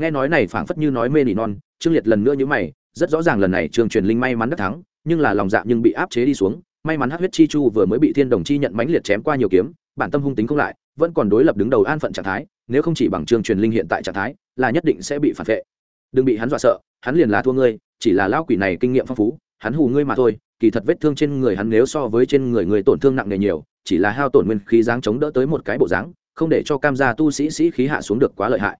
nghe nói này phảng phất như nói mê nỉ non, trương liệt lần nữa như mày, rất rõ ràng lần này trương truyền linh may mắn đắc thắng, nhưng là lòng dạ nhưng bị áp chế đi xuống, may mắn hát huyết chi chu vừa mới bị thiên đồng chi nhận mãnh liệt chém qua nhiều kiếm, bản tâm hung tính không lại, vẫn còn đối lập đứng đầu an phận trạng thái, nếu không chỉ bằng trương truyền linh hiện tại trạng thái, là nhất định sẽ bị phản vệ. Đừng bị hắn dọa sợ, hắn liền là thua ngươi, chỉ là lao quỷ này kinh nghiệm phong phú, hắn hù ngươi mà thôi, kỳ thật vết thương trên người hắn nếu so với trên người người tổn thương nặng nề nhiều, chỉ là hao tổn nguyên khí dáng chống đỡ tới một cái bộ dáng, không để cho cam gia tu sĩ sĩ khí hạ xuống được quá lợi hại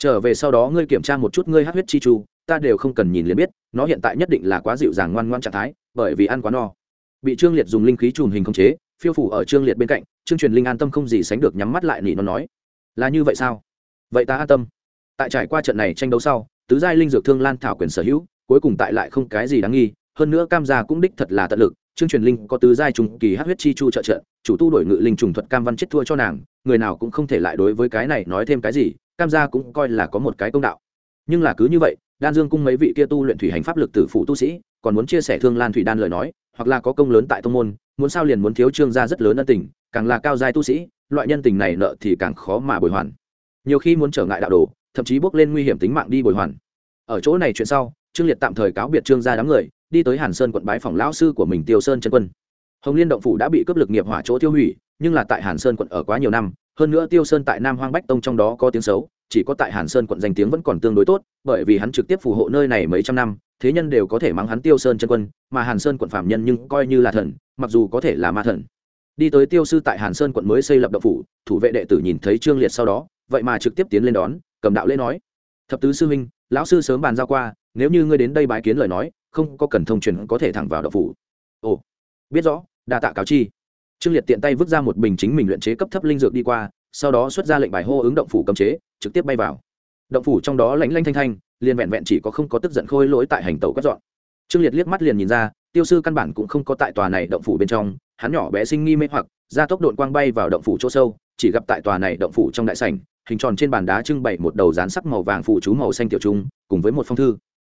trở về sau đó ngươi kiểm tra một chút ngươi hát huyết chi chu, ta đều không cần nhìn liền biết, nó hiện tại nhất định là quá dịu dàng ngoan ngoan trạng thái, bởi vì ăn quá no. Bị trương liệt dùng linh khí trùn hình khống chế, phiêu phủ ở trương liệt bên cạnh, trương truyền linh an tâm không gì sánh được nhắm mắt lại nỉ nó nói, là như vậy sao? Vậy ta an tâm. Tại trải qua trận này tranh đấu sau, tứ giai linh dược thương lan thảo quyền sở hữu, cuối cùng tại lại không cái gì đáng nghi, hơn nữa cam gia cũng đích thật là tận lực, trương truyền linh có tứ giai trùng kỳ hát huyết chi chu trợ trợ, chủ tu đổi ngự linh trùng thuật cam văn chết thua cho nàng, người nào cũng không thể lại đối với cái này nói thêm cái gì cam gia cũng coi là có một cái công đạo. Nhưng là cứ như vậy, đan dương cung mấy vị kia tu luyện thủy hành pháp lực tử phụ tu sĩ, còn muốn chia sẻ thương lan thủy đan lời nói, hoặc là có công lớn tại tông môn, muốn sao liền muốn thiếu trương gia rất lớn ân tình, càng là cao giai tu sĩ, loại nhân tình này nợ thì càng khó mà bồi hoàn. Nhiều khi muốn trở ngại đạo đồ, thậm chí bước lên nguy hiểm tính mạng đi bồi hoàn. Ở chỗ này chuyện sau, trương liệt tạm thời cáo biệt trương gia đám người, đi tới hàn sơn quận bái phòng lão sư của mình tiêu sơn chân quân. Hồng liên động phủ đã bị cướp lực nghiệp hỏa chỗ tiêu hủy, nhưng là tại hàn sơn quận ở quá nhiều năm, hơn nữa tiêu sơn tại nam hoang bách tông trong đó có tiếng xấu chỉ có tại hàn sơn quận danh tiếng vẫn còn tương đối tốt, bởi vì hắn trực tiếp phù hộ nơi này mấy trăm năm, thế nhân đều có thể mắng hắn tiêu sơn chân quân, mà hàn sơn quận phạm nhân nhưng coi như là thần, mặc dù có thể là ma thần. Đi tới tiêu sư tại hàn sơn quận mới xây lập động phủ, thủ vệ đệ tử nhìn thấy trương liệt sau đó, vậy mà trực tiếp tiến lên đón, cầm đạo lễ nói, thập tứ sư huynh, lão sư sớm bàn giao qua, nếu như ngươi đến đây bái kiến lời nói, không có cần thông truyền có thể thẳng vào động phủ. Ồ, biết rõ, đa tạ cáo chi. Trương liệt tiện tay vứt ra một bình chính mình luyện chế cấp thấp linh dược đi qua, sau đó xuất ra lệnh bài hô ứng động phủ cấm chế trực tiếp bay vào. Động phủ trong đó lánh lanh thanh thanh, liền vẹn vẹn chỉ có không có tức giận khôi lỗi tại hành tàu quét dọn. Trương liệt liếc mắt liền nhìn ra, tiêu sư căn bản cũng không có tại tòa này động phủ bên trong, hắn nhỏ bé sinh nghi mê hoặc, ra tốc độn quang bay vào động phủ chỗ sâu, chỉ gặp tại tòa này động phủ trong đại sảnh, hình tròn trên bàn đá trưng bày một đầu dán sắc màu vàng phụ chú màu xanh tiểu trung, cùng với một phong thư.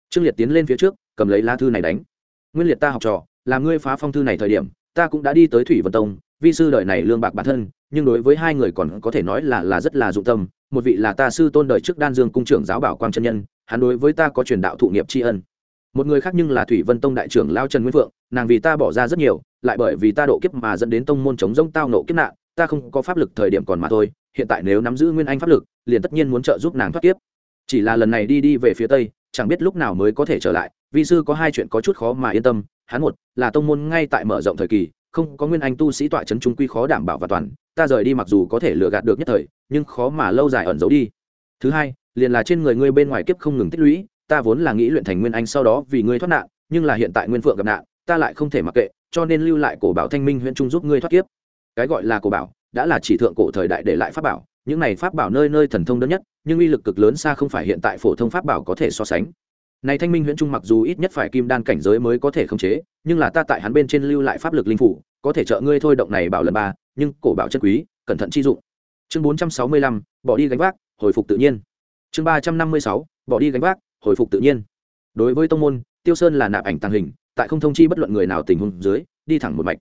Trương liệt tiến lên phía trước, cầm lấy lá thư này đánh. Nguyên liệt ta học trò, làm ngươi phá phong thư này thời điểm, ta cũng đã đi tới thủy vân tông, vi sư đời này lương bạc bản thân, nhưng đối với hai người còn có thể nói là là rất là dụng tâm một vị là ta sư tôn đời trước đan dương cung trưởng giáo bảo quang chân nhân, hắn đối với ta có truyền đạo thụ nghiệp tri ân. Một người khác nhưng là thủy vân tông đại trưởng lao trần nguyên phượng, nàng vì ta bỏ ra rất nhiều, lại bởi vì ta độ kiếp mà dẫn đến tông môn chống rông tao nộ kiếp nạn, ta không có pháp lực thời điểm còn mà thôi, hiện tại nếu nắm giữ nguyên anh pháp lực, liền tất nhiên muốn trợ giúp nàng thoát kiếp. Chỉ là lần này đi đi về phía tây, chẳng biết lúc nào mới có thể trở lại, vi sư có hai chuyện có chút khó mà yên tâm, hắn một là tông môn ngay tại mở rộng thời kỳ không có nguyên anh tu sĩ tọa chấn trung quy khó đảm bảo và toàn, ta rời đi mặc dù có thể lừa gạt được nhất thời, nhưng khó mà lâu dài ẩn giấu đi. Thứ hai, liền là trên người ngươi bên ngoài kiếp không ngừng tích lũy, ta vốn là nghĩ luyện thành nguyên anh sau đó vì ngươi thoát nạn, nhưng là hiện tại nguyên phượng gặp nạn, ta lại không thể mặc kệ, cho nên lưu lại cổ bảo thanh minh huyện trung giúp ngươi thoát kiếp. Cái gọi là cổ bảo, đã là chỉ thượng cổ thời đại để lại pháp bảo, những này pháp bảo nơi nơi thần thông đơn nhất, nhưng uy lực cực lớn xa không phải hiện tại phổ thông pháp bảo có thể so sánh này thanh minh huyễn trung mặc dù ít nhất phải kim đan cảnh giới mới có thể khống chế, nhưng là ta tại hắn bên trên lưu lại pháp lực linh phủ, có thể trợ ngươi thôi động này bảo lần ba, nhưng cổ bảo chất quý, cẩn thận chi dụng. Chương bốn trăm sáu mươi lăm, bỏ đi gánh vác, hồi phục tự nhiên. Chương ba trăm năm mươi sáu, bỏ đi gánh vác, hồi phục tự nhiên. Đối với tông môn, tiêu sơn là nạp ảnh tàng hình, tại không thông chi bất luận người nào tình huống dưới, đi thẳng một mạch.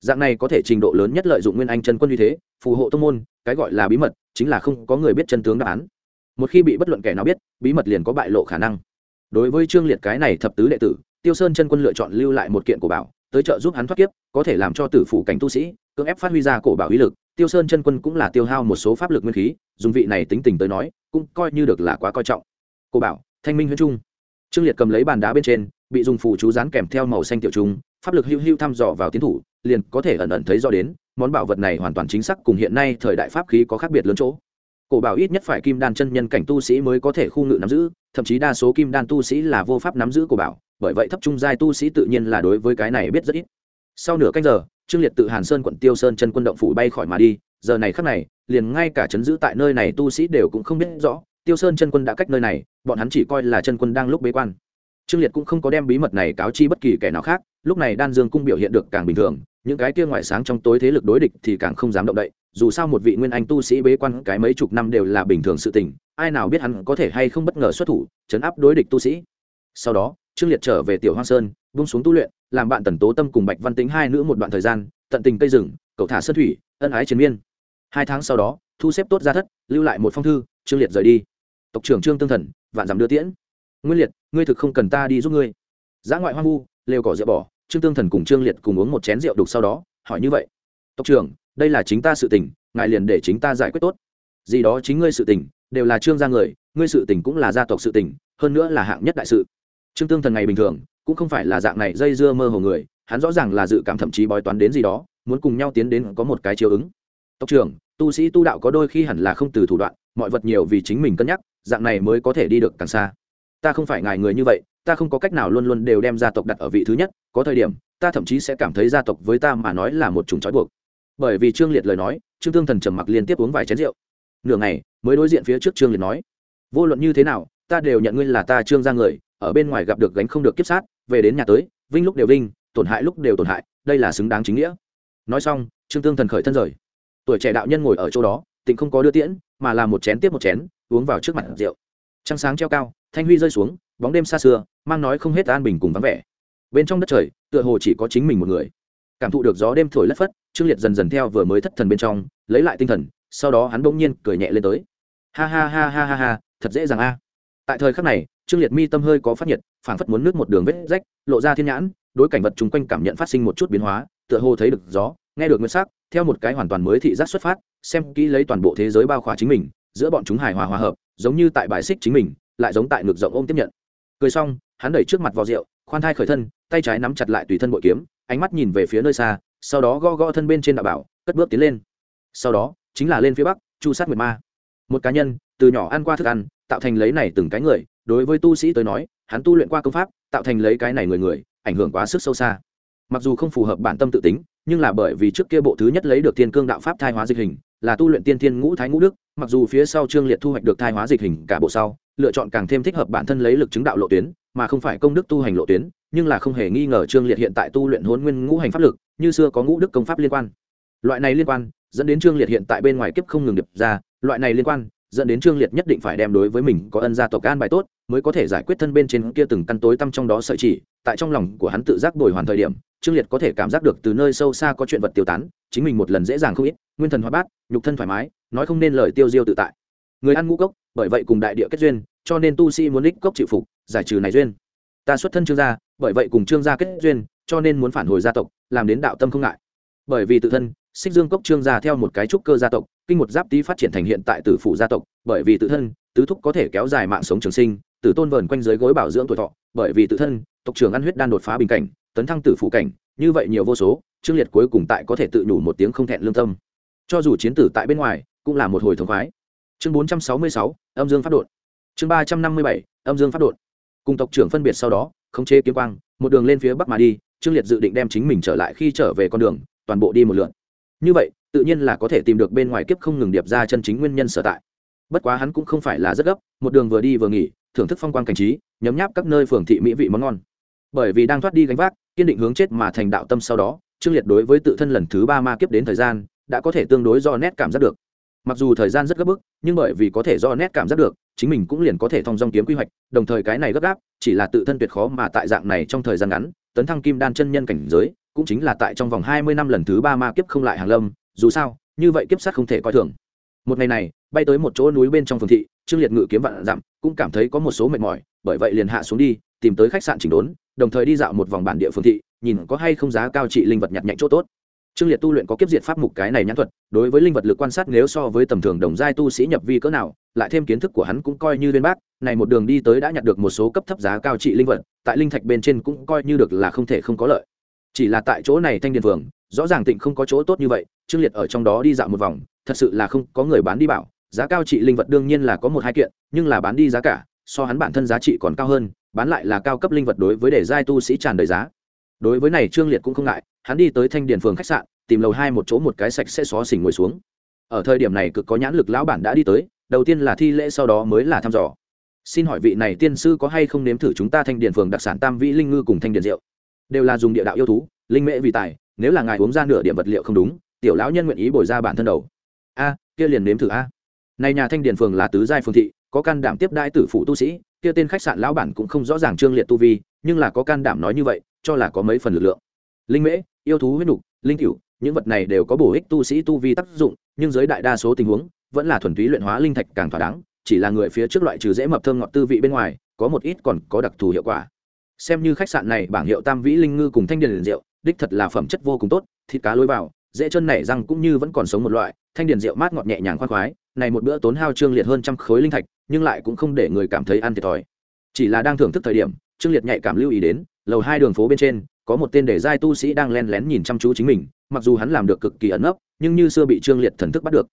Dạng này có thể trình độ lớn nhất lợi dụng nguyên anh chân quân như thế, phù hộ tông môn, cái gọi là bí mật, chính là không có người biết chân tướng đáp án. Một khi bị bất luận kẻ nào biết, bí mật liền có bại lộ khả năng đối với trương liệt cái này thập tứ đệ tử, tiêu sơn chân quân lựa chọn lưu lại một kiện cổ bảo, tới trợ giúp hắn thoát kiếp, có thể làm cho tử phủ cảnh tu sĩ cưỡng ép phát huy ra cổ bảo uy lực. Tiêu sơn chân quân cũng là tiêu hao một số pháp lực nguyên khí, dùng vị này tính tình tới nói, cũng coi như được là quá coi trọng. Cổ bảo, thanh minh huyễn trung. Trương liệt cầm lấy bàn đá bên trên, bị dùng phù chú rán kèm theo màu xanh tiểu trung, pháp lực hưu hưu thăm dò vào tiến thủ, liền có thể ẩn ẩn thấy do đến, món bảo vật này hoàn toàn chính xác cùng hiện nay thời đại pháp khí có khác biệt lớn chỗ. Cổ bảo ít nhất phải kim đan chân nhân cảnh tu sĩ mới có thể khu ngự nắm giữ thậm chí đa số kim đan tu sĩ là vô pháp nắm giữ của bảo, bởi vậy thấp trung giai tu sĩ tự nhiên là đối với cái này biết rất ít. Sau nửa canh giờ, trương liệt tự hàn sơn quận tiêu sơn chân quân động phủ bay khỏi mà đi, giờ này khắc này, liền ngay cả chấn giữ tại nơi này tu sĩ đều cũng không biết rõ, tiêu sơn chân quân đã cách nơi này, bọn hắn chỉ coi là chân quân đang lúc bế quan. Trương liệt cũng không có đem bí mật này cáo chi bất kỳ kẻ nào khác, lúc này đan dương cung biểu hiện được càng bình thường, những cái kia ngoại sáng trong tối thế lực đối địch thì càng không dám động đậy dù sao một vị nguyên anh tu sĩ bế quan cái mấy chục năm đều là bình thường sự tình, ai nào biết hắn có thể hay không bất ngờ xuất thủ, chấn áp đối địch tu sĩ. Sau đó, trương liệt trở về tiểu hoang sơn bung xuống tu luyện, làm bạn tần tố tâm cùng bạch văn tính hai nữ một đoạn thời gian, tận tình cây rừng cậu thả sơn thủy, ân ái chiến miên. Hai tháng sau đó, thu xếp tốt ra thất, lưu lại một phong thư, trương liệt rời đi. Tộc trưởng trương tương thần, vạn dặm đưa tiễn. Nguyên liệt, ngươi thực không cần ta đi giúp ngươi. Giã ngoại hoang vu, lều cỏ rượu bỏ, trương tương thần cùng trương liệt cùng uống một chén rượu đục sau đó, hỏi như vậy. Tộc trưởng đây là chính ta sự tình, ngài liền để chính ta giải quyết tốt. Gì đó chính ngươi sự tình, đều là trương gia người, ngươi sự tình cũng là gia tộc sự tình, hơn nữa là hạng nhất đại sự. Trương tương thần ngày bình thường, cũng không phải là dạng này dây dưa mơ hồ người, hắn rõ ràng là dự cảm thậm chí bói toán đến gì đó, muốn cùng nhau tiến đến có một cái chiếu ứng. Tộc trưởng, tu sĩ tu đạo có đôi khi hẳn là không từ thủ đoạn, mọi vật nhiều vì chính mình cân nhắc, dạng này mới có thể đi được càng xa. Ta không phải ngài người như vậy, ta không có cách nào luôn luôn đều đem gia tộc đặt ở vị thứ nhất, có thời điểm, ta thậm chí sẽ cảm thấy gia tộc với ta mà nói là một chủng trói buộc bởi vì trương liệt lời nói, trương tương thần trầm mặc liên tiếp uống vài chén rượu. Nửa ngày, mới đối diện phía trước trương liệt nói, vô luận như thế nào, ta đều nhận ngươi là ta trương ra người, ở bên ngoài gặp được gánh không được kiếp sát, về đến nhà tới, vinh lúc đều vinh, tổn hại lúc đều tổn hại, đây là xứng đáng chính nghĩa. Nói xong, trương tương thần khởi thân rời. Tuổi trẻ đạo nhân ngồi ở chỗ đó, tịnh không có đưa tiễn, mà là một chén tiếp một chén, uống vào trước mặt rượu. Trăng sáng treo cao, thanh huy rơi xuống, bóng đêm xa xưa, mang nói không hết an bình cùng vắng vẻ. Bên trong đất trời, tựa hồ chỉ có chính mình một người. Cảm thụ được gió đêm thổi lất phất trương liệt dần dần theo vừa mới thất thần bên trong, lấy lại tinh thần, sau đó hắn bỗng nhiên cười nhẹ lên tới. Ha ha ha ha ha ha, thật dễ dàng a. Tại thời khắc này, trương liệt mi tâm hơi có phát nhiệt, phảng phất muốn nước một đường vết rách, lộ ra thiên nhãn, đối cảnh vật chung quanh cảm nhận phát sinh một chút biến hóa, tựa hồ thấy được gió, nghe được nguyên sắc, theo một cái hoàn toàn mới thị giác xuất phát, xem kỹ lấy toàn bộ thế giới bao khỏa chính mình, giữa bọn chúng hài hòa hòa hợp, giống như tại bài xích chính mình, lại giống tại ngực rộng ôm tiếp nhận. Cười xong, hắn đẩy trước mặt vào rượu, khoan thai khởi thân, tay trái nắm chặt lại tùy thân bội kiếm, ánh mắt nhìn về phía nơi xa sau đó gõ gõ thân bên trên đạo bảo, cất bước tiến lên. Sau đó, chính là lên phía bắc, chu sát nguyệt ma. Một cá nhân, từ nhỏ ăn qua thức ăn, tạo thành lấy này từng cái người, đối với tu sĩ tới nói, hắn tu luyện qua công pháp, tạo thành lấy cái này người người, ảnh hưởng quá sức sâu xa. Mặc dù không phù hợp bản tâm tự tính, nhưng là bởi vì trước kia bộ thứ nhất lấy được thiên cương đạo pháp thai hóa dịch hình, là tu luyện tiên thiên ngũ thái ngũ đức, mặc dù phía sau trương liệt thu hoạch được thai hóa dịch hình cả bộ sau, lựa chọn càng thêm thích hợp bản thân lấy lực chứng đạo lộ tuyến, mà không phải công đức tu hành lộ tuyến, nhưng là không hề nghi ngờ trương liệt hiện tại tu luyện hôn nguyên ngũ hành pháp lực như xưa có ngũ đức công pháp liên quan. Loại này liên quan, dẫn đến trương liệt hiện tại bên ngoài kiếp không ngừng điệp ra, loại này liên quan, dẫn đến trương liệt nhất định phải đem đối với mình có ân gia tộc an bài tốt, mới có thể giải quyết thân bên trên kia từng căn tối tăm trong đó sợi chỉ, tại trong lòng của hắn tự giác bồi hoàn thời điểm, trương liệt có thể cảm giác được từ nơi sâu xa có chuyện vật tiêu tán, chính mình một lần dễ dàng không ít, nguyên thần hóa bát, nhục thân thoải mái, nói không nên lời tiêu diêu tự tại. Người ăn ngũ cốc, bởi vậy cùng đại địa kết duyên, cho nên tu sĩ muốn ích cốc chịu phục, giải trừ này duyên. Ta xuất thân trương gia, bởi vậy cùng trương gia kết duyên cho nên muốn phản hồi gia tộc, làm đến đạo tâm không ngại. Bởi vì tự thân, xích dương cốc trương gia theo một cái trúc cơ gia tộc, kinh một giáp tý phát triển thành hiện tại tử phụ gia tộc, bởi vì tự thân, tứ thúc có thể kéo dài mạng sống trường sinh, tử tôn vờn quanh dưới gối bảo dưỡng tuổi thọ, bởi vì tự thân, tộc trưởng ăn huyết đan đột phá bình cảnh, tấn thăng tử phụ cảnh, như vậy nhiều vô số, trương liệt cuối cùng tại có thể tự nhủ một tiếng không thẹn lương tâm. Cho dù chiến tử tại bên ngoài, cũng là một hồi thống khoái. Chương bốn trăm sáu mươi sáu, âm dương phát đột chương ba trăm năm mươi bảy, âm dương phát đột cùng tộc trưởng phân biệt sau đó, khống chế kiếm quang, một đường lên phía bắc mà đi trương liệt dự định đem chính mình trở lại khi trở về con đường, toàn bộ đi một lượt. Như vậy, tự nhiên là có thể tìm được bên ngoài kiếp không ngừng điệp ra chân chính nguyên nhân sở tại. Bất quá hắn cũng không phải là rất gấp, một đường vừa đi vừa nghỉ, thưởng thức phong quan cảnh trí, nhấm nháp các nơi phường thị mỹ vị món ngon. Bởi vì đang thoát đi gánh vác, kiên định hướng chết mà thành đạo tâm sau đó, trương liệt đối với tự thân lần thứ ba ma kiếp đến thời gian, đã có thể tương đối do nét cảm giác được. Mặc dù thời gian rất gấp bức, nhưng bởi vì có thể do nét cảm giác được chính mình cũng liền có thể thong dong kiếm quy hoạch, đồng thời cái này gấp gáp, chỉ là tự thân tuyệt khó mà tại dạng này trong thời gian ngắn, tấn thăng kim đan chân nhân cảnh giới, cũng chính là tại trong vòng hai mươi năm lần thứ ba ma kiếp không lại hàng lâm, dù sao, như vậy kiếp sát không thể coi thường. Một ngày này, bay tới một chỗ núi bên trong phường thị, trương liệt ngự kiếm vạn dặm, cũng cảm thấy có một số mệt mỏi, bởi vậy liền hạ xuống đi, tìm tới khách sạn chỉnh đốn, đồng thời đi dạo một vòng bản địa phường thị, nhìn có hay không giá cao trị linh vật nhặt nhạnh chỗ tốt trương liệt tu luyện có kiếp diệt pháp mục cái này nhãn thuật, đối với linh vật lực quan sát nếu so với tầm thường đồng giai tu sĩ nhập vi cỡ nào, lại thêm kiến thức của hắn cũng coi như bên bác, này một đường đi tới đã nhặt được một số cấp thấp giá cao trị linh vật, tại linh thạch bên trên cũng coi như được là không thể không có lợi. Chỉ là tại chỗ này thanh điền phường rõ ràng tịnh không có chỗ tốt như vậy, trương liệt ở trong đó đi dạo một vòng, thật sự là không có người bán đi bảo, giá cao trị linh vật đương nhiên là có một hai kiện, nhưng là bán đi giá cả, so hắn bản thân giá trị còn cao hơn, bán lại là cao cấp linh vật đối với để giai tu sĩ tràn đầy giá đối với này trương liệt cũng không ngại, hắn đi tới thanh điền phường khách sạn, tìm lầu hai một chỗ một cái sạch sẽ xó xỉnh ngồi xuống. Ở thời điểm này cực có nhãn lực lão bản đã đi tới, đầu tiên là thi lễ sau đó mới là thăm dò. Xin hỏi vị này tiên sư có hay không nếm thử chúng ta thanh điền phường đặc sản tam vĩ linh ngư cùng thanh điền rượu đều là dùng địa đạo yêu thú, linh mễ vì tài, nếu là ngài uống ra nửa điểm vật liệu không đúng, tiểu lão nhân nguyện ý bồi ra bản thân đầu. A, kia liền nếm thử a. Này nhà thanh điền phường là tứ giai phương thị, có can đảm tiếp đãi tử phụ tu sĩ, kia tên khách sạn lão bản cũng không rõ ràng trương liệt tu vi nhưng là có can đảm nói như vậy, cho là có mấy phần lực lượng. Linh mễ, yêu thú huyết nục, linh cửu, những vật này đều có bổ ích tu sĩ tu vi tác dụng, nhưng dưới đại đa số tình huống, vẫn là thuần túy luyện hóa linh thạch càng thỏa đáng, chỉ là người phía trước loại trừ dễ mập thơm ngọt tư vị bên ngoài, có một ít còn có đặc thù hiệu quả. Xem như khách sạn này bảng hiệu tam vĩ linh ngư cùng thanh điền rượu, đích thật là phẩm chất vô cùng tốt, thịt cá lối vào, dễ chân nảy răng cũng như vẫn còn sống một loại, thanh điền rượu mát ngọt nhẹ nhàng khoan khoái, này một bữa tốn hao trương liệt hơn trăm khối linh thạch, nhưng lại cũng không để người cảm thấy ăn thiệt thòi. Chỉ là đang thưởng thức thời điểm trương liệt nhạy cảm lưu ý đến, lầu hai đường phố bên trên, có một tên để giai tu sĩ đang len lén nhìn chăm chú chính mình, mặc dù hắn làm được cực kỳ ẩn ấp nhưng như xưa bị trương liệt thần thức bắt được.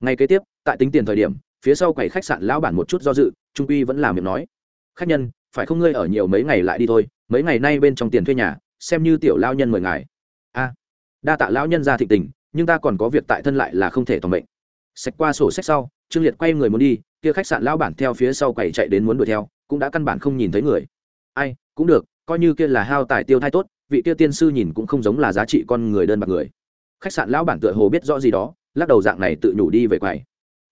Ngay kế tiếp, tại tính tiền thời điểm, phía sau quầy khách sạn lão bản một chút do dự, trung quy vẫn làm miệng nói, khách nhân, phải không ngươi ở nhiều mấy ngày lại đi thôi, mấy ngày nay bên trong tiền thuê nhà, xem như tiểu lao nhân mời ngài. A, đa tạ lão nhân ra thị tình, nhưng ta còn có việc tại thân lại là không thể toàn bệnh Sạch qua sổ sách sau, trương liệt quay người muốn đi, kia khách sạn lão bản theo phía sau quầy chạy đến muốn đuổi theo, cũng đã căn bản không nhìn thấy người ai, cũng được, coi như kia là hao tài tiêu thai tốt, vị kia tiên sư nhìn cũng không giống là giá trị con người đơn bạc người. Khách sạn lão bản tựa hồ biết rõ gì đó, lắc đầu dạng này tự nhủ đi về quầy.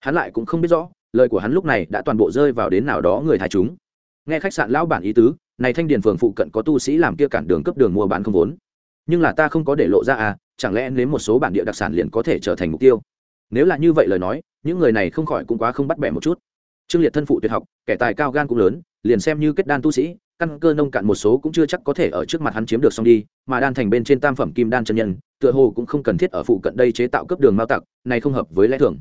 Hắn lại cũng không biết rõ, lời của hắn lúc này đã toàn bộ rơi vào đến nào đó người thái chúng. Nghe khách sạn lão bản ý tứ, này thanh điền phường phụ cận có tu sĩ làm kia cản đường cấp đường mua bán không vốn. Nhưng là ta không có để lộ ra à chẳng lẽ nếm một số bản địa đặc sản liền có thể trở thành mục tiêu? Nếu là như vậy lời nói, những người này không khỏi cũng quá không bắt bẻ một chút. Trương liệt thân phụ tuyệt học, kẻ tài cao gan cũng lớn, liền xem như kết đan tu sĩ căn cơ nông cạn một số cũng chưa chắc có thể ở trước mặt hắn chiếm được xong đi, mà đan thành bên trên tam phẩm kim đan chân nhân, tựa hồ cũng không cần thiết ở phụ cận đây chế tạo cấp đường mao tặc, này không hợp với lẽ thường.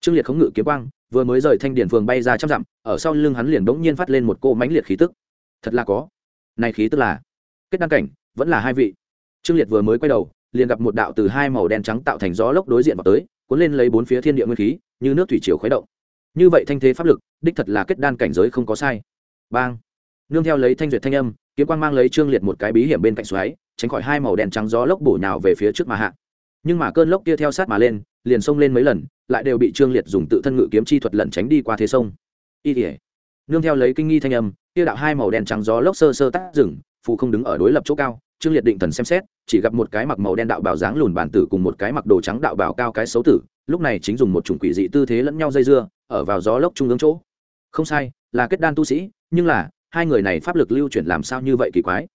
Trương liệt khống ngự kiếm quang, vừa mới rời thanh điển phường bay ra trăm dặm, ở sau lưng hắn liền bỗng nhiên phát lên một cô mãnh liệt khí tức. Thật là có. Này khí tức là, kết đan cảnh, vẫn là hai vị. Trương liệt vừa mới quay đầu, liền gặp một đạo từ hai màu đen trắng tạo thành gió lốc đối diện vào tới, cuốn lên lấy bốn phía thiên địa nguyên khí, như nước thủy triều khuấy động. Như vậy thanh thế pháp lực, đích thật là kết đan cảnh giới không có sai. Bang! Nương theo lấy thanh duyệt thanh âm, kiếm quang mang lấy trương liệt một cái bí hiểm bên cạnh xoáy, tránh khỏi hai màu đen trắng gió lốc bổ nhào về phía trước mà hạ. Nhưng mà cơn lốc kia theo sát mà lên, liền xông lên mấy lần, lại đều bị trương liệt dùng tự thân ngự kiếm chi thuật lẩn tránh đi qua thế sông. Y tỉa nương theo lấy kinh nghi thanh âm, kia đạo hai màu đen trắng gió lốc sơ sơ tắt rừng phụ không đứng ở đối lập chỗ cao, trương liệt định thần xem xét, chỉ gặp một cái mặc màu đen đạo bào dáng lùn bản tử cùng một cái mặc đồ trắng đạo bào cao cái xấu tử, lúc này chính dùng một chủng quỷ dị tư thế lẫn nhau dây dưa, ở vào gió lốc trung ương chỗ. Không sai, là kết đan tu sĩ, nhưng là hai người này pháp lực lưu chuyển làm sao như vậy kỳ quái?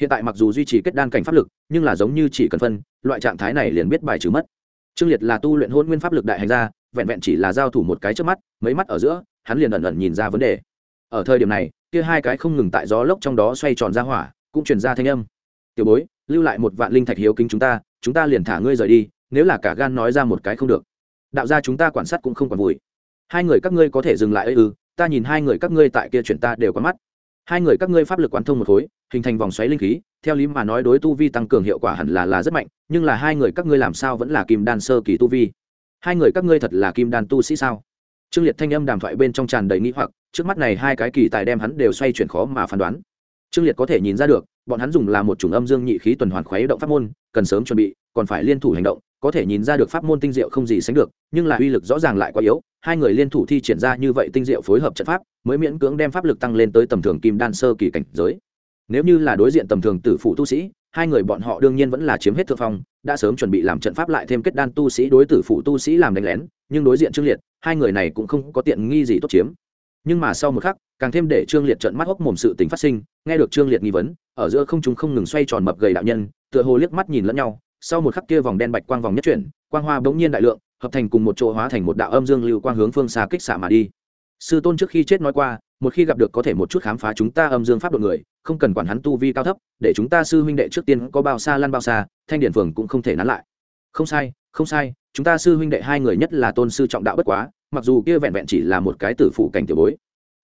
Hiện tại mặc dù duy trì kết đan cảnh pháp lực nhưng là giống như chỉ cần phân loại trạng thái này liền biết bài trừ mất. Trương liệt là tu luyện hôn nguyên pháp lực đại hành gia vẹn vẹn chỉ là giao thủ một cái trước mắt mấy mắt ở giữa hắn liền ẩn ẩn nhìn ra vấn đề. Ở thời điểm này kia hai cái không ngừng tại gió lốc trong đó xoay tròn ra hỏa cũng truyền ra thanh âm. Tiểu bối lưu lại một vạn linh thạch hiếu kính chúng ta chúng ta liền thả ngươi rời đi nếu là cả gan nói ra một cái không được. Đạo gia chúng ta quản sát cũng không còn vùi. Hai người các ngươi có thể dừng lại ư ừ, ta nhìn hai người các ngươi tại kia chuyển ta đều có mắt hai người các ngươi pháp lực quán thông một khối, hình thành vòng xoáy linh khí, theo lý mà nói đối tu vi tăng cường hiệu quả hẳn là là rất mạnh, nhưng là hai người các ngươi làm sao vẫn là kim đan sơ kỳ tu vi? Hai người các ngươi thật là kim đan tu sĩ sao? Trương liệt thanh âm đàm thoại bên trong tràn đầy nghĩ hoặc, trước mắt này hai cái kỳ tài đem hắn đều xoay chuyển khó mà phán đoán. Trương liệt có thể nhìn ra được, bọn hắn dùng là một chủng âm dương nhị khí tuần hoàn khuấy động pháp môn, cần sớm chuẩn bị, còn phải liên thủ hành động có thể nhìn ra được pháp môn tinh diệu không gì sánh được, nhưng là uy lực rõ ràng lại quá yếu, hai người liên thủ thi triển ra như vậy tinh diệu phối hợp trận pháp, mới miễn cưỡng đem pháp lực tăng lên tới tầm thường kim đan sơ kỳ cảnh giới. Nếu như là đối diện tầm thường tử phụ tu sĩ, hai người bọn họ đương nhiên vẫn là chiếm hết thượng phong, đã sớm chuẩn bị làm trận pháp lại thêm kết đan tu sĩ đối tử phụ tu sĩ làm đánh lén, nhưng đối diện trương liệt, hai người này cũng không có tiện nghi gì tốt chiếm. Nhưng mà sau một khắc, càng thêm để trương liệt trận mắt hốc mồm sự tình phát sinh, nghe được trương liệt nghi vấn, ở giữa không chúng không ngừng xoay tròn mập gầy đạo nhân, tựa hồ liếc mắt nhìn lẫn nhau sau một khắc kia vòng đen bạch quang vòng nhất chuyển, quang hoa bỗng nhiên đại lượng, hợp thành cùng một chỗ hóa thành một đạo âm dương lưu quang hướng phương xa kích xạ mà đi. Sư tôn trước khi chết nói qua, một khi gặp được có thể một chút khám phá chúng ta âm dương pháp độ người, không cần quản hắn tu vi cao thấp, để chúng ta sư huynh đệ trước tiên có bao xa lăn bao xa, thanh điển phường cũng không thể nán lại. Không sai không sai, chúng ta sư huynh đệ hai người nhất là tôn sư trọng đạo bất quá, mặc dù kia vẹn vẹn chỉ là một cái tử phụ cảnh tiểu bối.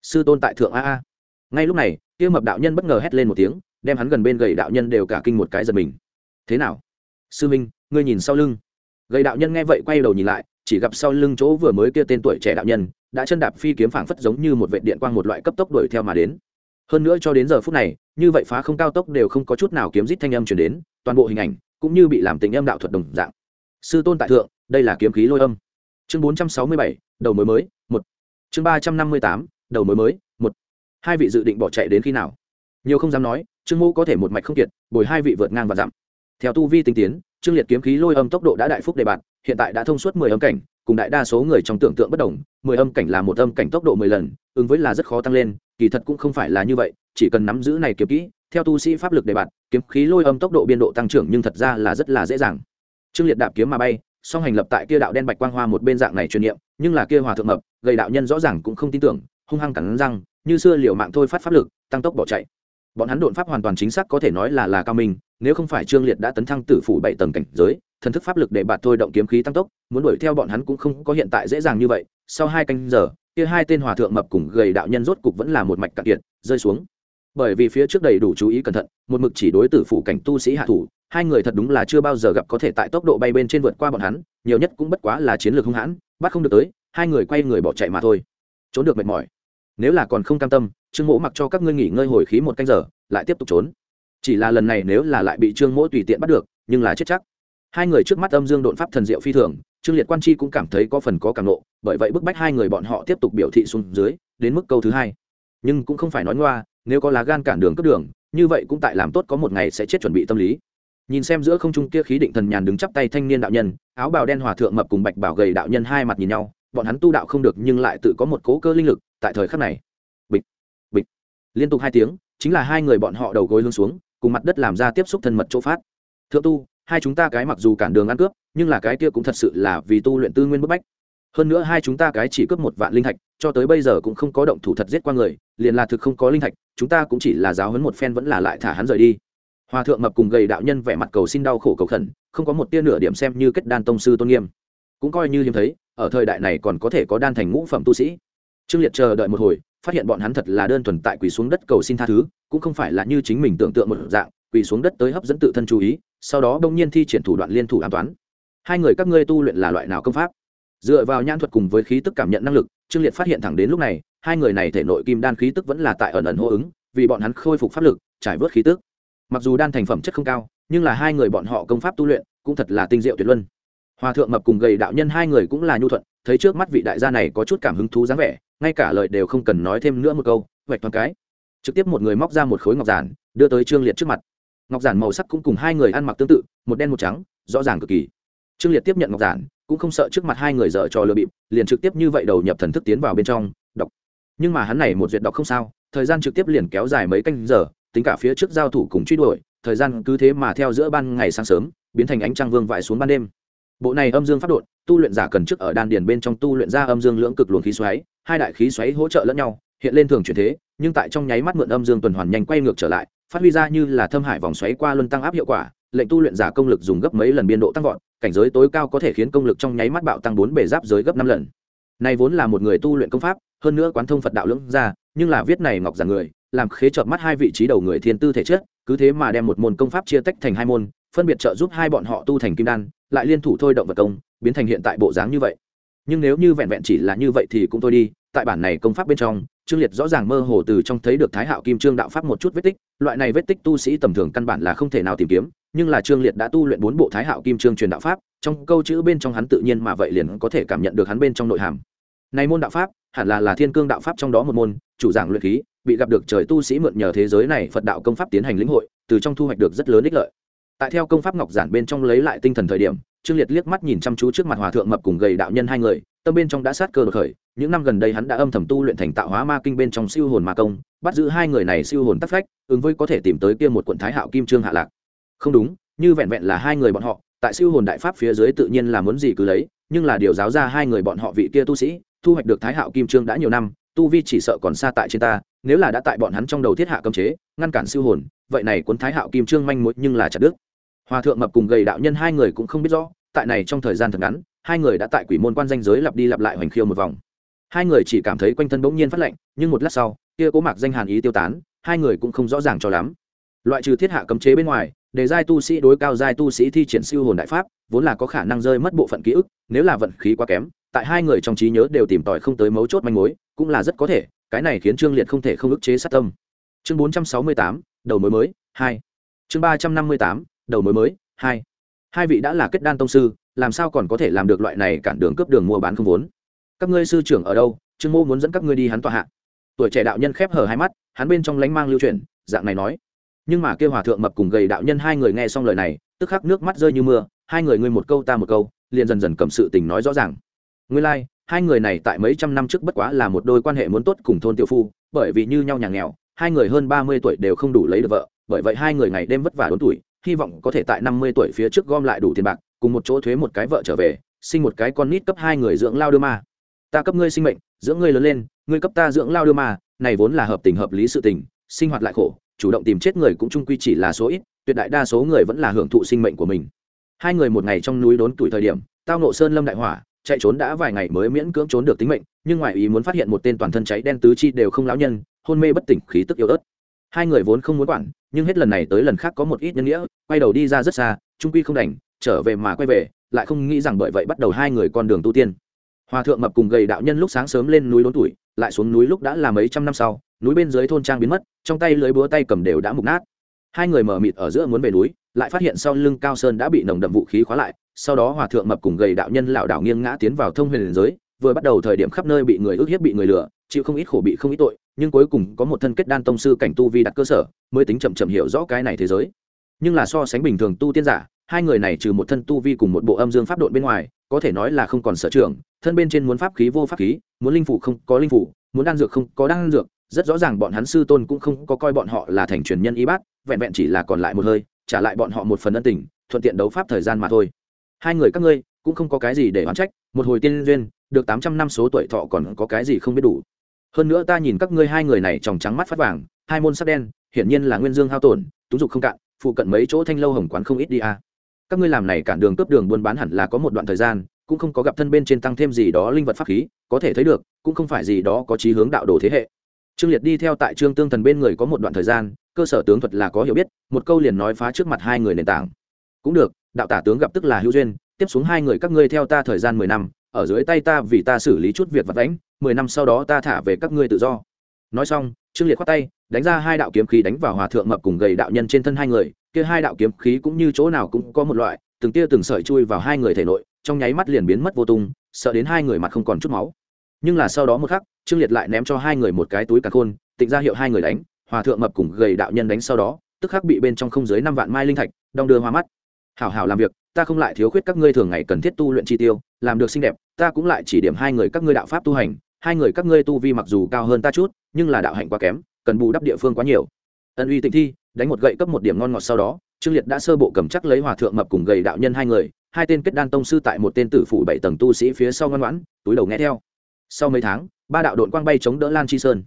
Sư tôn tại thượng a a. Ngay lúc này, kia mập đạo nhân bất ngờ hét lên một tiếng, đem hắn gần bên gầy đạo nhân đều cả kinh một cái giật mình. Thế nào? Sư minh, ngươi nhìn sau lưng. Gầy đạo nhân nghe vậy quay đầu nhìn lại, chỉ gặp sau lưng chỗ vừa mới kia tên tuổi trẻ đạo nhân, đã chân đạp phi kiếm phảng phất giống như một vệ điện quang một loại cấp tốc đuổi theo mà đến. Hơn nữa cho đến giờ phút này, như vậy phá không cao tốc đều không có chút nào kiếm rít thanh âm chuyển đến, toàn bộ hình ảnh cũng như bị làm tình âm đạo thuật đồng dạng. Sư tôn tại thượng, đây là kiếm khí lôi âm. Chương bốn trăm sáu mươi bảy, đầu mới mới, một. Chương ba trăm năm mươi tám, đầu mới mới, một. Hai vị dự định bỏ chạy đến khi nào? Nhiều không dám nói, trương mô có thể một mạch không kiệt, bồi hai vị vượt ngang và dặm theo tu vi tinh tiến, trương liệt kiếm khí lôi âm tốc độ đã đại phúc đề bạt, hiện tại đã thông suốt mười âm cảnh, cùng đại đa số người trong tưởng tượng bất đồng, mười âm cảnh là một âm cảnh tốc độ mười lần, ứng với là rất khó tăng lên, kỳ thật cũng không phải là như vậy, chỉ cần nắm giữ này kiếm kỹ, theo tu sĩ pháp lực đề bạt, kiếm khí lôi âm tốc độ biên độ tăng trưởng nhưng thật ra là rất là dễ dàng. Trương liệt đạp kiếm mà bay, song hành lập tại kia đạo đen bạch quang hoa một bên dạng này truyền niệm, nhưng là kia hòa thượng mập, gầy đạo nhân rõ ràng cũng không tin tưởng, hung hăng cắn răng, như xưa liều mạng thôi phát pháp lực, tăng tốc bỏ chạy. Bọn hắn đột pháp hoàn toàn chính xác có thể nói là là cao minh nếu không phải trương liệt đã tấn thăng tử phủ bảy tầng cảnh giới, thần thức pháp lực để bạt thôi động kiếm khí tăng tốc, muốn đuổi theo bọn hắn cũng không có hiện tại dễ dàng như vậy. Sau hai canh giờ, kia hai tên hòa thượng mập cùng gầy đạo nhân rốt cục vẫn là một mạch cạn kiệt, rơi xuống. Bởi vì phía trước đầy đủ chú ý cẩn thận, một mực chỉ đối tử phủ cảnh tu sĩ hạ thủ, hai người thật đúng là chưa bao giờ gặp có thể tại tốc độ bay bên trên vượt qua bọn hắn, nhiều nhất cũng bất quá là chiến lược hung hãn, bắt không được tới, hai người quay người bỏ chạy mà thôi. Trốn được mệt mỏi. Nếu là còn không cam tâm, trương mỗ mặc cho các ngươi nghỉ ngơi hồi khí một canh giờ, lại tiếp tục trốn chỉ là lần này nếu là lại bị trương mỗ tùy tiện bắt được, nhưng là chết chắc. Hai người trước mắt âm dương đột pháp thần diệu phi thường, trương liệt quan chi cũng cảm thấy có phần có cảm nộ, bởi vậy bức bách hai người bọn họ tiếp tục biểu thị xuống dưới, đến mức câu thứ hai. Nhưng cũng không phải nói ngoa, nếu có lá gan cản đường cướp đường, như vậy cũng tại làm tốt có một ngày sẽ chết chuẩn bị tâm lý. Nhìn xem giữa không trung kia khí định thần nhàn đứng chắp tay thanh niên đạo nhân, áo bào đen hòa thượng mập cùng bạch bảo gầy đạo nhân hai mặt nhìn nhau, bọn hắn tu đạo không được nhưng lại tự có một cố cơ linh lực, tại thời khắc này. Bịch bịch. Liên tục hai tiếng, chính là hai người bọn họ đầu gối lưng xuống cùng mặt đất làm ra tiếp xúc thân mật chỗ phát. Thượng tu, hai chúng ta cái mặc dù cản đường ăn cướp, nhưng là cái kia cũng thật sự là vì tu luyện tư nguyên bức bách. Hơn nữa hai chúng ta cái chỉ cướp một vạn linh thạch, cho tới bây giờ cũng không có động thủ thật giết qua người, liền là thực không có linh thạch, chúng ta cũng chỉ là giáo hấn một phen vẫn là lại thả hắn rời đi. Hòa thượng mập cùng gầy đạo nhân vẻ mặt cầu xin đau khổ cầu khẩn, không có một tia nửa điểm xem như kết đan tông sư tôn nghiêm. Cũng coi như hiếm thấy, ở thời đại này còn có thể có đan thành ngũ phẩm tu sĩ. Trương liệt chờ đợi một hồi phát hiện bọn hắn thật là đơn thuần tại quỳ xuống đất cầu xin tha thứ, cũng không phải là như chính mình tưởng tượng một dạng, quỳ xuống đất tới hấp dẫn tự thân chú ý, sau đó đông nhiên thi triển thủ đoạn liên thủ an toán hai người các ngươi tu luyện là loại nào công pháp? Dựa vào nhãn thuật cùng với khí tức cảm nhận năng lực, trương liệt phát hiện thẳng đến lúc này, hai người này thể nội kim đan khí tức vẫn là tại ẩn ẩn hô ứng, vì bọn hắn khôi phục pháp lực, trải vớt khí tức. Mặc dù đan thành phẩm chất không cao, nhưng là hai người bọn họ công pháp tu luyện cũng thật là tinh diệu tuyệt luân. Hòa thượng mập cùng gầy đạo nhân hai người cũng là nhu thuận, thấy trước mắt vị đại gia này có chút cảm hứng thú dáng vẻ ngay cả lời đều không cần nói thêm nữa một câu, vạch toàn cái. Trực tiếp một người móc ra một khối ngọc giản, đưa tới trương liệt trước mặt. Ngọc giản màu sắc cũng cùng hai người ăn mặc tương tự, một đen một trắng, rõ ràng cực kỳ. Trương liệt tiếp nhận ngọc giản, cũng không sợ trước mặt hai người dở trò lừa bịp, liền trực tiếp như vậy đầu nhập thần thức tiến vào bên trong, đọc. Nhưng mà hắn này một duyệt đọc không sao, thời gian trực tiếp liền kéo dài mấy canh giờ, tính cả phía trước giao thủ cùng truy đuổi, thời gian cứ thế mà theo giữa ban ngày sáng sớm, biến thành ánh trăng vương vãi xuống ban đêm bộ này âm dương pháp đột tu luyện giả cần trước ở đan điền bên trong tu luyện ra âm dương lưỡng cực luồng khí xoáy, hai đại khí xoáy hỗ trợ lẫn nhau, hiện lên thường chuyển thế, nhưng tại trong nháy mắt mượn âm dương tuần hoàn nhanh quay ngược trở lại, phát huy ra như là thâm hải vòng xoáy qua luân tăng áp hiệu quả, lệnh tu luyện giả công lực dùng gấp mấy lần biên độ tăng vọt, cảnh giới tối cao có thể khiến công lực trong nháy mắt bạo tăng bốn bề giáp giới gấp năm lần. Này vốn là một người tu luyện công pháp, hơn nữa quán thông phật đạo lưỡng ra, nhưng là viết này ngọc giản người, làm khế chợp mắt hai vị trí đầu người thiên tư thể chất, cứ thế mà đem một môn công pháp chia tách thành hai môn, phân biệt trợ giúp hai bọn họ tu thành kim đan lại liên thủ thôi động vật công, biến thành hiện tại bộ dáng như vậy. Nhưng nếu như vẹn vẹn chỉ là như vậy thì cũng thôi đi, tại bản này công pháp bên trong, trương liệt rõ ràng mơ hồ từ trong thấy được thái hạo kim trương đạo pháp một chút vết tích, loại này vết tích tu sĩ tầm thường căn bản là không thể nào tìm kiếm, nhưng là trương liệt đã tu luyện bốn bộ thái hạo kim trương truyền đạo pháp, trong câu chữ bên trong hắn tự nhiên mà vậy liền có thể cảm nhận được hắn bên trong nội hàm. Này môn đạo pháp, hẳn là là thiên cương đạo pháp trong đó một môn, chủ giảng luyện khí, bị gặp được trời tu sĩ mượn nhờ thế giới này phật đạo công pháp tiến hành lĩnh hội, từ trong thu hoạch được rất lớn ích lợi tại theo công pháp ngọc giản bên trong lấy lại tinh thần thời điểm, trương liệt liếc mắt nhìn chăm chú trước mặt hòa thượng mập cùng gầy đạo nhân hai người, tâm bên trong đã sát cơ đột khởi. Những năm gần đây hắn đã âm thầm tu luyện thành tạo hóa ma kinh bên trong siêu hồn ma công, bắt giữ hai người này siêu hồn tắc phách, ứng với có thể tìm tới kia một quận thái hạo kim trương hạ lạc. Không đúng, như vẹn vẹn là hai người bọn họ, tại siêu hồn đại pháp phía dưới tự nhiên là muốn gì cứ lấy, nhưng là điều giáo ra hai người bọn họ vị kia tu sĩ, thu hoạch được thái hạo kim trương đã nhiều năm, tu vi chỉ sợ còn xa tại trên ta, nếu là đã tại bọn hắn trong đầu thiết hạ cấm chế, ngăn cản siêu hồn, vậy này cuốn thái hạo kim trương manh mối nhưng là chặt đức hòa thượng mập cùng gầy đạo nhân hai người cũng không biết rõ, tại này trong thời gian thật ngắn, hai người đã tại quỷ môn quan danh giới lặp đi lặp lại hoành khiêu một vòng. Hai người chỉ cảm thấy quanh thân bỗng nhiên phát lạnh, nhưng một lát sau, kia cố mạc danh hàn ý tiêu tán, hai người cũng không rõ ràng cho lắm. Loại trừ thiết hạ cấm chế bên ngoài, để giai tu sĩ đối cao giai tu sĩ thi triển siêu hồn đại pháp, vốn là có khả năng rơi mất bộ phận ký ức, nếu là vận khí quá kém, tại hai người trong trí nhớ đều tìm tòi không tới mấu chốt manh mối, cũng là rất có thể, cái này khiến trương liệt không thể không ức chế sát tâm. Chương bốn trăm sáu mươi tám, đầu mối mới, hai. Chương ba trăm năm mươi tám đầu mối mới hai. Hai vị đã là kết đan tông sư làm sao còn có thể làm được loại này cản đường cướp đường mua bán không vốn? Các ngươi sư trưởng ở đâu? Trương mô muốn dẫn các ngươi đi hắn tòa hạ. Tuổi trẻ đạo nhân khép hở hai mắt hắn bên trong lánh mang lưu truyền dạng này nói. Nhưng mà kêu hòa thượng mập cùng gầy đạo nhân hai người nghe xong lời này tức khắc nước mắt rơi như mưa hai người ngươi một câu ta một câu liền dần dần cầm sự tình nói rõ ràng. Ngươi lai、like, hai người này tại mấy trăm năm trước bất quá là một đôi quan hệ muốn tốt cùng thôn tiểu phu bởi vì như nhau nhà nghèo hai người hơn ba mươi tuổi đều không đủ lấy được vợ bởi vậy hai người ngày đêm vất vả đốn tuổi hy vọng có thể tại năm mươi tuổi phía trước gom lại đủ tiền bạc, cùng một chỗ thuế một cái vợ trở về, sinh một cái con nít cấp hai người dưỡng lao đưa ma. Ta cấp ngươi sinh mệnh, dưỡng ngươi lớn lên, ngươi cấp ta dưỡng lao đưa ma, này vốn là hợp tình hợp lý sự tình, sinh hoạt lại khổ, chủ động tìm chết người cũng chung quy chỉ là số ít, tuyệt đại đa số người vẫn là hưởng thụ sinh mệnh của mình. Hai người một ngày trong núi đốn tuổi thời điểm, tao nộ sơn lâm đại hỏa, chạy trốn đã vài ngày mới miễn cưỡng trốn được tính mệnh, nhưng ngoài ý muốn phát hiện một tên toàn thân cháy đen tứ chi đều không lão nhân, hôn mê bất tỉnh, khí tức yếu ớt hai người vốn không muốn quản, nhưng hết lần này tới lần khác có một ít nhân nghĩa, quay đầu đi ra rất xa, trung quy không đành, trở về mà quay về, lại không nghĩ rằng bởi vậy bắt đầu hai người con đường tu tiên. Hòa thượng mập cùng gầy đạo nhân lúc sáng sớm lên núi đốn tuổi, lại xuống núi lúc đã là mấy trăm năm sau, núi bên dưới thôn trang biến mất, trong tay lưới búa tay cầm đều đã mục nát. Hai người mở mịt ở giữa muốn về núi, lại phát hiện sau lưng cao sơn đã bị nồng đậm vũ khí khóa lại, sau đó hòa thượng mập cùng gầy đạo nhân lảo đảo nghiêng ngã tiến vào thông huyền giới, vừa bắt đầu thời điểm khắp nơi bị người ức hiếp bị người lừa, chịu không ít khổ bị không ít tội nhưng cuối cùng có một thân kết đan tông sư cảnh tu vi đặt cơ sở, mới tính chậm chậm hiểu rõ cái này thế giới. Nhưng là so sánh bình thường tu tiên giả, hai người này trừ một thân tu vi cùng một bộ âm dương pháp độn bên ngoài, có thể nói là không còn sở trường, thân bên trên muốn pháp khí vô pháp khí, muốn linh phủ không có linh phủ, muốn đan dược không có đan dược, rất rõ ràng bọn hắn sư tôn cũng không có coi bọn họ là thành truyền nhân y bát, vẹn vẹn chỉ là còn lại một hơi, trả lại bọn họ một phần ân tình, thuận tiện đấu pháp thời gian mà thôi. Hai người các ngươi cũng không có cái gì để oán trách, một hồi tiên duyên, được tám trăm năm số tuổi thọ còn có cái gì không biết đủ hơn nữa ta nhìn các ngươi hai người này tròng trắng mắt phát vàng, hai môn sắc đen, hiển nhiên là nguyên dương hao tổn, túng dục không cạn, phụ cận mấy chỗ thanh lâu hồng quán không ít đi a à. các ngươi làm này cản đường cướp đường buôn bán hẳn là có một đoạn thời gian, cũng không có gặp thân bên trên tăng thêm gì đó linh vật pháp khí, có thể thấy được, cũng không phải gì đó có chí hướng đạo đồ thế hệ trương liệt đi theo tại trương tương thần bên người có một đoạn thời gian, cơ sở tướng thuật là có hiểu biết, một câu liền nói phá trước mặt hai người nền tảng cũng được, đạo tả tướng gặp tức là hữu duyên, tiếp xuống hai người các ngươi theo ta thời gian mười năm, ở dưới tay ta vì ta xử lý chút việc vật đánh mười năm sau đó ta thả về các ngươi tự do. Nói xong, trương liệt khoát tay, đánh ra hai đạo kiếm khí đánh vào hòa thượng mập cùng gầy đạo nhân trên thân hai người. Kia hai đạo kiếm khí cũng như chỗ nào cũng có một loại, từng tia từng sợi chui vào hai người thể nội, trong nháy mắt liền biến mất vô tung, sợ đến hai người mặt không còn chút máu. Nhưng là sau đó một khắc, trương liệt lại ném cho hai người một cái túi cả khôn, tịnh ra hiệu hai người đánh, hòa thượng mập cùng gầy đạo nhân đánh sau đó, tức khắc bị bên trong không dưới năm vạn mai linh thạch, đong đưa hoa mắt. Hảo hảo làm việc, ta không lại thiếu khuyết các ngươi thường ngày cần thiết tu luyện chi tiêu, làm được xinh đẹp, ta cũng lại chỉ điểm hai người các ngươi đạo pháp tu hành hai người các ngươi tu vi mặc dù cao hơn ta chút, nhưng là đạo hạnh quá kém, cần bù đắp địa phương quá nhiều. Ân uy tịnh thi, đánh một gậy cấp một điểm ngon ngọt sau đó, trương liệt đã sơ bộ cầm chắc lấy hòa thượng mập cùng gầy đạo nhân hai người, hai tên kết đan tông sư tại một tên tử phủ bảy tầng tu sĩ phía sau ngoan ngoãn, túi đầu nghe theo. Sau mấy tháng, ba đạo đội quang bay chống đỡ lan chi sơn.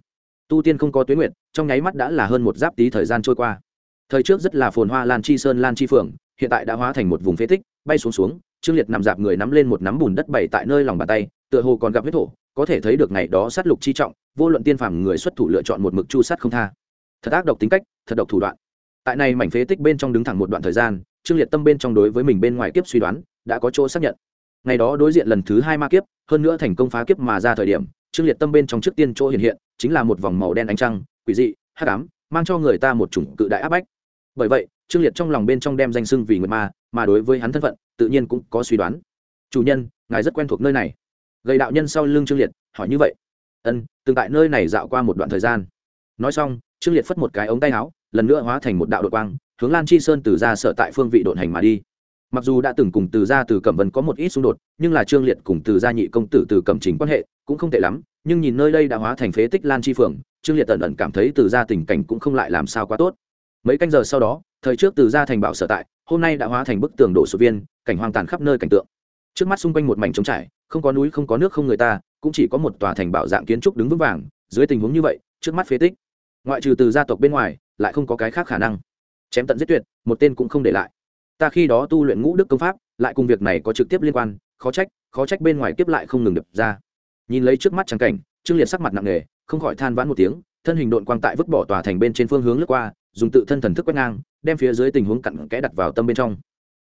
Tu tiên không có tuyến nguyện trong nháy mắt đã là hơn một giáp tí thời gian trôi qua. Thời trước rất là phồn hoa lan chi sơn, lan chi phượng, hiện tại đã hóa thành một vùng phế tích, bay xuống xuống, trương liệt nằm dạp người nắm lên một nắm bùn đất bày tại nơi lòng bàn tay tựa hồ còn gặp huyết thổ, có thể thấy được ngày đó sát lục chi trọng, vô luận tiên phàm người xuất thủ lựa chọn một mực chu sát không tha. Thật ác độc tính cách, thật độc thủ đoạn. Tại này mảnh phế tích bên trong đứng thẳng một đoạn thời gian, trương liệt tâm bên trong đối với mình bên ngoài kiếp suy đoán, đã có chỗ xác nhận. Ngày đó đối diện lần thứ hai ma kiếp, hơn nữa thành công phá kiếp mà ra thời điểm, trương liệt tâm bên trong trước tiên chỗ hiện hiện, chính là một vòng màu đen ánh trăng, quỷ dị, hắc ám, mang cho người ta một chủng cự đại áp bách. Bởi vậy, trương liệt trong lòng bên trong đem danh sưng vì người ma, mà đối với hắn thân phận, tự nhiên cũng có suy đoán. Chủ nhân, ngài rất quen thuộc nơi này gầy đạo nhân sau lưng trương liệt, hỏi như vậy. Ân, từng tại nơi này dạo qua một đoạn thời gian. Nói xong, trương liệt phất một cái ống tay áo, lần nữa hóa thành một đạo đội quang, hướng lan chi sơn từ ra sở tại phương vị độn hành mà đi. Mặc dù đã từng cùng từ gia từ cẩm vân có một ít xung đột, nhưng là trương liệt cùng từ gia nhị công tử từ cẩm chính quan hệ cũng không tệ lắm, nhưng nhìn nơi đây đã hóa thành phế tích lan chi phường trương liệt ẩn ẩn cảm thấy từ gia tình cảnh cũng không lại làm sao quá tốt. Mấy canh giờ sau đó, thời trước từ gia thành bảo sở tại, hôm nay đã hóa thành bức tường đổ sụp viên, cảnh hoang tàn khắp nơi cảnh tượng trước mắt xung quanh một mảnh trống trải, không có núi, không có nước, không người ta, cũng chỉ có một tòa thành bảo dạng kiến trúc đứng vững vàng, dưới tình huống như vậy, trước mắt phế tích. Ngoại trừ từ gia tộc bên ngoài, lại không có cái khác khả năng. Chém tận giết tuyệt, một tên cũng không để lại. Ta khi đó tu luyện ngũ đức công pháp, lại cùng việc này có trực tiếp liên quan, khó trách khó trách bên ngoài tiếp lại không ngừng đập ra. Nhìn lấy trước mắt trắng cảnh, trương liệt sắc mặt nặng nề, không khỏi than vãn một tiếng, thân hình đội quang tại vứt bỏ tòa thành bên trên phương hướng lướt qua, dùng tự thân thần thức quét ngang, đem phía dưới tình huống cặn kẽ đặt vào tâm bên trong.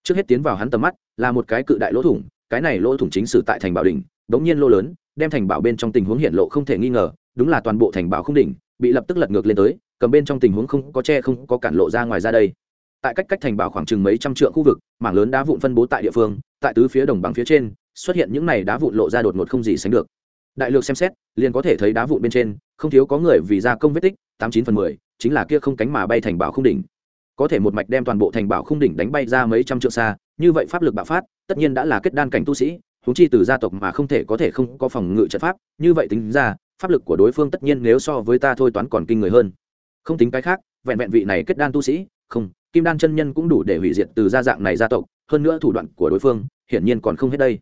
Trước hết tiến vào hắn tầm mắt, là một cái cự đại lỗ thủng cái này lỗ thủng chính sử tại thành bảo đỉnh, đống nhiên lô lớn, đem thành bảo bên trong tình huống hiện lộ không thể nghi ngờ, đúng là toàn bộ thành bảo không đỉnh, bị lập tức lật ngược lên tới, cầm bên trong tình huống không có che không có cản lộ ra ngoài ra đây. Tại cách cách thành bảo khoảng chừng mấy trăm trượng khu vực, mảng lớn đá vụn phân bố tại địa phương, tại tứ phía đồng bằng phía trên, xuất hiện những này đá vụn lộ ra đột ngột không gì sánh được. Đại lược xem xét, liền có thể thấy đá vụn bên trên, không thiếu có người vì gia công vết tích, tám chín phần mười, chính là kia không cánh mà bay thành bảo không đỉnh. Có thể một mạch đem toàn bộ thành bảo không đỉnh đánh bay ra mấy trăm trượng xa, như vậy pháp lực bạo phát tất nhiên đã là kết đan cảnh tu sĩ húng chi từ gia tộc mà không thể có thể không có phòng ngự trận pháp, như vậy tính ra, pháp lực của đối phương tất nhiên nếu so với ta thôi toán còn kinh người hơn. Không tính cái khác, vẹn vẹn vị này kết đan tu sĩ, không, kim đan chân nhân cũng đủ để hủy diệt từ gia dạng này gia tộc, hơn nữa thủ đoạn của đối phương, hiển nhiên còn không hết đây.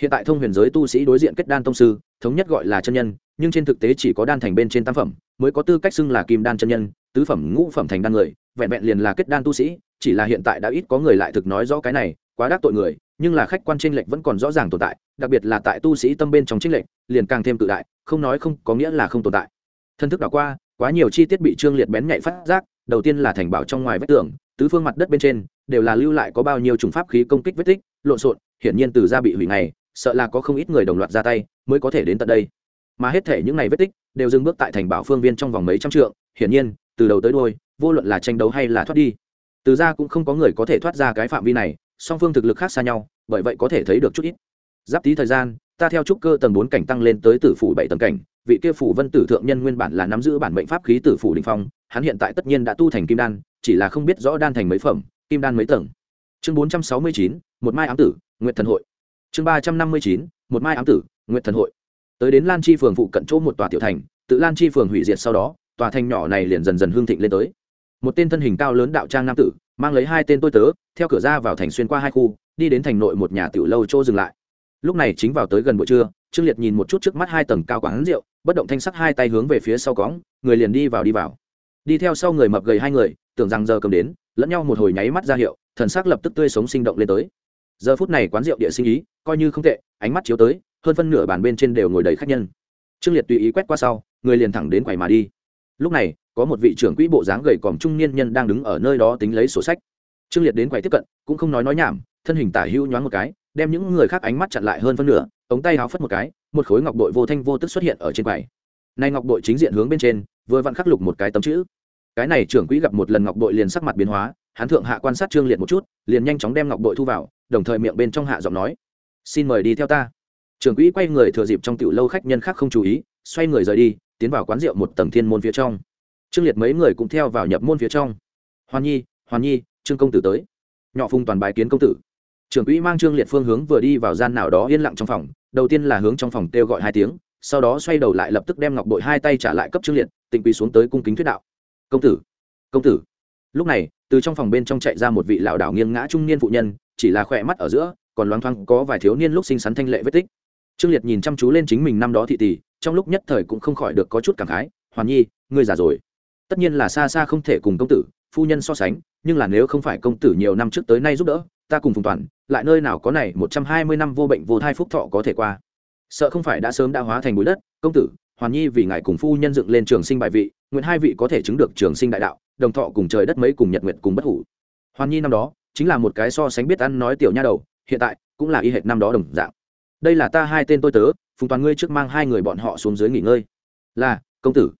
Hiện tại thông huyền giới tu sĩ đối diện kết đan tông sư, thống nhất gọi là chân nhân, nhưng trên thực tế chỉ có đan thành bên trên tam phẩm, mới có tư cách xưng là kim đan chân nhân, tứ phẩm ngũ phẩm thành đan người, vẹn vẹn liền là kết đan tu sĩ, chỉ là hiện tại đã ít có người lại thực nói rõ cái này, quá đắc tội người nhưng là khách quan tranh lệch vẫn còn rõ ràng tồn tại, đặc biệt là tại tu sĩ tâm bên trong tranh lệch, liền càng thêm tự đại, không nói không có nghĩa là không tồn tại. Thân thức đảo qua, quá nhiều chi tiết bị trương liệt bén nhạy phát giác, đầu tiên là thành bảo trong ngoài vách tường, tứ phương mặt đất bên trên, đều là lưu lại có bao nhiêu chủng pháp khí công kích vết tích, lộn xộn, hiển nhiên từ gia bị hủy này sợ là có không ít người đồng loạt ra tay, mới có thể đến tận đây. Mà hết thể những này vết tích, đều dừng bước tại thành bảo phương viên trong vòng mấy trăm trượng, hiển nhiên, từ đầu tới đuôi, vô luận là tranh đấu hay là thoát đi, từ gia cũng không có người có thể thoát ra cái phạm vi này song phương thực lực khác xa nhau, bởi vậy có thể thấy được chút ít. Giáp tí thời gian, ta theo trúc cơ tầng bốn cảnh tăng lên tới tử phủ bảy tầng cảnh, vị kia phủ vân tử thượng nhân nguyên bản là nắm giữ bản mệnh pháp khí tử phủ đình phong, hắn hiện tại tất nhiên đã tu thành kim đan, chỉ là không biết rõ đan thành mấy phẩm, kim đan mấy tầng. Chương bốn trăm sáu mươi chín, một mai ám tử nguyện thần hội. Chương ba trăm năm mươi chín, một mai ám tử nguyện thần hội. Tới đến lan chi phường phụ cận chỗ một tòa tiểu thành, tự lan chi phường hủy diệt sau đó, tòa thành nhỏ này liền dần dần hương thịnh lên tới. Một tên thân hình cao lớn đạo trang nam tử mang lấy hai tên tôi tớ, theo cửa ra vào thành xuyên qua hai khu, đi đến thành nội một nhà tiểu lâu chỗ dừng lại. Lúc này chính vào tới gần buổi trưa, trương liệt nhìn một chút trước mắt hai tầng cao quán rượu, bất động thanh sắc hai tay hướng về phía sau cõng, người liền đi vào đi vào. Đi theo sau người mập gầy hai người, tưởng rằng giờ cầm đến, lẫn nhau một hồi nháy mắt ra hiệu, thần sắc lập tức tươi sống sinh động lên tới. Giờ phút này quán rượu địa sinh ý, coi như không tệ, ánh mắt chiếu tới, hơn phân nửa bàn bên trên đều ngồi đầy khách nhân. Trương liệt tùy ý quét qua sau, người liền thẳng đến quầy mà đi. Lúc này có một vị trưởng quỹ bộ dáng gầy còm trung niên nhân đang đứng ở nơi đó tính lấy sổ sách. Trương liệt đến quầy tiếp cận, cũng không nói nói nhảm, thân hình tả hữu nhoáng một cái, đem những người khác ánh mắt chặn lại hơn phân nửa, ống tay háo phất một cái, một khối ngọc bội vô thanh vô tức xuất hiện ở trên quầy. Nay ngọc bội chính diện hướng bên trên, vừa vặn khắc lục một cái tấm chữ. Cái này trưởng quỹ gặp một lần ngọc bội liền sắc mặt biến hóa, hắn thượng hạ quan sát trương liệt một chút, liền nhanh chóng đem ngọc bội thu vào, đồng thời miệng bên trong hạ giọng nói, xin mời đi theo ta. Trưởng quỹ quay người thừa dịp trong tiểu lâu khách nhân khác không chú ý, xoay người rời đi, tiến vào quán rượu một tầng thiên môn phía trong trương liệt mấy người cũng theo vào nhập môn phía trong. Hoàn nhi hoàn nhi, trương công tử tới. Nhỏ phung toàn bài kiến công tử. Trưởng quỹ mang trương liệt phương hướng vừa đi vào gian nào đó yên lặng trong phòng, đầu tiên là hướng trong phòng kêu gọi hai tiếng, sau đó xoay đầu lại lập tức đem ngọc bội hai tay trả lại cấp trương liệt, tịnh quỳ xuống tới cung kính thuyết đạo. Công tử công tử. Lúc này, từ trong phòng bên trong chạy ra một vị lão đảo nghiêng ngã trung niên phụ nhân, chỉ là khỏe mắt ở giữa, còn loáng thoáng có vài thiếu niên lúc sinh sắn thanh lệ vết tích. Trương liệt nhìn chăm chú lên chính mình năm đó thị tỷ, trong lúc nhất thời cũng không khỏi được có chút cảm khái. Hoàn nhi, ngươi già rồi tất nhiên là xa xa không thể cùng công tử, phu nhân so sánh, nhưng là nếu không phải công tử nhiều năm trước tới nay giúp đỡ, ta cùng phùng toàn, lại nơi nào có này một trăm hai mươi năm vô bệnh vô thai phúc thọ có thể qua. Sợ không phải đã sớm đã hóa thành bụi đất, công tử, hoàn nhi vì ngài cùng phu nhân dựng lên trường sinh bài vị, nguyện hai vị có thể chứng được trường sinh đại đạo, đồng thọ cùng trời đất mấy cùng nhật nguyện cùng bất hủ. Hoàn nhi năm đó, chính là một cái so sánh biết ăn nói tiểu nha đầu, hiện tại, cũng là y hệt năm đó đồng dạng. Đây là ta hai tên tôi tớ, phùng toàn ngươi trước mang hai người bọn họ xuống dưới nghỉ ngơi. Là, công tử.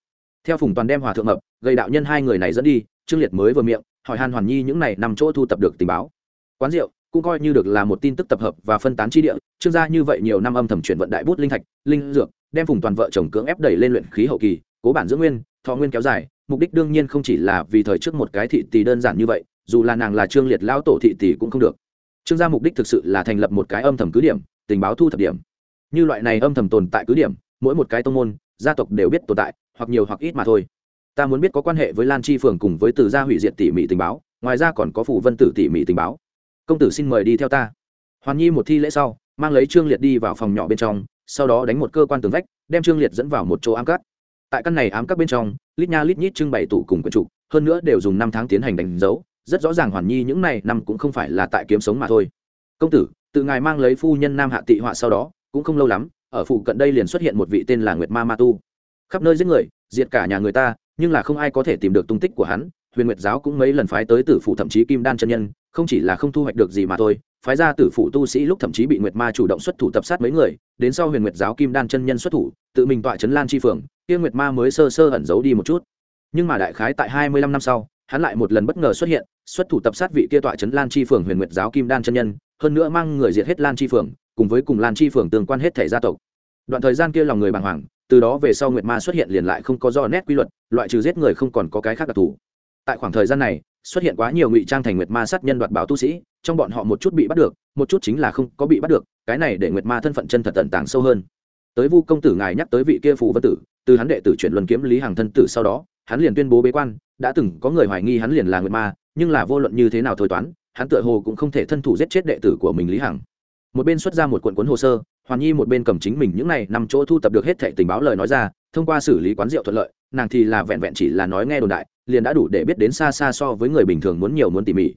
Theo phùng toàn đem hòa thượng mập gây đạo nhân hai người này dẫn đi, trương liệt mới vừa miệng, hỏi hàn hoàn nhi những này nằm chỗ thu tập được tình báo. Quán rượu cũng coi như được là một tin tức tập hợp và phân tán chi địa, trương gia như vậy nhiều năm âm thầm chuyển vận đại bút linh thạch, linh dược, đem phùng toàn vợ chồng cưỡng ép đẩy lên luyện khí hậu kỳ, cố bản giữ nguyên, thọ nguyên kéo dài, mục đích đương nhiên không chỉ là vì thời trước một cái thị tỷ đơn giản như vậy, dù là nàng là trương liệt lão tổ thị tỷ cũng không được. Trương gia mục đích thực sự là thành lập một cái âm thầm cứ điểm, tình báo thu thập điểm. Như loại này âm thầm tồn tại cứ điểm, mỗi một cái tông môn, gia tộc đều biết tồn tại, hoặc nhiều hoặc ít mà thôi ta muốn biết có quan hệ với lan chi phường cùng với từ gia hủy diệt tỉ mỉ tình báo, ngoài ra còn có phủ vân tử tỉ mỉ tình báo. Công tử xin mời đi theo ta. Hoàn nhi một thi lễ sau, mang lấy trương liệt đi vào phòng nhỏ bên trong, sau đó đánh một cơ quan tường vách, đem trương liệt dẫn vào một chỗ ám cắt. Tại căn này ám các bên trong, lít nha lít nhít trưng bày tủ cùng quần trụ, hơn nữa đều dùng năm tháng tiến hành đánh dấu, rất rõ ràng hoàn nhi những này năm cũng không phải là tại kiếm sống mà thôi. Công tử, tự ngài mang lấy phu nhân nam hạ tị họa sau đó, cũng không lâu lắm, ở phụ cận đây liền xuất hiện một vị tên là nguyệt ma ma tu. Khắp nơi giết người, diệt cả nhà người ta nhưng là không ai có thể tìm được tung tích của hắn, huyền nguyệt giáo cũng mấy lần phái tới tử phụ thậm chí kim đan chân nhân, không chỉ là không thu hoạch được gì mà thôi, phái ra tử phụ tu sĩ lúc thậm chí bị nguyệt ma chủ động xuất thủ tập sát mấy người, đến sau huyền nguyệt giáo kim đan chân nhân xuất thủ, tự mình tọa chấn lan chi phường kia nguyệt ma mới sơ sơ ẩn giấu đi một chút. Nhưng mà đại khái tại hai mươi lăm năm sau, hắn lại một lần bất ngờ xuất hiện, xuất thủ tập sát vị kia tọa chấn lan chi phường huyền nguyệt giáo kim đan chân nhân, hơn nữa mang người diệt hết lan chi phường cùng với cùng lan chi phường tương quan hết thể gia tộc. Đoạn thời gian kia lòng người bàng hoàng từ đó về sau nguyệt ma xuất hiện liền lại không có do nét quy luật, loại trừ giết người không còn có cái khác đặc thù. Tại khoảng thời gian này, xuất hiện quá nhiều ngụy trang thành nguyệt ma sát nhân đoạt bảo tu sĩ, trong bọn họ một chút bị bắt được, một chút chính là không có bị bắt được, cái này để nguyệt ma thân phận chân thật tận tàng sâu hơn. Tới vu công tử ngài nhắc tới vị kia phù vân tử, từ hắn đệ tử chuyển luân kiếm lý hàng thân tử sau đó, hắn liền tuyên bố bế quan, đã từng có người hoài nghi hắn liền là nguyệt ma, nhưng là vô luận như thế nào thôi toán, hắn tựa hồ cũng không thể thân thủ giết chết đệ tử của mình lý hằng. Một bên xuất ra một cuộn cuốn hồ sơ hoàn nhi một bên cầm chính mình những này nằm chỗ thu tập được hết thệ tình báo lời nói ra, thông qua xử lý quán rượu thuận lợi, nàng thì là vẹn vẹn chỉ là nói nghe đồn đại, liền đã đủ để biết đến xa xa so với người bình thường muốn nhiều muốn tỉ mỉ.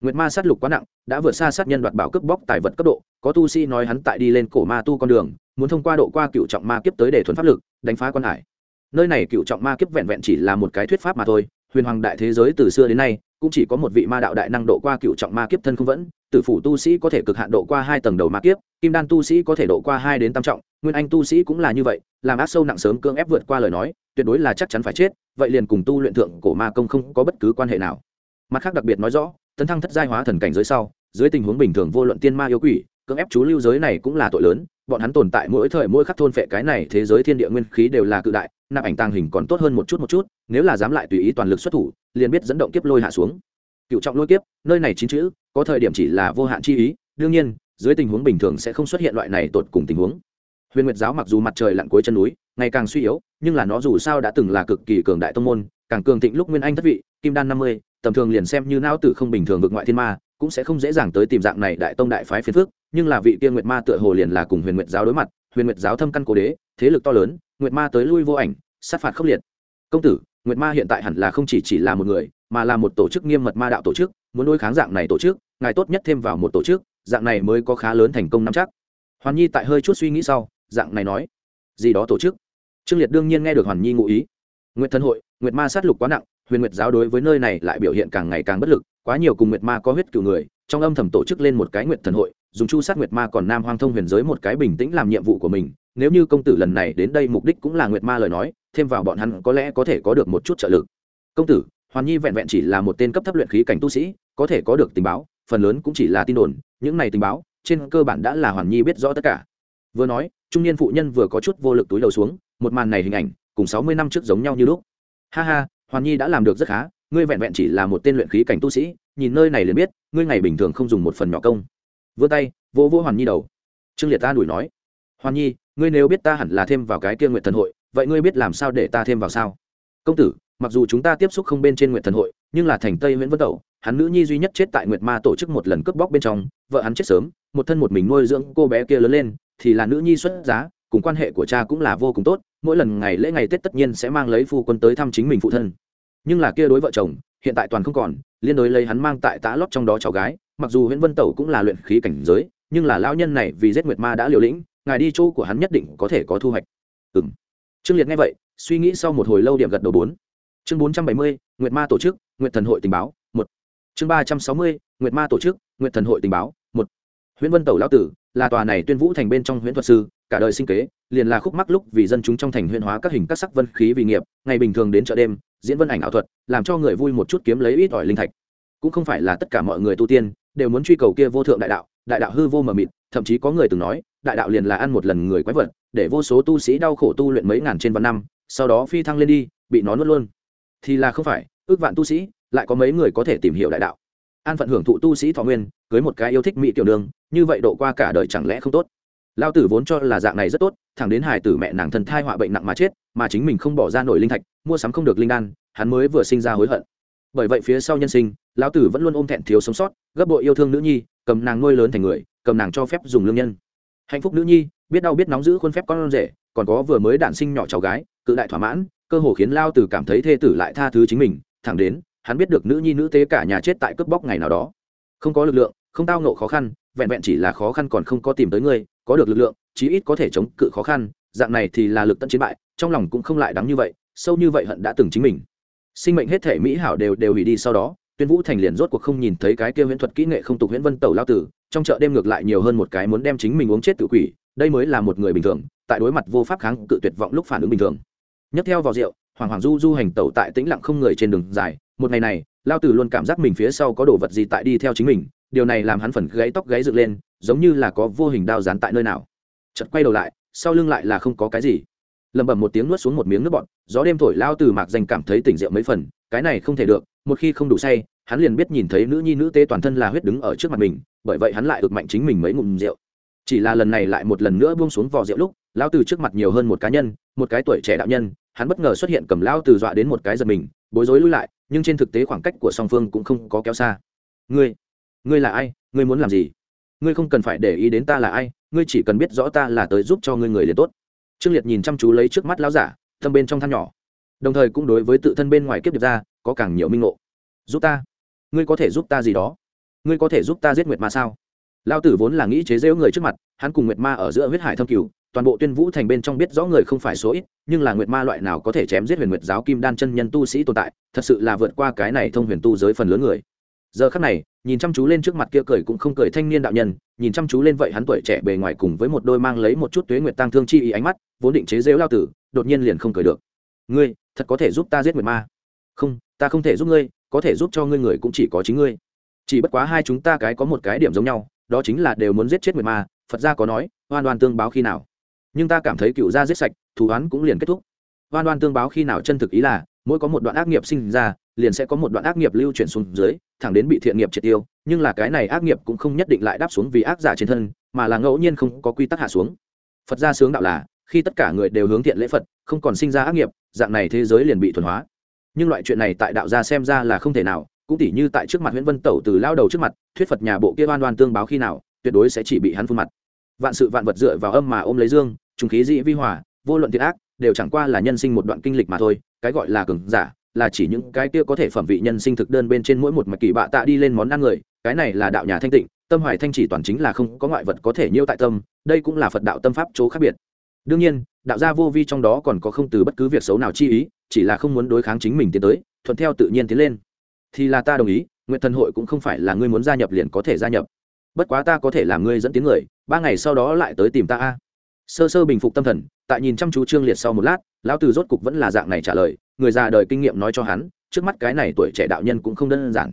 Nguyệt ma sát lục quá nặng, đã vượt xa sát nhân đoạt bảo cướp bóc tài vật cấp độ, có tu sĩ nói hắn tại đi lên cổ ma tu con đường, muốn thông qua độ qua cựu trọng ma kiếp tới để thuần pháp lực, đánh phá quan hải. Nơi này cựu trọng ma kiếp vẹn vẹn chỉ là một cái thuyết pháp mà thôi, huyền hoàng đại thế giới từ xưa đến nay, cũng chỉ có một vị ma đạo đại năng độ qua cựu trọng ma kiếp thân không vẫn, tử phủ tu sĩ có thể cực hạn độ qua hai tầng đầu ma kiếp kim đan tu sĩ có thể độ qua hai đến tam trọng, nguyên anh tu sĩ cũng là như vậy, làm ác sâu nặng sớm cưỡng ép vượt qua lời nói, tuyệt đối là chắc chắn phải chết, vậy liền cùng tu luyện thượng cổ ma công không có bất cứ quan hệ nào. Mặt khác đặc biệt nói rõ, tấn thăng thất giai hóa thần cảnh giới sau, dưới tình huống bình thường vô luận tiên ma yêu quỷ, cưỡng ép chú lưu giới này cũng là tội lớn, bọn hắn tồn tại mỗi thời mỗi khắc thôn phệ cái này thế giới thiên địa nguyên khí đều là cự đại, nạp ảnh tàng hình còn tốt hơn một chút một chút, nếu là dám lại tùy ý toàn lực xuất thủ, liền biết dẫn động kiếp lôi hạ xuống. Cựu trọng lôi kiếp, nơi này chín chữ, có thời điểm chỉ là vô hạn chi ý, đương nhiên dưới tình huống bình thường sẽ không xuất hiện loại này tột cùng tình huống. Huyền nguyệt giáo mặc dù mặt trời lặn cuối chân núi, ngày càng suy yếu, nhưng là nó dù sao đã từng là cực kỳ cường đại tông môn, càng cường thịnh lúc nguyên anh thất vị, kim đan năm mươi, tầm thường liền xem như não tử không bình thường vượt ngoại thiên ma, cũng sẽ không dễ dàng tới tìm dạng này đại tông đại phái phiến phước nhưng là vị tiên nguyệt ma tựa hồ liền là cùng huyền nguyệt giáo đối mặt, huyền nguyệt giáo thâm căn cố đế, thế lực to lớn, nguyệt ma tới lui vô ảnh, sát phạt khốc liệt. Công tử, nguyệt ma hiện tại hẳn là không chỉ chỉ là một người, mà là một tổ chức nghiêm mật ma đạo tổ chức, muốn nuôi kháng dạng này tổ chức, ngài tốt nhất thêm vào một tổ chức dạng này mới có khá lớn thành công nắm chắc. Hoàn nhi tại hơi chút suy nghĩ sau, dạng này nói. Gì đó tổ chức. Trương liệt đương nhiên nghe được hoàn nhi ngụ ý. Nguyệt thân hội, nguyệt ma sát lục quá nặng, huyền nguyệt giáo đối với nơi này lại biểu hiện càng ngày càng bất lực, quá nhiều cùng nguyệt ma có huyết cựu người, trong âm thầm tổ chức lên một cái nguyệt thần hội, dùng chu sát nguyệt ma còn nam hoang thông huyền giới một cái bình tĩnh làm nhiệm vụ của mình, nếu như công tử lần này đến đây mục đích cũng là nguyệt ma lời nói, thêm vào bọn hắn có lẽ có thể có được một chút trợ lực. Công tử, hoàn nhi vẹn vẹn chỉ là một tên cấp thấp luyện khí cảnh tu sĩ, có thể có được tình báo phần lớn cũng chỉ là tin đồn, những này tình báo, trên cơ bản đã là hoàn nhi biết rõ tất cả. Vừa nói, trung niên phụ nhân vừa có chút vô lực túi đầu xuống, một màn này hình ảnh, cùng sáu mươi năm trước giống nhau như lúc. Ha ha, hoàn nhi đã làm được rất khá, ngươi vẹn vẹn chỉ là một tên luyện khí cảnh tu sĩ, nhìn nơi này liền biết, ngươi ngày bình thường không dùng một phần nhỏ công. Vươn tay, vỗ vỗ hoàn nhi đầu. Trương liệt ta đuổi nói, hoàn nhi, ngươi nếu biết ta hẳn là thêm vào cái kia nguyện thần hội, vậy ngươi biết làm sao để ta thêm vào sao? Công tử, mặc dù chúng ta tiếp xúc không bên trên nguyện thần hội, nhưng là thành tây nguyễn vân tẩu hắn nữ nhi duy nhất chết tại nguyệt ma tổ chức một lần cướp bóc bên trong, vợ hắn chết sớm, một thân một mình nuôi dưỡng cô bé kia lớn lên, thì là nữ nhi xuất giá, cùng quan hệ của cha cũng là vô cùng tốt, mỗi lần ngày lễ ngày tết tất nhiên sẽ mang lấy phu quân tới thăm chính mình phụ thân. Nhưng là kia đối vợ chồng, hiện tại toàn không còn, liên đối lấy hắn mang tại tã lót trong đó cháu gái, mặc dù nguyễn vân tẩu cũng là luyện khí cảnh giới, nhưng là lão nhân này vì giết nguyệt ma đã liều lĩnh, ngài đi chỗ của hắn nhất định có thể có thu hoạch. Ừ m trương liệt nghe vậy, suy nghĩ sau một hồi lâu điểm gật đầu bốn. Chương bốn trăm bảy mươi, nguyệt ma tổ chức, nguyệt thần hội tình báo chương ba trăm sáu mươi, nguyệt ma tổ chức, nguyệt thần hội tình báo, một. Huyễn vân tẩu lão tử, là tòa này tuyên vũ thành bên trong Huyễn thuật sư, cả đời sinh kế, liền là khúc mắc lúc vì dân chúng trong thành Huyễn hóa các hình các sắc vân khí vì nghiệp, ngày bình thường đến chợ đêm, diễn vân ảnh ảo thuật, làm cho người vui một chút kiếm lấy ít ỏi linh thạch. Cũng không phải là tất cả mọi người tu tiên, đều muốn truy cầu kia vô thượng đại đạo đại đạo hư vô mờ mịt, thậm chí có người từng nói, đại đạo liền là ăn một lần người quái vật, để vô số tu sĩ đau khổ tu luyện mấy ngàn trên vạn năm, sau đó phi thăng lên đi, bị nó nuốt luôn. Thì là không phải, ước vạn tu sĩ lại có mấy người có thể tìm hiểu đại đạo. An phận hưởng thụ tu sĩ thọ nguyên, cưới một cái yêu thích mỹ tiểu đường, như vậy độ qua cả đời chẳng lẽ không tốt? Lao tử vốn cho là dạng này rất tốt, thẳng đến hài tử mẹ nàng thân thai họa bệnh nặng mà chết, mà chính mình không bỏ ra nổi linh thạch, mua sắm không được linh đan, hắn mới vừa sinh ra hối hận. Bởi vậy phía sau nhân sinh, lão tử vẫn luôn ôm thẹn thiếu sống sót, gấp bội yêu thương nữ nhi, cầm nàng nuôi lớn thành người, cầm nàng cho phép dùng lương nhân. Hạnh phúc nữ nhi, biết đau biết nóng giữ khuôn phép con rể, còn có vừa mới đản sinh nhỏ cháu gái, cự đại thỏa mãn, cơ hồ khiến lao tử cảm thấy thê tử lại tha thứ chính mình, thẳng đến hắn biết được nữ nhi nữ tế cả nhà chết tại cướp bóc ngày nào đó. Không có lực lượng, không tao nộ khó khăn, vẹn vẹn chỉ là khó khăn còn không có tìm tới ngươi, có được lực lượng, chí ít có thể chống cự khó khăn, dạng này thì là lực tận chiến bại, trong lòng cũng không lại đắng như vậy, sâu như vậy hận đã từng chính mình. Sinh mệnh hết thể mỹ hảo đều đều hủy đi sau đó, tuyên vũ thành liền rốt cuộc không nhìn thấy cái kia huyễn thuật kỹ nghệ không tục huyễn vân tẩu lao tử, trong chợ đêm ngược lại nhiều hơn một cái muốn đem chính mình uống chết tự quỷ, đây mới là một người bình thường, tại đối mặt vô pháp kháng cự tuyệt vọng lúc phản ứng bình thường. Nhấc theo vào rượu, hoàng hoàng du du hành tẩu tại tĩnh lặng không người trên đường dài một ngày này, lao tử luôn cảm giác mình phía sau có đồ vật gì tại đi theo chính mình, điều này làm hắn phần gáy tóc gáy dựng lên, giống như là có vô hình đao dán tại nơi nào. Chật quay đầu lại, sau lưng lại là không có cái gì. Lẩm bẩm một tiếng nuốt xuống một miếng nước bọt, gió đêm thổi lao từ mạc danh cảm thấy tỉnh rượu mấy phần, cái này không thể được, một khi không đủ say, hắn liền biết nhìn thấy nữ nhi nữ tế toàn thân là huyết đứng ở trước mặt mình, bởi vậy hắn lại ực mạnh chính mình mấy ngụm rượu. Chỉ là lần này lại một lần nữa buông xuống vò rượu lúc, lao từ trước mặt nhiều hơn một cá nhân, một cái tuổi trẻ đạo nhân, hắn bất ngờ xuất hiện cầm lao từ dọa đến một cái giật mình, bối rối lui lại nhưng trên thực tế khoảng cách của song phương cũng không có kéo xa. Ngươi ngươi là ai? Ngươi muốn làm gì? Ngươi không cần phải để ý đến ta là ai, ngươi chỉ cần biết rõ ta là tới giúp cho ngươi người liền tốt. Trương liệt nhìn chăm chú lấy trước mắt lão giả, thâm bên trong than nhỏ. Đồng thời cũng đối với tự thân bên ngoài kiếp điệp ra, có càng nhiều minh ngộ. Giúp ta. Ngươi có thể giúp ta gì đó? Ngươi có thể giúp ta giết nguyệt ma sao? Lao tử vốn là nghĩ chế rễu người trước mặt, hắn cùng nguyệt ma ở giữa huyết hải thâm cửu toàn bộ tuyên vũ thành bên trong biết rõ người không phải số ít, nhưng là nguyệt ma loại nào có thể chém giết huyền nguyệt giáo kim đan chân nhân tu sĩ tồn tại, thật sự là vượt qua cái này thông huyền tu giới phần lớn người. Giờ khắc này, nhìn chăm chú lên trước mặt kia cười cũng không cười thanh niên đạo nhân, nhìn chăm chú lên vậy hắn tuổi trẻ bề ngoài cùng với một đôi mang lấy một chút tuế nguyệt tăng thương chi ý ánh mắt, vốn định chế rêu lao tử, đột nhiên liền không cười được. Ngươi, thật có thể giúp ta giết nguyệt ma? Không, ta không thể giúp ngươi, có thể giúp cho ngươi người cũng chỉ có chính ngươi. Chỉ bất quá hai chúng ta cái có một cái điểm giống nhau, đó chính là đều muốn giết chết nguyệt ma. Phật gia có nói, oan oan tương báo khi nào? Nhưng ta cảm thấy cựu gia giết sạch, thù oán cũng liền kết thúc. Oan oan tương báo khi nào chân thực ý là, mỗi có một đoạn ác nghiệp sinh ra, liền sẽ có một đoạn ác nghiệp lưu chuyển xuống dưới, thẳng đến bị thiện nghiệp triệt tiêu, nhưng là cái này ác nghiệp cũng không nhất định lại đáp xuống vì ác giả trên thân, mà là ngẫu nhiên không có quy tắc hạ xuống. Phật gia sướng đạo là, khi tất cả người đều hướng thiện lễ phật, không còn sinh ra ác nghiệp, dạng này thế giới liền bị thuần hóa. Nhưng loại chuyện này tại đạo gia xem ra là không thể nào, cũng tỉ như tại trước mặt nguyễn vân tẩu từ lao đầu trước mặt, thuyết phật nhà bộ kia oan oan tương báo khi nào, tuyệt đối sẽ chỉ bị hắn phun mặt. Vạn sự vạn vật dựa vào âm mà ôm lấy dương trùng khí dị vi hòa, vô luận thiệt ác, đều chẳng qua là nhân sinh một đoạn kinh lịch mà thôi, cái gọi là cường giả, là chỉ những cái kia có thể phẩm vị nhân sinh thực đơn bên trên mỗi một mạch kỳ bạ tạ đi lên món ăn người, cái này là đạo nhà thanh tịnh, tâm hoài thanh chỉ toàn chính là không có ngoại vật có thể nhiêu tại tâm, đây cũng là phật đạo tâm pháp chỗ khác biệt. Đương nhiên, đạo gia vô vi trong đó còn có không từ bất cứ việc xấu nào chi ý, chỉ là không muốn đối kháng chính mình tiến tới, thuận theo tự nhiên tiến lên. Thì là ta đồng ý, nguyện thần hội cũng không phải là ngươi muốn gia nhập liền có thể gia nhập. Bất quá ta có thể làm ngươi dẫn tiếng người, ba ngày sau đó lại tới tìm ta a sơ sơ bình phục tâm thần, tại nhìn chăm chú trương liệt sau một lát, lão từ rốt cục vẫn là dạng này trả lời, người già đời kinh nghiệm nói cho hắn, trước mắt cái này tuổi trẻ đạo nhân cũng không đơn giản.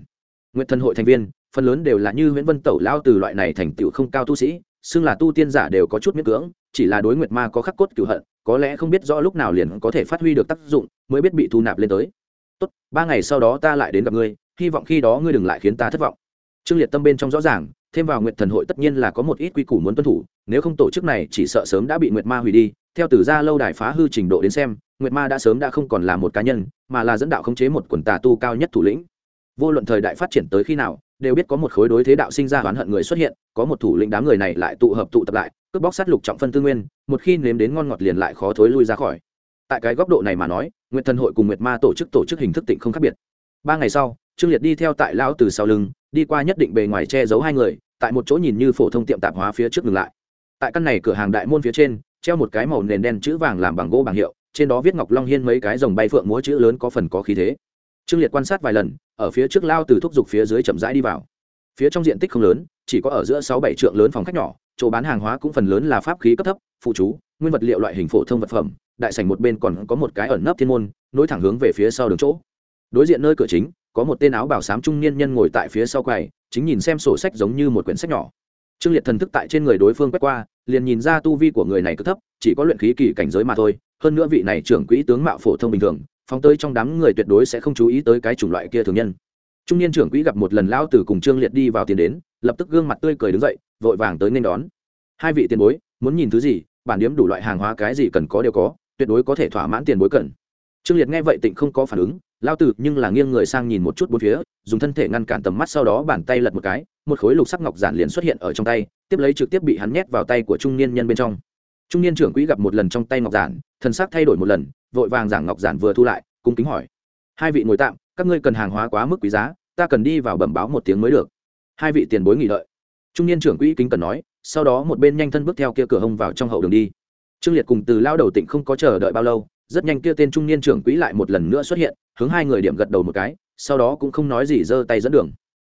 Nguyện thần hội thành viên, phần lớn đều là như nguyễn vân tẩu lao từ loại này thành tựu không cao tu sĩ, xưng là tu tiên giả đều có chút miễn cưỡng, chỉ là đối nguyệt ma có khắc cốt cửu hận, có lẽ không biết rõ lúc nào liền có thể phát huy được tác dụng, mới biết bị thu nạp lên tới. Tốt, ba ngày sau đó ta lại đến gặp ngươi, hy vọng khi đó ngươi đừng lại khiến ta thất vọng. Trương liệt tâm bên trong rõ ràng, thêm vào nguyệt thần hội tất nhiên là có một ít quy củ muốn tuân thủ nếu không tổ chức này chỉ sợ sớm đã bị nguyệt ma hủy đi. Theo từ gia lâu đài phá hư trình độ đến xem, nguyệt ma đã sớm đã không còn là một cá nhân, mà là dẫn đạo khống chế một quần tà tu cao nhất thủ lĩnh. Vô luận thời đại phát triển tới khi nào, đều biết có một khối đối thế đạo sinh ra oán hận người xuất hiện, có một thủ lĩnh đám người này lại tụ hợp tụ tập lại, cướp bóc sát lục trọng phân tư nguyên, một khi nếm đến ngon ngọt liền lại khó thối lui ra khỏi. Tại cái góc độ này mà nói, nguyệt thần hội cùng nguyệt ma tổ chức tổ chức hình thức tịnh không khác biệt. Ba ngày sau, trương liệt đi theo tại lão từ sau lưng, đi qua nhất định bề ngoài che giấu hai người, tại một chỗ nhìn như phổ thông tiệm tạp hóa phía trước ngừng lại tại căn này cửa hàng đại môn phía trên, treo một cái màu nền đen chữ vàng làm bằng gỗ bảng hiệu, trên đó viết ngọc long hiên mấy cái dòng bay phượng múa chữ lớn có phần có khí thế. Trương liệt quan sát vài lần, ở phía trước lao từ thúc giục phía dưới chậm rãi đi vào. Phía trong diện tích không lớn, chỉ có ở giữa sáu bảy trượng lớn phòng khách nhỏ, chỗ bán hàng hóa cũng phần lớn là pháp khí cấp thấp, phụ chú, nguyên vật liệu loại hình phổ thông vật phẩm, đại sảnh một bên còn có một cái ẩn nấp thiên môn, nối thẳng hướng về phía sau đường chỗ. Đối diện nơi cửa chính, có một tên áo bảo sám trung niên nhân ngồi tại phía sau quầy, chính nhìn xem sổ sách giống như một quyển sách nhỏ trương liệt thần thức tại trên người đối phương quét qua, liền nhìn ra tu vi của người này cứ thấp, chỉ có luyện khí kỳ cảnh giới mà thôi, hơn nữa vị này trưởng quỹ tướng mạo phổ thông bình thường, phóng tới trong đám người tuyệt đối sẽ không chú ý tới cái chủng loại kia thường nhân. Trung niên trưởng quỹ gặp một lần lão tử cùng trương liệt đi vào tiền đến, lập tức gương mặt tươi cười đứng dậy, vội vàng tới nên đón. Hai vị tiền bối, muốn nhìn thứ gì, bản điếm đủ loại hàng hóa cái gì cần có đều có, tuyệt đối có thể thỏa mãn tiền bối cần. Trương liệt nghe vậy tịnh không có phản ứng lao tử nhưng là nghiêng người sang nhìn một chút bốn phía dùng thân thể ngăn cản tầm mắt sau đó bàn tay lật một cái, một khối lục sắc ngọc giản liền xuất hiện ở trong tay, tiếp lấy trực tiếp bị hắn nhét vào tay của trung niên nhân bên trong. Trung niên trưởng quỹ gặp một lần trong tay ngọc giản, thần sắc thay đổi một lần, vội vàng giảng ngọc giản vừa thu lại, cung kính hỏi. Hai vị ngồi tạm, các ngươi cần hàng hóa quá mức quý giá, ta cần đi vào bẩm báo một tiếng mới được. Hai vị tiền bối nghỉ lợi trung niên trưởng quỹ kính cần nói, sau đó một bên nhanh thân bước theo kia cửa hông vào trong hậu đường đi. Trương liệt cùng từ lao đầu tỉnh không có chờ đợi bao lâu, rất nhanh kia tên trung niên trưởng quỹ lại một lần nữa xuất hiện, hướng hai người điểm gật đầu một cái sau đó cũng không nói gì giơ tay dẫn đường.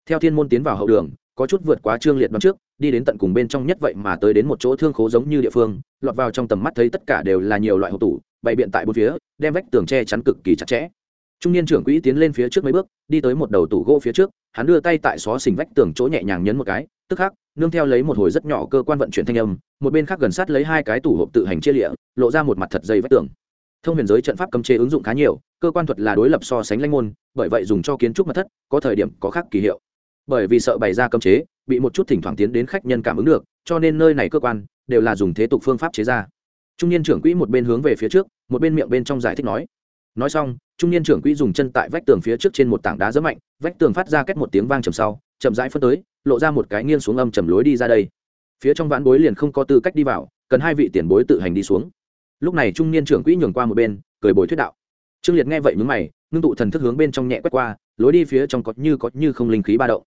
Theo thiên môn tiến vào hậu đường, có chút vượt quá trương liệt đón trước, đi đến tận cùng bên trong nhất vậy mà tới đến một chỗ thương khố giống như địa phương, lọt vào trong tầm mắt thấy tất cả đều là nhiều loại hộp tủ, bày biện tại bốn phía, đem vách tường che chắn cực kỳ chặt chẽ. Trung niên trưởng quỹ tiến lên phía trước mấy bước, đi tới một đầu tủ gỗ phía trước, hắn đưa tay tại xó xình vách tường chỗ nhẹ nhàng nhấn một cái, tức khắc, nương theo lấy một hồi rất nhỏ cơ quan vận chuyển thanh âm, một bên khác gần sát lấy hai cái tủ hộp tự hành chia lịa, lộ ra một mặt thật dày vách tường thông huyền giới trận pháp cấm chế ứng dụng khá nhiều, cơ quan thuật là đối lập so sánh lanh môn, bởi vậy dùng cho kiến trúc mật thất, có thời điểm có khác kỳ hiệu. Bởi vì sợ bày ra cấm chế, bị một chút thỉnh thoảng tiến đến khách nhân cảm ứng được, cho nên nơi này cơ quan đều là dùng thế tục phương pháp chế ra. Trung niên trưởng quỹ một bên hướng về phía trước, một bên miệng bên trong giải thích nói. Nói xong, trung niên trưởng quỹ dùng chân tại vách tường phía trước trên một tảng đá rất mạnh, vách tường phát ra kết một tiếng vang trầm sau, chậm rãi phân tới, lộ ra một cái nghiêng xuống âm trầm lối đi ra đây. Phía trong vãn bối liền không có tư cách đi vào, cần hai vị tiền bối tự hành đi xuống lúc này trung niên trưởng quỹ nhường qua một bên, cười bồi thuyết đạo. Trương liệt nghe vậy mướn mày, ngưng tụ thần thức hướng bên trong nhẹ quét qua, lối đi phía trong có như có như không linh khí ba động.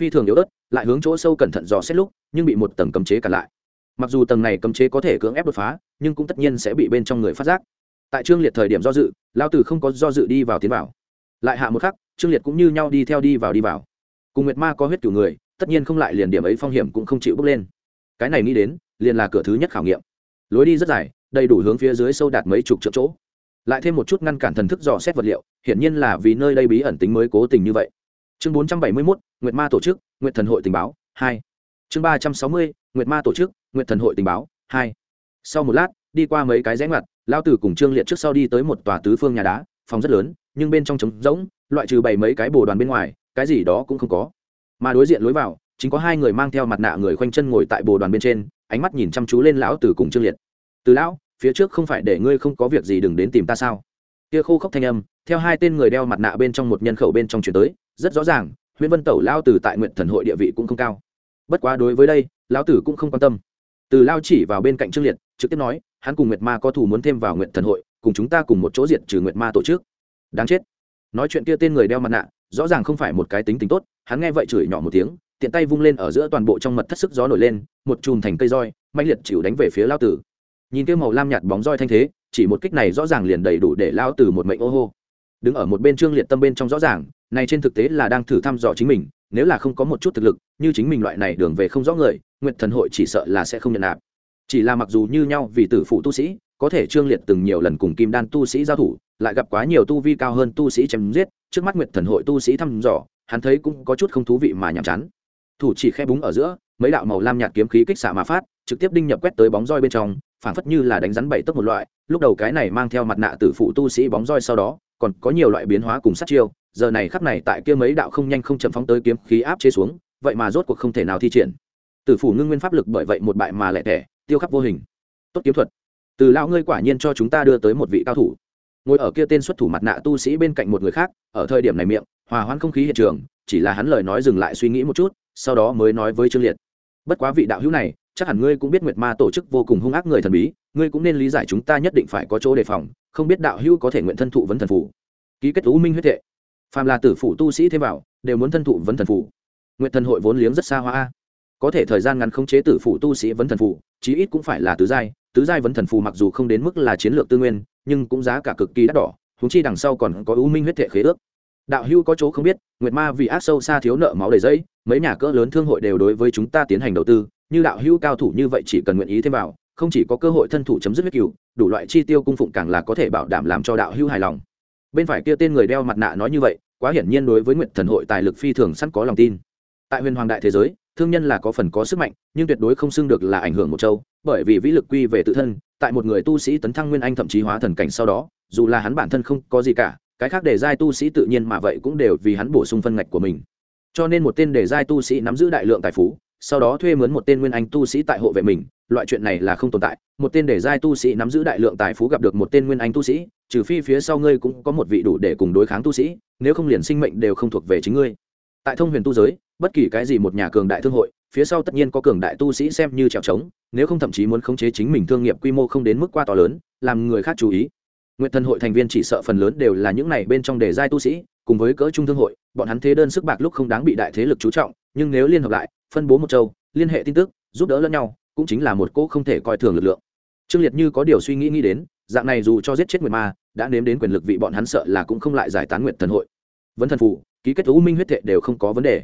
Phi thường yếu ớt, lại hướng chỗ sâu cẩn thận dò xét lúc, nhưng bị một tầng cấm chế cản lại. Mặc dù tầng này cấm chế có thể cưỡng ép đột phá, nhưng cũng tất nhiên sẽ bị bên trong người phát giác. Tại trương liệt thời điểm do dự lao tử không có do dự đi vào tiến vào. Lại hạ một khắc, trương liệt cũng như nhau đi theo đi vào đi vào. Cùng nguyệt ma có huyết cửu người, tất nhiên không lại liền điểm ấy phong hiểm cũng không chịu bước lên. Cái này nghĩ đến, liền là cửa thứ nhất khảo nghiệm. Lối đi rất dài đầy đủ hướng phía dưới sâu đạt mấy chục triệu chỗ. Lại thêm một chút ngăn cản thần thức dò xét vật liệu, hiển nhiên là vì nơi đây bí ẩn tính mới cố tình như vậy. Chương bốn trăm bảy mươi mốt, nguyệt ma tổ chức, nguyệt thần hội tình báo, hai. Chương ba trăm sáu mươi, nguyệt ma tổ chức, nguyệt thần hội tình báo, hai. Sau một lát, đi qua mấy cái rẽ ngoặt, lao tử cùng trương liệt trước sau đi tới một tòa tứ phương nhà đá, phòng rất lớn, nhưng bên trong trống rỗng, loại trừ bảy mấy cái bồ đoàn bên ngoài, cái gì đó cũng không có. Mà đối diện lối vào, chính có hai người mang theo mặt nạ người khoanh chân ngồi tại bồ đoàn bên trên, ánh mắt nhìn chăm chú lên lão tử cùng trương liệt. Từ lão phía trước không phải để ngươi không có việc gì đừng đến tìm ta sao? Kia khô khốc thanh âm, theo hai tên người đeo mặt nạ bên trong một nhân khẩu bên trong chuyển tới, rất rõ ràng nguyễn vân tẩu lao tử tại nguyện thần hội địa vị cũng không cao. Bất quá đối với đây, lão tử cũng không quan tâm. Từ lao chỉ vào bên cạnh trương liệt, trực tiếp nói, hắn cùng nguyệt ma có thủ muốn thêm vào nguyện thần hội, cùng chúng ta cùng một chỗ diệt trừ nguyệt ma tổ chức. Đáng chết. Nói chuyện kia tên người đeo mặt nạ, rõ ràng không phải một cái tính tính tốt, hắn nghe vậy chửi nhỏ một tiếng, tiện tay vung lên ở giữa toàn bộ trong mật thất sức gió nổi lên, một chùm thành cây roi mạnh liệt chịu đánh về phía lao tử nhìn kêu màu lam nhạt bóng roi thanh thế, chỉ một kích này rõ ràng liền đầy đủ để lao tử một mệnh ô hô. Đứng ở một bên trương liệt tâm bên trong rõ ràng, này trên thực tế là đang thử thăm dò chính mình, nếu là không có một chút thực lực, như chính mình loại này đường về không rõ người nguyện thần hội chỉ sợ là sẽ không nhận nạp. Chỉ là mặc dù như nhau vì tử phụ tu sĩ, có thể trương liệt từng nhiều lần cùng kim đan tu sĩ giao thủ, lại gặp quá nhiều tu vi cao hơn tu sĩ chém giết, trước mắt nguyệt thần hội tu sĩ thăm dò, hắn thấy cũng có chút không thú vị mà nhàm chán. Thủ chỉ khe búng ở giữa, mấy đạo màu lam nhạt kiếm khí kích xạ mà phát, trực tiếp đinh nhập quét tới bóng roi bên trong phảng phất như là đánh rắn bảy tấc một loại, lúc đầu cái này mang theo mặt nạ tử phụ tu sĩ bóng roi sau đó, còn có nhiều loại biến hóa cùng sát chiêu, giờ này khắc này tại kia mấy đạo không nhanh không chậm phóng tới kiếm khí áp chế xuống, vậy mà rốt cuộc không thể nào thi triển. Tử phủ ngưng nguyên pháp lực bởi vậy một bại mà lẻ tẻ, tiêu khắp vô hình. Tốt kiếm thuật. Từ lão ngươi quả nhiên cho chúng ta đưa tới một vị cao thủ. Ngồi ở kia tên xuất thủ mặt nạ tu sĩ bên cạnh một người khác, ở thời điểm này miệng, hòa hoãn không khí hiện trường, chỉ là hắn lời nói dừng lại suy nghĩ một chút, sau đó mới nói với trương liệt. Bất quá vị đạo hữu này chắc hẳn ngươi cũng biết nguyệt ma tổ chức vô cùng hung ác người thần bí, ngươi cũng nên lý giải chúng ta nhất định phải có chỗ đề phòng, không biết đạo hữu có thể nguyện thân thụ vấn thần phủ ký kết u minh huyết thệ. Phàm là tử phủ tu sĩ thêm vào, đều muốn thân thụ vấn thần phủ nguyện thần hội vốn liếng rất xa hoa có thể thời gian ngắn không chế tử phủ tu sĩ vấn thần phủ chí ít cũng phải là tứ giai. Tứ giai vấn thần phù mặc dù không đến mức là chiến lược tư nguyên, nhưng cũng giá cả cực kỳ đắt đỏ húng chi đằng sau còn có ưu minh huyết thể khế ước. Đạo hưu có chỗ không biết, nguyệt ma vì ác sâu xa thiếu nợ máu đầy dây mấy nhà cỡ lớn thương hội đều đối với chúng ta tiến hành đầu tư như đạo hưu cao thủ như vậy chỉ cần nguyện ý thêm vào, không chỉ có cơ hội thân thủ chấm dứt huyết cựu đủ loại chi tiêu cung phụng càng là có thể bảo đảm làm cho đạo hưu hài lòng. Bên phải kia tên người đeo mặt nạ nói như vậy, quá hiển nhiên đối với nguyện thần hội tài lực phi thường sẵn có lòng tin. Tại huyền hoàng đại thế giới, thương nhân là có phần có sức mạnh, nhưng tuyệt đối không xưng được là ảnh hưởng một châu, bởi vì vĩ lực quy về tự thân, tại một người tu sĩ tấn thăng nguyên anh thậm chí hóa thần cảnh sau đó, dù là hắn bản thân không có gì cả, cái khác để giai tu sĩ tự nhiên mà vậy cũng đều vì hắn bổ sung phân ngạch của mình. Cho nên một tên để giai tu sĩ nắm giữ đại lượng tài phú sau đó thuê mướn một tên nguyên anh tu sĩ tại hộ vệ mình, loại chuyện này là không tồn tại. Một tên để giai tu sĩ nắm giữ đại lượng tài phú gặp được một tên nguyên anh tu sĩ, trừ phi phía sau ngươi cũng có một vị đủ để cùng đối kháng tu sĩ, nếu không liền sinh mệnh đều không thuộc về chính ngươi. Tại thông huyền tu giới, bất kỳ cái gì một nhà cường đại thương hội, phía sau tất nhiên có cường đại tu sĩ xem như trèo trống, nếu không thậm chí muốn khống chế chính mình thương nghiệp quy mô không đến mức quá to lớn, làm người khác chú ý. Nguyện thần hội thành viên chỉ sợ phần lớn đều là những này bên trong đề giai tu sĩ, cùng với cỡ trung thương hội, bọn hắn thế đơn sức bạc lúc không đáng bị đại thế lực chú trọng nhưng nếu liên hợp lại, phân bố một châu, liên hệ tin tức, giúp đỡ lẫn nhau, cũng chính là một cỗ không thể coi thường lực lượng. Trương liệt như có điều suy nghĩ nghĩ đến, dạng này dù cho giết chết nguyệt ma, đã nếm đến quyền lực vị bọn hắn sợ là cũng không lại giải tán nguyện thần hội. Vấn thần Phù, ký kết u minh huyết thệ đều không có vấn đề.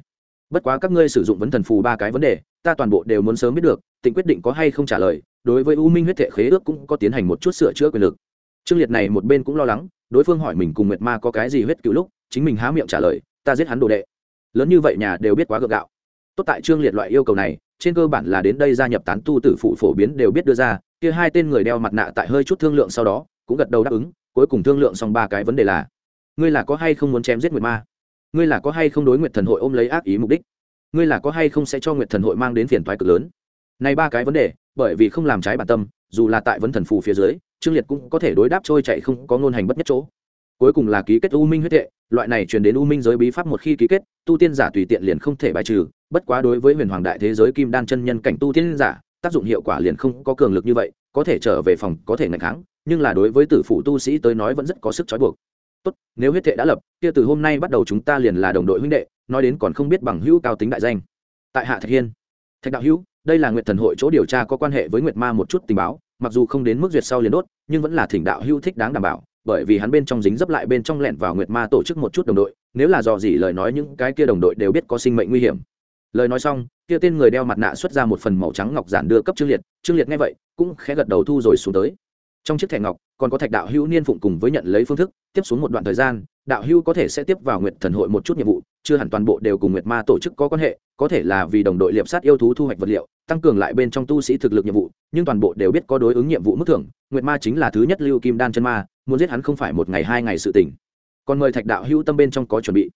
Bất quá các ngươi sử dụng vấn thần phù ba cái vấn đề, ta toàn bộ đều muốn sớm biết được tỉnh quyết định có hay không trả lời, đối với u minh huyết thệ khế ước cũng có tiến hành một chút sửa chữa quyền lực. Trương liệt này một bên cũng lo lắng, đối phương hỏi mình cùng nguyệt ma có cái gì huyết cứu lúc, chính mình há miệng trả lời, ta giết hắn đồ đệ lớn như vậy nhà đều biết quá gượng gạo. Tốt tại trương liệt loại yêu cầu này, trên cơ bản là đến đây gia nhập tán tu tử phụ phổ biến đều biết đưa ra, kia hai tên người đeo mặt nạ tại hơi chút thương lượng sau đó, cũng gật đầu đáp ứng, cuối cùng thương lượng xong ba cái vấn đề là, ngươi là có hay không muốn chém giết nguyệt ma? Ngươi là có hay không đối nguyệt thần hội ôm lấy ác ý mục đích? Ngươi là có hay không sẽ cho nguyệt thần hội mang đến phiền toái cực lớn? Này ba cái vấn đề, bởi vì không làm trái bản tâm, dù là tại vấn thần phù phía dưới, trương liệt cũng có thể đối đáp trôi chạy không có ngôn hành bất nhất chỗ. Cuối cùng là ký kết u minh huyết hệ loại này truyền đến u minh giới bí pháp một khi ký kết, tu tiên giả tùy tiện liền không thể bài trừ, bất quá đối với huyền hoàng đại thế giới kim đan chân nhân cảnh tu tiên giả, tác dụng hiệu quả liền không có cường lực như vậy, có thể trở về phòng, có thể ngạch kháng, nhưng là đối với tử phụ tu sĩ tới nói vẫn rất có sức trói buộc. Tốt, nếu huyết thệ đã lập, kia từ hôm nay bắt đầu chúng ta liền là đồng đội huynh đệ, nói đến còn không biết bằng hữu cao tính đại danh. Tại hạ thạch hiên, thạch đạo hữu, đây là nguyệt thần hội chỗ điều tra có quan hệ với nguyệt ma một chút tình báo, mặc dù không đến mức duyệt sau liền đốt, nhưng vẫn là thỉnh đạo hữu thích đáng đảm bảo bởi vì hắn bên trong dính dấp lại bên trong lẹn vào nguyệt ma tổ chức một chút đồng đội, nếu là dò dỉ lời nói những cái kia đồng đội đều biết có sinh mệnh nguy hiểm. Lời nói xong, kia tên người đeo mặt nạ xuất ra một phần màu trắng ngọc giản đưa cấp trương liệt trương liệt nghe vậy, cũng khẽ gật đầu thu rồi xuống tới. Trong chiếc thẻ ngọc, còn có thạch đạo hữu niên phụng cùng với nhận lấy phương thức, tiếp xuống một đoạn thời gian, đạo hữu có thể sẽ tiếp vào nguyệt thần hội một chút nhiệm vụ, chưa hẳn toàn bộ đều cùng nguyệt ma tổ chức có quan hệ, có thể là vì đồng đội liệp sát yêu thú thu hoạch vật liệu tăng cường lại bên trong tu sĩ thực lực nhiệm vụ, nhưng toàn bộ đều biết có đối ứng nhiệm vụ mức thưởng, nguyệt ma chính là thứ nhất lưu kim đan chân ma, muốn giết hắn không phải một ngày hai ngày sự tỉnh còn mời thạch đạo hữu tâm bên trong có chuẩn bị.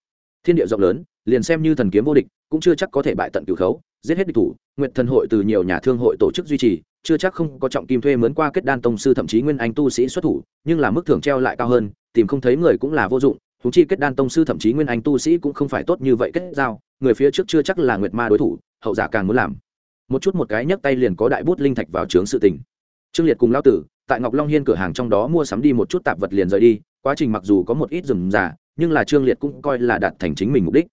Thiên địa rộng lớn, liền xem như thần kiếm vô địch, cũng chưa chắc có thể bại tận cửu khấu, giết hết địch thủ, nguyệt thần hội từ nhiều nhà thương hội tổ chức duy trì, chưa chắc không có trọng kim thuê mướn qua kết đan tông sư thậm chí nguyên anh tu sĩ xuất thủ, nhưng là mức thưởng treo lại cao hơn, tìm không thấy người cũng là vô dụng thú chi kết đan tông sư thậm chí nguyên anh tu sĩ cũng không phải tốt như vậy kết giao, người phía trước chưa chắc là nguyệt ma đối thủ, hậu giả càng muốn làm một chút một cái nhấc tay liền có đại bút linh thạch vào trướng sự tình. Trương liệt cùng lao tử tại ngọc long hiên cửa hàng trong đó mua sắm đi một chút tạp vật liền rời đi quá trình mặc dù có một ít rừng rà, nhưng là trương liệt cũng coi là đạt thành chính mình mục đích.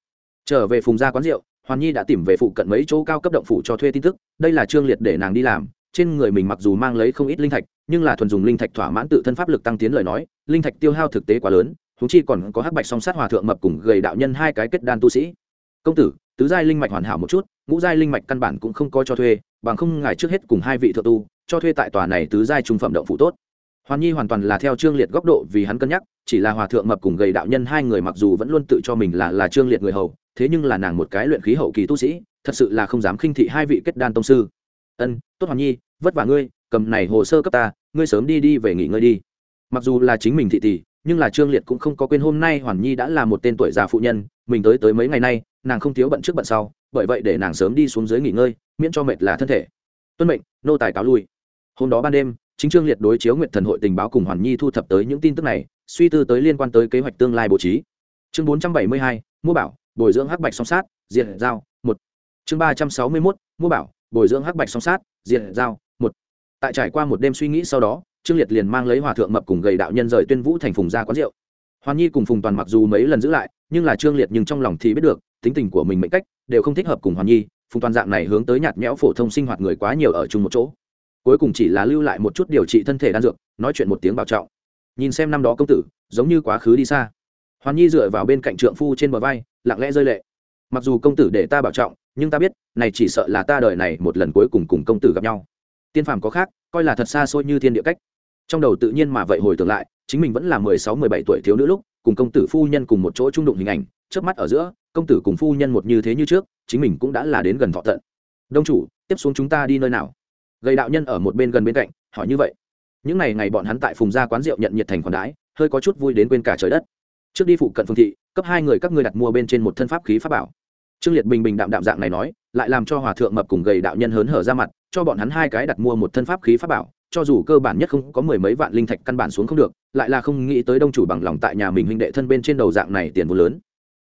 Trở về phùng gia quán rượu hoàn nhi đã tìm về phụ cận mấy chỗ cao cấp động phủ cho thuê tin tức đây là trương liệt để nàng đi làm. Trên người mình mặc dù mang lấy không ít linh thạch nhưng là thuần dùng linh thạch thỏa mãn tự thân pháp lực tăng tiến lời nói linh thạch tiêu hao thực tế quá lớn thú chi còn có hắc bạch song sát hòa thượng mập cùng gầy đạo nhân hai cái kết đan tu sĩ. Công tử tứ giai linh mạch hoàn hảo một chút ngũ giai linh mạch căn bản cũng không có cho thuê, bằng không ngài trước hết cùng hai vị thượng tu, cho thuê tại tòa này tứ giai trung phẩm động phủ tốt. Hoàn nhi hoàn toàn là theo trương liệt góc độ vì hắn cân nhắc, chỉ là hòa thượng mập cùng gầy đạo nhân hai người mặc dù vẫn luôn tự cho mình là là trương liệt người hầu, thế nhưng là nàng một cái luyện khí hậu kỳ tu sĩ, thật sự là không dám khinh thị hai vị kết đan tông sư. Ân, tốt hoàn nhi, vất vả ngươi, cầm này hồ sơ cấp ta, ngươi sớm đi đi về nghỉ ngơi đi. Mặc dù là chính mình thị tỷ, nhưng là trương liệt cũng không có quên hôm nay hoàn nhi đã là một tên tuổi già phụ nhân, mình tới tới mấy ngày nay, nàng không thiếu bận trước bận sau bởi vậy để nàng sớm đi xuống dưới nghỉ ngơi, miễn cho mệt là thân thể. Tuân mệnh, nô tài cáo lui. Hôm đó ban đêm, chính trương liệt đối chiếu nguyện thần hội tình báo cùng hoàn nhi thu thập tới những tin tức này, suy tư tới liên quan tới kế hoạch tương lai bố trí. Chương bốn trăm bảy mươi hai, mua bảo, bồi dưỡng hắc bạch song sát diện giao, một. Chương ba trăm sáu mươi mốt, mua bảo, bồi dưỡng hắc bạch song sát diện giao, một. Tại trải qua một đêm suy nghĩ sau đó, trương liệt liền mang lấy hòa thượng mập cùng gầy đạo nhân rời tuyên vũ thành phùng ra quán rượu. Hoàn nhi cùng phùng toàn mặc dù mấy lần giữ lại, nhưng là trương liệt nhưng trong lòng thì biết được tính tình của mình mệnh cách, đều không thích hợp cùng hoàn nhi, phùng toàn dạng này hướng tới nhạt nhẽo phổ thông sinh hoạt người quá nhiều ở chung một chỗ. Cuối cùng chỉ là lưu lại một chút điều trị thân thể đan dược, nói chuyện một tiếng bảo trọng. Nhìn xem năm đó công tử, giống như quá khứ đi xa. Hoàn nhi dựa vào bên cạnh trượng phu trên bờ vai, lặng lẽ rơi lệ. Mặc dù công tử để ta bảo trọng, nhưng ta biết, này chỉ sợ là ta đời này một lần cuối cùng cùng công tử gặp nhau. Tiên phàm có khác, coi là thật xa xôi như thiên địa cách. Trong đầu tự nhiên mà vậy hồi tưởng lại, chính mình vẫn là mười sáu, mười bảy tuổi thiếu nữ lúc, cùng công tử phu nhân cùng một chỗ trung đụng hình ảnh trước mắt ở giữa công tử cùng phu nhân một như thế như trước, chính mình cũng đã là đến gần thọ tận. Đông chủ, tiếp xuống chúng ta đi nơi nào? Gầy đạo nhân ở một bên gần bên cạnh, hỏi như vậy. Những ngày ngày bọn hắn tại phùng gia quán rượu nhận nhiệt thành khoản đái hơi có chút vui đến quên cả trời đất. Trước đi phụ cận phương thị, cấp hai người các ngươi đặt mua bên trên một thân pháp khí pháp bảo. Trương liệt bình bình đạm đạm dạng này nói, lại làm cho hòa thượng mập cùng gầy đạo nhân hớn hở ra mặt, cho bọn hắn hai cái đặt mua một thân pháp khí pháp bảo, cho dù cơ bản nhất không có mười mấy vạn linh thạch căn bản xuống không được, lại là không nghĩ tới đông chủ bằng lòng tại nhà mình huynh đệ thân bên trên đầu dạng này tiền vô lớn.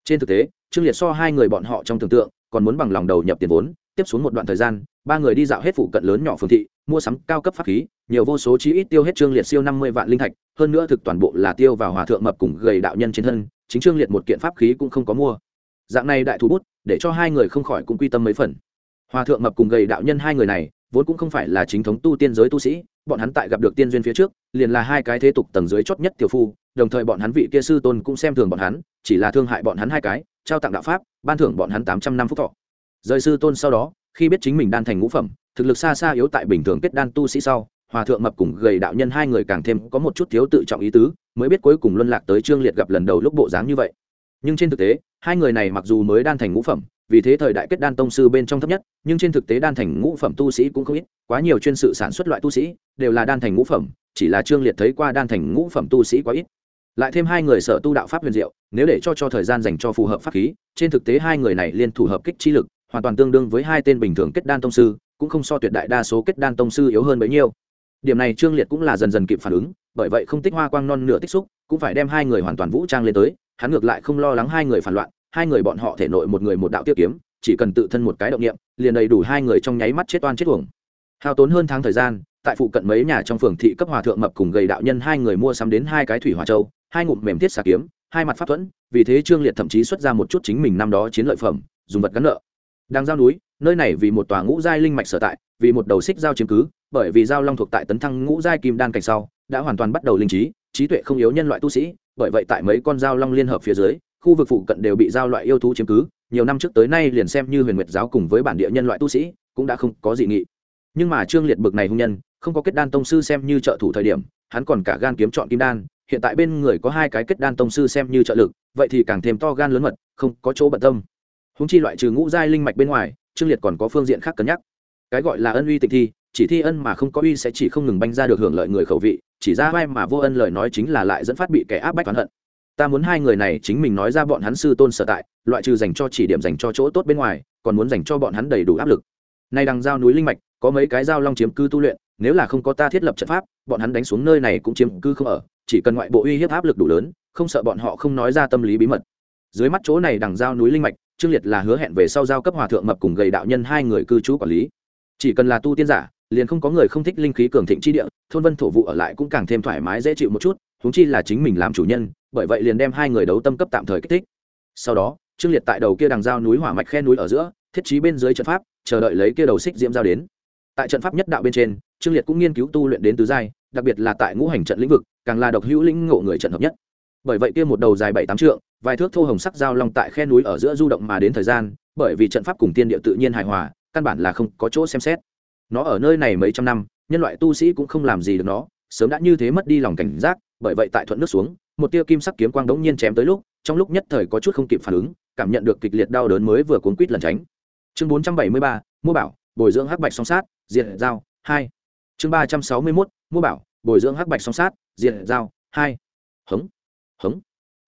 Trên thực tế trương liệt so hai người bọn họ trong tưởng tượng, còn muốn bằng lòng đầu nhập tiền vốn, tiếp xuống một đoạn thời gian, ba người đi dạo hết phụ cận lớn nhỏ phương thị, mua sắm cao cấp pháp khí, nhiều vô số chi ít tiêu hết trương liệt siêu năm mươi vạn linh thạch, hơn nữa thực toàn bộ là tiêu vào hòa thượng mập cùng gầy đạo nhân trên thân, chính trương liệt một kiện pháp khí cũng không có mua. Dạng này đại thú bút, để cho hai người không khỏi cũng quy tâm mấy phần. Hòa thượng mập cùng gầy đạo nhân hai người này vốn cũng không phải là chính thống tu tiên giới tu sĩ, bọn hắn tại gặp được tiên duyên phía trước, liền là hai cái thế tục tầng dưới chót nhất tiểu phu, đồng thời bọn hắn vị kia sư tôn cũng xem thường bọn hắn, chỉ là thương hại bọn hắn hai cái, trao tặng đạo pháp, ban thưởng bọn hắn tám trăm năm phúc thọ. Rời sư tôn sau đó, khi biết chính mình đan thành ngũ phẩm, thực lực xa xa yếu tại bình thường kết đan tu sĩ sau, hòa thượng mập cùng gầy đạo nhân hai người càng thêm có một chút thiếu tự trọng ý tứ, mới biết cuối cùng luân lạc tới trương liệt gặp lần đầu lúc bộ dáng như vậy. Nhưng trên thực tế, hai người này mặc dù mới đan thành ngũ phẩm vì thế thời đại kết đan tông sư bên trong thấp nhất, nhưng trên thực tế đan thành ngũ phẩm tu sĩ cũng không ít, quá nhiều chuyên sự sản xuất loại tu sĩ, đều là đan thành ngũ phẩm, chỉ là trương liệt thấy qua đan thành ngũ phẩm tu sĩ quá ít. Lại thêm hai người sở tu đạo pháp huyền diệu, nếu để cho cho thời gian dành cho phù hợp pháp khí, trên thực tế hai người này liên thủ hợp kích chi lực, hoàn toàn tương đương với hai tên bình thường kết đan tông sư, cũng không so tuyệt đại đa số kết đan tông sư yếu hơn bấy nhiêu. Điểm này trương liệt cũng là dần dần kịp phản ứng, bởi vậy không tích hoa quang non nửa tích xúc, cũng phải đem hai người hoàn toàn vũ trang lên tới, hắn ngược lại không lo lắng hai người phản loạn hai người bọn họ thể nội một người một đạo tiêu kiếm, chỉ cần tự thân một cái động niệm, liền đầy đủ hai người trong nháy mắt chết oan chết uổng. Hao tốn hơn tháng thời gian, tại phụ cận mấy nhà trong phường thị cấp hòa thượng mập cùng gầy đạo nhân hai người mua sắm đến hai cái thủy hỏa châu, hai ngụm mềm thiết xà kiếm, hai mặt pháp thuẫn, vì thế trương liệt thậm chí xuất ra một chút chính mình năm đó chiến lợi phẩm, dùng vật gắn nợ. Đang giao núi, nơi này vì một tòa ngũ giai linh mạch sở tại, vì một đầu xích giao chiếm cứ, bởi vì giao long thuộc tại tấn thăng ngũ giai kim đan cảnh sau, đã hoàn toàn bắt đầu linh trí trí tuệ không yếu nhân loại tu sĩ, bởi vậy tại mấy con giao long liên hợp phía dưới khu vực phụ cận đều bị giao loại yêu thú chiếm cứ, nhiều năm trước tới nay liền xem như huyền nguyệt giáo cùng với bản địa nhân loại tu sĩ, cũng đã không có dị nghị. Nhưng mà trương liệt bực này hung nhân, không có kết đan tông sư xem như trợ thủ thời điểm, hắn còn cả gan kiếm chọn kim đan, hiện tại bên người có hai cái kết đan tông sư xem như trợ lực, vậy thì càng thêm to gan lớn mật, không có chỗ bận tâm. Húng chi loại trừ ngũ giai linh mạch bên ngoài, trương liệt còn có phương diện khác cân nhắc. Cái gọi là ân uy tịch thi, chỉ thi ân mà không có uy sẽ chỉ không ngừng banh ra được hưởng lợi người khẩu vị, chỉ ra vai mà vô ân lời nói chính là lại dẫn phát bị kẻ áp bách oán hận ta muốn hai người này chính mình nói ra bọn hắn sư tôn sở tại, loại trừ dành cho chỉ điểm dành cho chỗ tốt bên ngoài, còn muốn dành cho bọn hắn đầy đủ áp lực. Nay đằng giao núi linh mạch, có mấy cái giao long chiếm cư tu luyện, nếu là không có ta thiết lập trận pháp, bọn hắn đánh xuống nơi này cũng chiếm cư không ở, chỉ cần ngoại bộ uy hiếp áp lực đủ lớn, không sợ bọn họ không nói ra tâm lý bí mật. Dưới mắt chỗ này đằng giao núi linh mạch, trương liệt là hứa hẹn về sau giao cấp hòa thượng mập cùng gầy đạo nhân hai người cư trú quản lý. Chỉ cần là tu tiên giả, liền không có người không thích linh khí cường thịnh chi địa, thôn vân thổ vụ ở lại cũng càng thêm thoải mái dễ chịu một chút, huống chi là chính mình làm chủ nhân bởi vậy liền đem hai người đấu tâm cấp tạm thời kích thích. Sau đó, trương liệt tại đầu kia đằng giao núi hỏa mạch khe núi ở giữa, thiết trí bên dưới trận pháp, chờ đợi lấy kia đầu xích diễm giao đến. Tại trận pháp nhất đạo bên trên, trương liệt cũng nghiên cứu tu luyện đến tứ giai, đặc biệt là tại ngũ hành trận lĩnh vực, càng là độc hữu lĩnh ngộ người trận hợp nhất. Bởi vậy kia một đầu dài bảy tám trượng, vài thước thô hồng sắc giao long tại khe núi ở giữa du động mà đến thời gian, bởi vì trận pháp cùng tiên địa tự nhiên hài hòa, căn bản là không có chỗ xem xét. Nó ở nơi này mấy trăm năm, nhân loại tu sĩ cũng không làm gì được nó, sớm đã như thế mất đi lòng cảnh giác bởi vậy tại thuận nước xuống, một tia kim sắc kiếm quang đống nhiên chém tới lúc, trong lúc nhất thời có chút không kịp phản ứng, cảm nhận được kịch liệt đau đớn mới vừa cuốn quýt lần tránh. Chương bốn trăm bảy mươi ba, mua bảo, bồi dưỡng hắc bạch song sát, diệt giao, hai. Chương ba trăm sáu mươi mốt, mua bảo, bồi dưỡng hắc bạch song sát, diệt giao, hai. Hống hống.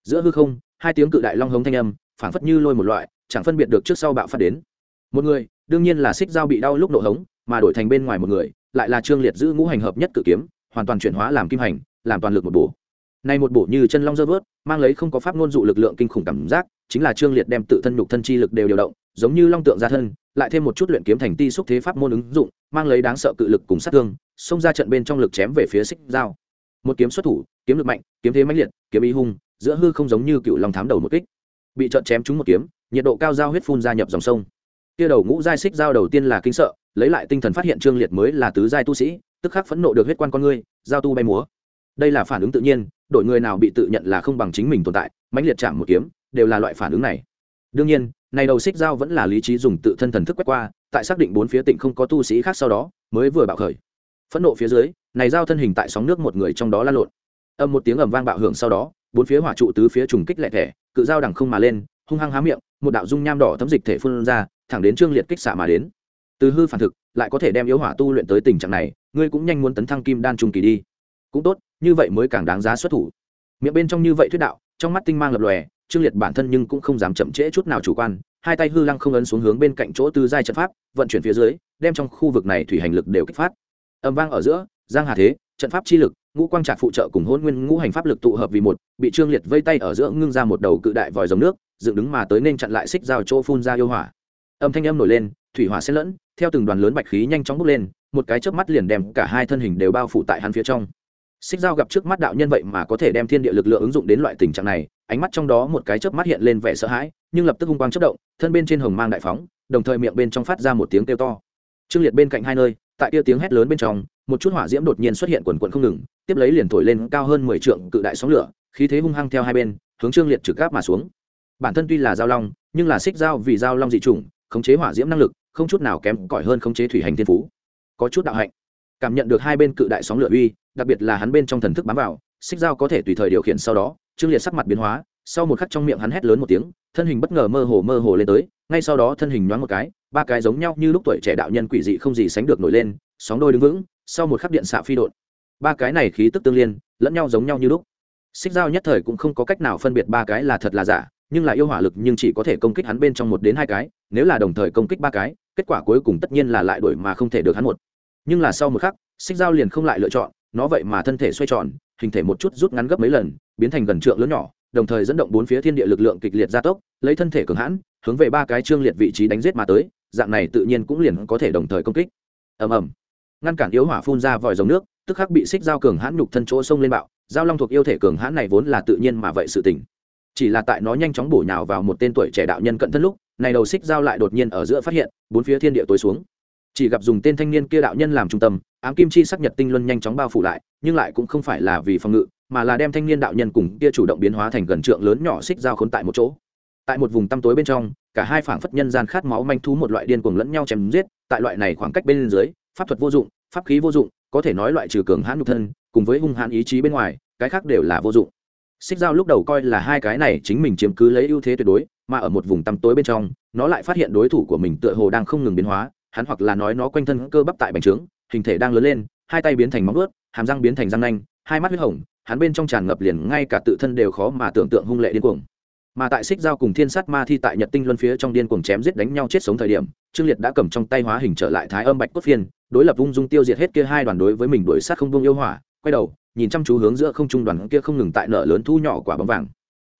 Giữa hư không, hai tiếng cự đại long hống thanh âm, phảng phất như lôi một loại, chẳng phân biệt được trước sau bạo phát đến. Một người, đương nhiên là xích dao bị đau lúc nổ hống, mà đổi thành bên ngoài một người, lại là trương liệt giữ ngũ hành hợp nhất cự kiếm, hoàn toàn chuyển hóa làm kim hành làm toàn lực một bổ. Này một bổ như chân long dơ vớt, mang lấy không có pháp ngôn dụ lực lượng kinh khủng cảm giác, chính là trương liệt đem tự thân nhục thân chi lực đều điều động, giống như long tượng ra thân, lại thêm một chút luyện kiếm thành ti xúc thế pháp môn ứng dụng, mang lấy đáng sợ cự lực cùng sát thương, xông ra trận bên trong lực chém về phía xích dao một kiếm xuất thủ, kiếm lực mạnh, kiếm thế mãnh liệt, kiếm ý hung, giữa hư không giống như cựu long thám đầu một kích. Bị trận chém trúng một kiếm, nhiệt độ cao dao huyết phun ra nhập dòng sông. Kia đầu ngũ giai xích dao đầu tiên là kinh sợ, lấy lại tinh thần phát hiện trương liệt mới là tứ giai tu sĩ, tức khắc phẫn nộ được huyết quan con ngươi, giao tu bay múa đây là phản ứng tự nhiên đội người nào bị tự nhận là không bằng chính mình tồn tại, mãnh liệt chạm một kiếm, đều là loại phản ứng này. Đương nhiên, này đầu xích dao vẫn là lý trí dùng tự thân thần thức quét qua, tại xác định bốn phía tỉnh không có tu sĩ khác sau đó, mới vừa bạo khởi. Phẫn nộ phía dưới, này giao thân hình tại sóng nước một người trong đó lan lộn. Âm một tiếng ầm vang bạo hưởng sau đó, bốn phía hỏa trụ tứ phía trùng kích lẹ thẻ, cự dao đằng không mà lên, hung hăng há miệng, một đạo dung nham đỏ thấm dịch thể phun ra, thẳng đến trương liệt kích xạ mà đến. Từ hư phản thực, lại có thể đem yếu hỏa tu luyện tới tình trạng này, ngươi cũng nhanh muốn tấn thăng kim đan trung kỳ đi cũng tốt, như vậy mới càng đáng giá xuất thủ. Miệng bên trong như vậy thuyết đạo, trong mắt tinh mang lập lòe, trương liệt bản thân nhưng cũng không dám chậm trễ chút nào chủ quan, hai tay hư lăng không ấn xuống hướng bên cạnh chỗ tư giai trận pháp, vận chuyển phía dưới, đem trong khu vực này thủy hành lực đều kích phát. Âm vang ở giữa, giang hà thế, trận pháp chi lực, ngũ quang trạc phụ trợ cùng hôn nguyên ngũ hành pháp lực tụ hợp vì một, bị trương liệt vây tay ở giữa ngưng ra một đầu cự đại vòi dòng nước, dựng đứng mà tới nên chặn lại xích giao chỗ phun ra yêu hỏa. Âm thanh âm nổi lên, thủy hỏa xen lẫn, theo từng đoàn lớn bạch khí nhanh chóng bốc lên, một cái chớp mắt liền đem cả hai thân hình đều bao phủ tại hắn phía trong xích dao gặp trước mắt đạo nhân vậy mà có thể đem thiên địa lực lượng ứng dụng đến loại tình trạng này, ánh mắt trong đó một cái chớp mắt hiện lên vẻ sợ hãi, nhưng lập tức hung quang chớp động, thân bên trên hồng mang đại phóng, đồng thời miệng bên trong phát ra một tiếng kêu to. Trương liệt bên cạnh hai nơi, tại kia tiếng hét lớn bên trong, một chút hỏa diễm đột nhiên xuất hiện quần quần không ngừng, tiếp lấy liền thổi lên cao hơn mười trượng cự đại sóng lửa, khí thế hung hăng theo hai bên, hướng trương liệt trực gáp mà xuống. Bản thân tuy là giao long, nhưng là xích dao vì giao long dị chủng, khống chế hỏa diễm năng lực, không chút nào kém cỏi hơn khống chế thủy hành thiên phú. Có chút đạo hạnh cảm nhận được hai bên cự đại sóng lửa uy, đặc biệt là hắn bên trong thần thức bám vào, xích dao có thể tùy thời điều khiển sau đó, trương liệt sắc mặt biến hóa, sau một khắc trong miệng hắn hét lớn một tiếng, thân hình bất ngờ mơ hồ mơ hồ lên tới, ngay sau đó thân hình nhoáng một cái, ba cái giống nhau như lúc tuổi trẻ đạo nhân quỷ dị không gì sánh được nổi lên, sóng đôi đứng vững, sau một khắc điện xạ phi đột ba cái này khí tức tương liên, lẫn nhau giống nhau như lúc. Xích dao nhất thời cũng không có cách nào phân biệt ba cái là thật là giả, nhưng là yêu hỏa lực nhưng chỉ có thể công kích hắn bên trong một đến hai cái, nếu là đồng thời công kích ba cái, kết quả cuối cùng tất nhiên là lại đuổi mà không thể được hắn một nhưng là sau một khắc, xích dao liền không lại lựa chọn, nó vậy mà thân thể xoay tròn, hình thể một chút rút ngắn gấp mấy lần, biến thành gần trượng lớn nhỏ, đồng thời dẫn động bốn phía thiên địa lực lượng kịch liệt gia tốc, lấy thân thể cường hãn, hướng về ba cái trương liệt vị trí đánh giết mà tới, dạng này tự nhiên cũng liền có thể đồng thời công kích. Ầm ầm. Ngăn cản yếu hỏa phun ra vòi dòng nước, tức khắc bị xích dao cường hãn nhục thân chỗ sông lên bạo giao long thuộc yêu thể cường hãn này vốn là tự nhiên mà vậy sự tình. Chỉ là tại nó nhanh chóng bổ nhào vào một tên tuổi trẻ đạo nhân cận thân lúc, này đầu xích dao lại đột nhiên ở giữa phát hiện, bốn phía thiên địa tối xuống chỉ gặp dùng tên thanh niên kia đạo nhân làm trung tâm, ám kim chi sắc nhật tinh luân nhanh chóng bao phủ lại, nhưng lại cũng không phải là vì phòng ngự, mà là đem thanh niên đạo nhân cùng kia chủ động biến hóa thành gần trượng lớn nhỏ xích dao khốn tại một chỗ. Tại một vùng tăm tối bên trong, cả hai phảng phất nhân gian khát máu manh thú một loại điên cuồng lẫn nhau chém giết, tại loại này khoảng cách bên dưới, pháp thuật vô dụng, pháp khí vô dụng, có thể nói loại trừ cường hãn nhục thân, cùng với hung hãn ý chí bên ngoài, cái khác đều là vô dụng. Xích dao lúc đầu coi là hai cái này chính mình chiếm cứ lấy ưu thế tuyệt đối, mà ở một vùng tăm tối bên trong, nó lại phát hiện đối thủ của mình tựa hồ đang không ngừng biến hóa hắn hoặc là nói nó quanh thân cơ bắp tại bành trướng, hình thể đang lớn lên, hai tay biến thành móng ướt hàm răng biến thành răng nanh, hai mắt huyết hồng, hắn bên trong tràn ngập liền ngay cả tự thân đều khó mà tưởng tượng hung lệ điên cuồng. Mà tại xích giao cùng thiên sát ma thi tại nhật tinh luân phía trong điên cuồng chém giết đánh nhau chết sống thời điểm, trương liệt đã cầm trong tay hóa hình trở lại thái âm bạch cốt phiên, đối lập ung dung tiêu diệt hết kia hai đoàn đối với mình đuổi sát không buông yêu hỏa, quay đầu, nhìn chăm chú hướng giữa không trung đoàn kia không ngừng tại nợ lớn thu nhỏ quả bóng vàng.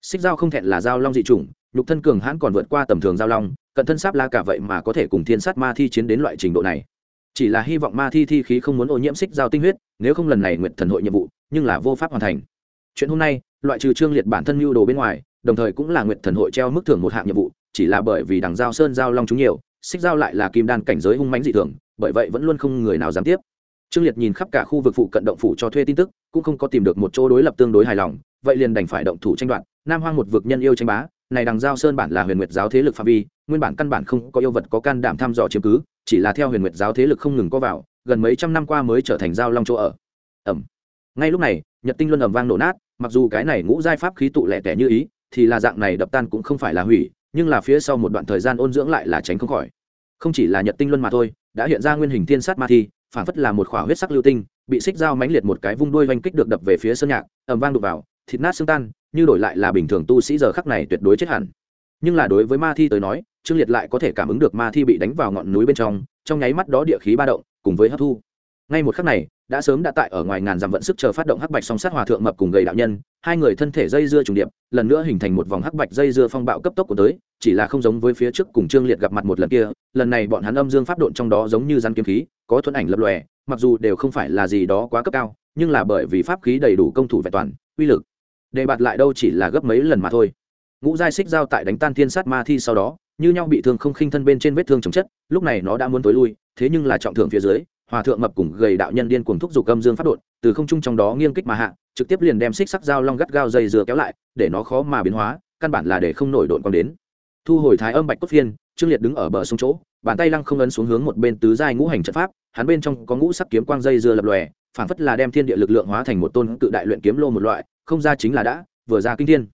Xích giao không thẹn là giao long dị chủng, nhục thân cường hãn còn vượt qua tầm thường giao long cận thân sáp la cả vậy mà có thể cùng thiên sát ma thi chiến đến loại trình độ này. Chỉ là hy vọng ma thi thi khí không muốn ô nhiễm xích giao tinh huyết, nếu không lần này nguyện thần hội nhiệm vụ, nhưng là vô pháp hoàn thành. Chuyện hôm nay, loại trừ trương liệt bản thân mưu đồ bên ngoài, đồng thời cũng là nguyện thần hội treo mức thưởng một hạng nhiệm vụ, chỉ là bởi vì đằng giao sơn giao long chúng nhiều, xích giao lại là kim đan cảnh giới hung mãnh dị thường, bởi vậy vẫn luôn không người nào dám tiếp. Trương liệt nhìn khắp cả khu vực phụ cận động phủ cho thuê tin tức, cũng không có tìm được một chỗ đối lập tương đối hài lòng, vậy liền đành phải động thủ tranh đoạt, nam hoang một vực nhân yêu tranh bá, này đằng giao sơn bản là huyền nguyệt giáo thế lực phạm vi nguyên bản căn bản không có yêu vật có can đảm thăm dò chiếm cứ, chỉ là theo huyền nguyệt giáo thế lực không ngừng có vào, gần mấy trăm năm qua mới trở thành giao long chỗ ở. Ẩm. Ngay lúc này, nhật tinh luân ẩm vang nổ nát, mặc dù cái này ngũ giai pháp khí tụ lẻ tẻ như ý, thì là dạng này đập tan cũng không phải là hủy, nhưng là phía sau một đoạn thời gian ôn dưỡng lại là tránh không khỏi. Không chỉ là nhật tinh luân mà thôi, đã hiện ra nguyên hình thiên sát ma thi, phản phất là một khỏa huyết sắc lưu tinh, bị xích dao mãnh liệt một cái vung đuôi oanh kích được đập về phía sơn nhạc ẩm vang đục vào, thịt nát xương tan, như đổi lại là bình thường tu sĩ giờ khắc này tuyệt đối chết hẳn. Nhưng là đối với ma thi tới nói trương liệt lại có thể cảm ứng được ma thi bị đánh vào ngọn núi bên trong trong nháy mắt đó địa khí ba động, cùng với hấp thu. Ngay một khắc này, đã sớm đã tại ở ngoài ngàn dặm vận sức chờ phát động hắc bạch song sát hòa thượng mập cùng gầy đạo nhân, hai người thân thể dây dưa trùng điệp, lần nữa hình thành một vòng hắc bạch dây dưa phong bạo cấp tốc của tới, chỉ là không giống với phía trước cùng trương liệt gặp mặt một lần kia, lần này bọn hắn âm dương pháp độn trong đó giống như rắn kiếm khí, có thuẫn ảnh lập lòe, mặc dù đều không phải là gì đó quá cấp cao, nhưng là bởi vì pháp khí đầy đủ công thủ vẹn toàn, uy lực. Đề bạt lại đâu chỉ là gấp mấy lần mà thôi. Ngũ giai xích giao tại đánh tan thiên sát ma thi sau đó như nhau bị thương không khinh thân bên trên vết thương chồng chất, lúc này nó đã muốn tối lui, thế nhưng là trọng thượng phía dưới, hòa thượng mập cùng gầy đạo nhân điên cuồng thúc giục âm dương phát đột, từ không trung trong đó nghiêng kích mà hạ, trực tiếp liền đem xích sắc dao long gắt gao dây dừa kéo lại, để nó khó mà biến hóa, căn bản là để không nổi độn còn đến. Thu hồi thái âm bạch cốt phiên, trương liệt đứng ở bờ sông chỗ, bàn tay lăng không ấn xuống hướng một bên tứ giai ngũ hành trận pháp, hắn bên trong có ngũ sắc kiếm quang dây dưa lập lòe phản phất là đem thiên địa lực lượng hóa thành một tôn tự đại luyện kiếm lô một loại, không ra chính là đã, vừa ra kinh thiên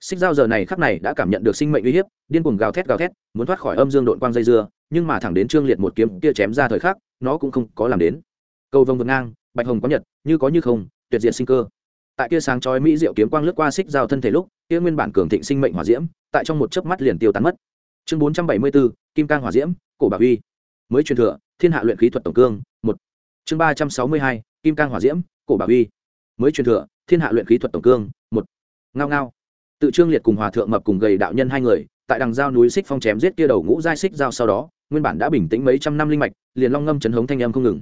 xích dao giờ này khắc này đã cảm nhận được sinh mệnh uy hiếp, điên cuồng gào thét gào thét, muốn thoát khỏi âm dương đội quang dây dưa, nhưng mà thẳng đến trương liệt một kiếm kia chém ra thời khắc, nó cũng không có làm đến. Cầu vồng vượt ngang, bạch hồng có nhật, như có như không, tuyệt diệt sinh cơ. Tại kia sáng chói mỹ diệu kiếm quang lướt qua xích dao thân thể lúc, kia nguyên bản cường thịnh sinh mệnh hỏa diễm, tại trong một chớp mắt liền tiêu tán mất. Chương bốn trăm bảy mươi bốn, kim cang hỏa diễm, cổ bà uy mới truyền thừa, thiên hạ luyện khí thuật tổng cương, một. Chương ba trăm sáu mươi hai, kim cang hỏa diễm, cổ bà uy mới truyền thừa, thiên hạ luyện khí thuật tổng cương, một. Ngao ngao tự trương liệt cùng hòa thượng mập cùng gầy đạo nhân hai người, tại đằng giao núi xích phong chém giết kia đầu ngũ giai xích giao sau đó, nguyên bản đã bình tĩnh mấy trăm năm linh mạch, liền long ngâm chấn hống thanh âm không ngừng.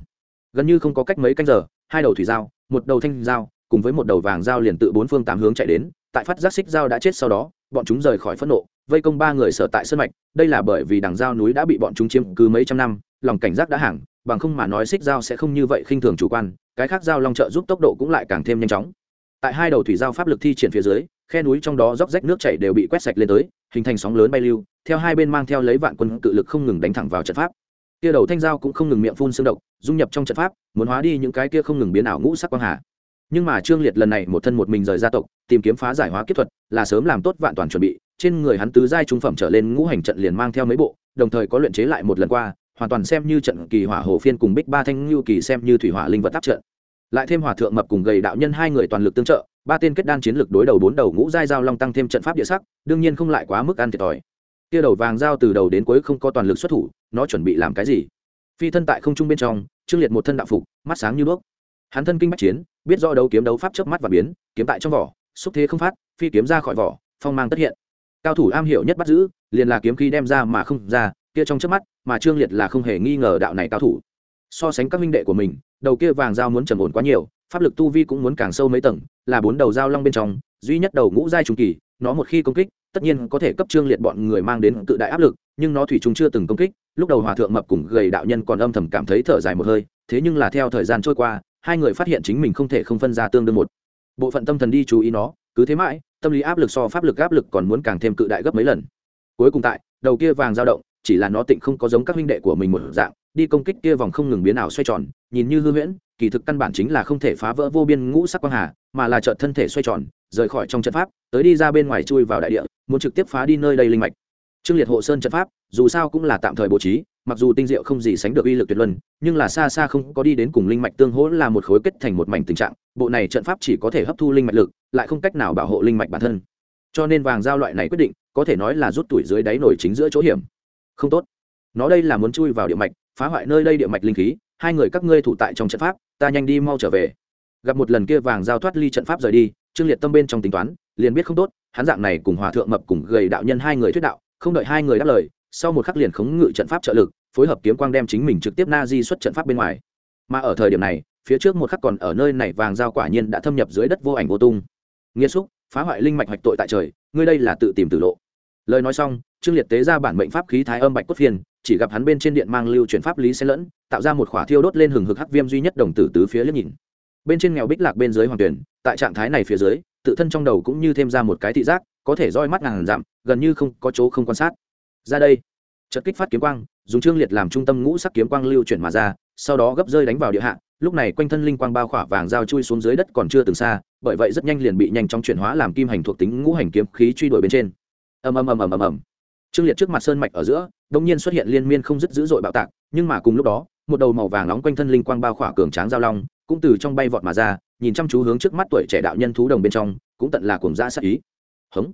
Gần như không có cách mấy canh giờ, hai đầu thủy giao, một đầu thanh giao, cùng với một đầu vàng giao liền tự bốn phương tám hướng chạy đến, tại phát giác xích giao đã chết sau đó, bọn chúng rời khỏi phẫn nộ, vây công ba người sở tại sân mạch, đây là bởi vì đằng giao núi đã bị bọn chúng chiếm cứ mấy trăm năm, lòng cảnh giác đã hàng, bằng không mà nói xích giao sẽ không như vậy khinh thường chủ quan, cái khác giao long trợ giúp tốc độ cũng lại càng thêm nhanh chóng. Tại hai đầu thủy giao pháp lực thi triển phía dưới khe núi trong đó róc rách nước chảy đều bị quét sạch lên tới, hình thành sóng lớn bay lưu, theo hai bên mang theo lấy vạn quân cự lực không ngừng đánh thẳng vào trận pháp. Kia đầu thanh giao cũng không ngừng miệng phun xương độc, dung nhập trong trận pháp, muốn hóa đi những cái kia không ngừng biến ảo ngũ sắc quang hà. Nhưng mà trương liệt lần này một thân một mình rời gia tộc, tìm kiếm phá giải hóa kết thuật, là sớm làm tốt vạn toàn chuẩn bị, trên người hắn tứ giai trung phẩm trở lên ngũ hành trận liền mang theo mấy bộ, đồng thời có luyện chế lại một lần qua, hoàn toàn xem như trận kỳ hỏa hồ phiên cùng bích ba thanh lưu kỳ xem như thủy hỏa linh vật tác trận lại thêm hòa thượng mập cùng gầy đạo nhân hai người toàn lực tương trợ, ba tên kết đan chiến lực đối đầu bốn đầu ngũ giai giao long tăng thêm trận pháp địa sắc, đương nhiên không lại quá mức ăn thiệt thòi. Tia đầu vàng giao từ đầu đến cuối không có toàn lực xuất thủ, nó chuẩn bị làm cái gì? Phi thân tại không trung bên trong, trương liệt một thân đạo phục, mắt sáng như đuốc. Hắn thân kinh bách chiến, biết do đấu kiếm đấu pháp chớp mắt và biến, kiếm tại trong vỏ, xúc thế không phát, phi kiếm ra khỏi vỏ, phong mang tất hiện. Cao thủ am hiểu nhất bắt giữ, liền là kiếm khí đem ra mà không ra, kia trong trước mắt, mà trương liệt là không hề nghi ngờ đạo này cao thủ. So sánh các minh đệ của mình đầu kia vàng dao muốn trầm ổn quá nhiều, pháp lực tu vi cũng muốn càng sâu mấy tầng, là bốn đầu dao long bên trong, duy nhất đầu ngũ giai trung kỳ, nó một khi công kích, tất nhiên có thể cấp trương liệt bọn người mang đến tự đại áp lực, nhưng nó thủy chung chưa từng công kích, lúc đầu hòa thượng mập cùng gầy đạo nhân còn âm thầm cảm thấy thở dài một hơi, thế nhưng là theo thời gian trôi qua, hai người phát hiện chính mình không thể không phân ra tương đương một. Bộ phận tâm thần đi chú ý nó, cứ thế mãi, tâm lý áp lực so pháp lực áp lực còn muốn càng thêm cự đại gấp mấy lần. Cuối cùng tại, đầu kia vàng dao động chỉ là nó tịnh không có giống các huynh đệ của mình một dạng, đi công kích kia vòng không ngừng biến ảo xoay tròn, nhìn như hư huyễn, kỳ thực căn bản chính là không thể phá vỡ vô biên ngũ sắc quang hà, mà là trợ thân thể xoay tròn, rời khỏi trong trận pháp, tới đi ra bên ngoài chui vào đại địa, muốn trực tiếp phá đi nơi đây linh mạch. Trương liệt hộ sơn trận pháp, dù sao cũng là tạm thời bố trí, mặc dù tinh diệu không gì sánh được uy lực tuyệt luân, nhưng là xa xa không có đi đến cùng linh mạch tương hỗ là một khối kết thành một mảnh tình trạng, bộ này trận pháp chỉ có thể hấp thu linh mạch lực, lại không cách nào bảo hộ linh mạch bản thân. Cho nên vàng giao loại này quyết định, có thể nói là rút tuổi dưới đáy nổi chính giữa chỗ hiểm không tốt. Nó đây là muốn chui vào địa mạch, phá hoại nơi đây địa mạch linh khí, hai người các ngươi thủ tại trong trận pháp, ta nhanh đi mau trở về. Gặp một lần kia vàng giao thoát ly trận pháp rời đi, trương liệt tâm bên trong tính toán, liền biết không tốt, hắn dạng này cùng hòa thượng mập cùng gầy đạo nhân hai người thuyết đạo, không đợi hai người đáp lời, sau một khắc liền khống ngự trận pháp trợ lực, phối hợp kiếm quang đem chính mình trực tiếp na di xuất trận pháp bên ngoài. Mà ở thời điểm này, phía trước một khắc còn ở nơi này vàng giao quả nhiên đã thâm nhập dưới đất vô ảnh vô tung. Nghiêm xúc, phá hoại linh mạch hoạch tội tại trời, ngươi đây là tự tìm tử lộ lời nói xong, trương liệt tế ra bản mệnh pháp khí thái âm bạch cốt phiền, chỉ gặp hắn bên trên điện mang lưu chuyển pháp lý xen lẫn, tạo ra một khỏa thiêu đốt lên hừng hực hắc viêm duy nhất đồng tử tứ phía liếc nhìn. Bên trên nghèo bích lạc bên dưới hoàng tuyển, tại trạng thái này phía dưới, tự thân trong đầu cũng như thêm ra một cái thị giác, có thể roi mắt ngàn dặm, gần như không có chỗ không quan sát. Ra đây. Chợt kích phát kiếm quang, dùng trương liệt làm trung tâm ngũ sắc kiếm quang lưu chuyển mà ra, sau đó gấp rơi đánh vào địa hạ, lúc này quanh thân linh quang bao khỏa vàng dao chui xuống dưới đất còn chưa từng xa, bởi vậy rất nhanh liền bị nhanh chóng chuyển hóa làm kim hành thuộc tính ngũ hành kiếm khí truy đuổi bên trên ầm ầm ầm ầm ầm ầm. Trương liệt trước mặt sơn mạch ở giữa đông nhiên xuất hiện liên miên không dứt dữ dội bạo tạc, nhưng mà cùng lúc đó, một đầu màu vàng nóng quanh thân linh quang bao khỏa cường tráng giao long, cũng từ trong bay vọt mà ra, nhìn chăm chú hướng trước mắt tuổi trẻ đạo nhân thú đồng bên trong, cũng tận là cuồng dã sát ý. Hống.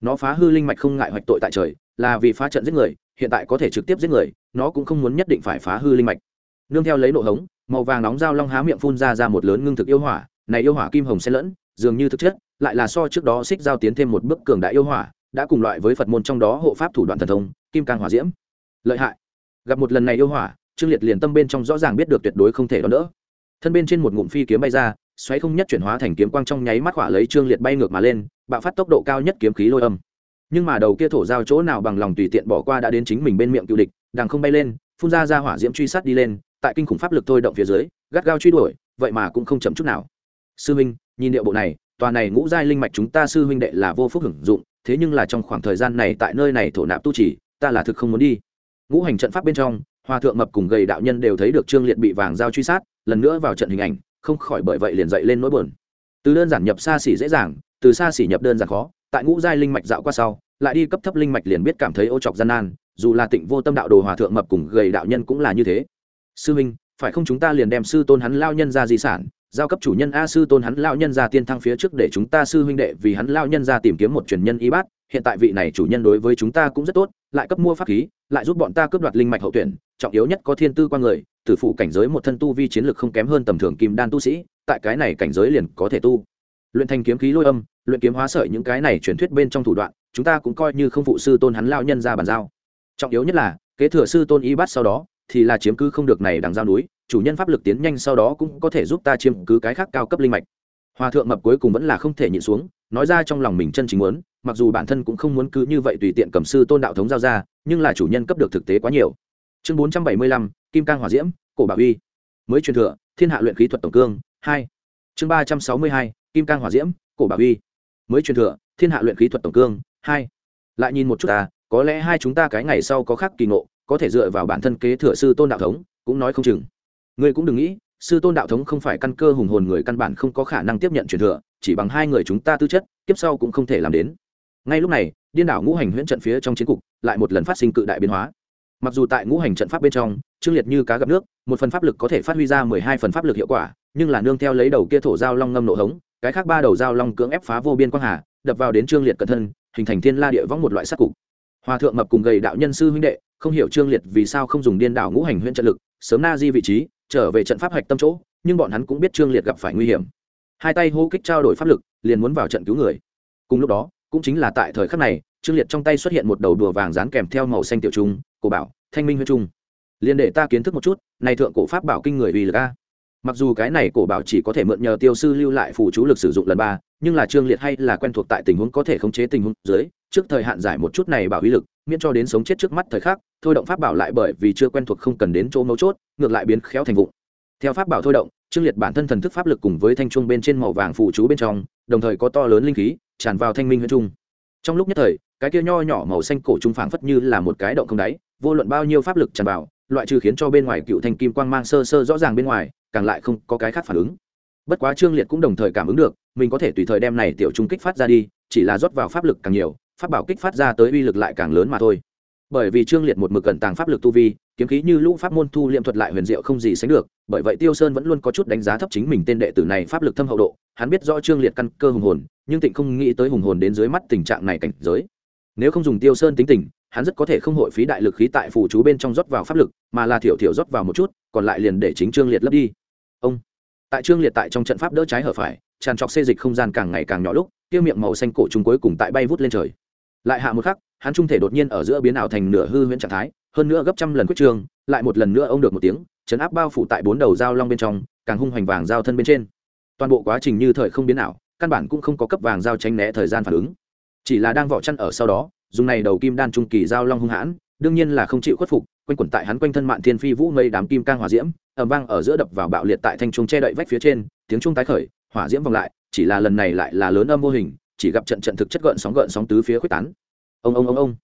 Nó phá hư linh mạch không ngại hoạch tội tại trời, là vì phá trận giết người, hiện tại có thể trực tiếp giết người, nó cũng không muốn nhất định phải phá hư linh mạch. Nương theo lấy nộ hống, màu vàng nóng dao long há miệng phun ra ra một lớn ngưng thực yêu hỏa, này yêu hỏa kim hồng xen lẫn, dường như thực chất, lại là so trước đó xích giao tiến thêm một bước cường đại yêu hỏa đã cùng loại với phật môn trong đó hộ pháp thủ đoạn thần thông, kim cang hỏa diễm. Lợi hại. Gặp một lần này yêu hỏa, trương liệt liền tâm bên trong rõ ràng biết được tuyệt đối không thể đón đỡ. Thân bên trên một ngụm phi kiếm bay ra, xoáy không nhất chuyển hóa thành kiếm quang trong nháy mắt hỏa lấy trương liệt bay ngược mà lên, bạo phát tốc độ cao nhất kiếm khí lôi âm. Nhưng mà đầu kia thổ giao chỗ nào bằng lòng tùy tiện bỏ qua đã đến chính mình bên miệng cựu địch, đằng không bay lên, phun ra ra hỏa diễm truy sát đi lên, tại kinh khủng pháp lực thôi động phía dưới, gắt gao truy đuổi, vậy mà cũng không chậm chút nào. Sư huynh nhìn điệu bộ này, tòa này ngũ giai linh mạch chúng ta sư huynh đệ là vô phúc hưởng dụng thế nhưng là trong khoảng thời gian này tại nơi này thổ nạp tu trì, ta là thực không muốn đi. Ngũ hành trận pháp bên trong hòa thượng mập cùng gầy đạo nhân đều thấy được trương liệt bị vàng giao truy sát, lần nữa vào trận hình ảnh, không khỏi bởi vậy liền dậy lên nỗi buồn. Từ đơn giản nhập xa xỉ dễ dàng, từ xa xỉ nhập đơn giản khó, tại ngũ giai linh mạch dạo qua sau, lại đi cấp thấp linh mạch liền biết cảm thấy ô chọc gian nan, dù là tịnh vô tâm đạo đồ hòa thượng mập cùng gầy đạo nhân cũng là như thế. Sư minh, phải không chúng ta liền đem sư tôn hắn lao nhân ra di sản giao cấp chủ nhân a sư tôn hắn lao nhân ra tiên thăng phía trước để chúng ta sư huynh đệ, vì hắn lao nhân ra tìm kiếm một truyền nhân y bát. Hiện tại vị này chủ nhân đối với chúng ta cũng rất tốt, lại cấp mua pháp khí, lại giúp bọn ta cướp đoạt linh mạch hậu tuyển. Trọng yếu nhất có thiên tư qua người, tử phụ cảnh giới một thân tu vi chiến lực không kém hơn tầm thường kim đan tu sĩ, tại cái này cảnh giới liền có thể tu. Luyện thành kiếm khí lôi âm, luyện kiếm hóa sợi những cái này truyền thuyết bên trong thủ đoạn, chúng ta cũng coi như không phụ sư tôn hắn lao nhân ra bàn giao. Trọng yếu nhất là, kế thừa sư tôn y bát sau đó, thì là chiếm cứ không được này đằng giao núi chủ nhân pháp lực tiến nhanh sau đó cũng có thể giúp ta chiếm cứ cái khác cao cấp linh mạch. Hòa thượng mập cuối cùng vẫn là không thể nhịn xuống, nói ra trong lòng mình chân chính muốn, mặc dù bản thân cũng không muốn cứ như vậy tùy tiện cầm sư tôn đạo thống giao ra, nhưng là chủ nhân cấp được thực tế quá nhiều. Chương bốn trăm bảy mươi lăm, kim cang hòa diễm, cổ bảo uy. Mới truyền thừa, thiên hạ luyện khí thuật tổng cương, hai. Chương ba trăm sáu mươi hai, kim cang hòa diễm, cổ bảo uy. Mới truyền thừa, thiên hạ luyện khí thuật tổng cương, hai. Lại nhìn một chút ta, có lẽ hai chúng ta cái ngày sau có khác kỳ ngộ, có thể dựa vào bản thân kế thừa sư tôn đạo thống, cũng nói không chừng ngươi cũng đừng nghĩ, sư tôn đạo thống không phải căn cơ hùng hồn người căn bản không có khả năng tiếp nhận truyền thừa, chỉ bằng hai người chúng ta tư chất, kiếp sau cũng không thể làm đến. Ngay lúc này, điên đảo ngũ hành huyễn trận phía trong chiến cục lại một lần phát sinh cự đại biến hóa. Mặc dù tại ngũ hành trận pháp bên trong, trương liệt như cá gặp nước, một phần pháp lực có thể phát huy ra mười hai phần pháp lực hiệu quả, nhưng là nương theo lấy đầu kia thổ giao long ngâm nộ hống, cái khác ba đầu giao long cưỡng ép phá vô biên quang hà, đập vào đến trương liệt cẩn thân, hình thành thiên la địa võng một loại sắc cục. Hòa thượng mập cùng gầy đạo nhân sư huynh đệ, không hiểu trương liệt vì sao không dùng điên đảo ngũ hành huyễn trận lực, sớm na di vị trí trở về trận pháp hạch tâm chỗ, nhưng bọn hắn cũng biết trương liệt gặp phải nguy hiểm. Hai tay hô kích trao đổi pháp lực, liền muốn vào trận cứu người. Cùng lúc đó, cũng chính là tại thời khắc này, trương liệt trong tay xuất hiện một đầu đùa vàng dán kèm theo màu xanh tiểu trung, cổ bảo, thanh minh huyết trung. Liền để ta kiến thức một chút, này thượng cổ pháp bảo kinh người uy lực a. Mặc dù cái này cổ bảo chỉ có thể mượn nhờ tiêu sư lưu lại phù chú lực sử dụng lần ba, nhưng là trương liệt hay là quen thuộc tại tình huống có thể khống chế tình huống dưới, trước thời hạn giải một chút này bảo uy lực, miễn cho đến sống chết trước mắt thời khắc thôi động pháp bảo lại bởi vì chưa quen thuộc không cần đến chỗ mấu chốt, ngược lại biến khéo thành vụng. Theo pháp bảo thôi động, trương liệt bản thân thần thức pháp lực cùng với thanh trung bên trên màu vàng phụ chú bên trong, đồng thời có to lớn linh khí, tràn vào thanh minh huyết trung. Trong lúc nhất thời, cái kia nho nhỏ màu xanh cổ trung phảng phất như là một cái động không đáy, vô luận bao nhiêu pháp lực tràn vào, loại trừ khiến cho bên ngoài cựu thanh kim quang mang sơ sơ rõ ràng bên ngoài, càng lại không có cái khác phản ứng. Bất quá trương liệt cũng đồng thời cảm ứng được, mình có thể tùy thời đem này tiểu trung kích phát ra đi, chỉ là rót vào pháp lực càng nhiều, pháp bảo kích phát ra tới uy lực lại càng lớn mà thôi bởi vì trương liệt một mực cẩn tàng pháp lực tu vi, kiếm khí như lũ pháp môn thu liệm thuật lại huyền diệu không gì sánh được, bởi vậy tiêu sơn vẫn luôn có chút đánh giá thấp chính mình tên đệ tử này pháp lực thâm hậu độ, hắn biết rõ trương liệt căn cơ hùng hồn, nhưng tịnh không nghĩ tới hùng hồn đến dưới mắt tình trạng này cảnh giới. Nếu không dùng tiêu sơn tính tình, hắn rất có thể không hội phí đại lực khí tại phủ chú bên trong rót vào pháp lực, mà là thiểu thiểu rót vào một chút, còn lại liền để chính trương liệt lấp đi. Ông. Tại trương liệt tại trong trận pháp đỡ trái hở phải, tràn trọc xê dịch không gian càng ngày càng nhỏ lúc, tiêu miệng màu xanh cổ trùng cuối cùng tại bay vút lên trời. Lại hạ một khắc hắn trung thể đột nhiên ở giữa biến ảo thành nửa hư huyễn trạng thái, hơn nữa gấp trăm lần quyết trường, lại một lần nữa ông được một tiếng, chấn áp bao phủ tại bốn đầu dao long bên trong, càng hung hoành vàng dao thân bên trên. Toàn bộ quá trình như thời không biến ảo, căn bản cũng không có cấp vàng dao tránh né thời gian phản ứng. Chỉ là đang vỏ chăn ở sau đó, dùng này đầu kim đan trung kỳ dao long hung hãn, đương nhiên là không chịu khuất phục, quanh quẩn tại hắn quanh thân mạn thiên phi vũ mây đám kim cang hỏa diễm, ầm vang ở giữa đập vào bạo liệt tại thanh trung che đậy vách phía trên, tiếng trung tái khởi, hỏa diễm vòng lại, chỉ là lần này lại là lớn âm vô hình, chỉ gặp trận trận thực chất gợn sóng gợn sóng tứ phía quyết tán ông ông ông ông.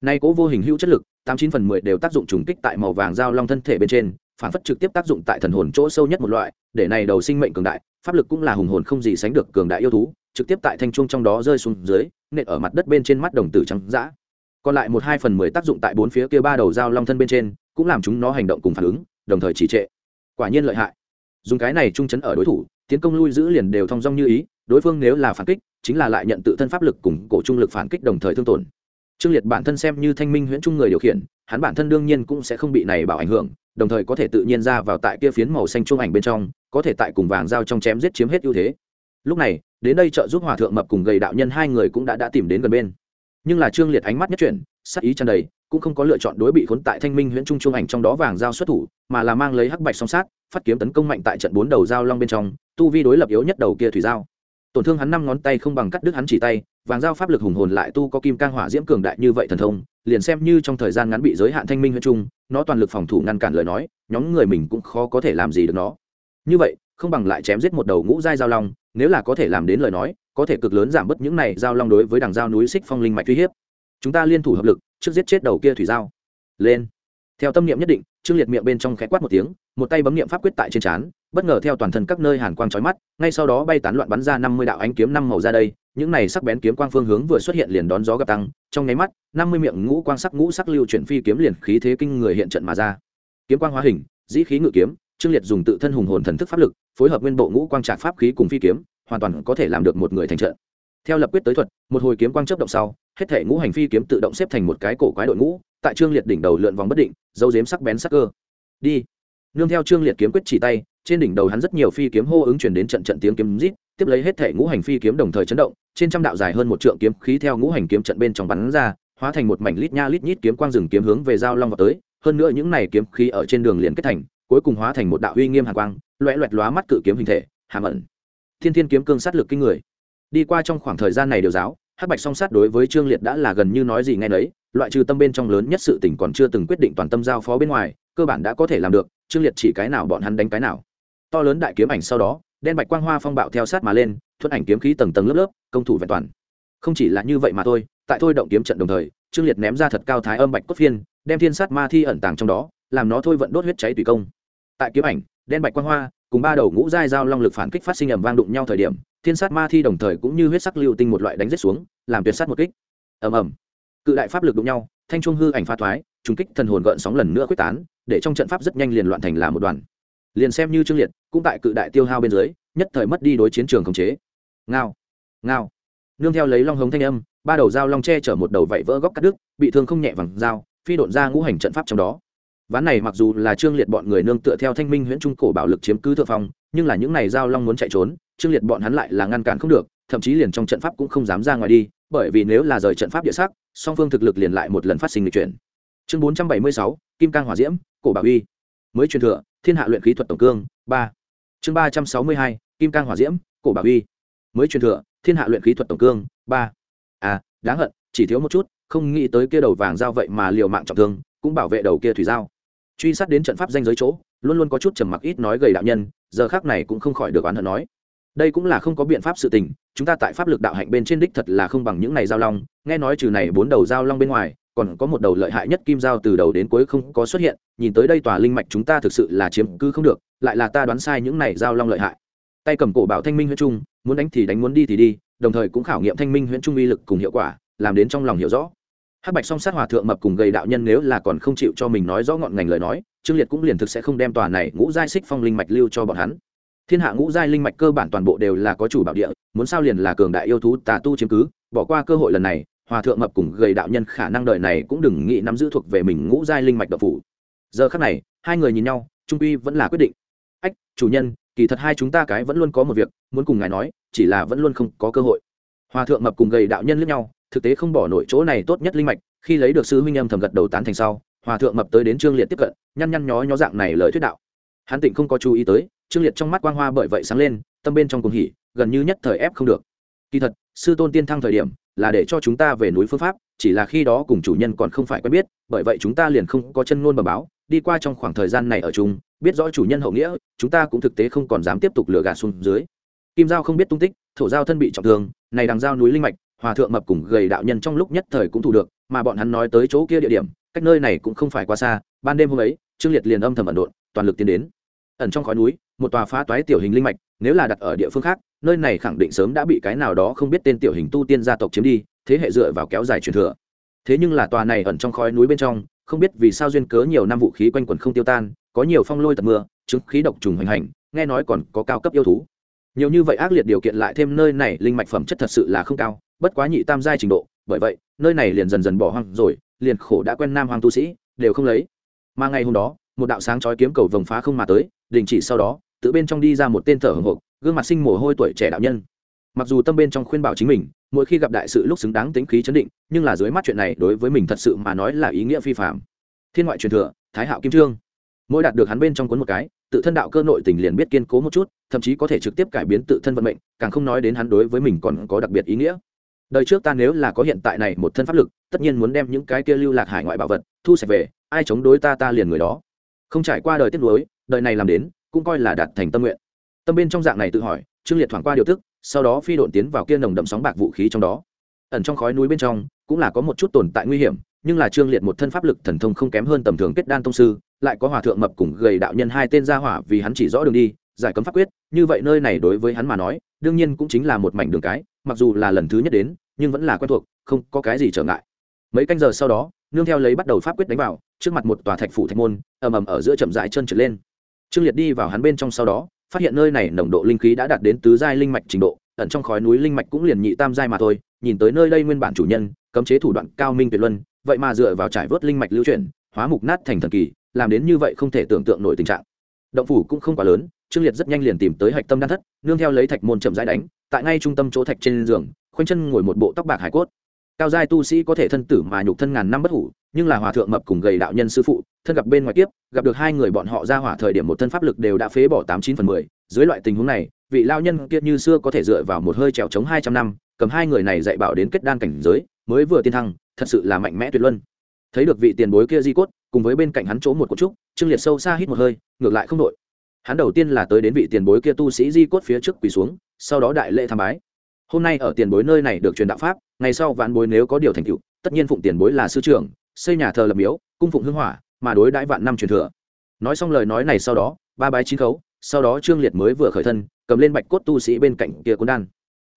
Nay cố vô hình hữu chất lực, tám chín phần mười đều tác dụng trùng kích tại màu vàng dao long thân thể bên trên, phản phất trực tiếp tác dụng tại thần hồn chỗ sâu nhất một loại, để này đầu sinh mệnh cường đại, pháp lực cũng là hùng hồn không gì sánh được cường đại yêu thú, trực tiếp tại thanh trung trong đó rơi xuống dưới, nện ở mặt đất bên trên mắt đồng tử trắng dã. Còn lại một hai phần mười tác dụng tại bốn phía kia ba đầu dao long thân bên trên, cũng làm chúng nó hành động cùng phản ứng, đồng thời trì trệ. Quả nhiên lợi hại. Dùng cái này trung chấn ở đối thủ, tiến công lui giữ liền đều thong dong như ý, đối phương nếu là phản kích, chính là lại nhận tự thân pháp lực cùng cổ trung lực phản kích đồng thời thương tổn trương liệt bản thân xem như thanh minh huyễn trung người điều khiển, hắn bản thân đương nhiên cũng sẽ không bị này bảo ảnh hưởng, đồng thời có thể tự nhiên ra vào tại kia phiến màu xanh trung ảnh bên trong, có thể tại cùng vàng dao trong chém giết chiếm hết ưu thế. Lúc này, đến đây trợ giúp hòa thượng mập cùng gầy đạo nhân hai người cũng đã đã tìm đến gần bên. Nhưng là trương liệt ánh mắt nhất chuyển, sắc ý tràn đầy, cũng không có lựa chọn đối bị khốn tại thanh minh huyễn trung trung ảnh trong đó vàng dao xuất thủ, mà là mang lấy hắc bạch song sát, phát kiếm tấn công mạnh tại trận bốn đầu dao long bên trong, tu vi đối lập yếu nhất đầu kia thủy dao tổn thương hắn năm ngón tay không bằng cắt đứt hắn chỉ tay, vàng giao pháp lực hùng hồn lại tu có kim cang hỏa diễm cường đại như vậy thần thông, liền xem như trong thời gian ngắn bị giới hạn thanh minh huyết trung, nó toàn lực phòng thủ ngăn cản lời nói, nhóm người mình cũng khó có thể làm gì được nó. Như vậy, không bằng lại chém giết một đầu ngũ giai giao long, nếu là có thể làm đến lời nói, có thể cực lớn giảm bớt những này giao long đối với đằng giao núi xích phong linh mạch uy hiếp. Chúng ta liên thủ hợp lực, trước giết chết đầu kia thủy giao. Lên. Theo tâm niệm nhất định, trương liệt miệng bên trong khẽ quát một tiếng, một tay bấm niệm pháp quyết tại trên trán bất ngờ theo toàn thân các nơi hàn quang chói mắt, ngay sau đó bay tán loạn bắn ra năm mươi đạo ánh kiếm năm màu ra đây, những này sắc bén kiếm quang phương hướng vừa xuất hiện liền đón gió gặp tăng, trong nháy mắt, năm mươi miệng ngũ quang sắc ngũ sắc lưu chuyển phi kiếm liền khí thế kinh người hiện trận mà ra. Kiếm quang hóa hình, dĩ khí ngự kiếm trương liệt dùng tự thân hùng hồn thần thức pháp lực, phối hợp nguyên bộ ngũ quang trạc pháp khí cùng phi kiếm, hoàn toàn có thể làm được một người thành trận. Theo lập quyết tới thuật, một hồi kiếm quang chớp động sau, hết thể ngũ hành phi kiếm tự động xếp thành một cái cổ quái đội ngũ, tại trương liệt đỉnh đầu lượn vòng bất định, dấu giếm sắc bén sắc cơ. Đi. Nương theo trương liệt kiếm quyết chỉ tay trên đỉnh đầu hắn rất nhiều phi kiếm hô ứng chuyển đến trận trận tiếng kiếm rít, tiếp lấy hết thể ngũ hành phi kiếm đồng thời chấn động, trên trăm đạo dài hơn một trượng kiếm khí theo ngũ hành kiếm trận bên trong bắn ra, hóa thành một mảnh lít nha lít nhít kiếm quang rừng kiếm hướng về giao long vào tới. Hơn nữa những này kiếm khí ở trên đường liền kết thành, cuối cùng hóa thành một đạo uy nghiêm hàn quang loẹ loẹt lóa mắt cự kiếm hình thể, hàm ẩn. Thiên thiên kiếm cương sát lực kinh người. Đi qua trong khoảng thời gian này điều giáo, hắc bạch song sát đối với trương liệt đã là gần như nói gì nghe nấy, loại trừ tâm bên trong lớn nhất sự tỉnh còn chưa từng quyết định toàn tâm giao phó bên ngoài, cơ bản đã có thể làm được, trương liệt chỉ cái nào bọn hắn đánh cái nào to lớn đại kiếm ảnh sau đó, đen bạch quang hoa phong bạo theo sát mà lên, thuận ảnh kiếm khí tầng tầng lớp lớp, công thủ vẹn toàn. Không chỉ là như vậy mà thôi, tại thôi động kiếm trận đồng thời, trương liệt ném ra thật cao thái âm bạch cốt phiên, đem thiên sát ma thi ẩn tàng trong đó, làm nó thôi vận đốt huyết cháy tùy công. Tại kiếm ảnh, đen bạch quang hoa, cùng ba đầu ngũ giai giao long lực phản kích phát sinh ầm vang đụng nhau thời điểm, thiên sát ma thi đồng thời cũng như huyết sắc lưu tinh một loại đánh rết xuống, làm tuyệt sát một kích. Ầm ầm. Cự đại pháp lực đụng nhau, thanh trung hư ảnh pha thoái, trùng kích thần hồn gợn sóng lần nữa quyết tán, để trong trận pháp rất nhanh liền loạn thành là một đoàn liền xem như trương liệt cũng tại cự đại tiêu hao bên dưới, nhất thời mất đi đối chiến trường khống chế. Ngao ngao. Nương theo lấy long hống thanh âm, ba đầu dao long che chở một đầu vẫy vỡ góc cắt đứt, bị thương không nhẹ vàng dao, phi độn ra ngũ hành trận pháp trong đó. Ván này mặc dù là trương liệt bọn người nương tựa theo thanh minh huyễn trung cổ bạo lực chiếm cứ thượng phong, nhưng là những này giao long muốn chạy trốn, trương liệt bọn hắn lại là ngăn cản không được, thậm chí liền trong trận pháp cũng không dám ra ngoài đi, bởi vì nếu là rời trận pháp địa sắc, song phương thực lực liền lại một lần phát sinh lịch chuyển. Chương bốn trăm bảy mươi sáu, kim cang hỏa diễm, cổ bảo uy mới truyền thừa, thiên hạ luyện khí thuật tổng cương, ba. Chương ba trăm sáu mươi hai, kim cang hỏa diễm, cổ bảo uy. Mới truyền thừa, thiên hạ luyện khí thuật tổng cương, ba. À đáng hận, chỉ thiếu một chút, không nghĩ tới kia đầu vàng dao vậy mà liều mạng trọng thương, cũng bảo vệ đầu kia thủy dao. Truy sát đến trận pháp danh giới chỗ, luôn luôn có chút trầm mặc ít nói gầy đạo nhân, giờ khác này cũng không khỏi được oán hận nói. Đây cũng là không có biện pháp sự tình, chúng ta tại pháp lực đạo hạnh bên trên đích thật là không bằng những này giao long, nghe nói trừ này bốn đầu giao long bên ngoài còn có một đầu lợi hại nhất kim giao từ đầu đến cuối không có xuất hiện, nhìn tới đây tòa linh mạch chúng ta thực sự là chiếm cứ không được, lại là ta đoán sai những này giao long lợi hại. Tay cầm cổ bảo thanh minh huyễn trung, muốn đánh thì đánh, muốn đi thì đi, đồng thời cũng khảo nghiệm thanh minh huyễn trung uy lực cùng hiệu quả, làm đến trong lòng hiểu rõ. Hắc bạch song sát hòa thượng mập cùng gầy đạo nhân nếu là còn không chịu cho mình nói rõ ngọn ngành lời nói, trương liệt cũng liền thực sẽ không đem tòa này ngũ giai xích phong linh mạch lưu cho bọn hắn. Thiên hạ ngũ giai linh mạch cơ bản toàn bộ đều là có chủ bảo địa, muốn sao liền là cường đại yêu thú tà tu chiếm cứ, bỏ qua cơ hội lần này hòa thượng mập cùng gầy đạo nhân khả năng đời này cũng đừng nghĩ nắm giữ thuộc về mình ngũ giai linh mạch độc phủ. Giờ khắc này, hai người nhìn nhau, trung uy vẫn là quyết định. Ách, chủ nhân, kỳ thật hai chúng ta cái vẫn luôn có một việc, muốn cùng ngài nói, chỉ là vẫn luôn không có cơ hội. Hòa thượng mập cùng gầy đạo nhân lẫn nhau, thực tế không bỏ nổi chỗ này tốt nhất linh mạch, khi lấy được sư huynh âm thầm gật đầu tán thành sau, hòa thượng mập tới đến trương liệt tiếp cận, nhăn nhăn nhó nhó dạng này lời thuyết đạo. Hắn tịnh không có chú ý tới, trương liệt trong mắt quang hoa bởi vậy sáng lên, tâm bên trong cùng hỉ, gần như nhất thời ép không được. Kỳ thật, sư tôn tiên thăng thời điểm là để cho chúng ta về núi phương pháp, chỉ là khi đó cùng chủ nhân còn không phải quen biết, bởi vậy chúng ta liền không có chân ngôn bờ báo, đi qua trong khoảng thời gian này ở chung, biết rõ chủ nhân hậu nghĩa, chúng ta cũng thực tế không còn dám tiếp tục lừa gạt xuống dưới. Kim giao không biết tung tích, thổ giao thân bị trọng thương, này đằng giao núi linh mạch, hòa thượng mập cùng gầy đạo nhân trong lúc nhất thời cũng thủ được, mà bọn hắn nói tới chỗ kia địa điểm, cách nơi này cũng không phải quá xa, ban đêm hôm ấy, trương liệt liền âm thầm ẩn độn, toàn lực tiến đến. Ẩn trong khói núi, một tòa phá toái tiểu hình linh mạch, nếu là đặt ở địa phương khác nơi này khẳng định sớm đã bị cái nào đó không biết tên tiểu hình tu tiên gia tộc chiếm đi, thế hệ dựa vào kéo dài truyền thừa. Thế nhưng là tòa này ẩn trong khói núi bên trong, không biết vì sao duyên cớ nhiều năm vũ khí quanh quẩn không tiêu tan, có nhiều phong lôi tật mưa, chứng khí độc trùng hoành hành, nghe nói còn có cao cấp yêu thú. Nhiều như vậy ác liệt điều kiện lại thêm nơi này linh mạch phẩm chất thật sự là không cao, bất quá nhị tam giai trình độ, bởi vậy, nơi này liền dần dần bỏ hoang rồi, liền khổ đã quen nam hoàng tu sĩ, đều không lấy. Mà ngày hôm đó, một đạo sáng chói kiếm cầu vồng phá không mà tới, đình chỉ sau đó, tự bên trong đi ra một tên thở hồng hộc gương mặt sinh mồ hôi tuổi trẻ đạo nhân. Mặc dù tâm bên trong khuyên bảo chính mình, mỗi khi gặp đại sự lúc xứng đáng tính khí chấn định, nhưng là dưới mắt chuyện này đối với mình thật sự mà nói là ý nghĩa phi phạm thiên ngoại truyền thừa, thái hạo kim trương. Mỗi đạt được hắn bên trong cuốn một cái, tự thân đạo cơ nội tình liền biết kiên cố một chút, thậm chí có thể trực tiếp cải biến tự thân vận mệnh, càng không nói đến hắn đối với mình còn có đặc biệt ý nghĩa. Đời trước ta nếu là có hiện tại này một thân pháp lực, tất nhiên muốn đem những cái kia lưu lạc hải ngoại bảo vật, thu sạch về, ai chống đối ta ta liền người đó. Không trải qua đời tiếp nối đời này làm đến, cũng coi là đạt thành tâm nguyện tâm bên trong dạng này tự hỏi, trương liệt thoảng qua điều tức, sau đó phi độn tiến vào kia nồng đậm sóng bạc vũ khí trong đó. Ẩn trong khói núi bên trong, cũng là có một chút tồn tại nguy hiểm, nhưng là trương liệt một thân pháp lực thần thông không kém hơn tầm thường kết đan tông sư, lại có hòa thượng mập cùng gầy đạo nhân hai tên gia hỏa vì hắn chỉ rõ đường đi, giải cấm pháp quyết, như vậy nơi này đối với hắn mà nói, đương nhiên cũng chính là một mảnh đường cái, mặc dù là lần thứ nhất đến, nhưng vẫn là quen thuộc, không có cái gì trở ngại. Mấy canh giờ sau đó, nương theo lấy bắt đầu pháp quyết đánh vào, trước mặt một tòa thạch phủ thạch môn, ầm ầm ở giữa chậm rãi chân trượt lên. Trương liệt đi vào hắn bên trong sau đó phát hiện nơi này nồng độ linh khí đã đạt đến tứ giai linh mạch trình độ, ẩn trong khói núi linh mạch cũng liền nhị tam giai mà thôi, nhìn tới nơi đây nguyên bản chủ nhân, cấm chế thủ đoạn cao minh tuyệt luân, vậy mà dựa vào trải vớt linh mạch lưu chuyển, hóa mục nát thành thần kỳ, làm đến như vậy không thể tưởng tượng nổi tình trạng. Động phủ cũng không quá lớn, trương liệt rất nhanh liền tìm tới hạch tâm đan thất, nương theo lấy thạch môn chậm rãi đánh, tại ngay trung tâm chỗ thạch trên giường, khoanh chân ngồi một bộ tóc bạc hải cốt. Cao giai tu sĩ có thể thân tử mà nhục thân ngàn năm bất hủ nhưng là hòa thượng mập cùng gầy đạo nhân sư phụ, thân gặp bên ngoài tiếp gặp được hai người bọn họ ra hỏa thời điểm một thân pháp lực đều đã phế bỏ tám chín phần mười. Dưới loại tình huống này, vị lao nhân kia như xưa có thể dựa vào một hơi trèo chống hai trăm năm, cầm hai người này dạy bảo đến kết đan cảnh giới, mới vừa tiên thăng, thật sự là mạnh mẽ tuyệt luân. Thấy được vị tiền bối kia di cốt, cùng với bên cạnh hắn chỗ một cột trúc, trương liệt sâu xa hít một hơi, ngược lại không đội hắn đầu tiên là tới đến vị tiền bối kia tu sĩ di cốt phía trước quỳ xuống, sau đó đại lễ tham bái. Hôm nay ở tiền bối nơi này được truyền đạo pháp, ngày sau vạn bối nếu có điều thành tựu, tất nhiên phụng tiền bối là sư trưởng xây nhà thờ lập miếu, cung phụng hưng hỏa, mà đối đãi vạn năm truyền thừa. Nói xong lời nói này sau đó, ba bái chín khấu, sau đó trương liệt mới vừa khởi thân, cầm lên bạch cốt tu sĩ bên cạnh kia cuốn đan.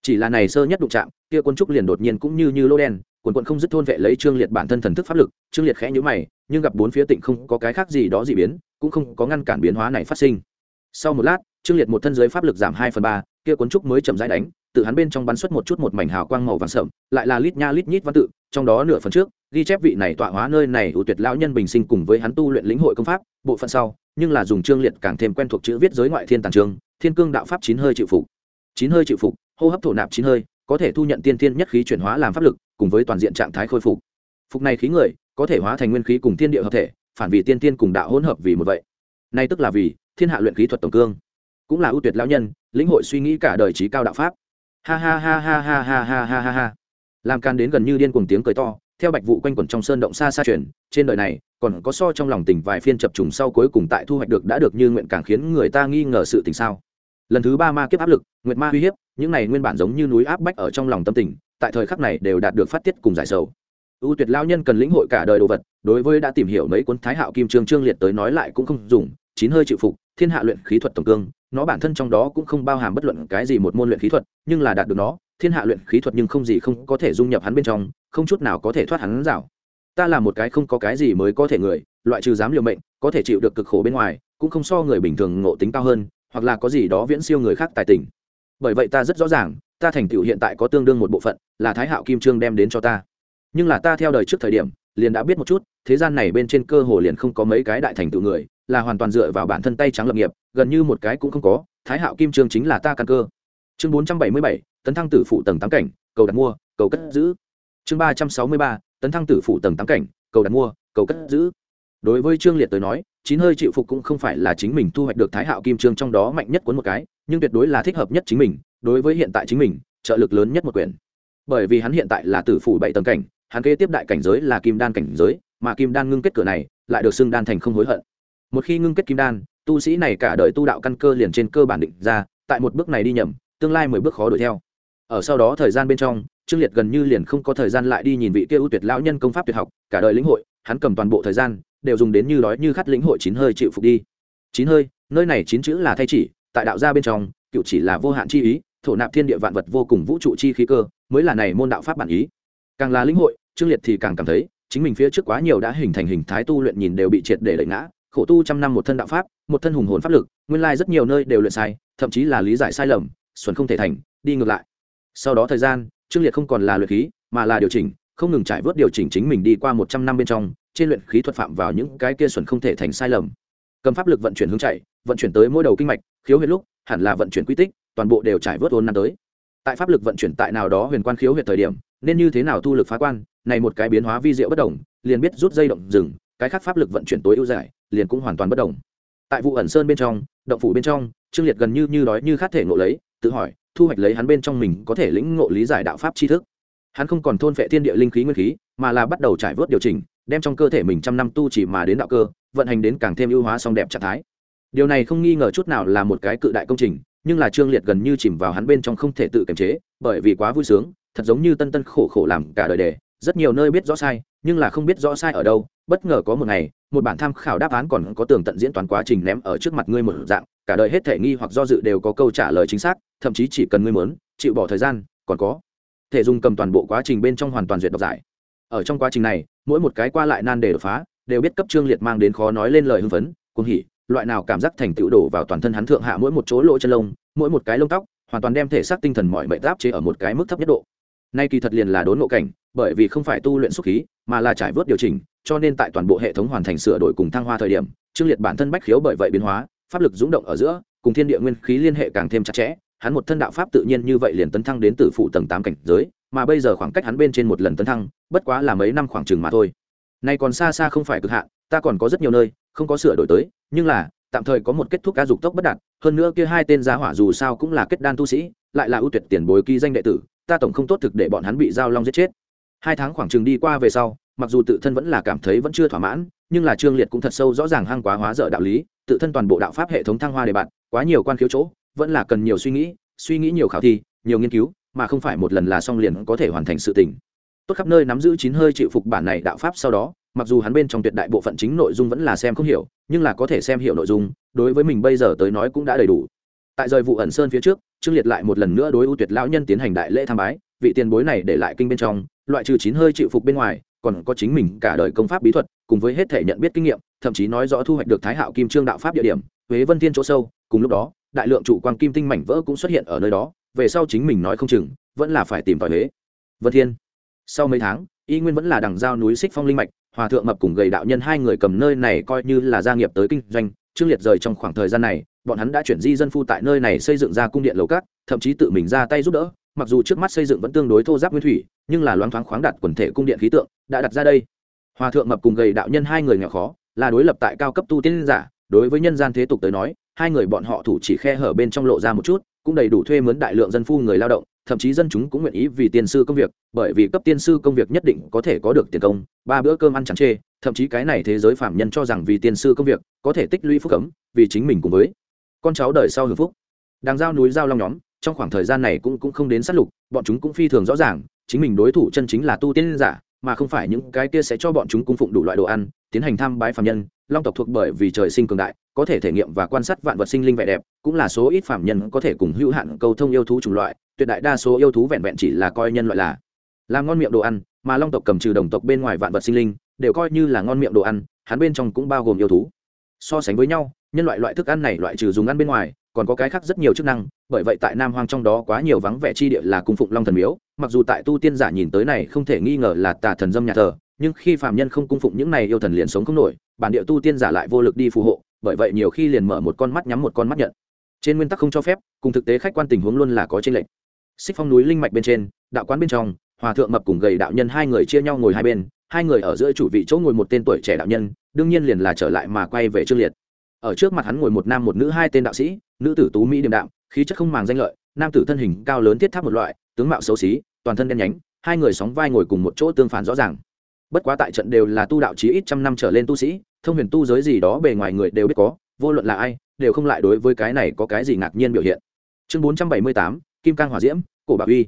Chỉ là này sơ nhất đụng chạm, kia quân trúc liền đột nhiên cũng như như lô đen quần quận không dứt thôn vệ lấy trương liệt bản thân thần thức pháp lực, trương liệt khẽ nhữ mày, nhưng gặp bốn phía tịnh không có cái khác gì đó dị biến, cũng không có ngăn cản biến hóa này phát sinh. Sau một lát, trương liệt một thân giới pháp lực giảm hai phần ba, kia cuốn trúc mới chậm rãi đánh từ hắn bên trong bắn xuất một chút một mảnh hào quang màu vàng sậm lại là lít nha lít nhít văn tự, trong đó nửa phần trước ghi chép vị này tọa hóa nơi này ưu tuyệt lão nhân bình sinh cùng với hắn tu luyện lĩnh hội công pháp, bộ phận sau, nhưng là dùng trương liệt càng thêm quen thuộc chữ viết giới ngoại thiên tàng trường, thiên cương đạo pháp chín hơi chịu phục. Chín hơi chịu phục, hô hấp thổ nạp chín hơi, có thể thu nhận tiên thiên nhất khí chuyển hóa làm pháp lực, cùng với toàn diện trạng thái khôi phục. Phục này khí người, có thể hóa thành nguyên khí cùng thiên địa hợp thể, phản vì tiên tiên cùng đạo hỗn hợp vì một vậy. Nay tức là vì thiên hạ luyện khí thuật tổng cương. Cũng là ưu tuyệt lão nhân, lĩnh hội suy nghĩ cả đời trí cao đạo pháp. Ha ha ha ha ha ha ha ha ha ha. Làm can đến gần như điên cuồng tiếng cười to theo bạch vụ quanh quẩn trong sơn động xa xa truyền, trên đời này còn có so trong lòng tỉnh vài phiên chập trùng sau cuối cùng tại thu hoạch được đã được như nguyện càng khiến người ta nghi ngờ sự tình sao. Lần thứ ba ma kiếp áp lực nguyệt ma uy hiếp những này nguyên bản giống như núi áp bách ở trong lòng tâm tình tại thời khắc này đều đạt được phát tiết cùng giải sầu. U tuyệt lao nhân cần lĩnh hội cả đời đồ vật đối với đã tìm hiểu mấy cuốn thái hạo kim trương trương liệt tới nói lại cũng không dùng chín hơi chịu phục thiên hạ luyện khí thuật tổng cương nó bản thân trong đó cũng không bao hàm bất luận cái gì một môn luyện khí thuật nhưng là đạt được nó thiên hạ luyện khí thuật nhưng không gì không có thể dung nhập hắn bên trong không chút nào có thể thoát hắn rào. Ta là một cái không có cái gì mới có thể người, loại trừ dám liều mệnh, có thể chịu được cực khổ bên ngoài, cũng không so người bình thường ngộ tính cao hơn, hoặc là có gì đó viễn siêu người khác tài tình. Bởi vậy ta rất rõ ràng, ta thành tựu hiện tại có tương đương một bộ phận, là thái hạo kim trương đem đến cho ta. Nhưng là ta theo đời trước thời điểm, liền đã biết một chút, thế gian này bên trên cơ hồ liền không có mấy cái đại thành tựu người, là hoàn toàn dựa vào bản thân tay trắng lập nghiệp, gần như một cái cũng không có, thái hạo kim trương chính là ta căn cơ. Chương bốn trăm bảy mươi bảy, tấn thăng tử phụ tầng tám cảnh, cầu đặt mua, cầu cất giữ chương ba trăm sáu mươi ba, tấn thăng tử phụ tầng tám cảnh, cầu đặt mua, cầu cất giữ. Đối với trương liệt tới nói, chín hơi chịu phục cũng không phải là chính mình thu hoạch được thái hạo kim trương trong đó mạnh nhất cuốn một cái, nhưng tuyệt đối là thích hợp nhất chính mình, đối với hiện tại chính mình, trợ lực lớn nhất một quyển. Bởi vì hắn hiện tại là tử phủ bảy tầng cảnh, hắn kế tiếp đại cảnh giới là kim đan cảnh giới, mà kim đan ngưng kết cửa này, lại được xưng đan thành không hối hận. Một khi ngưng kết kim đan, tu sĩ này cả đời tu đạo căn cơ liền trên cơ bản định ra, tại một bước này đi nhầm, tương lai mười bước khó đuổi theo. Ở sau đó thời gian bên trong trương liệt gần như liền không có thời gian lại đi nhìn vị kia ưu tuyệt lão nhân công pháp tuyệt học, cả đời lĩnh hội, hắn cầm toàn bộ thời gian, đều dùng đến như đói như khát lĩnh hội chín hơi chịu phục đi. Chín hơi, nơi này chín chữ là thay chỉ, tại đạo gia bên trong, cựu chỉ là vô hạn chi ý, thổ nạp thiên địa vạn vật vô cùng vũ trụ chi khí cơ, mới là này môn đạo pháp bản ý. Càng là lĩnh hội, trương liệt thì càng cảm thấy, chính mình phía trước quá nhiều đã hình thành hình thái tu luyện nhìn đều bị triệt để đẩy ngã, khổ tu trăm năm một thân đạo pháp, một thân hùng hồn pháp lực, nguyên lai rất nhiều nơi đều luyện sai, thậm chí là lý giải sai lầm, xuẩn không thể thành, đi ngược lại. Sau đó thời gian trương liệt không còn là luyện khí, mà là điều chỉnh, không ngừng trải vớt điều chỉnh chính mình đi qua một trăm năm bên trong, trên luyện khí thuật phạm vào những cái kia xuẩn không thể thành sai lầm. Cầm pháp lực vận chuyển hướng chạy, vận chuyển tới mỗi đầu kinh mạch, khiếu huyệt lúc, hẳn là vận chuyển quy tích, toàn bộ đều trải vớt ôn năm tới. Tại pháp lực vận chuyển tại nào đó huyền quan khiếu huyệt thời điểm, nên như thế nào thu lực phá quan, này một cái biến hóa vi diệu bất đồng, liền biết rút dây động dừng, cái khác pháp lực vận chuyển tối ưu giải, liền cũng hoàn toàn bất đồng. Tại vụ ẩn sơn bên trong, động phủ bên trong, trương liệt gần như như đói như khát thể ngộ lấy, tự hỏi thu hoạch lấy hắn bên trong mình có thể lĩnh ngộ lý giải đạo pháp tri thức. Hắn không còn thôn phệ thiên địa linh khí nguyên khí, mà là bắt đầu trải vớt điều chỉnh, đem trong cơ thể mình trăm năm tu chỉ mà đến đạo cơ, vận hành đến càng thêm ưu hóa song đẹp trạng thái. Điều này không nghi ngờ chút nào là một cái cự đại công trình, nhưng là trương liệt gần như chìm vào hắn bên trong không thể tự kiềm chế, bởi vì quá vui sướng, thật giống như tân tân khổ khổ làm cả đời đề, rất nhiều nơi biết rõ sai, nhưng là không biết rõ sai ở đâu, bất ngờ có một ngày một bản tham khảo đáp án còn có tường tận diễn toàn quá trình ném ở trước mặt ngươi một dạng, cả đời hết thể nghi hoặc do dự đều có câu trả lời chính xác, thậm chí chỉ cần ngươi muốn, chịu bỏ thời gian, còn có thể dùng cầm toàn bộ quá trình bên trong hoàn toàn duyệt đọc giải. Ở trong quá trình này, mỗi một cái qua lại nan đề đột phá, đều biết cấp trương liệt mang đến khó nói lên lời hưng phấn, cuồng hỉ, loại nào cảm giác thành tựu đổ vào toàn thân hắn thượng hạ mỗi một chỗ lỗ chân lông, mỗi một cái lông tóc, hoàn toàn đem thể xác tinh thần mọi mệnh áp chế ở một cái mức thấp nhất độ. Nay kỳ thật liền là đốn ngộ cảnh, bởi vì không phải tu luyện xúc khí mà là trải vớt điều chỉnh, cho nên tại toàn bộ hệ thống hoàn thành sửa đổi cùng thăng hoa thời điểm, trương liệt bản thân bách khiếu bởi vậy biến hóa, pháp lực dũng động ở giữa, cùng thiên địa nguyên khí liên hệ càng thêm chặt chẽ, hắn một thân đạo pháp tự nhiên như vậy liền tấn thăng đến từ phụ tầng tám cảnh giới, mà bây giờ khoảng cách hắn bên trên một lần tấn thăng, bất quá là mấy năm khoảng chừng mà thôi. Nay còn xa xa không phải cực hạn, ta còn có rất nhiều nơi, không có sửa đổi tới, nhưng là, tạm thời có một kết thúc ca dục tốc bất đạt, hơn nữa kia hai tên giá hỏa dù sao cũng là kết đan tu sĩ, lại là ưu tuyệt tiền bối ký danh đệ tử, ta tổng không tốt thực để bọn hắn bị giao long giết chết hai tháng khoảng chừng đi qua về sau, mặc dù tự thân vẫn là cảm thấy vẫn chưa thỏa mãn, nhưng là trương liệt cũng thật sâu rõ ràng hăng quá hóa dở đạo lý, tự thân toàn bộ đạo pháp hệ thống thăng hoa đề bạn quá nhiều quan khiếu chỗ, vẫn là cần nhiều suy nghĩ suy nghĩ nhiều khảo thi nhiều nghiên cứu, mà không phải một lần là xong liền có thể hoàn thành sự tình. Tốt khắp nơi nắm giữ chín hơi chịu phục bản này đạo pháp sau đó, mặc dù hắn bên trong tuyệt đại bộ phận chính nội dung vẫn là xem không hiểu, nhưng là có thể xem hiểu nội dung, đối với mình bây giờ tới nói cũng đã đầy đủ. Tại rời vụ ẩn sơn phía trước trương liệt lại một lần nữa đối ưu tuyệt lão nhân tiến hành đại lễ tham bái, vị tiền bối này để lại kinh bên trong, loại trừ chín hơi chịu phục bên ngoài, còn có chính mình cả đời công pháp bí thuật, cùng với hết thể nhận biết kinh nghiệm, thậm chí nói rõ thu hoạch được thái hạo kim trương đạo pháp địa điểm, huế vân thiên chỗ sâu. Cùng lúc đó, đại lượng trụ quang kim tinh mảnh vỡ cũng xuất hiện ở nơi đó, về sau chính mình nói không chừng, vẫn là phải tìm tòi huế vân thiên. Sau mấy tháng, y nguyên vẫn là đằng giao núi xích phong linh mạch, hòa thượng mập cùng gầy đạo nhân hai người cầm nơi này coi như là gia nghiệp tới kinh doanh. Trương liệt rời trong khoảng thời gian này bọn hắn đã chuyển di dân phu tại nơi này xây dựng ra cung điện lầu cát thậm chí tự mình ra tay giúp đỡ, mặc dù trước mắt xây dựng vẫn tương đối thô giáp nguyên thủy, nhưng là loáng thoáng khoáng đặt quần thể cung điện khí tượng, đã đặt ra đây. Hòa thượng mập cùng gầy đạo nhân hai người nghèo khó, là đối lập tại cao cấp tu tiên giả, đối với nhân gian thế tục tới nói, hai người bọn họ thủ chỉ khe hở bên trong lộ ra một chút, cũng đầy đủ thuê mướn đại lượng dân phu người lao động, thậm chí dân chúng cũng nguyện ý vì tiên sư công việc, bởi vì cấp tiên sư công việc nhất định có thể có được tiền công, ba bữa cơm ăn chẳng chê, thậm chí cái này thế giới phạm nhân cho rằng vì tiên sư công việc, có thể tích lũy phúc cấm vì chính mình cùng với con cháu đời sau hưởng phúc. Đang giao núi giao long nhóm, trong khoảng thời gian này cũng cũng không đến sát lục, bọn chúng cũng phi thường rõ ràng, chính mình đối thủ chân chính là tu tiên giả, mà không phải những cái kia sẽ cho bọn chúng cung phụng đủ loại đồ ăn, tiến hành thăm bái phạm nhân, long tộc thuộc bởi vì trời sinh cường đại, có thể thể nghiệm và quan sát vạn vật sinh linh vẻ đẹp, cũng là số ít phạm nhân có thể cùng hữu hạn câu thông yêu thú chủng loại, tuyệt đại đa số yêu thú vẹn vẹn chỉ là coi nhân loại là làm ngon miệng đồ ăn, mà long tộc cầm trừ đồng tộc bên ngoài vạn vật sinh linh, đều coi như là ngon miệng đồ ăn, hắn bên trong cũng bao gồm yêu thú. So sánh với nhau nhân loại loại thức ăn này loại trừ dùng ăn bên ngoài, còn có cái khác rất nhiều chức năng, bởi vậy tại nam hoang trong đó quá nhiều vắng vẻ chi địa là cung phụng long thần miếu. Mặc dù tại tu tiên giả nhìn tới này không thể nghi ngờ là tà thần dâm nhà thờ, nhưng khi phàm nhân không cung phụng những này yêu thần liền sống không nổi, bản địa tu tiên giả lại vô lực đi phù hộ, bởi vậy nhiều khi liền mở một con mắt nhắm một con mắt nhận. Trên nguyên tắc không cho phép, cùng thực tế khách quan tình huống luôn là có trên lệnh xích phong núi linh mạch bên trên, đạo quán bên trong, hòa thượng mập cùng gầy đạo nhân hai người chia nhau ngồi hai bên, hai người ở giữa chủ vị chỗ ngồi một tên tuổi trẻ đạo nhân, đương nhiên liền là trở lại mà quay về trương liệt ở trước mặt hắn ngồi một nam một nữ hai tên đạo sĩ, nữ tử tú mỹ điềm đạm, khí chất không màng danh lợi, nam tử thân hình cao lớn thiết tháp một loại, tướng mạo xấu xí, toàn thân đen nhánh, hai người sóng vai ngồi cùng một chỗ tương phản rõ ràng. Bất quá tại trận đều là tu đạo chí ít trăm năm trở lên tu sĩ, thông huyền tu giới gì đó bề ngoài người đều biết có, vô luận là ai, đều không lại đối với cái này có cái gì ngạc nhiên biểu hiện. Chương bốn trăm bảy mươi tám, kim cang hỏa diễm, cổ bảo uy.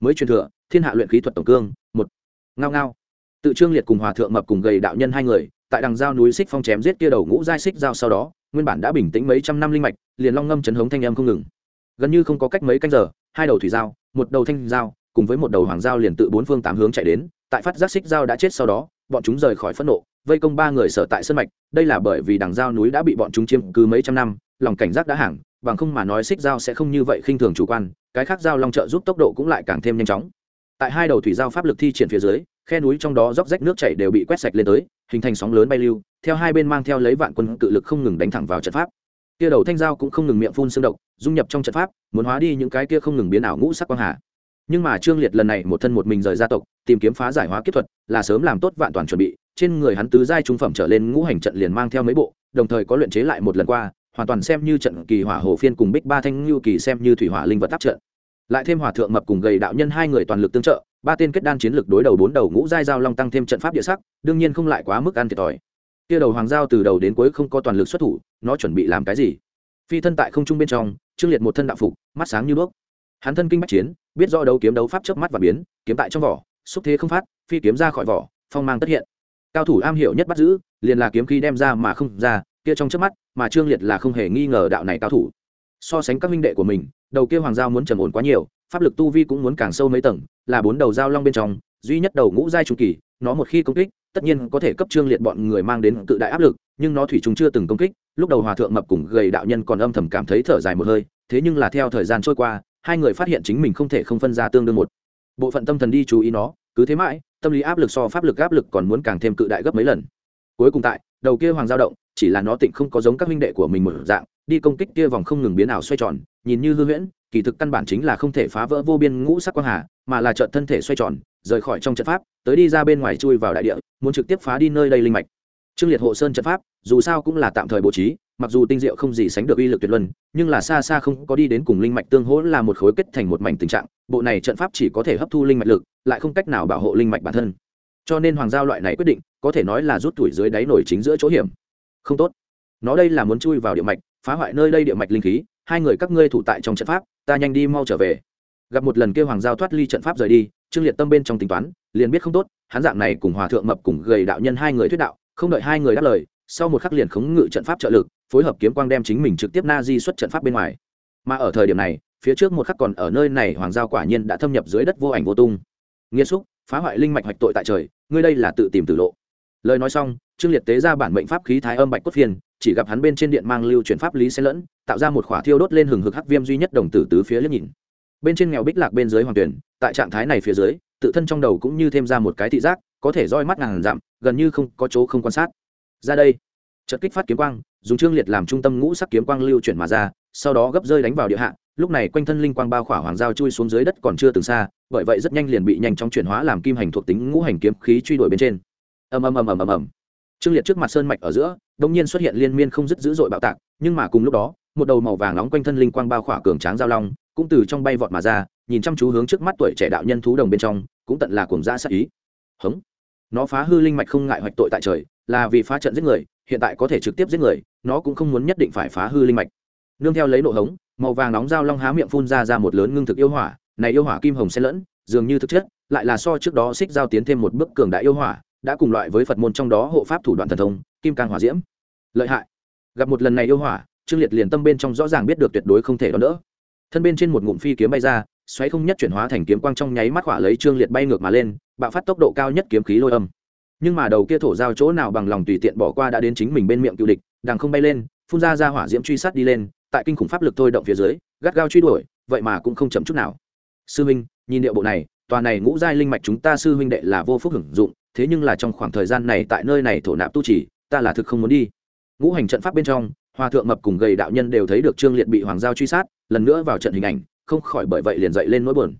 Mới truyền thừa, thiên hạ luyện khí thuật tổng cương, một. Ngao ngao. Tự trương liệt cùng hòa thượng mập cùng gầy đạo nhân hai người, tại đằng giao núi xích phong chém giết kia đầu ngũ giai xích giao sau đó nguyên bản đã bình tĩnh mấy trăm năm linh mạch, liền long ngâm chấn hống thanh âm không ngừng. Gần như không có cách mấy canh giờ, hai đầu thủy giao, một đầu thanh giao, cùng với một đầu hoàng giao liền tự bốn phương tám hướng chạy đến, tại phát giác xích giao đã chết sau đó, bọn chúng rời khỏi phẫn nộ, vây công ba người sở tại sân mạch, đây là bởi vì đằng giao núi đã bị bọn chúng chiếm cứ mấy trăm năm, lòng cảnh giác đã hàng, bằng không mà nói xích giao sẽ không như vậy khinh thường chủ quan, cái khác giao long trợ giúp tốc độ cũng lại càng thêm nhanh chóng. Tại hai đầu thủy giao pháp lực thi triển phía dưới khe núi trong đó róc rách nước chảy đều bị quét sạch lên tới, hình thành sóng lớn bay lưu, theo hai bên mang theo lấy vạn quân cự lực không ngừng đánh thẳng vào trận pháp. Kia đầu thanh giao cũng không ngừng miệng phun xương độc, dung nhập trong trận pháp, muốn hóa đi những cái kia không ngừng biến ảo ngũ sắc quang hà. Nhưng mà trương liệt lần này một thân một mình rời gia tộc, tìm kiếm phá giải hóa kết thuật, là sớm làm tốt vạn toàn chuẩn bị, trên người hắn tứ giai trung phẩm trở lên ngũ hành trận liền mang theo mấy bộ, đồng thời có luyện chế lại một lần qua, hoàn toàn xem như trận kỳ hỏa hồ phiên cùng bích ba thanh lưu kỳ xem như thủy hỏa linh vật tác trận. Lại thêm hòa thượng mập cùng gầy đạo nhân hai người toàn lực tương trợ ba tên kết đan chiến lực đối đầu bốn đầu ngũ giai giao long tăng thêm trận pháp địa sắc, đương nhiên không lại quá mức ăn thiệt thòi. Kia đầu hoàng giao từ đầu đến cuối không có toàn lực xuất thủ, nó chuẩn bị làm cái gì? Phi thân tại không trung bên trong, trương liệt một thân đạo phục, mắt sáng như đuốc. Hắn thân kinh bách chiến, biết do đấu kiếm đấu pháp chớp mắt và biến, kiếm tại trong vỏ, xúc thế không phát, phi kiếm ra khỏi vỏ, phong mang tất hiện. Cao thủ am hiểu nhất bắt giữ, liền là kiếm khí đem ra mà không ra, kia trong chớp mắt, mà trương liệt là không hề nghi ngờ đạo này cao thủ. So sánh các minh đệ của mình, đầu kia hoàng giao muốn trầm ổn quá nhiều, pháp lực tu vi cũng muốn càng sâu mấy tầng là bốn đầu giao long bên trong, duy nhất đầu ngũ giai trung kỳ, nó một khi công kích, tất nhiên có thể cấp trương liệt bọn người mang đến cự đại áp lực, nhưng nó thủy chúng chưa từng công kích, lúc đầu hòa thượng mập cùng gầy đạo nhân còn âm thầm cảm thấy thở dài một hơi, thế nhưng là theo thời gian trôi qua, hai người phát hiện chính mình không thể không phân ra tương đương một. Bộ phận tâm thần đi chú ý nó, cứ thế mãi, tâm lý áp lực so pháp lực áp lực còn muốn càng thêm cự đại gấp mấy lần. Cuối cùng tại, đầu kia hoàng giao động, chỉ là nó tịnh không có giống các minh đệ của mình một dạng, đi công kích kia vòng không ngừng biến ảo xoay tròn, nhìn như hư huyễn, kỳ thực căn bản chính là không thể phá vỡ vô biên ngũ sắc quang hà mà là trợn thân thể xoay tròn, rời khỏi trong trận pháp, tới đi ra bên ngoài chui vào đại địa, muốn trực tiếp phá đi nơi đây linh mạch. Trương liệt hộ sơn trận pháp, dù sao cũng là tạm thời bố trí, mặc dù tinh diệu không gì sánh được uy lực tuyệt luân, nhưng là xa xa không có đi đến cùng linh mạch tương hỗ là một khối kết thành một mảnh tình trạng, bộ này trận pháp chỉ có thể hấp thu linh mạch lực, lại không cách nào bảo hộ linh mạch bản thân. Cho nên hoàng giao loại này quyết định, có thể nói là rút tuổi dưới đáy nổi chính giữa chỗ hiểm. Không tốt. Nó đây là muốn chui vào địa mạch, phá hoại nơi đây địa mạch linh khí, hai người các ngươi thủ tại trong trận pháp, ta nhanh đi mau trở về gặp một lần kêu hoàng giao thoát ly trận pháp rời đi, trương liệt tâm bên trong tính toán, liền biết không tốt, hắn dạng này cùng hòa thượng mập cùng gầy đạo nhân hai người thuyết đạo, không đợi hai người đáp lời, sau một khắc liền khống ngự trận pháp trợ lực, phối hợp kiếm quang đem chính mình trực tiếp na di xuất trận pháp bên ngoài. Mà ở thời điểm này, phía trước một khắc còn ở nơi này hoàng giao quả nhiên đã thâm nhập dưới đất vô ảnh vô tung. Nghiêm xúc, phá hoại linh mạch hoạch tội tại trời, ngươi đây là tự tìm tử lộ. Lời nói xong, trương liệt tế ra bản mệnh pháp khí thái âm bạch cốt phiền, chỉ gặp hắn bên trên điện mang lưu chuyển pháp lý xen lẫn, tạo ra một khỏa thiêu đốt lên hừng hực hắc viêm duy nhất đồng tử tứ phía liếc nhìn bên trên nghèo bích lạc bên dưới hoàng tuyển, tại trạng thái này phía dưới, tự thân trong đầu cũng như thêm ra một cái thị giác, có thể roi mắt ngàn dặm, gần như không có chỗ không quan sát. Ra đây. Chợt kích phát kiếm quang, dùng trương liệt làm trung tâm ngũ sắc kiếm quang lưu chuyển mà ra, sau đó gấp rơi đánh vào địa hạ, lúc này quanh thân linh quang bao khỏa hoàng giao chui xuống dưới đất còn chưa từng xa, bởi vậy rất nhanh liền bị nhanh chóng chuyển hóa làm kim hành thuộc tính ngũ hành kiếm khí truy đuổi bên trên. Ầm ầm ầm ầm ầm ầm. Trương liệt trước mặt sơn mạch ở giữa đông nhiên xuất hiện liên miên không dứt dữ dội bạo tạc, nhưng mà cùng lúc đó, một đầu màu vàng nóng quanh thân linh quang bao khỏa cường tráng giao long cũng từ trong bay vọt mà ra, nhìn chăm chú hướng trước mắt tuổi trẻ đạo nhân thú đồng bên trong, cũng tận là cuồng dã sát ý. Hống. Nó phá hư linh mạch không ngại hoạch tội tại trời, là vì phá trận giết người, hiện tại có thể trực tiếp giết người, nó cũng không muốn nhất định phải phá hư linh mạch. Nương theo lấy nộ hống, màu vàng nóng dao long há miệng phun ra ra một lớn ngưng thực yêu hỏa, này yêu hỏa kim hồng xen lẫn, dường như thực chất, lại là so trước đó xích giao tiến thêm một bước cường đại yêu hỏa, đã cùng loại với phật môn trong đó hộ pháp thủ đoạn thần thông, kim càng hỏa diễm. Lợi hại. Gặp một lần này yêu hỏa, trương liệt liền tâm bên trong rõ ràng biết được tuyệt đối không thể đón đỡ thân bên trên một ngụm phi kiếm bay ra, xoáy không nhất chuyển hóa thành kiếm quang trong nháy mắt hỏa lấy trương liệt bay ngược mà lên, bạo phát tốc độ cao nhất kiếm khí lôi âm. Nhưng mà đầu kia thổ giao chỗ nào bằng lòng tùy tiện bỏ qua đã đến chính mình bên miệng cựu địch, đằng không bay lên, phun ra ra hỏa diễm truy sát đi lên, tại kinh khủng pháp lực thôi động phía dưới, gắt gao truy đuổi, vậy mà cũng không chậm chút nào. Sư huynh nhìn điệu bộ này, tòa này ngũ giai linh mạch chúng ta sư huynh đệ là vô phúc hưởng dụng, thế nhưng là trong khoảng thời gian này tại nơi này thổ nạp tu trì ta là thực không muốn đi. Ngũ hành trận pháp bên trong hòa thượng mập cùng gầy đạo nhân đều thấy được trương liệt bị hoàng giao truy sát, lần nữa vào trận hình ảnh, không khỏi bởi vậy liền dậy lên nỗi buồn.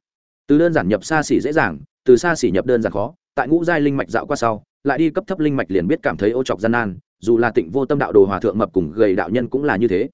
Từ đơn giản nhập xa xỉ dễ dàng, từ xa xỉ nhập đơn giản khó, tại ngũ giai linh mạch dạo qua sau, lại đi cấp thấp linh mạch liền biết cảm thấy ô chọc gian nan, dù là tịnh vô tâm đạo đồ hòa thượng mập cùng gầy đạo nhân cũng là như thế.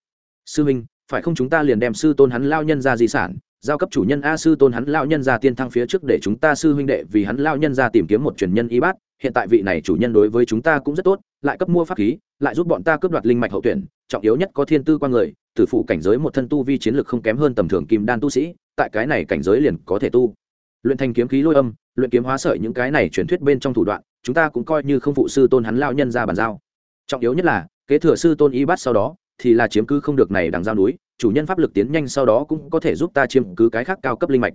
Sư minh, phải không chúng ta liền đem sư tôn hắn lao nhân ra di sản, giao cấp chủ nhân a sư tôn hắn lao nhân ra tiên thăng phía trước để chúng ta sư huynh đệ vì hắn lao nhân ra tìm kiếm một truyền nhân y bát hiện tại vị này chủ nhân đối với chúng ta cũng rất tốt, lại cấp mua pháp khí, lại giúp bọn ta cướp đoạt linh mạch hậu tuyển, trọng yếu nhất có thiên tư qua người, tử phụ cảnh giới một thân tu vi chiến lược không kém hơn tầm thường kim đan tu sĩ, tại cái này cảnh giới liền có thể tu. Luyện thành kiếm khí lôi âm, luyện kiếm hóa sợi những cái này truyền thuyết bên trong thủ đoạn, chúng ta cũng coi như không phụ sư tôn hắn lao nhân ra bàn giao. Trọng yếu nhất là, kế thừa sư tôn y bát sau đó, thì là chiếm cứ không được này đằng giao núi, chủ nhân pháp lực tiến nhanh sau đó cũng có thể giúp ta chiếm cứ cái khác cao cấp linh mạch.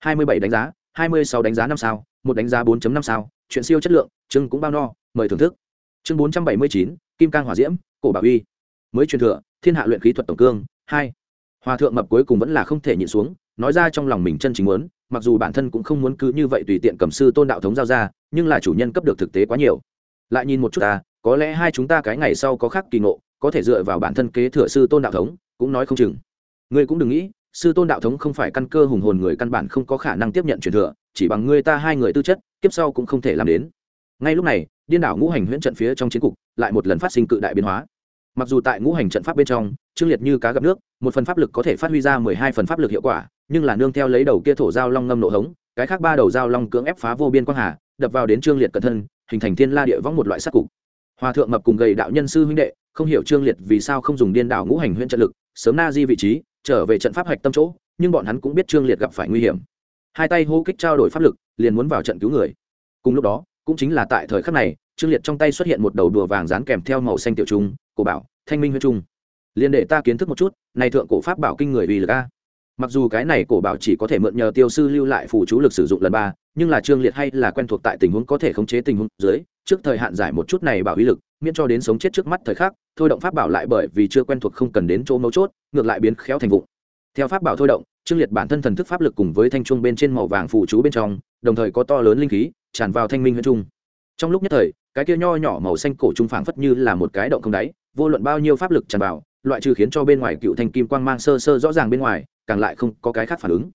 27 đánh giá 26 đánh giá năm sao, một đánh giá 4.5 sao chuyện siêu chất lượng chương cũng bao no mời thưởng thức. Chương 479, kim cang Hòa diễm cổ bảo uy. Mới truyền thừa thiên hạ luyện khí thuật tổng cương hai. Hòa thượng mập cuối cùng vẫn là không thể nhịn xuống nói ra trong lòng mình chân chính muốn mặc dù bản thân cũng không muốn cứ như vậy tùy tiện cầm sư tôn đạo thống giao ra nhưng là chủ nhân cấp được thực tế quá nhiều. Lại nhìn một chút ta có lẽ hai chúng ta cái ngày sau có khác kỳ ngộ có thể dựa vào bản thân kế thừa sư tôn đạo thống cũng nói không chừng. Ngươi cũng đừng nghĩ sư tôn đạo thống không phải căn cơ hùng hồn người căn bản không có khả năng tiếp nhận truyền thừa chỉ bằng ngươi ta hai người tư chất kiếp sau cũng không thể làm đến. Ngay lúc này, điên đảo ngũ hành huyễn trận phía trong chiến cục lại một lần phát sinh cự đại biến hóa. Mặc dù tại ngũ hành trận pháp bên trong trương liệt như cá gặp nước, một phần pháp lực có thể phát huy ra mười hai phần pháp lực hiệu quả, nhưng là nương theo lấy đầu kia thổ giao long ngâm nộ hống, cái khác ba đầu giao long cưỡng ép phá vô biên quang hà, đập vào đến trương liệt cẩn thân, hình thành thiên la địa võng một loại sắc cục. Hòa thượng mập cùng gầy đạo nhân sư huynh đệ, không hiểu trương liệt vì sao không dùng điên đảo ngũ hành huyễn trận lực, sớm na di vị trí, trở về trận pháp hạch tâm chỗ, nhưng bọn hắn cũng biết trương liệt gặp phải nguy hiểm hai tay hô kích trao đổi pháp lực, liền muốn vào trận cứu người. Cùng lúc đó, cũng chính là tại thời khắc này, trương liệt trong tay xuất hiện một đầu đùa vàng dán kèm theo màu xanh tiểu trung, cổ bảo, thanh minh huyết trung. Liền để ta kiến thức một chút, này thượng cổ pháp bảo kinh người vì lực a. Mặc dù cái này cổ bảo chỉ có thể mượn nhờ tiêu sư lưu lại phù chú lực sử dụng lần ba, nhưng là trương liệt hay là quen thuộc tại tình huống có thể khống chế tình huống dưới, trước thời hạn giải một chút này bảo uy lực, miễn cho đến sống chết trước mắt thời khắc, thôi động pháp bảo lại bởi vì chưa quen thuộc không cần đến chỗ mấu chốt, ngược lại biến khéo thành vụ theo pháp bảo thôi động, trương liệt bản thân thần thức pháp lực cùng với thanh trung bên trên màu vàng phụ chú bên trong, đồng thời có to lớn linh khí, tràn vào thanh minh huyết trung. Trong lúc nhất thời, cái kia nho nhỏ màu xanh cổ trung phảng phất như là một cái động không đáy, vô luận bao nhiêu pháp lực tràn vào, loại trừ khiến cho bên ngoài cựu thanh kim quang mang sơ sơ rõ ràng bên ngoài, càng lại không có cái khác phản ứng.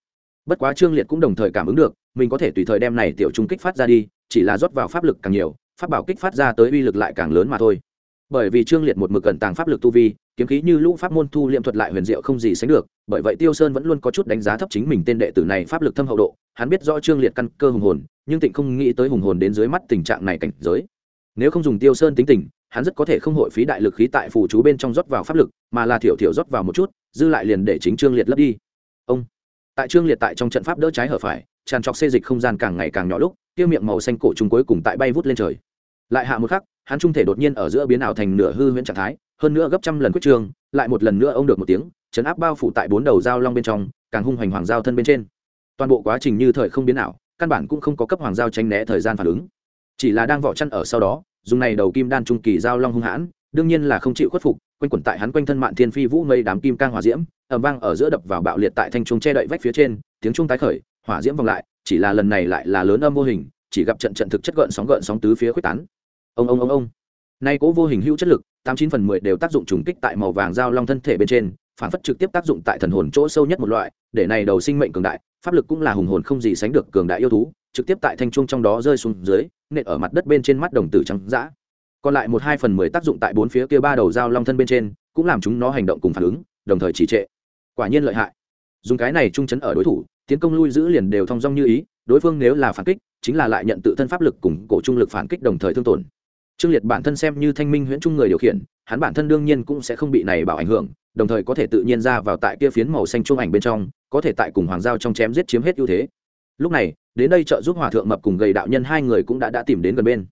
Bất quá trương liệt cũng đồng thời cảm ứng được, mình có thể tùy thời đem này tiểu trung kích phát ra đi, chỉ là rót vào pháp lực càng nhiều, pháp bảo kích phát ra tới uy lực lại càng lớn mà thôi. Bởi vì trương liệt một mực cẩn tàng pháp lực tu vi kiếm khí như lũ pháp môn thu liệm thuật lại huyền diệu không gì sánh được, bởi vậy tiêu sơn vẫn luôn có chút đánh giá thấp chính mình tên đệ tử này pháp lực thâm hậu độ, hắn biết rõ trương liệt căn cơ hùng hồn, nhưng tịnh không nghĩ tới hùng hồn đến dưới mắt tình trạng này cảnh giới. Nếu không dùng tiêu sơn tính tình, hắn rất có thể không hội phí đại lực khí tại phù chú bên trong rót vào pháp lực, mà là thiểu thiểu rót vào một chút, dư lại liền để chính trương liệt lấp đi. Ông, tại trương liệt tại trong trận pháp đỡ trái hở phải, tràn trọc xê dịch không gian càng ngày càng nhỏ lúc, tiêu miệng màu xanh cổ trùng cuối cùng tại bay vút lên trời. Lại hạ một khắc, hắn trung thể đột nhiên ở giữa biến ảo thành nửa hư huyễn trạng thái hơn nữa gấp trăm lần quyết trường, lại một lần nữa ông được một tiếng, chấn áp bao phủ tại bốn đầu dao long bên trong, càng hung hoành hoàng giao thân bên trên. Toàn bộ quá trình như thời không biến ảo, căn bản cũng không có cấp hoàng giao tránh né thời gian phản ứng. Chỉ là đang vỏ chăn ở sau đó, dùng này đầu kim đan trung kỳ giao long hung hãn, đương nhiên là không chịu khuất phục, quanh quẩn tại hắn quanh thân mạn thiên phi vũ mây đám kim cang hỏa diễm ẩm vang ở giữa đập vào bạo liệt tại thanh trung che đậy vách phía trên, tiếng trung tái khởi, hỏa diễm vòng lại, chỉ là lần này lại là lớn âm vô hình, chỉ gặp trận trận thực chất gợn sóng gợn sóng tứ phía khuếch tán. Ông ông ông ông nay cố vô hình hữu chất lực, tám chín phần mười đều tác dụng trùng kích tại màu vàng giao long thân thể bên trên, phản phất trực tiếp tác dụng tại thần hồn chỗ sâu nhất một loại, để này đầu sinh mệnh cường đại, pháp lực cũng là hùng hồn không gì sánh được cường đại yêu thú, trực tiếp tại thanh trung trong đó rơi xuống dưới, nện ở mặt đất bên trên mắt đồng tử trắng dã. Còn lại một hai phần mười tác dụng tại bốn phía kia ba đầu dao long thân bên trên, cũng làm chúng nó hành động cùng phản ứng, đồng thời trì trệ. Quả nhiên lợi hại. Dùng cái này trung chấn ở đối thủ, tiến công lui giữ liền đều thong dong như ý, đối phương nếu là phản kích, chính là lại nhận tự thân pháp lực cùng cổ trung lực phản kích đồng thời thương tổn trương liệt bản thân xem như thanh minh huyễn trung người điều khiển, hắn bản thân đương nhiên cũng sẽ không bị này bảo ảnh hưởng, đồng thời có thể tự nhiên ra vào tại kia phiến màu xanh trung ảnh bên trong, có thể tại cùng hoàng giao trong chém giết chiếm hết ưu thế. Lúc này, đến đây trợ giúp hòa thượng mập cùng gầy đạo nhân hai người cũng đã đã tìm đến gần bên.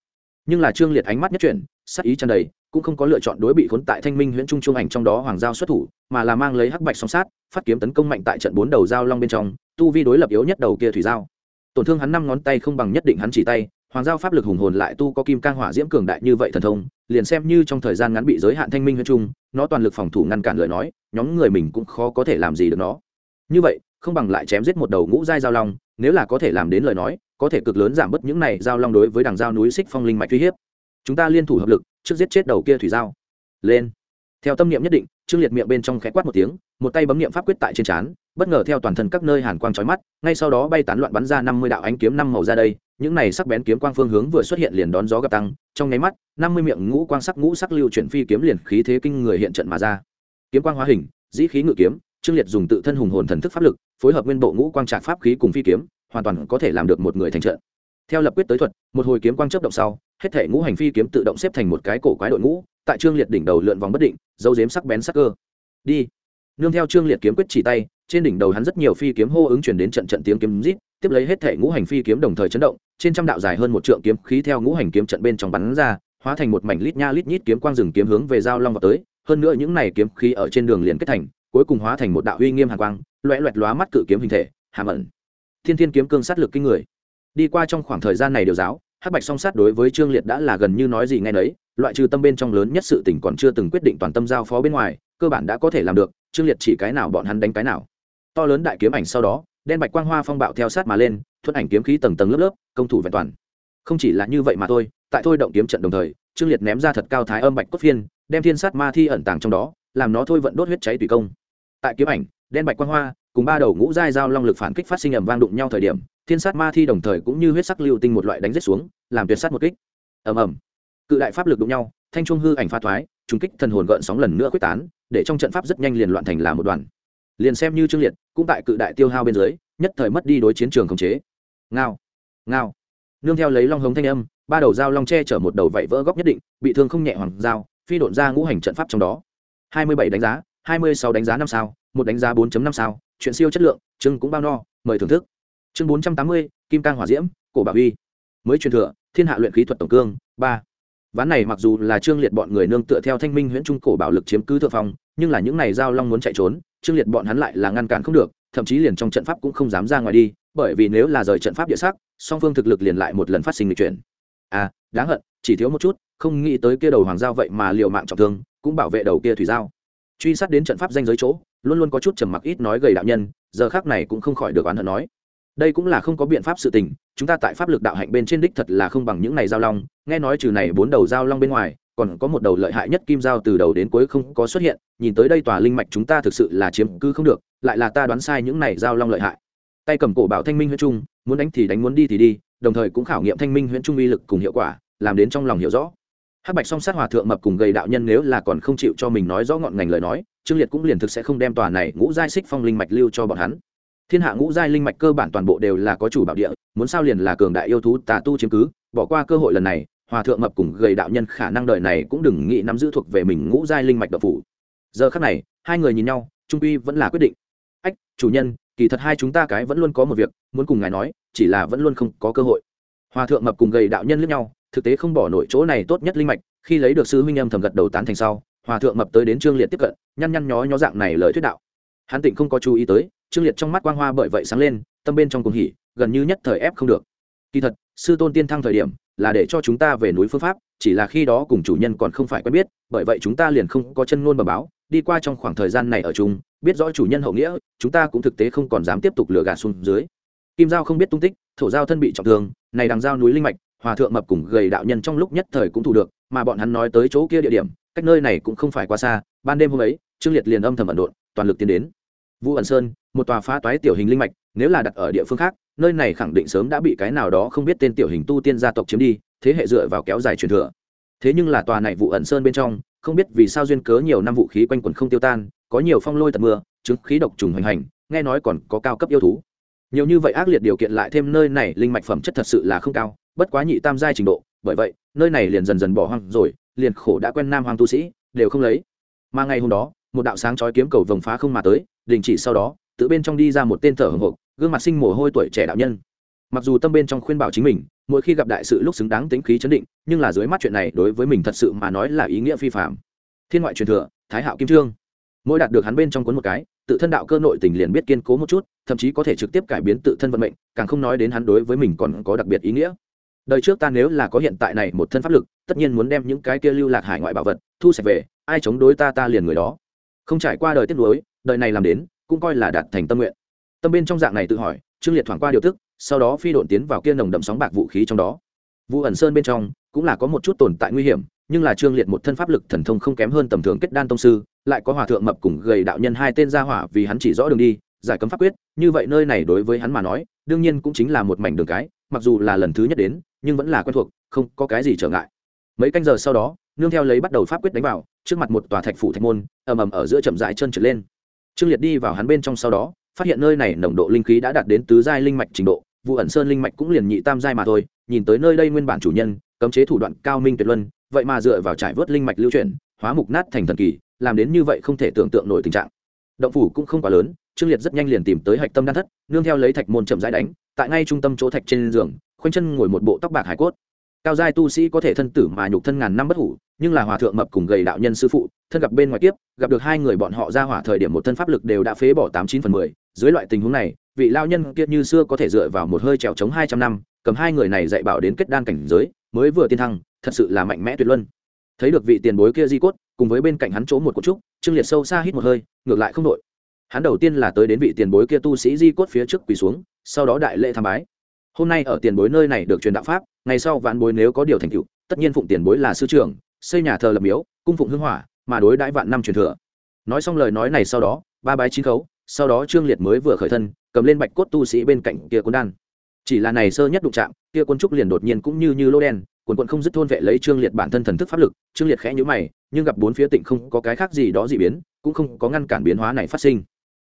Nhưng là trương liệt ánh mắt nhất chuyển, sắc ý tràn đầy, cũng không có lựa chọn đối bị khốn tại thanh minh huyễn trung trung ảnh trong đó hoàng giao xuất thủ, mà là mang lấy hắc bạch song sát, phát kiếm tấn công mạnh tại trận bốn đầu giao long bên trong, tu vi đối lập yếu nhất đầu kia thủy giao. Tổn thương hắn năm ngón tay không bằng nhất định hắn chỉ tay hoàng giao pháp lực hùng hồn lại tu có kim cang hỏa diễm cường đại như vậy thần thông, liền xem như trong thời gian ngắn bị giới hạn thanh minh huyễn trung, nó toàn lực phòng thủ ngăn cản lời nói, nhóm người mình cũng khó có thể làm gì được nó. Như vậy, không bằng lại chém giết một đầu ngũ giai giao long, nếu là có thể làm đến lời nói, có thể cực lớn giảm bớt những này giao long đối với đằng giao núi xích phong linh mạch uy hiếp. Chúng ta liên thủ hợp lực, trước giết chết đầu kia thủy giao. Lên. Theo tâm niệm nhất định, trương liệt miệng bên trong khẽ quát một tiếng, một tay bấm niệm pháp quyết tại trên trán, bất ngờ theo toàn thân các nơi hàn quang chói mắt, ngay sau đó bay tán loạn bắn ra năm mươi đạo ánh kiếm năm màu ra đây những này sắc bén kiếm quang phương hướng vừa xuất hiện liền đón gió gặp tăng, trong nháy mắt, năm mươi miệng ngũ quang sắc ngũ sắc lưu chuyển phi kiếm liền khí thế kinh người hiện trận mà ra. Kiếm quang hóa hình, dĩ khí ngự kiếm, trương liệt dùng tự thân hùng hồn thần thức pháp lực, phối hợp nguyên bộ ngũ quang trạc pháp khí cùng phi kiếm, hoàn toàn có thể làm được một người thành trận. Theo lập quyết tới thuật, một hồi kiếm quang chấp động sau, hết thể ngũ hành phi kiếm tự động xếp thành một cái cổ quái đội ngũ, tại trương liệt đỉnh đầu lượn vòng bất định dấu dếm sắc bén sắc cơ. Đi. Nương theo trương liệt kiếm quyết chỉ tay, trên đỉnh đầu hắn rất nhiều phi kiếm hô ứng chuyển đến trận trận tiếng kiếm rít tiếp lấy hết thể ngũ hành phi kiếm đồng thời chấn động, trên trăm đạo dài hơn một trượng kiếm khí theo ngũ hành kiếm trận bên trong bắn ra, hóa thành một mảnh lít nha lít nhít kiếm quang rừng kiếm hướng về giao long vào tới, hơn nữa những này kiếm khí ở trên đường liền kết thành, cuối cùng hóa thành một đạo uy nghiêm hàn quang loẹ loẹt lóa mắt cự kiếm hình thể, hàm ẩn. Thiên thiên kiếm cương sát lực kinh người. Đi qua trong khoảng thời gian này điều giáo, hắc bạch song sát đối với trương liệt đã là gần như nói gì nghe nấy, loại trừ tâm bên trong lớn nhất sự tỉnh còn chưa từng quyết định toàn tâm giao phó bên ngoài, cơ bản đã có thể làm được, trương liệt chỉ cái nào bọn hắn đánh cái nào. To lớn đại kiếm ảnh sau đó đen bạch quang hoa phong bạo theo sát mà lên, thuận ảnh kiếm khí tầng tầng lớp lớp, công thủ vẹn toàn. Không chỉ là như vậy mà thôi, tại thôi động kiếm trận đồng thời, trương liệt ném ra thật cao thái âm bạch cốt phiên, đem thiên sát ma thi ẩn tàng trong đó, làm nó thôi vận đốt huyết cháy tùy công. Tại kiếm ảnh, đen bạch quang hoa, cùng ba đầu ngũ giai giao long lực phản kích phát sinh ầm vang đụng nhau thời điểm, thiên sát ma thi đồng thời cũng như huyết sắc lưu tinh một loại đánh rết xuống, làm tuyệt sát một kích. Ầm ầm. Cự đại pháp lực đụng nhau, thanh trung hư ảnh pha thoái, trùng kích thần hồn gợn sóng lần nữa quyết tán, để trong trận pháp rất nhanh liền loạn thành là một đoàn liền xem như trương liệt cũng tại cự đại tiêu hao bên dưới, nhất thời mất đi đối chiến trường khống chế. Ngao ngao. Nương theo lấy long hống thanh âm, ba đầu dao long che chở một đầu vảy vỡ góc nhất định, bị thương không nhẹ hoàng dao, phi độn ra ngũ hành trận pháp trong đó. Hai mươi bảy đánh giá, hai mươi sáu đánh giá năm sao, một đánh giá 4 năm sao, chuyện siêu chất lượng, chương cũng bao no, mời thưởng thức. Chương bốn trăm tám mươi, kim cang hỏa diễm, cổ bảo huy. Mới truyền thừa, thiên hạ luyện khí thuật tổng cương, ba ván này mặc dù là trương liệt bọn người nương tựa theo thanh minh huyễn trung cổ bảo lực chiếm cứ thượng phong, nhưng là những này giao long muốn chạy trốn, trương liệt bọn hắn lại là ngăn cản không được, thậm chí liền trong trận pháp cũng không dám ra ngoài đi, bởi vì nếu là rời trận pháp địa sắc, song phương thực lực liền lại một lần phát sinh lịch chuyển. À đáng hận, chỉ thiếu một chút, không nghĩ tới kia đầu hoàng giao vậy mà liều mạng trọng thương, cũng bảo vệ đầu kia thủy giao. Truy sát đến trận pháp danh giới chỗ, luôn luôn có chút trầm mặc ít nói gầy đạo nhân, giờ khác này cũng không khỏi được oán hận nói. Đây cũng là không có biện pháp sự tình chúng ta tại pháp lực đạo hạnh bên trên đích thật là không bằng những này giao long, nghe nói trừ này bốn đầu giao long bên ngoài, còn có một đầu lợi hại nhất kim giao từ đầu đến cuối không có xuất hiện, nhìn tới đây tòa linh mạch chúng ta thực sự là chiếm cứ không được, lại là ta đoán sai những này giao long lợi hại. Tay cầm cổ bảo thanh minh huyễn trung, muốn đánh thì đánh, muốn đi thì đi, đồng thời cũng khảo nghiệm thanh minh huyễn trung uy lực cùng hiệu quả, làm đến trong lòng hiểu rõ. Hắc bạch song sát hòa thượng mập cùng gầy đạo nhân nếu là còn không chịu cho mình nói rõ ngọn ngành lời nói, trương liệt cũng liền thực sẽ không đem tòa này ngũ giai xích phong linh mạch lưu cho bọn hắn thiên hạ ngũ giai linh mạch cơ bản toàn bộ đều là có chủ bảo địa, muốn sao liền là cường đại yêu thú tà tu chiếm cứ, bỏ qua cơ hội lần này, hòa thượng mập cùng gầy đạo nhân khả năng đợi này cũng đừng nghĩ nắm giữ thuộc về mình ngũ giai linh mạch độc phủ. Giờ khắc này, hai người nhìn nhau, trung uy vẫn là quyết định. Ách, chủ nhân, kỳ thật hai chúng ta cái vẫn luôn có một việc, muốn cùng ngài nói, chỉ là vẫn luôn không có cơ hội. Hòa thượng mập cùng gầy đạo nhân lẫn nhau, thực tế không bỏ nổi chỗ này tốt nhất linh mạch, khi lấy được sư huynh âm thầm gật đầu tán thành sau, hòa thượng mập tới đến trương liệt tiếp cận, nhăn nhăn nhó nhó dạng này lời thuyết đạo. Hắn tịnh không có chú ý tới trương liệt trong mắt quang hoa bởi vậy sáng lên, tâm bên trong cùng hỉ, gần như nhất thời ép không được. Kỳ thật, sư tôn tiên thăng thời điểm, là để cho chúng ta về núi phương pháp, chỉ là khi đó cùng chủ nhân còn không phải quen biết, bởi vậy chúng ta liền không có chân ngôn bờ báo, đi qua trong khoảng thời gian này ở chung, biết rõ chủ nhân hậu nghĩa, chúng ta cũng thực tế không còn dám tiếp tục lừa gạt xuống dưới. Kim giao không biết tung tích, thổ giao thân bị trọng thương, này đằng giao núi linh mạch, hòa thượng mập cùng gầy đạo nhân trong lúc nhất thời cũng thủ được, mà bọn hắn nói tới chỗ kia địa điểm, cách nơi này cũng không phải quá xa, ban đêm hôm ấy, trương liệt liền âm thầm ẩn độn, toàn lực tiến đến vũ ẩn sơn, một tòa phá toái tiểu hình linh mạch, nếu là đặt ở địa phương khác, nơi này khẳng định sớm đã bị cái nào đó không biết tên tiểu hình tu tiên gia tộc chiếm đi, thế hệ dựa vào kéo dài truyền thừa. Thế nhưng là tòa này vụ ẩn sơn bên trong, không biết vì sao duyên cớ nhiều năm vũ khí quanh quẩn không tiêu tan, có nhiều phong lôi tật mưa, chứng khí độc trùng hoành hành, nghe nói còn có cao cấp yêu thú. Nhiều như vậy ác liệt điều kiện lại thêm nơi này linh mạch phẩm chất thật sự là không cao, bất quá nhị tam giai trình độ, bởi vậy, nơi này liền dần dần bỏ hoang rồi, liền khổ đã quen nam hoàng tu sĩ, đều không lấy. Mà ngày hôm đó một đạo sáng chói kiếm cầu vồng phá không mà tới, đình chỉ sau đó, tự bên trong đi ra một tên thở hồng hộc, gương mặt sinh mồ hôi tuổi trẻ đạo nhân. Mặc dù tâm bên trong khuyên bảo chính mình, mỗi khi gặp đại sự lúc xứng đáng tính khí chấn định, nhưng là dưới mắt chuyện này đối với mình thật sự mà nói là ý nghĩa phi phạm. Thiên ngoại truyền thừa, thái hạo kim trương. Mỗi đạt được hắn bên trong cuốn một cái, tự thân đạo cơ nội tình liền biết kiên cố một chút, thậm chí có thể trực tiếp cải biến tự thân vận mệnh, càng không nói đến hắn đối với mình còn có đặc biệt ý nghĩa. Đời trước ta nếu là có hiện tại này một thân pháp lực, tất nhiên muốn đem những cái kia lưu lạc hải ngoại bảo vật, thu sạch về, ai chống đối ta ta liền người đó không trải qua đời tiếp nối đời này làm đến, cũng coi là đạt thành tâm nguyện. Tâm bên trong dạng này tự hỏi, trương liệt thoảng qua điều tức, sau đó phi độn tiến vào kia nồng đậm sóng bạc vũ khí trong đó. Vụ ẩn sơn bên trong, cũng là có một chút tồn tại nguy hiểm, nhưng là trương liệt một thân pháp lực thần thông không kém hơn tầm thường kết đan tông sư, lại có hòa thượng mập cùng gầy đạo nhân hai tên gia hỏa vì hắn chỉ rõ đường đi, giải cấm pháp quyết, như vậy nơi này đối với hắn mà nói, đương nhiên cũng chính là một mảnh đường cái, mặc dù là lần thứ nhất đến, nhưng vẫn là quen thuộc, không có cái gì trở ngại. Mấy canh giờ sau đó nương theo lấy bắt đầu pháp quyết đánh vào, trước mặt một tòa thạch phủ thạch môn, ầm ầm ở giữa chậm rãi chân trượt lên. Trương liệt đi vào hắn bên trong sau đó, phát hiện nơi này nồng độ linh khí đã đạt đến tứ giai linh mạch trình độ vụ ẩn sơn linh mạch cũng liền nhị tam giai mà thôi, nhìn tới nơi đây nguyên bản chủ nhân, cấm chế thủ đoạn cao minh tuyệt luân, vậy mà dựa vào trải vớt linh mạch lưu chuyển, hóa mục nát thành thần kỳ, làm đến như vậy không thể tưởng tượng nổi tình trạng. Động phủ cũng không quá lớn, trương liệt rất nhanh liền tìm tới hạch tâm đan thất, nương theo lấy thạch môn chậm rãi đánh, tại ngay trung tâm chỗ thạch trên giường, khoanh chân ngồi một bộ tóc bạc hải cốt cao giai tu sĩ có thể thân tử mà nhục thân ngàn năm bất hủ, nhưng là hòa thượng mập cùng gầy đạo nhân sư phụ, thân gặp bên ngoài kiếp, gặp được hai người bọn họ ra hỏa thời điểm một thân pháp lực đều đã phế bỏ tám chín phần mười. Dưới loại tình huống này, vị lao nhân kiệt như xưa có thể dựa vào một hơi trèo chống hai trăm năm, cầm hai người này dạy bảo đến kết đan cảnh giới, mới vừa tiên thăng, thật sự là mạnh mẽ tuyệt luân. Thấy được vị tiền bối kia di cốt, cùng với bên cạnh hắn chỗ một cột trúc, trương liệt sâu xa hít một hơi, ngược lại không đội hắn đầu tiên là tới đến vị tiền bối kia tu sĩ di cốt phía trước quỳ xuống, sau đó đại lễ tham bái hôm nay ở tiền bối nơi này được truyền đạo pháp, ngày sau vạn bối nếu có điều thành tựu, tất nhiên phụng tiền bối là sư trưởng, xây nhà thờ lập miếu, cung phụng hương hỏa, mà đối đãi vạn năm truyền thừa. Nói xong lời nói này sau đó, ba bái chín khấu, sau đó trương liệt mới vừa khởi thân, cầm lên bạch cốt tu sĩ bên cạnh kia cuốn đan. Chỉ là này sơ nhất đụng chạm, kia quân trúc liền đột nhiên cũng như như lô đen quần quận không dứt thôn vệ lấy trương liệt bản thân thần thức pháp lực, trương liệt khẽ nhữ mày, nhưng gặp bốn phía tịnh không có cái khác gì đó dị biến, cũng không có ngăn cản biến hóa này phát sinh.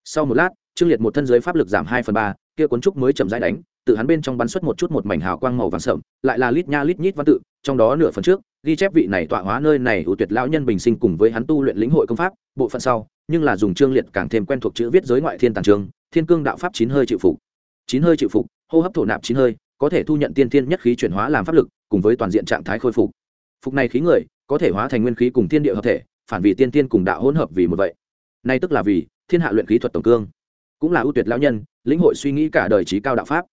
Sau một lát, trương liệt một thân giới pháp lực giảm hai phần ba, kia cuốn trúc mới chậm rãi đánh tự hắn bên trong bắn xuất một chút một mảnh hào quang màu vàng sậm, lại là lít nha lít nhít văn tự, trong đó nửa phần trước, ghi chép vị này tọa hóa nơi này ưu tuyệt lão nhân bình sinh cùng với hắn tu luyện lĩnh hội công pháp, bộ phận sau, nhưng là dùng trương liệt càng thêm quen thuộc chữ viết giới ngoại thiên tàng trường, thiên cương đạo pháp chín hơi chịu phục. Chín hơi chịu phục, hô hấp thổ nạp chín hơi, có thể thu nhận tiên thiên nhất khí chuyển hóa làm pháp lực, cùng với toàn diện trạng thái khôi phục. Phục này khí người, có thể hóa thành nguyên khí cùng thiên địa hợp thể, phản vì tiên tiên cùng đạo hỗn hợp vì một vậy. Nay tức là vì thiên hạ luyện khí thuật tổng cương. Cũng là ưu tuyệt lão nhân, lĩnh hội suy nghĩ cả đời trí cao đạo pháp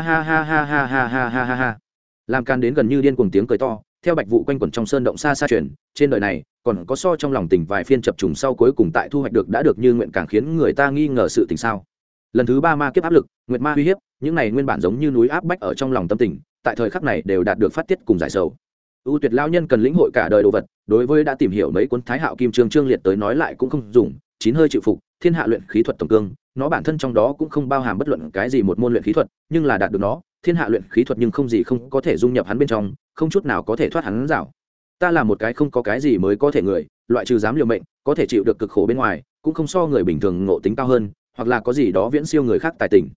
ha ha ha ha ha ha ha ha ha ha làm can đến gần như điên cuồng tiếng cười to, theo bạch vụ quanh quẩn trong sơn động xa xa chuyển. trên đời này, còn có so trong lòng tình vài phiên chập trùng sau cuối cùng tại thu hoạch được đã được như nguyện càng khiến người ta nghi ngờ sự tình sao lần thứ ba ma kiếp áp lực, nguyệt ma uy hiếp, những này nguyên bản giống như núi áp bách ở trong lòng tâm tình, tại thời khắc này đều đạt được phát tiết cùng giải sầu ưu tuyệt lao nhân cần lĩnh hội cả đời đồ vật, đối với đã tìm hiểu mấy cuốn thái hạo kim trương trương liệt tới nói lại cũng không dùng chín hơi chịu phục, thiên hạ luyện khí thuật tổng cương, nó bản thân trong đó cũng không bao hàm bất luận cái gì một môn luyện khí thuật, nhưng là đạt được nó, thiên hạ luyện khí thuật nhưng không gì không có thể dung nhập hắn bên trong, không chút nào có thể thoát hắn rảo. Ta là một cái không có cái gì mới có thể người, loại trừ dám liều mệnh, có thể chịu được cực khổ bên ngoài, cũng không so người bình thường ngộ tính cao hơn, hoặc là có gì đó viễn siêu người khác tài tình.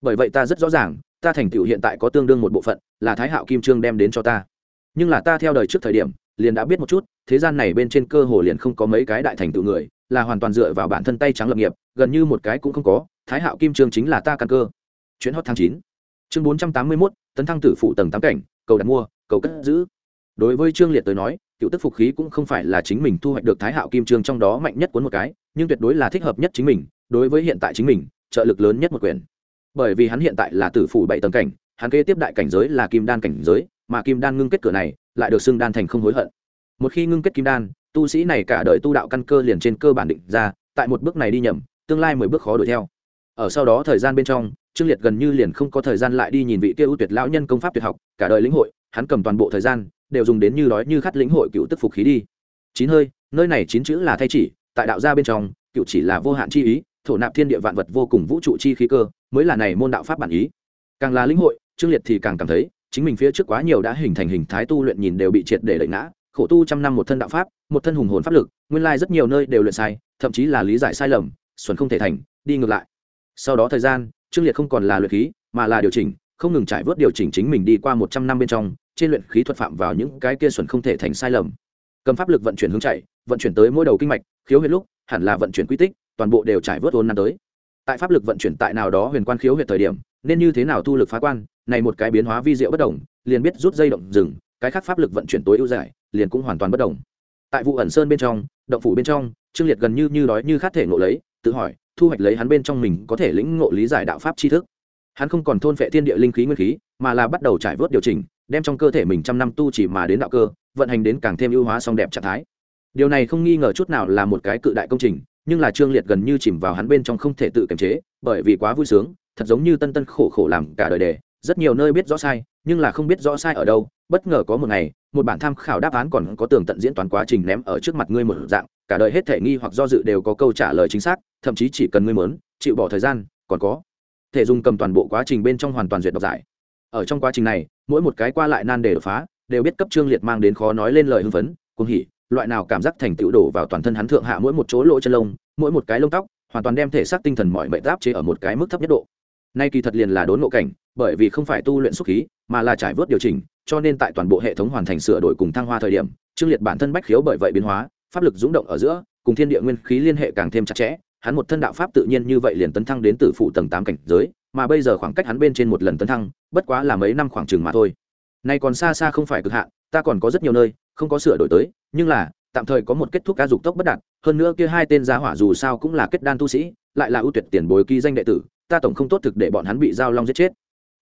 Bởi vậy ta rất rõ ràng, ta thành tựu hiện tại có tương đương một bộ phận, là thái hạo kim trương đem đến cho ta. Nhưng là ta theo đời trước thời điểm, liền đã biết một chút, thế gian này bên trên cơ hồ liền không có mấy cái đại thành tựu người là hoàn toàn dựa vào bản thân tay trắng lập nghiệp, gần như một cái cũng không có, thái hạo kim trương chính là ta căn cơ. Chuyến hot tháng chín. Chương bốn trăm tám mươi mốt, tấn thăng tử phụ tầng tám cảnh, cầu đặt mua, cầu cất giữ. Đối với trương liệt tới nói, cựu tức phục khí cũng không phải là chính mình thu hoạch được thái hạo kim trương trong đó mạnh nhất cuốn một cái, nhưng tuyệt đối là thích hợp nhất chính mình, đối với hiện tại chính mình, trợ lực lớn nhất một quyền. Bởi vì hắn hiện tại là tử phủ bảy tầng cảnh, hắn kế tiếp đại cảnh giới là kim đan cảnh giới, mà kim đan ngưng kết cửa này, lại được xưng đan thành không hối hận. Một khi ngưng kết kim đan tu sĩ này cả đời tu đạo căn cơ liền trên cơ bản định ra, tại một bước này đi nhầm, tương lai mười bước khó đuổi theo. Ở sau đó thời gian bên trong, trương liệt gần như liền không có thời gian lại đi nhìn vị kia ưu tuyệt lão nhân công pháp tuyệt học, cả đời lĩnh hội, hắn cầm toàn bộ thời gian, đều dùng đến như đói như khát lĩnh hội cựu tức phục khí đi. Chín hơi, nơi này chín chữ là thay chỉ, tại đạo gia bên trong, cựu chỉ là vô hạn chi ý, thổ nạp thiên địa vạn vật vô cùng vũ trụ chi khí cơ, mới là này môn đạo pháp bản ý. Càng là lĩnh hội, trương liệt thì càng cảm thấy, chính mình phía trước quá nhiều đã hình thành hình thái tu luyện nhìn đều bị triệt để đẩy ngã khổ tu trăm năm một thân đạo pháp, một thân hùng hồn pháp lực, nguyên lai rất nhiều nơi đều luyện sai, thậm chí là lý giải sai lầm, xuẩn không thể thành, đi ngược lại. Sau đó thời gian, trương liệt không còn là luyện khí, mà là điều chỉnh, không ngừng trải vớt điều chỉnh chính mình đi qua một trăm năm bên trong, trên luyện khí thuật phạm vào những cái kia xuẩn không thể thành sai lầm. Cầm pháp lực vận chuyển hướng chạy, vận chuyển tới mỗi đầu kinh mạch, khiếu huyệt lúc, hẳn là vận chuyển quy tích, toàn bộ đều trải vớt ôn năm tới. Tại pháp lực vận chuyển tại nào đó huyền quan khiếu huyệt thời điểm, nên như thế nào thu lực phá quan, này một cái biến hóa vi diệu bất đồng, liền biết rút dây động dừng cái khác pháp lực vận chuyển tối ưu giải liền cũng hoàn toàn bất đồng. Tại vụ ẩn sơn bên trong, động phủ bên trong, trương liệt gần như như đói như khát thể ngộ lấy, tự hỏi, thu hoạch lấy hắn bên trong mình có thể lĩnh ngộ lý giải đạo pháp tri thức. Hắn không còn thôn phệ thiên địa linh khí nguyên khí, mà là bắt đầu trải vớt điều chỉnh, đem trong cơ thể mình trăm năm tu chỉ mà đến đạo cơ, vận hành đến càng thêm ưu hóa song đẹp trạng thái. Điều này không nghi ngờ chút nào là một cái cự đại công trình, nhưng là trương liệt gần như chìm vào hắn bên trong không thể tự kiềm chế, bởi vì quá vui sướng, thật giống như tân tân khổ khổ làm cả đời đề, rất nhiều nơi biết rõ sai, nhưng là không biết rõ sai ở đâu, bất ngờ có một ngày một bản tham khảo đáp án còn có tường tận diễn toán quá trình ném ở trước mặt ngươi một dạng, cả đời hết thể nghi hoặc do dự đều có câu trả lời chính xác, thậm chí chỉ cần ngươi mớn chịu bỏ thời gian, còn có thể dùng cầm toàn bộ quá trình bên trong hoàn toàn duyệt đọc giải. Ở trong quá trình này, mỗi một cái qua lại nan đề đột phá, đều biết cấp trương liệt mang đến khó nói lên lời hưng phấn, cuồng hỉ, loại nào cảm giác thành tựu đổ vào toàn thân hắn thượng hạ mỗi một chỗ lỗ chân lông, mỗi một cái lông tóc, hoàn toàn đem thể xác tinh thần mọi mệnh giáp chế ở một cái mức thấp nhất độ. Nay kỳ thật liền là đốn ngộ cảnh, bởi vì không phải tu luyện xúc khí, mà là trải vớt điều chỉnh cho nên tại toàn bộ hệ thống hoàn thành sửa đổi cùng thăng hoa thời điểm, trương liệt bản thân bách khiếu bởi vậy biến hóa, pháp lực dũng động ở giữa, cùng thiên địa nguyên khí liên hệ càng thêm chặt chẽ, hắn một thân đạo pháp tự nhiên như vậy liền tấn thăng đến từ phụ tầng tám cảnh giới, mà bây giờ khoảng cách hắn bên trên một lần tấn thăng, bất quá là mấy năm khoảng chừng mà thôi. Nay còn xa xa không phải cực hạn, ta còn có rất nhiều nơi, không có sửa đổi tới, nhưng là, tạm thời có một kết thúc ca dục tốc bất đạt, hơn nữa kia hai tên giá hỏa dù sao cũng là kết đan tu sĩ, lại là ưu tuyệt tiền bối ký danh đệ tử, ta tổng không tốt thực để bọn hắn bị giao long giết chết.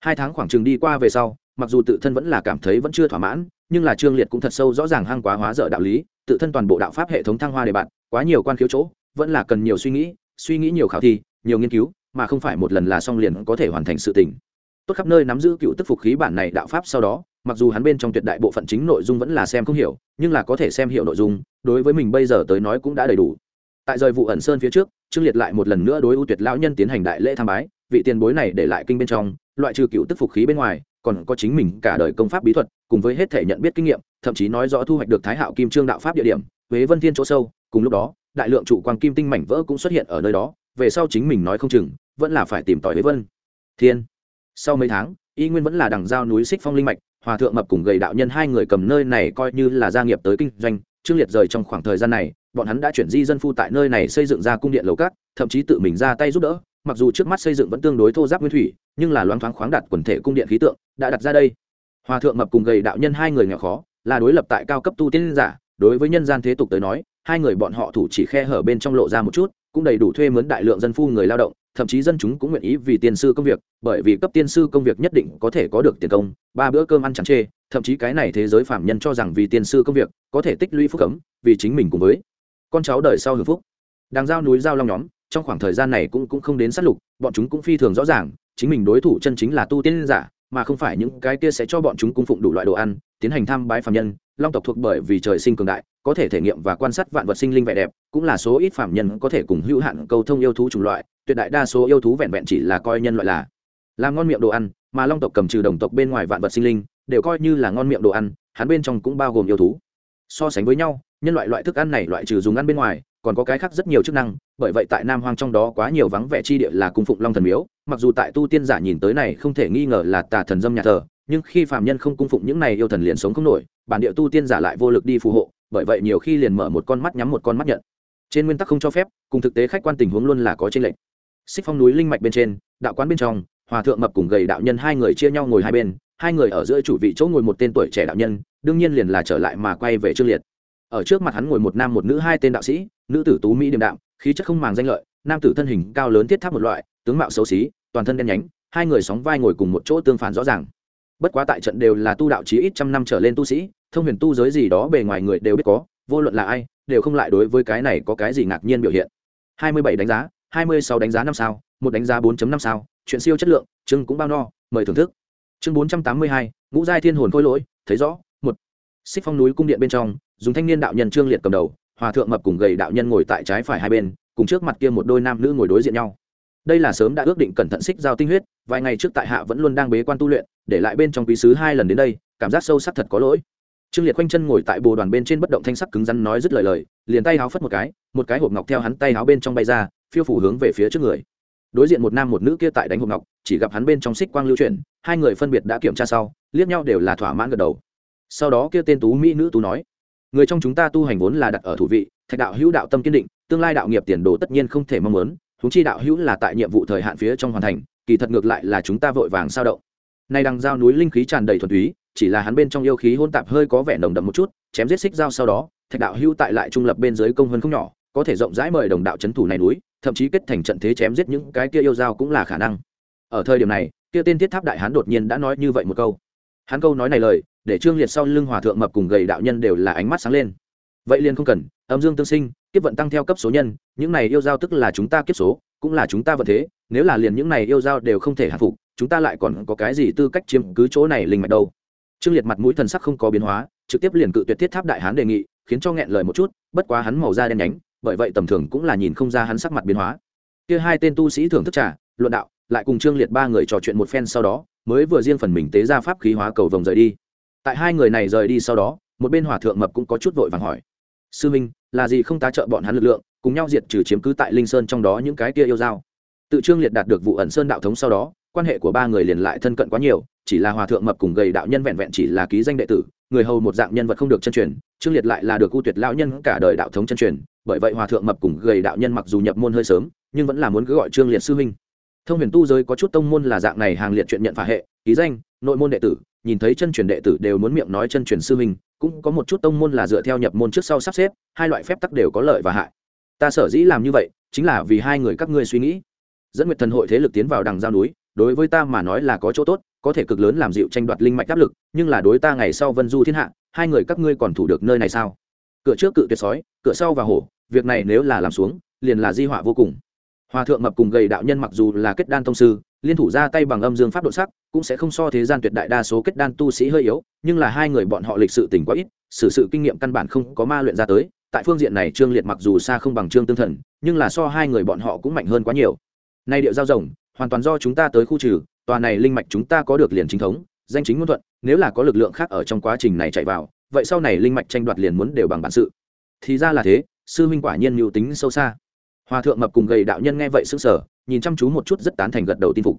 Hai tháng khoảng chừng đi qua về sau mặc dù tự thân vẫn là cảm thấy vẫn chưa thỏa mãn, nhưng là trương liệt cũng thật sâu rõ ràng hang quá hóa dở đạo lý, tự thân toàn bộ đạo pháp hệ thống thăng hoa đề bạn quá nhiều quan khiếu chỗ, vẫn là cần nhiều suy nghĩ suy nghĩ nhiều khảo thi nhiều nghiên cứu, mà không phải một lần là xong liền có thể hoàn thành sự tình. Tốt khắp nơi nắm giữ cựu tức phục khí bản này đạo pháp sau đó, mặc dù hắn bên trong tuyệt đại bộ phận chính nội dung vẫn là xem không hiểu, nhưng là có thể xem hiểu nội dung, đối với mình bây giờ tới nói cũng đã đầy đủ. Tại rời vụ ẩn sơn phía trước, trương liệt lại một lần nữa đối ưu tuyệt lão nhân tiến hành đại lễ tham bái, vị tiền bối này để lại kinh bên trong, loại trừ cựu tức phục khí bên ngoài còn có chính mình cả đời công pháp bí thuật, cùng với hết thể nhận biết kinh nghiệm, thậm chí nói rõ thu hoạch được thái hạo kim trương đạo pháp địa điểm, huế vân thiên chỗ sâu. Cùng lúc đó, đại lượng trụ quang kim tinh mảnh vỡ cũng xuất hiện ở nơi đó, về sau chính mình nói không chừng, vẫn là phải tìm tòi huế vân. Thiên. Sau mấy tháng, y nguyên vẫn là đằng giao núi xích phong linh mạch, hòa thượng mập cùng gầy đạo nhân hai người cầm nơi này coi như là gia nghiệp tới kinh doanh. Trương liệt rời trong khoảng thời gian này, bọn hắn đã chuyển di dân phu tại nơi này xây dựng ra cung điện lầu cát thậm chí tự mình ra tay giúp đỡ mặc dù trước mắt xây dựng vẫn tương đối thô giáp nguyên thủy, nhưng là loáng thoáng khoáng đặt quần thể cung điện khí tượng, đã đặt ra đây. Hòa thượng mập cùng gầy đạo nhân hai người nghèo khó, là đối lập tại cao cấp tu tiên giả, đối với nhân gian thế tục tới nói, hai người bọn họ thủ chỉ khe hở bên trong lộ ra một chút, cũng đầy đủ thuê mướn đại lượng dân phu người lao động, thậm chí dân chúng cũng nguyện ý vì tiên sư công việc, bởi vì cấp tiên sư công việc nhất định có thể có được tiền công, ba bữa cơm ăn chẳng chê, thậm chí cái này thế giới phạm nhân cho rằng vì tiên sư công việc, có thể tích lũy phúc cấm, vì chính mình cùng với con cháu đời sau hưởng phúc. Đàng giao núi giao long nhóm trong khoảng thời gian này cũng cũng không đến sát lục, bọn chúng cũng phi thường rõ ràng, chính mình đối thủ chân chính là tu tiên giả, mà không phải những cái kia sẽ cho bọn chúng cung phụng đủ loại đồ ăn, tiến hành tham bái phạm nhân. Long tộc thuộc bởi vì trời sinh cường đại, có thể thể nghiệm và quan sát vạn vật sinh linh vẻ đẹp, cũng là số ít phạm nhân có thể cùng hữu hạn câu thông yêu thú chủng loại, tuyệt đại đa số yêu thú vẹn vẹn chỉ là coi nhân loại là làm ngon miệng đồ ăn, mà long tộc cầm trừ đồng tộc bên ngoài vạn vật sinh linh, đều coi như là ngon miệng đồ ăn, hắn bên trong cũng bao gồm yêu thú. So sánh với nhau, nhân loại loại thức ăn này loại trừ dùng ăn bên ngoài còn có cái khác rất nhiều chức năng, bởi vậy tại nam hoang trong đó quá nhiều vắng vẻ chi địa là cung phụng long thần miếu, mặc dù tại tu tiên giả nhìn tới này không thể nghi ngờ là tà thần dâm nhà thờ, nhưng khi phạm nhân không cung phụng những này yêu thần liền sống không nổi, bản địa tu tiên giả lại vô lực đi phù hộ, bởi vậy nhiều khi liền mở một con mắt nhắm một con mắt nhận. Trên nguyên tắc không cho phép, cùng thực tế khách quan tình huống luôn là có trên lệnh xích phong núi linh mạch bên trên, đạo quán bên trong, hòa thượng mập cùng gầy đạo nhân hai người chia nhau ngồi hai bên, hai người ở giữa chủ vị chỗ ngồi một tên tuổi trẻ đạo nhân, đương nhiên liền là trở lại mà quay về trương liệt. Ở trước mặt hắn ngồi một nam một nữ hai tên đạo sĩ nữ tử tú mỹ điềm đạm, khí chất không màng danh lợi, nam tử thân hình cao lớn thiết tháp một loại, tướng mạo xấu xí, toàn thân đen nhánh, hai người sóng vai ngồi cùng một chỗ tương phản rõ ràng. Bất quá tại trận đều là tu đạo chí ít trăm năm trở lên tu sĩ, thông huyền tu giới gì đó bề ngoài người đều biết có, vô luận là ai, đều không lại đối với cái này có cái gì ngạc nhiên biểu hiện. Hai mươi bảy đánh giá, hai mươi sáu đánh giá năm sao, một đánh giá 4 năm sao, chuyện siêu chất lượng, chương cũng bao no, mời thưởng thức. Chương bốn trăm tám mươi hai, ngũ giai thiên hồn khôi lỗi, thấy rõ, một. Xích phong núi cung điện bên trong, dùng thanh niên đạo nhân trương liệt cầm đầu hòa thượng mập cùng gầy đạo nhân ngồi tại trái phải hai bên, cùng trước mặt kia một đôi nam nữ ngồi đối diện nhau. Đây là sớm đã ước định cẩn thận xích giao tinh huyết, vài ngày trước tại hạ vẫn luôn đang bế quan tu luyện, để lại bên trong quý sứ hai lần đến đây, cảm giác sâu sắc thật có lỗi. Trương liệt quanh chân ngồi tại bồ đoàn bên trên bất động thanh sắc cứng rắn nói dứt lời lời, liền tay háo phất một cái một cái hộp ngọc theo hắn tay háo bên trong bay ra, phiêu phủ hướng về phía trước người. Đối diện một nam một nữ kia tại đánh hộp ngọc, chỉ gặp hắn bên trong xích quang lưu chuyển, hai người phân biệt đã kiểm tra sau, liếc nhau đều là thỏa mãn gật đầu. Sau đó kia tên tú mỹ nữ tú nói người trong chúng ta tu hành vốn là đặt ở thủ vị, thạch đạo hữu đạo tâm kiên định, tương lai đạo nghiệp tiền đồ tất nhiên không thể mong muốn chúng chi đạo hữu là tại nhiệm vụ thời hạn phía trong hoàn thành, kỳ thật ngược lại là chúng ta vội vàng sao động. Nay đằng giao núi linh khí tràn đầy thuần túy, chỉ là hắn bên trong yêu khí hôn tạp hơi có vẻ nồng đậm một chút, chém giết xích dao sau đó, thạch đạo hữu tại lại trung lập bên dưới công hơn không nhỏ, có thể rộng rãi mời đồng đạo c thủ này núi, thậm chí kết thành trận thế chém giết những cái kia yêu dao cũng là khả năng. Ở thời điểm này, kia tên thiết tháp đại hán đột nhiên đã nói như vậy một câu. Hắn câu nói này lời để trương liệt sau lưng hòa thượng mập cùng gầy đạo nhân đều là ánh mắt sáng lên. Vậy liền không cần, âm dương tương sinh, kiếp vận tăng theo cấp số nhân, những này yêu giao tức là chúng ta kiếp số, cũng là chúng ta vận thế, nếu là liền những này yêu giao đều không thể hạ phục, chúng ta lại còn có cái gì tư cách chiếm cứ chỗ này linh mạch đâu? Trương liệt mặt mũi thần sắc không có biến hóa, trực tiếp liền cự tuyệt thiết tháp đại hán đề nghị, khiến cho nghẹn lời một chút, bất quá hắn màu da đen nhánh, bởi vậy tầm thường cũng là nhìn không ra hắn sắc mặt biến hóa. Kia hai tên tu sĩ thưởng thức trà, luận đạo, lại cùng trương liệt ba người trò chuyện một phen sau đó, mới vừa riêng phần mình tế ra pháp khí hóa cầu vồng rời đi tại hai người này rời đi sau đó, một bên hòa thượng mập cũng có chút vội vàng hỏi, sư minh, là gì không tá trợ bọn hắn lực lượng, cùng nhau diệt trừ chiếm cứ tại linh sơn trong đó những cái kia yêu dao? Tự trương liệt đạt được vụ ẩn sơn đạo thống sau đó, quan hệ của ba người liền lại thân cận quá nhiều, chỉ là hòa thượng mập cùng gầy đạo nhân vẹn vẹn chỉ là ký danh đệ tử, người hầu một dạng nhân vật không được chân truyền, trương liệt lại là được ưu tuyệt lão nhân cả đời đạo thống chân truyền, bởi vậy hòa thượng mập cùng gầy đạo nhân mặc dù nhập môn hơi sớm, nhưng vẫn là muốn cứ gọi trương liệt sư huynh. Thông huyền tu giới có chút tông môn là dạng này hàng liệt chuyện nhận phả hệ, ký danh, nội môn đệ tử nhìn thấy chân truyền đệ tử đều muốn miệng nói chân truyền sư huynh, cũng có một chút tông môn là dựa theo nhập môn trước sau sắp xếp, hai loại phép tắc đều có lợi và hại. Ta sở dĩ làm như vậy, chính là vì hai người các ngươi suy nghĩ. Dẫn nguyệt thần hội thế lực tiến vào đằng giao núi, đối với ta mà nói là có chỗ tốt, có thể cực lớn làm dịu tranh đoạt linh mạch áp lực, nhưng là đối ta ngày sau vân du thiên hạ, hai người các ngươi còn thủ được nơi này sao? Cửa trước cự tuyệt sói, cửa sau và hổ, việc này nếu là làm xuống, liền là di họa vô cùng. Hòa thượng mập cùng gầy đạo nhân mặc dù là kết đan tông sư liên thủ ra tay bằng âm dương pháp độ sắc, cũng sẽ không so thế gian tuyệt đại đa số kết đan tu sĩ hơi yếu, nhưng là hai người bọn họ lịch sự tỉnh quá ít, xử sự kinh nghiệm căn bản không có ma luyện ra tới. Tại phương diện này trương liệt mặc dù xa không bằng trương tương thần, nhưng là so hai người bọn họ cũng mạnh hơn quá nhiều. Nay điệu giao rồng, hoàn toàn do chúng ta tới khu trừ, tòa này linh mạch chúng ta có được liền chính thống, danh chính ngôn thuận, nếu là có lực lượng khác ở trong quá trình này chạy vào, vậy sau này linh mạch tranh đoạt liền muốn đều bằng bản sự. Thì ra là thế, sư huynh quả nhiên mưu tính sâu xa. Hòa thượng mập cùng gầy đạo nhân nghe vậy sững sờ nhìn chăm chú một chút rất tán thành gật đầu tin phục.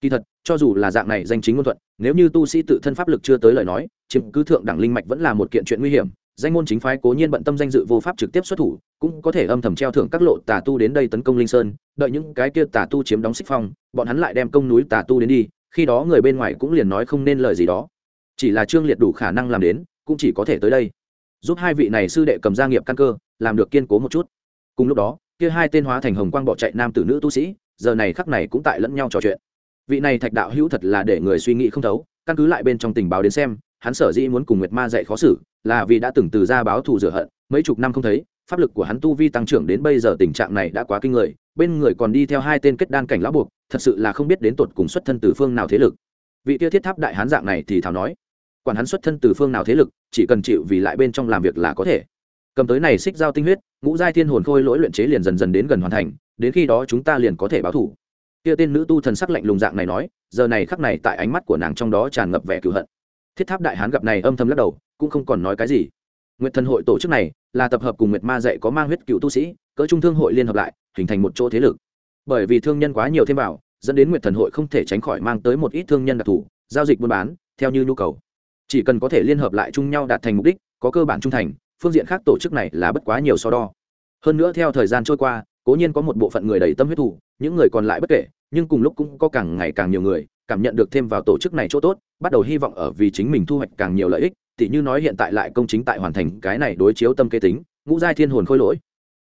Kỳ thật, cho dù là dạng này danh chính ngôn thuận, nếu như tu sĩ tự thân pháp lực chưa tới lời nói, chiếm cứ thượng đẳng linh mạch vẫn là một kiện chuyện nguy hiểm. Danh môn chính phái cố nhiên bận tâm danh dự vô pháp trực tiếp xuất thủ, cũng có thể âm thầm treo thưởng các lộ tà tu đến đây tấn công linh sơn, đợi những cái kia tà tu chiếm đóng xích phong, bọn hắn lại đem công núi tà tu đến đi, khi đó người bên ngoài cũng liền nói không nên lời gì đó. Chỉ là trương liệt đủ khả năng làm đến, cũng chỉ có thể tới đây. Giúp hai vị này sư đệ cầm gia nghiệp căn cơ, làm được kiên cố một chút. Cùng lúc đó, kia hai tên hóa thành hồng quang bỏ chạy nam tử nữ tu sĩ giờ này khắc này cũng tại lẫn nhau trò chuyện. Vị này thạch đạo hữu thật là để người suy nghĩ không thấu, căn cứ lại bên trong tình báo đến xem, hắn sở dĩ muốn cùng nguyệt ma dạy khó xử, là vì đã từng từ ra báo thù rửa hận, mấy chục năm không thấy, pháp lực của hắn tu vi tăng trưởng đến bây giờ tình trạng này đã quá kinh người, bên người còn đi theo hai tên kết đan cảnh lão buộc, thật sự là không biết đến tột cùng xuất thân từ phương nào thế lực. Vị tiêu thiết tháp đại hán dạng này thì thảo nói, quản hắn xuất thân từ phương nào thế lực, chỉ cần chịu vì lại bên trong làm việc là có thể. Cầm tới này xích giao tinh huyết, ngũ giai thiên hồn khôi lỗi luyện chế liền dần dần đến gần hoàn thành đến khi đó chúng ta liền có thể báo thủ. Kia tên nữ tu thần sắc lạnh lùng dạng này nói, giờ này khắc này tại ánh mắt của nàng trong đó tràn ngập vẻ cựu hận. Thiết tháp đại hán gặp này âm thầm lắc đầu, cũng không còn nói cái gì. Nguyệt thần hội tổ chức này, là tập hợp cùng nguyệt ma dạy có mang huyết cựu tu sĩ, cỡ trung thương hội liên hợp lại, hình thành một chỗ thế lực. Bởi vì thương nhân quá nhiều thêm vào, dẫn đến nguyệt thần hội không thể tránh khỏi mang tới một ít thương nhân đặc thù, giao dịch buôn bán, theo như nhu cầu. Chỉ cần có thể liên hợp lại chung nhau đạt thành mục đích, có cơ bản trung thành, phương diện khác tổ chức này là bất quá nhiều so đo. Hơn nữa theo thời gian trôi qua cố nhiên có một bộ phận người đầy tâm huyết thủ những người còn lại bất kể, nhưng cùng lúc cũng có càng ngày càng nhiều người cảm nhận được thêm vào tổ chức này chỗ tốt, bắt đầu hy vọng ở vì chính mình thu hoạch càng nhiều lợi ích, tỉ như nói hiện tại lại công chính tại hoàn thành cái này đối chiếu tâm kế tính, ngũ giai thiên hồn khôi lỗi.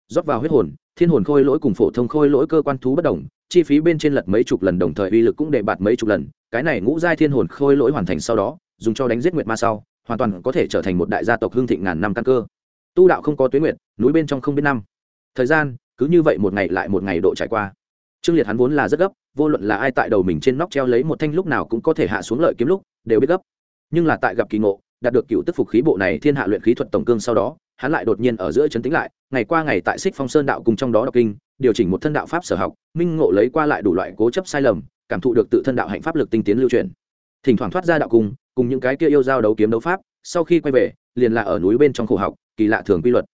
Rót vào huyết hồn, thiên hồn khôi lỗi cùng phổ thông khôi lỗi cơ quan thú bất đồng, chi phí bên trên lật mấy chục lần đồng thời uy lực cũng để bạt mấy chục lần, cái này ngũ giai thiên hồn khôi lỗi hoàn thành sau đó, dùng cho đánh giết nguyệt ma sau, hoàn toàn có thể trở thành một đại gia tộc hương thịnh ngàn năm căn cơ. Tu đạo không có tuyến nguyệt, núi bên trong không biết năm. Thời gian cứ như vậy một ngày lại một ngày độ trải qua. Trương liệt hắn vốn là rất gấp, vô luận là ai tại đầu mình trên nóc treo lấy một thanh lúc nào cũng có thể hạ xuống lợi kiếm lúc, đều biết gấp. Nhưng là tại gặp kỳ ngộ, đạt được cựu tức phục khí bộ này thiên hạ luyện khí thuật tổng cương sau đó, hắn lại đột nhiên ở giữa chấn tĩnh lại, ngày qua ngày tại xích phong sơn đạo cùng trong đó đọc kinh, điều chỉnh một thân đạo pháp sở học, minh ngộ lấy qua lại đủ loại cố chấp sai lầm, cảm thụ được tự thân đạo hạnh pháp lực tinh tiến lưu truyền. Thỉnh thoảng thoát ra đạo cung cùng những cái kia yêu giao đấu kiếm đấu pháp, sau khi quay về, liền là ở núi bên trong khổ học, kỳ lạ thường quy luật.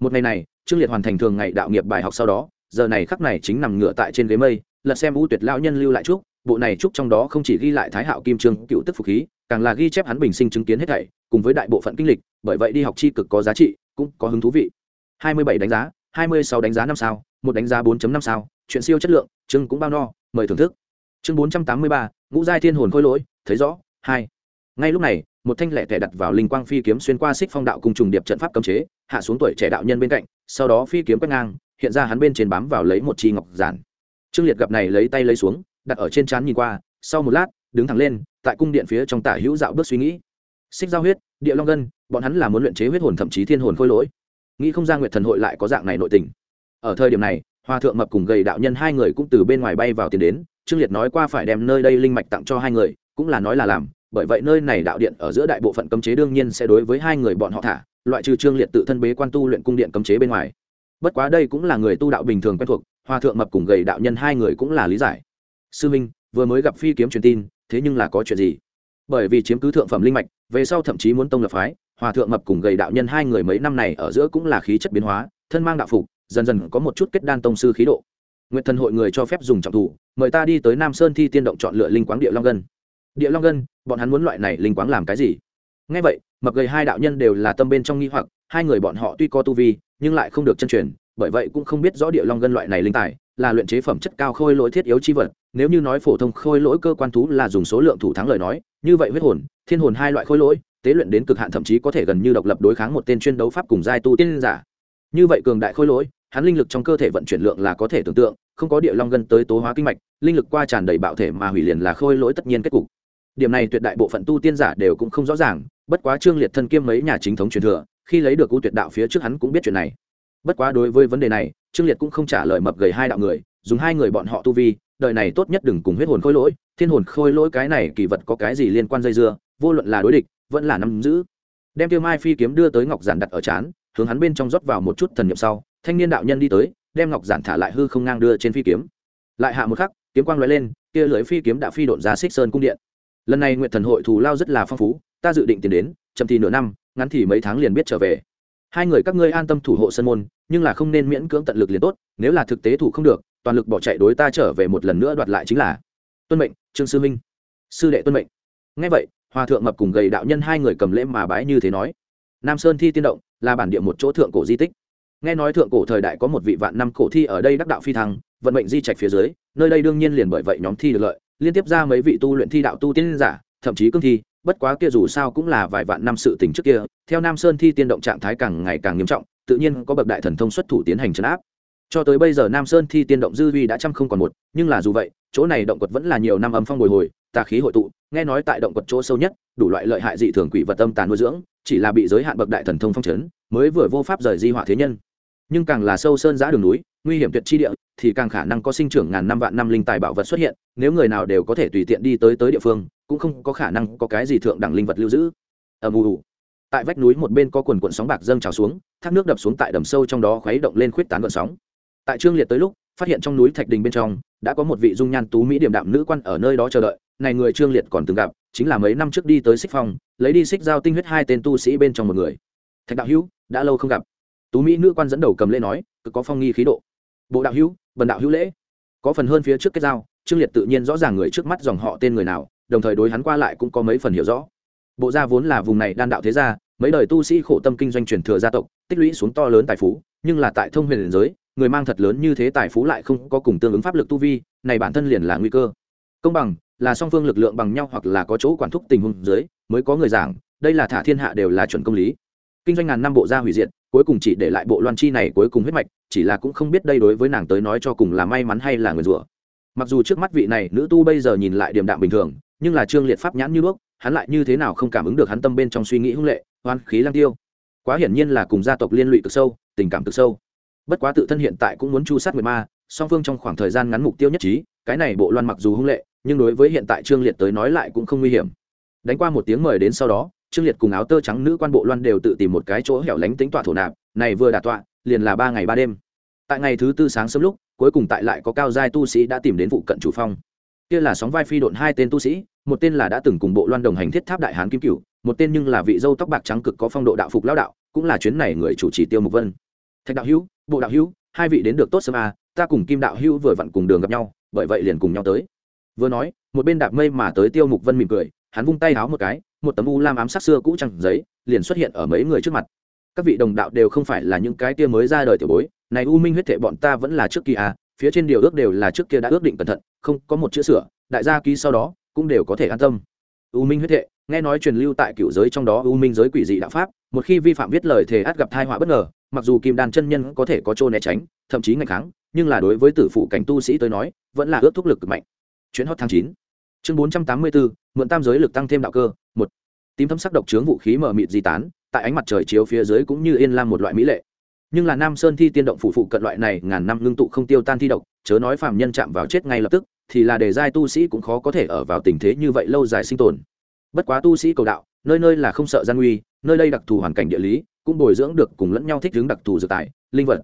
Một ngày này trương liệt hoàn thành thường ngày đạo nghiệp bài học sau đó giờ này khắc này chính nằm ngựa tại trên ghế mây lật xem u tuyệt lão nhân lưu lại trúc bộ này trúc trong đó không chỉ ghi lại thái hạo kim trương cựu tức phục khí càng là ghi chép hắn bình sinh chứng kiến hết thảy cùng với đại bộ phận kinh lịch bởi vậy đi học chi cực có giá trị cũng có hứng thú vị. 27 đánh giá 26 đánh giá năm sao một đánh giá 4.5 sao chuyện siêu chất lượng chương cũng bao no mời thưởng thức. Chương 483, ngũ giai thiên hồn khôi lỗi thấy rõ hai ngay lúc này, một thanh lẻ tẻ đặt vào linh quang phi kiếm xuyên qua xích phong đạo cùng trùng điệp trận pháp cấm chế, hạ xuống tuổi trẻ đạo nhân bên cạnh, sau đó phi kiếm quét ngang, hiện ra hắn bên trên bám vào lấy một chi ngọc giản. Trương liệt gặp này lấy tay lấy xuống, đặt ở trên trán nhìn qua, sau một lát, đứng thẳng lên, tại cung điện phía trong tả hữu dạo bước suy nghĩ. Xích giao huyết, địa long gân bọn hắn là muốn luyện chế huyết hồn thậm chí thiên hồn khôi lỗi. Nghĩ không ra nguyệt thần hội lại có dạng này nội tình. Ở thời điểm này hòa thượng mập cùng gầy đạo nhân hai người cũng từ bên ngoài bay vào tiền đến, trương liệt nói qua phải đem nơi đây linh mạch tặng cho hai người, cũng là nói là làm bởi vậy nơi này đạo điện ở giữa đại bộ phận cấm chế đương nhiên sẽ đối với hai người bọn họ thả, loại trừ trương liệt tự thân bế quan tu luyện cung điện cấm chế bên ngoài. Bất quá đây cũng là người tu đạo bình thường quen thuộc hòa thượng mập cùng gầy đạo nhân hai người cũng là lý giải. Sư minh, vừa mới gặp phi kiếm truyền tin, thế nhưng là có chuyện gì? Bởi vì chiếm cứ thượng phẩm linh mạch, về sau thậm chí muốn tông lập phái hòa thượng mập cùng gầy đạo nhân hai người mấy năm này ở giữa cũng là khí chất biến hóa, thân mang đạo phục, dần dần có một chút kết đan tông sư khí độ. Nguyện thần hội người cho phép dùng trọng thủ, mời ta đi tới nam sơn thi tiên động chọn lựa linh quáng địa long gân địa long gân bọn hắn muốn loại này linh quáng làm cái gì? Ngay vậy, mập gầy hai đạo nhân đều là tâm bên trong nghi hoặc, hai người bọn họ tuy có tu vi, nhưng lại không được chân truyền, bởi vậy cũng không biết rõ địa long gân loại này linh tài là luyện chế phẩm chất cao khôi lỗi thiết yếu chi vật, nếu như nói phổ thông khôi lỗi cơ quan thú là dùng số lượng thủ thắng lời nói, như vậy huyết hồn, thiên hồn hai loại khôi lỗi, tế luyện đến cực hạn thậm chí có thể gần như độc lập đối kháng một tên chuyên đấu pháp cùng giai tu tiên giả. Như vậy cường đại khôi lỗi, hắn linh lực trong cơ thể vận chuyển lượng là có thể tưởng tượng, không có địa long gân tới tố hóa kinh mạch, linh lực qua tràn đầy bạo thể mà hủy liền là khôi lỗi tất nhiên kết cục điểm này tuyệt đại bộ phận tu tiên giả đều cũng không rõ ràng, bất quá trương liệt thân kiêm mấy nhà chính thống truyền thừa, khi lấy được u tuyệt đạo phía trước hắn cũng biết chuyện này. Bất quá đối với vấn đề này, trương liệt cũng không trả lời mập gầy hai đạo người, dùng hai người bọn họ tu vi, đời này tốt nhất đừng cùng huyết hồn khôi lỗi, thiên hồn khôi lỗi cái này kỳ vật có cái gì liên quan dây dưa, vô luận là đối địch, vẫn là nắm giữ. Đem tiêu mai phi kiếm đưa tới ngọc giản đặt ở chán, hướng hắn bên trong rót vào một chút thần nhiệm sau, thanh niên đạo nhân đi tới, đem ngọc giản thả lại hư không ngang đưa trên phi kiếm. Lại hạ một khắc, kiếm quang lóe lên, kia lưới phi kiếm đã phi độn ra xích sơn cung điện lần này nguyện thần hội thù lao rất là phong phú, ta dự định tiền đến, chậm thì nửa năm, ngắn thì mấy tháng liền biết trở về. Hai người các ngươi an tâm thủ hộ sân môn, nhưng là không nên miễn cưỡng tận lực liền tốt, nếu là thực tế thủ không được, toàn lực bỏ chạy đối ta trở về một lần nữa đoạt lại chính là tuân mệnh, trương sư minh. Sư đệ tuân mệnh. Ngay vậy, hòa thượng mập cùng gầy đạo nhân hai người cầm lễ mà bái như thế nói. Nam sơn thi tiên động, là bản địa một chỗ thượng cổ di tích. Nghe nói thượng cổ thời đại có một vị vạn năm cổ thi ở đây đắc đạo phi thăng, vận mệnh di trạch phía dưới, nơi đây đương nhiên liền bởi vậy nhóm thi được lợi liên tiếp ra mấy vị tu luyện thi đạo tu tiên giả, thậm chí cương thi, bất quá kia dù sao cũng là vài vạn năm sự tình trước kia, theo nam sơn thi tiên động trạng thái càng ngày càng nghiêm trọng, tự nhiên có bậc đại thần thông xuất thủ tiến hành trấn áp. Cho tới bây giờ nam sơn thi tiên động dư vi đã trăm không còn một, nhưng là dù vậy, chỗ này động quật vẫn là nhiều năm âm phong bồi hồi, tà khí hội tụ, nghe nói tại động quật chỗ sâu nhất, đủ loại lợi hại dị thường quỷ vật âm tàn nuôi dưỡng, chỉ là bị giới hạn bậc đại thần thông phong trấn mới vừa vô pháp rời di họa thế nhân. Nhưng càng là sâu sơn giã đường núi, nguy hiểm tuyệt chi địa thì càng khả năng có sinh trưởng ngàn năm vạn năm linh tài bảo vật xuất hiện, nếu người nào đều có thể tùy tiện đi tới tới địa phương, cũng không có khả năng có cái gì thượng đẳng linh vật lưu giữ. Ầm ù tại vách núi một bên có quần quần sóng bạc dâng trào xuống, thác nước đập xuống tại đầm sâu trong đó khuấy động lên khuyết tán gợn sóng. Tại trương liệt tới lúc, phát hiện trong núi thạch đình bên trong, đã có một vị dung nhan tú mỹ điểm đạm nữ quan ở nơi đó chờ đợi, này người trương liệt còn từng gặp, chính là mấy năm trước đi tới xích phong, lấy đi xích giao tinh huyết hai tên tu sĩ bên trong một người. Thạch đạo hữu, đã lâu không gặp. Tú mỹ nữ quan dẫn đầu cầm lễ nói, cứ có phong nghi khí độ. Bộ đạo hữu bần đạo hữu lễ. Có phần hơn phía trước kết giao, trương liệt tự nhiên rõ ràng người trước mắt dòng họ tên người nào, đồng thời đối hắn qua lại cũng có mấy phần hiểu rõ. Bộ gia vốn là vùng này đan đạo thế gia, mấy đời tu sĩ khổ tâm kinh doanh truyền thừa gia tộc, tích lũy xuống to lớn tài phú, nhưng là tại thông huyền giới, người mang thật lớn như thế tài phú lại không có cùng tương ứng pháp lực tu vi, này bản thân liền là nguy cơ. Công bằng, là song phương lực lượng bằng nhau hoặc là có chỗ quản thúc tình huống dưới, mới có người giảng, đây là thả thiên hạ đều là chuẩn công lý kinh doanh ngàn năm bộ gia hủy diệt, cuối cùng chỉ để lại bộ loan chi này cuối cùng huyết mạch, chỉ là cũng không biết đây đối với nàng tới nói cho cùng là may mắn hay là người rủa. Mặc dù trước mắt vị này nữ tu bây giờ nhìn lại điềm đạm bình thường, nhưng là trương liệt pháp nhãn như bước hắn lại như thế nào không cảm ứng được hắn tâm bên trong suy nghĩ hung lệ hoan khí lang tiêu. Quá hiển nhiên là cùng gia tộc liên lụy cực sâu, tình cảm cực sâu. Bất quá tự thân hiện tại cũng muốn chu sát người ma, song phương trong khoảng thời gian ngắn mục tiêu nhất trí, cái này bộ loan mặc dù hung lệ, nhưng đối với hiện tại trương liệt tới nói lại cũng không nguy hiểm. Đánh qua một tiếng mời đến sau đó trương liệt cùng áo tơ trắng nữ quan bộ loan đều tự tìm một cái chỗ hẻo lánh tính tọa thổ nạp, này vừa đả tọa, liền là ba ngày ba đêm. Tại ngày thứ tư sáng sớm lúc, cuối cùng tại lại có cao giai tu sĩ đã tìm đến vụ cận chủ phong. Kia là sóng vai phi độn hai tên tu sĩ, một tên là đã từng cùng bộ loan đồng hành thiết tháp đại hán kim cửu, một tên nhưng là vị dâu tóc bạc trắng cực có phong độ đạo phục lão đạo, cũng là chuyến này người chủ trì tiêu mục vân. Thạch đạo hữu, bộ đạo hữu, hai vị đến được tốt sớm à ta cùng kim đạo hữu vừa vặn cùng đường gặp nhau, bởi vậy liền cùng nhau tới. Vừa nói, một bên đạp mây mà tới tiêu mục vân mỉm cười, hắn vung tay háo một cái một tấm u lam ám sắc xưa cũ trăng giấy, liền xuất hiện ở mấy người trước mặt. Các vị đồng đạo đều không phải là những cái kia mới ra đời tiểu bối, này u minh huyết thể bọn ta vẫn là trước kia à phía trên điều ước đều là trước kia đã ước định cẩn thận, không có một chữ sửa, đại gia ký sau đó cũng đều có thể an tâm. U minh huyết thể, nghe nói truyền lưu tại cựu giới trong đó u minh giới quỷ dị đạo pháp, một khi vi phạm viết lời thề át gặp thai họa bất ngờ, mặc dù kim đan chân nhân có thể có chỗ né tránh, thậm chí ngày kháng, nhưng là đối với tử phụ cảnh tu sĩ tới nói, vẫn là ước thúc lực cực mạnh. Chuyến hot tháng chín, chương bốn trăm tám mươi bốn mượn tam giới lực tăng thêm đạo cơ tím thấm sắc độc chướng vũ khí mờ mịt di tán, tại ánh mặt trời chiếu phía dưới cũng như yên lam một loại mỹ lệ. Nhưng là nam sơn thi tiên động phủ phụ cận loại này ngàn năm ngưng tụ không tiêu tan thi độc, chớ nói phàm nhân chạm vào chết ngay lập tức, thì là để giai tu sĩ cũng khó có thể ở vào tình thế như vậy lâu dài sinh tồn. Bất quá tu sĩ cầu đạo, nơi nơi là không sợ gian nguy, nơi đây đặc thù hoàn cảnh địa lý, cũng bồi dưỡng được cùng lẫn nhau thích ứng đặc thù dược tài, linh vật.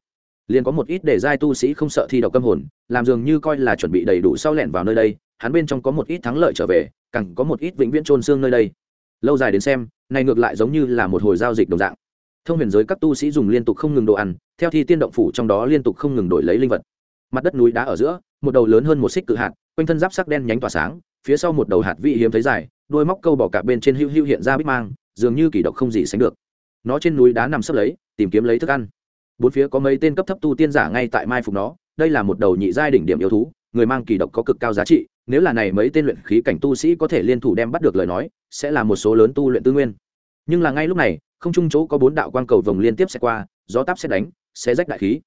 Liền có một ít để giai tu sĩ không sợ thi độc tâm hồn, làm dường như coi là chuẩn bị đầy đủ sau lẹn vào nơi đây, hắn bên trong có một ít thắng lợi trở về, càng có một ít vĩnh viễn trôn xương nơi đây lâu dài đến xem, này ngược lại giống như là một hồi giao dịch đồng dạng. Thông huyền giới các tu sĩ dùng liên tục không ngừng đồ ăn, theo thi tiên động phủ trong đó liên tục không ngừng đổi lấy linh vật. Mặt đất núi đá ở giữa, một đầu lớn hơn một xích cự hạt, quanh thân giáp sắc đen nhánh tỏa sáng, phía sau một đầu hạt vị hiếm thấy dài, đôi móc câu bỏ cả bên trên hữu hữu hiện ra bích mang, dường như kỳ độc không gì sánh được. Nó trên núi đá nằm sấp lấy, tìm kiếm lấy thức ăn. Bốn phía có mấy tên cấp thấp tu tiên giả ngay tại mai phục nó, đây là một đầu nhị giai đỉnh điểm yêu thú, người mang kỳ độc có cực cao giá trị nếu là này mấy tên luyện khí cảnh tu sĩ có thể liên thủ đem bắt được lời nói, sẽ là một số lớn tu luyện tư nguyên. Nhưng là ngay lúc này, không trung chỗ có bốn đạo quang cầu vồng liên tiếp sẽ qua, gió táp sẽ đánh, sẽ rách đại khí.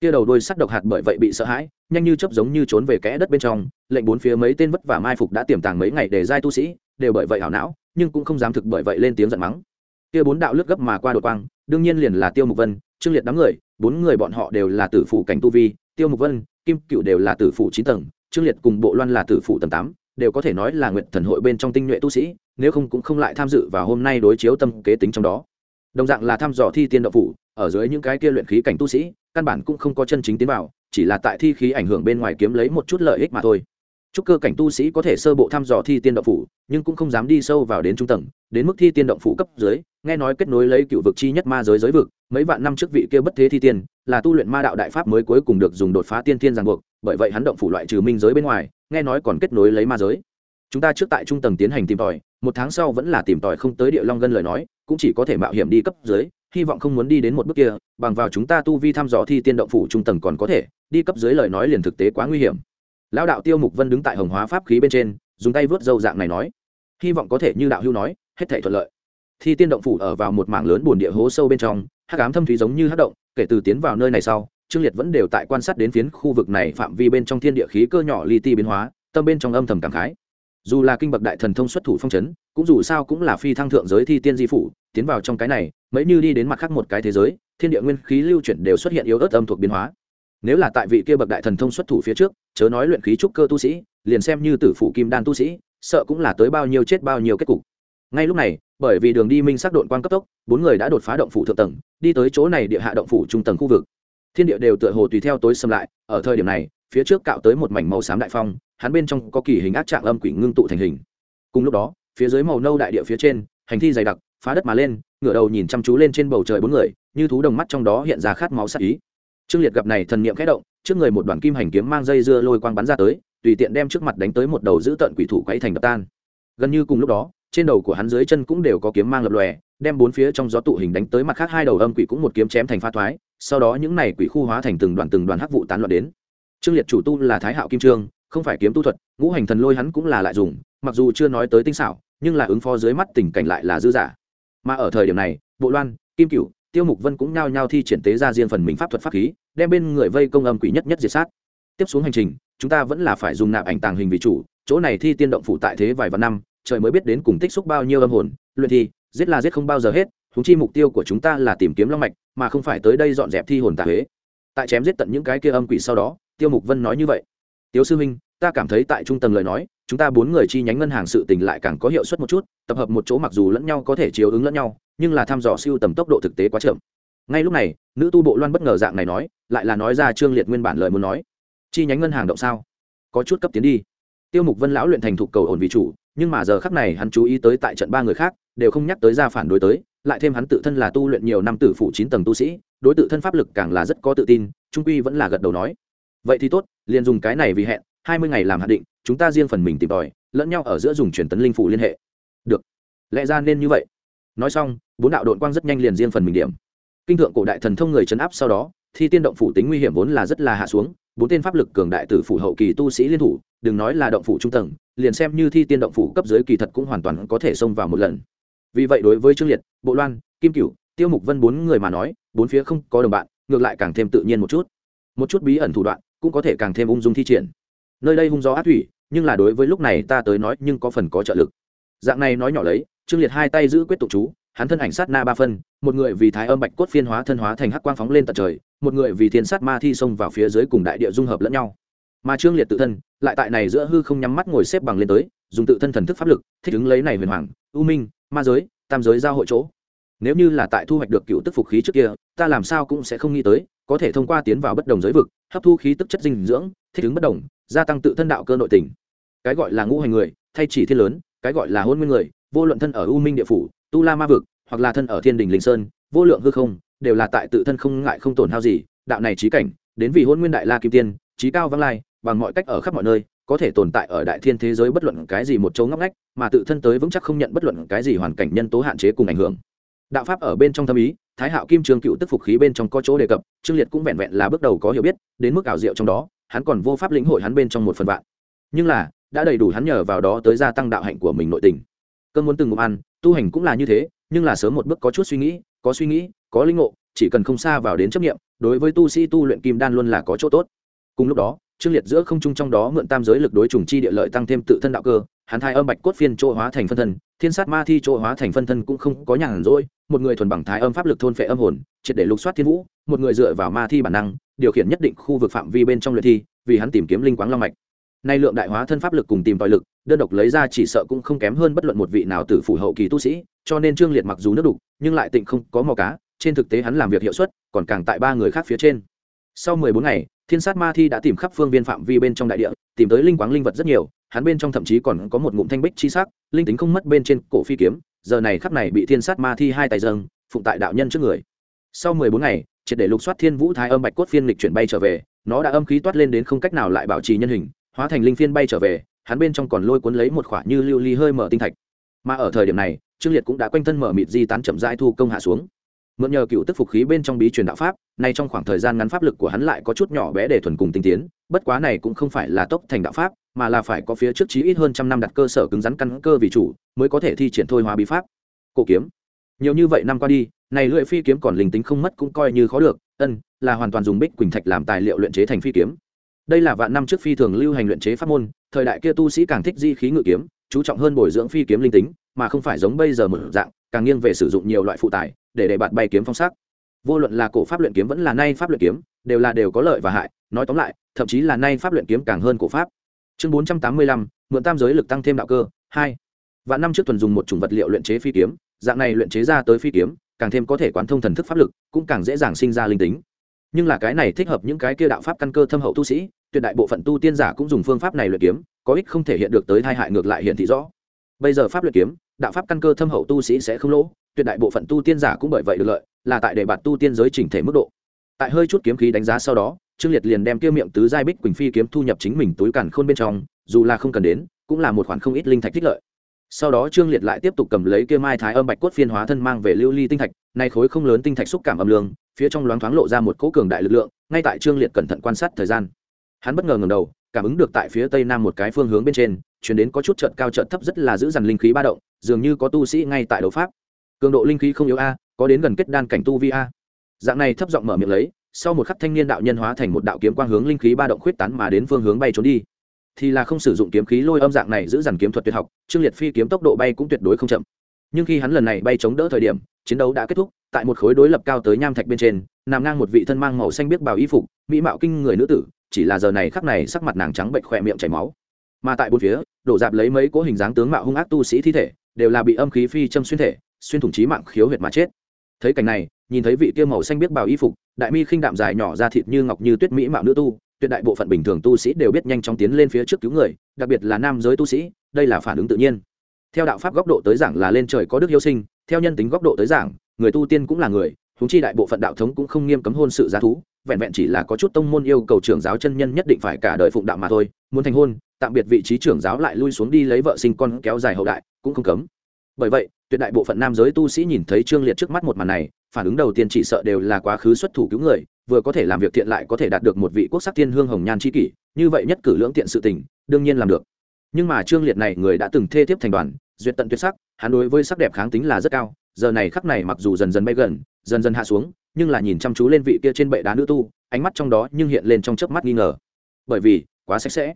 Kia đầu đôi sắt độc hạt bởi vậy bị sợ hãi, nhanh như chớp giống như trốn về kẽ đất bên trong, lệnh bốn phía mấy tên vất vả mai phục đã tiềm tàng mấy ngày để giai tu sĩ, đều bởi vậy hảo não, nhưng cũng không dám thực bởi vậy lên tiếng giận mắng. Kia bốn đạo lướt gấp mà qua đột quang, đương nhiên liền là tiêu mục vân, trương liệt đám người, bốn người bọn họ đều là tử phụ cảnh tu vi, tiêu mục vân, kim cựu đều là tử phụ chín tầng trương liệt cùng bộ loan là tử phụ tầm tám, đều có thể nói là nguyện thần hội bên trong tinh nhuệ tu sĩ, nếu không cũng không lại tham dự vào hôm nay đối chiếu tâm kế tính trong đó. Đồng dạng là thăm dò thi tiên động phủ, ở dưới những cái kia luyện khí cảnh tu sĩ, căn bản cũng không có chân chính tiến vào, chỉ là tại thi khí ảnh hưởng bên ngoài kiếm lấy một chút lợi ích mà thôi chúc cơ cảnh tu sĩ có thể sơ bộ thăm dò thi tiên động phủ, nhưng cũng không dám đi sâu vào đến trung tầng, đến mức thi tiên động phủ cấp dưới, nghe nói kết nối lấy cựu vực chi nhất ma giới giới vực, mấy vạn năm trước vị kia bất thế thi tiên, là tu luyện ma đạo đại pháp mới cuối cùng được dùng đột phá tiên tiên ràng buộc, bởi vậy hắn động phủ loại trừ minh giới bên ngoài, nghe nói còn kết nối lấy ma giới. Chúng ta trước tại trung tầng tiến hành tìm tòi, một tháng sau vẫn là tìm tòi không tới địa long gân lời nói, cũng chỉ có thể mạo hiểm đi cấp dưới, hy vọng không muốn đi đến một bước kia, bằng vào chúng ta tu vi thăm dò thi tiên động phủ trung tầng còn có thể, đi cấp dưới lời nói liền thực tế quá nguy hiểm lão đạo tiêu mục vân đứng tại hồng hóa pháp khí bên trên, dùng tay vớt dâu dạng này nói, hy vọng có thể như đạo hưu nói, hết thể thuận lợi. Thi tiên động phủ ở vào một mảng lớn bồn địa hố sâu bên trong, hắc ám thâm thúy giống như hắc động, kể từ tiến vào nơi này sau, trương liệt vẫn đều tại quan sát đến phiến khu vực này phạm vi bên trong thiên địa khí cơ nhỏ li ti biến hóa, tâm bên trong âm thầm cảm khái. Dù là kinh bậc đại thần thông xuất thủ phong chấn, cũng dù sao cũng là phi thăng thượng giới thi tiên di phủ, tiến vào trong cái này, mấy như đi đến mặt khác một cái thế giới, thiên địa nguyên khí lưu chuyển đều xuất hiện yếu ớt âm thuộc biến hóa nếu là tại vị kia bậc đại thần thông xuất thủ phía trước, chớ nói luyện khí trúc cơ tu sĩ, liền xem như tử phụ kim đan tu sĩ, sợ cũng là tới bao nhiêu chết bao nhiêu kết cục. Ngay lúc này, bởi vì đường đi minh xác độn quan cấp tốc, bốn người đã đột phá động phủ thượng tầng, đi tới chỗ này địa hạ động phủ trung tầng khu vực. Thiên địa đều tựa hồ tùy theo tối xâm lại, ở thời điểm này, phía trước cạo tới một mảnh màu xám đại phong, hắn bên trong có kỳ hình ác trạng âm quỷ ngưng tụ thành hình. Cùng lúc đó, phía dưới màu nâu đại địa phía trên, hành thi dày đặc, phá đất mà lên, ngửa đầu nhìn chăm chú lên trên bầu trời bốn người, như thú đồng mắt trong đó hiện ra khát máu sắc ý trương liệt gặp này thần niệm khẽ động, trước người một đoàn kim hành kiếm mang dây dưa lôi quang bắn ra tới, tùy tiện đem trước mặt đánh tới một đầu giữ tận quỷ thủ quấy thành đập tan. Gần như cùng lúc đó, trên đầu của hắn dưới chân cũng đều có kiếm mang lập lòe, đem bốn phía trong gió tụ hình đánh tới mặt khác hai đầu âm quỷ cũng một kiếm chém thành pha thoái, sau đó những này quỷ khu hóa thành từng đoàn từng đoàn hắc vụ tán loạn đến. Trương liệt chủ tu là thái hạo kim trương, không phải kiếm tu thuật, ngũ hành thần lôi hắn cũng là lại dùng, mặc dù chưa nói tới tinh xảo, nhưng là ứng phó dưới mắt tình cảnh lại là dư giả. Mà ở thời điểm này, bộ loan, kim cửu, tiêu mục vân cũng nhao nhao thi triển tế ra riêng phần mình pháp thuật pháp khí đem bên người vây công âm quỷ nhất nhất diệt sát. Tiếp xuống hành trình, chúng ta vẫn là phải dùng nạp ảnh tàng hình vì chủ, chỗ này thi tiên động phủ tại thế vài vạn năm, trời mới biết đến cùng tích xúc bao nhiêu âm hồn, luyện thi, giết là giết không bao giờ hết húng chi mục tiêu của chúng ta là tìm kiếm long mạch, mà không phải tới đây dọn dẹp thi hồn tạ huế. Tại chém giết tận những cái kia âm quỷ sau đó, tiêu mục vân nói như vậy. Tiếu sư huynh, ta cảm thấy tại trung tầng lời nói, chúng ta bốn người chi nhánh ngân hàng sự tình lại càng có hiệu suất một chút, tập hợp một chỗ mặc dù lẫn nhau có thể chiếu ứng lẫn nhau, nhưng là thăm dò siêu tầm tốc độ thực tế quá chậm ngay lúc này, nữ tu bộ loan bất ngờ dạng này nói, lại là nói ra trương liệt nguyên bản lời muốn nói. Chi nhánh ngân hàng động sao? Có chút cấp tiến đi. Tiêu mục vân lão luyện thành thục cầu ổn vị chủ, nhưng mà giờ khắc này hắn chú ý tới tại trận ba người khác, đều không nhắc tới ra phản đối tới, lại thêm hắn tự thân là tu luyện nhiều năm tử phụ chín tầng tu sĩ, đối tự thân pháp lực càng là rất có tự tin, trung quy vẫn là gật đầu nói. Vậy thì tốt, liền dùng cái này vì hẹn, hai mươi ngày làm hạn định, chúng ta riêng phần mình tìm tòi, lẫn nhau ở giữa dùng truyền tấn linh phủ liên hệ. Được. Lẽ ra nên như vậy. Nói xong, bốn đạo đội quang rất nhanh liền riêng phần mình điểm kinh thượng cổ đại thần thông người chấn áp sau đó, thi tiên động phủ tính nguy hiểm vốn là rất là hạ xuống, bốn tên pháp lực cường đại từ phủ hậu kỳ tu sĩ liên thủ, đừng nói là động phủ trung tầng, liền xem như thi tiên động phủ cấp dưới kỳ thật cũng hoàn toàn có thể xông vào một lần. Vì vậy đối với trương liệt, bộ loan, kim cửu, tiêu mục vân bốn người mà nói, bốn phía không có đồng bạn, ngược lại càng thêm tự nhiên một chút. Một chút bí ẩn thủ đoạn, cũng có thể càng thêm ung dung thi triển. Nơi đây hung gió át thủy, nhưng là đối với lúc này ta tới nói nhưng có phần có trợ lực. Dạng này nói nhỏ lấy, trương liệt hai tay giữ quyết tụ chú hắn thân ảnh sát na ba phân, một người vì thái âm bạch cốt phiên hóa thân hóa thành hắc quang phóng lên tận trời, một người vì thiên sát ma thi xông vào phía dưới cùng đại địa dung hợp lẫn nhau. Mà trương liệt tự thân, lại tại này giữa hư không nhắm mắt ngồi xếp bằng lên tới, dùng tự thân thần thức pháp lực, thích ứng lấy này huyền hoàng, u minh, ma giới, tam giới giao hội chỗ. Nếu như là tại thu hoạch được cựu tức phục khí trước kia, ta làm sao cũng sẽ không nghĩ tới, có thể thông qua tiến vào bất đồng giới vực, hấp thu khí tức chất dinh dưỡng, thích ứng bất đồng, gia tăng tự thân đạo cơ nội tình. Cái gọi là ngũ hành người, thay chỉ thiên lớn, cái gọi là hôn nguyên người, vô luận thân ở u minh địa phủ tu la ma vực, hoặc là thân ở thiên đình linh sơn, vô lượng hư không, đều là tại tự thân không ngại không tổn hao gì, đạo này trí cảnh, đến vì hôn nguyên đại la kim tiên, trí cao vắng lai, bằng mọi cách ở khắp mọi nơi, có thể tồn tại ở đại thiên thế giới bất luận cái gì một chỗ ngóc ngách, mà tự thân tới vững chắc không nhận bất luận cái gì hoàn cảnh nhân tố hạn chế cùng ảnh hưởng. Đạo pháp ở bên trong thâm ý, thái hạo kim trường cựu tức phục khí bên trong có chỗ đề cập, trương liệt cũng vẹn vẹn là bước đầu có hiểu biết, đến mức ảo diệu trong đó, hắn còn vô pháp lĩnh hội hắn bên trong một phần vạn. Nhưng là, đã đầy đủ hắn nhờ vào đó tới gia tăng đạo hạnh của mình nội tình cơn muốn từng ngụm ăn, tu hành cũng là như thế, nhưng là sớm một bước có chút suy nghĩ, có suy nghĩ, có linh ngộ, chỉ cần không xa vào đến chấp nghiệm đối với tu sĩ tu luyện kim đan luôn là có chỗ tốt. Cùng lúc đó trương liệt giữa không trung trong đó mượn tam giới lực đối trùng chi địa lợi tăng thêm tự thân đạo cơ, hắn thai âm bạch cốt phiên chỗ hóa thành phân thân, thiên sát ma thi chỗ hóa thành phân thân cũng không có nhàn rỗi, một người thuần bằng thái âm pháp lực thôn phệ âm hồn, triệt để lục soát thiên vũ, một người dựa vào ma thi bản năng, điều khiển nhất định khu vực phạm vi bên trong luyện thi, vì hắn tìm kiếm linh quáng long mạch nay lượng đại hóa thân pháp lực cùng tìm tòi lực, đơn độc lấy ra chỉ sợ cũng không kém hơn bất luận một vị nào từ phủ hậu kỳ tu sĩ, cho nên trương liệt mặc dù nước đục, nhưng lại tịnh không có mò cá, trên thực tế hắn làm việc hiệu suất còn càng tại ba người khác phía trên. Sau mười bốn ngày, thiên sát ma thi đã tìm khắp phương viên phạm vi bên trong đại địa, tìm tới linh quáng linh vật rất nhiều, hắn bên trong thậm chí còn có một ngụm thanh bích chi sắc, linh tính không mất bên trên cổ phi kiếm, giờ này khắp này bị thiên sát ma thi hai tay dâng, phụng tại đạo nhân trước người. Sau mười bốn ngày, triệt để lục soát thiên vũ thái âm bạch cốt phiên lịch chuyển bay trở về, nó đã âm khí toát lên đến không cách nào lại bảo trì nhân hình hóa thành linh phiên bay trở về, hắn bên trong còn lôi cuốn lấy một khoả như lưu ly hơi mở tinh thạch. Mà ở thời điểm này, trương liệt cũng đã quanh thân mở mịt di tán chậm rãi thu công hạ xuống. Mượn nhờ cựu tức phục khí bên trong bí truyền đạo pháp, nay trong khoảng thời gian ngắn pháp lực của hắn lại có chút nhỏ bé để thuần cùng tinh tiến, bất quá này cũng không phải là tốc thành đạo pháp, mà là phải có phía trước chí ít hơn trăm năm đặt cơ sở cứng rắn căn cơ vì chủ, mới có thể thi triển thôi hóa bí pháp. Cổ kiếm. Nhiều như vậy năm qua đi, này lưỡi phi kiếm còn linh tính không mất cũng coi như khó được, ân, là hoàn toàn dùng bích quỳnh thạch làm tài liệu luyện chế thành phi kiếm đây là vạn năm trước phi thường lưu hành luyện chế pháp môn, thời đại kia tu sĩ càng thích di khí ngự kiếm, chú trọng hơn bồi dưỡng phi kiếm linh tính, mà không phải giống bây giờ một dạng, càng nghiêng về sử dụng nhiều loại phụ tải, để để bạn bay kiếm phong sắc. Vô luận là cổ pháp luyện kiếm vẫn là nay pháp luyện kiếm, đều là đều có lợi và hại, nói tóm lại, thậm chí là nay pháp luyện kiếm càng hơn cổ pháp. Chương bốn trăm tám mươi lăm, mượn tam giới lực tăng thêm đạo cơ, hai. Vạn năm trước tuần dùng một chủng vật liệu luyện chế phi kiếm, dạng này luyện chế ra tới phi kiếm, càng thêm có thể quán thông thần thức pháp lực, cũng càng dễ dàng sinh ra linh tính nhưng là cái này thích hợp những cái kia đạo pháp căn cơ thâm hậu tu sĩ, tuyệt đại bộ phận tu tiên giả cũng dùng phương pháp này luyện kiếm, có ích không thể hiện được tới tai hại ngược lại hiện thị rõ. Bây giờ pháp luyện kiếm, đạo pháp căn cơ thâm hậu tu sĩ sẽ không lỗ, tuyệt đại bộ phận tu tiên giả cũng bởi vậy được lợi, là tại để bạt tu tiên giới chỉnh thể mức độ. Tại hơi chút kiếm khí đánh giá sau đó, trương liệt liền đem kia miệng tứ giai bích quỳnh phi kiếm thu nhập chính mình túi càn khôn bên trong, dù là không cần đến, cũng là một khoản không ít linh thạch tích lợi sau đó trương liệt lại tiếp tục cầm lấy kia mai thái âm bạch cốt phiên hóa thân mang về lưu ly tinh thạch nay khối không lớn tinh thạch xúc cảm âm lương phía trong loáng thoáng lộ ra một cỗ cường đại lực lượng ngay tại trương liệt cẩn thận quan sát thời gian hắn bất ngờ ngầm đầu cảm ứng được tại phía tây nam một cái phương hướng bên trên chuyển đến có chút trận cao trận thấp rất là giữ dằn linh khí ba động dường như có tu sĩ ngay tại đấu pháp cường độ linh khí không yếu a có đến gần kết đan cảnh tu vi a dạng này thấp giọng mở miệng lấy sau một khắc thanh niên đạo nhân hóa thành một đạo kiếm quang hướng linh khí ba động khuyết tán mà đến phương hướng bay trốn đi thì là không sử dụng kiếm khí lôi âm dạng này giữ dằn kiếm thuật tuyệt học, trương liệt phi kiếm tốc độ bay cũng tuyệt đối không chậm. Nhưng khi hắn lần này bay chống đỡ thời điểm, chiến đấu đã kết thúc, tại một khối đối lập cao tới nham thạch bên trên, nằm ngang một vị thân mang màu xanh biết bào y phục, mỹ mạo kinh người nữ tử, chỉ là giờ này khắc này sắc mặt nàng trắng bệnh khỏe miệng chảy máu. Mà tại bốn phía, đổ dạp lấy mấy cố hình dáng tướng mạo hung ác tu sĩ thi thể, đều là bị âm khí phi châm xuyên thể, xuyên thủng trí mạng khiếu huyệt mà chết. Thấy cảnh này, nhìn thấy vị kia màu xanh biết bào y phục, đại mi khinh đạm dài nhỏ ra thịt như ngọc như tuyết mỹ mạo nữ tu tuyệt đại bộ phận bình thường tu sĩ đều biết nhanh chóng tiến lên phía trước cứu người, đặc biệt là nam giới tu sĩ, đây là phản ứng tự nhiên. Theo đạo pháp góc độ tới giảng là lên trời có đức yêu sinh, theo nhân tính góc độ tới giảng, người tu tiên cũng là người húng chi đại bộ phận đạo thống cũng không nghiêm cấm hôn sự giá thú, vẹn vẹn chỉ là có chút tông môn yêu cầu trưởng giáo chân nhân nhất định phải cả đời phụng đạo mà thôi, muốn thành hôn, tạm biệt vị trí trưởng giáo lại lui xuống đi lấy vợ sinh con kéo dài hậu đại, cũng không cấm. Bởi vậy, tuyệt đại bộ phận nam giới tu sĩ nhìn thấy trương liệt trước mắt một màn này, phản ứng đầu tiên chỉ sợ đều là quá khứ xuất thủ cứu người vừa có thể làm việc thiện lại có thể đạt được một vị quốc sắc tiên hương hồng nhan c h i kỷ, như vậy nhất cử lưỡng tiện sự tình, đương nhiên làm được. Nhưng mà trương liệt này người đã từng thê tiếp thành đoàn, duyệt tận tuyệt sắc, hắn đối với sắc đẹp kháng tính là rất cao, giờ này khắc này mặc dù dần dần bay gần, dần dần hạ xuống, nhưng là nhìn chăm chú lên vị kia trên bệ đá nữ tu, ánh mắt trong đó nhưng hiện lên trong chớp mắt nghi ngờ. Bởi vì, quá sạch sẽ.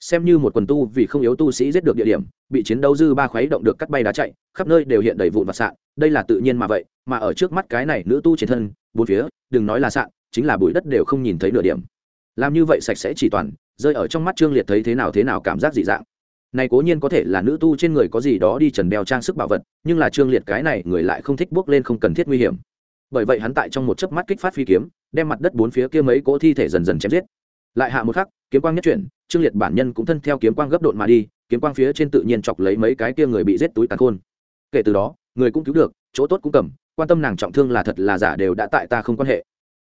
Xem như một quần tu vì không yếu tu sĩ giết được địa điểm, bị chiến đấu dư ba khuấy động được cắt bay đá chạy, khắp nơi đều hiện đầy vụn và sạn, đây là tự nhiên mà vậy, mà ở trước mắt cái này nữ tu trên thân, bốn phía, đừng nói là sạn chính là bụi đất đều không nhìn thấy nửa điểm. Làm như vậy sạch sẽ chỉ toàn, rơi ở trong mắt trương liệt thấy thế nào thế nào cảm giác dị dạng. Này cố nhiên có thể là nữ tu trên người có gì đó đi trần đeo trang sức bảo vật, nhưng là trương liệt cái này người lại không thích bước lên không cần thiết nguy hiểm. Bởi vậy hắn tại trong một chớp mắt kích phát phi kiếm, đem mặt đất bốn phía kia mấy cỗ thi thể dần dần chém giết. Lại hạ một khắc, kiếm quang nhất chuyển, trương liệt bản nhân cũng thân theo kiếm quang gấp độn mà đi, kiếm quang phía trên tự nhiên chọc lấy mấy cái kia người bị giết túi tàn khôn. Kể từ đó, người cũng cứu được, chỗ tốt cũng cầm, quan tâm nàng trọng thương là thật là giả đều đã tại ta không quan hệ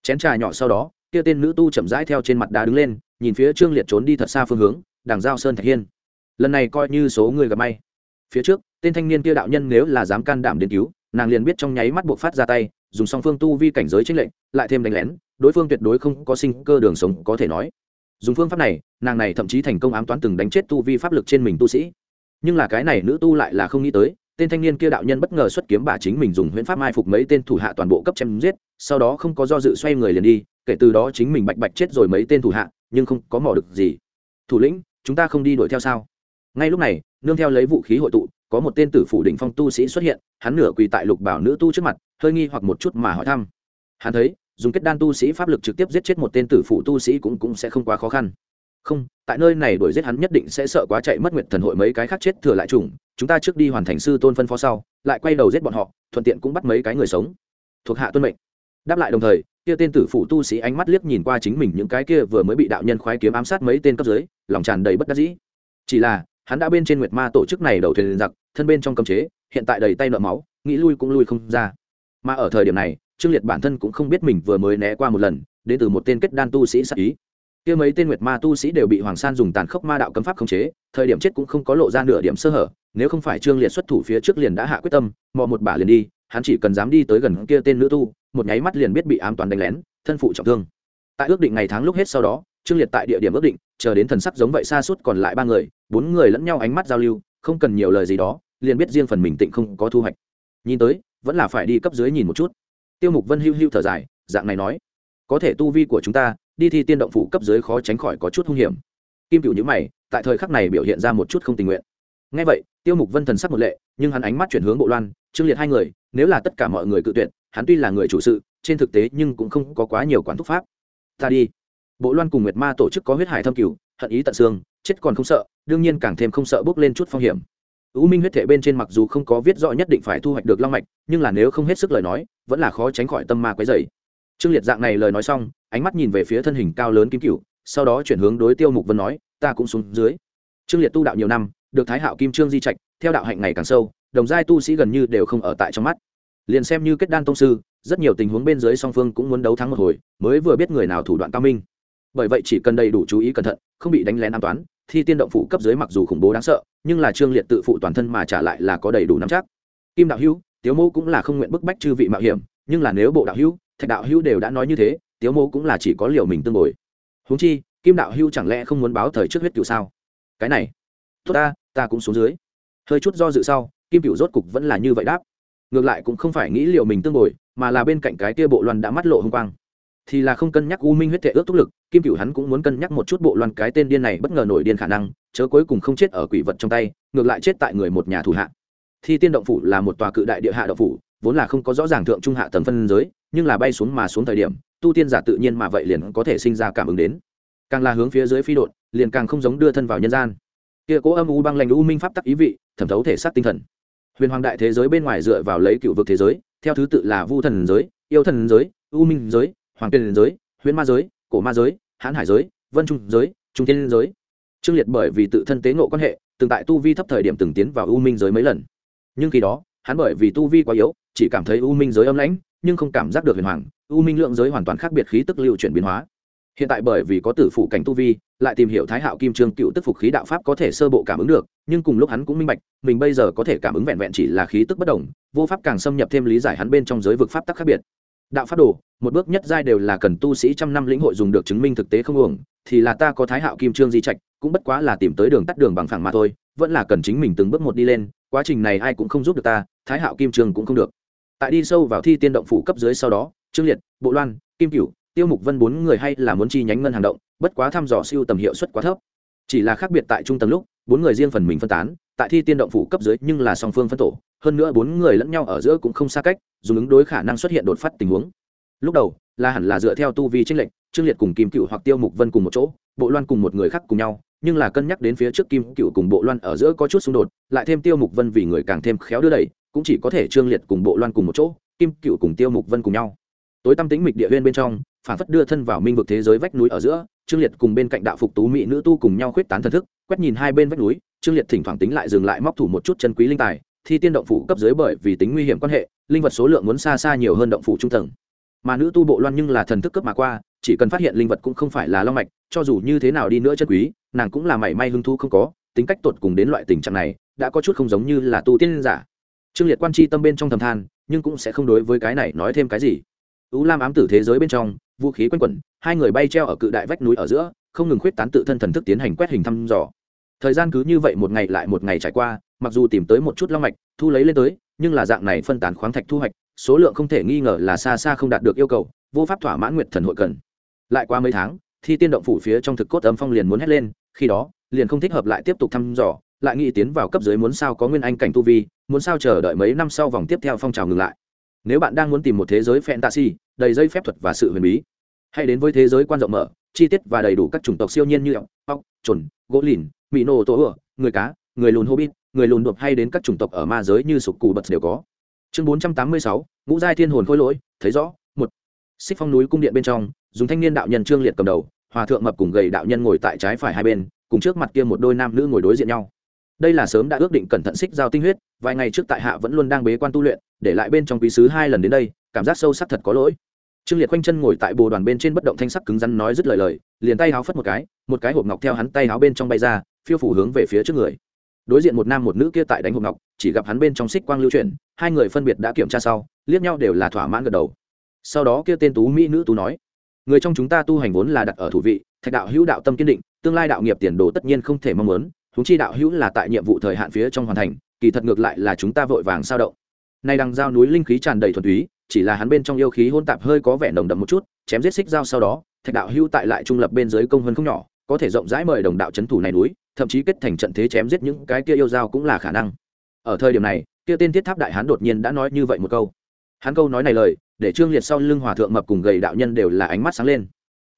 chén trà nhỏ sau đó, kia tên nữ tu chậm rãi theo trên mặt đá đứng lên, nhìn phía trương liệt trốn đi thật xa phương hướng, đằng giao sơn thạch hiên. Lần này coi như số người gặp may. Phía trước, tên thanh niên kia đạo nhân nếu là dám can đảm đến cứu, nàng liền biết trong nháy mắt buộc phát ra tay, dùng song phương tu vi cảnh giới chính lệnh lại thêm đánh lén, đối phương tuyệt đối không có sinh cơ đường sống có thể nói. Dùng phương pháp này, nàng này thậm chí thành công ám toán từng đánh chết tu vi pháp lực trên mình tu sĩ. Nhưng là cái này nữ tu lại là không nghĩ tới tên thanh niên kia đạo nhân bất ngờ xuất kiếm bà chính mình dùng huyễn pháp mai phục mấy tên thủ hạ toàn bộ cấp chém giết, sau đó không có do dự xoay người liền đi, kể từ đó chính mình bạch bạch chết rồi mấy tên thủ hạ, nhưng không có mỏ được gì. Thủ lĩnh, chúng ta không đi đuổi theo sao? Ngay lúc này, nương theo lấy vũ khí hội tụ, có một tên tử phủ đỉnh phong tu sĩ xuất hiện, hắn nửa quỳ tại lục bảo nữ tu trước mặt, hơi nghi hoặc một chút mà hỏi thăm. Hắn thấy, dùng kết đan tu sĩ pháp lực trực tiếp giết chết một tên tử phủ tu sĩ cũng cũng sẽ không quá khó khăn không, tại nơi này đuổi giết hắn nhất định sẽ sợ quá chạy mất nguyện thần hội mấy cái khác chết thừa lại trùng chúng ta trước đi hoàn thành sư tôn phân phó sau, lại quay đầu giết bọn họ, thuận tiện cũng bắt mấy cái người sống. Thuộc hạ tuân mệnh. Đáp lại đồng thời, kia tên tử phủ tu sĩ ánh mắt liếc nhìn qua chính mình những cái kia vừa mới bị đạo nhân khoái kiếm ám sát mấy tên cấp dưới, lòng tràn đầy bất đắc dĩ. Chỉ là, hắn đã bên trên nguyệt ma tổ chức này đầu thuyền giặc, thân bên trong cấm chế, hiện tại đầy tay nợ máu, nghĩ lui cũng lui không ra. Mà ở thời điểm này, trương liệt bản thân cũng không biết mình vừa mới né qua một lần, đến từ một tên kết đan tu sĩ sát ý kia mấy tên nguyệt ma tu sĩ đều bị hoàng san dùng tàn khốc ma đạo cấm pháp khống chế, thời điểm chết cũng không có lộ ra nửa điểm sơ hở, nếu không phải trương liệt xuất thủ phía trước liền đã hạ quyết tâm, mò một bả liền đi, hắn chỉ cần dám đi tới gần kia tên nữ tu, một nháy mắt liền biết bị ám toán đánh lén, thân phụ trọng thương. Tại ước định ngày tháng lúc hết sau đó, trương liệt tại địa điểm ước định, chờ đến thần sắc giống vậy xa suốt còn lại ba người, bốn người lẫn nhau ánh mắt giao lưu, không cần nhiều lời gì đó, liền biết riêng phần mình tịnh không có thu hoạch. Nhìn tới, vẫn là phải đi cấp dưới nhìn một chút. Tiêu mục vân hưu hưu thở dài, dạng này nói, có thể tu vi của chúng ta đi thi tiên động phủ cấp dưới khó tránh khỏi có chút hung hiểm. Kim cựu nhữ mày tại thời khắc này biểu hiện ra một chút không tình nguyện. Ngay vậy tiêu mục vân thần sắc một lệ nhưng hắn ánh mắt chuyển hướng bộ loan trương liệt hai người nếu là tất cả mọi người cự tuyệt hắn tuy là người chủ sự trên thực tế nhưng cũng không có quá nhiều quán thúc pháp. Ta đi. Bộ loan cùng nguyệt ma tổ chức có huyết hải thâm cửu hận ý tận xương chết còn không sợ đương nhiên càng thêm không sợ bước lên chút phong hiểm. U Minh huyết thể bên trên mặc dù không có viết rõ nhất định phải thu hoạch được long mạch, nhưng là nếu không hết sức lời nói, vẫn là khó tránh khỏi tâm ma quấy rầy. Trương Liệt dạng này lời nói xong, ánh mắt nhìn về phía thân hình cao lớn kim cựu, sau đó chuyển hướng đối Tiêu Mục Vân nói, ta cũng xuống dưới. Trương Liệt tu đạo nhiều năm, được Thái Hạo Kim Trương di trạch, theo đạo hạnh ngày càng sâu, đồng giai tu sĩ gần như đều không ở tại trong mắt. Liền xem như kết đan tông sư, rất nhiều tình huống bên dưới song phương cũng muốn đấu thắng một hồi, mới vừa biết người nào thủ đoạn cao minh. Bởi vậy chỉ cần đầy đủ chú ý cẩn thận, không bị đánh lén an toán, thi tiên động phụ cấp dưới mặc dù khủng bố đáng sợ nhưng là trương liệt tự phụ toàn thân mà trả lại là có đầy đủ nắm chắc kim đạo hữu tiếu mô cũng là không nguyện bức bách chư vị mạo hiểm nhưng là nếu bộ đạo hữu thạch đạo hữu đều đã nói như thế tiếu mô cũng là chỉ có liều mình tương bồi. Huống chi, kim đạo hưu chẳng lẽ không muốn báo thời trước huyết cựu sao? Cái này, tốt ta ta cũng xuống dưới. Hơi chút do dự sau, kim cựu rốt cục vẫn là như vậy đáp. Ngược lại cũng không phải nghĩ liệu mình tương bồi, mà là bên cạnh cái kia bộ loan đã mắt lộ h ư n g quang. Thì là không cân nhắc u minh huyết thể ước thúc lực, kim cửu hắn cũng muốn cân nhắc một chút bộ loan cái tên điên này bất ngờ nổi điên khả năng, chớ cuối cùng không chết ở quỷ vật trong tay, ngược lại chết tại người một nhà thủ hạ. Thi tiên động phủ là một tòa cự đại địa hạ động phủ, vốn là không có rõ ràng thượng trung hạ tầng phân giới, nhưng là bay xuống mà xuống thời điểm tu tiên giả tự nhiên mà vậy liền có thể sinh ra cảm ứng đến. Càng là hướng phía dưới phi độn, liền càng không giống đưa thân vào nhân gian. Kia cố âm u băng lành u minh pháp tắc ý vị thẩm thấu thể xác tinh thần. Huyền hoàng đại thế giới bên ngoài dựa vào lấy cựu vực thế giới theo thứ tự là vu thần giới yêu thần giới u minh giới hoàng tiền giới huyễn ma giới cổ ma giới hãn hải giới vân trung giới trung thiên giới. Trương liệt bởi vì tự thân tế ngộ quan hệ từng tại tu vi thấp thời điểm từng tiến vào u minh giới mấy lần. Nhưng khi đó hắn bởi vì tu vi quá yếu chỉ cảm thấy u minh giới âm lãnh nhưng không cảm giác được huyền hoàng, u minh lượng giới hoàn toàn khác biệt khí tức lưu chuyển biến hóa. Hiện tại bởi vì có tử phụ cảnh tu vi, lại tìm hiểu thái hạo kim trương cựu tức phục khí đạo pháp có thể sơ bộ cảm ứng được, nhưng cùng lúc hắn cũng minh bạch, mình bây giờ có thể cảm ứng vẹn vẹn chỉ là khí tức bất đồng vô pháp càng xâm nhập thêm lý giải hắn bên trong giới vực pháp tắc khác biệt. Đạo pháp đồ, một bước nhất giai đều là cần tu sĩ trăm năm lĩnh hội dùng được chứng minh thực tế không uổng, thì là ta có thái hạo kim trương di trạch, cũng bất quá là tìm tới đường tắt đường bằng phẳng mà thôi, vẫn là cần chính mình từng bước một đi lên, quá trình này ai cũng không giúp được ta, thái hạo kim trương cũng không được tại đi sâu vào thi tiên động phủ cấp dưới sau đó, trương liệt, bộ loan, kim cửu, tiêu mục vân bốn người hay là muốn chi nhánh ngân hàng động, bất quá thăm dò siêu tầm hiệu suất quá thấp. Chỉ là khác biệt tại trung tầng lúc, bốn người riêng phần mình phân tán, tại thi tiên động phủ cấp dưới nhưng là song phương phân tổ, hơn nữa bốn người lẫn nhau ở giữa cũng không xa cách dùng ứng đối khả năng xuất hiện đột phát tình huống. Lúc đầu, là hẳn là dựa theo tu vi trinh lệnh trương liệt cùng kim cựu hoặc tiêu mục vân cùng một chỗ, bộ loan cùng một người khác cùng nhau, nhưng là cân nhắc đến phía trước kim cựu cùng bộ loan ở giữa có chút xung đột, lại thêm tiêu mục vân vì người càng thêm khéo đưa đẩy cũng chỉ có thể trương liệt cùng bộ loan cùng một chỗ, kim cựu cùng tiêu mục vân cùng nhau. Tối tâm tính mịch địa huyên bên trong, phản phất đưa thân vào minh vực thế giới vách núi ở giữa, trương liệt cùng bên cạnh đạo phục tú mỹ nữ tu cùng nhau khuyết tán thần thức, quét nhìn hai bên vách núi, trương liệt thỉnh thoảng tính lại dừng lại móc thủ một chút chân quý linh tài, thi tiên động phủ cấp dưới bởi vì tính nguy hiểm quan hệ, linh vật số lượng muốn xa xa nhiều hơn động phủ trung tầng. Mà nữ tu bộ loan nhưng là thần thức cấp mà qua, chỉ cần phát hiện linh vật cũng không phải là long mạch, cho dù như thế nào đi nữa chân quý, nàng cũng là mảy may hứng thú không có, tính cách tột cùng đến loại tình trạng này, đã có chút không giống như là tu tiên giả trương liệt quan chi tâm bên trong thầm than, nhưng cũng sẽ không đối với cái này nói thêm cái gì. Ứ lam ám tử thế giới bên trong, vũ khí quanh quẩn, hai người bay treo ở cự đại vách núi ở giữa, không ngừng khuyết tán tự thân thần thức tiến hành quét hình thăm dò. Thời gian cứ như vậy một ngày lại một ngày trải qua, mặc dù tìm tới một chút long mạch, thu lấy lên tới, nhưng là dạng này phân tán khoáng thạch thu hoạch, số lượng không thể nghi ngờ là xa xa không đạt được yêu cầu, vô pháp thỏa mãn nguyệt thần hội cần. Lại qua mấy tháng, thi tiên động phủ phía trong thực cốt âm phong liền muốn hét lên, khi đó, liền không thích hợp lại tiếp tục thăm dò lại nghĩ tiến vào cấp dưới muốn sao có nguyên anh cảnh tu vi, muốn sao chờ đợi mấy năm sau vòng tiếp theo phong trào ngừng lại. Nếu bạn đang muốn tìm một thế giới fantasy, đầy dây phép thuật và sự huyền bí, hãy đến với thế giới quan rộng mở, chi tiết và đầy đủ các chủng tộc siêu nhiên như ốc ốc chuẩn gỗ lìn mỹ nô tổ ửa, người cá, người lùn hobbit, người lùn đột hay đến các chủng tộc ở ma giới như sục cù bật đều có. Chương bốn trăm tám mươi sáu, ngũ giai thiên hồn khôi lỗi, thấy rõ, một. Xích phong núi cung điện bên trong, dùng thanh niên đạo nhân trương liệt cầm đầu, hòa thượng mập cùng gầy đạo nhân ngồi tại trái phải hai bên, cùng trước mặt kia một đôi nam nữ ngồi đối diện nhau đây là sớm đã ước định cẩn thận xích giao tinh huyết, vài ngày trước tại hạ vẫn luôn đang bế quan tu luyện, để lại bên trong quý sứ hai lần đến đây, cảm giác sâu sắc thật có lỗi. Trương liệt quanh chân ngồi tại bồ đoàn bên trên bất động thanh sắc cứng rắn nói dứt lời lời, liền tay háo phất một cái một cái hộp ngọc theo hắn tay háo bên trong bay ra, phiêu phủ hướng về phía trước người. Đối diện một nam một nữ kia tại đánh hộp ngọc, chỉ gặp hắn bên trong xích quang lưu chuyển, hai người phân biệt đã kiểm tra sau, liếc nhau đều là thỏa mãn gật đầu. Sau đó kia tên tú mỹ nữ tú nói, người trong chúng ta tu hành vốn là đặt ở thủ vị, thạch đạo hữu đạo tâm kiên định, tương lai đạo nghiệp tiền đồ tất nhiên không thể mong muốn chúng chi đạo hữu là tại nhiệm vụ thời hạn phía trong hoàn thành, kỳ thật ngược lại là chúng ta vội vàng sao động. Nay đằng giao núi linh khí tràn đầy thuần túy, chỉ là hắn bên trong yêu khí hôn tạp hơi có vẻ nồng đậm một chút, chém giết xích dao sau đó, thạch đạo hữu tại lại trung lập bên dưới công hơn không nhỏ, có thể rộng rãi mời đồng đạo c h ấ n thủ này núi, thậm chí kết thành trận thế chém giết những cái kia yêu dao cũng là khả năng. Ở thời điểm này, kia tên thiết tháp đại hán đột nhiên đã nói như vậy một câu. Hắn câu nói này lời, để trương liệt sau lưng hòa thượng mập cùng gầy đạo nhân đều là ánh mắt sáng lên.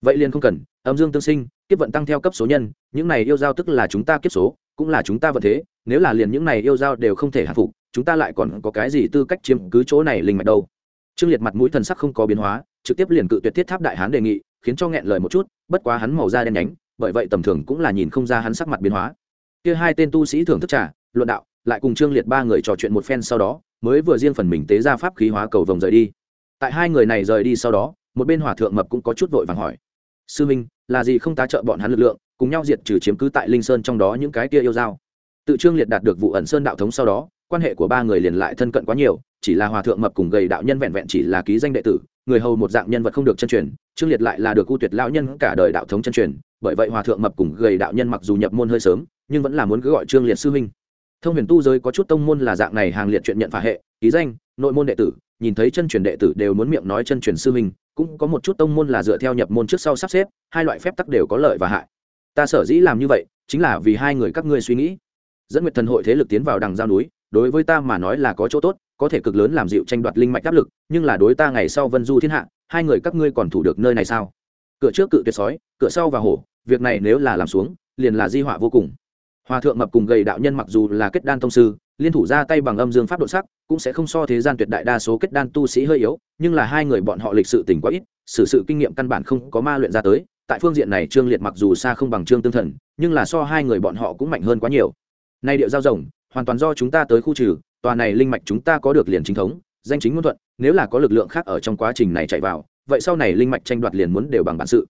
Vậy liền không cần, âm dương tương sinh kiếp vận tăng theo cấp số nhân, những này yêu giao tức là chúng ta kiếp số, cũng là chúng ta vận thế, nếu là liền những này yêu giao đều không thể hạ phục, chúng ta lại còn có cái gì tư cách chiếm cứ chỗ này linh mạch đâu? Trương liệt mặt mũi thần sắc không có biến hóa, trực tiếp liền cự tuyệt thiết tháp đại hán đề nghị, khiến cho nghẹn lời một chút, bất quá hắn màu da đen nhánh, bởi vậy tầm thường cũng là nhìn không ra hắn sắc mặt biến hóa. Kia hai tên tu sĩ thưởng thức trà, luận đạo, lại cùng trương liệt ba người trò chuyện một phen sau đó, mới vừa riêng phần mình tế ra pháp khí hóa cầu vồng rời đi. Tại hai người này rời đi sau đó, một bên hòa thượng mập cũng có chút vội vàng hỏi sư minh, là gì không tá trợ bọn hắn lực lượng, cùng nhau diệt trừ chiếm cứ tại linh sơn trong đó những cái kia yêu dao. Tự trương liệt đạt được vụ ẩn sơn đạo thống sau đó, quan hệ của ba người liền lại thân cận quá nhiều, chỉ là hòa thượng mập cùng gầy đạo nhân vẹn vẹn chỉ là ký danh đệ tử, người hầu một dạng nhân vật không được chân truyền, trương liệt lại là được ưu tuyệt lão nhân cả đời đạo thống chân truyền, bởi vậy hòa thượng mập cùng gầy đạo nhân mặc dù nhập môn hơi sớm, nhưng vẫn là muốn cứ gọi trương liệt sư huynh thông huyền tu giới có chút tông môn là dạng này hàng liệt chuyện nhận phả hệ, ký danh, nội môn đệ tử, nhìn thấy chân truyền đệ tử đều muốn miệng nói chân truyền sư huynh cũng có một chút tông môn là dựa theo nhập môn trước sau sắp xếp, hai loại phép tắc đều có lợi và hại. Ta sở dĩ làm như vậy, chính là vì hai người các ngươi suy nghĩ. Dẫn nguyệt thần hội thế lực tiến vào đằng giao núi, đối với ta mà nói là có chỗ tốt, có thể cực lớn làm dịu tranh đoạt linh mạch áp lực, nhưng là đối ta ngày sau vân du thiên hạ, hai người các ngươi còn thủ được nơi này sao? Cửa trước cự tuyệt sói, cửa sau và hổ, việc này nếu là làm xuống, liền là di họa vô cùng. Hòa thượng mập cùng gầy đạo nhân mặc dù là kết đan tông sư liên thủ ra tay bằng âm dương pháp độ sắc, cũng sẽ không so thế gian tuyệt đại đa số kết đan tu sĩ hơi yếu, nhưng là hai người bọn họ lịch sự tỉnh quá ít, xử sự kinh nghiệm căn bản không có ma luyện ra tới. Tại phương diện này, trương liệt mặc dù xa không bằng trương tương thần, nhưng là so hai người bọn họ cũng mạnh hơn quá nhiều. Nay điệu giao rồng, hoàn toàn do chúng ta tới khu trừ, tòa này linh mạch chúng ta có được liền chính thống, danh chính ngôn thuận, nếu là có lực lượng khác ở trong quá trình này chạy vào, vậy sau này linh mạch tranh đoạt liền muốn đều bằng bản sự.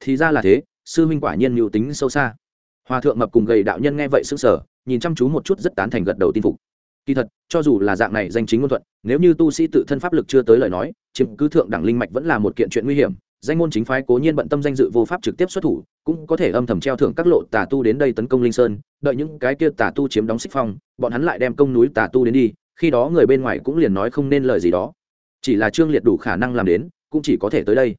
Thì ra là thế, sư huynh quả nhiên mưu tính sâu xa. Hòa thượng mập cùng gầy đạo nhân nghe vậy s sở nhìn chăm chú một chút rất tán thành gật đầu tin phục. Kỳ thật, cho dù là dạng này danh chính ngôn thuận, nếu như tu sĩ tự thân pháp lực chưa tới lời nói, chiếm cứ thượng đẳng linh mạch vẫn là một kiện chuyện nguy hiểm. Danh môn chính phái cố nhiên bận tâm danh dự vô pháp trực tiếp xuất thủ, cũng có thể âm thầm treo thưởng các lộ tà tu đến đây tấn công linh sơn, đợi những cái kia tà tu chiếm đóng xích phong, bọn hắn lại đem công núi tà tu đến đi, khi đó người bên ngoài cũng liền nói không nên lời gì đó. Chỉ là trương liệt đủ khả năng làm đến, cũng chỉ có thể tới đây.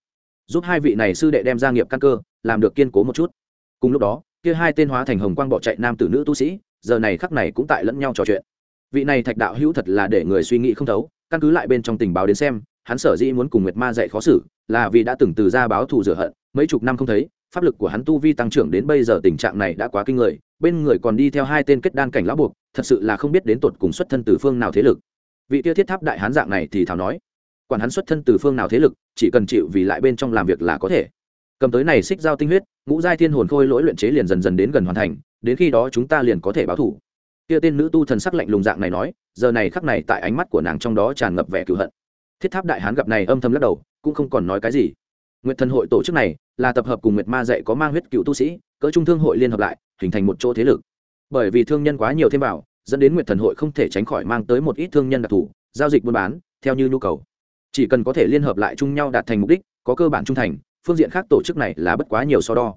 Giúp hai vị này sư đệ đem gia nghiệp căn cơ, làm được kiên cố một chút. Cùng lúc đó, kia hai tên hóa thành hồng quang bỏ chạy nam tử nữ tu sĩ giờ này khắc này cũng tại lẫn nhau trò chuyện. Vị này thạch đạo hữu thật là để người suy nghĩ không thấu, căn cứ lại bên trong tình báo đến xem, hắn sở dĩ muốn cùng nguyệt ma dạy khó xử, là vì đã từng từ ra báo thù rửa hận, mấy chục năm không thấy, pháp lực của hắn tu vi tăng trưởng đến bây giờ tình trạng này đã quá kinh người, bên người còn đi theo hai tên kết đan cảnh lão buộc, thật sự là không biết đến tột cùng xuất thân từ phương nào thế lực. Vị tiêu thiết tháp đại hán dạng này thì thảo nói, quản hắn xuất thân từ phương nào thế lực, chỉ cần chịu vì lại bên trong làm việc là có thể. Cầm tới này xích giao tinh huyết, ngũ giai thiên hồn khôi lỗi luyện chế liền dần dần đến gần hoàn thành đến khi đó chúng ta liền có thể báo thủ. Kia tên nữ tu thần sắc lạnh lùng dạng này nói, giờ này khắc này tại ánh mắt của nàng trong đó tràn ngập vẻ cựu hận. Thiết tháp đại hán gặp này âm thầm lắc đầu, cũng không còn nói cái gì. Nguyệt thần hội tổ chức này là tập hợp cùng nguyệt ma dạy có mang huyết cựu tu sĩ, cỡ trung thương hội liên hợp lại, hình thành một chỗ thế lực. Bởi vì thương nhân quá nhiều thêm vào, dẫn đến nguyệt thần hội không thể tránh khỏi mang tới một ít thương nhân đặc thù, giao dịch buôn bán, theo như nhu cầu. Chỉ cần có thể liên hợp lại chung nhau đạt thành mục đích, có cơ bản trung thành, phương diện khác tổ chức này là bất quá nhiều so đo.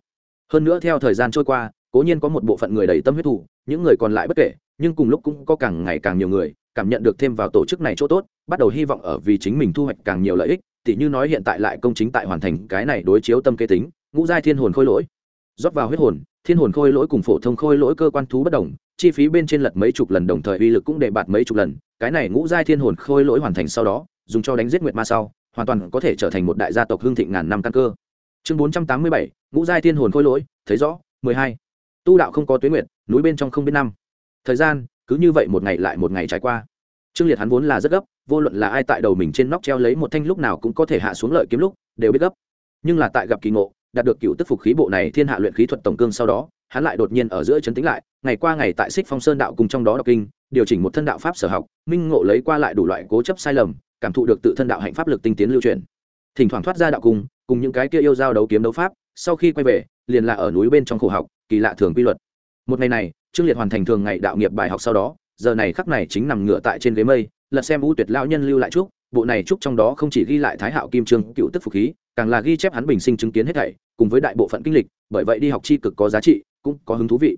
Hơn nữa theo thời gian trôi qua cố nhiên có một bộ phận người đầy tâm huyết thủ những người còn lại bất kể, nhưng cùng lúc cũng có càng ngày càng nhiều người cảm nhận được thêm vào tổ chức này chỗ tốt, bắt đầu hy vọng ở vì chính mình thu hoạch càng nhiều lợi ích, tỉ như nói hiện tại lại công chính tại hoàn thành cái này đối chiếu tâm kế tính, ngũ giai thiên hồn khôi lỗi. Rót vào huyết hồn, thiên hồn khôi lỗi cùng phổ thông khôi lỗi cơ quan thú bất đồng, chi phí bên trên lật mấy chục lần đồng thời uy lực cũng để bạt mấy chục lần, cái này ngũ giai thiên hồn khôi lỗi hoàn thành sau đó, dùng cho đánh giết nguyệt ma sau, hoàn toàn có thể trở thành một đại gia tộc hương thịnh ngàn năm căn cơ. Chương bốn trăm tám mươi bảy, ngũ giai thiên hồn khôi lỗi, thấy rõ, mười hai tu đạo không có tuyến nguyệt, núi bên trong không biết năm. Thời gian, cứ như vậy một ngày lại một ngày trải qua. Trương liệt hắn vốn là rất gấp, vô luận là ai tại đầu mình trên nóc treo lấy một thanh lúc nào cũng có thể hạ xuống lợi kiếm lúc, đều biết gấp. Nhưng là tại gặp kỳ ngộ, đạt được cựu tức phục khí bộ này thiên hạ luyện khí thuật tổng cương sau đó, hắn lại đột nhiên ở giữa chấn tĩnh lại, ngày qua ngày tại xích phong sơn đạo cùng trong đó đọc kinh, điều chỉnh một thân đạo pháp sở học, minh ngộ lấy qua lại đủ loại cố chấp sai lầm, cảm thụ được tự thân đạo hạnh pháp lực tinh tiến lưu truyền. Thỉnh thoảng thoát ra đạo cung cùng những cái kia yêu giao đấu kiếm đấu pháp, sau khi quay về, liền là ở núi bên trong khổ học kỳ lạ thường quy luật. Một ngày này, trương liệt hoàn thành thường ngày đạo nghiệp bài học sau đó, giờ này khắc này chính nằm ngửa tại trên ghế mây, lật xem u tuyệt lão nhân lưu lại trúc, bộ này trúc trong đó không chỉ ghi lại thái hạo kim trương cựu tức phục khí, càng là ghi chép hắn bình sinh chứng kiến hết thảy, cùng với đại bộ phận kinh lịch, bởi vậy đi học chi cực có giá trị, cũng có hứng thú vị.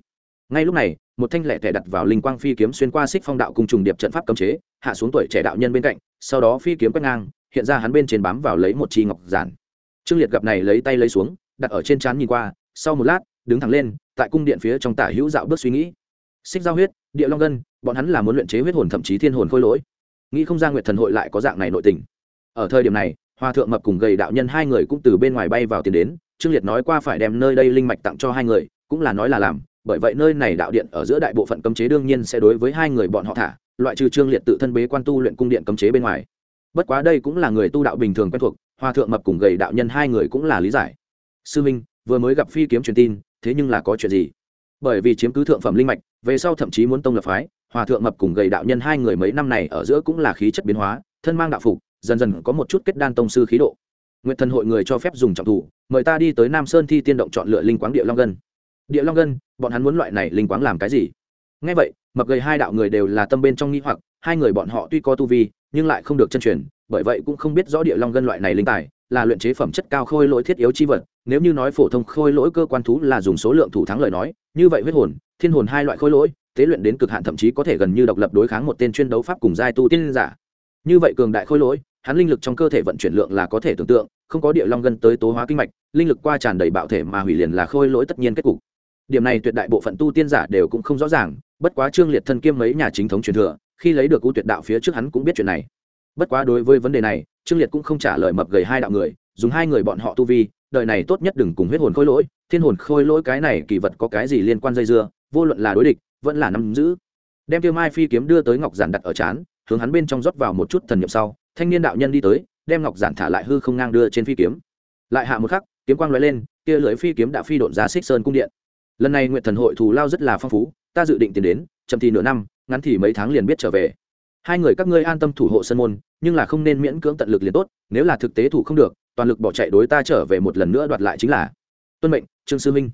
Ngay lúc này, một thanh lẻ tẻ đặt vào linh quang phi kiếm xuyên qua xích phong đạo cùng trùng điệp trận pháp cấm chế, hạ xuống tuổi trẻ đạo nhân bên cạnh, sau đó phi kiếm quét ngang, hiện ra hắn bên trên bám vào lấy một chi ngọc giản. Trương liệt gặp này lấy tay lấy xuống, đặt ở trên trán nhìn qua, sau một lát đứng thẳng lên, tại cung điện phía trong tả hữu dạo bước suy nghĩ. Xích giao huyết, địa long gân bọn hắn là muốn luyện chế huyết hồn thậm chí thiên hồn khôi lỗi. Nghĩ không ra nguyệt thần hội lại có dạng này nội tình. Ở thời điểm này hòa thượng mập cùng gầy đạo nhân hai người cũng từ bên ngoài bay vào tiền đến, trương liệt nói qua phải đem nơi đây linh mạch tặng cho hai người, cũng là nói là làm, bởi vậy nơi này đạo điện ở giữa đại bộ phận cấm chế đương nhiên sẽ đối với hai người bọn họ thả, loại trừ trương liệt tự thân bế quan tu luyện cung điện cấm chế bên ngoài. Bất quá đây cũng là người tu đạo bình thường quen thuộc hòa thượng mập cùng gầy đạo nhân hai người cũng là lý giải. Sư minh, vừa mới gặp phi kiếm truyền tin thế nhưng là có chuyện gì? Bởi vì chiếm cứ thượng phẩm linh mạch, về sau thậm chí muốn tông lập phái, hòa thượng mập cùng gầy đạo nhân hai người mấy năm này ở giữa cũng là khí chất biến hóa, thân mang đạo phục, dần dần có một chút kết đan tông sư khí độ. Nguyện thần hội người cho phép dùng trọng thủ, mời ta đi tới nam sơn thi tiên động chọn lựa linh quáng địa long gân địa long gân bọn hắn muốn loại này linh quáng làm cái gì? Ngay vậy, mập gầy hai đạo người đều là tâm bên trong nghi hoặc, hai người bọn họ tuy có tu vi, nhưng lại không được chân truyền, bởi vậy cũng không biết rõ địa long gân loại này linh tài, là luyện chế phẩm chất cao khôi lỗi thiết yếu chi vật nếu như nói phổ thông khôi lỗi cơ quan thú là dùng số lượng thủ thắng lời nói, như vậy huyết hồn, thiên hồn hai loại khôi lỗi, tế luyện đến cực hạn thậm chí có thể gần như độc lập đối kháng một tên chuyên đấu pháp cùng giai tu tiên giả. Như vậy cường đại khôi lỗi, hắn linh lực trong cơ thể vận chuyển lượng là có thể tưởng tượng, không có địa long gân tới tố hóa kinh mạch, linh lực qua tràn đầy bạo thể mà hủy liền là khôi lỗi tất nhiên kết cục. Điểm này tuyệt đại bộ phận tu tiên giả đều cũng không rõ ràng, bất quá trương liệt thân kiêm mấy nhà chính thống truyền thừa, khi lấy được ưu tuyệt đạo phía trước hắn cũng biết chuyện này. Bất quá đối với vấn đề này, trương liệt cũng không trả lời mập gầy hai đạo người, dùng hai người bọn họ tu vi đời này tốt nhất đừng cùng huyết hồn khôi lỗi, thiên hồn khôi lỗi cái này kỳ vật có cái gì liên quan dây dưa, vô luận là đối địch, vẫn là nắm giữ. Đem tiêu mai phi kiếm đưa tới ngọc giản đặt ở trán hướng hắn bên trong rót vào một chút thần niệm sau, thanh niên đạo nhân đi tới, đem ngọc giản thả lại hư không ngang đưa trên phi kiếm. Lại hạ một khắc, kiếm quang lóe lên, kia lưỡi phi kiếm đã phi độn ra xích sơn cung điện. Lần này nguyện thần hội thù lao rất là phong phú, ta dự định tiền đến, chậm thì nửa năm, ngắn thì mấy tháng liền biết trở về. Hai người các ngươi an tâm thủ hộ sân môn, nhưng là không nên miễn cưỡng tận lực liền tốt, nếu là thực tế thủ không được toàn lực bỏ chạy đối ta trở về một lần nữa đoạt lại chính là tuân mệnh, trương sư minh.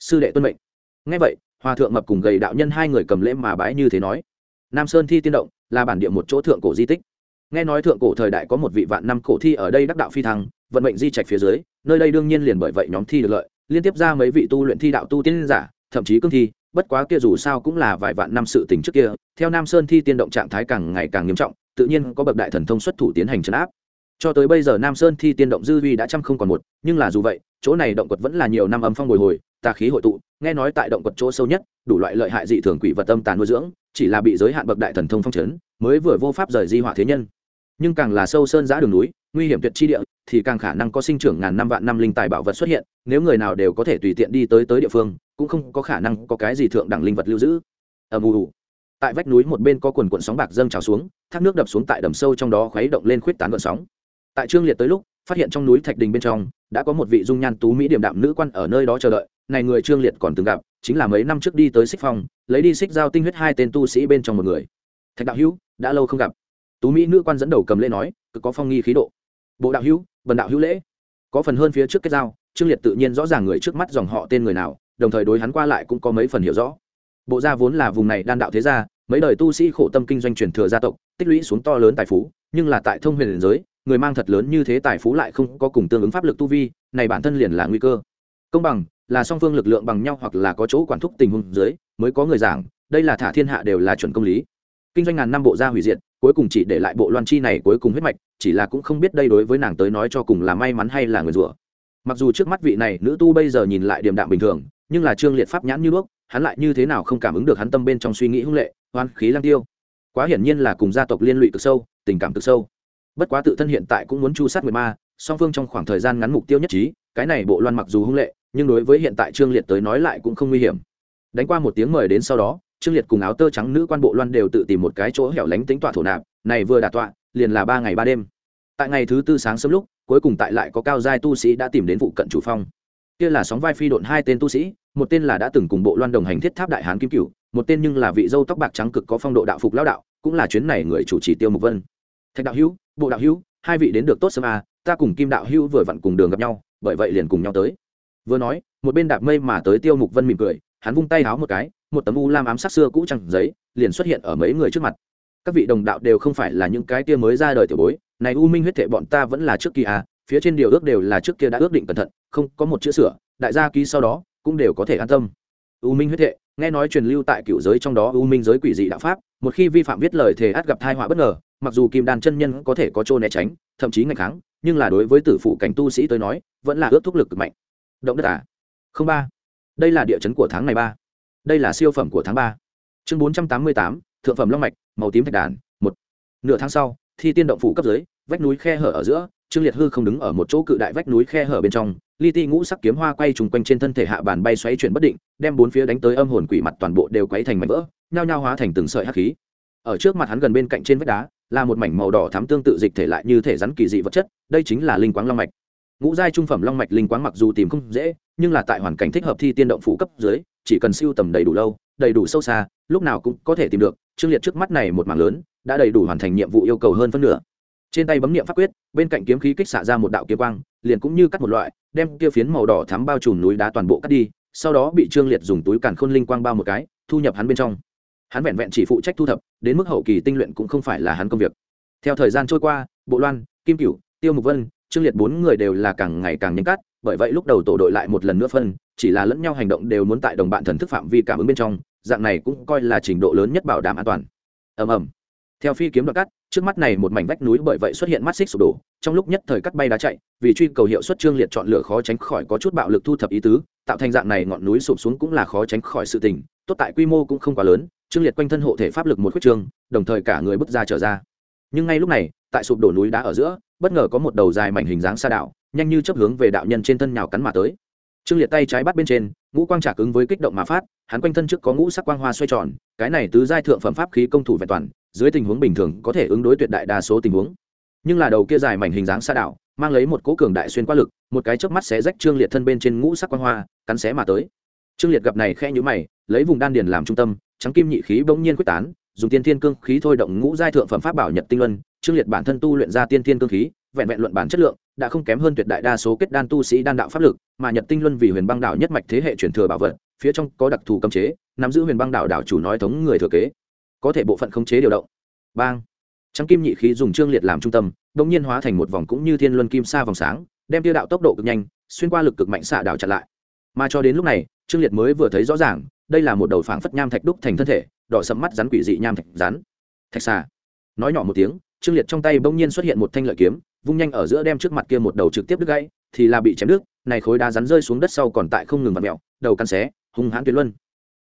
Sư đệ tuân mệnh. Ngay vậy, hòa thượng mập cùng gầy đạo nhân hai người cầm lễ mà bái như thế nói. Nam sơn thi tiên động là bản địa một chỗ thượng cổ di tích. Nghe nói thượng cổ thời đại có một vị vạn năm cổ thi ở đây đắc đạo phi thăng, vận mệnh di trạch phía dưới, nơi đây đương nhiên liền bởi vậy nhóm thi được lợi, liên tiếp ra mấy vị tu luyện thi đạo tu tiên giả, thậm chí cương thi, bất quá kia dù sao cũng là vài vạn năm sự tình trước kia, theo nam sơn thi tiên động trạng thái càng ngày càng nghiêm trọng, tự nhiên có bậc đại thần thông xuất thủ tiến hành trấn áp cho tới bây giờ nam sơn thi tiên động dư vi đã trăm không còn một, nhưng là dù vậy, chỗ này động quật vẫn là nhiều năm âm phong bồi hồi, tà khí hội tụ, nghe nói tại động quật chỗ sâu nhất, đủ loại lợi hại dị thường quỷ vật âm tàn nuôi dưỡng, chỉ là bị giới hạn bậc đại thần thông phong trấn mới vừa vô pháp rời di họa thế nhân. Nhưng càng là sâu sơn giã đường núi, nguy hiểm tuyệt chi địa, thì càng khả năng có sinh trưởng ngàn năm vạn năm linh tài bảo vật xuất hiện, nếu người nào đều có thể tùy tiện đi tới tới địa phương, cũng không có khả năng có cái gì thượng đẳng linh vật lưu giữ. Ầm ù tại vách núi một bên có quần quận sóng bạc dâng trào xuống, thác nước đập xuống tại đầm sâu trong đó khuấy động lên khuyết tán gợn sóng tại trương liệt tới lúc, phát hiện trong núi thạch đình bên trong, đã có một vị dung nhan tú mỹ điểm đạm nữ quan ở nơi đó chờ đợi. Này người trương liệt còn từng gặp, chính là mấy năm trước đi tới xích phong, lấy đi xích giao tinh huyết hai tên tu sĩ bên trong một người. Thạch đạo hữu, đã lâu không gặp. Tú mỹ nữ quan dẫn đầu cầm lễ nói cực có phong nghi khí độ. Bộ đạo hữu vần đạo hữu lễ. Có phần hơn phía trước kết giao. Trương liệt tự nhiên rõ ràng người trước mắt dòng họ tên người nào, đồng thời đối hắn qua lại cũng có mấy phần hiểu rõ. Bộ gia vốn là vùng này đan đạo thế gia, mấy đời tu sĩ khổ tâm kinh doanh truyền thừa gia tộc, tích lũy xuống to lớn tài phú, nhưng là tại thông huyền giới người mang thật lớn như thế tài phú lại không có cùng tương ứng pháp lực tu vi, này bản thân liền là nguy cơ. Công bằng, là song phương lực lượng bằng nhau hoặc là có chỗ quản thúc tình huống dưới, mới có người giảng, đây là thả thiên hạ đều là chuẩn công lý. Kinh doanh ngàn năm bộ gia hủy diệt, cuối cùng chỉ để lại bộ loan chi này cuối cùng huyết mạch, chỉ là cũng không biết đây đối với nàng tới nói cho cùng là may mắn hay là người rủa. Mặc dù trước mắt vị này nữ tu bây giờ nhìn lại điềm đạm bình thường, nhưng là trương liệt pháp nhãn như bước hắn lại như thế nào không cảm ứng được hắn tâm bên trong suy nghĩ hung lệ hoan khí lang tiêu. Quá hiển nhiên là cùng gia tộc liên lụy cực sâu, tình cảm cực sâu bất quá tự thân hiện tại cũng muốn chu sát người ma, song phương trong khoảng thời gian ngắn mục tiêu nhất trí, cái này bộ loan mặc dù hung lệ, nhưng đối với hiện tại trương liệt tới nói lại cũng không nguy hiểm. Đánh qua một tiếng mời đến sau đó, trương liệt cùng áo tơ trắng nữ quan bộ loan đều tự tìm một cái chỗ hẻo lánh tính tọa thổ nạp, này vừa đạt tọa, liền là ba ngày ba đêm. Tại ngày thứ tư sáng sớm lúc, cuối cùng tại lại có cao giai tu sĩ đã tìm đến vụ cận chủ phong. Kia là sóng vai phi độn hai tên tu sĩ, một tên là đã từng cùng bộ loan đồng hành thiết tháp đại hán kim cửu, một tên nhưng là vị dâu tóc bạc trắng cực có phong độ đạo phục lão đạo, cũng là chuyến này người chủ trì tiêu mục vân thạch đạo hữu, bộ đạo hữu, hai vị đến được tốt sớm à ta cùng kim đạo hữu vừa vặn cùng đường gặp nhau, bởi vậy liền cùng nhau tới. Vừa nói, một bên đạp mây mà tới tiêu mục vân mỉm cười, hắn vung tay háo một cái, một tấm u lam ám sắc xưa cũ trăng giấy, liền xuất hiện ở mấy người trước mặt. Các vị đồng đạo đều không phải là những cái kia mới ra đời tiểu bối, này u minh huyết thể bọn ta vẫn là trước kia à phía trên điều ước đều là trước kia đã ước định cẩn thận, không có một chữ sửa, đại gia ký sau đó, cũng đều có thể an tâm. U minh huyết thể, nghe nói truyền lưu tại cựu giới trong đó u minh giới quỷ dị đạo pháp một khi vi phạm viết lời thề át gặp thai họa bất ngờ, mặc dù kim đan chân nhân có thể có chỗ né tránh, thậm chí ngày kháng, nhưng là đối với tử phụ cảnh tu sĩ tới nói, vẫn là ước thúc lực cực mạnh. Động đất à? Không ba. Đây là địa chấn của tháng này ba. Đây là siêu phẩm của tháng ba. Chương bốn trăm tám mươi tám, thượng phẩm long mạch, màu tím thạch đàn, một. Nửa tháng sau, thi tiên động phủ cấp dưới, vách núi khe hở ở giữa, trương liệt hư không đứng ở một chỗ cự đại vách núi khe hở bên trong li ti ngũ sắc kiếm hoa quay trùng quanh trên thân thể hạ bàn bay xoáy chuyển bất định, đem bốn phía đánh tới âm hồn quỷ mặt toàn bộ đều quấy thành mảnh vỡ, nhao nhao hóa thành từng sợi hắc khí. Ở trước mặt hắn gần bên cạnh trên vách đá, là một mảnh màu đỏ thắm tương tự dịch thể lại như thể rắn kỳ dị vật chất, đây chính là linh quáng long mạch. Ngũ giai trung phẩm long mạch linh quáng mặc dù tìm không dễ, nhưng là tại hoàn cảnh thích hợp thi tiên động phủ cấp dưới, chỉ cần siêu tầm đầy đủ lâu, đầy đủ sâu xa, lúc nào cũng có thể tìm được, trương liệt trước mắt này một mảng lớn, đã đầy đủ hoàn thành nhiệm vụ yêu cầu hơn phân nửa. Trên tay bấm niệm pháp quyết, bên cạnh kiếm khí kích xạ ra một đạo kiếm quang liền cũng như cắt một loại, đem kia phiến màu đỏ thắm bao trùm núi đá toàn bộ cắt đi, sau đó bị trương liệt dùng túi càn khôn linh quang bao một cái, thu nhập hắn bên trong. Hắn vẹn vẹn chỉ phụ trách thu thập, đến mức hậu kỳ tinh luyện cũng không phải là hắn công việc. Theo thời gian trôi qua, bộ loan, kim cửu, tiêu mục vân, trương liệt bốn người đều là càng ngày càng nhanh cắt, bởi vậy lúc đầu tổ đội lại một lần nữa phân, chỉ là lẫn nhau hành động đều muốn tại đồng bạn thần thức phạm vi cảm ứng bên trong, dạng này cũng coi là trình độ lớn nhất bảo đảm an toàn. Ầm ầm theo phi kiếm đoạn cắt, trước mắt này một mảnh vách núi bởi vậy xuất hiện mắt xích sụp đổ, trong lúc nhất thời cắt bay đá chạy, vì truy cầu hiệu suất trương liệt chọn lựa khó tránh khỏi có chút bạo lực thu thập ý tứ, tạo thành dạng này ngọn núi sụp xuống cũng là khó tránh khỏi sự tình, tốt tại quy mô cũng không quá lớn, trương liệt quanh thân hộ thể pháp lực một khuyết trương, đồng thời cả người bước ra trở ra. Nhưng ngay lúc này, tại sụp đổ núi đá ở giữa, bất ngờ có một đầu dài mảnh hình dáng xa đạo nhanh như chấp hướng về đạo nhân trên thân nhào cắn mà tới. Trương liệt tay trái bắt bên trên, ngũ quang trả ứng với kích động mà phát, hắn quanh thân trước có ngũ sắc quang hoa xoay tròn, cái này tứ giai thượng phẩm pháp khí công thủ vẹn toàn dưới tình huống bình thường có thể ứng đối tuyệt đại đa số tình huống. Nhưng là đầu kia dài mảnh hình dáng xa đảo, mang lấy một cỗ cường đại xuyên qua lực, một cái chớp mắt xé rách trương liệt thân bên trên ngũ sắc quang hoa, cắn xé mà tới. Trương liệt gặp này khe nhũ mày, lấy vùng đan điền làm trung tâm, trắng kim nhị khí bỗng nhiên quyết tán, dùng tiên thiên cương khí thôi động ngũ giai thượng phẩm pháp bảo nhật tinh luân. Trương liệt bản thân tu luyện ra tiên thiên cương khí, vẹn vẹn luận bản chất lượng, đã không kém hơn tuyệt đại đa số kết đan tu sĩ đan đạo pháp lực, mà nhật tinh luân vì huyền băng đạo nhất mạch thế hệ truyền thừa bảo vật, phía trong có đặc thù cấm chế, nắm giữ huyền băng đạo đạo chủ nói thống người thừa kế có thể bộ phận khống chế điều động. Bang. Trắng kim nhị khí dùng trương liệt làm trung tâm bỗng nhiên hóa thành một vòng cũng như thiên luân kim sa vòng sáng, đem tiêu đạo tốc độ cực nhanh, xuyên qua lực cực mạnh xạ đạo chặn lại. Mà cho đến lúc này, trương liệt mới vừa thấy rõ ràng, đây là một đầu phảng phất nham thạch đúc thành thân thể, đỏ sẫm mắt rắn quỷ dị nham thạch rắn. Thạch xà. Nói nhỏ một tiếng, trương liệt trong tay bỗng nhiên xuất hiện một thanh lợi kiếm, vung nhanh ở giữa đem trước mặt kia một đầu trực tiếp đứt gãy, thì là bị chém đứt, này khối đá rắn rơi xuống đất sau còn tại không ngừng vặn mèo, đầu căn xé, hung hãn tuyệt luân.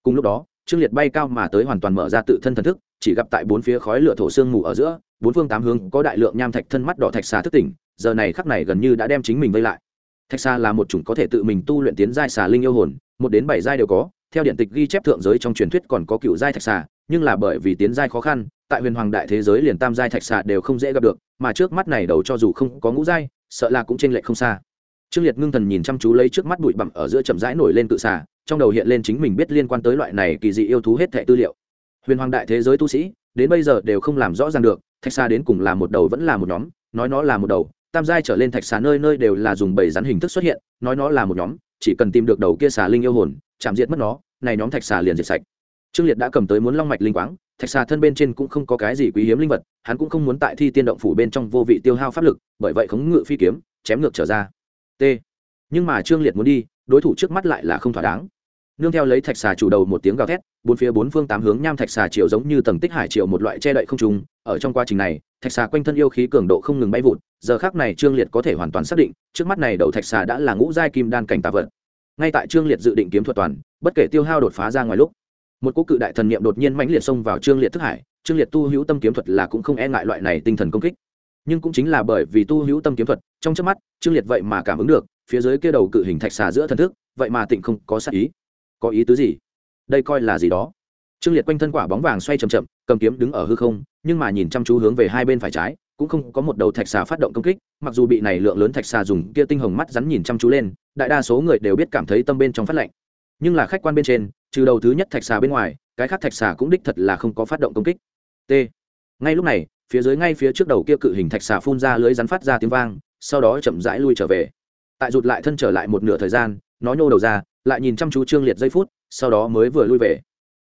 Cùng lúc đó trương liệt bay cao mà tới hoàn toàn mở ra tự thân thần thức, chỉ gặp tại bốn phía khói lửa thổ xương mù ở giữa, bốn phương tám hướng có đại lượng nham thạch thân mắt đỏ thạch xà thức tỉnh, giờ này khắc này gần như đã đem chính mình vây lại. Thạch xà là một chủng có thể tự mình tu luyện tiến giai xà linh yêu hồn, một đến bảy giai đều có, theo điện tịch ghi chép thượng giới trong truyền thuyết còn có cựu giai thạch xà, nhưng là bởi vì tiến giai khó khăn, tại huyền hoàng đại thế giới liền tam giai thạch xà đều không dễ gặp được, mà trước mắt này đầu cho dù không có ngũ giai, sợ là cũng trên lệch không xa. Trương liệt ngưng thần nhìn chăm chú lấy trước mắt bụi bặm ở giữa chậm rãi nổi lên cự xà trong đầu hiện lên chính mình biết liên quan tới loại này kỳ dị yêu thú hết thẻ tư liệu. Huyền hoàng đại thế giới tu sĩ, đến bây giờ đều không làm rõ ràng được, thạch xà đến cùng là một đầu vẫn là một nhóm, nói nó là một đầu, tam giai trở lên thạch xà nơi nơi đều là dùng bầy rắn hình thức xuất hiện, nói nó là một nhóm, chỉ cần tìm được đầu kia xà linh yêu hồn, chạm diệt mất nó, này nhóm thạch xà liền diệt sạch. Trương liệt đã cầm tới muốn long mạch linh quáng, thạch xà thân bên trên cũng không có cái gì quý hiếm linh vật, hắn cũng không muốn tại thi tiên động phủ bên trong vô vị tiêu hao pháp lực, bởi vậy khống ngự phi kiếm, chém ngược trở ra. T. Nhưng mà trương liệt muốn đi, đối thủ trước mắt lại là không thỏa đáng nương theo lấy thạch xà chủ đầu một tiếng gào thét, bốn phía bốn phương tám hướng nham thạch xà chiều giống như tầng tích hải chiều một loại che đậy không trùng ở trong quá trình này, thạch xà quanh thân yêu khí cường độ không ngừng bay vụt, giờ khác này trương liệt có thể hoàn toàn xác định, trước mắt này đầu thạch xà đã là ngũ giai kim đan cảnh tạ vật. Ngay tại trương liệt dự định kiếm thuật toàn, bất kể tiêu hao đột phá ra ngoài lúc, một cỗ cự đại thần niệm đột nhiên mãnh liệt xông vào trương liệt thức hải. Trương liệt tu hữu tâm kiếm thuật là cũng không e ngại loại này tinh thần công kích. Nhưng cũng chính là bởi vì tu hữu tâm kiếm thuật, trong trước mắt, trương liệt vậy mà cảm ứng được, phía dưới kia đầu cự hình thạch xà giữa thần thức, vậy mà tịnh không có sát ý có ý tứ gì? Đây coi là gì đó? Trương liệt quanh thân quả bóng vàng xoay chậm chậm, cầm kiếm đứng ở hư không, nhưng mà nhìn chăm chú hướng về hai bên phải trái, cũng không có một đầu thạch xà phát động công kích, mặc dù bị này lượng lớn thạch xà dùng kia tinh hồng mắt rắn nhìn chăm chú lên, đại đa số người đều biết cảm thấy tâm bên trong phát lạnh. Nhưng là khách quan bên trên, trừ đầu thứ nhất thạch xà bên ngoài, cái khác thạch xà cũng đích thật là không có phát động công kích. T. Ngay lúc này, phía dưới ngay phía trước đầu kia cự hình thạch xà phun ra lưới rắn phát ra tiếng vang, sau đó chậm rãi lui trở về. Tại rụt lại thân trở lại một nửa thời gian, nó nhô đầu ra lại nhìn chăm chú trương liệt giây phút, sau đó mới vừa lui về.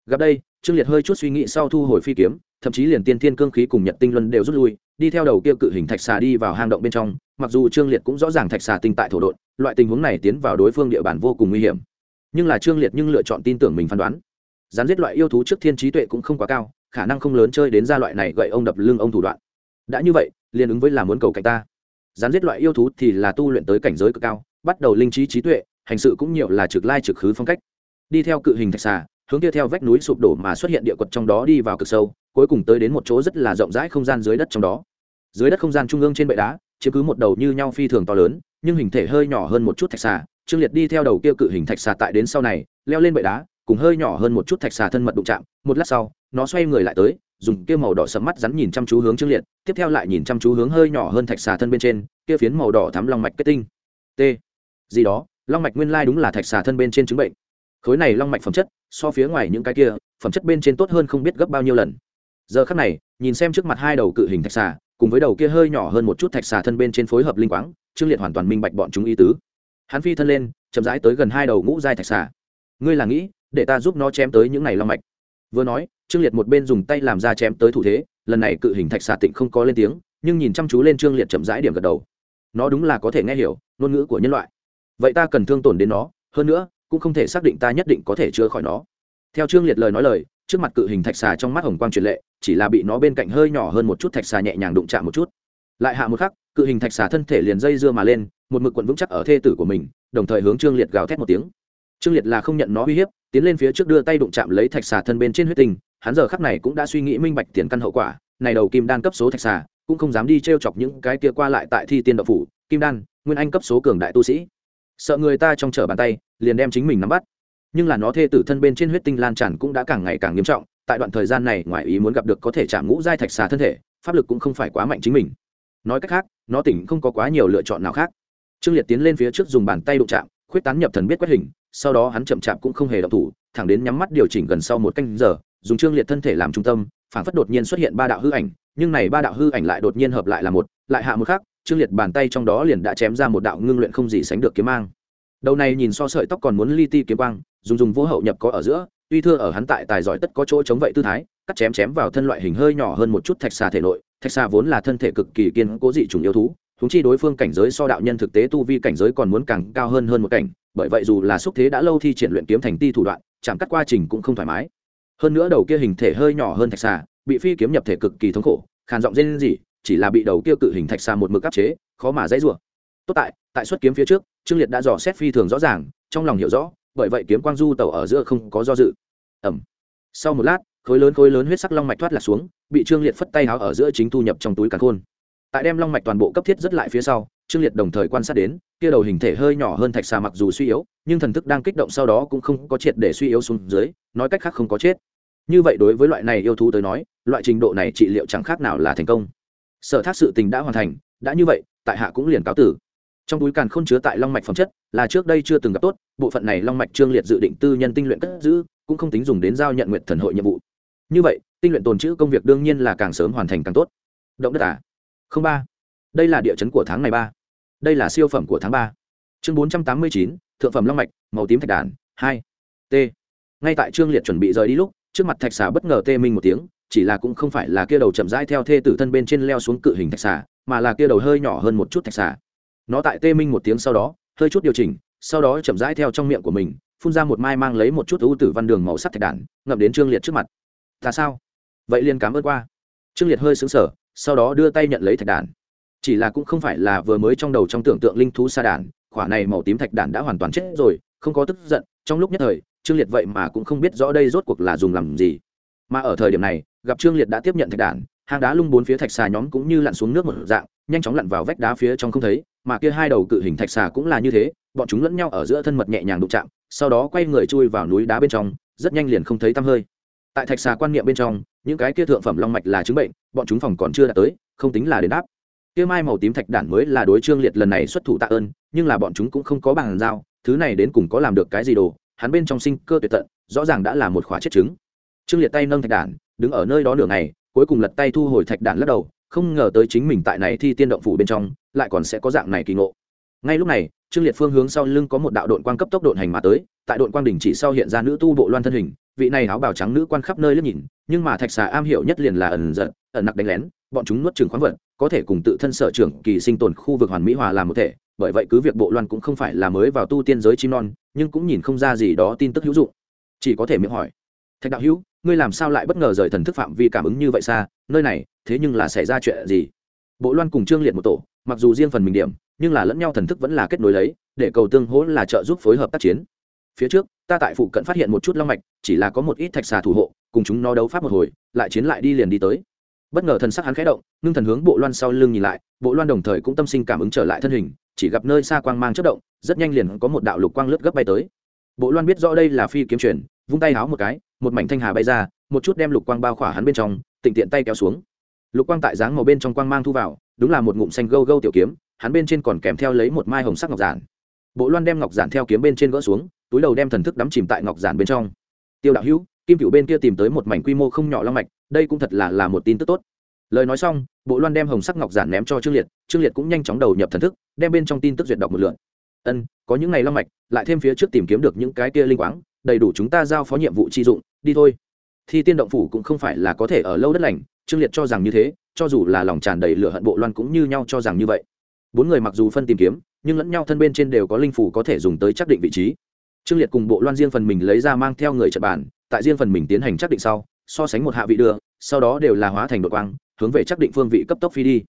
Gặp đây, trương liệt hơi chút suy nghĩ sau thu hồi phi kiếm, thậm chí liền tiên thiên cương khí cùng nhật tinh luân đều rút lui, đi theo đầu kia cự hình thạch xà đi vào hang động bên trong, mặc dù trương liệt cũng rõ ràng thạch xà tinh tại thổ độn, loại tình huống này tiến vào đối phương địa bàn vô cùng nguy hiểm. Nhưng là trương liệt nhưng lựa chọn tin tưởng mình phán đoán. Rắn giết loại yêu thú trước thiên trí tuệ cũng không quá cao, khả năng không lớn chơi đến gia loại này gậy ông đập lưng ông thủ đoạn. Đã như vậy, liền ứng với là muốn cầu cạnh ta. Rắn giết loại yêu thú thì là tu luyện tới cảnh giới cực cao, bắt đầu linh trí trí tuệ hành sự cũng nhiều là trực lai trực khứ phong cách. Đi theo cự hình thạch xà, hướng kia theo vách núi sụp đổ mà xuất hiện địa quật trong đó đi vào cực sâu, cuối cùng tới đến một chỗ rất là rộng rãi không gian dưới đất trong đó. Dưới đất không gian trung ương trên bệ đá, chiếm cứ một đầu như nhau phi thường to lớn, nhưng hình thể hơi nhỏ hơn một chút thạch xà. Trương liệt đi theo đầu kia cự hình thạch xà tại đến sau này, leo lên bệ đá, cùng hơi nhỏ hơn một chút thạch xà thân mật đụng chạm, một lát sau, nó xoay người lại tới, dùng kia màu đỏ sẫm mắt rắn nhìn chăm chú hướng trương liệt, tiếp theo lại nhìn chăm chú hướng hơi nhỏ hơn thạch xà thân bên trên, kia phiến màu đỏ thắm long mạch kết tinh. T. Gì đó long mạch nguyên lai đúng là thạch xà thân bên trên chứng bệnh. Khối này long mạch phẩm chất, so phía ngoài những cái kia, phẩm chất bên trên tốt hơn không biết gấp bao nhiêu lần. Giờ khắc này, nhìn xem trước mặt hai đầu cự hình thạch xà, cùng với đầu kia hơi nhỏ hơn một chút thạch xà thân bên trên phối hợp linh quáng, trương liệt hoàn toàn minh bạch bọn chúng ý tứ. Hắn phi thân lên, chậm rãi tới gần hai đầu ngũ giai thạch xà. Ngươi là nghĩ, để ta giúp nó chém tới những này long mạch? Vừa nói, trương liệt một bên dùng tay làm ra chém tới thủ thế, lần này cự hình thạch xà tịnh không có lên tiếng, nhưng nhìn chăm chú lên trương liệt chậm rãi điểm gật đầu. Nó đúng là có thể nghe hiểu ngôn ngữ của nhân loại vậy ta cần thương tổn đến nó, hơn nữa, cũng không thể xác định ta nhất định có thể chữa khỏi nó. Theo trương liệt lời nói lời, trước mặt cự hình thạch xà trong mắt hồng quang truyền lệ, chỉ là bị nó bên cạnh hơi nhỏ hơn một chút thạch xà nhẹ nhàng đụng chạm một chút. Lại hạ một khắc, cự hình thạch xà thân thể liền dây dưa mà lên, một mực quận vững chắc ở thê tử của mình, đồng thời hướng trương liệt gào thét một tiếng. Trương liệt là không nhận nó uy hiếp, tiến lên phía trước đưa tay đụng chạm lấy thạch xà thân bên trên huyết tinh, hắn giờ khắc này cũng đã suy nghĩ minh bạch tiền căn hậu quả, này đầu kim đan cấp số thạch xà, cũng không dám đi t r e o chọc những cái kia qua lại tại thi tiên đậu phủ, kim đan, nguyên anh cấp số cường đại tu sĩ sợ người ta trong chở bàn tay, liền đem chính mình nắm bắt. Nhưng là nó thê tử thân bên trên huyết tinh lan tràn cũng đã càng ngày càng nghiêm trọng, tại đoạn thời gian này ngoài ý muốn gặp được có thể chạm ngũ giai thạch xà thân thể, pháp lực cũng không phải quá mạnh chính mình. Nói cách khác, nó tỉnh không có quá nhiều lựa chọn nào khác. Trương liệt tiến lên phía trước dùng bàn tay đụng chạm, khuyết tán nhập thần biết quét hình, sau đó hắn chậm chạp cũng không hề đọc thủ, thẳng đến nhắm mắt điều chỉnh gần sau một canh giờ, dùng trương liệt thân thể làm trung tâm phản phất đột nhiên xuất hiện ba đạo hư ảnh, nhưng này ba đạo hư ảnh lại đột nhiên hợp lại là một, lại hạ một khác trương liệt bàn tay trong đó liền đã chém ra một đạo ngưng luyện không gì sánh được kiếm mang. Đầu này nhìn so sợi tóc còn muốn li ti kiếm quang, dùng dùng vô hậu nhập có ở giữa, tuy thưa ở hắn tại tài giỏi tất có chỗ chống vậy tư thái, cắt chém chém vào thân loại hình hơi nhỏ hơn một chút thạch xà thể nội, thạch xà vốn là thân thể cực kỳ kiên cố dị trùng yêu thú húng chi đối phương cảnh giới so đạo nhân thực tế tu vi cảnh giới còn muốn càng cao hơn hơn một cảnh, bởi vậy dù là xúc thế đã lâu thi triển luyện kiếm thành ti thủ đoạn, chạm cắt quá trình cũng không thoải mái. Hơn nữa đầu kia hình thể hơi nhỏ hơn thạch xà, bị phi kiếm nhập thể cực kỳ thống khổ, khàn giọng dên gì chỉ là bị đầu kia cự hình thạch xa một mực áp chế, khó mà dãy rủa. Tốt tại tại xuất kiếm phía trước, trương liệt đã dò xét phi thường rõ ràng, trong lòng hiểu rõ, bởi vậy kiếm quang du tàu ở giữa không có do dự. Ẩm sau một lát, khối lớn khối lớn huyết sắc long mạch thoát lạc xuống, bị trương liệt phất tay háo ở giữa chính thu nhập trong túi càn khôn. Tại đem long mạch toàn bộ cấp thiết rất lại phía sau, trương liệt đồng thời quan sát đến, kia đầu hình thể hơi nhỏ hơn thạch xà mặc dù suy yếu, nhưng thần thức đang kích động sau đó cũng không có triệt để suy yếu xuống dưới, nói cách khác không có chết. Như vậy đối với loại này yêu thú tới nói, loại trình độ này trị liệu chẳng khác nào là thành công sở thác sự tình đã hoàn thành, đã như vậy, tại hạ cũng liền cáo tử. Trong túi càn k h ô n chứa tại long mạch phẩm chất, là trước đây chưa từng gặp tốt, bộ phận này long mạch trương liệt dự định tư nhân tinh luyện cất giữ, cũng không tính dùng đến giao nhận nguyện thần hội nhiệm vụ. Như vậy, tinh luyện tồn chữ công việc đương nhiên là càng sớm hoàn thành càng tốt. Động đất à? Không ba. Đây là địa chấn của tháng này ba. Đây là siêu phẩm của tháng ba. Chương bốn trăm tám mươi chín, thượng phẩm long mạch, màu tím thạch đàn, hai. T. Ngay tại trương liệt chuẩn bị rời đi lúc, trước mặt thạch xà bất ngờ tê minh một tiếng chỉ là cũng không phải là kia đầu chậm rãi theo thê tử thân bên trên leo xuống cự hình thạch xà, mà là kia đầu hơi nhỏ hơn một chút thạch xà. Nó tại tê minh một tiếng sau đó, hơi chút điều chỉnh, sau đó chậm rãi theo trong miệng của mình, phun ra một mai mang lấy một chút ưu tử văn đường màu sắc thạch đản ngậm đến trương liệt trước mặt. Ta sao? Vậy liền cảm ơn qua. Trương liệt hơi xứng sở sau đó đưa tay nhận lấy thạch đản chỉ là cũng không phải là vừa mới trong đầu trong tưởng tượng linh thú sa đản khỏa này màu tím thạch đản đã hoàn toàn chết rồi, không có tức giận, trong lúc nhất thời, trương liệt vậy mà cũng không biết rõ đây rốt cuộc là dùng làm gì. Mà ở thời điểm này gặp trương liệt đã tiếp nhận thạch đản hang đá lung bốn phía thạch xà nhóm cũng như lặn xuống nước một dạng, nhanh chóng lặn vào vách đá phía trong không thấy, mà kia hai đầu cự hình thạch xà cũng là như thế, bọn chúng lẫn nhau ở giữa thân mật nhẹ nhàng đụng chạm, sau đó quay người chui vào núi đá bên trong, rất nhanh liền không thấy tăm hơi. Tại thạch xà quan niệm bên trong, những cái kia thượng phẩm long mạch là chứng bệnh, bọn chúng phòng còn chưa đạt tới, không tính là đến đáp. Kia mai màu tím thạch đản mới là đối trương liệt lần này xuất thủ tạ ơn, nhưng là bọn chúng cũng không có bàn giao, thứ này đến cùng có làm được cái gì đồ, hắn bên trong sinh cơ tuyệt tận, rõ ràng đã là một khóa chết chứng. Trương liệt tay nâng thạch đản đứng ở nơi đó nửa ngày, cuối cùng lật tay thu hồi thạch đạn lắc đầu, không ngờ tới chính mình tại này thi tiên động phủ bên trong, lại còn sẽ có dạng này kỳ ngộ. Ngay lúc này, trương liệt phương hướng sau lưng có một đạo đội quang cấp tốc độn hành mà tới, tại đội quang đỉnh chỉ sau hiện ra nữ tu bộ loan thân hình, vị này áo bào trắng nữ quan khắp nơi liếc nhìn, nhưng mà thạch xà am hiểu nhất liền là ẩn giận ẩn nặc đánh lén, bọn chúng nuốt trường khoáng vật, có thể cùng tự thân sở trưởng kỳ sinh tồn khu vực hoàn mỹ hòa làm một thể, bởi vậy cứ việc bộ loan cũng không phải là mới vào tu tiên giới chim non, nhưng cũng nhìn không ra gì đó tin tức hữu dụng. Chỉ có thể miệng hỏi, thạch đạo hữu ngươi làm sao lại bất ngờ rời thần thức phạm vi cảm ứng như vậy xa, nơi này, thế nhưng là xảy ra chuyện gì? Bộ loan cùng trương liệt một tổ, mặc dù riêng phần mình điểm, nhưng là lẫn nhau thần thức vẫn là kết nối lấy, để cầu tương hỗ là trợ giúp phối hợp tác chiến. Phía trước, ta tại phụ cận phát hiện một chút long mạch, chỉ là có một ít thạch xà thủ hộ, cùng chúng nó đấu pháp một hồi, lại chiến lại đi liền đi tới. Bất ngờ thần sắc hắn khẽ động, ngưng thần hướng bộ loan sau lưng nhìn lại, bộ loan đồng thời cũng tâm sinh cảm ứng trở lại thân hình, chỉ gặp nơi xa quang mang chất động, rất nhanh liền có một đạo lục quang lướt gấp bay tới. Bộ loan biết rõ đây là phi kiếm truyền vung tay háo một cái, một mảnh thanh hà bay ra, một chút đem lục quang bao khỏa hắn bên trong, tịnh tiện tay kéo xuống. Lục quang tại dáng màu bên trong quang mang thu vào, đúng là một ngụm xanh gâu gâu tiểu kiếm, hắn bên trên còn kèm theo lấy một mai hồng sắc ngọc giản. Bộ loan đem ngọc giản theo kiếm bên trên gỡ xuống, túi đầu đem thần thức đắm chìm tại ngọc giản bên trong. Tiêu đạo hữu, kim cựu bên kia tìm tới một mảnh quy mô không nhỏ long mạch, đây cũng thật là là một tin tức tốt. Lời nói xong, bộ loan đem hồng sắc ngọc giản ném cho trương liệt trương liệt cũng nhanh chóng đầu nhập thần thức, đem bên trong tin tức duyệt đọc một lượn ân, có những ngày long mạch, lại thêm phía trước tìm kiếm được những cái kia linh quáng đầy đủ chúng ta giao phó nhiệm vụ chi dụng, đi thôi. Thi tiên động phủ cũng không phải là có thể ở lâu đất lành, trương liệt cho rằng như thế, cho dù là lòng tràn đầy lửa hận bộ loan cũng như nhau cho rằng như vậy. Bốn người mặc dù phân tìm kiếm, nhưng lẫn nhau thân bên trên đều có linh phủ có thể dùng tới xác định vị trí. Trương liệt cùng bộ loan riêng phần mình lấy ra mang theo người trận bàn, tại riêng phần mình tiến hành xác định sau, so sánh một hạ vị đưa, sau đó đều là hóa thành đội quang, hướng về xác định phương vị cấp tốc phi đi.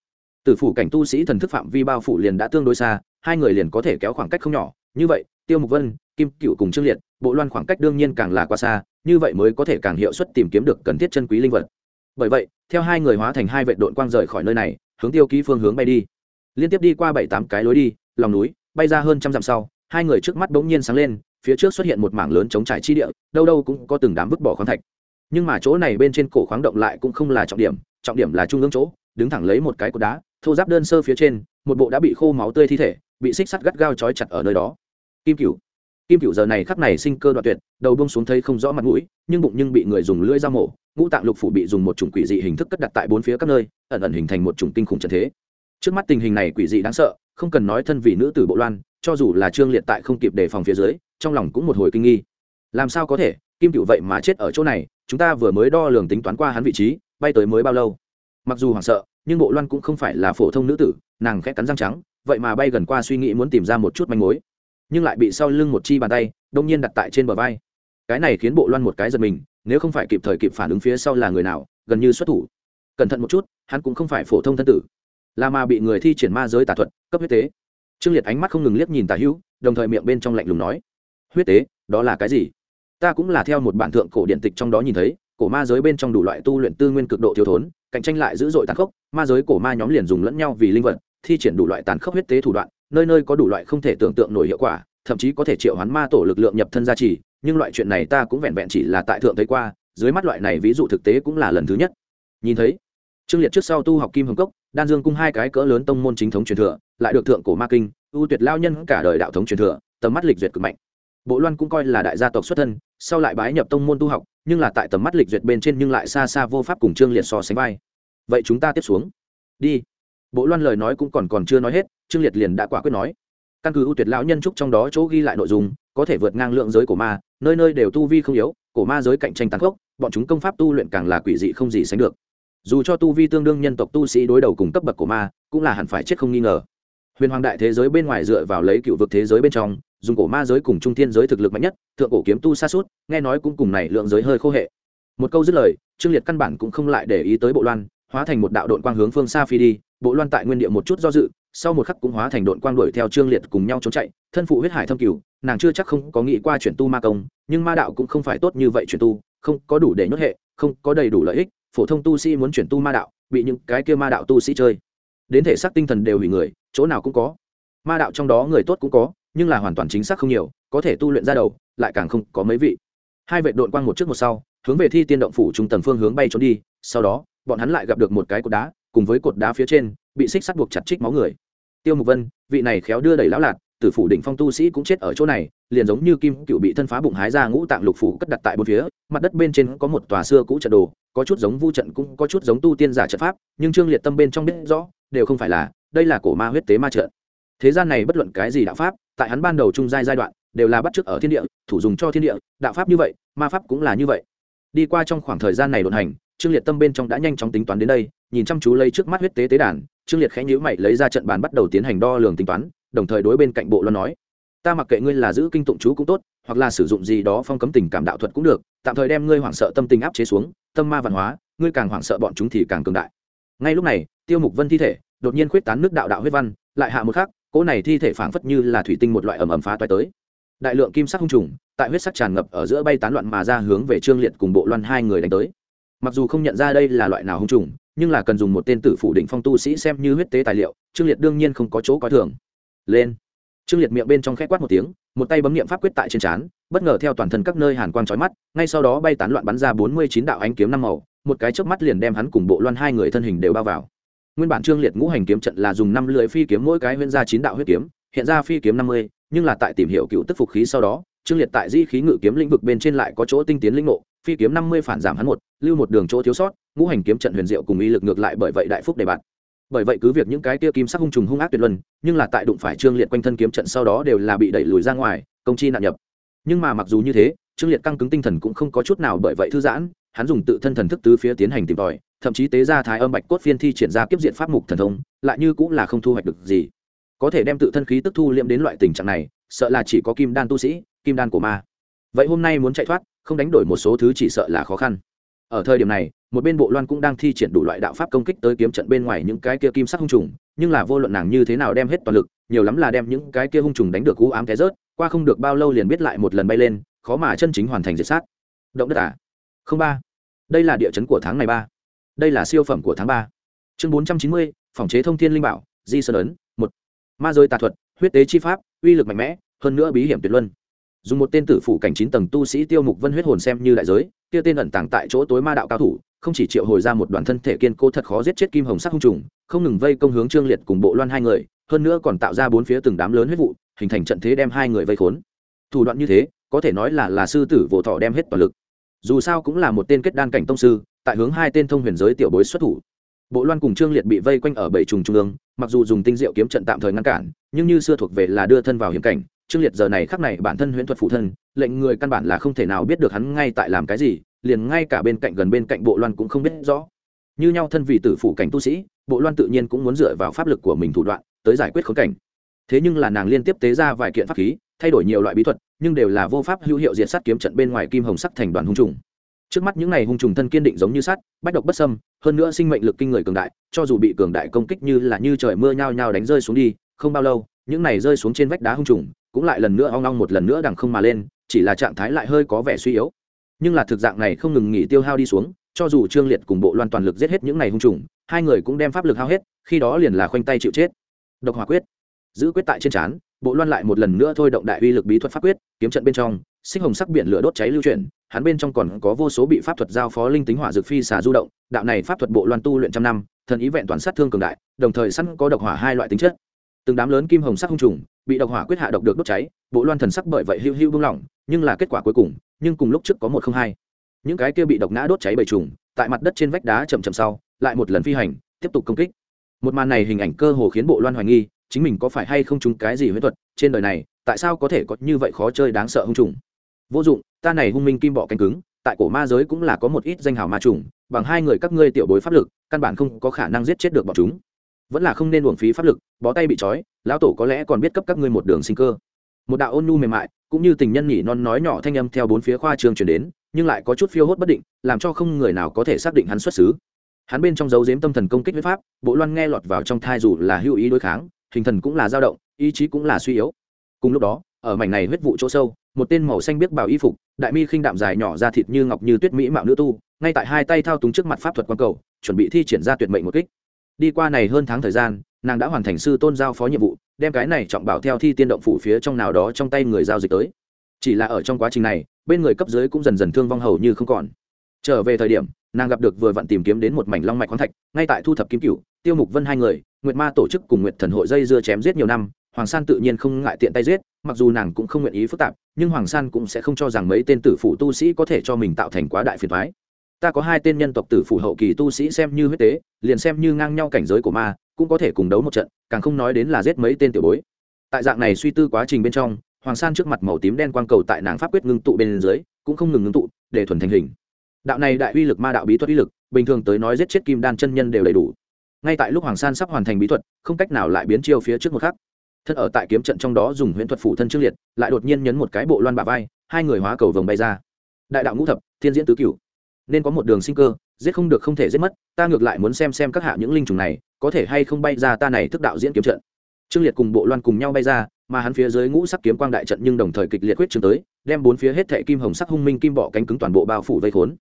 Từ phủ cảnh tu sĩ thần thức phạm vi bao phủ liền đã tương đối xa, hai người liền có thể kéo khoảng cách không nhỏ. Như vậy, tiêu mục vân kim cựu cùng trương liệt, bộ loan khoảng cách đương nhiên càng là quá xa, như vậy mới có thể càng hiệu suất tìm kiếm được cần thiết chân quý linh vật. Bởi vậy, theo hai người hóa thành hai vệ đội quang rời khỏi nơi này, hướng tiêu ký phương hướng bay đi. Liên tiếp đi qua bảy tám cái lối đi, lòng núi, bay ra hơn trăm dặm sau, hai người trước mắt bỗng nhiên sáng lên, phía trước xuất hiện một mảng lớn chống trải chi địa, đâu đâu cũng có từng đám vứt bỏ khoáng thạch. Nhưng mà chỗ này bên trên cổ khoáng động lại cũng không là trọng điểm trọng điểm là trung ương chỗ, đứng thẳng lấy một cái cột đá, thô giáp đơn sơ phía trên, một bộ đã bị khô máu tươi thi thể, bị xích sắt gắt gao trói chặt ở nơi đó. Kim Cựu kim cựu giờ này khắc này sinh cơ đoạn tuyệt, đầu bông xuống thấy không rõ mặt mũi, nhưng bụng nhưng bị người dùng lưỡi dao mổ, ngũ tạng lục phủ bị dùng một chủng quỷ dị hình thức cất đặt tại bốn phía các nơi, ẩn ẩn hình thành một chủng kinh khủng trận thế. Trước mắt tình hình này quỷ dị đáng sợ, không cần nói thân vì nữ tử bộ loan, cho dù là trương liệt tại không kịp đề phòng phía dưới, trong lòng cũng một hồi kinh nghi. Làm sao có thể, kim cựu vậy mà chết ở chỗ này, chúng ta vừa mới đo lường tính toán qua hắn vị trí, bay tới mới bao lâu? Mặc dù hoảng sợ, nhưng bộ loan cũng không phải là phổ thông nữ tử, nàng khẽ cắn răng trắng, vậy mà bay gần qua suy nghĩ muốn tìm ra một chút manh mối nhưng lại bị sau lưng một chi bàn tay, đông nhiên đặt tại trên bờ vai. Cái này khiến bộ loan một cái giật mình, nếu không phải kịp thời kịp phản ứng phía sau là người nào, gần như xuất thủ. Cẩn thận một chút, hắn cũng không phải phổ thông thân tử. Là mà bị người thi triển ma giới tà thuật, cấp huyết tế. Trương liệt ánh mắt không ngừng liếc nhìn tà hữu, đồng thời miệng bên trong lạnh lùng nói, huyết tế, đó là cái gì? Ta cũng là theo một bản thượng cổ điện tịch trong đó nhìn thấy, cổ ma giới bên trong đủ loại tu luyện tư nguyên cực độ thiếu thốn, cạnh tranh lại dữ dội tàn khốc, ma giới cổ ma nhóm liền dùng lẫn nhau vì linh vật, thi triển đủ loại tàn khốc huyết tế thủ đoạn nơi nơi có đủ loại không thể tưởng tượng nổi hiệu quả, thậm chí có thể triệu hoán ma tổ lực lượng nhập thân gia trì, nhưng loại chuyện này ta cũng vẹn vẹn chỉ là tại thượng thấy qua, dưới mắt loại này ví dụ thực tế cũng là lần thứ nhất. Nhìn thấy, trương liệt trước sau tu học kim hồng cốc, đan dương cung hai cái cỡ lớn tông môn chính thống truyền thừa, lại được thượng cổ ma kinh, ưu tuyệt lao nhân cả đời đạo thống truyền thừa, tầm mắt lịch duyệt cực mạnh. Bộ loan cũng coi là đại gia tộc xuất thân, sau lại bái nhập tông môn tu học, nhưng là tại tầm mắt lịch duyệt bên trên nhưng lại xa xa vô pháp cùng trương liệt so sánh vai. Vậy chúng ta tiếp xuống. Đi bộ loan lời nói cũng còn còn chưa nói hết, trương liệt liền đã quả quyết nói. Căn cứ ưu tuyệt lão nhân trúc trong đó chỗ ghi lại nội dung, có thể vượt ngang lượng giới của ma, nơi nơi đều tu vi không yếu, cổ ma giới cạnh tranh tàn khốc, bọn chúng công pháp tu luyện càng là quỷ dị không gì sánh được. Dù cho tu vi tương đương nhân tộc tu sĩ đối đầu cùng cấp bậc của ma, cũng là hẳn phải chết không nghi ngờ. Huyền hoàng đại thế giới bên ngoài dựa vào lấy cựu vực thế giới bên trong, dùng cổ ma giới cùng trung thiên giới thực lực mạnh nhất, thượng cổ kiếm tu xa suốt, nghe nói cũng cùng này lượng giới hơi khô hệ. Một câu dứt lời, trương liệt căn bản cũng không lại để ý tới bộ loan, hóa thành một đạo đội quang hướng phương xa phi đi bộ loan tại nguyên địa một chút do dự, sau một khắc cũng hóa thành đội quang đuổi theo trương liệt cùng nhau trốn chạy, thân phụ huyết hải thâm cửu, nàng chưa chắc không có nghĩ qua chuyển tu ma công, nhưng ma đạo cũng không phải tốt như vậy chuyển tu, không có đủ để nhốt hệ, không có đầy đủ lợi ích, phổ thông tu sĩ muốn chuyển tu ma đạo, bị những cái kia ma đạo tu sĩ chơi. Đến thể xác tinh thần đều hủy người, chỗ nào cũng có. Ma đạo trong đó người tốt cũng có, nhưng là hoàn toàn chính xác không nhiều, có thể tu luyện ra đầu, lại càng không có mấy vị. Hai vệ đội quang một trước một sau, hướng về thi tiên động phủ trung tầng phương hướng bay trốn đi, sau đó, bọn hắn lại gặp được một cái cột đá cùng với cột đá phía trên, bị xích sắt buộc chặt trích máu người. Tiêu mục vân, vị này khéo đưa đẩy lão lạt, tử phủ đỉnh phong tu sĩ cũng chết ở chỗ này, liền giống như kim cựu bị thân phá bụng hái ra ngũ tạng lục phủ cất đặt tại bốn phía, mặt đất bên trên có một tòa xưa cũ trận đồ, có chút giống vu trận cũng có chút giống tu tiên giả trận pháp, nhưng trương liệt tâm bên trong biết rõ, đều không phải là, đây là cổ ma huyết tế ma trận. Thế gian này bất luận cái gì đạo pháp, tại hắn ban đầu trung giai giai đoạn, đều là bắt chước ở thiên địa, thủ dùng cho thiên địa, đạo pháp như vậy, ma pháp cũng là như vậy. Đi qua trong khoảng thời gian này đồn hành trương liệt tâm bên trong đã nhanh chóng tính toán đến đây, nhìn chăm chú lấy trước mắt huyết tế tế đàn, trương liệt khẽ nhíu mày lấy ra trận bàn bắt đầu tiến hành đo lường tính toán, đồng thời đối bên cạnh bộ loan nói, ta mặc kệ ngươi là giữ kinh tụng chú cũng tốt, hoặc là sử dụng gì đó phong cấm tình cảm đạo thuật cũng được, tạm thời đem ngươi hoảng sợ tâm tình áp chế xuống, tâm ma văn hóa, ngươi càng hoảng sợ bọn chúng thì càng cường đại. Ngay lúc này, tiêu mục vân thi thể đột nhiên khuyết tán nước đạo đạo huyết văn, lại hạ một khắc, cỗ này thi thể phảng phất như là thủy tinh một loại ẩm ẩm phá toái tới. Đại lượng kim sắc hung trùng, tại huyết sắc tràn ngập ở giữa bay tán loạn mà ra hướng về trương liệt cùng bộ loan hai người đánh tới mặc dù không nhận ra đây là loại nào hung trùng, nhưng là cần dùng một tên tử phủ định phong tu sĩ xem như huyết tế tài liệu, trương liệt đương nhiên không có chỗ coi thường. Lên. Trương liệt miệng bên trong khẽ quát một tiếng, một tay bấm nghiệm pháp quyết tại trên trán, bất ngờ theo toàn thân các nơi hàn quang trói mắt, ngay sau đó bay tán loạn bắn ra bốn mươi chín đạo ánh kiếm năm màu, một cái chớp mắt liền đem hắn cùng bộ loan hai người thân hình đều bao vào. Nguyên bản trương liệt ngũ hành kiếm trận là dùng năm lưỡi phi kiếm mỗi cái huyễn ra chín đạo huyết kiếm, hiện ra phi kiếm năm mươi, nhưng là tại tìm hiểu cựu tức phục khí sau đó trương liệt tại di khí ngự kiếm lĩnh vực bên trên lại có chỗ tinh tiến lĩnh ngộ, phi kiếm năm mươi phản giảm hắn một, lưu một đường chỗ thiếu sót, ngũ hành kiếm trận huyền diệu cùng y lực ngược lại bởi vậy đại phúc đề bạt. Bởi vậy cứ việc những cái tia kim sắc hung trùng hung ác tuyệt luân, nhưng là tại đụng phải trương liệt quanh thân kiếm trận sau đó đều là bị đẩy lùi ra ngoài, công chi nạn nhập. Nhưng mà mặc dù như thế, trương liệt căng cứng tinh thần cũng không có chút nào bởi vậy thư giãn, hắn dùng tự thân thần thức tứ phía tiến hành tìm tòi, thậm chí tế ra thái âm bạch cốt phiên thi triển ra kiếp diện pháp mục thần thông, lại như cũng là không thu hoạch được gì. Có thể đem tự thân khí tức thu liệm đến loại tình trạng này, sợ là chỉ có kim đan tu sĩ kim đan của ma. Vậy hôm nay muốn chạy thoát, không đánh đổi một số thứ chỉ sợ là khó khăn. Ở thời điểm này, một bên bộ loan cũng đang thi triển đủ loại đạo pháp công kích tới kiếm trận bên ngoài những cái kia kim sắc hung trùng, nhưng là vô luận nàng như thế nào đem hết toàn lực, nhiều lắm là đem những cái kia hung trùng đánh được cú ám té rớt, qua không được bao lâu liền biết lại một lần bay lên, khó mà chân chính hoàn thành diệt sát. Động đất à? Không ba. Đây là địa chấn của tháng này ba. Đây là siêu phẩm của tháng ba. Chương bốn trăm chín mươi, phòng chế thông thiên linh bảo, di sơn ấn, một. Ma giới tà thuật, huyết tế chi pháp, uy lực mạnh mẽ, hơn nữa bí hiểm tuyệt luân dùng một tên tử phủ cảnh chín tầng tu sĩ tiêu mục vân huyết hồn xem như đại giới, kia tên ẩn tàng tại chỗ tối ma đạo cao thủ, không chỉ triệu hồi ra một đoàn thân thể kiên cố thật khó giết chết kim hồng sắc hung trùng, không ngừng vây công hướng trương liệt cùng bộ loan hai người, hơn nữa còn tạo ra bốn phía từng đám lớn huyết vụ, hình thành trận thế đem hai người vây khốn. Thủ đoạn như thế, có thể nói là là sư tử vỗ thọ đem hết toàn lực. Dù sao cũng là một tên kết đan cảnh tông sư, tại hướng hai tên thông huyền giới tiểu bối xuất thủ. Bộ loan cùng trương liệt bị vây quanh ở bảy trùng trung ương, mặc dù dùng tinh diệu kiếm trận tạm thời ngăn cản, nhưng như xưa thuộc về là đưa thân vào hiểm cảnh trương liệt giờ này khắc này bản thân huyễn thuật phụ thân, lệnh người căn bản là không thể nào biết được hắn ngay tại làm cái gì, liền ngay cả bên cạnh gần bên cạnh bộ loan cũng không biết rõ. Như nhau thân vì tử phủ cảnh tu sĩ, bộ loan tự nhiên cũng muốn dựa vào pháp lực của mình thủ đoạn, tới giải quyết khốn cảnh. Thế nhưng là nàng liên tiếp tế ra vài kiện pháp khí, thay đổi nhiều loại bí thuật, nhưng đều là vô pháp hữu hiệu diệt sát kiếm trận bên ngoài kim hồng sắc thành đoàn hung trùng. Trước mắt những này hung trùng thân kiên định giống như sắt, bách độc bất sâm hơn nữa sinh mệnh lực kinh người cường đại, cho dù bị cường đại công kích như là như trời mưa nhao nhao đánh rơi xuống đi, không bao lâu, những này rơi xuống trên vách đá hung trùng cũng lại lần nữa ong ong một lần nữa đằng không mà lên, chỉ là trạng thái lại hơi có vẻ suy yếu. Nhưng là thực dạng này không ngừng nghỉ tiêu hao đi xuống, cho dù trương liệt cùng bộ loan toàn lực giết hết những này hung trùng, hai người cũng đem pháp lực hao hết, khi đó liền là khoanh tay chịu chết. Độc hỏa quyết. Giữ quyết tại trên trán, bộ loan lại một lần nữa thôi động đại uy lực bí thuật pháp quyết, kiếm trận bên trong sinh hồng sắc biển lửa đốt cháy lưu chuyển, hắn bên trong còn có vô số bị pháp thuật giao phó linh tính hỏa dược phi xà du động, đạo này pháp thuật bộ loan tu luyện trăm năm, thần ý vẹn toàn sát thương cường đại, đồng thời sẵn có độc hỏa hai loại tính chất từng đám lớn kim hồng sắc hung trùng bị độc hỏa quyết hạ độc được đốt cháy, bộ loan thần sắc bởi vậy hưu hưu buông lỏng, nhưng là kết quả cuối cùng, nhưng cùng lúc trước có một không hai. Những cái kia bị độc ngã đốt cháy bầy trùng, tại mặt đất trên vách đá chậm chậm sau, lại một lần phi hành, tiếp tục công kích. Một màn này hình ảnh cơ hồ khiến bộ loan hoài nghi, chính mình có phải hay không trúng cái gì huyết thuật, trên đời này, tại sao có thể có như vậy khó chơi đáng sợ hung trùng? Vô dụng, ta này hung minh kim bọ cánh cứng, tại cổ ma giới cũng là có một ít danh hào ma trùng, bằng hai người các ngươi tiểu bối pháp lực, căn bản không có khả năng giết chết được bọn chúng vẫn là không nên uổng phí pháp lực, bó tay bị trói, lão tổ có lẽ còn biết cấp các ngươi một đường sinh cơ. Một đạo ôn nhu mềm mại, cũng như tình nhân nhỉ non nói nhỏ thanh âm theo bốn phía khoa trường chuyển đến, nhưng lại có chút phiêu hốt bất định, làm cho không người nào có thể xác định hắn xuất xứ. Hắn bên trong dấu dếm tâm thần công kích huyết pháp, bộ loan nghe lọt vào trong thai dù là hữu ý đối kháng, hình thần cũng là dao động, ý chí cũng là suy yếu. Cùng lúc đó, ở mảnh này huyết vụ chỗ sâu, một tên màu xanh biết bào y phục, đại mi khinh đạm dài nhỏ ra thịt như ngọc như tuyết mỹ mạo nữ tu, ngay tại hai tay thao túng trước mặt pháp thuật quan cầu, chuẩn bị thi triển ra tuyệt mệnh một kích đi qua này hơn tháng thời gian, nàng đã hoàn thành sư tôn giao phó nhiệm vụ, đem cái này trọng bảo theo thi tiên động phủ phía trong nào đó trong tay người giao dịch tới. Chỉ là ở trong quá trình này, bên người cấp dưới cũng dần dần thương vong hầu như không còn. Trở về thời điểm, nàng gặp được vừa vặn tìm kiếm đến một mảnh long mạch khoáng thạch, ngay tại thu thập kim cựu tiêu mục vân hai người, nguyệt ma tổ chức cùng nguyệt thần hội dây dưa chém giết nhiều năm, hoàng san tự nhiên không ngại tiện tay giết, mặc dù nàng cũng không nguyện ý phức tạp, nhưng hoàng san cũng sẽ không cho rằng mấy tên tử phụ tu sĩ có thể cho mình tạo thành quá đại phiền thoái ta có hai tên nhân tộc tử phủ hậu kỳ tu sĩ xem như huyết tế, liền xem như ngang nhau cảnh giới của ma, cũng có thể cùng đấu một trận, càng không nói đến là giết mấy tên tiểu bối. Tại dạng này suy tư quá trình bên trong, hoàng san trước mặt màu tím đen quang cầu tại nàng pháp quyết ngưng tụ bên dưới, cũng không ngừng ngưng tụ, để thuần thành hình. Đạo này đại uy lực ma đạo bí thuật uy lực, bình thường tới nói giết chết kim đan chân nhân đều đầy đủ. Ngay tại lúc hoàng san sắp hoàn thành bí thuật, không cách nào lại biến chiêu phía trước một khắc. Thân ở tại kiếm trận trong đó dùng huyễn thuật phủ thân trương liệt, lại đột nhiên nhấn một cái bộ loan bà vai, hai người hóa cầu vồng bay ra. Đại đạo ngũ thập, thiên diễn tứ cửu nên có một đường sinh cơ, giết không được không thể giết mất, ta ngược lại muốn xem xem các hạ những linh trùng này, có thể hay không bay ra ta này thức đạo diễn kiếm trận. Trương liệt cùng bộ loan cùng nhau bay ra, mà hắn phía dưới ngũ sắc kiếm quang đại trận nhưng đồng thời kịch liệt quyết trường tới, đem bốn phía hết thệ kim hồng sắc hung minh kim bọ cánh cứng toàn bộ bao phủ vây khốn.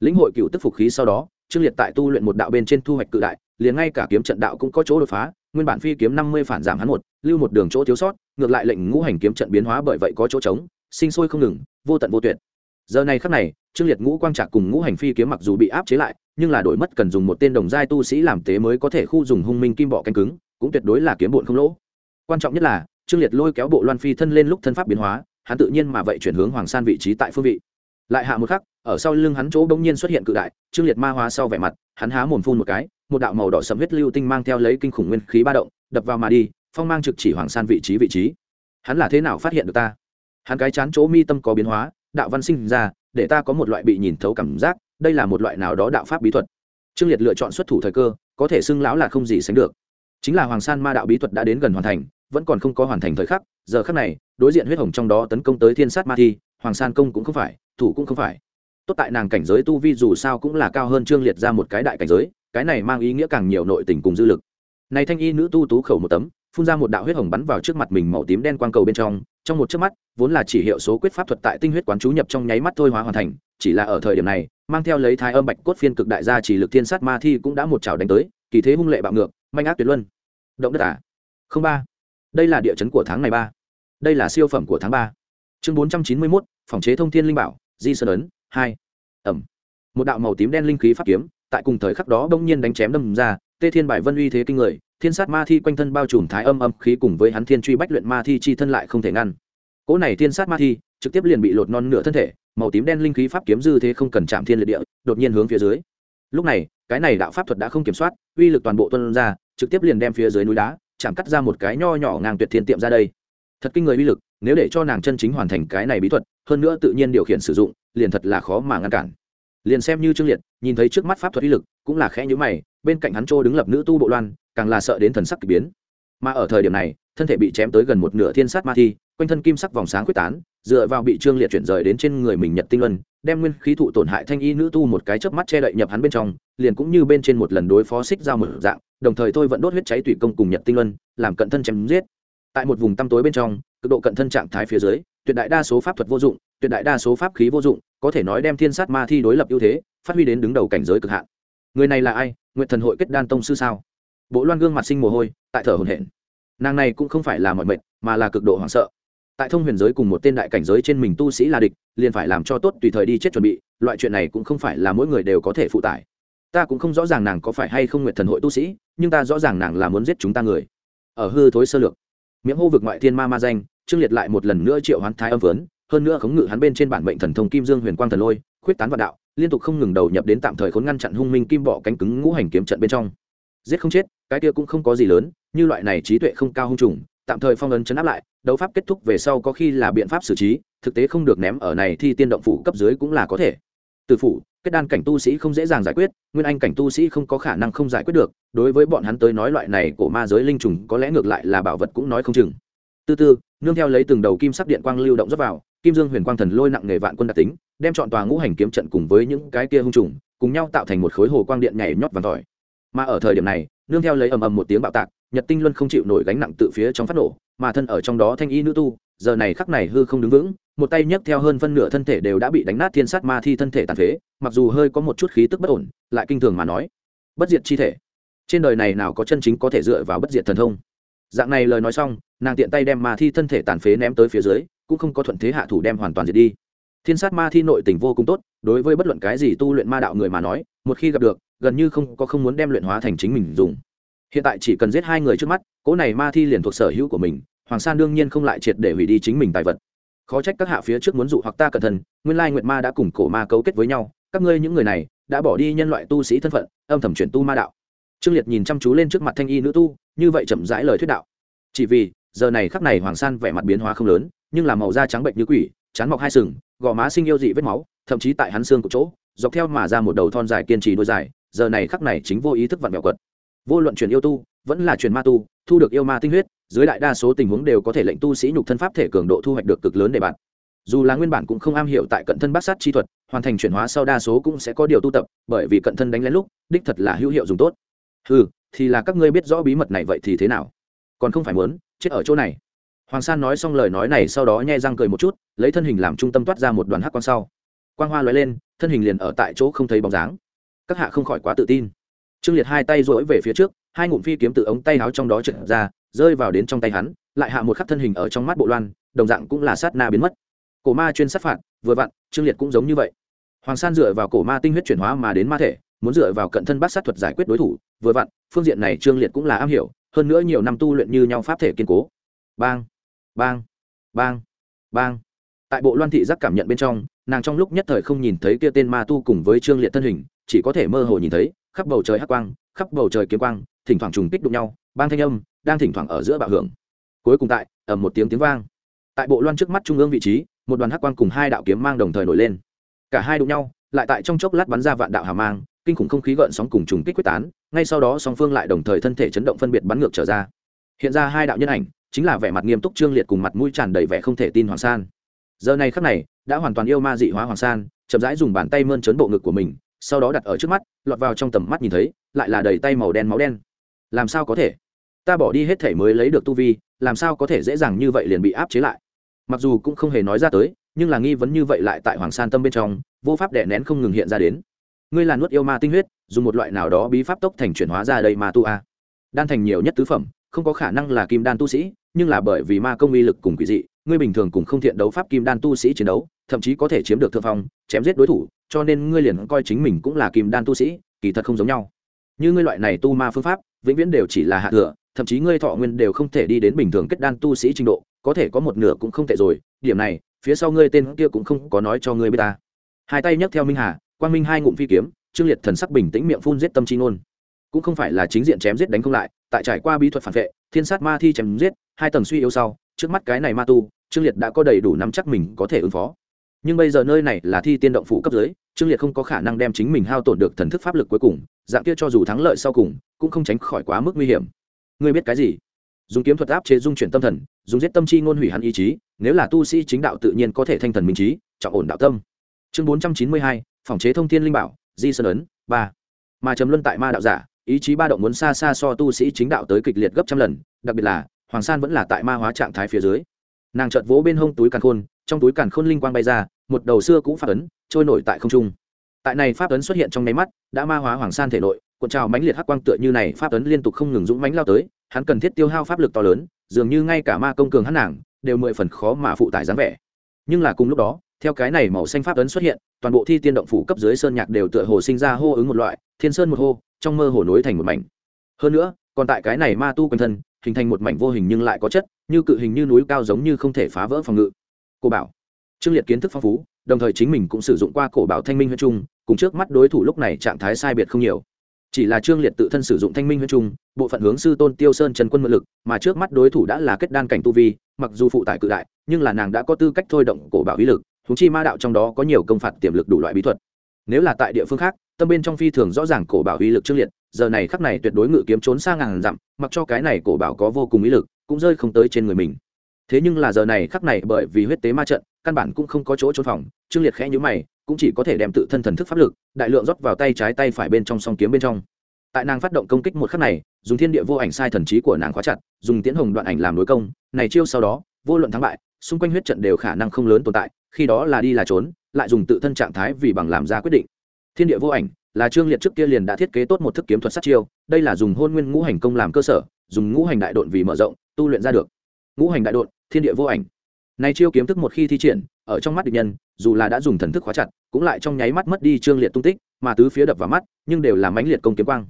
Lĩnh hội cựu tức phục khí sau đó, trương liệt tại tu luyện một đạo bên trên thu hoạch cự đại, liền ngay cả kiếm trận đạo cũng có chỗ đột phá, nguyên bản phi kiếm năm mươi phản giảm hắn một, lưu một đường chỗ thiếu sót, ngược lại lệnh ngũ hành kiếm trận biến hóa bởi vậy có chỗ trống, sinh sôi không ngừng, vô tận vô tuyệt. Giờ này khắc này trương liệt ngũ quang trạc cùng ngũ hành phi kiếm mặc dù bị áp chế lại, nhưng là đổi mất cần dùng một tên đồng giai tu sĩ làm tế mới có thể khu dùng hung minh kim bọ canh cứng, cũng tuyệt đối là kiếm bộn không lỗ. Quan trọng nhất là, trương liệt lôi kéo bộ loan phi thân lên lúc thân pháp biến hóa, hắn tự nhiên mà vậy chuyển hướng hoàng san vị trí tại phương vị. Lại hạ một khắc, ở sau lưng hắn chỗ bỗng nhiên xuất hiện cự đại, trương liệt ma hóa sau vẻ mặt, hắn há mồm phun một cái, một đạo màu đỏ sầm huyết lưu tinh mang theo lấy kinh khủng nguyên khí ba động, đập vào mà đi, phong mang trực chỉ hoàng san vị trí vị trí. Hắn là thế nào phát hiện được ta? Hắn cái chán chỗ mi tâm có biến hóa đạo văn sinh ra, để ta có một loại bị nhìn thấu cảm giác, đây là một loại nào đó đạo pháp bí thuật. Trương liệt lựa chọn xuất thủ thời cơ, có thể xưng lão là không gì sánh được. Chính là hoàng san ma đạo bí thuật đã đến gần hoàn thành, vẫn còn không có hoàn thành thời khắc, giờ khắc này, đối diện huyết hồng trong đó tấn công tới thiên sát ma thi, hoàng san công cũng không phải, thủ cũng không phải. Tốt tại nàng cảnh giới tu vi dù sao cũng là cao hơn trương liệt ra một cái đại cảnh giới, cái này mang ý nghĩa càng nhiều nội tình cùng dư lực. Này thanh y nữ tu tú khẩu một tấm, phun ra một đạo huyết hồng bắn vào trước mặt mình màu tím đen quang cầu bên trong trong một chớp mắt, vốn là chỉ hiệu số quyết pháp thuật tại tinh huyết quán chú nhập trong nháy mắt thôi hóa hoàn thành, chỉ là ở thời điểm này, mang theo lấy thái âm bạch cốt phiên cực đại gia chỉ lực thiên sát ma thi cũng đã một chảo đánh tới, kỳ thế hung lệ bạo ngược, manh ác tuyệt luân. Động đất à? Không ba. Đây là địa chấn của tháng này ba. Đây là siêu phẩm của tháng ba. Chương bốn trăm chín mươi mốt, phòng chế thông thiên linh bảo, di sơn ấn, hai. Ẩm. Một đạo màu tím đen linh khí pháp kiếm, tại cùng thời khắc đó bỗng nhiên đánh chém đâm ra, tê thiên bài vân uy thế kinh người thiên sát ma thi quanh thân bao trùm thái âm âm khí cùng với hắn thiên truy bách luyện ma thi chi thân lại không thể ngăn. Cỗ này thiên sát ma thi trực tiếp liền bị lột non nửa thân thể, màu tím đen linh khí pháp kiếm dư thế không cần chạm thiên liệt địa, đột nhiên hướng phía dưới. Lúc này, cái này đạo pháp thuật đã không kiểm soát, uy lực toàn bộ tuân ra, trực tiếp liền đem phía dưới núi đá, chạm cắt ra một cái nho nhỏ ngang tuyệt thiên tiệm ra đây. Thật kinh người uy lực, nếu để cho nàng chân chính hoàn thành cái này bí thuật, hơn nữa tự nhiên điều khiển sử dụng, liền thật là khó mà ngăn cản. Liền xem như trương liệt, nhìn thấy trước mắt pháp thuật uy lực, cũng là khẽ nhữ mày, bên cạnh hắn trô đứng lập nữ tu bộ loan càng là sợ đến thần sắc k ỳ biến. Mà ở thời điểm này, thân thể bị chém tới gần một nửa thiên sát ma thi, quanh thân kim sắc vòng sáng quyết tán, dựa vào bị trương liệt chuyển rời đến trên người mình nhật tinh luân, đem nguyên khí thụ tổn hại thanh y nữ tu một cái chớp mắt che đậy nhập hắn bên trong, liền cũng như bên trên một lần đối phó xích giao mở dạng, đồng thời thôi vẫn đốt huyết cháy tùy công cùng nhật tinh luân, làm cận thân chém giết. Tại một vùng tăm tối bên trong, cực độ cận thân trạng thái phía dưới, tuyệt đại đa số pháp thuật vô dụng, tuyệt đại đa số pháp khí vô dụng, có thể nói đem thiên sát ma thi đối lập ưu thế, phát huy đến đứng đầu cảnh giới cực hạn. Người này là ai? Nguyện thần hội kết đan tông sư sao? Bộ loan gương mặt sinh mồ hôi, tại thở hồn hển. Nàng này cũng không phải là mọi mệnh mà là cực độ hoảng sợ. Tại thông huyền giới cùng một tên đại cảnh giới trên mình tu sĩ là địch, liền phải làm cho tốt tùy thời đi chết chuẩn bị, loại chuyện này cũng không phải là mỗi người đều có thể phụ tải. Ta cũng không rõ ràng nàng có phải hay không nguyện thần hội tu sĩ, nhưng ta rõ ràng nàng là muốn giết chúng ta người. Ở hư thối sơ lược, miệng hô vực ngoại thiên ma ma danh, trương liệt lại một lần nữa triệu hoán thái âm vớn hơn nữa khống ngự hắn bên trên bản mệnh thần thông kim dương huyền quang thần lôi, khuyết tán vạn đạo, liên tục không ngừng đầu nhập đến tạm thời khốn ngăn chặn hung minh kim bọ cánh cứng ngũ hành kiếm trận bên trong giết không chết, cái kia cũng không có gì lớn, như loại này trí tuệ không cao hung trùng, tạm thời phong ấn chấn áp lại, đấu pháp kết thúc về sau có khi là biện pháp xử trí, thực tế không được ném ở này thì tiên động phủ cấp dưới cũng là có thể. Từ phủ, kết đan cảnh tu sĩ không dễ dàng giải quyết, nguyên anh cảnh tu sĩ không có khả năng không giải quyết được, đối với bọn hắn tới nói loại này của ma giới linh trùng có lẽ ngược lại là bảo vật cũng nói không chừng. Tư tư nương theo lấy từng đầu kim sắc điện quang lưu động dốc vào, kim dương huyền quang thần lôi nặng nghề vạn quân đặc tính, đem chọn tòa ngũ hành kiếm trận cùng với những cái kia hung trùng, cùng nhau tạo thành một khối hồ quang điện nhảy nhót vàng tỏi mà ở thời điểm này, nương theo lấy ầm ầm một tiếng bạo tạc, nhật tinh luân không chịu nổi gánh nặng tự phía trong phát nổ, mà thân ở trong đó thanh y nữ tu, giờ này khắc này hư không đứng vững, một tay nhấc theo hơn phân nửa thân thể đều đã bị đánh nát thiên sát ma thi thân thể tàn phế, mặc dù hơi có một chút khí tức bất ổn, lại kinh thường mà nói, bất diệt chi thể. Trên đời này nào có chân chính có thể dựa vào bất diệt thần thông? Dạng này lời nói xong, nàng tiện tay đem ma thi thân thể tàn phế ném tới phía dưới, cũng không có thuận thế hạ thủ đem hoàn toàn diệt đi. Thiên sát ma thi nội tình vô cùng tốt, đối với bất luận cái gì tu luyện ma đạo người mà nói một khi gặp được, gần như không có không muốn đem luyện hóa thành chính mình dùng. Hiện tại chỉ cần giết hai người trước mắt, cỗ này ma thi liền thuộc sở hữu của mình, hoàng san đương nhiên không lại triệt để hủy đi chính mình tài vật. Khó trách các hạ phía trước muốn dụ hoặc ta cẩn thận, nguyên lai nguyệt ma đã cùng cổ ma cấu kết với nhau, các ngươi những người này đã bỏ đi nhân loại tu sĩ thân phận, âm thầm chuyển tu ma đạo. Trương liệt nhìn chăm chú lên trước mặt thanh y nữ tu, như vậy chậm rãi lời thuyết đạo. Chỉ vì, giờ này khắc này hoàng san vẻ mặt biến hóa không lớn, nhưng là màu da trắng bệnh như quỷ, chán mọc hai sừng, gò má sinh yêu dị vết máu, thậm chí tại hắn xương của chỗ dọc theo mà ra một đầu thon dài kiên trì đôi dài, giờ này khắc này chính vô ý thức vặn vẹo quật. Vô luận chuyển yêu tu, vẫn là chuyển ma tu, thu được yêu ma tinh huyết, dưới đại đa số tình huống đều có thể lệnh tu sĩ nhục thân pháp thể cường độ thu hoạch được cực lớn để bạn. Dù là nguyên bản cũng không am hiểu tại cận thân bát sát chi thuật, hoàn thành chuyển hóa sau đa số cũng sẽ có điều tu tập, bởi vì cận thân đánh lén lúc, đích thật là hữu hiệu dùng tốt. Ừ thì là các ngươi biết rõ bí mật này vậy thì thế nào? Còn không phải muốn, chết ở chỗ này. Hoàng san nói xong lời nói này sau đó nhai răng cười một chút, lấy thân hình làm trung tâm toát ra một đoàn hắc quang sau quang hoa lóe lên, thân hình liền ở tại chỗ không thấy bóng dáng. Các hạ không khỏi quá tự tin. Trương liệt hai tay rỗi về phía trước, hai ngụm phi kiếm từ ống tay áo trong đó trượt ra, rơi vào đến trong tay hắn, lại hạ một khắc thân hình ở trong mắt bộ loan, đồng dạng cũng là sát na biến mất. Cổ ma chuyên sát phạt, vừa vặn, trương liệt cũng giống như vậy. Hoàng san dựa vào cổ ma tinh huyết chuyển hóa mà đến ma thể, muốn dựa vào cận thân bát sát thuật giải quyết đối thủ, vừa vặn, phương diện này trương liệt cũng là am hiểu, hơn nữa nhiều năm tu luyện như nhau pháp thể kiên cố. Bang bang bang bang tại bộ loan thị giác cảm nhận bên trong, nàng trong lúc nhất thời không nhìn thấy kia tên ma tu cùng với trương liệt thân hình, chỉ có thể mơ hồ nhìn thấy, khắp bầu trời hắc quang, khắp bầu trời kiếm quang, thỉnh thoảng trùng kích đụng nhau, bang thanh âm đang thỉnh thoảng ở giữa bạo hưởng. Cuối cùng tại, ầm một tiếng tiếng vang. Tại bộ loan trước mắt trung ương vị trí, một đoàn hắc quang cùng hai đạo kiếm mang đồng thời nổi lên. Cả hai đụng nhau, lại tại trong chốc lát bắn ra vạn đạo hà mang, kinh khủng không khí gợn sóng cùng trùng kích quyết tán, ngay sau đó song phương lại đồng thời thân thể chấn động phân biệt bắn ngược trở ra. Hiện ra hai đạo nhân ảnh, chính là vẻ mặt nghiêm túc trương liệt cùng mặt mũi tràn đầy vẻ không thể tin hoàng san giờ này khắc này, đã hoàn toàn yêu ma dị hóa hoàng san, chậm rãi dùng bàn tay mơn trớn bộ ngực của mình, sau đó đặt ở trước mắt, lọt vào trong tầm mắt nhìn thấy, lại là đầy tay màu đen máu đen. Làm sao có thể? Ta bỏ đi hết thể mới lấy được tu vi, làm sao có thể dễ dàng như vậy liền bị áp chế lại? Mặc dù cũng không hề nói ra tới, nhưng là nghi vấn như vậy lại tại hoàng san tâm bên trong, vô pháp đẻ nén không ngừng hiện ra đến. Ngươi là nuốt yêu ma tinh huyết, dùng một loại nào đó bí pháp tốc thành chuyển hóa ra đây ma tu a. Đan thành nhiều nhất tứ phẩm, không có khả năng là kim đan tu sĩ, nhưng là bởi vì ma công uy lực cùng quỷ dị ngươi bình thường cùng không thiện đấu pháp kim đan tu sĩ chiến đấu, thậm chí có thể chiếm được thượng phong, chém giết đối thủ, cho nên ngươi liền coi chính mình cũng là kim đan tu sĩ, kỳ thật không giống nhau. Như ngươi loại này tu ma phương pháp, vĩnh viễn đều chỉ là hạ thừa, thậm chí ngươi thọ nguyên đều không thể đi đến bình thường kết đan tu sĩ trình độ, có thể có một nửa cũng không tệ rồi, điểm này, phía sau ngươi tên kia cũng không có nói cho ngươi biết ta. Hai tay nhấc theo minh hà, quang minh hai ngụm phi kiếm, trương liệt thần sắc bình tĩnh miệng phun giết tâm chi ngôn. Cũng không phải là chính diện chém giết đánh không lại, tại trải qua bí thuật phản vệ, thiên sát ma thi chém giết, hai tầng suy yếu sau, trước mắt cái này ma tu trương liệt đã có đầy đủ nắm chắc mình có thể ứng phó. Nhưng bây giờ nơi này là thi tiên động phủ cấp dưới, trương liệt không có khả năng đem chính mình hao tổn được thần thức pháp lực cuối cùng, dạng kia cho dù thắng lợi sau cùng, cũng không tránh khỏi quá mức nguy hiểm. Ngươi biết cái gì? Dùng kiếm thuật áp chế dung chuyển tâm thần, dùng giết tâm chi ngôn hủy hắn ý chí, nếu là tu sĩ chính đạo tự nhiên có thể thanh thần minh trí, trọng ổn đạo tâm. Chương bốn trăm chín mươi hai, phòng chế thông thiên linh bảo, di sơn ấn, ba. Mà trầm luân tại ma đạo giả, ý chí ba động muốn xa xa so tu sĩ chính đạo tới kịch liệt gấp trăm lần, đặc biệt là, hoàng san vẫn là tại ma hóa trạng thái phía dưới nàng chợt vỗ bên hông túi càn khôn, trong túi càn khôn linh quang bay ra, một đầu xưa cũ pháp ấn trôi nổi tại không trung. Tại này pháp ấn xuất hiện trong nháy mắt, đã ma hóa hoàng san thể nội, cuộn trào mãnh liệt hắc quang tựa như này pháp ấn liên tục không ngừng dũng mãnh lao tới, hắn cần thiết tiêu hao pháp lực to lớn, dường như ngay cả ma công cường hắn nàng, đều mười phần khó mà phụ tải dáng vẻ. Nhưng là cùng lúc đó, theo cái này màu xanh pháp ấn xuất hiện, toàn bộ thi tiên động phủ cấp dưới sơn nhạc đều tựa hồ sinh ra hô ứng một loại, thiên sơn một hô, trong mơ hồ nối thành một mảnh. Hơn nữa, còn tại cái này ma tu quanh thân, hình thành một mảnh vô hình nhưng lại có chất như cự hình như núi cao giống như không thể phá vỡ phòng ngự. Cô bảo, trương liệt kiến thức phong phú, đồng thời chính mình cũng sử dụng qua cổ bảo thanh minh huyết trung, cùng trước mắt đối thủ lúc này trạng thái sai biệt không nhiều. Chỉ là trương liệt tự thân sử dụng thanh minh huyết trung, bộ phận hướng sư tôn tiêu sơn trần quân mượn lực, mà trước mắt đối thủ đã là kết đan cảnh tu vi, mặc dù phụ tải cự đại, nhưng là nàng đã có tư cách thôi động cổ bảo ý lực thúng chi ma đạo trong đó có nhiều công phạt tiềm lực đủ loại bí thuật. Nếu là tại địa phương khác, tâm bên trong phi thường rõ ràng cổ bảo uy lực trương liệt, giờ này khắc này tuyệt đối ngự kiếm trốn xa ngàn dặm, mặc cho cái này cổ bảo có vô cùng ý lực cũng rơi không tới trên người mình. Thế nhưng là giờ này khắc này bởi vì huyết tế ma trận, căn bản cũng không có chỗ trốn phòng, trương liệt khẽ nhữ mày, cũng chỉ có thể đem tự thân thần thức pháp lực, đại lượng rót vào tay trái tay phải bên trong song kiếm bên trong. Tại nàng phát động công kích một khắc này, dùng thiên địa vô ảnh sai thần trí của nàng khóa chặt, dùng tiến hồng đoạn ảnh làm đối công, này chiêu sau đó, vô luận thắng bại, xung quanh huyết trận đều khả năng không lớn tồn tại, khi đó là đi là trốn, lại dùng tự thân trạng thái vì bằng làm ra quyết định. Thiên địa vô ảnh là trương liệt trước kia liền đã thiết kế tốt một thức kiếm thuật sát chiêu, đây là dùng hôn nguyên ngũ hành công làm cơ sở, dùng ngũ hành đại độn vì mở rộng, tu luyện ra được. Ngũ hành đại độn, thiên địa vô ảnh. Này chiêu kiếm thức một khi thi triển, ở trong mắt địch nhân, dù là đã dùng thần thức khóa chặt, cũng lại trong nháy mắt mất đi trương liệt tung tích, mà tứ phía đập vào mắt, nhưng đều là mãnh liệt công kiếm quang.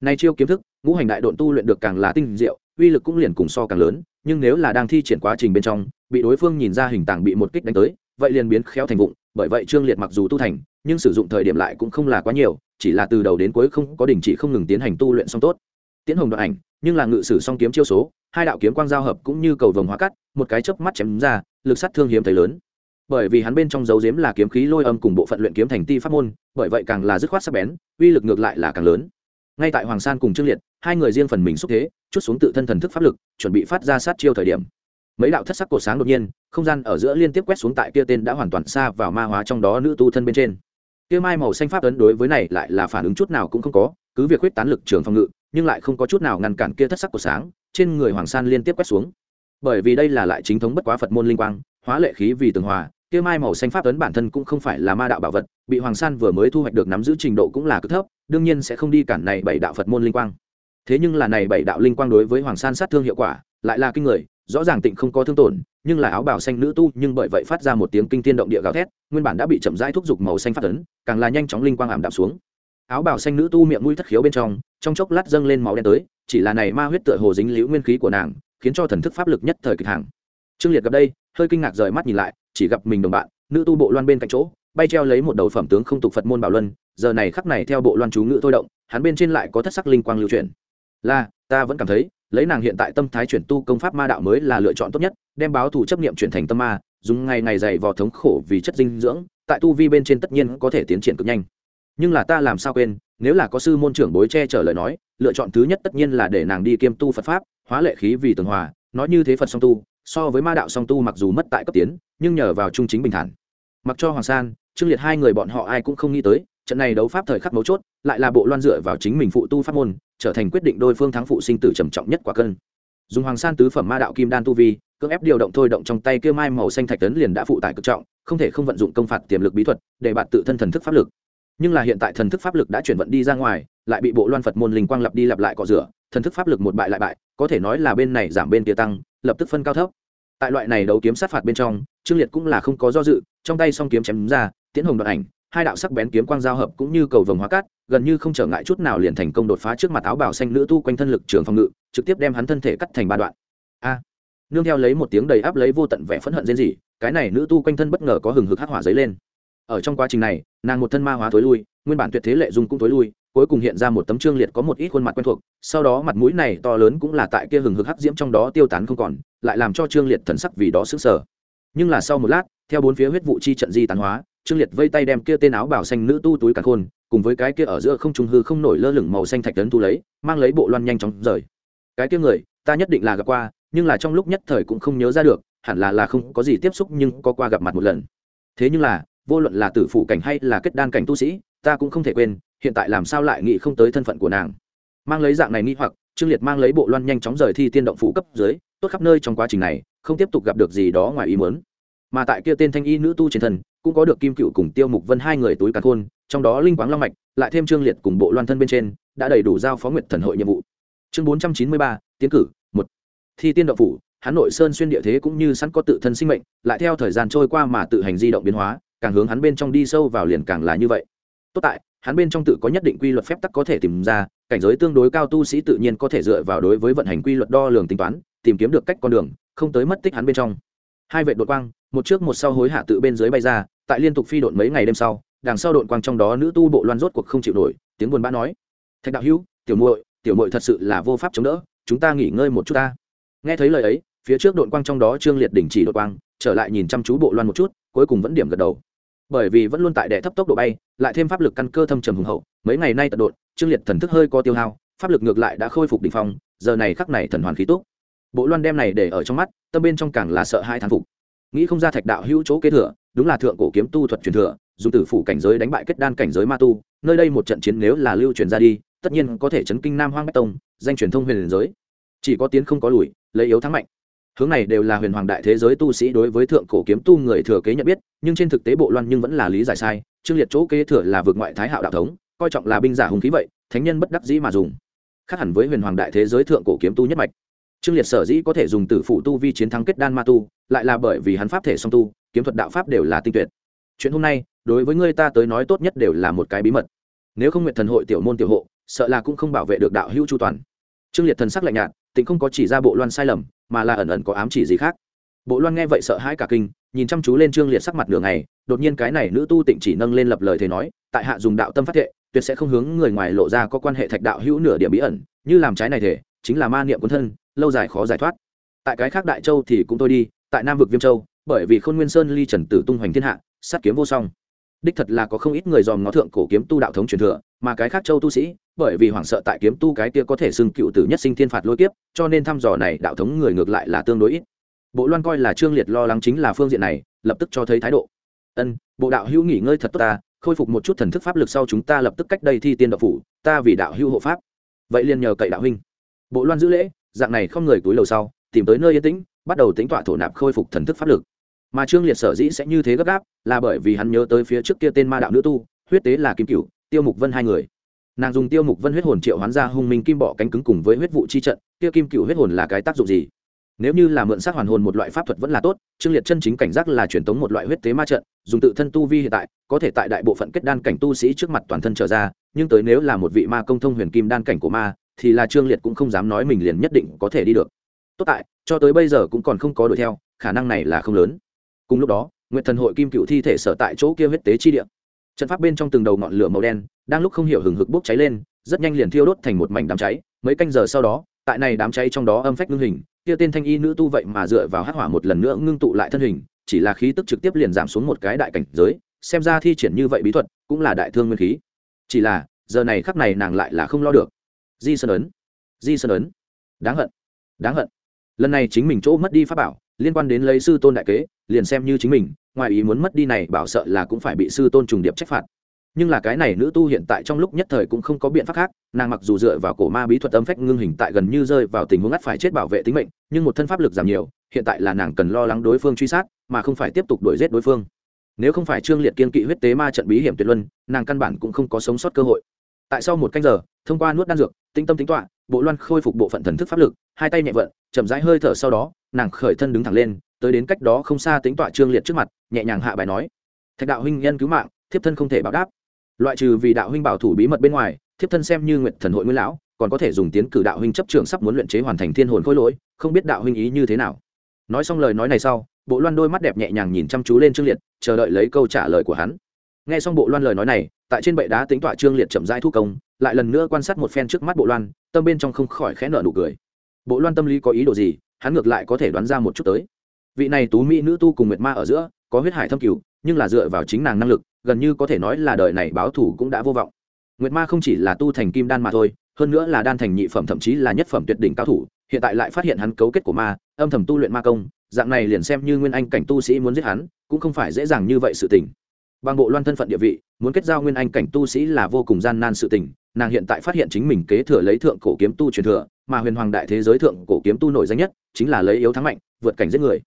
Này chiêu kiếm thức, ngũ hành đại độn tu luyện được càng là tinh diệu, uy lực cũng liền cùng so càng lớn, nhưng nếu là đang thi triển quá trình bên trong, bị đối phương nhìn ra hình tàng bị một kích đánh tới, vậy liền biến khéo thành vụng, bởi vậy trương liệt mặc dù tu thành, nhưng sử dụng thời điểm lại cũng không là quá nhiều chỉ là từ đầu đến cuối không có đình chỉ không ngừng tiến hành tu luyện song tốt. Tiến hồng đoạn ảnh, nhưng là ngự sử song kiếm chiêu số, hai đạo kiếm quang giao hợp cũng như cầu vồng hóa cắt, một cái chớp mắt chém ra, lực sát thương hiếm thấy lớn. Bởi vì hắn bên trong dấu giếm là kiếm khí lôi âm cùng bộ phận luyện kiếm thành ti pháp môn, bởi vậy càng là dứt khoát sắc bén, uy lực ngược lại là càng lớn. Ngay tại hoàng san cùng trương liệt, hai người riêng phần mình xúc thế, chút xuống tự thân thần thức pháp lực, chuẩn bị phát ra sát chiêu thời điểm. Mấy đạo thất sắc cổ sáng đột nhiên, không gian ở giữa liên tiếp quét xuống tại kia tên đã hoàn toàn xa vào ma hóa trong đó nữ tu thân bên trên kia mai màu xanh pháp ấn đối với này lại là phản ứng chút nào cũng không có, cứ việc huyết tán lực trường phòng ngự, nhưng lại không có chút nào ngăn cản kia thất sắc của sáng, trên người hoàng san liên tiếp quét xuống. Bởi vì đây là lại chính thống bất quá phật môn linh quang, hóa lệ khí vì tường hòa, kia mai màu xanh pháp ấn bản thân cũng không phải là ma đạo bảo vật, bị hoàng san vừa mới thu hoạch được nắm giữ trình độ cũng là cực thấp, đương nhiên sẽ không đi cản này bảy đạo phật môn linh quang. Thế nhưng là này bảy đạo linh quang đối với hoàng san sát thương hiệu quả, lại là kinh người rõ ràng tịnh không có thương tổn, nhưng là áo bào xanh nữ tu nhưng bởi vậy phát ra một tiếng kinh tiên động địa gào thét, nguyên bản đã bị chậm rãi thúc giục màu xanh phát tấn càng là nhanh chóng linh quang ảm đạm xuống áo bào xanh nữ tu miệng mũi thất khiếu bên trong trong chốc lát dâng lên máu đen tới, chỉ là này ma huyết tựa hồ dính liễu nguyên khí của nàng, khiến cho thần thức pháp lực nhất thời kịch hàng trương liệt gặp đây, hơi kinh ngạc rời mắt nhìn lại, chỉ gặp mình đồng bạn, nữ tu bộ loan bên cạnh chỗ, bay treo lấy một đầu phẩm tướng không tục phật môn bảo luân, giờ này khắc này theo bộ loan chú ngữ thôi động, hắn bên trên lại có thất sắc linh quang lưu chuyển. là ta vẫn cảm thấy lấy nàng hiện tại tâm thái chuyển tu công pháp ma đạo mới là lựa chọn tốt nhất, đem báo thù chấp nghiệm chuyển thành tâm ma, dùng ngày ngày dày vò thống khổ vì chất dinh dưỡng, tại tu vi bên trên tất nhiên có thể tiến triển cực nhanh. Nhưng là ta làm sao quên, nếu là có sư môn trưởng bối che chở lời nói, lựa chọn thứ nhất tất nhiên là để nàng đi kiêm tu phật pháp, hóa lệ khí vì tường hòa, nói như thế phật song tu, so với ma đạo song tu mặc dù mất tại cấp tiến, nhưng nhờ vào trung chính bình thản. Mặc cho hoàng san, trương liệt hai người bọn họ ai cũng không nghĩ tới trận này đấu pháp thời khắc mấu chốt lại là bộ loan dựa vào chính mình phụ tu pháp môn, trở thành quyết định đôi phương thắng phụ sinh tử trầm trọng nhất quả cân. Dùng hoàng san tứ phẩm ma đạo kim đan tu vi, cưỡng ép điều động thôi động trong tay kia mai màu xanh thạch tấn liền đã phụ tải cực trọng, không thể không vận dụng công phạt tiềm lực bí thuật để bạn tự thân thần thức pháp lực. Nhưng là hiện tại thần thức pháp lực đã chuyển vận đi ra ngoài, lại bị bộ loan phật môn linh quang lặp đi lặp lại cọ rửa, thần thức pháp lực một bại lại bại, có thể nói là bên này giảm bên kia tăng, lập tức phân cao thấp. Tại loại này đấu kiếm sát phạt bên trong, trương liệt cũng là không có do dự, trong tay song kiếm chém ra, tiễn hồng đoạn ảnh hai đạo sắc bén kiếm quang giao hợp cũng như cầu vồng hóa cát, gần như không trở ngại chút nào liền thành công đột phá trước mặt áo bảo xanh nữ tu quanh thân lực trường phòng ngự, trực tiếp đem hắn thân thể cắt thành ba đoạn. A! Nương theo lấy một tiếng đầy áp lấy vô tận vẻ phẫn hận rên rỉ, cái này nữ tu quanh thân bất ngờ có hừng hực hắc hỏa dấy lên. Ở trong quá trình này, nàng một thân ma hóa thối lui, nguyên bản tuyệt thế lệ dung cũng thối lui, cuối cùng hiện ra một tấm trương liệt có một ít khuôn mặt quen thuộc, sau đó mặt mũi này to lớn cũng là tại kia hừng hực hắc diễm trong đó tiêu tán không còn, lại làm cho trương liệt thần sắc vì đó sững sờ. Nhưng là sau một lát, theo bốn phía huyết vụ chi trận di tán hóa trương liệt vây tay đem kia tên áo bảo xanh nữ tu túi cả khôn, cùng với cái kia ở giữa không trung hư không nổi lơ lửng màu xanh thạch tấn thu lấy, mang lấy bộ loan nhanh chóng rời. Cái kia người, ta nhất định là gặp qua, nhưng là trong lúc nhất thời cũng không nhớ ra được, hẳn là là không có gì tiếp xúc nhưng có qua gặp mặt một lần. Thế nhưng là, vô luận là tử phụ cảnh hay là kết đan cảnh tu sĩ, ta cũng không thể quên, hiện tại làm sao lại nghĩ không tới thân phận của nàng. Mang lấy dạng này nghi hoặc, trương liệt mang lấy bộ loan nhanh chóng rời thi tiên động phủ cấp dưới, tốt khắp nơi trong quá trình này, không tiếp tục gặp được gì đó ngoài ý muốn. Mà tại kia tên thanh y nữ tu trên thân cũng có được kim cựu cùng tiêu mục vân hai người túi càn khôn, trong đó linh quáng long mạch, lại thêm trương liệt cùng bộ loan thân bên trên, đã đầy đủ giao phó Nguyệt thần hội nhiệm vụ. Chương bốn trăm chín mươi ba, tiến cử, một. Thi tiên động phủ hắn nội sơn xuyên địa thế cũng như sẵn có tự thân sinh mệnh, lại theo thời gian trôi qua mà tự hành di động biến hóa, càng hướng hắn bên trong đi sâu vào liền càng là như vậy. Tốt tại, hắn bên trong tự có nhất định quy luật phép tắc có thể tìm ra, cảnh giới tương đối cao tu sĩ tự nhiên có thể dựa vào đối với vận hành quy luật đo lường tính toán, tìm kiếm được cách con đường, không tới mất tích hắn bên trong. Hai vệ đột quang, một trước một sau hối hạ tự bên dưới bay ra tại liên tục phi độn mấy ngày đêm sau, đằng sau độn quang trong đó nữ tu bộ loan rốt cuộc không chịu nổi, tiếng buồn bã nói, thạch đạo hữu, tiểu muội tiểu muội thật sự là vô pháp chống đỡ, chúng ta nghỉ ngơi một chút ta. Nghe thấy lời ấy, phía trước độn quang trong đó trương liệt đỉnh chỉ đột quang, trở lại nhìn chăm chú bộ loan một chút, cuối cùng vẫn điểm gật đầu. Bởi vì vẫn luôn tại đệ thấp tốc độ bay, lại thêm pháp lực căn cơ thâm trầm hùng hậu, mấy ngày nay tận đột trương liệt thần thức hơi có tiêu hao, pháp lực ngược lại đã khôi phục đ ỉ n h phong, giờ này khắc này thần hoàn khí túc. Bộ loan đem này để ở trong mắt, tâm bên trong càng là sợ hai thán phục nghĩ không ra thạch đạo hữu chỗ kế thừa, đúng là thượng cổ kiếm tu thuật truyền thừa, dùng tử phủ cảnh giới đánh bại kết đan cảnh giới ma tu, nơi đây một trận chiến nếu là lưu truyền ra đi, tất nhiên có thể chấn kinh nam hoang bách tông, danh truyền thông huyền giới. Chỉ có tiến không có lùi, lấy yếu thắng mạnh. Hướng này đều là huyền hoàng đại thế giới tu sĩ đối với thượng cổ kiếm tu người thừa kế nhận biết, nhưng trên thực tế bộ loan nhưng vẫn là lý giải sai trương liệt chỗ kế thừa là vượt ngoại thái hạo đạo thống, coi trọng là binh giả hùng khí vậy, thánh nhân bất đắc dĩ mà dùng. Khác hẳn với huyền hoàng đại thế giới thượng cổ kiếm tu nhất mạch trương liệt sở dĩ có thể dùng tử phụ tu vi chiến thắng kết đan ma tu, lại là bởi vì hắn pháp thể song tu, kiếm thuật đạo pháp đều là tinh tuyệt. Chuyện hôm nay, đối với người ta tới nói tốt nhất đều là một cái bí mật. Nếu không nguyện thần hội tiểu môn tiểu hộ, sợ là cũng không bảo vệ được đạo hữu chu toàn. Trương liệt thần sắc lạnh nhạt, tịnh không có chỉ ra bộ loan sai lầm, mà là ẩn ẩn có ám chỉ gì khác. Bộ loan nghe vậy sợ hãi cả kinh, nhìn chăm chú lên trương liệt sắc mặt đường này đột nhiên cái này nữ tu tịnh chỉ nâng lên lập lời thế nói, tại hạ dùng đạo tâm phát thệ, tuyệt sẽ không hướng người ngoài lộ ra có quan hệ thạch đạo hữu nửa điểm bí ẩn, như làm trái này thể chính là ma niệm quân thân lâu dài khó giải thoát. Tại cái khác đại châu thì cũng tôi đi, tại nam vực viêm châu, bởi vì khôn nguyên sơn ly trần tử tung hoành thiên hạ, sát kiếm vô song. Đích thật là có không ít người dòm ngó thượng cổ kiếm tu đạo thống truyền thừa, mà cái khác châu tu sĩ, bởi vì hoảng sợ tại kiếm tu cái kia có thể xưng cựu tử nhất sinh thiên phạt lôi kiếp, cho nên thăm dò này đạo thống người ngược lại là tương đối ít. Bộ loan coi là trương liệt lo lắng chính là phương diện này, lập tức cho thấy thái độ. Ân, bộ đạo hữu nghỉ ngơi thật tốt ta, khôi phục một chút thần thức pháp lực sau chúng ta lập tức cách đây thi tiên đạo phủ, ta vì đạo hữu hộ pháp. Vậy liền nhờ cậy đạo huynh. Bộ loan giữ lễ dạng này không người túi lầu sau, tìm tới nơi yên tĩnh, bắt đầu tính tọa thổ nạp khôi phục thần thức pháp lực. Mà trương liệt sở dĩ sẽ như thế gấp gáp, là bởi vì hắn nhớ tới phía trước kia tên ma đạo nữ tu, huyết tế là kim cửu, tiêu mục vân hai người. Nàng dùng tiêu mục vân huyết hồn triệu hoán ra hung minh kim bọ cánh cứng cùng với huyết vụ chi trận tiêu kim cửu huyết hồn là cái tác dụng gì? Nếu như là mượn sát hoàn hồn một loại pháp thuật vẫn là tốt, trương liệt chân chính cảnh giác là truyền tống một loại huyết tế ma trận, dùng tự thân tu vi hiện tại, có thể tại đại bộ phận kết đan cảnh tu sĩ trước mặt toàn thân trở ra, nhưng tới nếu là một vị ma công thông huyền kim đan cảnh của ma thì là trương liệt cũng không dám nói mình liền nhất định có thể đi được. Tốt tại, cho tới bây giờ cũng còn không có đuổi theo, khả năng này là không lớn. Cùng lúc đó nguyện thần hội kim cựu thi thể sở tại chỗ kia huyết tế chi địa. Trận pháp bên trong từng đầu ngọn lửa màu đen, đang lúc không hiểu hừng hực bốc cháy lên, rất nhanh liền thiêu đốt thành một mảnh đám cháy. Mấy canh giờ sau đó, tại này đám cháy trong đó âm phách ngưng hình, kia tên thanh y nữ tu vậy mà dựa vào hắc hỏa một lần nữa ngưng tụ lại thân hình, chỉ là khí tức trực tiếp liền giảm xuống một cái đại cảnh giới, xem ra thi triển như vậy bí thuật cũng là đại thương nguyên khí. Chỉ là, giờ này khắc này nàng lại là không lo được di sơn ấn. Di sơn ấn. Đáng hận. Đáng hận. Lần này chính mình chỗ mất đi pháp bảo, liên quan đến lấy sư tôn đại kế, liền xem như chính mình, ngoài ý muốn mất đi này, bảo sợ là cũng phải bị sư tôn trùng điệp trách phạt. Nhưng là cái này nữ tu hiện tại trong lúc nhất thời cũng không có biện pháp khác, nàng mặc dù dựa vào cổ ma bí thuật âm phách ngưng hình tại gần như rơi vào tình huống ngắt phải chết bảo vệ tính mệnh, nhưng một thân pháp lực giảm nhiều, hiện tại là nàng cần lo lắng đối phương truy sát, mà không phải tiếp tục đuổi giết đối phương. Nếu không phải trương liệt kiên kỵ huyết tế ma trận bí hiểm tuyệt luân, nàng căn bản cũng không có sống sót cơ hội tại sau một canh giờ, thông qua nuốt đan dược tinh tâm tính toạ bộ loan khôi phục bộ phận thần thức pháp lực, hai tay nhẹ vận, chậm rãi hơi thở sau đó, nàng khởi thân đứng thẳng lên, tới đến cách đó không xa tính tọa trương liệt trước mặt, nhẹ nhàng hạ bài nói, thạch đạo huynh nhân cứu mạng, thiếp thân không thể báo đáp. Loại trừ vì đạo huynh bảo thủ bí mật bên ngoài, thiếp thân xem như nguyện thần hội nguyên lão, còn có thể dùng tiến cử đạo huynh chấp trường sắp muốn luyện chế hoàn thành thiên hồn khôi lỗi, không biết đạo huynh ý như thế nào. Nói xong lời nói này sau, bộ loan đôi mắt đẹp nhẹ nhàng nhìn chăm chú lên trương liệt, chờ đợi lấy câu trả lời của hắn nghe xong bộ loan lời nói này, tại trên bệ đá tính tọa trương liệt chậm rãi thu công, lại lần nữa quan sát một phen trước mắt bộ loan, tâm bên trong không khỏi khẽ nợ nụ cười. Bộ loan tâm lý có ý đồ gì, hắn ngược lại có thể đoán ra một chút tới. Vị này tú mỹ nữ tu cùng nguyệt ma ở giữa, có huyết hải thâm cửu nhưng là dựa vào chính nàng năng lực, gần như có thể nói là đời này báo thủ cũng đã vô vọng. Nguyệt ma không chỉ là tu thành kim đan mà thôi, hơn nữa là đan thành nhị phẩm thậm chí là nhất phẩm tuyệt đỉnh cao thủ, hiện tại lại phát hiện hắn cấu kết của ma, âm thầm tu luyện ma công, dạng này liền xem như nguyên anh cảnh tu sĩ muốn giết hắn, cũng không phải dễ dàng như vậy sự tình bằng bộ loan thân phận địa vị, muốn kết giao nguyên anh cảnh tu sĩ là vô cùng gian nan sự tình, nàng hiện tại phát hiện chính mình kế thừa lấy thượng cổ kiếm tu truyền thừa, mà huyền hoàng đại thế giới thượng cổ kiếm tu nổi danh nhất chính là lấy yếu thắng mạnh, vượt cảnh giết người.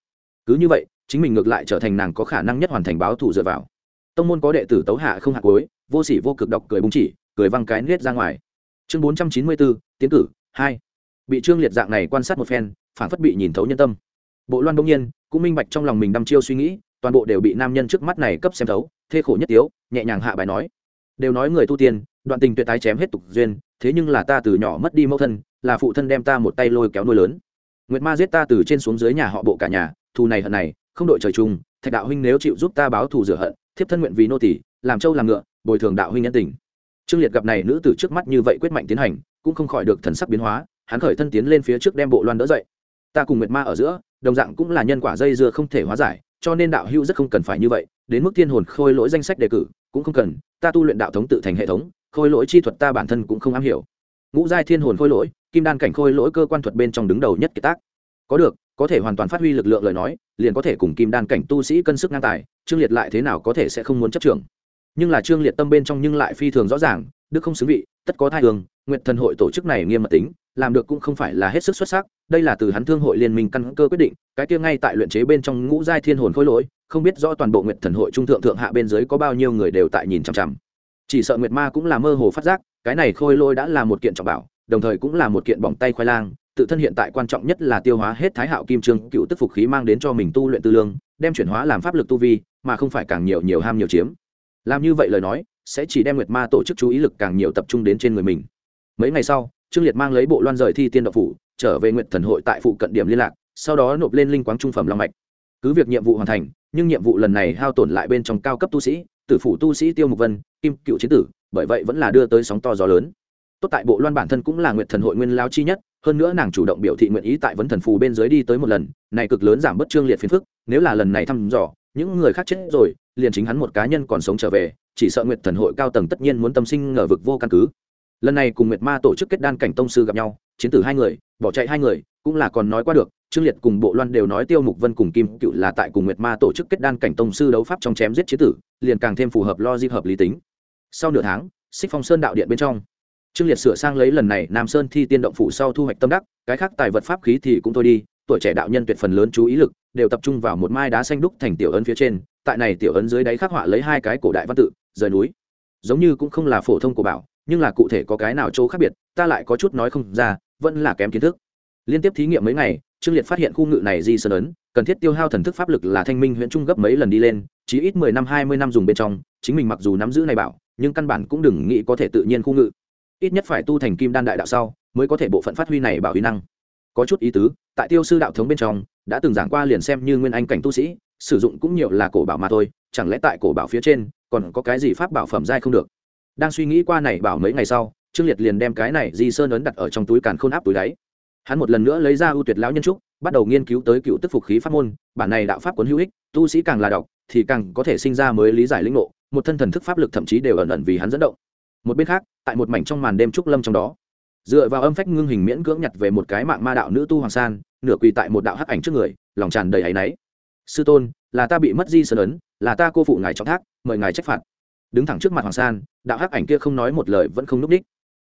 Cứ như vậy, chính mình ngược lại trở thành nàng có khả năng nhất hoàn thành báo thù dựa vào. Tông môn có đệ tử tấu hạ không hạ cuối, vô sỉ vô cực độc cười búng chỉ, cười văng cái nết ra ngoài. Chương bốn trăm chín mươi bốn tiến cử, hai. Bị trương liệt dạng này quan sát một phen phản phất bị nhìn thấu nhân tâm. Bộ loan đông nhiên, cũng minh bạch trong lòng mình đăm chiêu suy nghĩ toàn bộ đều bị nam nhân trước mắt này cấp xem thấu, thê khổ nhất tiếu, nhẹ nhàng hạ bài nói. Đều nói người tu tiên, đoạn tình tuyệt tái chém hết tục duyên, thế nhưng là ta từ nhỏ mất đi mẫu thân, là phụ thân đem ta một tay lôi kéo nuôi lớn. Nguyệt ma giết ta từ trên xuống dưới nhà họ bộ cả nhà, thù này hận này, không đội trời chung, thạch đạo huynh nếu chịu giúp ta báo thù rửa hận, thiếp thân nguyện vì nô tỷ làm trâu làm ngựa, bồi thường đạo huynh nhân tình. Trương liệt gặp này nữ tử trước mắt như vậy quyết mạnh tiến hành, cũng không khỏi được thần sắc biến hóa, hắn khởi thân tiến lên phía trước đem bộ loan đỡ dậy. Ta cùng nguyệt ma ở giữa, đồng dạng cũng là nhân quả dây dưa không thể hóa giải cho nên đạo hữu rất không cần phải như vậy, đến mức thiên hồn khôi lỗi danh sách đề cử cũng không cần, ta tu luyện đạo thống tự thành hệ thống, khôi lỗi chi thuật ta bản thân cũng không am hiểu. Ngũ giai thiên hồn khôi lỗi, kim đan cảnh khôi lỗi cơ quan thuật bên trong đứng đầu nhất kiệt tác. Có được, có thể hoàn toàn phát huy lực lượng lời nói, liền có thể cùng kim đan cảnh tu sĩ cân sức ngang tài, trương liệt lại thế nào có thể sẽ không muốn chấp trưởng. Nhưng là trương liệt tâm bên trong nhưng lại phi thường rõ ràng, đức không xứng vị, tất có thai thường nguyện thần hội tổ chức này nghiêm mật tính làm được cũng không phải là hết sức xuất sắc, đây là từ hắn thương hội liên minh căn cơ quyết định, cái kia ngay tại luyện chế bên trong ngũ giai thiên hồn khôi lỗi, không biết rõ toàn bộ Nguyệt thần hội trung thượng thượng hạ bên dưới có bao nhiêu người đều tại nhìn chằm chằm. Chỉ sợ nguyệt ma cũng là mơ hồ phát giác, cái này khôi lỗi đã là một kiện trọng bảo, đồng thời cũng là một kiện bỏng tay khoai lang, tự thân hiện tại quan trọng nhất là tiêu hóa hết thái hạo kim trương cựu tức phục khí mang đến cho mình tu luyện tư lương, đem chuyển hóa làm pháp lực tu vi, mà không phải càng nhiều nhiều ham nhiều chiếm. Làm như vậy lời nói, sẽ chỉ đem nguyệt ma tổ chức chú ý lực càng nhiều tập trung đến trên người mình. Mấy ngày sau trương liệt mang lấy bộ loan rời thi tiên độc phủ, trở về nguyện thần hội tại phụ cận điểm liên lạc, sau đó nộp lên linh quáng trung phẩm long mạch. Cứ việc nhiệm vụ hoàn thành, nhưng nhiệm vụ lần này hao tổn lại bên trong cao cấp tu sĩ, tử phủ tu sĩ tiêu mục vân, kim cựu chiến tử, bởi vậy vẫn là đưa tới sóng to gió lớn. Tốt tại bộ loan bản thân cũng là nguyện thần hội nguyên lao chi nhất, hơn nữa nàng chủ động biểu thị nguyện ý tại vấn thần phù bên dưới đi tới một lần, này cực lớn giảm bớt trương liệt phiền phức, nếu là lần này thăm dò, những người khác chết rồi, liền chính hắn một cá nhân còn sống trở về, chỉ sợ nguyệt thần hội cao tầng tất nhiên muốn tâm sinh ngờ vực vô căn cứ lần này cùng nguyệt ma tổ chức kết đan cảnh tông sư gặp nhau, chiến tử hai người, bỏ chạy hai người, cũng là còn nói qua được, trương liệt cùng bộ loan đều nói tiêu mục vân cùng kim cựu là tại cùng nguyệt ma tổ chức kết đan cảnh tông sư đấu pháp trong chém giết chiến tử, liền càng thêm phù hợp lo di hợp lý tính. Sau nửa tháng, xích phong sơn đạo điện bên trong, trương liệt sửa sang lấy lần này nam sơn thi tiên động phủ sau thu hoạch tâm đắc, cái khác tài vật pháp khí thì cũng thôi đi, tuổi trẻ đạo nhân tuyệt phần lớn chú ý lực, đều tập trung vào một mai đá xanh đúc thành tiểu ấn phía trên, tại này tiểu ấn dưới đáy khắc họa lấy hai cái cổ đại văn tự, rời núi. Giống như cũng không là phổ thông của bảo nhưng là cụ thể có cái nào chỗ khác biệt, ta lại có chút nói không ra, vẫn là kém kiến thức. Liên tiếp thí nghiệm mấy ngày, trương liệt phát hiện khu ngự này di sơn ấn, cần thiết tiêu hao thần thức pháp lực là thanh minh huyện trung gấp mấy lần đi lên chỉ ít mười năm, hai mươi năm dùng bên trong, chính mình mặc dù nắm giữ này bảo, nhưng căn bản cũng đừng nghĩ có thể tự nhiên khu ngự. Ít nhất phải tu thành kim đan đại đạo sau, mới có thể bộ phận phát huy này bảo huy năng. Có chút ý tứ, tại tiêu sư đạo thống bên trong, đã từng giảng qua liền xem như nguyên anh cảnh tu sĩ, sử dụng cũng nhiều là cổ bảo mà thôi, chẳng lẽ tại cổ bảo phía trên, còn có cái gì pháp bảo phẩm giai không được? Đang suy nghĩ qua này bảo mấy ngày sau, trương liệt liền đem cái này di sơn ấn đặt ở trong túi càn khôn áp túi đáy. Hắn một lần nữa lấy ra ưu tuyệt lão nhân trúc, bắt đầu nghiên cứu tới cựu tức phục khí pháp môn, bản này đạo pháp cuốn hữu ích, tu sĩ càng là đọc, thì càng có thể sinh ra mới lý giải lĩnh ngộ, một thân thần thức pháp lực thậm chí đều ẩn ẩn vì hắn dẫn động. Một bên khác, tại một mảnh trong màn đêm trúc lâm trong đó, dựa vào âm phách ngưng hình miễn cưỡng nhặt về một cái mạng ma đạo nữ tu hoàng san, nửa quỳ tại một đạo hắc ảnh trước người, lòng tràn đầy áy náy. Sư tôn, là ta bị mất di sơn ấn, là ta cô phụ ngài trọng thác, mời ngài trách phạt đứng thẳng trước mặt hoàng san, đạo hắc ảnh kia không nói một lời vẫn không núp đích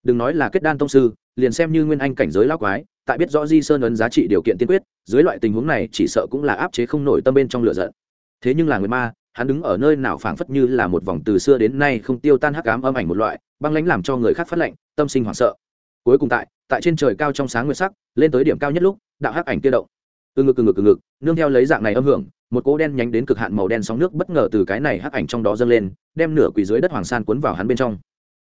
đừng nói là kết đan tông sư, liền xem như nguyên anh cảnh giới lão quái, tại biết rõ di sơn ấn giá trị điều kiện tiên quyết, dưới loại tình huống này chỉ sợ cũng là áp chế không nổi tâm bên trong lửa giận. Thế nhưng là người ma, hắn đứng ở nơi nào phảng phất như là một vòng từ xưa đến nay không tiêu tan hắc ám âm ảnh một loại, băng lãnh làm cho người khác phát lệnh, tâm sinh hoảng sợ. Cuối cùng tại tại trên trời cao trong sáng nguyệt sắc, lên tới điểm cao nhất lúc, đạo hắc ảnh kia động từ ngực từ ngực từ ngực, nương theo lấy dạng này âm hưởng, một cỗ đen nhánh đến cực hạn màu đen sóng nước bất ngờ từ cái này hắc ảnh trong đó dâng lên, đem nửa quỳ dưới đất hoàng san cuốn vào hắn bên trong.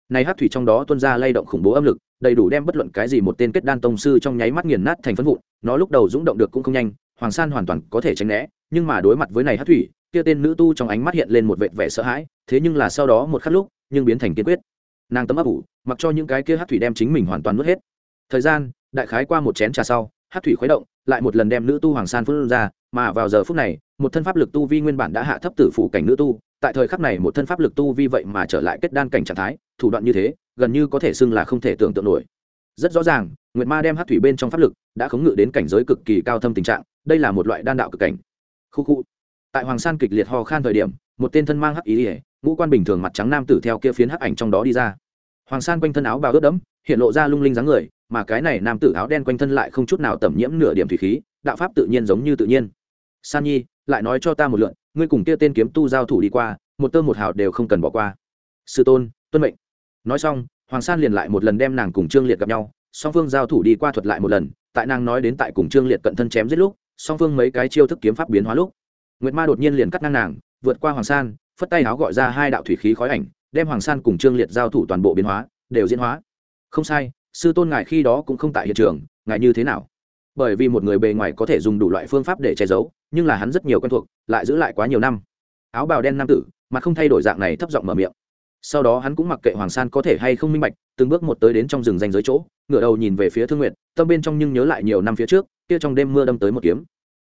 Này hắc thủy trong đó tuôn ra lay động khủng bố âm lực, đầy đủ đem bất luận cái gì một tên kết đan tông sư trong nháy mắt nghiền nát thành phân vụn, nó lúc đầu rung động được cũng không nhanh, hoàng san hoàn toàn có thể tránh né, nhưng mà đối mặt với này hắc thủy, kia tên nữ tu trong ánh mắt hiện lên một vệt vẻ sợ hãi, thế nhưng là sau đó một khắc lúc, nhưng biến thành kiên quyết. Nàng tấm ấp ủ, mặc cho những cái kia hắc thủy đem chính mình hoàn toàn nuốt hết. Thời gian, đại khái qua một chén trà sau, hắc thủy khuấy động lại một lần đem nữ tu hoàng san phun ra, mà vào giờ phút này, một thân pháp lực tu vi nguyên bản đã hạ thấp tử phủ cảnh nữ tu, tại thời khắc này một thân pháp lực tu vi vậy mà trở lại kết đan cảnh trạng thái, thủ đoạn như thế, gần như có thể xưng là không thể tưởng tượng nổi. Rất rõ ràng, nguyệt ma đem hát thủy bên trong pháp lực đã khống ngự đến cảnh giới cực kỳ cao thâm tình trạng, đây là một loại đan đạo cực cảnh. Khu khu. Tại hoàng san kịch liệt ho khan thời điểm, một tên thân mang hắc ý ỉa ngũ quan bình thường mặt trắng nam tử theo kia phiến hắc ảnh trong đó đi ra. Hoàng san quanh thân áo bào ướt đẫm, hiện lộ ra lung linh dáng người mà cái này nam tử áo đen quanh thân lại không chút nào tẩm nhiễm nửa điểm thủy khí, đạo pháp tự nhiên giống như tự nhiên. San nhi, lại nói cho ta một lượn, ngươi cùng kia tên kiếm tu giao thủ đi qua, một tơ một hào đều không cần bỏ qua. Sư tôn, tuân mệnh. Nói xong, hoàng san liền lại một lần đem nàng cùng trương liệt gặp nhau, song phương giao thủ đi qua thuật lại một lần, tại nàng nói đến tại cùng trương liệt cận thân chém giết lúc, song phương mấy cái chiêu thức kiếm pháp biến hóa lúc. Nguyệt ma đột nhiên liền cắt ngang nàng, vượt qua hoàng san, phất tay áo gọi ra hai đạo thủy khí khói ảnh, đem hoàng san cùng trương liệt giao thủ toàn bộ biến hóa, đều diễn hóa. Không sai sư tôn ngài khi đó cũng không tại hiện trường, ngài như thế nào? Bởi vì một người bề ngoài có thể dùng đủ loại phương pháp để che giấu, nhưng là hắn rất nhiều quen thuộc, lại giữ lại quá nhiều năm. Áo bào đen nam tử mà không thay đổi dạng này thấp giọng mở miệng. Sau đó hắn cũng mặc kệ hoàng san có thể hay không minh bạch, từng bước một tới đến trong rừng danh giới chỗ, ngửa đầu nhìn về phía thương nguyện tâm bên trong nhưng nhớ lại nhiều năm phía trước, kia trong đêm mưa đâm tới một kiếm.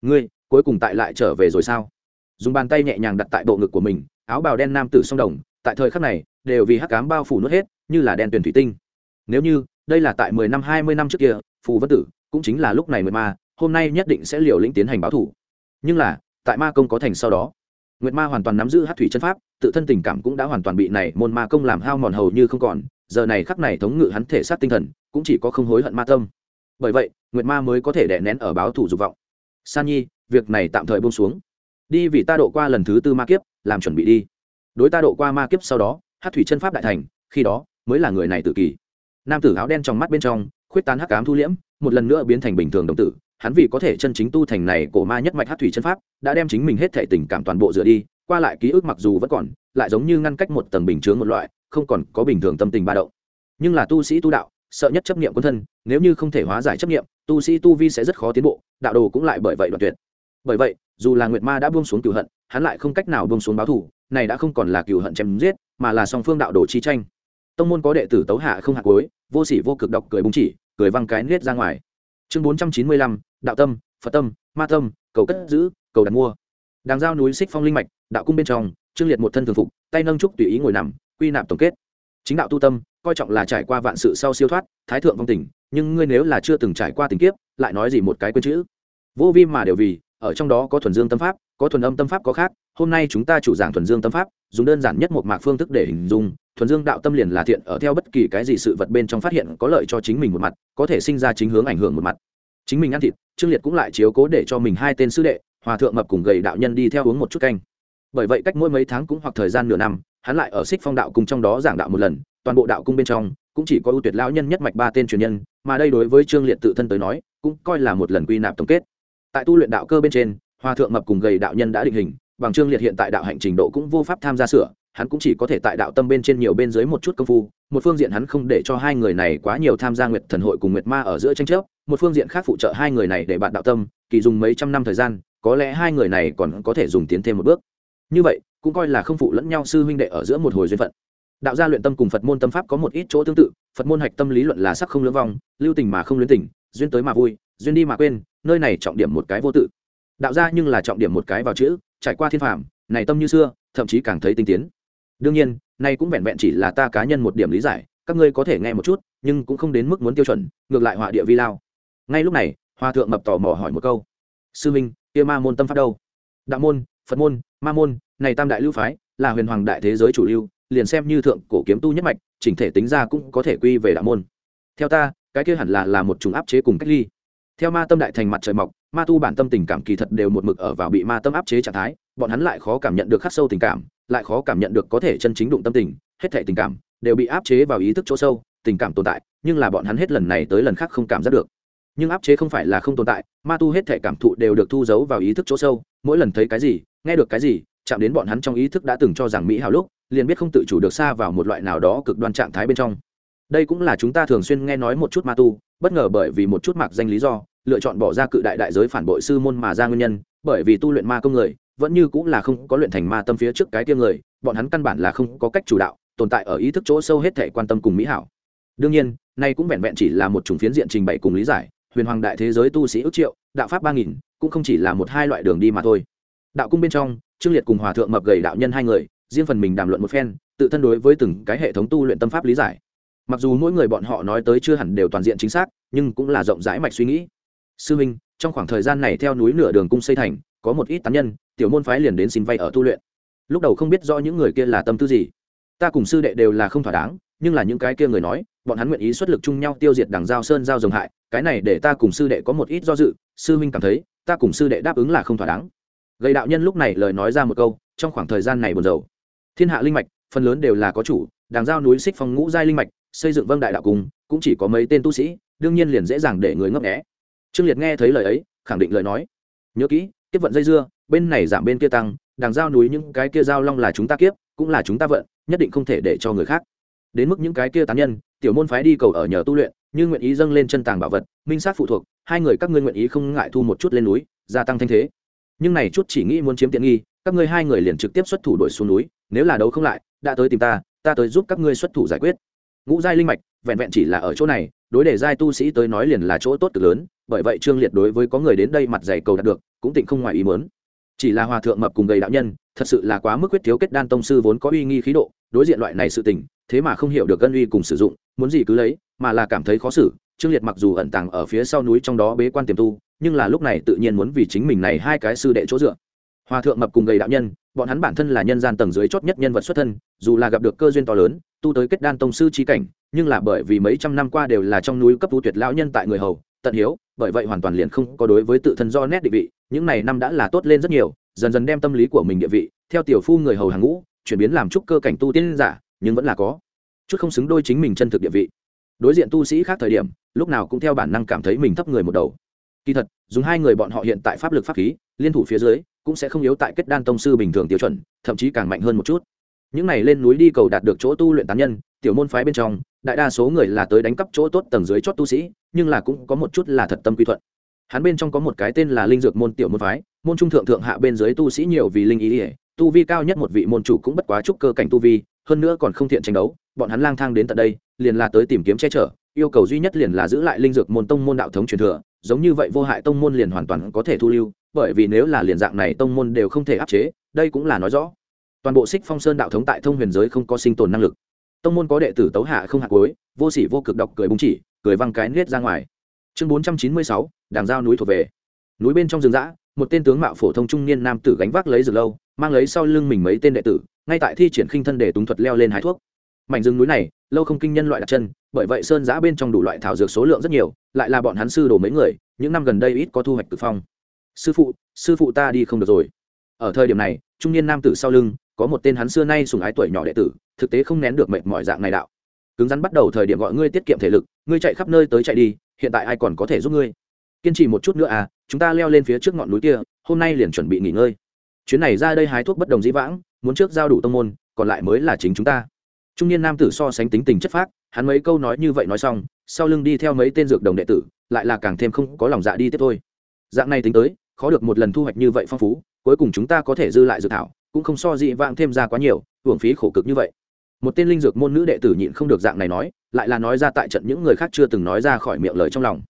Ngươi, cuối cùng tại lại trở về rồi sao? Dùng bàn tay nhẹ nhàng đặt tại bộ ngực của mình, áo bào đen nam tử song đồng, tại thời khắc này, đều vì hắc cám bao phủ nuốt hết, như là đen tuyển thủy tinh. Nếu như đây là tại mười năm, hai mươi năm trước kia, phù vân tử cũng chính là lúc này Nguyệt ma, hôm nay nhất định sẽ liều lĩnh tiến hành báo thủ. Nhưng là, tại ma công có thành sau đó, nguyệt ma hoàn toàn nắm giữ hát thủy chân pháp, tự thân tình cảm cũng đã hoàn toàn bị này môn ma công làm hao mòn hầu như không còn, giờ này khắc này thống ngự hắn thể xác tinh thần, cũng chỉ có không hối hận ma tâm. Bởi vậy, nguyệt ma mới có thể đè nén ở báo thủ dục vọng. San nhi, việc này tạm thời buông xuống. Đi vì ta độ qua lần thứ tư ma kiếp, làm chuẩn bị đi. Đối ta độ qua ma kiếp sau đó hát thủy chân pháp đại thành, khi đó mới là người này tự kỷ nam tử áo đen trong mắt bên trong, khuyết tán hắc cám thu liễm, một lần nữa biến thành bình thường đồng tử. Hắn vì có thể chân chính tu thành này cổ ma nhất mạch hát thủy chân pháp, đã đem chính mình hết thể tình cảm toàn bộ dựa đi, qua lại ký ức mặc dù vẫn còn, lại giống như ngăn cách một tầng bình chướng một loại, không còn có bình thường tâm tình ba động. Nhưng là tu sĩ tu đạo, sợ nhất chấp niệm quân thân, nếu như không thể hóa giải chấp niệm, tu sĩ tu vi sẽ rất khó tiến bộ, đạo đồ cũng lại bởi vậy đoạn tuyệt. Bởi vậy, dù là nguyệt ma đã buông xuống cửu hận, hắn lại không cách nào buông xuống báo thù, này đã không còn là cửu hận chém giết, mà là song phương đạo đồ chi tranh tông môn có đệ tử tấu hạ không hạ cuối, vô sỉ vô cực đọc cười búng chỉ, cười văng cái nết ra ngoài. Chương bốn trăm chín mươi lăm, đạo tâm, phật tâm, ma tâm, cầu cất giữ, cầu đặt mua. Đàng giao núi xích phong linh mạch, đạo cung bên trong, trương liệt một thân thường phục, tay nâng trúc tùy ý ngồi nằm, quy nạp tổng kết. Chính đạo tu tâm, coi trọng là trải qua vạn sự sau siêu thoát, thái thượng vong tình, nhưng ngươi nếu là chưa từng trải qua tình kiếp, lại nói gì một cái quên chữ. Vô vi mà đều vì, ở trong đó có thuần dương tâm pháp, có thuần âm tâm pháp có khác, hôm nay chúng ta chủ giảng thuần dương tâm pháp, dùng đơn giản nhất một mạc phương thức để hình dung thuần dương đạo tâm liền là thiện, ở theo bất kỳ cái gì sự vật bên trong phát hiện có lợi cho chính mình một mặt, có thể sinh ra chính hướng ảnh hưởng một mặt. Chính mình ăn thịt, trương liệt cũng lại chiếu cố để cho mình hai tên sư đệ, hòa thượng mập cùng gầy đạo nhân đi theo uống một chút canh. Bởi vậy cách mỗi mấy tháng cũng hoặc thời gian nửa năm, hắn lại ở xích phong đạo cung trong đó giảng đạo một lần, toàn bộ đạo cung bên trong, cũng chỉ có ưu tuyệt lão nhân nhất mạch ba tên truyền nhân, mà đây đối với trương liệt tự thân tới nói, cũng coi là một lần quy nạp tổng kết. Tại tu luyện đạo cơ bên trên, hòa thượng mập cùng gầy đạo nhân đã định hình, bằng trương liệt hiện tại đạo hạnh trình độ cũng vô pháp tham gia sửa hắn cũng chỉ có thể tại đạo tâm bên trên nhiều bên dưới một chút công phu, một phương diện hắn không để cho hai người này quá nhiều tham gia nguyệt thần hội cùng nguyệt ma ở giữa tranh chấp, một phương diện khác phụ trợ hai người này để bạn đạo tâm, kỳ dùng mấy trăm năm thời gian, có lẽ hai người này còn có thể dùng tiến thêm một bước. Như vậy, cũng coi là không phụ lẫn nhau sư huynh đệ ở giữa một hồi duyên phận. Đạo gia luyện tâm cùng phật môn tâm pháp có một ít chỗ tương tự, phật môn hạch tâm lý luận là sắc không lưỡng vong, lưu tình mà không luyến tình, duyên tới mà vui, duyên đi mà quên, nơi này trọng điểm một cái vô tự. Đạo gia nhưng là trọng điểm một cái vào chữ, trải qua thiên phạm này tâm như xưa, thậm chí càng thấy tinh tiến đương nhiên, nay cũng vẹn vẹn chỉ là ta cá nhân một điểm lý giải, các ngươi có thể nghe một chút, nhưng cũng không đến mức muốn tiêu chuẩn, ngược lại họa địa vi lao. Ngay lúc này hòa thượng mập tò mò hỏi một câu. Sư minh, kia ma môn tâm pháp đâu? Đạo môn, phật môn, ma môn, này tam đại lưu phái, là huyền hoàng đại thế giới chủ lưu, liền xem như thượng cổ kiếm tu nhất mạch, chỉnh thể tính ra cũng có thể quy về đạo môn. Theo ta, cái kia hẳn là là một chủng áp chế cùng cách ly. Theo ma tâm đại thành mặt trời mọc, ma tu bản tâm tình cảm kỳ thật đều một mực ở vào bị ma tâm áp chế trạng thái, bọn hắn lại khó cảm nhận được khắc sâu tình cảm lại khó cảm nhận được có thể chân chính đụng tâm tình, hết thể tình cảm đều bị áp chế vào ý thức chỗ sâu, tình cảm tồn tại, nhưng là bọn hắn hết lần này tới lần khác không cảm giác được. Nhưng áp chế không phải là không tồn tại, ma tu hết thể cảm thụ đều được thu giấu vào ý thức chỗ sâu, mỗi lần thấy cái gì, nghe được cái gì, chạm đến bọn hắn trong ý thức đã từng cho rằng mỹ hào lúc, liền biết không tự chủ được xa vào một loại nào đó cực đoan trạng thái bên trong. Đây cũng là chúng ta thường xuyên nghe nói một chút ma tu, bất ngờ bởi vì một chút mặc danh lý do lựa chọn bỏ ra cự đại đại giới phản bội sư môn mà ra nguyên nhân, bởi vì tu luyện ma công người, vẫn như cũng là không có luyện thành ma tâm phía trước cái tiêm người, bọn hắn căn bản là không có cách chủ đạo, tồn tại ở ý thức chỗ sâu hết thể quan tâm cùng mỹ hảo. Đương nhiên, nay cũng vẹn vẹn chỉ là một chủng phiến diện trình bày cùng lý giải, huyền hoàng đại thế giới tu sĩ ước triệu, đạo pháp ba nghìn, cũng không chỉ là một hai loại đường đi mà thôi. Đạo cung bên trong, trương liệt cùng hòa thượng mập gầy đạo nhân hai người, riêng phần mình đàm luận một phen, tự thân đối với từng cái hệ thống tu luyện tâm pháp lý giải. Mặc dù mỗi người bọn họ nói tới chưa hẳn đều toàn diện chính xác, nhưng cũng là rộng rãi mạch suy nghĩ sư minh trong khoảng thời gian này theo núi nửa đường cung xây thành, có một ít tán nhân, tiểu môn phái liền đến xin vay ở tu luyện. Lúc đầu không biết do những người kia là tâm tư gì. Ta cùng sư đệ đều là không thỏa đáng, nhưng là những cái kia người nói, bọn hắn nguyện ý xuất lực chung nhau tiêu diệt đằng giao sơn giao rồng hại, cái này để ta cùng sư đệ có một ít do dự, sư minh cảm thấy, ta cùng sư đệ đáp ứng là không thỏa đáng. Gầy đạo nhân lúc này lời nói ra một câu, trong khoảng thời gian này buồn rầu. Thiên hạ linh mạch, phần lớn đều là có chủ đàng giao núi xích phong ngũ giai linh mạch, xây dựng vâng đại đạo cùng cũng chỉ có mấy tên tu sĩ, đương nhiên liền dễ dàng để người ngấp nghé trương liệt nghe thấy lời ấy, khẳng định lời nói. Nhớ kỹ tiếp vận dây dưa, bên này giảm bên kia tăng, đằng giao núi những cái kia giao long là chúng ta kiếp, cũng là chúng ta vận, nhất định không thể để cho người khác. Đến mức những cái kia tán nhân, tiểu môn phái đi cầu ở nhờ tu luyện, như nguyện ý dâng lên chân tàng bảo vật, minh sát phụ thuộc, hai người các ngươi nguyện ý không ngại thu một chút lên núi, gia tăng thanh thế. Nhưng này chút chỉ nghĩ muốn chiếm tiện nghi, các ngươi hai người liền trực tiếp xuất thủ đuổi xuống núi, nếu là đấu không lại, đã tới tìm ta ta tới giúp các ngươi xuất thủ giải quyết ngũ giai linh mạch, vẹn vẹn chỉ là ở chỗ này, đối để giai tu sĩ tới nói liền là chỗ tốt cực lớn, bởi vậy trương liệt đối với có người đến đây mặt dày cầu đạt được, cũng tịnh không ngoài ý mớn chỉ là hòa thượng mập cùng gầy đạo nhân, thật sự là quá mức quyết thiếu kết đan tông sư vốn có uy nghi khí độ, đối diện loại này sự tình, thế mà không hiểu được gân uy cùng sử dụng, muốn gì cứ lấy, mà là cảm thấy khó xử. Trương liệt mặc dù ẩn tàng ở phía sau núi trong đó bế quan tiềm tu, nhưng là lúc này tự nhiên muốn vì chính mình này hai cái sư đệ chỗ dựa. Hòa thượng mập cùng gầy đạo nhân, bọn hắn bản thân là nhân gian tầng dưới chót nhất nhân vật xuất thân, dù là gặp được cơ duyên to lớn tu tới kết đan tông sư trí cảnh, nhưng là bởi vì mấy trăm năm qua đều là trong núi cấp tu tuyệt lão nhân tại người hầu, tận hiếu, bởi vậy hoàn toàn liền không có đối với tự thân do nét định vị, những này năm đã là tốt lên rất nhiều, dần dần đem tâm lý của mình địa vị, theo tiểu phu người hầu hàng ngũ, chuyển biến làm trúc cơ cảnh tu tiên giả, nhưng vẫn là có. Chút không xứng đôi chính mình chân thực địa vị. Đối diện tu sĩ khác thời điểm, lúc nào cũng theo bản năng cảm thấy mình thấp người một đầu. Kỳ thật, dùng hai người bọn họ hiện tại pháp lực pháp khí, liên thủ phía dưới, cũng sẽ không yếu tại kết đan tông sư bình thường tiêu chuẩn, thậm chí càng mạnh hơn một chút những này lên núi đi cầu đạt được chỗ tu luyện tán nhân, tiểu môn phái bên trong, đại đa số người là tới đánh cắp chỗ tốt tầng dưới chót tu sĩ, nhưng là cũng có một chút là thật tâm quy thuận. Hắn bên trong có một cái tên là linh dược môn tiểu môn phái, môn trung thượng thượng hạ bên dưới tu sĩ nhiều vì linh ý ỉa tu vi cao nhất một vị môn chủ cũng bất quá chút cơ cảnh tu vi, hơn nữa còn không thiện tranh đấu, bọn hắn lang thang đến tận đây, liền là tới tìm kiếm che chở, yêu cầu duy nhất liền là giữ lại linh dược môn tông môn đạo thống truyền thừa, giống như vậy vô hại tông môn liền hoàn toàn có thể thu lưu, bởi vì nếu là liền dạng này tông môn đều không thể áp chế, đây cũng là nói rõ toàn bộ xích phong sơn đạo thống tại thông huyền giới không có sinh tồn năng lực. Tông môn có đệ tử tấu hạ không hạ cuối, vô sỉ vô cực độc cười bung chỉ, cười văng cái nết ra ngoài. Chương bốn trăm chín mươi sáu đàng giao núi thuộc về. Núi bên trong rừng rã, một tên tướng mạo phổ thông trung niên nam tử gánh vác lấy rừng lâu, mang lấy sau lưng mình mấy tên đệ tử, ngay tại thi triển khinh thân để túng thuật leo lên hái thuốc. Mảnh rừng núi này, lâu không kinh nhân loại đặt chân bởi vậy sơn giã bên trong đủ loại thảo dược số lượng rất nhiều, lại là bọn hắn sư đổ mấy người, những năm gần đây ít có thu hoạch cực phong. Sư phụ sư phụ ta đi không được rồi. Ở thời điểm này, trung niên nam tử sau lưng có một tên hắn xưa nay sùng ái tuổi nhỏ đệ tử, thực tế không nén được mệt mỏi dạng này đạo. Cứng rắn bắt đầu thời điểm gọi ngươi tiết kiệm thể lực, ngươi chạy khắp nơi tới chạy đi, hiện tại ai còn có thể giúp ngươi? Kiên trì một chút nữa à chúng ta leo lên phía trước ngọn núi kia, hôm nay liền chuẩn bị nghỉ ngơi. Chuyến này ra đây hái thuốc bất đồng dĩ vãng, muốn trước giao đủ tông môn, còn lại mới là chính chúng ta. Trung niên nam tử so sánh tính tình chất phác, hắn mấy câu nói như vậy nói xong, sau lưng đi theo mấy tên dược đồng đệ tử, lại là càng thêm không có lòng dạ đi tiếp thôi. Dạng này tính tới, khó được một lần thu hoạch như vậy phong phú, cuối cùng chúng ta có thể dư lại dược thảo cũng không so dị vãng thêm ra quá nhiều, hưởng phí khổ cực như vậy. Một tên linh dược môn nữ đệ tử nhịn không được dạng này nói, lại là nói ra tại trận những người khác chưa từng nói ra khỏi miệng lời trong lòng.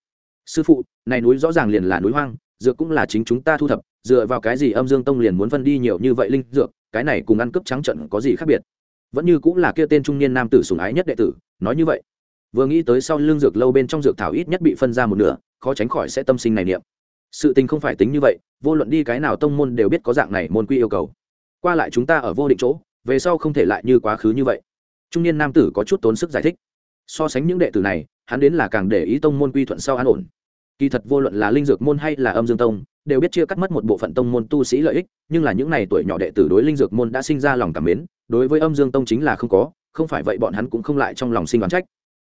Sư phụ, này núi rõ ràng liền là núi hoang, dược cũng là chính chúng ta thu thập, dựa vào cái gì âm dương tông liền muốn phân đi nhiều như vậy linh dược, cái này cùng ăn cướp trắng trận có gì khác biệt? Vẫn như cũng là kia tên trung niên nam tử sùng ái nhất đệ tử, nói như vậy. Vừa nghĩ tới sau lưng dược lâu bên trong dược thảo ít nhất bị phân ra một nửa, khó tránh khỏi sẽ tâm sinh này niệm. Sự tình không phải tính như vậy, vô luận đi cái nào tông môn đều biết có dạng này môn quy yêu cầu qua lại chúng ta ở vô định chỗ, về sau không thể lại như quá khứ như vậy. Trung niên nam tử có chút tốn sức giải thích. So sánh những đệ tử này, hắn đến là càng để ý tông môn quy thuận sau an ổn. Kỳ thật vô luận là linh dược môn hay là âm dương tông, đều biết chia cắt mất một bộ phận tông môn tu sĩ lợi ích, nhưng là những n à y tuổi nhỏ đệ tử đối linh dược môn đã sinh ra lòng cảm mến, đối với âm dương tông chính là không có, không phải vậy bọn hắn cũng không lại trong lòng sinh đoán trách.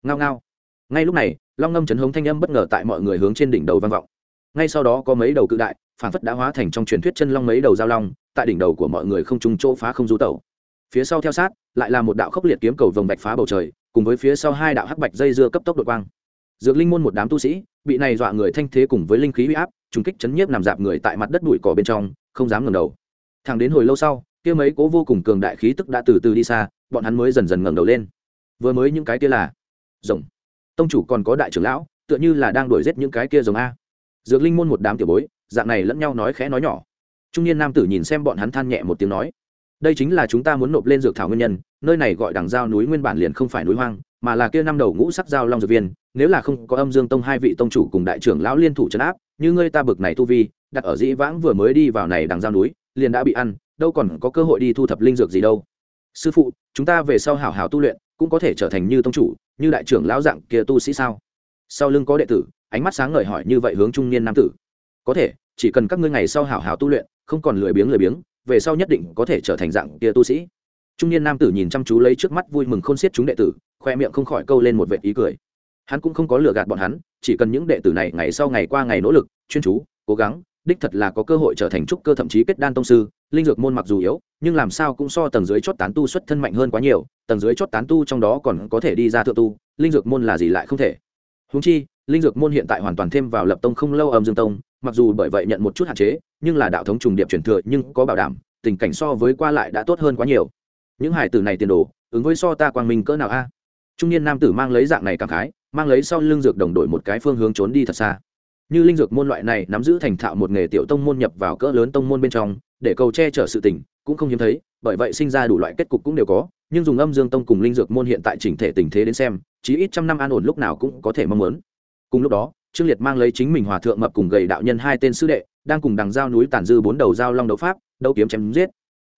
Ngao ngao. Ngay lúc này, long ngâm chấn hống thanh âm bất ngờ tại mọi người hướng trên đỉnh đầu vang vọng. Ngay sau đó có mấy đầu cự đại phản phất đã hóa thành trong truyền thuyết chân long mấy đầu giao long tại đỉnh đầu của mọi người không trùng chỗ phá không du tẩu. Phía sau theo sát, lại là một đạo khốc liệt kiếm cầu vồng bạch phá bầu trời, cùng với phía sau hai đạo hắc bạch dây dưa cấp tốc đội quang. Dược linh môn một đám tu sĩ, bị này dọa người thanh thế cùng với linh khí huy áp, trùng kích chấn nhiếp nằm dạp người tại mặt đất bụi cỏ bên trong, không dám ngẩng đầu. Thẳng đến hồi lâu sau, kia mấy cố vô cùng cường đại khí tức đã từ từ đi xa, bọn hắn mới dần dần ngẩng đầu lên. Vừa mới những cái kia là rồng. Tông chủ còn có đại trưởng lão, tựa như là đang đuổi giết những cái kia rồng a. Dược linh môn một đám tiểu bối, dạng này lẫn nhau nói khẽ nói nhỏ trung niên nam tử nhìn xem bọn hắn than nhẹ một tiếng nói, đây chính là chúng ta muốn nộp lên dược thảo nguyên nhân, nơi này gọi đằng giao núi nguyên bản liền không phải núi hoang, mà là kia năm đầu ngũ sắc giao long dược viên, nếu là không có âm dương tông hai vị tông chủ cùng đại trưởng lão liên thủ trấn áp, như ngươi ta bực này tu vi, đặt ở dĩ vãng vừa mới đi vào này đằng giao núi, liền đã bị ăn, đâu còn có cơ hội đi thu thập linh dược gì đâu. Sư phụ, chúng ta về sau hảo hảo tu luyện, cũng có thể trở thành như tông chủ, như đại trưởng lão dạng kia tu sĩ sao? Sau lưng có đệ tử, ánh mắt sáng ngời hỏi như vậy hướng trung niên nam tử. Có thể, chỉ cần các ngươi ngày sau hảo hảo tu luyện không còn lười biếng lười biếng, về sau nhất định có thể trở thành dạng kia tu sĩ. Trung niên nam tử nhìn chăm chú lấy trước mắt vui mừng khôn xiết chúng đệ tử, khoe miệng không khỏi câu lên một vệ ý cười. Hắn cũng không có lừa gạt bọn hắn, chỉ cần những đệ tử này ngày sau ngày qua ngày nỗ lực, chuyên chú, cố gắng, đích thật là có cơ hội trở thành trúc cơ thậm chí kết đan tông sư, linh dược môn mặc dù yếu, nhưng làm sao cũng so tầng dưới chót tán tu xuất thân mạnh hơn quá nhiều, tầng dưới chót tán tu trong đó còn có thể đi ra thượng tu, linh dược môn là gì lại không thể. Húng chi, linh dược môn hiện tại hoàn toàn thêm vào lập tông không lâu âm dương tông, mặc dù bởi vậy nhận một chút hạn chế nhưng là đạo thống trùng điệp truyền thừa nhưng có bảo đảm, tình cảnh so với qua lại đã tốt hơn quá nhiều. Những hải tử này tiền đồ, ứng với so ta quang minh cỡ nào a? Trung niên nam tử mang lấy dạng này cảm khái, mang lấy sau lưng dược đồng đội một cái phương hướng trốn đi thật xa. Như linh dược môn loại này nắm giữ thành thạo một nghề tiểu tông môn nhập vào cỡ lớn tông môn bên trong, để cầu che chở sự tình, cũng không hiếm thấy, bởi vậy sinh ra đủ loại kết cục cũng đều có, nhưng dùng âm dương tông cùng linh dược môn hiện tại chỉnh thể tình thế đến xem, chí ít trăm năm an ổn lúc nào cũng có thể mong muốn. Cùng lúc đó trương liệt mang lấy chính mình hòa thượng mập cùng gầy đạo nhân hai tên sư đệ, đang cùng đằng giao núi tàn dư bốn đầu giao long đấu pháp, đấu kiếm chém giết.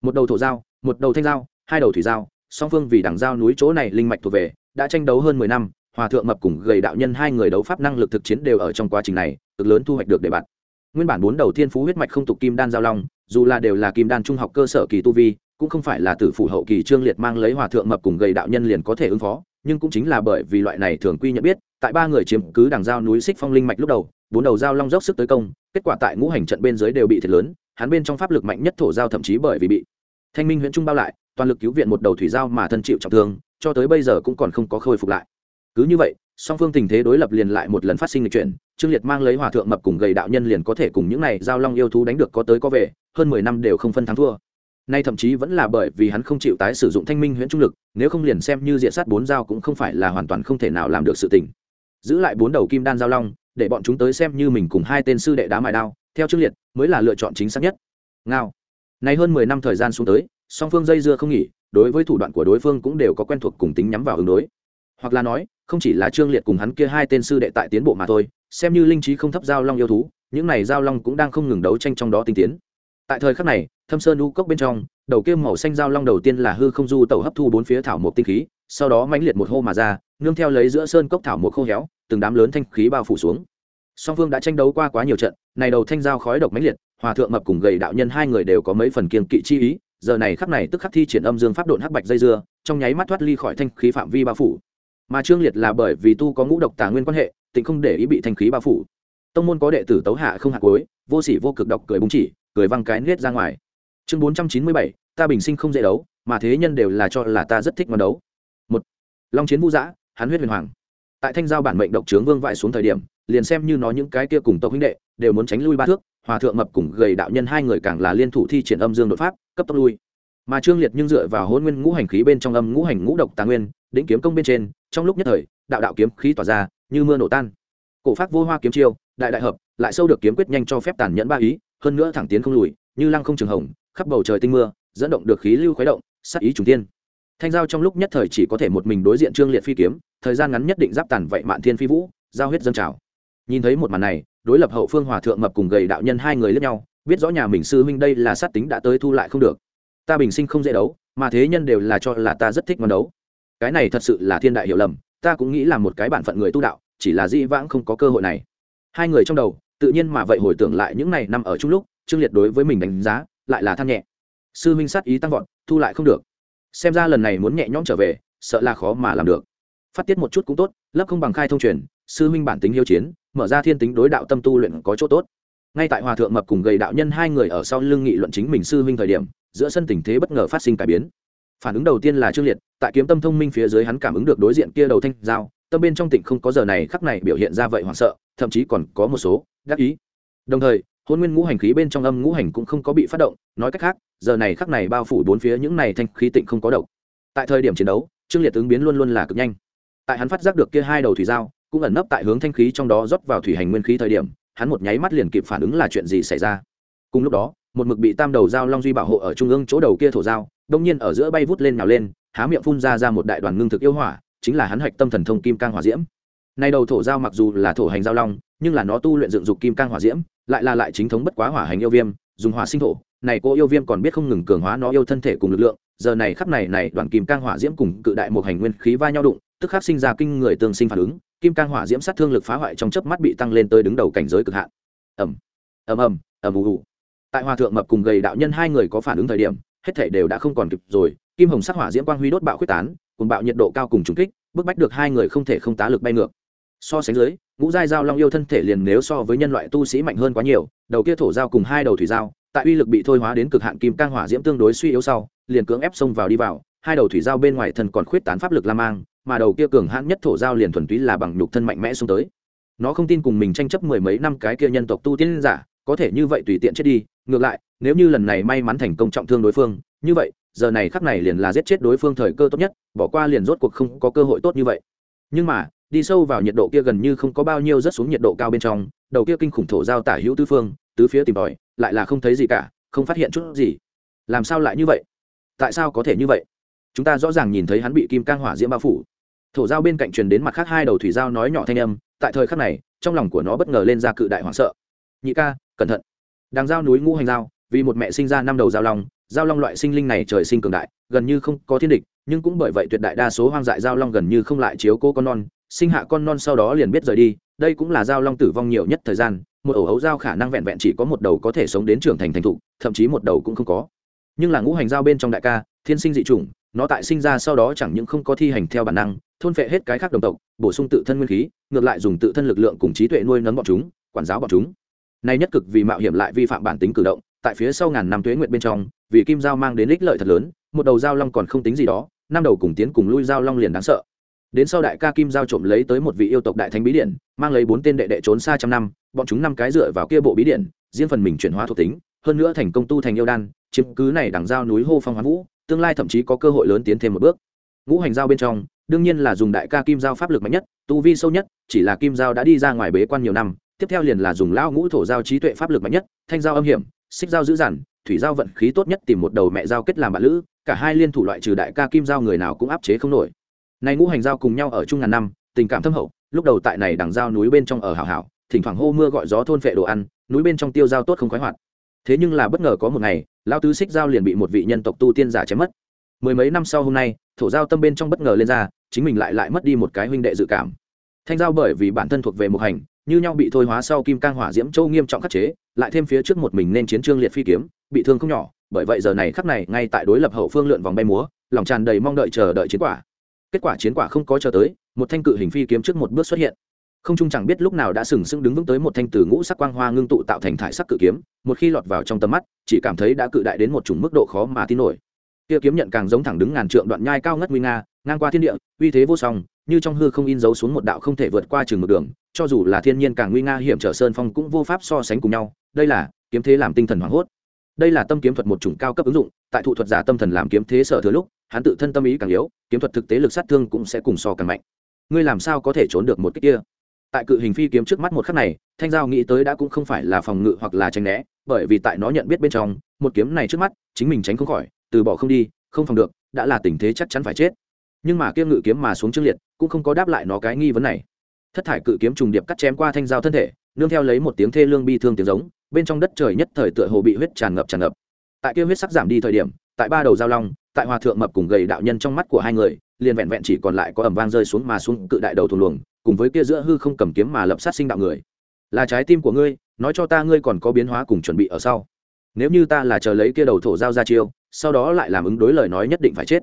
Một đầu thổ giao, một đầu thanh giao, hai đầu thủy giao, song phương vì đằng giao núi chỗ này linh mạch thuộc về, đã tranh đấu hơn mười năm, hòa thượng mập cùng gầy đạo nhân hai người đấu pháp năng lực thực chiến đều ở trong quá trình này, cực lớn thu hoạch được để bạt. Nguyên bản bốn đầu thiên phú huyết mạch không tục kim đan giao long, dù là đều là kim đan trung học cơ sở kỳ tu vi cũng không phải là tử phủ hậu kỳ trương liệt mang lấy hòa thượng mập cùng gầy đạo nhân liền có thể ứng phó, nhưng cũng chính là bởi vì loại này thường quy nhận biết, tại ba người chiếm cứ đằng giao núi xích phong linh mạch lúc đầu, bốn đầu giao long dốc sức tới công, kết quả tại ngũ hành trận bên dưới đều bị thiệt lớn, hắn bên trong pháp lực mạnh nhất thổ giao thậm chí bởi vì bị thanh minh huyện trung bao lại, toàn lực cứu viện một đầu thủy giao mà thân chịu trọng thương, cho tới bây giờ cũng còn không có khôi phục lại. Cứ như vậy, song phương tình thế đối lập liền lại một lần phát sinh lịch chuyển, trương liệt mang lấy hòa thượng mập cùng gầy đạo nhân liền có thể cùng những này giao long yêu thú đánh được có tới có về, hơn mười năm đều không phân thắng thua nay thậm chí vẫn là bởi vì hắn không chịu tái sử dụng thanh minh huyễn trung lực, nếu không liền xem như diện sát bốn dao cũng không phải là hoàn toàn không thể nào làm được sự tình. Giữ lại bốn đầu kim đan giao long, để bọn chúng tới xem như mình cùng hai tên sư đệ đá mài đao, theo trương liệt, mới là lựa chọn chính xác nhất. Ngao. Nay hơn mười năm thời gian xuống tới, song phương dây dưa không nghỉ, đối với thủ đoạn của đối phương cũng đều có quen thuộc cùng tính nhắm vào ứng đối. Hoặc là nói, không chỉ là trương liệt cùng hắn kia hai tên sư đệ tại tiến bộ mà thôi, xem như linh trí không thấp giao long yêu thú, những này giao long cũng đang không ngừng đấu tranh trong đó tinh tiến tại thời khắc này, thâm sơn u cốc bên trong, đầu kia màu xanh dao long đầu tiên là hư không du tẩu hấp thu bốn phía thảo một tinh khí, sau đó mãnh liệt một hô mà ra, nương theo lấy giữa sơn cốc thảo một khô héo, từng đám lớn thanh khí bao phủ xuống. Song phương đã tranh đấu qua quá nhiều trận, này đầu thanh dao khói độc mãnh liệt, hòa thượng mập cùng gầy đạo nhân hai người đều có mấy phần kiên kỵ chi ý, giờ này khắc này tức khắc thi triển âm dương pháp độn hắc bạch dây dưa, trong nháy mắt thoát ly khỏi thanh khí phạm vi bao phủ. Mà trương liệt là bởi vì tu có ngũ độc tà nguyên quan hệ, tịnh không để ý bị thanh khí bao phủ. Tông môn có đệ tử tấu hạ không hạ cuối, vô sỉ vô cực độc cười búng chỉ cười văng cái nết ra ngoài. Chương bốn trăm chín mươi bảy, ta bình sinh không dễ đấu, mà thế nhân đều là cho là ta rất thích món đấu. Một, long chiến vũ giã, hắn huyết huyền hoàng. Tại thanh giao bản mệnh độc trướng vương vãi xuống thời điểm, liền xem như nó những cái kia cùng tộc huynh đệ, đều muốn tránh lui ba thước, hòa thượng mập cùng gầy đạo nhân hai người càng là liên thủ thi triển âm dương đột pháp, cấp tốc lui. Mà trương liệt nhưng dựa vào hôn nguyên ngũ hành khí bên trong âm ngũ hành ngũ độc tà nguyên đĩnh kiếm công bên trên, trong lúc nhất thời, đạo đạo kiếm khí tỏa ra, như mưa nổ tan. Cổ pháp vô hoa kiếm chiêu, đại đại hợp, lại sâu được kiếm quyết nhanh cho phép tàn nhẫn ba ý hơn nữa thẳng tiến không lùi, như lăng không trường hồng, khắp bầu trời tinh mưa, dẫn động được khí lưu khuấy động, sát ý trùng tiên thanh giao trong lúc nhất thời chỉ có thể một mình đối diện trương liệt phi kiếm, thời gian ngắn nhất định giáp tàn vậy mạn thiên phi vũ, giao huyết dân trào. Nhìn thấy một màn này, đối lập hậu phương hòa thượng mập cùng gầy đạo nhân hai người lướt nhau, biết rõ nhà mình sư huynh đây là sát tính đã tới thu lại không được. Ta bình sinh không dễ đấu, mà thế nhân đều là cho là ta rất thích món đấu. Cái này thật sự là thiên đại hiểu lầm, ta cũng nghĩ là một cái bản phận người tu đạo, chỉ là dĩ vãng không có cơ hội này. Hai người trong đầu tự nhiên mà vậy hồi tưởng lại những ngày nằm ở chung lúc, trương liệt đối với mình đánh giá lại là than nhẹ. Sư minh sát ý tăng vọt, thu lại không được. Xem ra lần này muốn nhẹ nhõm trở về, sợ là khó mà làm được. Phát tiết một chút cũng tốt lấp không bằng khai thông truyền, sư minh bản tính hiếu chiến, mở ra thiên tính đối đạo tâm tu luyện có chỗ tốt. Ngay tại hòa thượng mập cùng gầy đạo nhân hai người ở sau lưng nghị luận chính mình sư minh thời điểm, giữa sân tình thế bất ngờ phát sinh cải biến. Phản ứng đầu tiên là trương liệt, tại kiếm tâm thông minh phía dưới hắn cảm ứng được đối diện kia đầu thanh dao tâm bên trong tỉnh không có giờ này khắc này biểu hiện ra vậy hoảng sợ, thậm chí còn có một số đắc ý. Đồng thời, hôn nguyên ngũ hành khí bên trong âm ngũ hành cũng không có bị phát động, nói cách khác, giờ này khắc này bao phủ bốn phía những này thanh khí tịnh không có độc. Tại thời điểm chiến đấu, trương liệt ứng biến luôn luôn là cực nhanh. Tại hắn phát giác được kia hai đầu thủy dao cũng ẩn nấp tại hướng thanh khí trong đó rót vào thủy hành nguyên khí thời điểm, hắn một nháy mắt liền kịp phản ứng là chuyện gì xảy ra. Cùng lúc đó, một mực bị tam đầu dao long duy bảo hộ ở trung ương chỗ đầu kia thổ dao đông nhiên ở giữa bay vút lên nào lên, há miệng phun ra ra một đại đoàn ngưng thực yêu hỏa chính là hắn hạch tâm thần thông kim cang hỏa diễm. Nay đầu thổ giao mặc dù là thổ hành giao long, nhưng là nó tu luyện dựng dục kim cang hỏa diễm, lại là lại chính thống bất quá hỏa hành yêu viêm, dùng hỏa sinh thổ. Này cô yêu viêm còn biết không ngừng cường hóa nó yêu thân thể cùng lực lượng, giờ này khắp này này đoàn kim cang hỏa diễm cùng cự đại một hành nguyên khí va nhau đụng, tức khắc sinh ra kinh người tương sinh phản ứng, kim cang hỏa diễm sát thương lực phá hoại trong chớp mắt bị tăng lên tới đứng đầu cảnh giới cực hạn. Ầm ầm ầm ầm, ù ù. Tại hòa thượng mập cùng gầy đạo nhân hai người có phản ứng thời điểm, hết thể đều đã không còn kịp rồi, kim hồng sắc hỏa diễm quang huy đốt bạo quyết tán cùng bạo nhiệt độ cao cùng trùng kích, bức bách được hai người không thể không tá lực bay ngược. So sánh dưới, ngũ giai giao long yêu thân thể liền nếu so với nhân loại tu sĩ mạnh hơn quá nhiều, đầu kia thổ giao cùng hai đầu thủy giao, tại uy lực bị thôi hóa đến cực hạn kim cang hỏa diễm tương đối suy yếu sau, liền cưỡng ép xông vào đi vào, hai đầu thủy giao bên ngoài thân còn khuyết tán pháp lực la mang, mà đầu kia cường hãn nhất thổ giao liền thuần túy là bằng nhục thân mạnh mẽ xông tới. Nó không tin cùng mình tranh chấp mười mấy năm cái kia nhân tộc tu tiên giả, có thể như vậy tùy tiện chết đi, ngược lại, nếu như lần này may mắn thành công trọng thương đối phương như vậy, giờ này khắc này liền là giết chết đối phương thời cơ tốt nhất, bỏ qua liền rốt cuộc không có cơ hội tốt như vậy. Nhưng mà, đi sâu vào nhiệt độ kia gần như không có bao nhiêu rất xuống nhiệt độ cao bên trong, đầu kia kinh khủng thổ giao tả hữu tư phương, tứ phía tìm tòi, lại là không thấy gì cả, không phát hiện chút gì. Làm sao lại như vậy? Tại sao có thể như vậy? Chúng ta rõ ràng nhìn thấy hắn bị kim cang hỏa diễm bao phủ. Thổ giao bên cạnh truyền đến mặt khác hai đầu thủy giao nói nhỏ thanh âm, tại thời khắc này, trong lòng của nó bất ngờ lên ra cự đại hoảng sợ. Nhị ca, cẩn thận. Đằng giao núi ngũ hành giao, vì một mẹ sinh ra năm đầu giao long giao long loại sinh linh này trời sinh cường đại, gần như không có thiên địch, nhưng cũng bởi vậy tuyệt đại đa số hoang dại giao long gần như không lại chiếu cố con non, sinh hạ con non sau đó liền biết rời đi, đây cũng là giao long tử vong nhiều nhất thời gian, một ổ hấu giao khả năng vẹn vẹn chỉ có một đầu có thể sống đến trưởng thành thành thục thậm chí một đầu cũng không có. Nhưng là ngũ hành giao bên trong đại ca, thiên sinh dị chủng, nó tại sinh ra sau đó chẳng những không có thi hành theo bản năng, thôn phệ hết cái khác đồng tộc, bổ sung tự thân nguyên khí, ngược lại dùng tự thân lực lượng cùng trí tuệ nuôi nấng bọn chúng, quản giáo bọn chúng. Nay nhất cực vì mạo hiểm lại vi phạm bản tính cử động, tại phía sau ngàn năm tuế nguyện bên trong vì kim giao mang đến ích lợi thật lớn, một đầu giao long còn không tính gì đó, năm đầu cùng tiến cùng lui giao long liền đáng sợ. Đến sau đại ca kim giao trộm lấy tới một vị yêu tộc đại thánh bí điện mang lấy bốn tên đệ đệ trốn xa trăm năm, bọn chúng năm cái dựa vào kia bộ bí điện riêng phần mình chuyển hóa thuộc tính, hơn nữa thành công tu thành yêu đan, chiếm cứ này đằng giao núi hô phong hoán vũ, tương lai thậm chí có cơ hội lớn tiến thêm một bước. Ngũ hành giao bên trong, đương nhiên là dùng đại ca kim giao pháp lực mạnh nhất, tu vi sâu nhất, chỉ là kim giao đã đi ra ngoài bế quan nhiều năm, tiếp theo liền là dùng lao ngũ thổ giao trí tuệ pháp lực mạnh nhất, thanh giao âm hiểm, xích giao dữ dằn thủy giao vận khí tốt nhất tìm một đầu mẹ giao kết làm bạn lữ, cả hai liên thủ loại trừ đại ca kim giao người nào cũng áp chế không nổi. Nay ngũ hành giao cùng nhau ở chung ngàn năm, tình cảm thâm hậu, lúc đầu tại này đằng giao núi bên trong ở hảo hảo, thỉnh thoảng hô mưa gọi gió thôn phệ đồ ăn, núi bên trong tiêu giao tốt không khoái hoạt. Thế nhưng là bất ngờ có một ngày lao tứ xích giao liền bị một vị nhân tộc tu tiên giả chém mất. Mười mấy năm sau hôm nay, thổ giao tâm bên trong bất ngờ lên ra, chính mình lại lại mất đi một cái huynh đệ dự cảm. Thanh giao bởi vì bản thân thuộc về một hành, như nhau bị thôi hóa sau kim cang hỏa diễm châu nghiêm trọng khắc chế, lại thêm phía trước một mình nên chiến trương liệt phi kiếm bị thương không nhỏ, bởi vậy giờ này khắc này ngay tại đối lập hậu phương lượn vòng bay múa, lòng tràn đầy mong đợi chờ đợi chiến quả. Kết quả chiến quả không có chờ tới, một thanh cự hình phi kiếm trước một bước xuất hiện. Không trung chẳng biết lúc nào đã sừng sững đứng vững tới một thanh từ ngũ sắc quang hoa ngưng tụ tạo thành thải sắc cự kiếm, một khi lọt vào trong tầm mắt, chỉ cảm thấy đã cự đại đến một chủng mức độ khó mà tin nổi. Kia kiếm nhận càng giống thẳng đứng ngàn trượng đoạn nhai cao ngất nguy nga, ngang qua thiên địa, uy thế vô song, như trong hư không in dấu xuống một đạo không thể vượt qua chừng một đường, cho dù là thiên nhiên càng nguy nga hiểm trở sơn phong cũng vô pháp so sánh cùng nhau, đây là kiếm thế làm tinh thần hoảng hốt đây là tâm kiếm thuật một chủng cao cấp ứng dụng, tại thụ thuật giả tâm thần làm kiếm thế sở thừa lúc, hắn tự thân tâm ý càng yếu, kiếm thuật thực tế lực sát thương cũng sẽ cùng so càng mạnh. Ngươi làm sao có thể trốn được một cách kia? Tại cự hình phi kiếm trước mắt một khắc này, thanh giao nghĩ tới đã cũng không phải là phòng ngự hoặc là tránh né, bởi vì tại nó nhận biết bên trong, một kiếm này trước mắt, chính mình tránh không khỏi, từ bỏ không đi, không phòng được, đã là tình thế chắc chắn phải chết. Nhưng mà kia ngự kiếm mà xuống trương liệt, cũng không có đáp lại nó cái nghi vấn này. Thất thải cự kiếm trùng điệp cắt chém qua thanh giao thân thể, nương theo lấy một tiếng thê lương bi thương tiếng giống bên trong đất trời nhất thời tựa hồ bị huyết tràn ngập tràn ngập. Tại kia huyết sắc giảm đi thời điểm, tại ba đầu giao long, tại hòa thượng mập cùng gầy đạo nhân trong mắt của hai người, liền vẹn vẹn chỉ còn lại có ẩm vang rơi xuống mà xuống cự đại đầu thùng luồng, cùng với kia giữa hư không cầm kiếm mà lập sát sinh đạo người. Là trái tim của ngươi, nói cho ta ngươi còn có biến hóa cùng chuẩn bị ở sau. Nếu như ta là chờ lấy kia đầu thổ giao ra chiêu, sau đó lại làm ứng đối lời nói nhất định phải chết.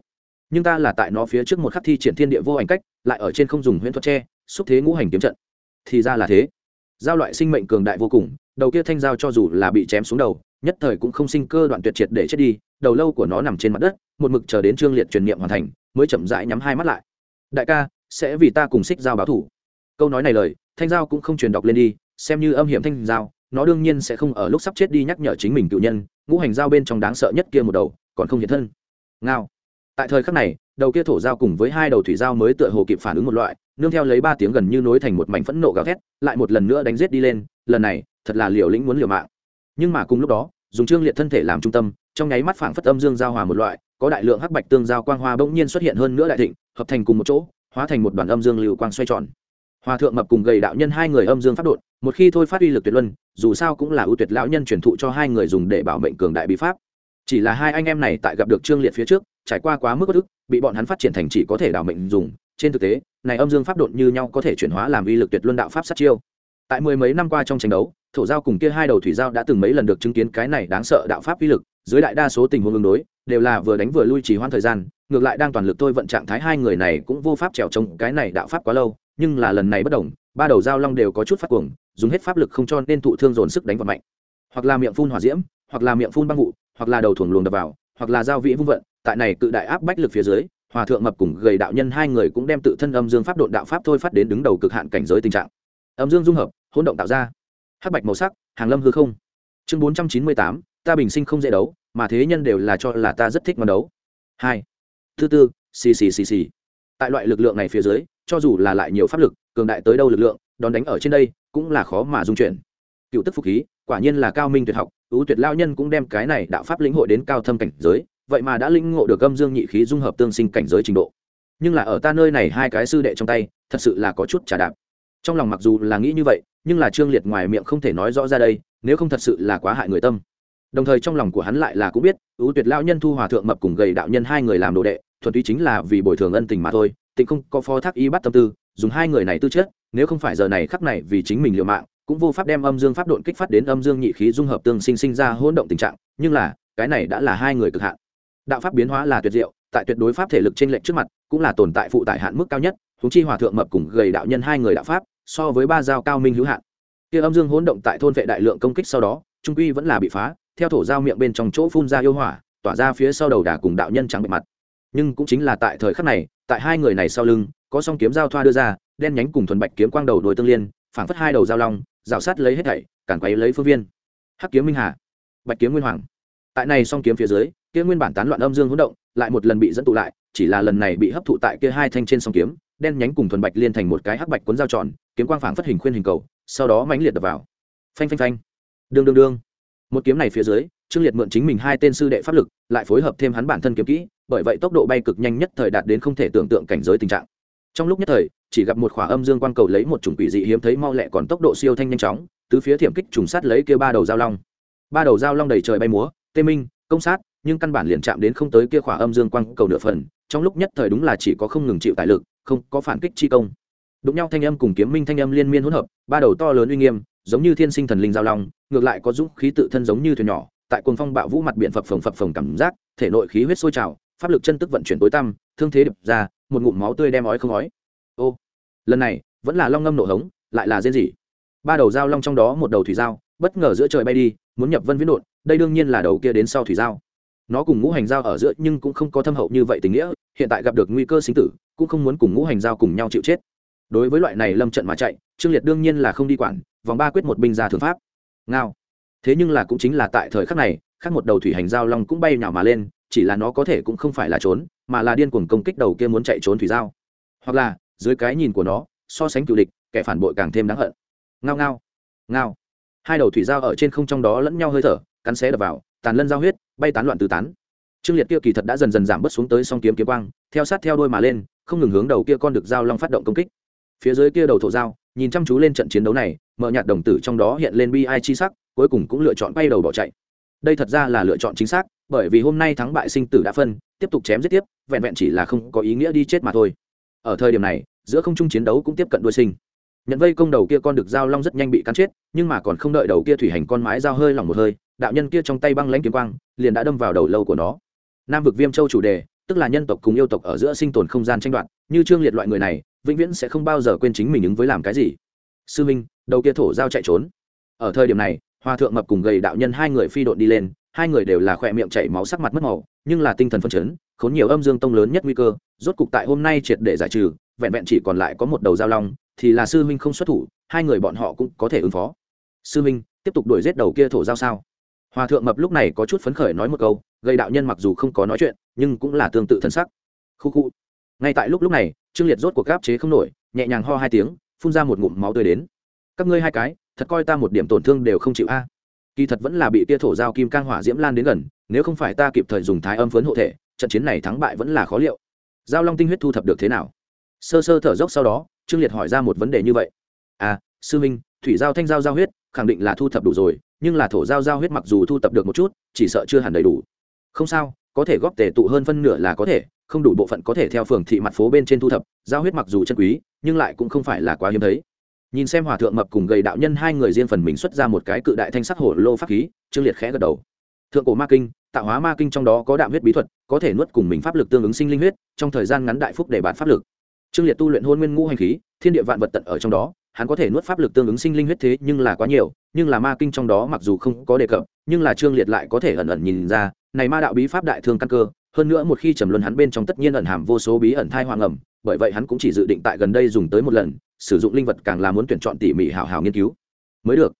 Nhưng ta là tại nó phía trước một khắc thi triển thiên địa vô ảnh cách, lại ở trên không dùng huyễn thuật tre xúc thế ngũ hành kiếm trận. Thì ra là thế giao loại sinh mệnh cường đại vô cùng, đầu kia thanh giao cho dù là bị chém xuống đầu, nhất thời cũng không sinh cơ đoạn tuyệt triệt để chết đi, đầu lâu của nó nằm trên mặt đất, một mực chờ đến trương liệt truyền niệm hoàn thành, mới chậm rãi nhắm hai mắt lại. Đại ca, sẽ vì ta cùng xích giao báo thủ. Câu nói này lời, thanh giao cũng không truyền đọc lên đi, xem như âm hiểm thanh giao, nó đương nhiên sẽ không ở lúc sắp chết đi nhắc nhở chính mình cựu nhân, ngũ hành giao bên trong đáng sợ nhất kia một đầu, còn không hiện thân. Ngao. Tại thời khắc này, đầu kia thổ giao cùng với hai đầu thủy giao mới tựa hồ kịp phản ứng một loại nương theo lấy ba tiếng gần như nối thành một mảnh phẫn nộ gào thét, lại một lần nữa đánh giết đi lên, lần này, thật là liều lĩnh muốn liều mạng. Nhưng mà cùng lúc đó, dùng trương liệt thân thể làm trung tâm, trong nháy mắt phảng phất âm dương giao hòa một loại, có đại lượng hắc bạch tương giao quang hoa bỗng nhiên xuất hiện hơn nữa đại thịnh, hợp thành cùng một chỗ, hóa thành một đoàn âm dương lưu quang xoay tròn. Hòa thượng mập cùng gầy đạo nhân hai người âm dương pháp đột một khi thôi phát uy lực tuyệt luân, dù sao cũng là ưu tuyệt lão nhân truyền thụ cho hai người dùng để bảo mệnh cường đại bí pháp. Chỉ là hai anh em này tại gặp được trương liệt phía trước, trải qua quá mức bất ức, bị bọn hắn phát triển thành chỉ có thể đảo mệnh dùng trên thực tế, này âm dương pháp đột như nhau có thể chuyển hóa làm uy lực tuyệt luân đạo pháp sát chiêu. Tại mười mấy năm qua trong tranh đấu, thổ giao cùng kia hai đầu thủy giao đã từng mấy lần được chứng kiến cái này đáng sợ đạo pháp uy lực, dưới đại đa số tình huống ứng đối, đều là vừa đánh vừa lui trì hoãn thời gian, ngược lại đang toàn lực thôi vận trạng thái hai người này cũng vô pháp trèo trống cái này đạo pháp quá lâu, nhưng là lần này bất đồng, ba đầu giao long đều có chút phát cuồng, dùng hết pháp lực không cho nên thụ thương dồn sức đánh vào mạnh hoặc là miệng phun hỏa diễm, hoặc là miệng phun băng vụ, hoặc là đầu thuồng luồng đập vào, hoặc là giao vị vung vận, tại này cự đại áp bách lực phía dưới hòa thượng mập cùng gầy đạo nhân hai người cũng đem tự thân âm dương pháp độn đạo pháp thôi phát đến đứng đầu cực hạn cảnh giới tình trạng. Âm dương dung hợp, hỗn động tạo ra. Hắc bạch màu sắc, hàng lâm hư không. Chương bốn trăm chín mươi tám, ta bình sinh không dễ đấu, mà thế nhân đều là cho là ta rất thích món đấu. Hai. Thứ tư, xì xì xì xì. Tại loại lực lượng này phía dưới, cho dù là lại nhiều pháp lực, cường đại tới đâu lực lượng đón đánh ở trên đây, cũng là khó mà dung chuyển. Cựu tức phục khí, quả nhiên là cao minh tuyệt học, ưu tuyệt lao nhân cũng đem cái này đạo pháp lĩnh hội đến cao thâm cảnh giới vậy mà đã linh ngộ được âm dương nhị khí dung hợp tương sinh cảnh giới trình độ. Nhưng là ở ta nơi này hai cái sư đệ trong tay, thật sự là có chút trả đạp. Trong lòng mặc dù là nghĩ như vậy, nhưng là trương liệt ngoài miệng không thể nói rõ ra đây, nếu không thật sự là quá hại người tâm. Đồng thời trong lòng của hắn lại là cũng biết ưu tuyệt lao nhân thu hòa thượng mập cùng gầy đạo nhân hai người làm đồ đệ, thuần túy chính là vì bồi thường ân tình mà thôi, tịnh không có phó thác y bắt tâm tư, dùng hai người này tư chất, nếu không phải giờ này khắc này vì chính mình liều mạng, cũng vô pháp đem âm dương pháp độn kích phát đến âm dương nhị khí dung hợp tương sinh sinh ra hỗn động tình trạng, nhưng là, cái này đã là hai người cực hạn đạo pháp biến hóa là tuyệt diệu, tại tuyệt đối pháp thể lực trên lệnh trước mặt, cũng là tồn tại phụ tải hạn mức cao nhất húng chi hòa thượng mập cùng gầy đạo nhân hai người đạo pháp, so với ba dao cao minh hữu hạn. Kia âm dương hỗn động tại thôn vệ đại lượng công kích sau đó, trung quy vẫn là bị phá, theo thổ giao miệng bên trong chỗ phun ra yêu hỏa, tỏa ra phía sau đầu đà cùng đạo nhân trắng bệ mặt. Nhưng cũng chính là tại thời khắc này, tại hai người này sau lưng, có song kiếm giao thoa đưa ra, đen nhánh cùng thuần bạch kiếm quang đầu đôi tương liên, phảng phất hai đầu giao long, rào sát lấy hết thảy cản quấy lấy phương viên. Hắc kiếm minh hà, bạch kiếm nguyên hoàng. Tại này song kiếm phía dưới kia nguyên bản tán loạn âm dương hỗn động, lại một lần bị dẫn tụ lại, chỉ là lần này bị hấp thụ tại kia hai thanh trên song kiếm, đen nhánh cùng thuần bạch liên thành một cái hắc bạch cuốn dao tròn, kiếm quang phảng phất hình khuyên hình cầu, sau đó mãnh liệt đập vào. Phanh phanh phanh. Đương đương đương. Một kiếm này phía dưới, trương liệt mượn chính mình hai tên sư đệ pháp lực, lại phối hợp thêm hắn bản thân kiếm kỹ, bởi vậy tốc độ bay cực nhanh nhất thời đạt đến không thể tưởng tượng cảnh giới tình trạng. Trong lúc nhất thời, chỉ gặp một khỏa âm dương quang cầu lấy một chủng quỷ dị hiếm thấy mau lẹ còn tốc độ siêu thanh nhanh chóng, tứ phía thiểm kích trùng sát lấy kia ba đầu giao long. Ba đầu giao long đầy trời bay múa, tê minh, công sát nhưng căn bản liền chạm đến không tới kia khỏa âm dương quang cầu nửa phần, trong lúc nhất thời đúng là chỉ có không ngừng chịu tài lực, không có phản kích chi công. Đụng nhau thanh âm cùng kiếm minh thanh âm liên miên hỗn hợp, ba đầu to lớn uy nghiêm, giống như thiên sinh thần linh giao long, ngược lại có dũng khí tự thân giống như thuyền nhỏ, tại cuồng phong bạo vũ mặt biển phập phồng phập phồng cảm giác, thể nội khí huyết sôi trào, pháp lực chân tức vận chuyển tối tăm, thương thế đập ra, một ngụm máu tươi đem ói không ói. Ô, lần này, vẫn là long ngâm nổ hống, lại là rên rỉ. Ba đầu dao long trong đó một đầu thủy dao bất ngờ giữa trời bay đi, muốn nhập vân viễn đột đây đương nhiên là đầu kia đến sau thủy dao nó cùng ngũ hành giao ở giữa nhưng cũng không có thâm hậu như vậy tình nghĩa, hiện tại gặp được nguy cơ sinh tử, cũng không muốn cùng ngũ hành giao cùng nhau chịu chết. Đối với loại này lâm trận mà chạy, trương liệt đương nhiên là không đi quản, vòng ba quyết một binh ra thường pháp. Ngao. Thế nhưng là cũng chính là tại thời khắc này, khác một đầu thủy hành giao long cũng bay nhào mà lên, chỉ là nó có thể cũng không phải là trốn, mà là điên cuồng công kích đầu kia muốn chạy trốn thủy giao. Hoặc là, dưới cái nhìn của nó, so sánh cựu địch, kẻ phản bội càng thêm đáng hận. Ngao ngao. Ngao. Hai đầu thủy giao ở trên không trong đó lẫn nhau hơi thở, cắn xé đập vào tàn lân giao huyết, bay tán loạn tứ tán. Trương liệt kia kỳ thật đã dần dần giảm bớt xuống tới song kiếm kiếm quang, theo sát theo đôi mà lên, không ngừng hướng đầu kia con được giao long phát động công kích. Phía dưới kia đầu thổ giao, nhìn chăm chú lên trận chiến đấu này, mở nhạt đồng tử trong đó hiện lên bi ai chi sắc, cuối cùng cũng lựa chọn bay đầu bỏ chạy. Đây thật ra là lựa chọn chính xác, bởi vì hôm nay thắng bại sinh tử đã phân, tiếp tục chém giết tiếp, vẹn vẹn chỉ là không có ý nghĩa đi chết mà thôi. Ở thời điểm này, giữa không trung chiến đấu cũng tiếp cận đuôi sinh. Nhận vây công đầu kia con được giao long rất nhanh bị cắn chết, nhưng mà còn không đợi đầu kia thủy hành con mái dao hơi lỏng một hơi đạo nhân kia trong tay băng lãnh kiếm quang, liền đã đâm vào đầu lâu của nó. Nam vực viêm châu chủ đề, tức là nhân tộc cùng yêu tộc ở giữa sinh tồn không gian tranh đoạt, như trương liệt loại người này, vĩnh viễn sẽ không bao giờ quên chính mình ứng với làm cái gì. Sư minh, đầu kia thổ giao chạy trốn. Ở thời điểm này hòa thượng mập cùng gầy đạo nhân hai người phi đội đi lên, hai người đều là khỏe miệng chảy máu sắc mặt mất màu, nhưng là tinh thần phân chấn, khốn nhiều âm dương tông lớn nhất nguy cơ, rốt cục tại hôm nay triệt để giải trừ, vẹn vẹn chỉ còn lại có một đầu giao long, thì là sư huynh không xuất thủ, hai người bọn họ cũng có thể ứng phó. Sư huynh tiếp tục đuổi giết đầu kia thổ giao sao? Hòa thượng mập lúc này có chút phấn khởi nói một câu, gây đạo nhân mặc dù không có nói chuyện, nhưng cũng là tương tự thân sắc. Khu khu. Ngay tại lúc lúc này, trương liệt rốt cuộc gáp chế không nổi, nhẹ nhàng ho hai tiếng, phun ra một ngụm máu tươi đến. Các ngươi hai cái, thật coi ta một điểm tổn thương đều không chịu a. Kỳ thật vẫn là bị tia thổ giao kim cang hỏa diễm lan đến gần, nếu không phải ta kịp thời dùng thái âm phấn hộ thể, trận chiến này thắng bại vẫn là khó liệu. Giao long tinh huyết thu thập được thế nào? Sơ sơ thở dốc sau đó, trương liệt hỏi ra một vấn đề như vậy. À sư minh thủy giao thanh giao giao huyết, khẳng định là thu thập đủ rồi nhưng là thổ giao giao huyết mặc dù thu thập được một chút, chỉ sợ chưa hẳn đầy đủ. Không sao, có thể góp tề tụ hơn phân nửa là có thể, không đủ bộ phận có thể theo phường thị mặt phố bên trên thu thập, giao huyết mặc dù chân quý, nhưng lại cũng không phải là quá hiếm thấy. Nhìn xem hòa thượng mập cùng gầy đạo nhân hai người riêng phần mình xuất ra một cái cự đại thanh sắc hổ lô pháp khí, trương liệt khẽ gật đầu. Thượng cổ ma kinh, tạo hóa ma kinh trong đó có đạm huyết bí thuật, có thể nuốt cùng mình pháp lực tương ứng sinh linh huyết, trong thời gian ngắn đại phúc để bản pháp lực. Trương liệt tu luyện hôn nguyên ngũ hành khí, thiên địa vạn vật tận ở trong đó hắn có thể nuốt pháp lực tương ứng sinh linh huyết thế nhưng là quá nhiều, nhưng là ma kinh trong đó mặc dù không có đề cập, nhưng là trương liệt lại có thể ẩn ẩn nhìn ra, này ma đạo bí pháp đại thương căn cơ, hơn nữa một khi trầm luân hắn bên trong tất nhiên ẩn hàm vô số bí ẩn thai hoang ẩm, bởi vậy hắn cũng chỉ dự định tại gần đây dùng tới một lần, sử dụng linh vật càng là muốn tuyển chọn tỉ mỉ hào hào nghiên cứu. Mới được.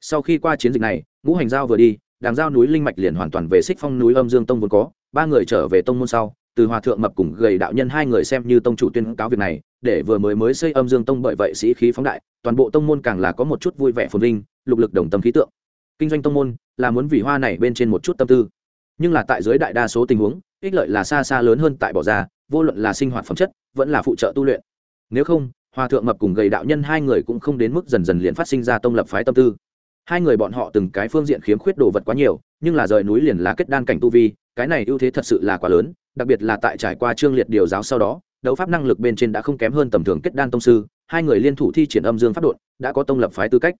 Sau khi qua chiến dịch này, ngũ hành giao vừa đi, đàng giao núi linh mạch liền hoàn toàn về xích phong núi âm dương tông vốn có, ba người trở về tông môn sau, từ hòa thượng mập cùng gầy đạo nhân hai người xem như tông chủ tuyên cáo việc này để vừa mới mới xây âm dương tông bởi vậy sĩ khí phóng đại, toàn bộ tông môn càng là có một chút vui vẻ phồn vinh, lục lực đồng tâm khí tượng. Kinh doanh tông môn là muốn vì hoa này bên trên một chút tâm tư. Nhưng là tại dưới đại đa số tình huống, ích lợi là xa xa lớn hơn tại bỏ ra, vô luận là sinh hoạt phẩm chất, vẫn là phụ trợ tu luyện. Nếu không hòa thượng mập cùng gầy đạo nhân hai người cũng không đến mức dần dần liền phát sinh ra tông lập phái tâm tư. Hai người bọn họ từng cái phương diện khiếm khuyết đồ vật quá nhiều, nhưng là rời núi liền là kết đan cảnh tu vi, cái này ưu thế thật sự là quá lớn, đặc biệt là tại trải qua trương liệt điều giáo sau đó đấu pháp năng lực bên trên đã không kém hơn tầm thường kết đan tông sư, hai người liên thủ thi triển âm dương pháp đột đã có tông lập phái tư cách.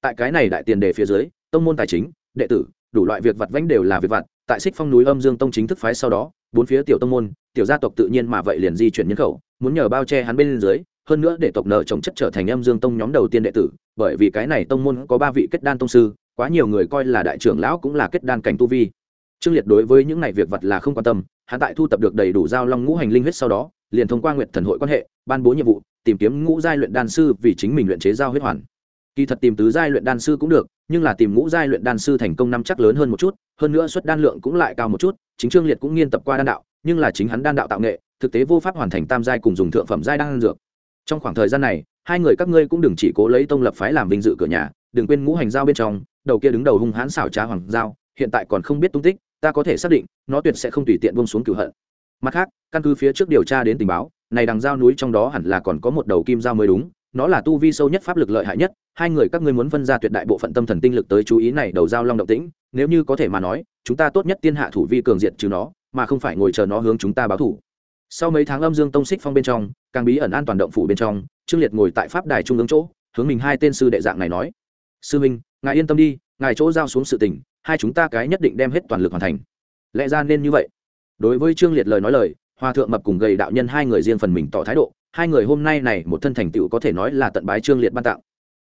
Tại cái này đại tiền đề phía dưới, tông môn tài chính, đệ tử, đủ loại việc vặt vãnh đều là việc vặt, tại xích phong núi âm dương tông chính thức phái sau đó, bốn phía tiểu tông môn, tiểu gia tộc tự nhiên mà vậy liền di chuyển nhân khẩu, muốn nhờ bao che hắn bên dưới, hơn nữa để tộc nợ chồng chất trở thành âm dương tông nhóm đầu tiên đệ tử, bởi vì cái này tông môn có ba vị kết đan tông sư, quá nhiều người coi là đại trưởng lão cũng là kết đan cảnh tu vi trương liệt đối với những này việc vật là không quan tâm, hắn tại thu tập được đầy đủ giao long ngũ hành linh huyết sau đó, liền thông qua nguyện thần hội quan hệ, ban bố nhiệm vụ, tìm kiếm ngũ giai luyện đan sư vì chính mình luyện chế giao huyết hoàn. Kỳ thật tìm tứ giai luyện đan sư cũng được, nhưng là tìm ngũ giai luyện đan sư thành công năm chắc lớn hơn một chút, hơn nữa suất đan lượng cũng lại cao một chút, chính trương liệt cũng nghiên tập qua đan đạo, nhưng là chính hắn đan đạo tạo nghệ, thực tế vô pháp hoàn thành tam giai cùng dùng thượng phẩm giai đan dược. Trong khoảng thời gian này, hai người các ngươi cũng đừng chỉ cố lấy tông lập phái làm vinh dự cửa nhà, đừng quên ngũ hành giao bên trong, đầu kia đứng đầu hung hãn xảo trá hoàng giao, hiện tại còn không biết tung tích ta có thể xác định, nó tuyệt sẽ không tùy tiện bông xuống cửu hận. Mặt khác, căn cứ phía trước điều tra đến tình báo, này đằng giao núi trong đó hẳn là còn có một đầu kim giao mới đúng, nó là tu vi sâu nhất pháp lực lợi hại nhất, hai người các ngươi muốn phân ra tuyệt đại bộ phận tâm thần tinh lực tới chú ý này đầu giao long động tĩnh, nếu như có thể mà nói, chúng ta tốt nhất tiên hạ thủ vi cường diện trừ nó, mà không phải ngồi chờ nó hướng chúng ta báo thủ. Sau mấy tháng âm dương tông xích phong bên trong, càng bí ẩn an toàn động phủ bên trong, trương liệt ngồi tại pháp đài trung ương chỗ, hướng mình hai tên sư đệ dạng này nói. Sư minh, ngài yên tâm đi, ngài chỗ giao xuống sự tình hai chúng ta cái nhất định đem hết toàn lực hoàn thành. Lẽ ra nên như vậy. Đối với trương liệt lời nói lời hòa thượng mập cùng gầy đạo nhân hai người riêng phần mình tỏ thái độ, hai người hôm nay này một thân thành tựu có thể nói là tận bái trương liệt ban tặng.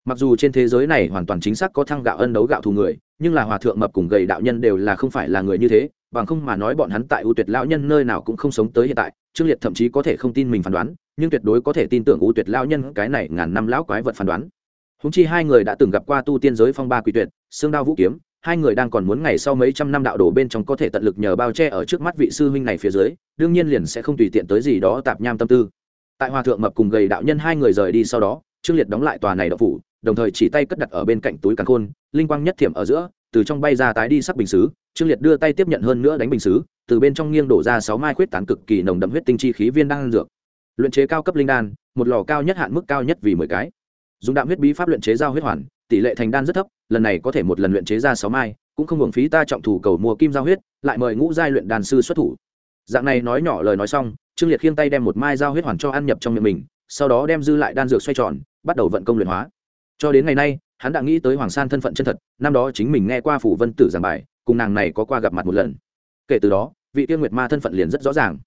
Mặc dù trên thế giới này hoàn toàn chính xác có thăng gạo ân đấu gạo thù người, nhưng là hòa thượng mập cùng gầy đạo nhân đều là không phải là người như thế, bằng không mà nói bọn hắn tại ưu tuyệt lão nhân nơi nào cũng không sống tới hiện tại, trương liệt thậm chí có thể không tin mình phán đoán, nhưng tuyệt đối có thể tin tưởng ưu tuyệt lão nhân cái này ngàn năm lão quái vật phán đoán. Húng chi hai người đã từng gặp qua tu tiên giới phong ba quỷ tuyệt, xương đao vũ kiếm hai người đang còn muốn ngày sau mấy trăm năm đạo đồ bên trong có thể tận lực nhờ bao che ở trước mắt vị sư huynh này phía dưới, đương nhiên liền sẽ không tùy tiện tới gì đó tạp nham tâm tư. Tại hòa thượng mập cùng gầy đạo nhân hai người rời đi sau đó, trương liệt đóng lại tòa này đậu phủ, đồng thời chỉ tay cất đặt ở bên cạnh túi càn khôn, linh quang nhất thiểm ở giữa, từ trong bay ra tái đi sắc bình xứ trương liệt đưa tay tiếp nhận hơn nữa đánh bình xứ từ bên trong nghiêng đổ ra sáu mai khuyết tán cực kỳ nồng đậm huyết tinh chi khí viên đan dược. Luyện chế cao cấp linh đan, một lò cao nhất hạn mức cao nhất vì mười cái. Dùng đạm huyết bí pháp luyện chế giao huyết hoàn, tỷ lệ thành đan rất thấp lần này có thể một lần luyện chế ra sáu mai, cũng không hưởng phí ta trọng thủ cầu mua kim giao huyết, lại mời ngũ giai luyện đàn sư xuất thủ. Dạng này nói nhỏ lời nói xong, trương liệt khiêng tay đem một mai giao huyết hoàn cho ăn nhập trong miệng mình, sau đó đem dư lại đan dược xoay tròn, bắt đầu vận công luyện hóa. Cho đến ngày nay, hắn đã nghĩ tới hoàng san thân phận chân thật, năm đó chính mình nghe qua phủ vân tử giảng bài, cùng nàng này có qua gặp mặt một lần. Kể từ đó, vị tiên nguyệt ma thân phận liền rất rõ ràng.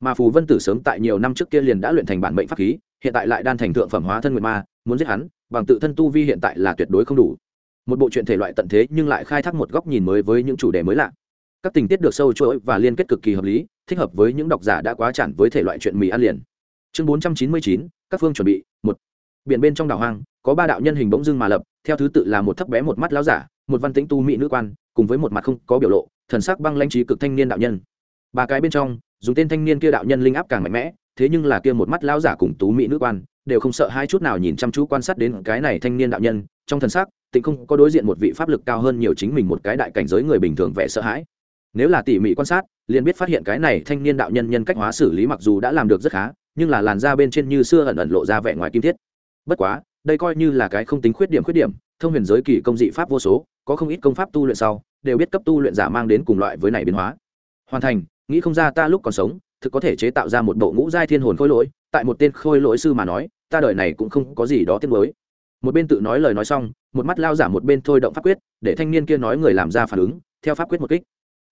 Mà phù vân tử sớm tại nhiều năm trước kia liền đã luyện thành bản mệnh pháp khí, hiện tại lại đan thành thượng phẩm hóa thân nguyệt ma, muốn giết hắn, bằng tự thân tu vi hiện tại là tuyệt đối không đủ một bộ truyện thể loại tận thế nhưng lại khai thác một góc nhìn mới với những chủ đề mới lạ. Các tình tiết được sâu chuỗi và liên kết cực kỳ hợp lý, thích hợp với những độc giả đã quá chản với thể loại chuyện mì ăn liền. Chương bốn trăm chín mươi chín, các phương chuẩn bị, một. Biển bên trong đảo hoang, có ba đạo nhân hình bỗng dưng mà lập, theo thứ tự là một thấp bé một mắt láo giả, một văn tĩnh tu mỹ nữ quan, cùng với một mặt không có biểu lộ, thần sắc băng lanh trí cực thanh niên đạo nhân. Ba cái bên trong, dùng tên thanh niên kia đạo nhân linh áp càng mạnh mẽ, thế nhưng là kia một mắt lão giả cùng tú mỹ nữ quan đều không sợ hai chút nào nhìn chăm chú quan sát đến cái này thanh niên đạo nhân, trong thần sắc, tịnh không có đối diện một vị pháp lực cao hơn nhiều chính mình một cái đại cảnh giới người bình thường vẻ sợ hãi. Nếu là tỉ mỉ quan sát, liền biết phát hiện cái này thanh niên đạo nhân nhân cách hóa xử lý mặc dù đã làm được rất khá, nhưng là làn da bên trên như xưa ẩn ẩn lộ ra vẻ ngoài kim thiết. Bất quá, đây coi như là cái không tính khuyết điểm khuyết điểm, thông huyền giới kỳ công dị pháp vô số, có không ít công pháp tu luyện sau, đều biết cấp tu luyện giả mang đến cùng loại với này biến hóa. Hoàn thành, nghĩ không ra ta lúc còn sống, thực có thể chế tạo ra một bộ ngũ giai thiên hồn khôi lỗi, tại một tên khôi lỗi sư mà nói ta đời này cũng không có gì đó tiếc mới một bên tự nói lời nói xong, một mắt lao giả một bên thôi động pháp quyết, để thanh niên kia nói người làm ra phản ứng, theo pháp quyết một kích.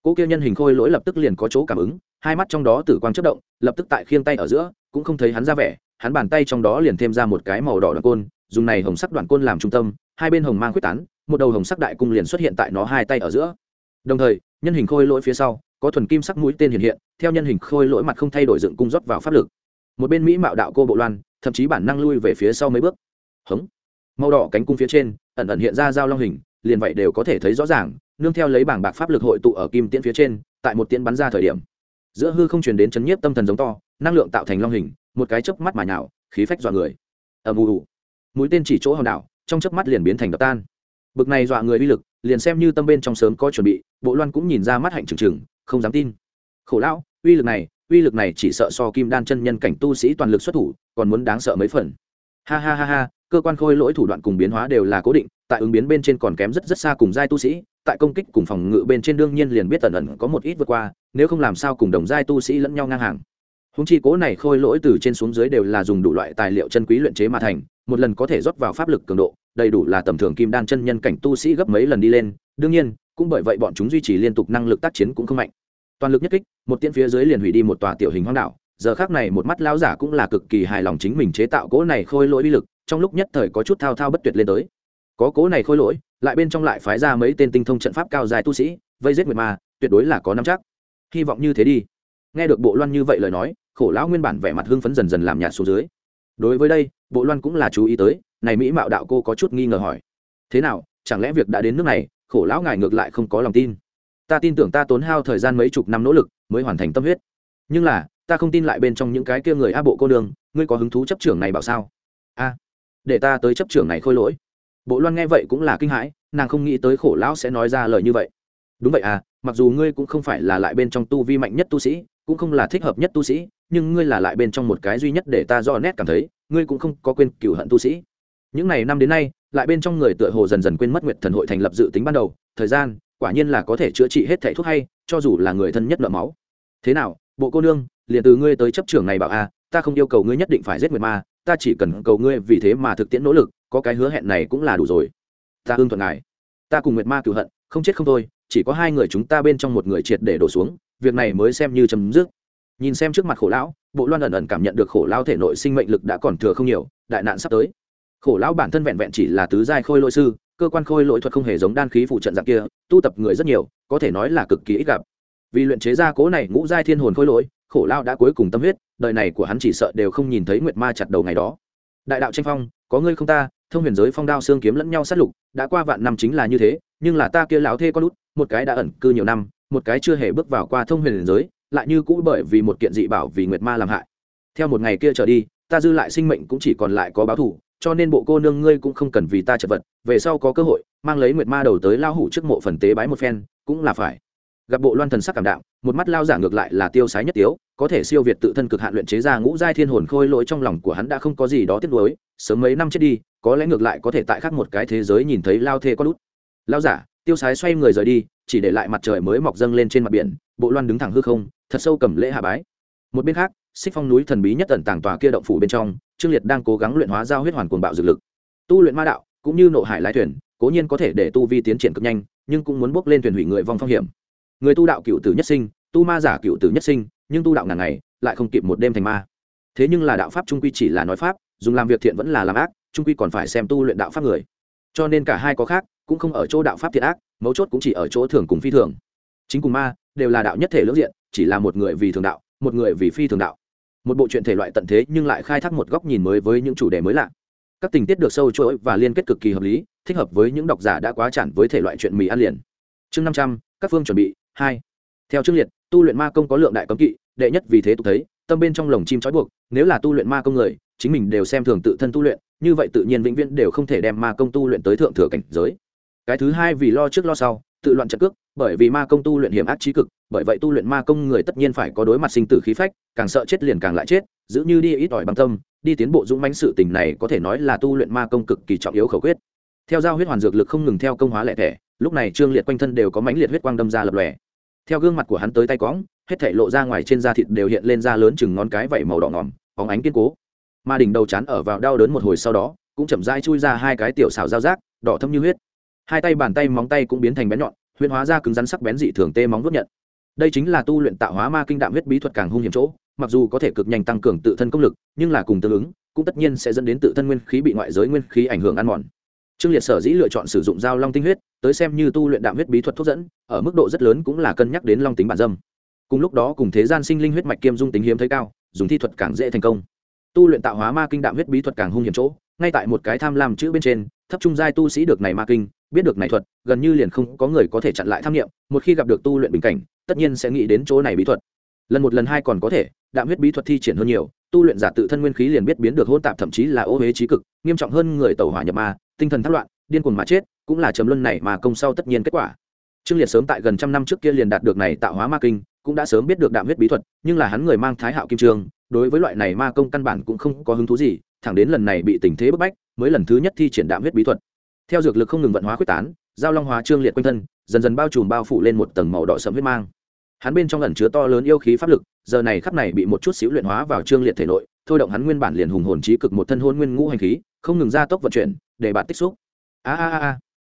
Cỗ kia nhân hình khôi lỗi lập tức liền có chỗ cảm ứng, hai mắt trong đó tử quang chất động, lập tức tại khiêng tay ở giữa, cũng không thấy hắn ra vẻ, hắn bàn tay trong đó liền thêm ra một cái màu đỏ đoạn côn, dùng này hồng sắc đoạn côn làm trung tâm, hai bên hồng mang quyết tán, một đầu hồng sắc đại cung liền xuất hiện tại nó hai tay ở giữa. Đồng thời, nhân hình khôi lỗi phía sau, có thuần kim sắc mũi tên hiện hiện, theo nhân hình khôi lỗi mặt không thay đổi dựng cung rót vào pháp lực. Một bên mỹ mạo đạo cô bộ loan thậm chí bản năng lui về phía sau mấy bước. Hống. Màu đỏ cánh cung phía trên, ẩn ẩn hiện ra dao long hình, liền vậy đều có thể thấy rõ ràng, nương theo lấy bảng bạc pháp lực hội tụ ở kim tiễn phía trên, tại một tiễn bắn ra thời điểm, giữa hư không truyền đến chấn nhiếp tâm thần giống to, năng lượng tạo thành long hình, một cái chớp mắt mà nhào, khí phách dọa người. Ầm ù. Mũi tên chỉ chỗ hòn đảo, trong chớp mắt liền biến thành đập tan. Bực này dọa người uy lực, liền xem như tâm bên trong sớm có chuẩn bị, bộ loan cũng nhìn ra mắt hạnh trừng trừng, không dám tin. Khổ lão, uy lực này uy lực này chỉ sợ so kim đan chân nhân cảnh tu sĩ toàn lực xuất thủ, còn muốn đáng sợ mấy phần. Ha ha ha ha, cơ quan khôi lỗi thủ đoạn cùng biến hóa đều là cố định, tại ứng biến bên trên còn kém rất rất xa cùng giai tu sĩ, tại công kích cùng phòng ngự bên trên đương nhiên liền biết tần ẩn có một ít vượt qua, nếu không làm sao cùng đồng giai tu sĩ lẫn nhau ngang hàng. Húng chi cố này khôi lỗi từ trên xuống dưới đều là dùng đủ loại tài liệu chân quý luyện chế mà thành, một lần có thể rót vào pháp lực cường độ, đầy đủ là tầm thường kim đan chân nhân cảnh tu sĩ gấp mấy lần đi lên, đương nhiên, cũng bởi vậy bọn chúng duy trì liên tục năng lực tác chiến cũng không mạnh toàn lực nhất kích, một tiên phía dưới liền hủy đi một tòa tiểu hình hoang đảo. Giờ khác này một mắt lão giả cũng là cực kỳ hài lòng chính mình chế tạo cỗ này khôi lỗi uy lực, trong lúc nhất thời có chút thao thao bất tuyệt lên tới. Có cỗ này khôi lỗi, lại bên trong lại phái ra mấy tên tinh thông trận pháp cao dài tu sĩ, vây giết nguyệt ma, tuyệt đối là có năm chắc. Hy vọng như thế đi. Nghe được bộ loan như vậy lời nói, khổ lão nguyên bản vẻ mặt hưng phấn dần dần làm nhạt xuống dưới. Đối với đây, bộ loan cũng là chú ý tới, này mỹ mạo đạo cô có chút nghi ngờ hỏi. Thế nào, chẳng lẽ việc đã đến nước này, khổ lão ngài ngược lại không có lòng tin? Ta tin tưởng ta tốn hao thời gian mấy chục năm nỗ lực mới hoàn thành tâm huyết. Nhưng là, ta không tin lại bên trong những cái kia người a bộ cô đường ngươi có hứng thú chấp trưởng này bảo sao? A, để ta tới chấp trưởng này khôi lỗi. Bộ loan nghe vậy cũng là kinh hãi, nàng không nghĩ tới khổ lão sẽ nói ra lời như vậy. Đúng vậy à mặc dù ngươi cũng không phải là lại bên trong tu vi mạnh nhất tu sĩ, cũng không là thích hợp nhất tu sĩ, nhưng ngươi là lại bên trong một cái duy nhất để ta do nét cảm thấy, ngươi cũng không có quên cửu hận tu sĩ. Những này năm đến nay, lại bên trong người tựa hồ dần dần quên mất nguyệt thần hội thành lập dự tính ban đầu, thời gian quả nhiên là có thể chữa trị hết thảy thuốc hay, cho dù là người thân nhất nợ máu. Thế nào, bộ cô nương, liền từ ngươi tới chấp trưởng này bảo a, ta không yêu cầu ngươi nhất định phải giết nguyệt ma, ta chỉ cần cầu ngươi vì thế mà thực tiễn nỗ lực, có cái hứa hẹn này cũng là đủ rồi. Ta ưng thuận ngài. Ta cùng nguyệt ma cựu hận, không chết không thôi, chỉ có hai người chúng ta bên trong một người triệt để đổ xuống, việc này mới xem như chấm dứt. Nhìn xem trước mặt khổ lão, bộ loan ẩn ẩn cảm nhận được khổ lão thể nội sinh mệnh lực đã còn thừa không nhiều, đại nạn sắp tới. Khổ lão bản thân vẹn vẹn chỉ là tứ giai khôi lỗi sư cơ quan khôi lỗi thuật không hề giống đan khí phụ trận dạng kia, tu tập người rất nhiều, có thể nói là cực kỳ ít gặp. Vì luyện chế ra cố này ngũ giai thiên hồn khôi lỗi, khổ lao đã cuối cùng tâm huyết, đời này của hắn chỉ sợ đều không nhìn thấy nguyệt ma chặt đầu ngày đó. Đại đạo tranh phong, có ngươi không ta, thông huyền giới phong đao xương kiếm lẫn nhau sát lục, đã qua vạn năm chính là như thế, nhưng là ta kia lão thê có lút một cái đã ẩn cư nhiều năm, một cái chưa hề bước vào qua thông huyền giới, lại như cũ bởi vì một kiện dị bảo vì nguyệt ma làm hại. Theo một ngày kia trở đi, ta dư lại sinh mệnh cũng chỉ còn lại có báo thủ cho nên bộ cô nương ngươi cũng không cần vì ta chật vật, về sau có cơ hội, mang lấy nguyệt ma đầu tới lao hủ trước mộ phần tế bái một phen, cũng là phải. Gặp bộ loan thần sắc cảm đạo một mắt lao giả ngược lại là tiêu sái nhất tiếu, có thể siêu việt tự thân cực hạn luyện chế ra ngũ giai thiên hồn khôi lỗi trong lòng của hắn đã không có gì đó tiếc nuối, sớm mấy năm chết đi, có lẽ ngược lại có thể tại khác một cái thế giới nhìn thấy lao thê có lút. Lao giả, tiêu sái xoay người rời đi, chỉ để lại mặt trời mới mọc dâng lên trên mặt biển, bộ loan đứng thẳng hư không, thật sâu cầm lễ hạ bái. Một bên khác, xích phong núi thần bí nhất tận tàng tòa kia động phủ bên trong trương liệt đang cố gắng luyện hóa giao huyết hoàn cuồng bạo dược lực. Tu luyện ma đạo, cũng như nộ hải lái thuyền, cố nhiên có thể để tu vi tiến triển cực nhanh, nhưng cũng muốn bước lên thuyền hủy người vong phong hiểm. Người tu đạo cựu tử nhất sinh, tu ma giả cựu tử nhất sinh, nhưng tu đạo ngàn ngày, lại không kịp một đêm thành ma. Thế nhưng là đạo pháp trung quy chỉ là nói pháp, dùng làm việc thiện vẫn là làm ác, trung quy còn phải xem tu luyện đạo pháp người. Cho nên cả hai có khác, cũng không ở chỗ đạo pháp thiện ác, mấu chốt cũng chỉ ở chỗ thường cùng phi thường. Chính cùng ma, đều là đạo nhất thể lưỡng diện, chỉ là một người vì thường đạo, một người vì phi thường đạo một bộ truyện thể loại tận thế nhưng lại khai thác một góc nhìn mới với những chủ đề mới lạ. Các tình tiết được sâu chuỗi và liên kết cực kỳ hợp lý, thích hợp với những độc giả đã quá chản với thể loại chuyện mì ăn liền. Chương năm trăm, các phương chuẩn bị, hai. Theo chương liệt, tu luyện ma công có lượng đại cấm kỵ, đệ nhất vì thế tục thấy, tâm bên trong lồng chim trói buộc, nếu là tu luyện ma công người, chính mình đều xem thường tự thân tu luyện, như vậy tự nhiên vĩnh viễn đều không thể đem ma công tu luyện tới thượng thừa cảnh giới. Cái thứ hai vì lo trước lo sau, tự loạn trận cước, bởi vì ma công tu luyện hiểm ác trí cực bởi vậy tu luyện ma công người tất nhiên phải có đối mặt sinh tử khí phách, càng sợ chết liền càng lại chết, giữ như đi ít ỏi bằng tâm, đi tiến bộ dũng mãnh sự tình này có thể nói là tu luyện ma công cực kỳ trọng yếu khẩu quyết. Theo giao huyết hoàn dược lực không ngừng theo công hóa lẻ thẻ, lúc này trương liệt quanh thân đều có mãnh liệt huyết quang đâm ra lập lòe. Theo gương mặt của hắn tới tay cõng, hết thể lộ ra ngoài trên da thịt đều hiện lên da lớn chừng ngón cái vẩy màu đỏ ngỏm, bóng ánh kiên cố. Mà đỉnh đầu chán ở vào đau đớn một hồi sau đó, cũng chậm rãi chui ra hai cái tiểu xào dao rác đỏ thâm như huyết. Hai tay bàn tay móng tay cũng biến thành bén nhọn huyên hóa ra cứng rắn sắc bén dị thường tê móng vuốt nhận đây chính là tu luyện tạo hóa ma kinh đạm huyết bí thuật càng hung hiểm chỗ, mặc dù có thể cực nhanh tăng cường tự thân công lực, nhưng là cùng tương ứng, cũng tất nhiên sẽ dẫn đến tự thân nguyên khí bị ngoại giới nguyên khí ảnh hưởng ăn mòn. Trương liệt sở dĩ lựa chọn sử dụng dao long tinh huyết, tới xem như tu luyện đạm huyết bí thuật thuốc dẫn, ở mức độ rất lớn cũng là cân nhắc đến long tính bản dâm. Cùng lúc đó cùng thế gian sinh linh huyết mạch kiêm dung tính hiếm thấy cao, dùng thi thuật càng dễ thành công. Tu luyện tạo hóa ma kinh đạm huyết bí thuật càng hung hiểm chỗ, ngay tại một cái tham lam chữ bên trên thấp trung giai tu sĩ được này ma kinh, biết được này thuật, gần như liền không có người có thể chặn lại tham nghiệm một khi gặp được tu luyện bình cảnh, tất nhiên sẽ nghĩ đến chỗ này bí thuật. Lần một lần hai còn có thể, đạm huyết bí thuật thi triển hơn nhiều, tu luyện giả tự thân nguyên khí liền biết biến được hôn tạp thậm chí là ô huế trí cực, nghiêm trọng hơn người tẩu hỏa nhập ma, tinh thần thất loạn, điên cuồng mà chết, cũng là trầm luân này mà công sau tất nhiên kết quả. Trương liệt sớm tại gần trăm năm trước kia liền đạt được này tạo hóa ma kinh, cũng đã sớm biết được đạm huyết bí thuật, nhưng là hắn người mang thái hạo kim trương đối với loại này ma công căn bản cũng không có hứng thú gì, thẳng đến lần này bị tình thế bức bách, mới lần thứ nhất thi triển đạm huyết bí thuật. Theo dược lực không ngừng vận hóa quyết tán, giao long hóa trương liệt quanh thân, dần dần bao trùm bao phủ lên một tầng màu đỏ sẫm huyết mang. Hắn bên trong ẩn chứa to lớn yêu khí pháp lực, giờ này khắp này bị một chút xíu luyện hóa vào trương liệt thể nội, thôi động hắn nguyên bản liền hùng hồn trí cực một thân hôn nguyên ngũ hành khí, không ngừng gia tốc vận chuyển, để bạn tích xúc. A a a.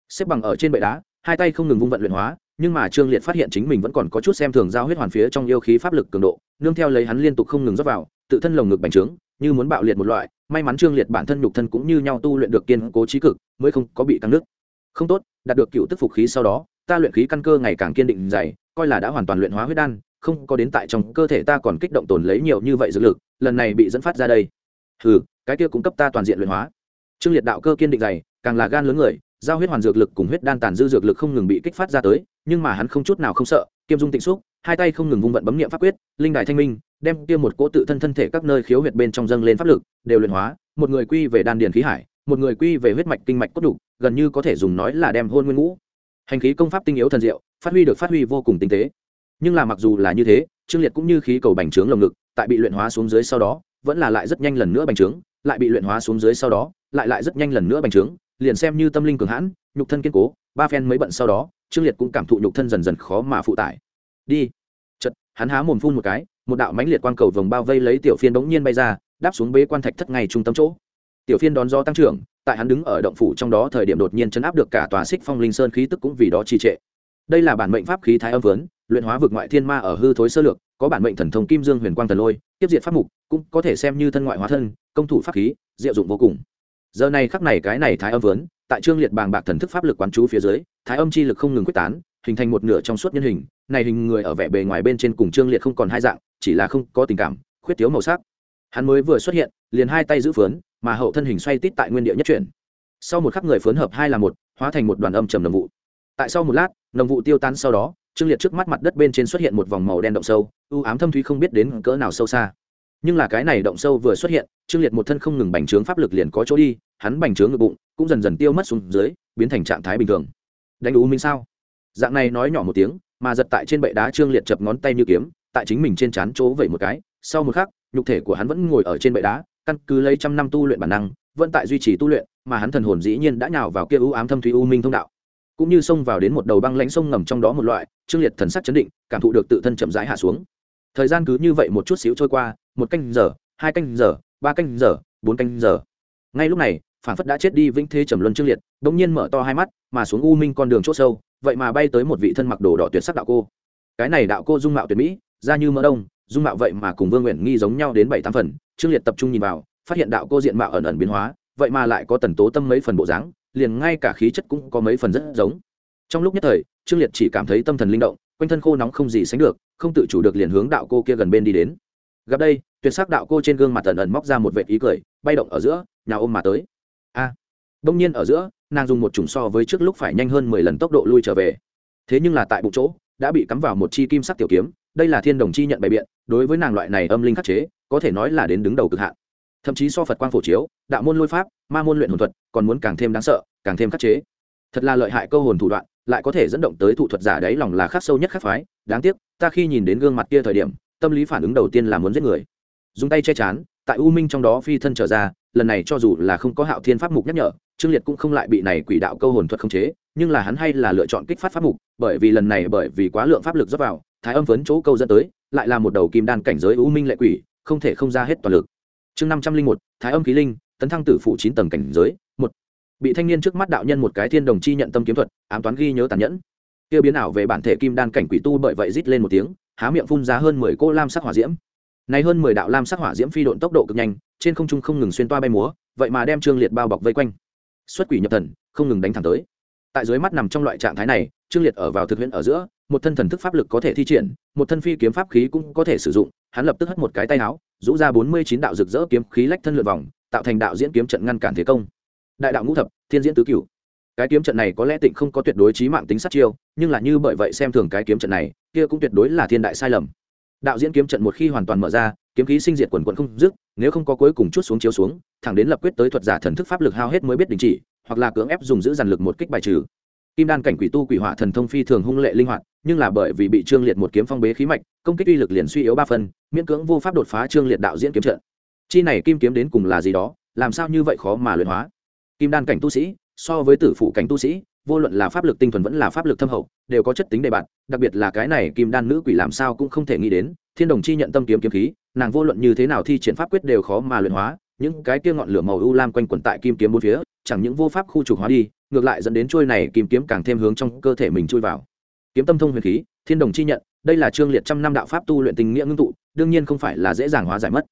Xếp bằng ở trên bệ đá, hai tay không ngừng vung vận luyện hóa nhưng mà trương liệt phát hiện chính mình vẫn còn có chút xem thường giao huyết hoàn phía trong yêu khí pháp lực cường độ, nương theo lấy hắn liên tục không ngừng rót vào, tự thân lồng ngực bành trướng, như muốn bạo liệt một loại, may mắn trương liệt bản thân nhục thân cũng như nhau tu luyện được kiên cố trí cực, mới không có bị căng nước. Không tốt, đạt được cựu tức phục khí sau đó, ta luyện khí căn cơ ngày càng kiên định dày, coi là đã hoàn toàn luyện hóa huyết đan, không có đến tại trong cơ thể ta còn kích động tồn lấy nhiều như vậy dược lực, lần này bị dẫn phát ra đây. Ừ cái kia cung cấp ta toàn diện luyện hóa. Trương liệt đạo cơ kiên định dày, càng là gan lớn người giao huyết hoàn dược lực cùng huyết đan tàn dư dược lực không ngừng bị kích phát ra tới, nhưng mà hắn không chút nào không sợ, kiêm dung tịnh xúc, hai tay không ngừng vung vận bấm nghiệm pháp quyết, linh đài thanh minh, đem kia một cỗ tự thân thân thể các nơi khiếu huyệt bên trong dâng lên pháp lực, đều luyện hóa, một người quy về đan điền khí hải, một người quy về huyết mạch kinh mạch cốt đủ, gần như có thể dùng nói là đem hôn nguyên ngũ. Hành khí công pháp tinh yếu thần diệu, phát huy được phát huy vô cùng tinh tế. Nhưng là mặc dù là như thế, trương liệt cũng như khí cầu bành trướng lồng ngực, tại bị luyện hóa xuống dưới sau đó, vẫn là lại rất nhanh lần nữa bành trướng, lại bị luyện hóa xuống dưới sau đó, lại lại rất nhanh lần nữa bành trướng liền xem như tâm linh cường hãn, nhục thân kiên cố, ba phen mấy bận sau đó, trương liệt cũng cảm thụ nhục thân dần dần khó mà phụ tải. Đi. Chật hắn há mồm phun một cái, một đạo mãnh liệt quang cầu vòng bao vây lấy tiểu phiên bỗng nhiên bay ra, đáp xuống bế quan thạch thất ngay trung tâm chỗ. Tiểu phiên đón do tăng trưởng, tại hắn đứng ở động phủ trong đó thời điểm đột nhiên chấn áp được cả tòa xích phong linh sơn khí tức cũng vì đó trì trệ. Đây là bản mệnh pháp khí thái âm vớn luyện hóa vực ngoại thiên ma ở hư thối sơ lược, có bản mệnh thần thông kim dương huyền quang thần lôi, tiếp diệt pháp mục, cũng có thể xem như thân ngoại hóa thân, công thủ pháp khí, diệu dụng vô cùng giờ này khắc này cái này thái âm vớn tại trương liệt bàng bạc thần thức pháp lực quán chú phía dưới, thái âm chi lực không ngừng quyết tán, hình thành một nửa trong suốt nhân hình. Này hình người ở vẻ bề ngoài bên trên cùng trương liệt không còn hai dạng, chỉ là không có tình cảm, khuyết thiếu màu sắc. Hắn mới vừa xuất hiện, liền hai tay giữ phướn, mà hậu thân hình xoay tít tại nguyên địa nhất chuyển. Sau một khắc người phướn hợp hai là một, hóa thành một đoàn âm trầm nồng vụ. Tại sau một lát, nồng vụ tiêu tan sau đó, trương liệt trước mắt mặt đất bên trên xuất hiện một vòng màu đen động sâu ưu ám thâm thúy không biết đến cỡ nào sâu xa. Nhưng là cái này động sâu vừa xuất hiện trương liệt một thân không ngừng bành trướng pháp lực liền có chỗ đi, hắn bành trướng ngực bụng, cũng dần dần tiêu mất xuống dưới, biến thành trạng thái bình thường. Đánh đủ minh sao? Dạng này nói nhỏ một tiếng, mà giật tại trên bệ đá trương liệt chập ngón tay như kiếm, tại chính mình trên trán chỗ vẩy một cái. Sau một khắc, nhục thể của hắn vẫn ngồi ở trên bệ đá, căn cứ lấy trăm năm tu luyện bản năng, vẫn tại duy trì tu luyện, mà hắn thần hồn dĩ nhiên đã nhào vào kia ưu ám thâm thúy u minh thông đạo. Cũng như xông vào đến một đầu băng lãnh sông ngầm trong đó một loại, trương liệt thần sắc chấn định, cảm thụ được tự thân chậm rãi hạ xuống. Thời gian cứ như vậy một chút xíu trôi qua, một canh giờ, hai canh giờ ba canh giờ, bốn canh giờ. Ngay lúc này, phản phất đã chết đi vĩnh thế trầm luân trương liệt bỗng nhiên mở to hai mắt, mà xuống u minh con đường c h ỗ sâu, vậy mà bay tới một vị thân mặc đồ đỏ tuyệt sắc đạo cô. Cái này đạo cô dung mạo tuyệt mỹ ra như mỡ đông, dung mạo vậy mà cùng vương nguyện nghi giống nhau đến bảy tám phần trương liệt tập trung nhìn vào, phát hiện đạo cô diện mạo ẩn ẩn biến hóa, vậy mà lại có tần tố tâm mấy phần bộ dáng, liền ngay cả khí chất cũng có mấy phần rất giống. Trong lúc nhất thời trương liệt chỉ cảm thấy tâm thần linh động, quanh thân khô nóng không gì sánh được, không tự chủ được liền hướng đạo cô kia gần bên đi đến gặp đây tuyệt sắc đạo cô trên gương mặt tần ẩn móc ra một vệ ý cười bay động ở giữa nhà ôm mà tới. A. À, đông nhiên ở giữa nàng dùng một chủng so với trước lúc phải nhanh hơn mười lần tốc độ lui trở về. Thế nhưng là tại bụng chỗ đã bị cắm vào một chi kim sắc tiểu kiếm đây là thiên đồng chi nhận bày biện đối với nàng loại này âm linh khắc chế có thể nói là đến đứng đầu cực hạn. Thậm chí so phật quang phổ chiếu đạo môn lôi pháp ma môn luyện hồn thuật còn muốn càng thêm đáng sợ càng thêm khắc chế. Thật là lợi hại câu hồn thủ đoạn lại có thể dẫn động tới thủ thuật giả đấy lòng là khắc sâu nhất khắc phái. Đáng tiếc ta khi nhìn đến gương mặt kia thời điểm tâm lý phản ứng đầu tiên là muốn giết người. Dùng tay che chán, tại u minh trong đó phi thân trở ra, lần này cho dù là không có hạo thiên pháp mục nhắc nhở, trương liệt cũng không lại bị này quỷ đạo câu hồn thuật khống chế, nhưng là hắn hay là lựa chọn kích phát pháp mục, bởi vì lần này bởi vì quá lượng pháp lực dốc vào, thái âm vấn chỗ câu dẫn tới, lại là một đầu kim đan cảnh giới u minh lệ quỷ, không thể không ra hết toàn lực. Chương năm trăm linh một, thái âm khí linh, tấn thăng tử phụ chín tầng cảnh giới, một. Bị thanh niên trước mắt đạo nhân một cái thiên đồng chi nhận tâm kiếm thuật, ám toán ghi nhớ tàn nhẫn. Kia biến ảo về bản thể kim đan cảnh quỷ tu bởi vậy rít lên một tiếng há miệng phun ra hơn mười cỗ lam sắc hỏa diễm. Này hơn mười đạo lam sắc hỏa diễm phi độn tốc độ cực nhanh, trên không trung không ngừng xuyên toa bay múa, vậy mà đem trương liệt bao bọc vây quanh. Xuất quỷ nhập thần, không ngừng đánh thẳng tới. Tại dưới mắt nằm trong loại trạng thái này, trương liệt ở vào thực huyễn ở giữa, một thân thần thức pháp lực có thể thi triển, một thân phi kiếm pháp khí cũng có thể sử dụng, hắn lập tức hất một cái tay áo, rũ ra bốn mươi chín đạo rực rỡ kiếm khí lách thân lượt vòng, tạo thành đạo diễn kiếm trận ngăn cản thế công. Đại đạo ngũ thập, thiên diễn tứ cửu. Cái kiếm trận này có lẽ tịnh không có tuyệt đối trí mạng tính sát chiêu, nhưng là như bởi vậy xem thường cái kiếm trận này kia cũng tuyệt đối là thiên đại sai lầm. Đạo diễn kiếm trận một khi hoàn toàn mở ra kiếm khí sinh diệt quần quận không dứt nếu không có cuối cùng chút xuống chiếu xuống thẳng đến lập quyết tới thuật giả thần thức pháp lực hao hết mới biết đình chỉ hoặc là cưỡng ép dùng giữ dàn lực một kích bài trừ. Kim đan cảnh quỷ tu quỷ hỏa thần thông phi thường hung lệ linh hoạt nhưng là bởi vì bị trương liệt một kiếm phong bế khí mạch công kích uy lực liền suy yếu ba phần, miễn cưỡng vô pháp đột phá trương liệt đạo diễn kiếm trận. Chi này kim kiếm đến cùng là gì đó làm sao như vậy khó mà luyện hóa? Kim đan cảnh tu sĩ so với tử phụ cảnh tu sĩ vô luận là pháp lực tinh thuần vẫn là pháp lực thâm hậu, đều có chất tính đề bạt, đặc biệt là cái này kim đan nữ quỷ làm sao cũng không thể nghĩ đến, thiên đồng chi nhận tâm kiếm kiếm khí, nàng vô luận như thế nào thi triển pháp quyết đều khó mà luyện hóa, những cái kia ngọn lửa màu u lam quanh quẩn tại kim kiếm bốn phía, chẳng những vô pháp khu trục hóa đi, ngược lại dẫn đến trôi này kim kiếm càng thêm hướng trong cơ thể mình chui vào. Kiếm tâm thông huyền khí, thiên đồng chi nhận, đây là trương liệt trăm năm đạo pháp tu luyện tình nghĩa ngưng tụ, đương nhiên không phải là dễ dàng hóa giải mất.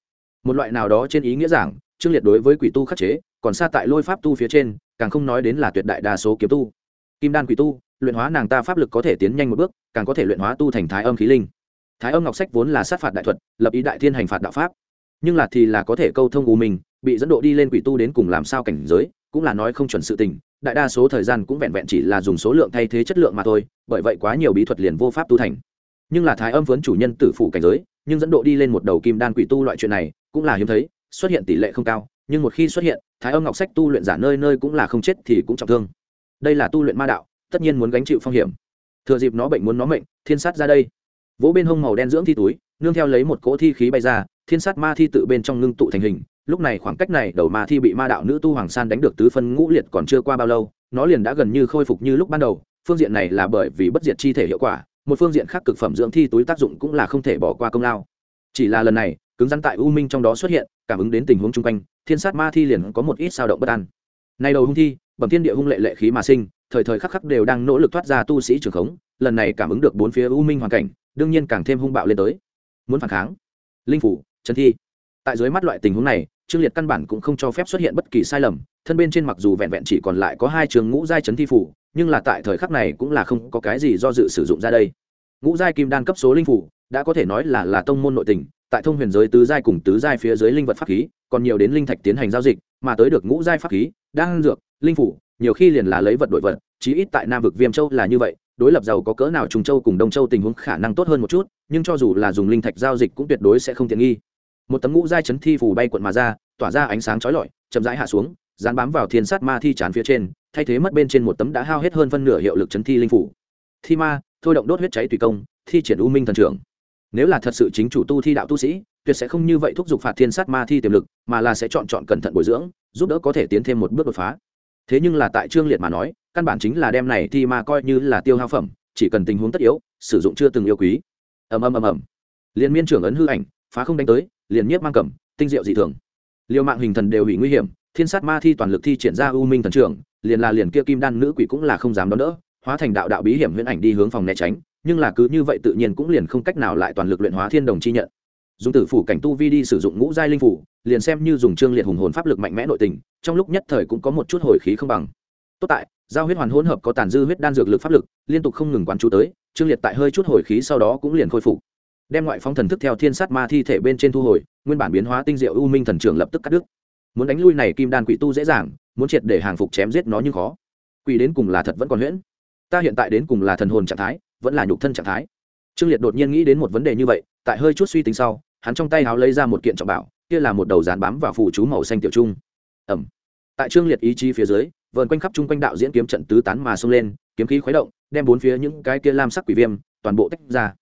Một loại nào đó trên ý nghĩa giảng, trương liệt đối với quỷ tu khắc chế, còn xa tại lôi pháp tu phía trên, càng không nói đến là tuyệt đại đa số kiếm tu kim đan quỷ tu, luyện hóa nàng ta pháp lực có thể tiến nhanh một bước, càng có thể luyện hóa tu thành thái âm khí linh. Thái âm ngọc sách vốn là sát phạt đại thuật, lập ý đại thiên hành phạt đạo pháp. Nhưng là thì là có thể câu thông u mình, bị dẫn độ đi lên quỷ tu đến cùng làm sao cảnh giới, cũng là nói không chuẩn sự tình. Đại đa số thời gian cũng vẹn vẹn chỉ là dùng số lượng thay thế chất lượng mà thôi, bởi vậy quá nhiều bí thuật liền vô pháp tu thành. Nhưng là thái âm vốn chủ nhân tử phụ cảnh giới, nhưng dẫn độ đi lên một đầu kim đan quỷ tu loại chuyện này, cũng là hiếm thấy, xuất hiện tỷ lệ không cao, nhưng một khi xuất hiện, thái âm ngọc sách tu luyện giả nơi nơi cũng là không chết thì cũng trọng thương đây là tu luyện ma đạo, tất nhiên muốn gánh chịu phong hiểm. Thừa dịp nó bệnh muốn nó mệnh, thiên sát ra đây. Vỗ bên hông màu đen dưỡng thi túi, nương theo lấy một cỗ thi khí bay ra, thiên sát ma thi tự bên trong ngưng tụ thành hình. Lúc này khoảng cách này, đầu ma thi bị ma đạo nữ tu hoàng san đánh được tứ phân ngũ liệt còn chưa qua bao lâu, nó liền đã gần như khôi phục như lúc ban đầu. Phương diện này là bởi vì bất diệt chi thể hiệu quả, một phương diện khác cực phẩm dưỡng thi túi tác dụng cũng là không thể bỏ qua công lao. Chỉ là lần này, cứng rắn tại u minh trong đó xuất hiện, cảm ứng đến tình huống chung quanh, thiên sát ma thi liền có một ít sao động bất an. Nay đầu hung thi bẩm thiên địa hung lệ lệ khí mà sinh, thời thời khắc khắc đều đang nỗ lực thoát ra tu sĩ trường khống, lần này cảm ứng được bốn phía u minh hoàn cảnh, đương nhiên càng thêm hung bạo lên tới. Muốn phản kháng? Linh phủ, trần thi. Tại dưới mắt loại tình huống này, trương liệt căn bản cũng không cho phép xuất hiện bất kỳ sai lầm, thân bên trên mặc dù vẹn vẹn chỉ còn lại có hai trường ngũ giai trấn thi phủ, nhưng là tại thời khắc này cũng là không có cái gì do dự sử dụng ra đây. Ngũ giai kim đan cấp số linh phủ, đã có thể nói là là tông môn nội tình tại thông huyền giới tứ giai cùng tứ giai phía dưới linh vật pháp khí, còn nhiều đến linh thạch tiến hành giao dịch, mà tới được ngũ giai pháp khí đang dược, linh phủ, nhiều khi liền là lấy vật đổi vật, chí ít tại nam vực viêm châu là như vậy, đối lập giàu có cỡ nào trùng châu cùng đông châu tình huống khả năng tốt hơn một chút, nhưng cho dù là dùng linh thạch giao dịch cũng tuyệt đối sẽ không tiện nghi. Một tấm ngũ giai chấn thi phủ bay quận mà ra, tỏa ra ánh sáng chói lọi, chậm rãi hạ xuống, dán bám vào thiên sát ma thi chán phía trên, thay thế mất bên trên một tấm đã hao hết hơn phân nửa hiệu lực chấn thi linh phủ. Thi ma, thôi động đốt huyết cháy tùy công, thi triển u minh thần trưởng nếu là thật sự chính chủ tu thi đạo tu sĩ, tuyệt sẽ không như vậy thúc giục phạt thiên sát ma thi tiềm lực, mà là sẽ chọn chọn cẩn thận bồi dưỡng, giúp đỡ có thể tiến thêm một bước đột phá. Thế nhưng là tại trương liệt mà nói, căn bản chính là đem này thi ma coi như là tiêu hao phẩm, chỉ cần tình huống tất yếu, sử dụng chưa từng yêu quý. Ầm ầm ầm ầm. Liên miên trưởng ấn hư ảnh, phá không đánh tới, liền nhiếp mang cầm, tinh diệu dị thường. Liều mạng hình thần đều hủy nguy hiểm, thiên sát ma thi toàn lực thi triển ra u minh thần trưởng, liền là liền kia kim đan nữ quỷ cũng là không dám đón đỡ, hóa thành đạo đạo bí hiểm huyễn ảnh đi hướng phòng né tránh nhưng là cứ như vậy tự nhiên cũng liền không cách nào lại toàn lực luyện hóa thiên đồng chi nhận. Dùng tử phủ cảnh tu vi đi sử dụng ngũ giai linh phủ, liền xem như dùng trương liệt hùng hồn pháp lực mạnh mẽ nội tình, trong lúc nhất thời cũng có một chút hồi khí không bằng. Tốt tại, giao huyết hoàn hỗn hợp có tàn dư huyết đan dược lực pháp lực, liên tục không ngừng quán chú tới, trương liệt tại hơi chút hồi khí sau đó cũng liền khôi phục. Đem ngoại phong thần thức theo thiên sát ma thi thể bên trên thu hồi, nguyên bản biến hóa tinh diệu u minh thần trưởng lập tức cắt đứt. Muốn đánh lui này kim đan quỷ tu dễ dàng, muốn triệt để hàng phục chém giết nó nhưng khó. Quỷ đến cùng là thật vẫn còn huyễn. Ta hiện tại đến cùng là thần hồn trạng thái vẫn là nhục thân trạng thái. Trương liệt đột nhiên nghĩ đến một vấn đề như vậy, tại hơi chút suy tính sau, hắn trong tay háo lấy ra một kiện trọng bảo, kia là một đầu dán bám vào phủ chú màu xanh tiểu trung. Ẩm tại trương liệt ý chí phía dưới, vờn quanh khắp chung quanh đạo diễn kiếm trận tứ tán mà xông lên, kiếm khí khuấy động, đem bốn phía những cái kia lam sắc quỷ viêm, toàn bộ tách ra.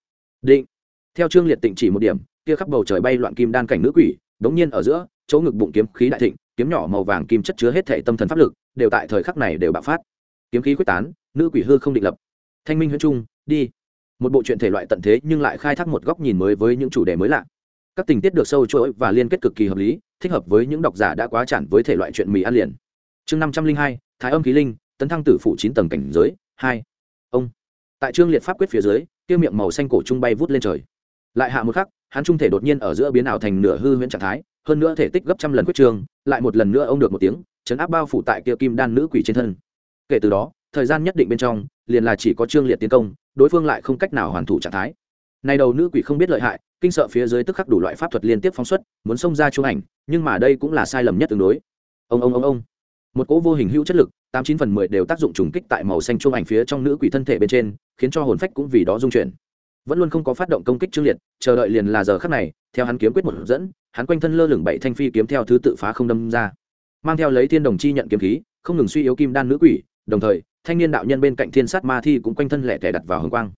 Định. Theo trương liệt tịnh chỉ một điểm, kia khắp bầu trời bay loạn kim đan cảnh nữ quỷ, đống nhiên ở giữa, chỗ ngực bụng kiếm khí đại thịnh, kiếm nhỏ màu vàng kim chất chứa hết thể tâm thần pháp lực, đều tại thời khắc này đều bạo phát. Kiếm khí quyết tán, nữ quỷ hư không định lập. Thanh minh huyễn trung đi. Một bộ truyện thể loại tận thế nhưng lại khai thác một góc nhìn mới với những chủ đề mới lạ. Các tình tiết được sâu chuỗi và liên kết cực kỳ hợp lý, thích hợp với những độc giả đã quá chản với thể loại chuyện mì ăn liền. Chương năm trăm linh hai, thái âm khí linh, tấn thăng tử phụ chín tầng cảnh giới, hai. Ông. Tại trương liệt pháp quyết phía dưới tiêu miệng màu xanh cổ trung bay vút lên trời. Lại hạ một khắc, hắn trung thể đột nhiên ở giữa biến ảo thành nửa hư huyễn trạng thái, hơn nữa thể tích gấp trăm lần quyết trường, lại một lần nữa ông được một tiếng, chấn áp bao phủ tại kia kim đan nữ quỷ trên thân. Kể từ đó, thời gian nhất định bên trong, liền là chỉ có trương liệt tiến công đối phương lại không cách nào hoàn thủ trạng thái. Này đầu nữ quỷ không biết lợi hại, kinh sợ phía dưới tức khắc đủ loại pháp thuật liên tiếp phóng xuất, muốn xông ra chuông ảnh, nhưng mà đây cũng là sai lầm nhất tương đối. Ông ông ông ông. Một cỗ vô hình hữu chất lực, tám chín phần mười đều tác dụng trùng kích tại màu xanh chuông ảnh phía trong nữ quỷ thân thể bên trên, khiến cho hồn phách cũng vì đó dung chuyển. Vẫn luôn không có phát động công kích trương liệt, chờ đợi liền là giờ khắc này, theo hắn kiếm quyết một dẫn, hắn quanh thân lơ lửng bảy thanh phi kiếm theo thứ tự phá không đâm ra. Mang theo lấy thiên đồng chi nhận kiếm khí, không ngừng suy yếu kim đan nữ quỷ đồng thời, thanh niên đạo nhân bên cạnh thiên sát ma thi cũng quanh thân lẻ tẻ đặt vào hồng quang.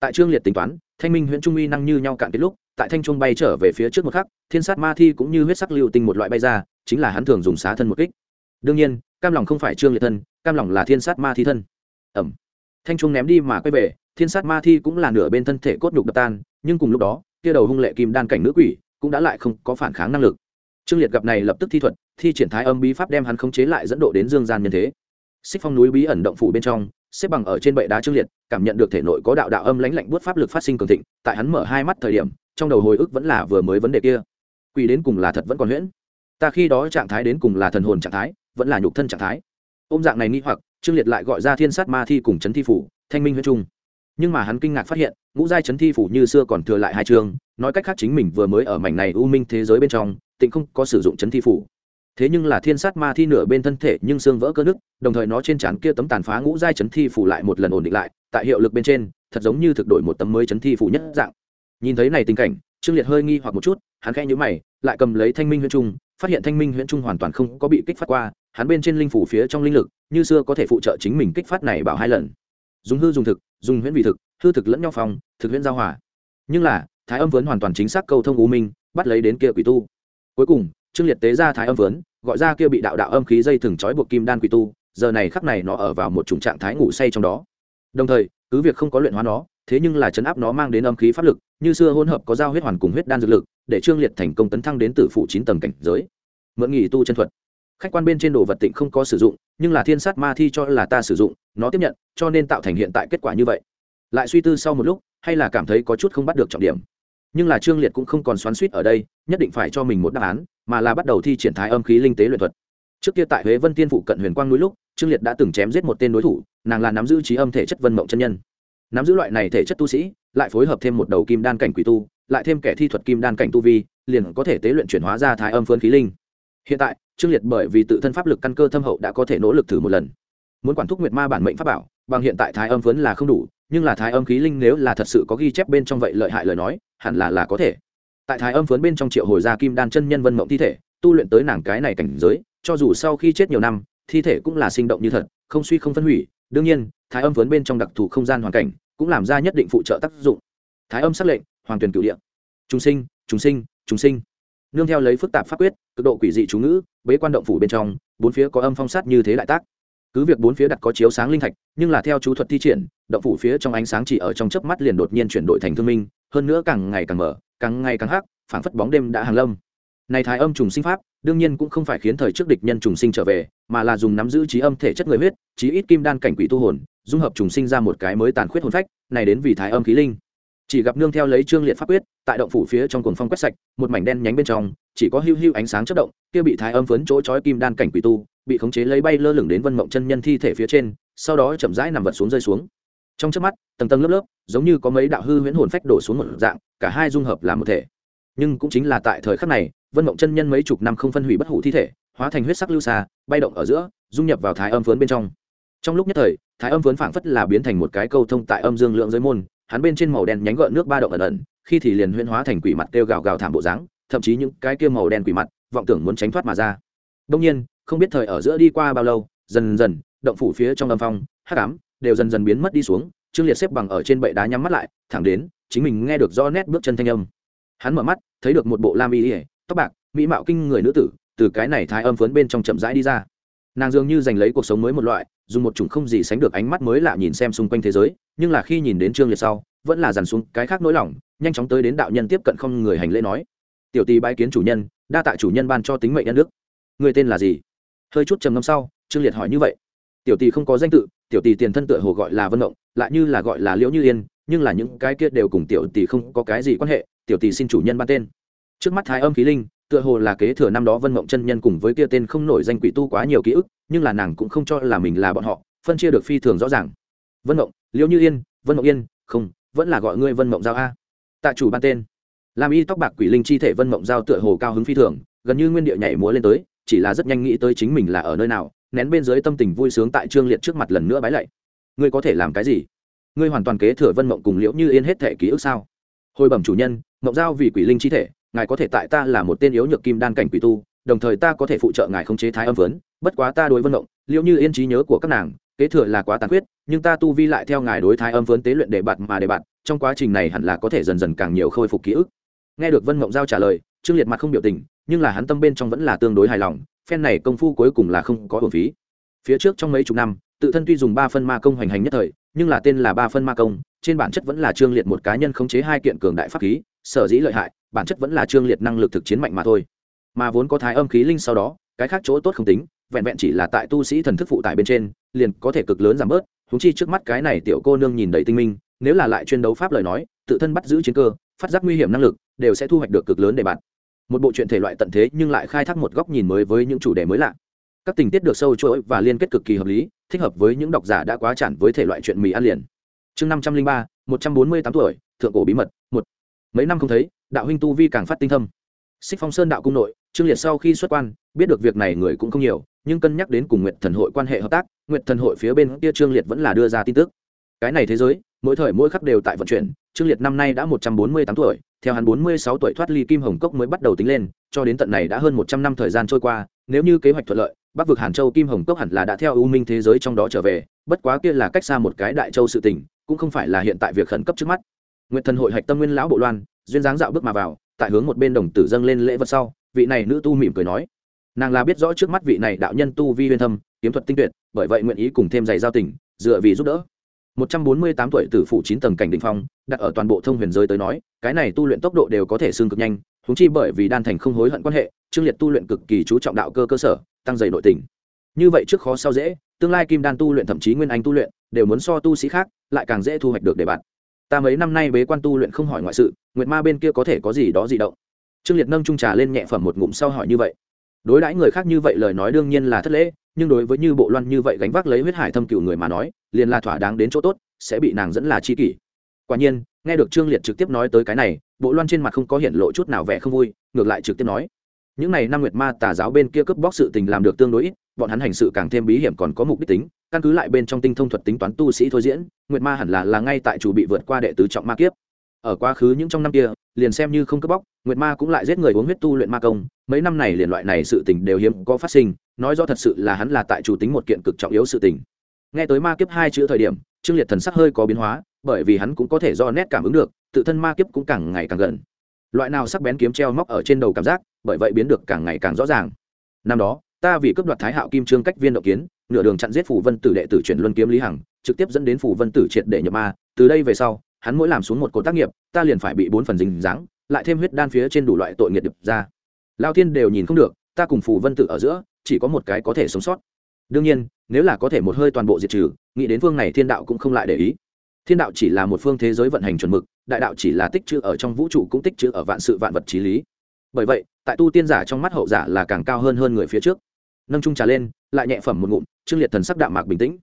Tại trương liệt tính toán, thanh minh huyện trung uy năng như nhau cạn kết lúc, tại thanh trung bay trở về phía trước một khắc, thiên sát ma thi cũng như huyết sắc lưu tinh một loại bay ra, chính là hắn thường dùng xá thân một kích. Đương nhiên, cam lòng không phải trương liệt thân, cam lòng là thiên sát ma thi thân. Ẩm. Thanh trung ném đi mà quay về, thiên sát ma thi cũng là nửa bên thân thể cốt nhục đập tan, nhưng cùng lúc đó, kia đầu hung lệ kim đan cảnh nữ quỷ cũng đã lại không có phản kháng năng lực. Trương liệt gặp này lập tức thi thuật, thi triển thái âm bí pháp đem hắn khống chế lại dẫn độ đến dương gian nhân thế xích phong núi bí ẩn động phủ bên trong, xếp bằng ở trên bệ đá trương liệt, cảm nhận được thể nội có đạo đạo âm lãnh lạnh buốt pháp lực phát sinh cường thịnh, tại hắn mở hai mắt thời điểm, trong đầu hồi ức vẫn là vừa mới vấn đề kia. Quỷ đến cùng là thật vẫn còn huyễn. Ta khi đó trạng thái đến cùng là thần hồn trạng thái, vẫn là nhục thân trạng thái. Ôm dạng này nghi hoặc, trương liệt lại gọi ra thiên sát ma thi cùng chấn thi phủ, thanh minh huyết trung. Nhưng mà hắn kinh ngạc phát hiện, ngũ giai chấn thi phủ như xưa còn thừa lại hai chương nói cách khác chính mình vừa mới ở mảnh này u minh thế giới bên trong, tịnh không có sử dụng chấn thi phủ thế nhưng là thiên sát ma thi nửa bên thân thể nhưng xương vỡ cơ nứt, đồng thời nó trên trán kia tấm tàn phá ngũ giai chấn thi phủ lại một lần ổn định lại, tại hiệu lực bên trên, thật giống như thực đổi một tấm mới chấn thi phủ nhất dạng. Nhìn thấy này tình cảnh, trương liệt hơi nghi hoặc một chút, hắn khẽ nhíu mày, lại cầm lấy thanh minh huyễn trung, phát hiện thanh minh huyễn trung hoàn toàn không có bị kích phát qua, hắn bên trên linh phủ phía trong linh lực, như xưa có thể phụ trợ chính mình kích phát này bảo hai lần. Dùng hư dùng thực, dùng huyễn vị thực, hư thực lẫn nhau phòng, thực huyễn giao hòa. Nhưng là, thái âm vốn hoàn toàn chính xác câu thông u minh, bắt lấy đến kia quỷ tu. Cuối cùng trương liệt tế ra thái âm vớn gọi ra kia bị đạo đạo âm khí dây thừng trói buộc kim đan quỷ tu, giờ này khắc này nó ở vào một chủng trạng thái ngủ say trong đó. Đồng thời, cứ việc không có luyện hóa nó, thế nhưng là chấn áp nó mang đến âm khí pháp lực, như xưa hỗn hợp có giao huyết hoàn cùng huyết đan dược lực, để trương liệt thành công tấn thăng đến tử phụ chín tầng cảnh giới. Mượn nghỉ tu chân thuật. Khách quan bên trên đồ vật tịnh không có sử dụng, nhưng là thiên sát ma thi cho là ta sử dụng, nó tiếp nhận, cho nên tạo thành hiện tại kết quả như vậy. Lại suy tư sau một lúc, hay là cảm thấy có chút không bắt được trọng điểm. Nhưng là trương liệt cũng không còn xoắn suýt ở đây, nhất định phải cho mình một đáp án mà là bắt đầu thi triển thái âm khí linh tế luyện thuật. Trước kia tại huế vân tiên phụ cận huyền quang núi lúc, trương liệt đã từng chém giết một tên đối thủ, nàng là nắm giữ trí âm thể chất vân mộng chân nhân. Nắm giữ loại này thể chất tu sĩ, lại phối hợp thêm một đầu kim đan cảnh quỷ tu, lại thêm kẻ thi thuật kim đan cảnh tu vi, liền có thể tế luyện chuyển hóa ra thái âm phơn khí linh. Hiện tại, trương liệt bởi vì tự thân pháp lực căn cơ thâm hậu đã có thể nỗ lực thử một lần. Muốn quản thúc nguyệt ma bản mệnh pháp bảo, bằng hiện tại thái âm phấn là không đủ, nhưng là thái âm khí linh nếu là thật sự có ghi chép bên trong vậy lợi hại lời nói, hẳn là là có thể tại thái âm phấn bên trong triệu hồi ra kim đan chân nhân vân mộng thi thể, tu luyện tới nàng cái này cảnh giới, cho dù sau khi chết nhiều năm, thi thể cũng là sinh động như thật, không suy không phân hủy. Đương nhiên, thái âm phấn bên trong đặc thù không gian hoàn cảnh cũng làm ra nhất định phụ trợ tác dụng. Thái âm xác lệnh, hoàng tuyển cửu địa. Chúng sinh chúng sinh chúng sinh. Nương theo lấy phức tạp pháp quyết, cực độ quỷ dị chú ngữ, bế quan động phủ bên trong, bốn phía có âm phong sát như thế đại tác. Cứ việc bốn phía đặt có chiếu sáng linh thạch, nhưng là theo chú thuật thi triển, động phủ phía trong ánh sáng chỉ ở trong chớp mắt liền đột nhiên chuyển đổi thành thương minh, hơn nữa càng ngày càng mở càng ngày càng hắc, phảng phất bóng đêm đã hàng lâm. Này thái âm trùng sinh pháp, đương nhiên cũng không phải khiến thời trước địch nhân trùng sinh trở về, mà là dùng nắm giữ trí âm thể chất người huyết trí ít kim đan cảnh quỷ tu hồn, dung hợp trùng sinh ra một cái mới tàn khuyết hồn phách, này đến vì thái âm khí linh. Chỉ gặp nương theo lấy trương liệt pháp quyết, tại động phủ phía trong cuồng phong quét sạch, một mảnh đen nhánh bên trong, chỉ có hưu hưu ánh sáng chất động, kia bị thái âm phấn chỗ chói kim đan cảnh quỷ tu, bị khống chế lấy bay lơ lửng đến vân mộng chân nhân thi thể phía trên, sau đó chậm rãi nằm vật xuống rơi xuống trong trước mắt, tầng tầng lớp lớp, giống như có mấy đạo hư huyễn hồn phách đổ xuống một dạng, cả hai dung hợp làm một thể. Nhưng cũng chính là tại thời khắc này, vân mộng chân nhân mấy chục năm không phân hủy bất hủ thi thể, hóa thành huyết sắc lưu xa, bay động ở giữa, dung nhập vào thái âm phấn bên trong. Trong lúc nhất thời, thái âm phấn phảng phất là biến thành một cái câu thông tại âm dương lượng giới môn, hắn bên trên màu đen nhánh gợn nước ba động ẩn ẩn, khi thì liền huyễn hóa thành quỷ mặt kêu gào gào thảm bộ dáng, thậm chí những cái kia màu đen quỷ mặt, vọng tưởng muốn tránh thoát mà ra. Đông nhiên, không biết thời ở giữa đi qua bao lâu, dần dần, động phủ phía trong âm phong, hắc ám đều dần dần biến mất đi xuống, trương liệt xếp bằng ở trên bệ đá nhắm mắt lại, thẳng đến, chính mình nghe được do nét bước chân thanh âm. Hắn mở mắt, thấy được một bộ lam y ỉa tóc bạc, mỹ mạo kinh người nữ tử, từ cái này thái âm phấn bên trong chậm rãi đi ra. Nàng dường như giành lấy cuộc sống mới một loại, dùng một chủng không gì sánh được ánh mắt mới lạ nhìn xem xung quanh thế giới, nhưng là khi nhìn đến trương liệt sau, vẫn là dàn xuống cái khác nỗi lòng, nhanh chóng tới đến đạo nhân tiếp cận không người hành lễ nói. Tiểu tì bãi kiến chủ nhân, đa tạ chủ nhân ban cho tính mệnh nhân đức. Người tên là gì? Hơi chút trầm ngâm sau, trương liệt hỏi như vậy tiểu tỷ không có danh tự, tiểu tỷ tiền thân tựa hồ gọi là vân động lại như là gọi là liễu như yên, nhưng là những cái kia đều cùng tiểu tỷ không có cái gì quan hệ, tiểu tỷ xin chủ nhân ban tên. Trước mắt thái âm khí linh, tựa hồ là kế thừa năm đó vân mộng chân nhân cùng với kia tên không nổi danh quỷ tu quá nhiều ký ức, nhưng là nàng cũng không cho là mình là bọn họ, phân chia được phi thường rõ ràng. Vân mộng liễu như yên, vân mộng yên, không, vẫn là gọi ngươi vân mộng giao a. Tạ chủ ban tên. Làm y tóc bạc quỷ linh chi thể vân mộng giao tựa hồ cao hứng phi thường, gần như nguyên địa nhảy múa lên tới, chỉ là rất nhanh nghĩ tới chính mình là ở nơi nào nén bên dưới tâm tình vui sướng tại trương liệt trước mặt lần nữa bái lạy. Ngươi có thể làm cái gì? Ngươi hoàn toàn kế thừa vân mộng cùng liễu như yên hết thể ký ức sao? Hồi bẩm chủ nhân, mộng giao vì quỷ linh chi thể, ngài có thể tại ta là một tên yếu nhược kim đan cảnh quỷ tu, đồng thời ta có thể phụ trợ ngài không chế thái âm vấn bất quá ta đối vân mộng, liễu như yên trí nhớ của các nàng, kế thừa là quá tàn khuyết, nhưng ta tu vi lại theo ngài đối thái âm vấn tế luyện đề bạt mà đề bạt, trong quá trình này hẳn là có thể dần dần càng nhiều khôi phục ký ức. Nghe được vân mộng giao trả lời, trương liệt mặt không biểu tình, nhưng là hắn tâm bên trong vẫn là tương đối hài lòng phen này công phu cuối cùng là không có hồn phí. Phía trước trong mấy chục năm, tự thân tuy dùng ba phân ma công hoành hành nhất thời, nhưng là tên là ba phân ma công, trên bản chất vẫn là trương liệt một cá nhân khống chế hai kiện cường đại pháp khí, sở dĩ lợi hại, bản chất vẫn là trương liệt năng lực thực chiến mạnh mà thôi. Mà vốn có thái âm khí linh sau đó, cái khác chỗ tốt không tính, vẹn vẹn chỉ là tại tu sĩ thần thức phụ tại bên trên, liền có thể cực lớn giảm bớt húng chi trước mắt cái này tiểu cô nương nhìn đầy tinh minh, nếu là lại chuyên đấu pháp lời nói, tự thân bắt giữ chiến cơ, phát giác nguy hiểm năng lực, đều sẽ thu hoạch được cực lớn để bạn một bộ truyện thể loại tận thế nhưng lại khai thác một góc nhìn mới với những chủ đề mới lạ. Các tình tiết được sâu chuỗi và liên kết cực kỳ hợp lý, thích hợp với những độc giả đã quá chản với thể loại chuyện mì ăn liền. Chương năm trăm linh ba, một trăm bốn mươi tám tuổi, thượng cổ bí mật, một. Mấy năm không thấy, đạo huynh tu vi càng phát tinh thâm. Xích phong sơn đạo cung nội, trương liệt sau khi xuất quan, biết được việc này người cũng không nhiều, nhưng cân nhắc đến cùng nguyện thần hội quan hệ hợp tác nguyện thần hội phía bên kia trương liệt vẫn là đưa ra tin tức. Cái này thế giới, mỗi thời mỗi khắc đều tại vận chuyển trương liệt năm nay đã một trăm bốn mươi tám tuổi, theo hắn bốn mươi sáu tuổi thoát ly kim hồng cốc mới bắt đầu tính lên, cho đến tận này đã hơn một trăm năm thời gian trôi qua, nếu như kế hoạch thuận lợi, bắc vực hàn châu kim hồng cốc hẳn là đã theo ưu minh thế giới trong đó trở về, bất quá kia là cách xa một cái đại châu sự tình, cũng không phải là hiện tại việc khẩn cấp trước mắt. Nguyện thần hội hạch tâm nguyên lão bộ loan, duyên dáng dạo bước mà vào, tại hướng một bên đồng tử dâng lên lễ vật sau, vị này nữ tu mỉm cười nói, nàng là biết rõ trước mắt vị này đạo nhân tu vi huyên thâm, kiếm thuật tinh tuyệt, bởi vậy nguyện ý cùng thêm giày giao tình, dựa vì giúp đỡ. 148 tuổi tử phụ 9 tầng cảnh đỉnh phong, đặt ở toàn bộ thông huyền giới tới nói, cái này tu luyện tốc độ đều có thể xương cực nhanh, huống chi bởi vì đan thành không hối hận quan hệ, Trương Liệt tu luyện cực kỳ chú trọng đạo cơ cơ sở, tăng dày nội tình. Như vậy trước khó sau dễ, tương lai kim đan tu luyện thậm chí nguyên anh tu luyện, đều muốn so tu sĩ khác, lại càng dễ thu hoạch được đề bạn. Ta mấy năm nay bế quan tu luyện không hỏi ngoại sự, Nguyệt Ma bên kia có thể có gì đó gì động. Trương Liệt nâng chung trà lên nhẹ phẩm một ngụm sau hỏi như vậy. Đối đãi người khác như vậy lời nói đương nhiên là thất lễ, nhưng đối với như bộ loan như vậy gánh vác lấy huyết hải thâm cựu người mà nói, liền là thỏa đáng đến chỗ tốt, sẽ bị nàng dẫn là chi kỷ. Quả nhiên nghe được trương liệt trực tiếp nói tới cái này bộ loan trên mặt không có hiện lộ chút nào vẻ không vui ngược lại trực tiếp nói những này năm nguyệt ma tà giáo bên kia cướp bóc sự tình làm được tương đối ít bọn hắn hành sự càng thêm bí hiểm còn có mục đích tính căn cứ lại bên trong tinh thông thuật tính toán tu sĩ thôi diễn nguyệt ma hẳn là là ngay tại chủ bị vượt qua đệ tứ trọng ma kiếp. Ở quá khứ những trong năm kia liền xem như không cướp bóc nguyệt ma cũng lại giết người uống huyết tu luyện ma công mấy năm này liền loại này sự tình đều hiếm có phát sinh nói do thật sự là hắn là tại chủ tính một kiện cực trọng yếu sự tình. Nghe tới ma kiếp hai chữ thời điểm, trương liệt thần sắc hơi có biến hóa, bởi vì hắn cũng có thể do nét cảm ứng được, tự thân ma kiếp cũng càng ngày càng gần. Loại nào sắc bén kiếm treo móc ở trên đầu cảm giác, bởi vậy biến được càng ngày càng rõ ràng. Năm đó, ta vì cướp đoạt thái hạo kim trương cách viên động kiến, nửa đường chặn giết phủ vân tử đệ tử chuyển luân kiếm lý hằng, trực tiếp dẫn đến phủ vân tử triệt để nhập ma. Từ đây về sau, hắn mỗi làm xuống một cột tác nghiệp, ta liền phải bị bốn phần dính dáng, lại thêm huyết đan phía trên đủ loại tội nghiệp đập ra. Lao thiên đều nhìn không được, ta cùng phủ vân tử ở giữa chỉ có một cái có thể sống sót. Đương nhiên, nếu là có thể một hơi toàn bộ diệt trừ, nghĩ đến phương này thiên đạo cũng không lại để ý. Thiên đạo chỉ là một phương thế giới vận hành chuẩn mực, đại đạo chỉ là tích chữ ở trong vũ trụ cũng tích chữ ở vạn sự vạn vật trí lý. Bởi vậy, tại tu tiên giả trong mắt hậu giả là càng cao hơn hơn người phía trước. Nâng trung trà lên, lại nhẹ phẩm một ngụm, trương liệt thần sắc đạm mạc bình tĩnh.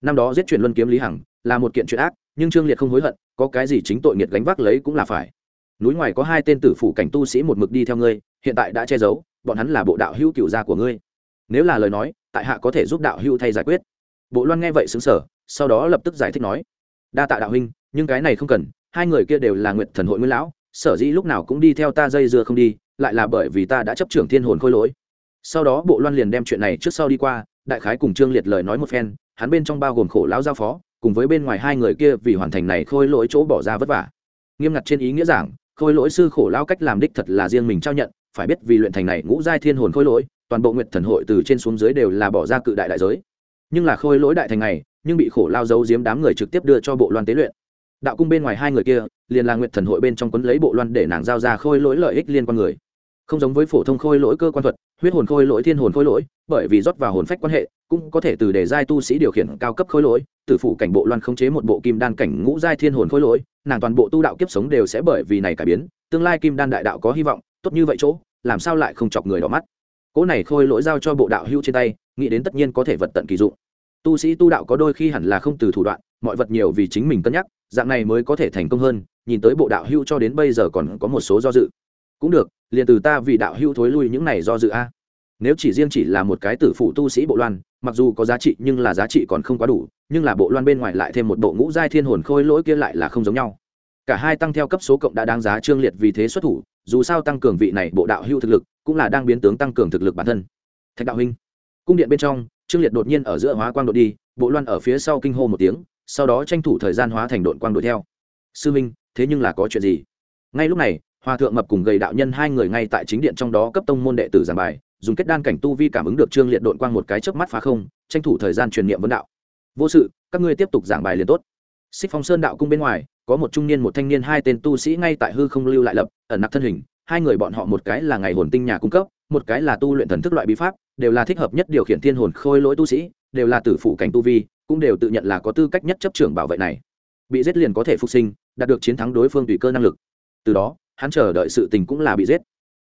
Năm đó giết chuyện luân kiếm lý hằng, là một kiện chuyện ác, nhưng trương liệt không hối hận, có cái gì chính tội nghiệt gánh vác lấy cũng là phải. Núi ngoài có hai tên tử phủ cảnh tu sĩ một mực đi theo ngươi, hiện tại đã che giấu, bọn hắn là bộ đạo hữu cựu gia của ngươi nếu là lời nói, tại hạ có thể giúp đạo hữu thay giải quyết. Bộ loan nghe vậy xứng sở sau đó lập tức giải thích nói, đa tạ đạo huynh, nhưng cái này không cần, hai người kia đều là nguyện thần hội nguyên lão, sở dĩ lúc nào cũng đi theo ta dây dưa không đi, lại là bởi vì ta đã chấp trưởng thiên hồn khôi lỗi. Sau đó bộ loan liền đem chuyện này trước sau đi qua, đại khái cùng trương liệt lời nói một phen, hắn bên trong bao gồm khổ lão giao phó, cùng với bên ngoài hai người kia vì hoàn thành này khôi lỗi chỗ bỏ ra vất vả. Nghiêm ngặt trên ý nghĩa giảng, khôi lỗi sư khổ lao cách làm đích thật là riêng mình trao nhận, phải biết vì luyện thành này ngũ giai thiên hồn khôi lỗi toàn bộ nguyệt thần hội từ trên xuống dưới đều là bỏ ra cự đại đại giới. Nhưng là khôi lỗi đại thành này, nhưng bị khổ lao giấu giếm đám người trực tiếp đưa cho bộ loan tế luyện. Đạo cung bên ngoài hai người kia, liền là nguyệt thần hội bên trong quấn lấy bộ loan để nàng giao ra khôi lỗi lợi ích liên quan người. Không giống với phổ thông khôi lỗi cơ quan thuật, huyết hồn khôi lỗi, thiên hồn khôi lỗi, bởi vì rót vào hồn phách quan hệ, cũng có thể từ để giai tu sĩ điều khiển cao cấp khôi lỗi tử phủ cảnh bộ loan khống chế một bộ kim đan cảnh ngũ giai thiên hồn khôi lỗi, nàng toàn bộ tu đạo kiếp sống đều sẽ bởi vì này cải biến, tương lai kim đan đại đạo có hy vọng, tốt như vậy chỗ, làm sao lại không chọc người đỏ mắt? Cỗ này khôi lỗi giao cho bộ đạo hữu trên tay, nghĩ đến tất nhiên có thể vật tận kỳ dụng. Tu sĩ tu đạo có đôi khi hẳn là không từ thủ đoạn, mọi vật nhiều vì chính mình cân nhắc, dạng này mới có thể thành công hơn, nhìn tới bộ đạo hữu cho đến bây giờ còn có một số do dự. Cũng được, liền từ ta vì đạo hữu thối lui những này do dự a. Nếu chỉ riêng chỉ là một cái tử phụ tu sĩ bộ loan, mặc dù có giá trị nhưng là giá trị còn không quá đủ, nhưng là bộ loan bên ngoài lại thêm một bộ ngũ giai thiên hồn khôi lỗi kia lại là không giống nhau. Cả hai tăng theo cấp số cộng đã đáng giá trương liệt vì thế xuất thủ, dù sao tăng cường vị này bộ đạo hưu thực lực cũng là đang biến tướng tăng cường thực lực bản thân. Thạch đạo huynh cung điện bên trong, trương liệt đột nhiên ở giữa hóa quang đội đi, bộ loan ở phía sau kinh hô một tiếng, sau đó tranh thủ thời gian hóa thành đội quang đội theo. Sư minh, thế nhưng là có chuyện gì? Ngay lúc này hòa thượng mập cùng gầy đạo nhân hai người ngay tại chính điện trong đó cấp tông môn đệ tử giảng bài, dùng kết đan cảnh tu vi cảm ứng được trương liệt đội quang một cái chớp mắt phá không, tranh thủ thời gian truyền niệm vấn đạo. Vô sự, các ngươi tiếp tục giảng bài liền tốt. Xích phong sơn đạo cung bên ngoài, có một trung niên, một thanh niên, hai tên tu sĩ ngay tại hư không lưu lại lập, ẩn nặc thân hình hai người bọn họ một cái là ngày hồn tinh nhà cung cấp, một cái là tu luyện thần thức loại bí pháp, đều là thích hợp nhất điều khiển thiên hồn khôi lỗi tu sĩ, đều là tử phụ cảnh tu vi, cũng đều tự nhận là có tư cách nhất chấp trưởng bảo vệ này. Bị giết liền có thể phục sinh, đạt được chiến thắng đối phương tùy cơ năng lực. Từ đó, hắn chờ đợi sự tình cũng là bị giết.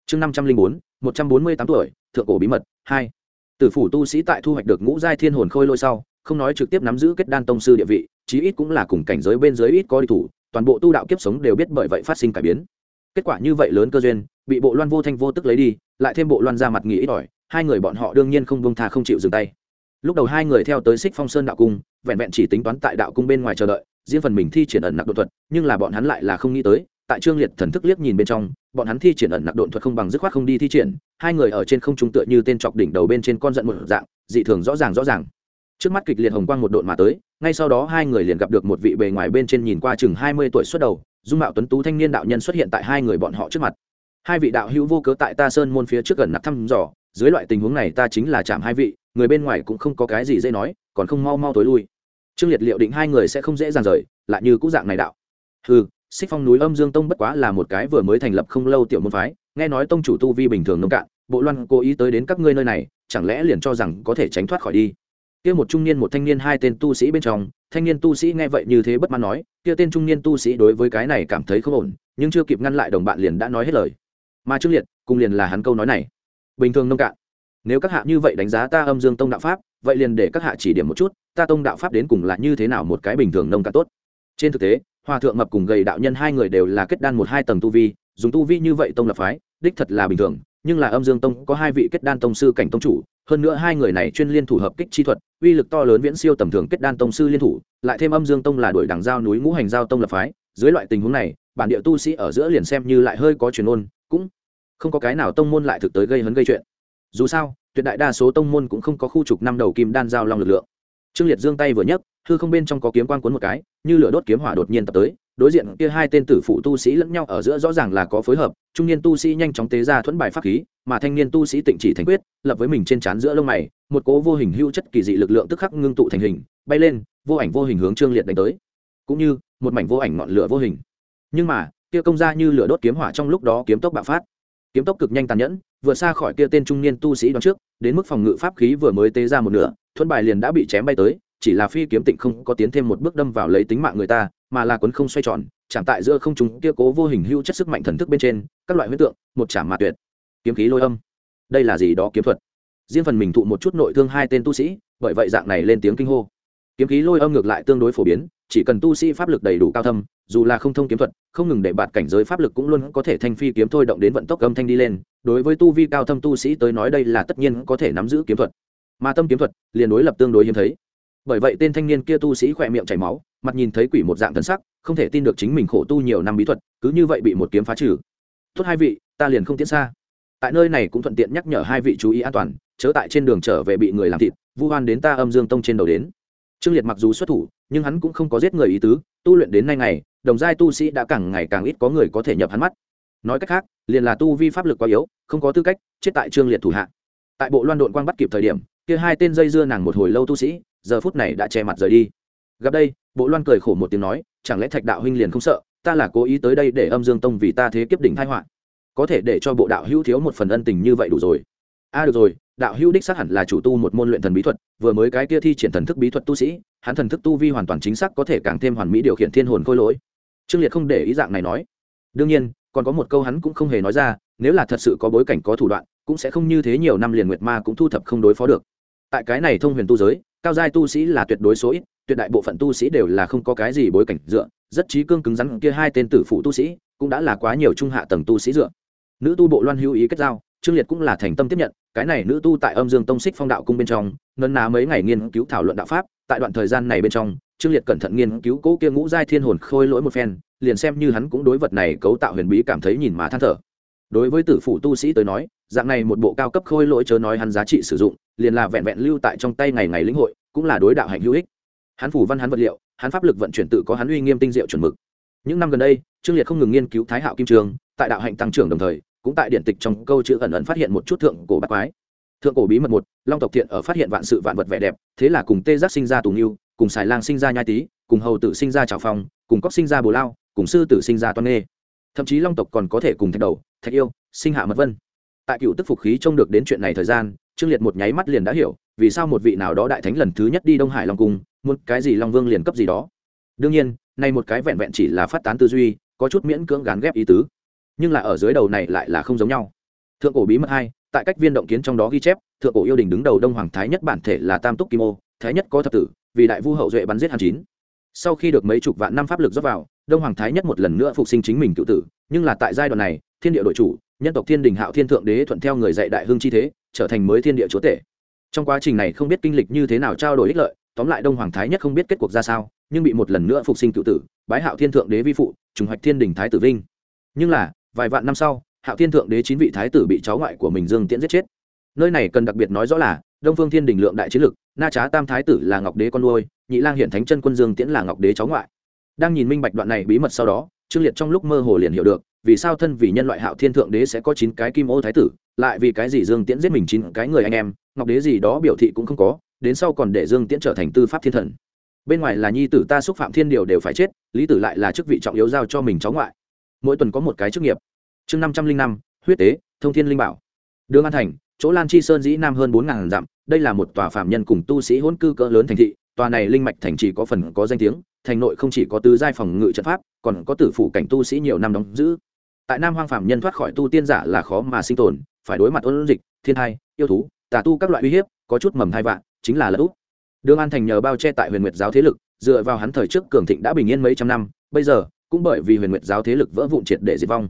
Chương năm trăm linh bốn, một trăm bốn mươi tám tuổi, thượng cổ bí mật, hai. Tử phủ tu sĩ tại thu hoạch được ngũ giai thiên hồn khôi lỗi sau, không nói trực tiếp nắm giữ kết đan tông sư địa vị, chí ít cũng là cùng cảnh giới bên dưới ít có đi thủ, toàn bộ tu đạo kiếp sống đều biết bởi vậy phát sinh cải biến kết quả như vậy lớn cơ duyên, bị bộ loan vô thanh vô tức lấy đi, lại thêm bộ loan ra mặt nghĩ ít ỏi, hai người bọn họ đương nhiên không bông tha không chịu dừng tay. Lúc đầu hai người theo tới xích phong sơn đạo cung, vẹn vẹn chỉ tính toán tại đạo cung bên ngoài chờ đợi, riêng phần mình thi triển ẩn nặc đột thuật, nhưng là bọn hắn lại là không nghĩ tới, tại trương liệt thần thức liếc nhìn bên trong, bọn hắn thi triển ẩn nặc đột thuật không bằng dứt khoát không đi thi triển, hai người ở trên không trung tựa như tên chọc đỉnh đầu bên trên con giận một dạng, dị thường rõ ràng rõ ràng. Trước mắt kịch liệt hồng quang một độn mà tới, ngay sau đó hai người liền gặp được một vị bề ngoài bên trên nhìn qua chừng hai mươi tuổi xuất đầu dung mạo tuấn tú thanh niên đạo nhân xuất hiện tại hai người bọn họ trước mặt. Hai vị đạo hữu vô cớ tại ta sơn môn phía trước gần nặc thăm dò, dưới loại tình huống này ta chính là chạm hai vị, người bên ngoài cũng không có cái gì dễ nói, còn không mau mau tối lui. Trương liệt liệu định hai người sẽ không dễ dàng rời, lại như cũ dạng này đạo. Ừ xích phong núi âm dương tông bất quá là một cái vừa mới thành lập không lâu tiểu môn phái, nghe nói tông chủ tu vi bình thường nông cạn, bộ loan cố ý tới đến các ngươi nơi này, chẳng lẽ liền cho rằng có thể tránh thoát khỏi đi? Kia một trung niên, một thanh niên, hai tên tu sĩ bên trong, thanh niên tu sĩ nghe vậy như thế bất mãn nói, kia tên trung niên tu sĩ đối với cái này cảm thấy không ổn, nhưng chưa kịp ngăn lại đồng bạn liền đã nói hết lời. Mà trương liệt, cùng liền là hắn câu nói này. Bình thường nông cạn. Nếu các hạ như vậy đánh giá ta âm dương tông đạo pháp, vậy liền để các hạ chỉ điểm một chút, ta tông đạo pháp đến cùng là như thế nào một cái bình thường nông cạn tốt. Trên thực tế, hòa thượng mập cùng gầy đạo nhân hai người đều là kết đan một hai tầng tu vi, dùng tu vi như vậy tông lập phái, đích thật là bình thường, nhưng là âm dương tông có hai vị kết đan tông sư cảnh tông chủ, hơn nữa hai người này chuyên liên thủ hợp kích chi thuật uy lực to lớn viễn siêu tầm thường kết đan tông sư liên thủ, lại thêm âm dương tông là đuổi đằng giao núi ngũ hành giao tông lập phái, dưới loại tình huống này, bản địa tu sĩ ở giữa liền xem như lại hơi có truyền ôn, cũng không có cái nào tông môn lại thực tới gây hấn gây chuyện. Dù sao, tuyệt đại đa số tông môn cũng không có khu trục năm đầu kim đan giao long lực lượng. Trương liệt giương tay vừa nhấc, hư không bên trong có kiếm quang cuốn một cái, như lửa đốt kiếm hỏa đột nhiên tập tới đối diện kia hai tên tử phụ tu sĩ lẫn nhau ở giữa rõ ràng là có phối hợp, trung niên tu sĩ nhanh chóng tế ra thuẫn bài pháp khí, mà thanh niên tu sĩ tịnh chỉ thành quyết, lập với mình trên trán giữa lông mày, một cố vô hình hưu chất kỳ dị lực lượng tức khắc ngưng tụ thành hình, bay lên, vô ảnh vô hình hướng trương liệt đánh tới. Cũng như, một mảnh vô ảnh ngọn lửa vô hình. Nhưng mà, kia công ra như lửa đốt kiếm hỏa trong lúc đó kiếm tốc bạo phát. Kiếm tốc cực nhanh tàn nhẫn, vừa xa khỏi kia tên trung niên tu sĩ đón trước, đến mức phòng ngự pháp khí vừa mới tế ra một nửa, thuẫn bài liền đã bị chém bay tới, chỉ là phi kiếm tịnh không có tiến thêm một bước đâm vào lấy tính mạng người ta mà là quấn không xoay tròn, chạm tại giữa không chúng kia cố vô hình hưu chất sức mạnh thần thức bên trên, các loại huyết tượng, một chạm mà tuyệt. Kiếm khí lôi âm. Đây là gì đó kiếm thuật? Riêng phần mình thụ một chút nội thương hai tên tu sĩ, bởi vậy dạng này lên tiếng kinh hô. Kiếm khí lôi âm ngược lại tương đối phổ biến, chỉ cần tu sĩ pháp lực đầy đủ cao thâm, dù là không thông kiếm thuật, không ngừng để bạt cảnh giới pháp lực cũng luôn có thể thanh phi kiếm thôi động đến vận tốc âm thanh đi lên. Đối với tu vi cao thâm tu sĩ tới nói đây là tất nhiên có thể nắm giữ kiếm thuật. Mà tâm kiếm thuật, liền đối lập tương đối hiếm thấy. Bởi vậy tên thanh niên kia tu sĩ khỏe miệng chảy máu mặt nhìn thấy quỷ một dạng thần sắc, không thể tin được chính mình khổ tu nhiều năm bí thuật, cứ như vậy bị một kiếm phá trừ. Tốt hai vị, ta liền không tiến xa. Tại nơi này cũng thuận tiện nhắc nhở hai vị chú ý an toàn, chớ tại trên đường trở về bị người làm thịt, vu hoan đến ta âm dương tông trên đầu đến. Trương liệt mặc dù xuất thủ, nhưng hắn cũng không có giết người ý tứ, tu luyện đến nay ngày, đồng giai tu sĩ đã càng ngày càng ít có người có thể nhập hắn mắt. Nói cách khác, liền là tu vi pháp lực quá yếu, không có tư cách chết tại trương liệt thủ hạ. Tại bộ loan đội quang bắt kịp thời điểm, kia hai tên dây dưa nàng một hồi lâu tu sĩ, giờ phút này đã che mặt rời đi. Gặp đây bộ loan cười khổ một tiếng nói chẳng lẽ thạch đạo huynh liền không sợ? Ta là cố ý tới đây để âm dương tông vì ta thế kiếp đỉnh thai họa. Có thể để cho bộ đạo hữu thiếu một phần ân tình như vậy đủ rồi. A à, được rồi đạo hữu đích xác hẳn là chủ tu một môn luyện thần bí thuật vừa mới cái kia thi triển thần thức bí thuật tu sĩ hắn thần thức tu vi hoàn toàn chính xác có thể càng thêm hoàn mỹ điều khiển thiên hồn khôi lỗi. Trương liệt không để ý dạng này nói. Đương nhiên còn có một câu hắn cũng không hề nói ra nếu là thật sự có bối cảnh có thủ đoạn cũng sẽ không như thế nhiều năm liền nguyệt ma cũng thu thập không đối phó được. Tại cái này thông huyền tu giới cao giai tu sĩ là tuyệt đối số ít tuyệt đại bộ phận tu sĩ đều là không có cái gì bối cảnh dựa, rất trí cương cứng rắn kia hai tên tử phụ tu sĩ cũng đã là quá nhiều trung hạ tầng tu sĩ dựa. Nữ tu bộ loan hữu ý kết giao, trương liệt cũng là thành tâm tiếp nhận, cái này nữ tu tại âm dương tông xích phong đạo cung bên trong nấn ná mấy ngày nghiên cứu thảo luận đạo pháp, tại đoạn thời gian này bên trong, trương liệt cẩn thận nghiên cứu cố kia ngũ giai thiên hồn khôi lỗi một phen, liền xem như hắn cũng đối vật này cấu tạo huyền bí cảm thấy nhìn mà than thở. Đối với tử phụ tu sĩ tới nói, dạng này một bộ cao cấp khôi lỗi chớ nói hắn giá trị sử dụng, liền là vẹn vẹn lưu tại trong tay ngày ngày lĩnh hội, cũng là đối đạo hạnh hữu ích hắn phủ văn hắn vật liệu, hắn pháp lực vận chuyển tự có hắn uy nghiêm tinh diệu chuẩn mực. Những năm gần đây, trương liệt không ngừng nghiên cứu thái hạo kim trường, tại đạo hạnh tăng trưởng đồng thời, cũng tại điện tịch trong câu chữ ẩn ẩn phát hiện một chút thượng cổ bát quái. Thượng cổ bí mật một, long tộc thiện ở phát hiện vạn sự vạn vật vẻ đẹp, thế là cùng tê giác sinh ra tù nghiêu cùng xài lang sinh ra nhai tý, cùng hầu tử sinh ra trào phong, cùng cóc sinh ra bồ lao, cùng sư tử sinh ra toan nghê. Thậm chí long tộc còn có thể cùng thạch đầu, thạch yêu, sinh hạ mật vân. Tại cựu tức phục khí trông được đến chuyện này thời gian, trương liệt một nháy mắt liền đã hiểu vì sao một vị nào đó đại thánh lần thứ nhất đi đông hải long cung muốn cái gì long vương liền cấp gì đó. Đương nhiên, nay một cái vẹn vẹn chỉ là phát tán tư duy, có chút miễn cưỡng gán ghép ý tứ. Nhưng là ở dưới đầu này lại là không giống nhau. Thượng cổ bí mật hai, tại cách viên động kiến trong đó ghi chép, thượng cổ yêu đình đứng đầu đông hoàng thái nhất bản thể là tam túc kim ô, thái nhất có thập tử, vì đại vu hậu duệ bắn giết hàn chín. Sau khi được mấy chục vạn năm pháp lực dốc vào, đông hoàng thái nhất một lần nữa phục sinh chính mình cựu tử, nhưng là tại giai đoạn này, thiên địa đội chủ, nhân tộc thiên đình hạo thiên thượng đế thuận theo người dạy đại hương chi thế, trở thành mới thiên địa chúa tể. Trong quá trình này không biết kinh lịch như thế nào trao đổi ích lợi tóm lại đông hoàng thái nhất không biết kết cuộc ra sao, nhưng bị một lần nữa phục sinh cựu tử, bái hạo thiên thượng đế vi phụ, trùng hoạch thiên đình thái tử vinh. Nhưng là, vài vạn năm sau, hạo thiên thượng đế chín vị thái tử bị cháu ngoại của mình dương tiễn giết chết. Nơi này cần đặc biệt nói rõ là, đông phương thiên đình lượng đại chiến lực, na trá tam thái tử là ngọc đế con nuôi, nhị lang hiện thánh chân quân dương tiễn là ngọc đế cháu ngoại. Đang nhìn minh bạch đoạn này bí mật sau đó, trương liệt trong lúc mơ hồ liền hiểu được, vì sao thân vì nhân loại hạo thiên thượng đế sẽ có chín cái kim ô thái tử, lại vì cái gì dương tiễn giết mình chín cái người anh em, ngọc đế gì đó biểu thị cũng không có đến sau còn để dương tiễn trở thành tư pháp thiên thần. Bên ngoài là nhi tử ta xúc phạm thiên điều đều phải chết, lý tử lại là chức vị trọng yếu giao cho mình cháu ngoại. Mỗi tuần có một cái chức nghiệp. Chương năm trăm linh năm, huyết tế, thông thiên linh bảo. Đường an thành, chỗ lan chi sơn dĩ nam hơn bốn ngàn dặm, đây là một tòa phạm nhân cùng tu sĩ hôn cư cỡ lớn thành thị, tòa này linh mạch thành chỉ có phần có danh tiếng, thành nội không chỉ có tứ giai phòng ngự trận pháp, còn có tử phụ cảnh tu sĩ nhiều năm đóng giữ. Tại nam hoang phạm nhân thoát khỏi tu tiên giả là khó mà sinh tồn, phải đối mặt ôn dịch, thiên thai, yêu thú, tà tu các loại uy hiếp, có chút mầm hai vạn chính là lật úp đường an thành nhờ bao che tại huyền nguyệt giáo thế lực, dựa vào hắn thời trước cường thịnh đã bình yên mấy trăm năm, bây giờ, cũng bởi vì huyền nguyệt giáo thế lực vỡ vụn triệt để diệt vong.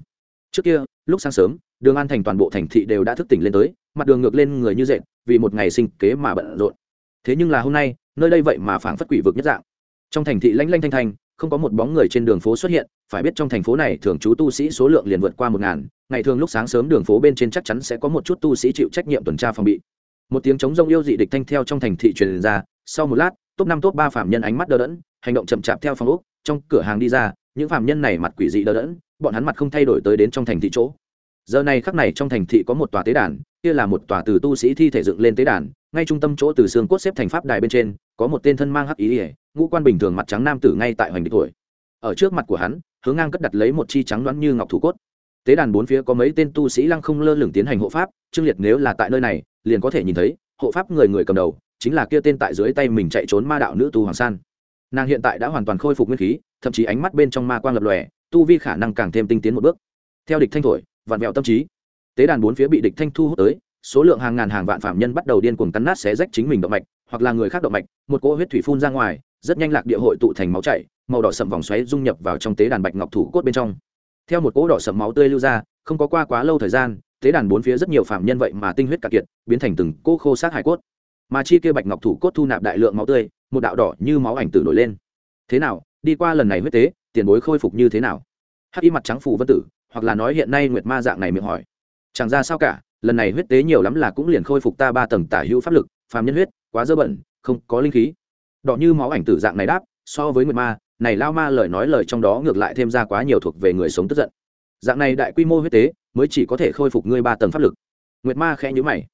Trước kia, lúc sáng sớm, đường an thành toàn bộ thành thị đều đã thức tỉnh lên tới, mặt đường ngược lên người như dệt, vì một ngày sinh kế mà bận rộn. Thế nhưng là hôm nay, nơi đây vậy mà phảng phất quỷ vực nhất dạng. Trong thành thị lanh lanh thanh thanh, không có một bóng người trên đường phố xuất hiện, phải biết trong thành phố này thường trú tu sĩ số lượng liền vượt qua một ngàn, ngày thường lúc sáng sớm đường phố bên trên chắc chắn sẽ có một chút tu sĩ chịu trách nhiệm tuần tra phòng bị một tiếng chống rông yêu dị địch thanh theo trong thành thị truyền ra, sau một lát, top năm top ba phạm nhân ánh mắt đờ đẫn, hành động chậm chạp theo phòng úc trong cửa hàng đi ra, những phạm nhân này mặt quỷ dị đờ đẫn, bọn hắn mặt không thay đổi tới đến trong thành thị chỗ. Giờ này khắc này trong thành thị có một tòa tế đàn, kia là một tòa từ tu sĩ thi thể dựng lên tế đàn, ngay trung tâm chỗ từ xương cốt xếp thành pháp đài bên trên, có một tên thân mang hắc ý ỉa ngũ quan bình thường mặt trắng nam tử ngay tại hoành địch tuổi. Ở trước mặt của hắn, hướng ngang cất đặt lấy một chi trắng đoán như ngọc thủ cốt. Tế đàn bốn phía có mấy tên tu sĩ lăng không lơ lửng tiến hành hộ pháp trương liệt nếu là tại nơi này liền có thể nhìn thấy, hộ pháp người người cầm đầu, chính là kia tên tại dưới tay mình chạy trốn ma đạo nữ tu hoàng san. Nàng hiện tại đã hoàn toàn khôi phục nguyên khí, thậm chí ánh mắt bên trong ma quang lập lòe, tu vi khả năng càng thêm tinh tiến một bước. Theo địch thanh thổi vạn vẹo tâm trí. Tế đàn bốn phía bị địch thanh thu hút tới, số lượng hàng ngàn hàng vạn phạm nhân bắt đầu điên cuồng cắn nát xé rách chính mình động mạch, hoặc là người khác động mạch, một cỗ huyết thủy phun ra ngoài, rất nhanh lạc địa hội tụ thành máu chảy, màu đỏ sậm vòng xoáy dung nhập vào trong tế đàn bạch ngọc thủ cốt bên trong. Theo một cỗ đỏ sậm máu tươi lưu ra, không có qua quá lâu thời gian tế đàn bốn phía rất nhiều phạm nhân vậy mà tinh huyết cạn kiệt, biến thành từng cỗ khô sát hải cốt. Mà chi kia bạch ngọc thủ cốt thu nạp đại lượng máu tươi, một đạo đỏ như máu ảnh tử nổi lên. Thế nào, đi qua lần này huyết tế, tiền bối khôi phục như thế nào? Hắc y mặt trắng phủ vân tử, hoặc là nói hiện nay nguyệt ma dạng này miệng hỏi. Chẳng ra sao cả, lần này huyết tế nhiều lắm là cũng liền khôi phục ta ba tầng tả hữu pháp lực, phàm nhân huyết, quá dơ bẩn, không có linh khí. Đỏ như máu ảnh tử dạng này đáp, so với nguyệt ma, này lao ma lời nói lời trong đó ngược lại thêm ra quá nhiều thuộc về người sống tức giận. Dạng này đại quy mô huyết tế mới chỉ có thể khôi phục ngươi ba tầng pháp lực. Nguyệt ma khẽ nhữ mày.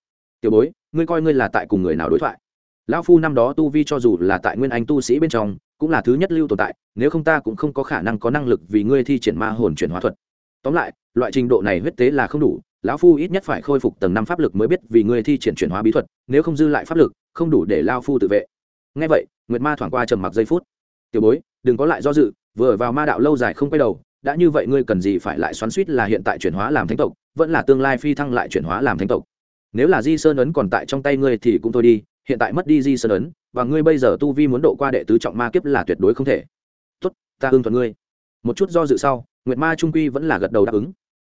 Tiểu bối, ngươi coi ngươi là tại cùng người nào đối thoại? Lão phu năm đó tu vi cho dù là tại nguyên anh tu sĩ bên trong, cũng là thứ nhất lưu tồn tại, nếu không ta cũng không có khả năng có năng lực vì ngươi thi triển ma hồn chuyển hóa thuật. Tóm lại, loại trình độ này huyết tế là không đủ, lão phu ít nhất phải khôi phục tầng năm pháp lực mới biết vì ngươi thi triển chuyển hóa bí thuật, nếu không dư lại pháp lực, không đủ để lao phu tự vệ. Ngay vậy, nguyệt ma thoảng qua trầm mặc giây phút. Tiểu bối, đừng có lại do dự, vừa vào ma đạo lâu dài không quay đầu đã như vậy ngươi cần gì phải lại xoắn suýt là hiện tại chuyển hóa làm thánh tộc, vẫn là tương lai phi thăng lại chuyển hóa làm thánh tộc. Nếu là di sơn ấn còn tại trong tay ngươi thì cũng thôi đi, hiện tại mất đi di sơn ấn, và ngươi bây giờ tu vi muốn độ qua đệ tứ trọng ma kiếp là tuyệt đối không thể. Tốt, ta ưng thuận ngươi. Một chút do dự sau, nguyệt ma trung quy vẫn là gật đầu đáp ứng.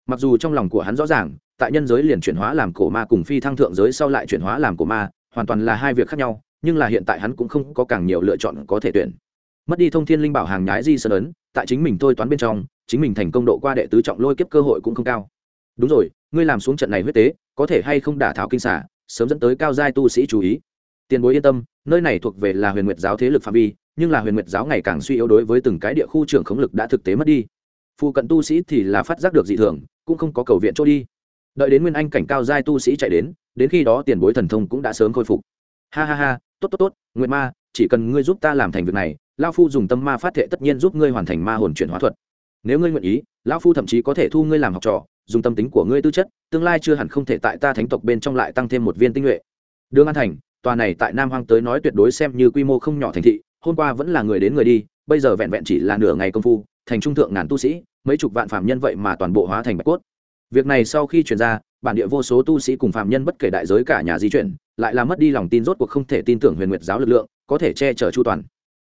Mặc dù trong lòng của hắn rõ ràng, tại nhân giới liền chuyển hóa làm cổ ma cùng phi thăng thượng giới sau lại chuyển hóa làm cổ ma, hoàn toàn là hai việc khác nhau, nhưng là hiện tại hắn cũng không có càng nhiều lựa chọn có thể tuyển mất đi thông thiên linh bảo hàng nhái di sơn ấn, tại chính mình thôi toán bên trong, chính mình thành công độ qua đệ tứ trọng lôi kiếp cơ hội cũng không cao. Đúng rồi, ngươi làm xuống trận này huyết tế, có thể hay không đả thảo kinh xả sớm dẫn tới cao giai tu sĩ chú ý. Tiền bối yên tâm, nơi này thuộc về là huyền nguyệt giáo thế lực phạm vi, nhưng là huyền nguyệt giáo ngày càng suy yếu đối với từng cái địa khu trưởng khống lực đã thực tế mất đi. Phụ cận tu sĩ thì là phát giác được dị thường, cũng không có cầu viện chỗ đi. Đợi đến nguyên anh cảnh cao giai tu sĩ chạy đến đến khi đó tiền bối thần thông cũng đã sớm khôi phục. Ha ha ha, tốt tốt tốt, nguyệt ma, chỉ cần ngươi giúp ta làm thành việc này lao phu dùng tâm ma phát thệ tất nhiên giúp ngươi hoàn thành ma hồn chuyển hóa thuật. Nếu ngươi nguyện ý lao phu thậm chí có thể thu ngươi làm học trò, dùng tâm tính của ngươi tư chất, tương lai chưa hẳn không thể tại ta thánh tộc bên trong lại tăng thêm một viên tinh nhuệ. Đương an thành, tòa này tại nam hoang tới nói tuyệt đối xem như quy mô không nhỏ thành thị, hôm qua vẫn là người đến người đi, bây giờ vẹn vẹn chỉ là nửa ngày công phu, thành trung thượng ngàn tu sĩ, mấy chục vạn phạm nhân vậy mà toàn bộ hóa thành bạch cốt. Việc này sau khi truyền ra, bản địa vô số tu sĩ cùng phạm nhân bất kể đại giới cả nhà di chuyển, lại là mất đi lòng tin rốt cuộc không thể tin tưởng huyền nguyệt giáo lực lượng, có thể che chở chu toàn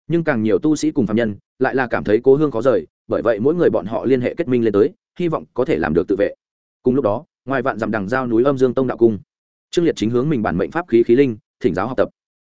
nhưng càng nhiều tu sĩ cùng phạm nhân lại là cảm thấy cố hương khó rời, bởi vậy mỗi người bọn họ liên hệ kết minh lên tới, hy vọng có thể làm được tự vệ. Cùng lúc đó, ngoài vạn dặm đằng giao núi âm dương tông đạo cung, trương liệt chính hướng mình bản mệnh pháp khí khí linh, thỉnh giáo học tập.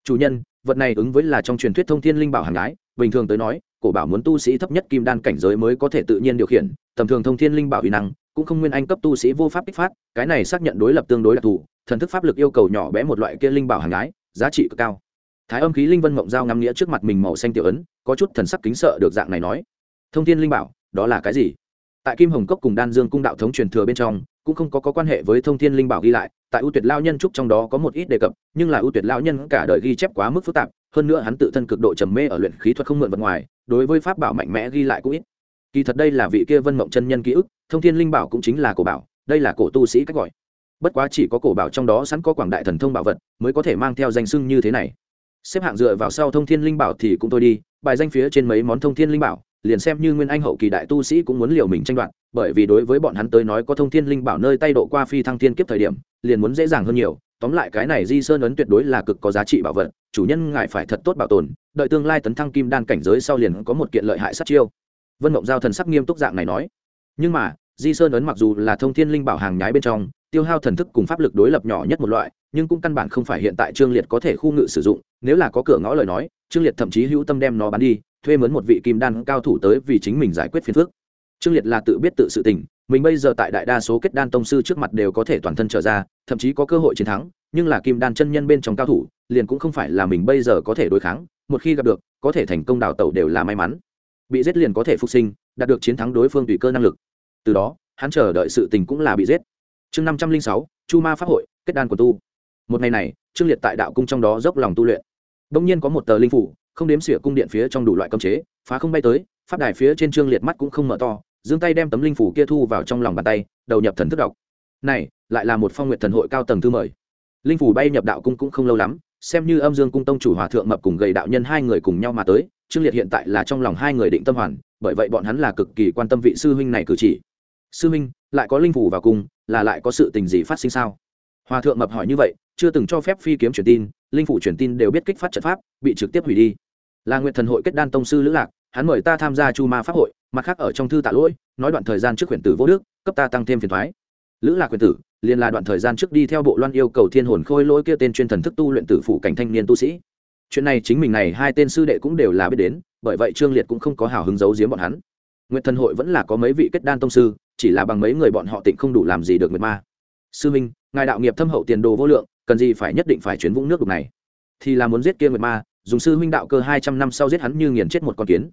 Chủ nhân, vật này ứng với là trong truyền thuyết thông thiên linh bảo hàng ái, bình thường tới nói, cổ bảo muốn tu sĩ thấp nhất kim đan cảnh giới mới có thể tự nhiên điều khiển, tầm thường thông thiên linh bảo uy năng, cũng không nguyên anh cấp tu sĩ vô pháp kích phát, cái này xác nhận đối lập tương đối đặc thù thần thức pháp lực yêu cầu nhỏ bé một loại kia linh bảo hàng ái, giá trị cực cao thái âm khí linh vân mộng giao ngắm nghĩa trước mặt mình màu xanh tiểu ấn có chút thần sắc kính sợ được dạng này nói. Thông thiên linh bảo đó là cái gì? Tại kim hồng cốc cùng đan dương cung đạo thống truyền thừa bên trong cũng không có, có quan hệ với thông thiên linh bảo ghi lại tại ưu tuyệt lao nhân trúc trong đó có một ít đề cập nhưng là ưu tuyệt lao nhân cả đời ghi chép quá mức phức tạp hơn nữa hắn tự thân cực độ trầm mê ở luyện khí thuật không mượn vật ngoài đối với pháp bảo mạnh mẽ ghi lại cũng ít. Kỳ thật đây là vị kia vân mộng chân nhân ký ức thông thiên linh bảo cũng chính là cổ bảo đây là cổ tu sĩ cách gọi. Bất quá chỉ có cổ bảo trong đó sẵn có quảng đại thần thông bảo vật mới có thể mang theo danh sưng như thế này xếp hạng dựa vào sau thông thiên linh bảo thì cũng thôi đi, bài danh phía trên mấy món thông thiên linh bảo, liền xem như nguyên anh hậu kỳ đại tu sĩ cũng muốn liều mình tranh đoạt, bởi vì đối với bọn hắn tới nói có thông thiên linh bảo nơi tay độ qua phi thăng thiên kiếp thời điểm, liền muốn dễ dàng hơn nhiều. Tóm lại cái này di sơn ấn tuyệt đối là cực có giá trị bảo vật, chủ nhân ngài phải thật tốt bảo tồn, đợi tương lai tấn thăng kim đan cảnh giới sau liền có một kiện lợi hại sát chiêu. Vân mộng giao thần sắc nghiêm túc dạng này nói. Nhưng mà, di sơn ấn mặc dù là thông thiên linh bảo hàng nhái bên trong, tiêu hao thần thức cùng pháp lực đối lập nhỏ nhất một loại nhưng cũng căn bản không phải hiện tại trương liệt có thể khu ngự sử dụng, nếu là có cửa ngõ lời nói, trương liệt thậm chí hữu tâm đem nó bán đi, thuê mướn một vị kim đan cao thủ tới vì chính mình giải quyết phiền phức. Trương liệt là tự biết tự sự tình, mình bây giờ tại đại đa số kết đan tông sư trước mặt đều có thể toàn thân trở ra, thậm chí có cơ hội chiến thắng, nhưng là kim đan chân nhân bên trong cao thủ, liền cũng không phải là mình bây giờ có thể đối kháng, một khi gặp được, có thể thành công đào tẩu đều là may mắn. Bị giết liền có thể phục sinh, đạt được chiến thắng đối phương tùy cơ năng lực. Từ đó, hắn chờ đợi sự tình cũng là bị giết. Chương năm trăm linh sáu, chu ma pháp hội, kết đan của tu một ngày này trương liệt tại đạo cung trong đó dốc lòng tu luyện. Đông nhiên có một tờ linh phủ không đếm xỉa cung điện phía trong đủ loại cấm chế phá không bay tới pháp đài phía trên trương liệt mắt cũng không mở to giương tay đem tấm linh phủ kia thu vào trong lòng bàn tay đầu nhập thần thức đọc. Này lại là một phong nguyện thần hội cao tầng thư mời. Linh phủ bay nhập đạo cung cũng không lâu lắm xem như âm dương cung tông chủ hòa thượng mập cùng gầy đạo nhân hai người cùng nhau mà tới trương liệt hiện tại là trong lòng hai người định tâm hoàn bởi vậy bọn hắn là cực kỳ quan tâm vị sư huynh này cử chỉ. Sư huynh lại có linh phủ vào cung, là lại có sự tình gì phát sinh sao? Hòa thượng mập hỏi như vậy, chưa từng cho phép phi kiếm truyền tin, linh phủ truyền tin đều biết kích phát trận pháp, bị trực tiếp hủy đi. Là nguyện thần hội kết đan tông sư lữ lạc, hắn mời ta tham gia chu ma pháp hội, mặt khác ở trong thư tạ lỗi, nói đoạn thời gian trước huyền tử vô đức, cấp ta tăng thêm phiền thoái. Lữ lạc huyền tử, liền là đoạn thời gian trước đi theo bộ loan yêu cầu thiên hồn khôi lỗi kia tên chuyên thần thức tu luyện tử phụ cảnh thanh niên tu sĩ. Chuyện này chính mình này hai tên sư đệ cũng đều là biết đến, bởi vậy trương liệt cũng không có hào hứng giấu giếm bọn hắn. Nguyện thần hội vẫn là có mấy vị kết đan tông sư, chỉ là bằng mấy người bọn họ tịnh không đủ làm gì được nguyệt ma. Sư minh ngài đạo nghiệp thâm hậu tiền đồ vô lượng, cần gì phải nhất định phải chuyến vũng nước đục này? Thì là muốn giết kia nguyệt ma, dùng sư huynh đạo cơ hai trăm năm sau giết hắn như nghiền chết một con kiến.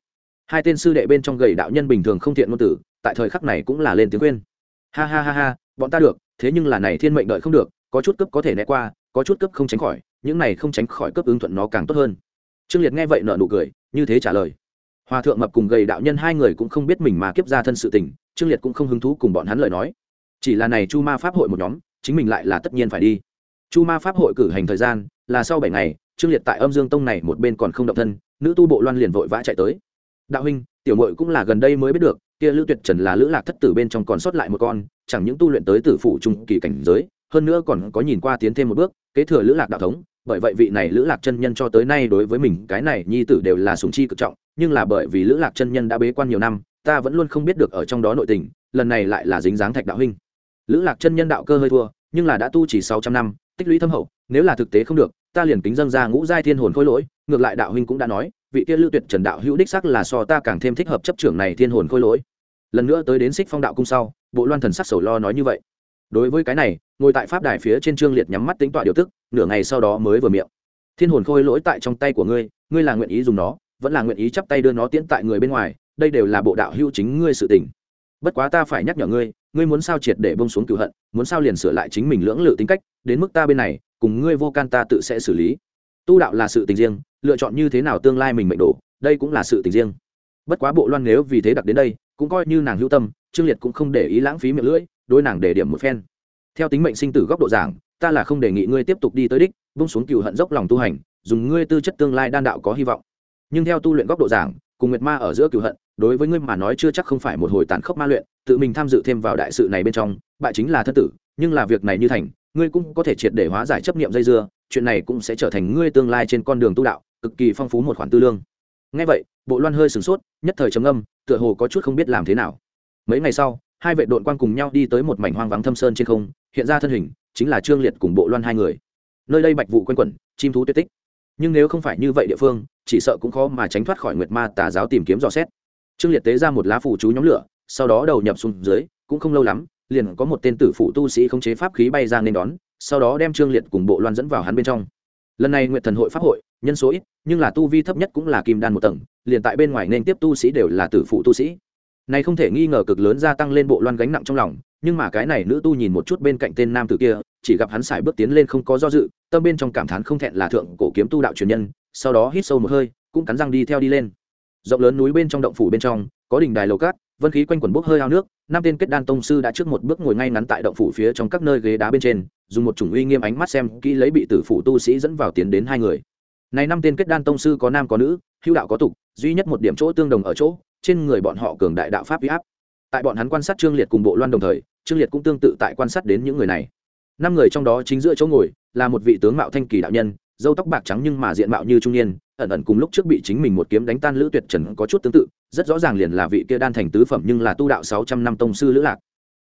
Hai tên sư đệ bên trong gầy đạo nhân bình thường không thiện ngôn tử, tại thời khắc này cũng là lên tiếng khuyên. Ha ha ha ha, bọn ta được, thế nhưng là này thiên mệnh đợi không được, có chút cấp có thể né qua, có chút cấp không tránh khỏi, những này không tránh khỏi cấp ứng thuận nó càng tốt hơn. Trương liệt nghe vậy nợ nụ cười, như thế trả lời. Hòa thượng mập cùng gầy đạo nhân hai người cũng không biết mình mà kiếp ra thân sự tình, trương liệt cũng không hứng thú cùng bọn hắn lời nói. Chỉ là này chu ma pháp hội một nhóm chính mình lại là tất nhiên phải đi. Chu ma pháp hội cử hành thời gian là sau bảy ngày, trương liệt tại âm dương tông này một bên còn không động thân, nữ tu bộ loan liền vội vã chạy tới. Đạo huynh, tiểu mội cũng là gần đây mới biết được, kia lữ tuyệt trần là lữ lạc thất tử bên trong còn sót lại một con, chẳng những tu luyện tới tử phủ trung kỳ cảnh giới, hơn nữa còn có nhìn qua tiến thêm một bước, kế thừa lữ lạc đạo thống, bởi vậy vị này lữ lạc chân nhân cho tới nay đối với mình cái này nhi tử đều là sùng chi cực trọng, nhưng là bởi vì lữ lạc chân nhân đã bế quan nhiều năm, ta vẫn luôn không biết được ở trong đó nội tình, lần này lại là dính dáng thạch đạo huynh lữ lạc chân nhân đạo cơ hơi thua, nhưng là đã tu chỉ sáu trăm năm, tích lũy thâm hậu, nếu là thực tế không được, ta liền kính dâng ra ngũ giai thiên hồn khôi lỗi, ngược lại đạo huynh cũng đã nói, vị kia lưu tuyệt trần đạo hữu đích sắc là so ta càng thêm thích hợp chấp trưởng này thiên hồn khôi lỗi. Lần nữa tới đến xích phong đạo cung sau, bộ loan thần sắc sầu lo nói như vậy. Đối với cái này, ngồi tại pháp đài phía trên trương liệt nhắm mắt tính tọa điều tức, nửa ngày sau đó mới vừa miệng. Thiên hồn khôi lỗi tại trong tay của ngươi ngươi là nguyện ý dùng nó, vẫn là nguyện ý chắp tay đưa nó tiễn tại người bên ngoài, đây đều là bộ đạo hữu chính ngươi sự tình. Bất quá ta phải nhắc nhở ngươi ngươi muốn sao triệt để bông xuống cựu hận, muốn sao liền sửa lại chính mình lưỡng lự tính cách, đến mức ta bên này, cùng ngươi vô can ta tự sẽ xử lý. Tu đạo là sự tình riêng, lựa chọn như thế nào tương lai mình mệnh đổ đây cũng là sự tình riêng. Bất quá bộ loan nếu vì thế đặc đến đây, cũng coi như nàng hữu tâm, trương liệt cũng không để ý lãng phí miệng lưỡi đôi nàng để điểm một phen. Theo tính mệnh sinh tử góc độ giảng, ta là không đề nghị ngươi tiếp tục đi tới đích bung xuống cựu hận dốc lòng tu hành, dùng ngươi tư chất tương lai đan đạo có hy vọng. Nhưng theo tu luyện góc độ giảng, cùng nguyệt ma ở giữa cựu hận đối với ngươi mà nói chưa chắc không phải một hồi tàn khốc ma luyện, tự mình tham dự thêm vào đại sự này bên trong, bại chính là thất tử, nhưng là việc này như thành, ngươi cũng có thể triệt để hóa giải chấp niệm dây dưa, chuyện này cũng sẽ trở thành ngươi tương lai trên con đường tu đạo, cực kỳ phong phú một khoản tư lương. Ngay vậy, bộ loan hơi sửng sốt, nhất thời trầm âm tựa hồ có chút không biết làm thế nào. Mấy ngày sau, hai vệ đội quan cùng nhau đi tới một mảnh hoang vắng thâm sơn trên không, hiện ra thân hình, chính là trương liệt cùng bộ loan hai người. Nơi đây bạch vụ quanh quẩn, chim thú tuyệt tích. Nhưng nếu không phải như vậy địa phương, chỉ sợ cũng khó mà tránh thoát khỏi nguyệt ma tà giáo tìm kiếm dò xét trương liệt tế ra một lá phủ chú nhóm lửa, sau đó đầu nhập xuống dưới, cũng không lâu lắm, liền có một tên tử phụ tu sĩ khống chế pháp khí bay ra nên đón, sau đó đem trương liệt cùng bộ loan dẫn vào hắn bên trong. Lần này nguyệt thần hội pháp hội, nhân số ít, nhưng là tu vi thấp nhất cũng là kim đan một tầng, liền tại bên ngoài nên tiếp tu sĩ đều là tử phụ tu sĩ. Này không thể nghi ngờ cực lớn gia tăng lên bộ loan gánh nặng trong lòng, nhưng mà cái này nữ tu nhìn một chút bên cạnh tên nam tử kia, chỉ gặp hắn xài bước tiến lên không có do dự, tâm bên trong cảm thán không thẹn là thượng cổ kiếm tu đạo truyền nhân, sau đó hít sâu một hơi, cũng cắn răng đi theo đi lên rộng lớn núi bên trong động phủ bên trong, có đỉnh đài lầu cát, vân khí quanh quần bốc hơi ao nước, năm tên kết đan tông sư đã trước một bước ngồi ngay ngắn tại động phủ phía trong các nơi ghế đá bên trên, dùng một chủng uy nghiêm ánh mắt xem kỹ lấy bị tử phủ tu sĩ dẫn vào tiến đến hai người. Này năm tên kết đan tông sư có nam có nữ, hữu đạo có tục, duy nhất một điểm chỗ tương đồng ở chỗ, trên người bọn họ cường đại đạo pháp uy áp. Tại bọn hắn quan sát trương liệt cùng bộ loan đồng thời, trương liệt cũng tương tự tại quan sát đến những người này. Năm người trong đó chính giữa chỗ ngồi là một vị tướng mạo thanh kỳ đạo nhân dâu tóc bạc trắng nhưng mà diện mạo như trung niên ẩn ẩn cùng lúc trước bị chính mình một kiếm đánh tan lữ tuyệt trần có chút tương tự, rất rõ ràng liền là vị kia đan thành tứ phẩm nhưng là tu đạo sáu trăm năm tông sư lữ lạc.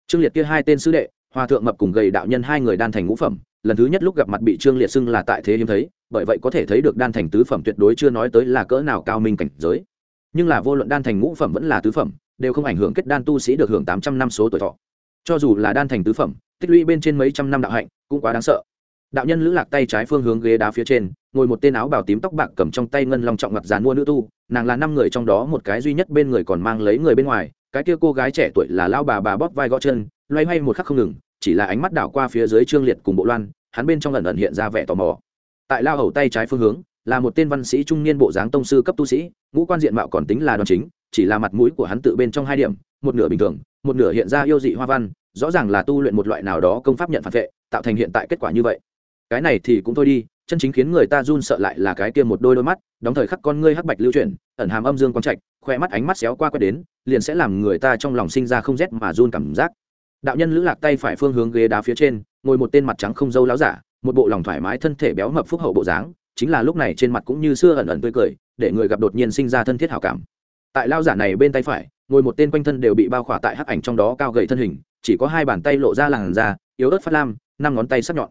Trương liệt kia hai tên sư đệ, hòa thượng mập cùng gầy đạo nhân hai người đan thành ngũ phẩm, lần thứ nhất lúc gặp mặt bị trương liệt xưng là tại thế hiếm thấy, bởi vậy có thể thấy được đan thành tứ phẩm tuyệt đối chưa nói tới là cỡ nào cao minh cảnh giới. Nhưng là vô luận đan thành ngũ phẩm vẫn là tứ phẩm, đều không ảnh hưởng kết đan tu sĩ được hưởng tám trăm năm số tuổi thọ. Cho dù là đan thành tứ phẩm, tích lũy bên trên mấy trăm năm đạo hạnh, cũng quá đáng sợ đạo nhân lữ lạc tay trái phương hướng ghế đá phía trên, ngồi một tên áo bào tím tóc bạc cầm trong tay ngân long trọng mặt dàn mua nữ tu, nàng là năm người trong đó một cái duy nhất bên người còn mang lấy người bên ngoài, cái kia cô gái trẻ tuổi là lao bà bà bóp vai gõ chân, loay hoay một khắc không ngừng, chỉ là ánh mắt đảo qua phía dưới trương liệt cùng bộ loan, hắn bên trong lần ẩn hiện ra vẻ tò mò. Tại lao hầu tay trái phương hướng, là một tên văn sĩ trung niên bộ dáng tông sư cấp tu sĩ, ngũ quan diện mạo còn tính là đoàn chính, chỉ là mặt mũi của hắn tự bên trong hai điểm, một nửa bình thường, một nửa hiện ra yêu dị hoa văn, rõ ràng là tu luyện một loại nào đó công pháp nhận phản vệ, tạo thành hiện tại kết quả như vậy cái này thì cũng thôi đi, chân chính khiến người ta run sợ lại là cái kia một đôi đôi mắt, đóng thời khắc con ngươi hắc bạch lưu chuyển, ẩn hàm âm dương quang trạch khoe mắt ánh mắt xéo qua quét đến, liền sẽ làm người ta trong lòng sinh ra không rét mà run cảm giác. Đạo nhân lữ lạc tay phải phương hướng ghế đá phía trên, ngồi một tên mặt trắng không dâu láo giả, một bộ lòng thoải mái thân thể béo mập phúc hậu bộ dáng, chính là lúc này trên mặt cũng như xưa ẩn ẩn tươi cười, để người gặp đột nhiên sinh ra thân thiết hảo cảm. Tại lao giả này bên tay phải, ngồi một tên quanh thân đều bị bao khỏa tại hắc ảnh trong đó cao gầy thân hình, chỉ có hai bàn tay lộ ra làn da, yếu ớt phát lam, năm ngón tay sắc nhọn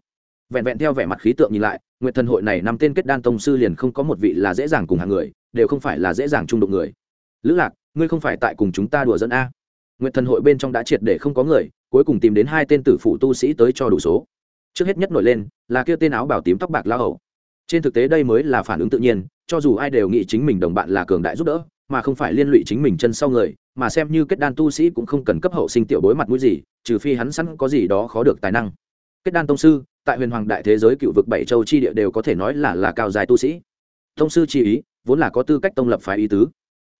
vẹn vẹn theo vẻ mặt khí tượng nhìn lại nguyện thần hội này năm tên kết đan tông sư liền không có một vị là dễ dàng cùng hàng người, đều không phải là dễ dàng trung đụng người. Lữ lạc, ngươi không phải tại cùng chúng ta đùa dẫn a? Nguyện thần hội bên trong đã triệt để không có người, cuối cùng tìm đến hai tên tử phụ tu sĩ tới cho đủ số. Trước hết nhất nổi lên, là kia tên áo bảo tím tóc bạc lão hầu. trên thực tế đây mới là phản ứng tự nhiên, cho dù ai đều nghĩ chính mình đồng bạn là cường đại giúp đỡ, mà không phải liên lụy chính mình chân sau người, mà xem như kết đan tu sĩ cũng không cần cấp hậu sinh tiểu bối mặt mũi gì, trừ phi hắn sẵn có gì đó khó được tài năng. Kết đan tông sư tại huyền hoàng đại thế giới cựu vực bảy châu chi địa đều có thể nói là là cao dài tu sĩ. Tông sư chi ý, vốn là có tư cách tông lập phái ý tứ.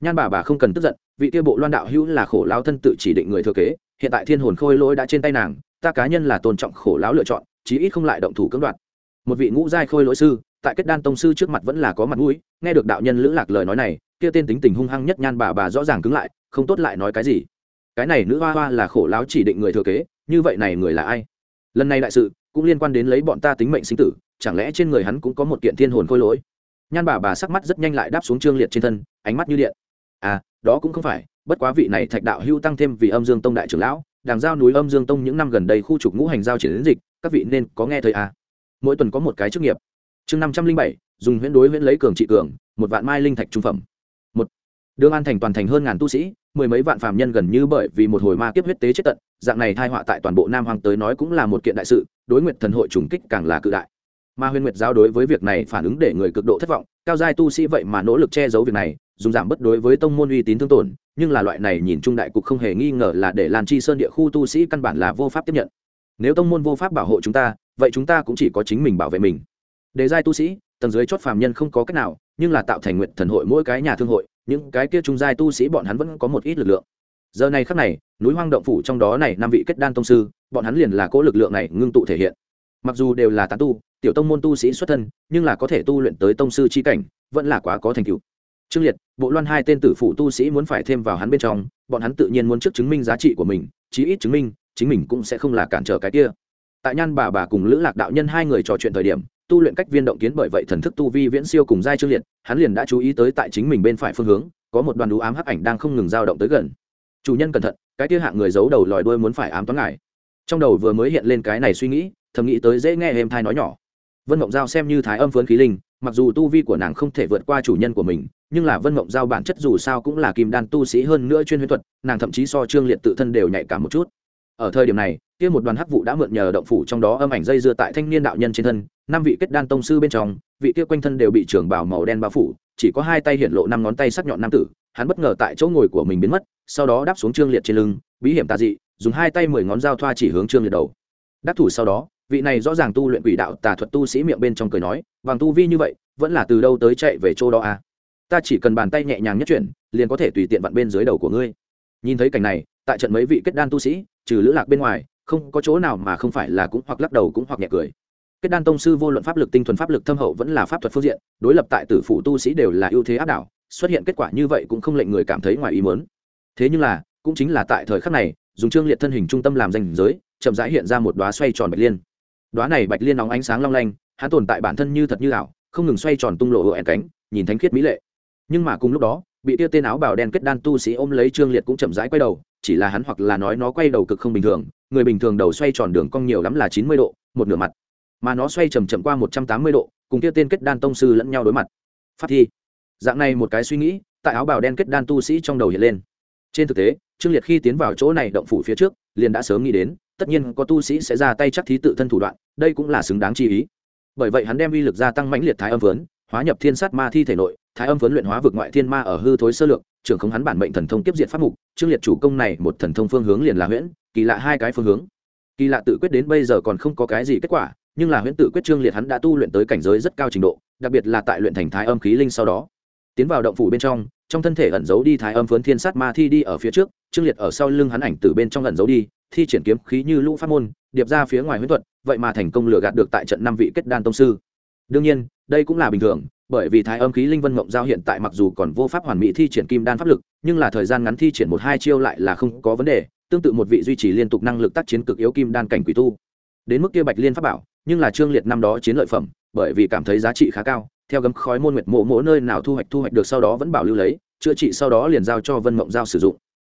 Nhan bà bà không cần tức giận, vị kia bộ loan đạo hữu là khổ lao thân tự chỉ định người thừa kế, hiện tại thiên hồn khôi lỗi đã trên tay nàng, ta cá nhân là tôn trọng khổ lão lựa chọn, chí ít không lại động thủ cưỡng đoạt. Một vị ngũ giai khôi lỗi sư, tại kết đan tông sư trước mặt vẫn là có mặt mũi, nghe được đạo nhân lữ lạc lời nói này, kia tên tính tình hung hăng nhất nhan bà bà rõ ràng cứng lại, không tốt lại nói cái gì. Cái này nữ hoa hoa là khổ láo chỉ định người thừa kế, như vậy này người là ai? Lần này đại sự cũng liên quan đến lấy bọn ta tính mệnh sinh tử, chẳng lẽ trên người hắn cũng có một kiện thiên hồn khôi lỗi? Nhan bà bà sắc mắt rất nhanh lại đáp xuống trương liệt trên thân, ánh mắt như điện. À đó cũng không phải, bất quá vị này thạch đạo hưu tăng thêm vì âm dương tông đại trưởng lão, đàng giao núi âm dương tông những năm gần đây khu trục ngũ hành giao triển đến dịch, các vị nên có nghe thời à. mỗi tuần có một cái chức nghiệp. Chương năm trăm linh bảy, dùng huyễn đối huyễn lấy cường trị cường, một vạn mai linh thạch trung phẩm. Một. Đương an thành toàn thành hơn ngàn tu sĩ, mười mấy vạn phàm nhân gần như bởi vì một hồi ma kiếp huyết tế chết tận dạng này thai họa tại toàn bộ nam hoàng tới nói cũng là một kiện đại sự, đối nguyện thần hội trùng kích càng là cự đại. Mà huyền nguyệt giáo đối với việc này phản ứng để người cực độ thất vọng, cao giai tu sĩ vậy mà nỗ lực che giấu việc này, dùng giảm bất đối với tông môn uy tín thương tổn, nhưng là loại này nhìn trung đại cục không hề nghi ngờ là để lan chi sơn địa khu tu sĩ căn bản là vô pháp tiếp nhận. Nếu tông môn vô pháp bảo hộ chúng ta, vậy chúng ta cũng chỉ có chính mình bảo vệ mình. Đề giai tu sĩ, tầng dưới chót phàm nhân không có cách nào, nhưng là tạo thành nguyện thần hội mỗi cái nhà thương hội, những cái kia trung giai tu sĩ bọn hắn vẫn có một ít lực lượng giờ này khắc này, núi hoang động phủ trong đó này năm vị kết đan tông sư, bọn hắn liền là cố lực lượng này ngưng tụ thể hiện. Mặc dù đều là tán tu, tiểu tông môn tu sĩ xuất thân, nhưng là có thể tu luyện tới tông sư chi cảnh, vẫn là quá có thành tựu. Trương liệt, bộ loan hai tên tử phụ tu sĩ muốn phải thêm vào hắn bên trong, bọn hắn tự nhiên muốn trước chứng minh giá trị của mình, chí ít chứng minh, chính mình cũng sẽ không là cản trở cái kia. Tại nhan bà bà cùng lữ lạc đạo nhân hai người trò chuyện thời điểm, tu luyện cách viên động kiến bởi vậy thần thức tu vi viễn siêu cùng giai trương liệt, hắn liền đã chú ý tới tại chính mình bên phải phương hướng, có một đoàn đũ ám hắc ảnh đang không ngừng dao động tới gần chủ nhân cẩn thận, cái kia hạng người giấu đầu lòi đuôi muốn phải ám toán ngài. Trong đầu vừa mới hiện lên cái này suy nghĩ, thầm nghĩ tới dễ nghe êm thai nói nhỏ. Vân mộng giao xem như thái âm phớn khí linh, mặc dù tu vi của nàng không thể vượt qua chủ nhân của mình, nhưng là vân mộng giao bản chất dù sao cũng là kim đan tu sĩ hơn nữa chuyên huyễn thuật, nàng thậm chí so trương liệt tự thân đều nhạy cảm một chút. Ở thời điểm này, kia một đoàn hắc vụ đã mượn nhờ động phủ trong đó âm ảnh dây dưa tại thanh niên đạo nhân trên thân, năm vị kết đan tông sư bên trong, vị kia quanh thân đều bị trường bảo màu đen bao phủ, chỉ có hai tay hiện lộ năm ngón tay sắc nhọn nam tử, hắn bất ngờ tại chỗ ngồi của mình biến mất sau đó đáp xuống trương liệt trên lưng, bí hiểm tà dị, dùng hai tay mười ngón dao thoa chỉ hướng trương liệt đầu. Đắc thủ sau đó, vị này rõ ràng tu luyện quỷ đạo tà thuật tu sĩ miệng bên trong cười nói vàng tu vi như vậy, vẫn là từ đâu tới chạy về chỗ đó à? Ta chỉ cần bàn tay nhẹ nhàng nhất chuyển, liền có thể tùy tiện vặn bên dưới đầu của ngươi. Nhìn thấy cảnh này, tại trận mấy vị kết đan tu sĩ, trừ lữ lạc bên ngoài, không có chỗ nào mà không phải là cũng hoặc lắc đầu cũng hoặc nhẹ cười. Kết đan tông sư vô luận pháp lực, tinh thuần pháp lực thâm hậu vẫn là pháp thuật phương diện, đối lập tại tử phủ tu sĩ đều là ưu thế áp đảo, xuất hiện kết quả như vậy cũng không lệnh người cảm thấy ngoài ý mớn thế nhưng là, cũng chính là tại thời khắc này, dùng trương liệt thân hình trung tâm làm danh giới, chậm rãi hiện ra một đoá xoay tròn bạch liên. Đoá này bạch liên nóng ánh sáng long lanh, hắn tồn tại bản thân như thật như ảo, không ngừng xoay tròn tung lộ hộ ẻn cánh, nhìn thánh khiết mỹ lệ. Nhưng mà cùng lúc đó, bị tia tên áo bào đen kết đan tu sĩ ôm lấy trương liệt cũng chậm rãi quay đầu, chỉ là hắn hoặc là nói nó quay đầu cực không bình thường, người bình thường đầu xoay tròn đường cong nhiều lắm là chín mươi độ, một nửa mặt. Mà nó xoay chầm chậm qua một trăm tám mươi độ, cùng tia tên kết đan tông sư lẫn nhau đối mặt. Phát thi. Dạng này một cái suy nghĩ, tại áo bào đen kết đan tu sĩ trong đầu hiện lên trên thực tế, trương liệt khi tiến vào chỗ này động phủ phía trước, liền đã sớm nghĩ đến, tất nhiên có tu sĩ sẽ ra tay chắc thí tự thân thủ đoạn, đây cũng là xứng đáng chi ý. Bởi vậy hắn đem uy lực gia tăng mãnh liệt thái âm vớn hóa nhập thiên sát ma thi thể nội, thái âm vớn luyện hóa vực ngoại thiên ma ở hư thối sơ lược, trưởng không hắn bản mệnh thần thông tiếp diện pháp mục, trương liệt chủ công này một thần thông phương hướng liền là huyễn, kỳ lạ hai cái phương hướng. Kỳ lạ tự quyết đến bây giờ còn không có cái gì kết quả, nhưng là huyễn tự quyết trương liệt hắn đã tu luyện tới cảnh giới rất cao trình độ, đặc biệt là tại luyện thành thái âm khí linh sau đó. Tiến vào động phủ bên trong trong thân thể ẩn giấu đi thái âm phấn thiên sát ma thi đi ở phía trước, trương liệt ở sau lưng hắn ảnh từ bên trong ẩn giấu đi, thi triển kiếm khí như lũ phát môn, điệp ra phía ngoài huyễn thuật, vậy mà thành công lừa gạt được tại trận năm vị kết đan tông sư. Đương nhiên, đây cũng là bình thường, bởi vì thái âm khí linh vân mộng giao hiện tại mặc dù còn vô pháp hoàn mỹ thi triển kim đan pháp lực, nhưng là thời gian ngắn thi triển một hai chiêu lại là không có vấn đề, tương tự một vị duy trì liên tục năng lực tác chiến cực yếu kim đan cảnh quỷ tu. Đến mức kia bạch liên pháp bảo, nhưng là trương liệt năm đó chiến lợi phẩm, bởi vì cảm thấy giá trị khá cao theo gấm khói môn nguyệt mộ mỗ nơi nào thu hoạch thu hoạch được sau đó vẫn bảo lưu lấy, chữa trị sau đó liền giao cho vân mộng giao sử dụng.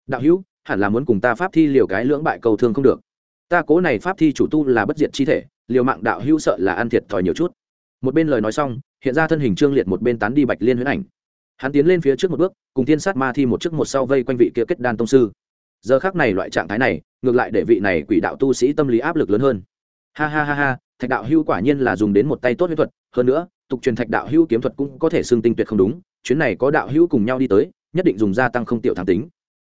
Đạo hữu, hẳn là muốn cùng ta pháp thi liều cái lưỡng bại cầu thương không được. Ta cố này pháp thi chủ tu là bất diệt chi thể, liều mạng đạo hữu sợ là ăn thiệt thòi nhiều chút. Một bên lời nói xong, hiện ra thân hình trương liệt một bên tán đi bạch liên huyễn ảnh. Hắn tiến lên phía trước một bước, cùng thiên sát ma thi một trước một sau vây quanh vị kia kết đan tông sư. Giờ khác này loại trạng thái này, ngược lại để vị này quỷ đạo tu sĩ tâm lý áp lực lớn hơn. Ha ha ha ha, thạch đạo hưu quả nhiên là dùng đến một tay tốt huyết thuật, hơn nữa tục truyền thạch đạo hưu kiếm thuật cũng có thể xương tinh tuyệt không đúng, chuyến này có đạo hưu cùng nhau đi tới, nhất định dùng gia tăng không tiểu thẳng tính.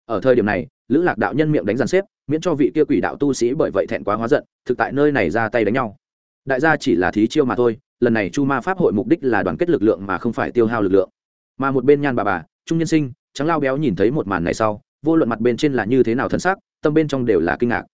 Ở thời điểm này, lữ lạc đạo nhân miệng đánh giàn xếp, miễn cho vị kia quỷ đạo tu sĩ bởi vậy thẹn quá hóa giận, thực tại nơi này ra tay đánh nhau. Đại gia chỉ là thí chiêu mà thôi, lần này chu ma pháp hội mục đích là đoàn kết lực lượng mà không phải tiêu hao lực lượng. Mà một bên nhan bà bà, trung nhân sinh, trắng lao béo nhìn thấy một màn này sau, vô luận mặt bên trên là như thế nào thân xác, tâm bên trong đều là kinh ngạc.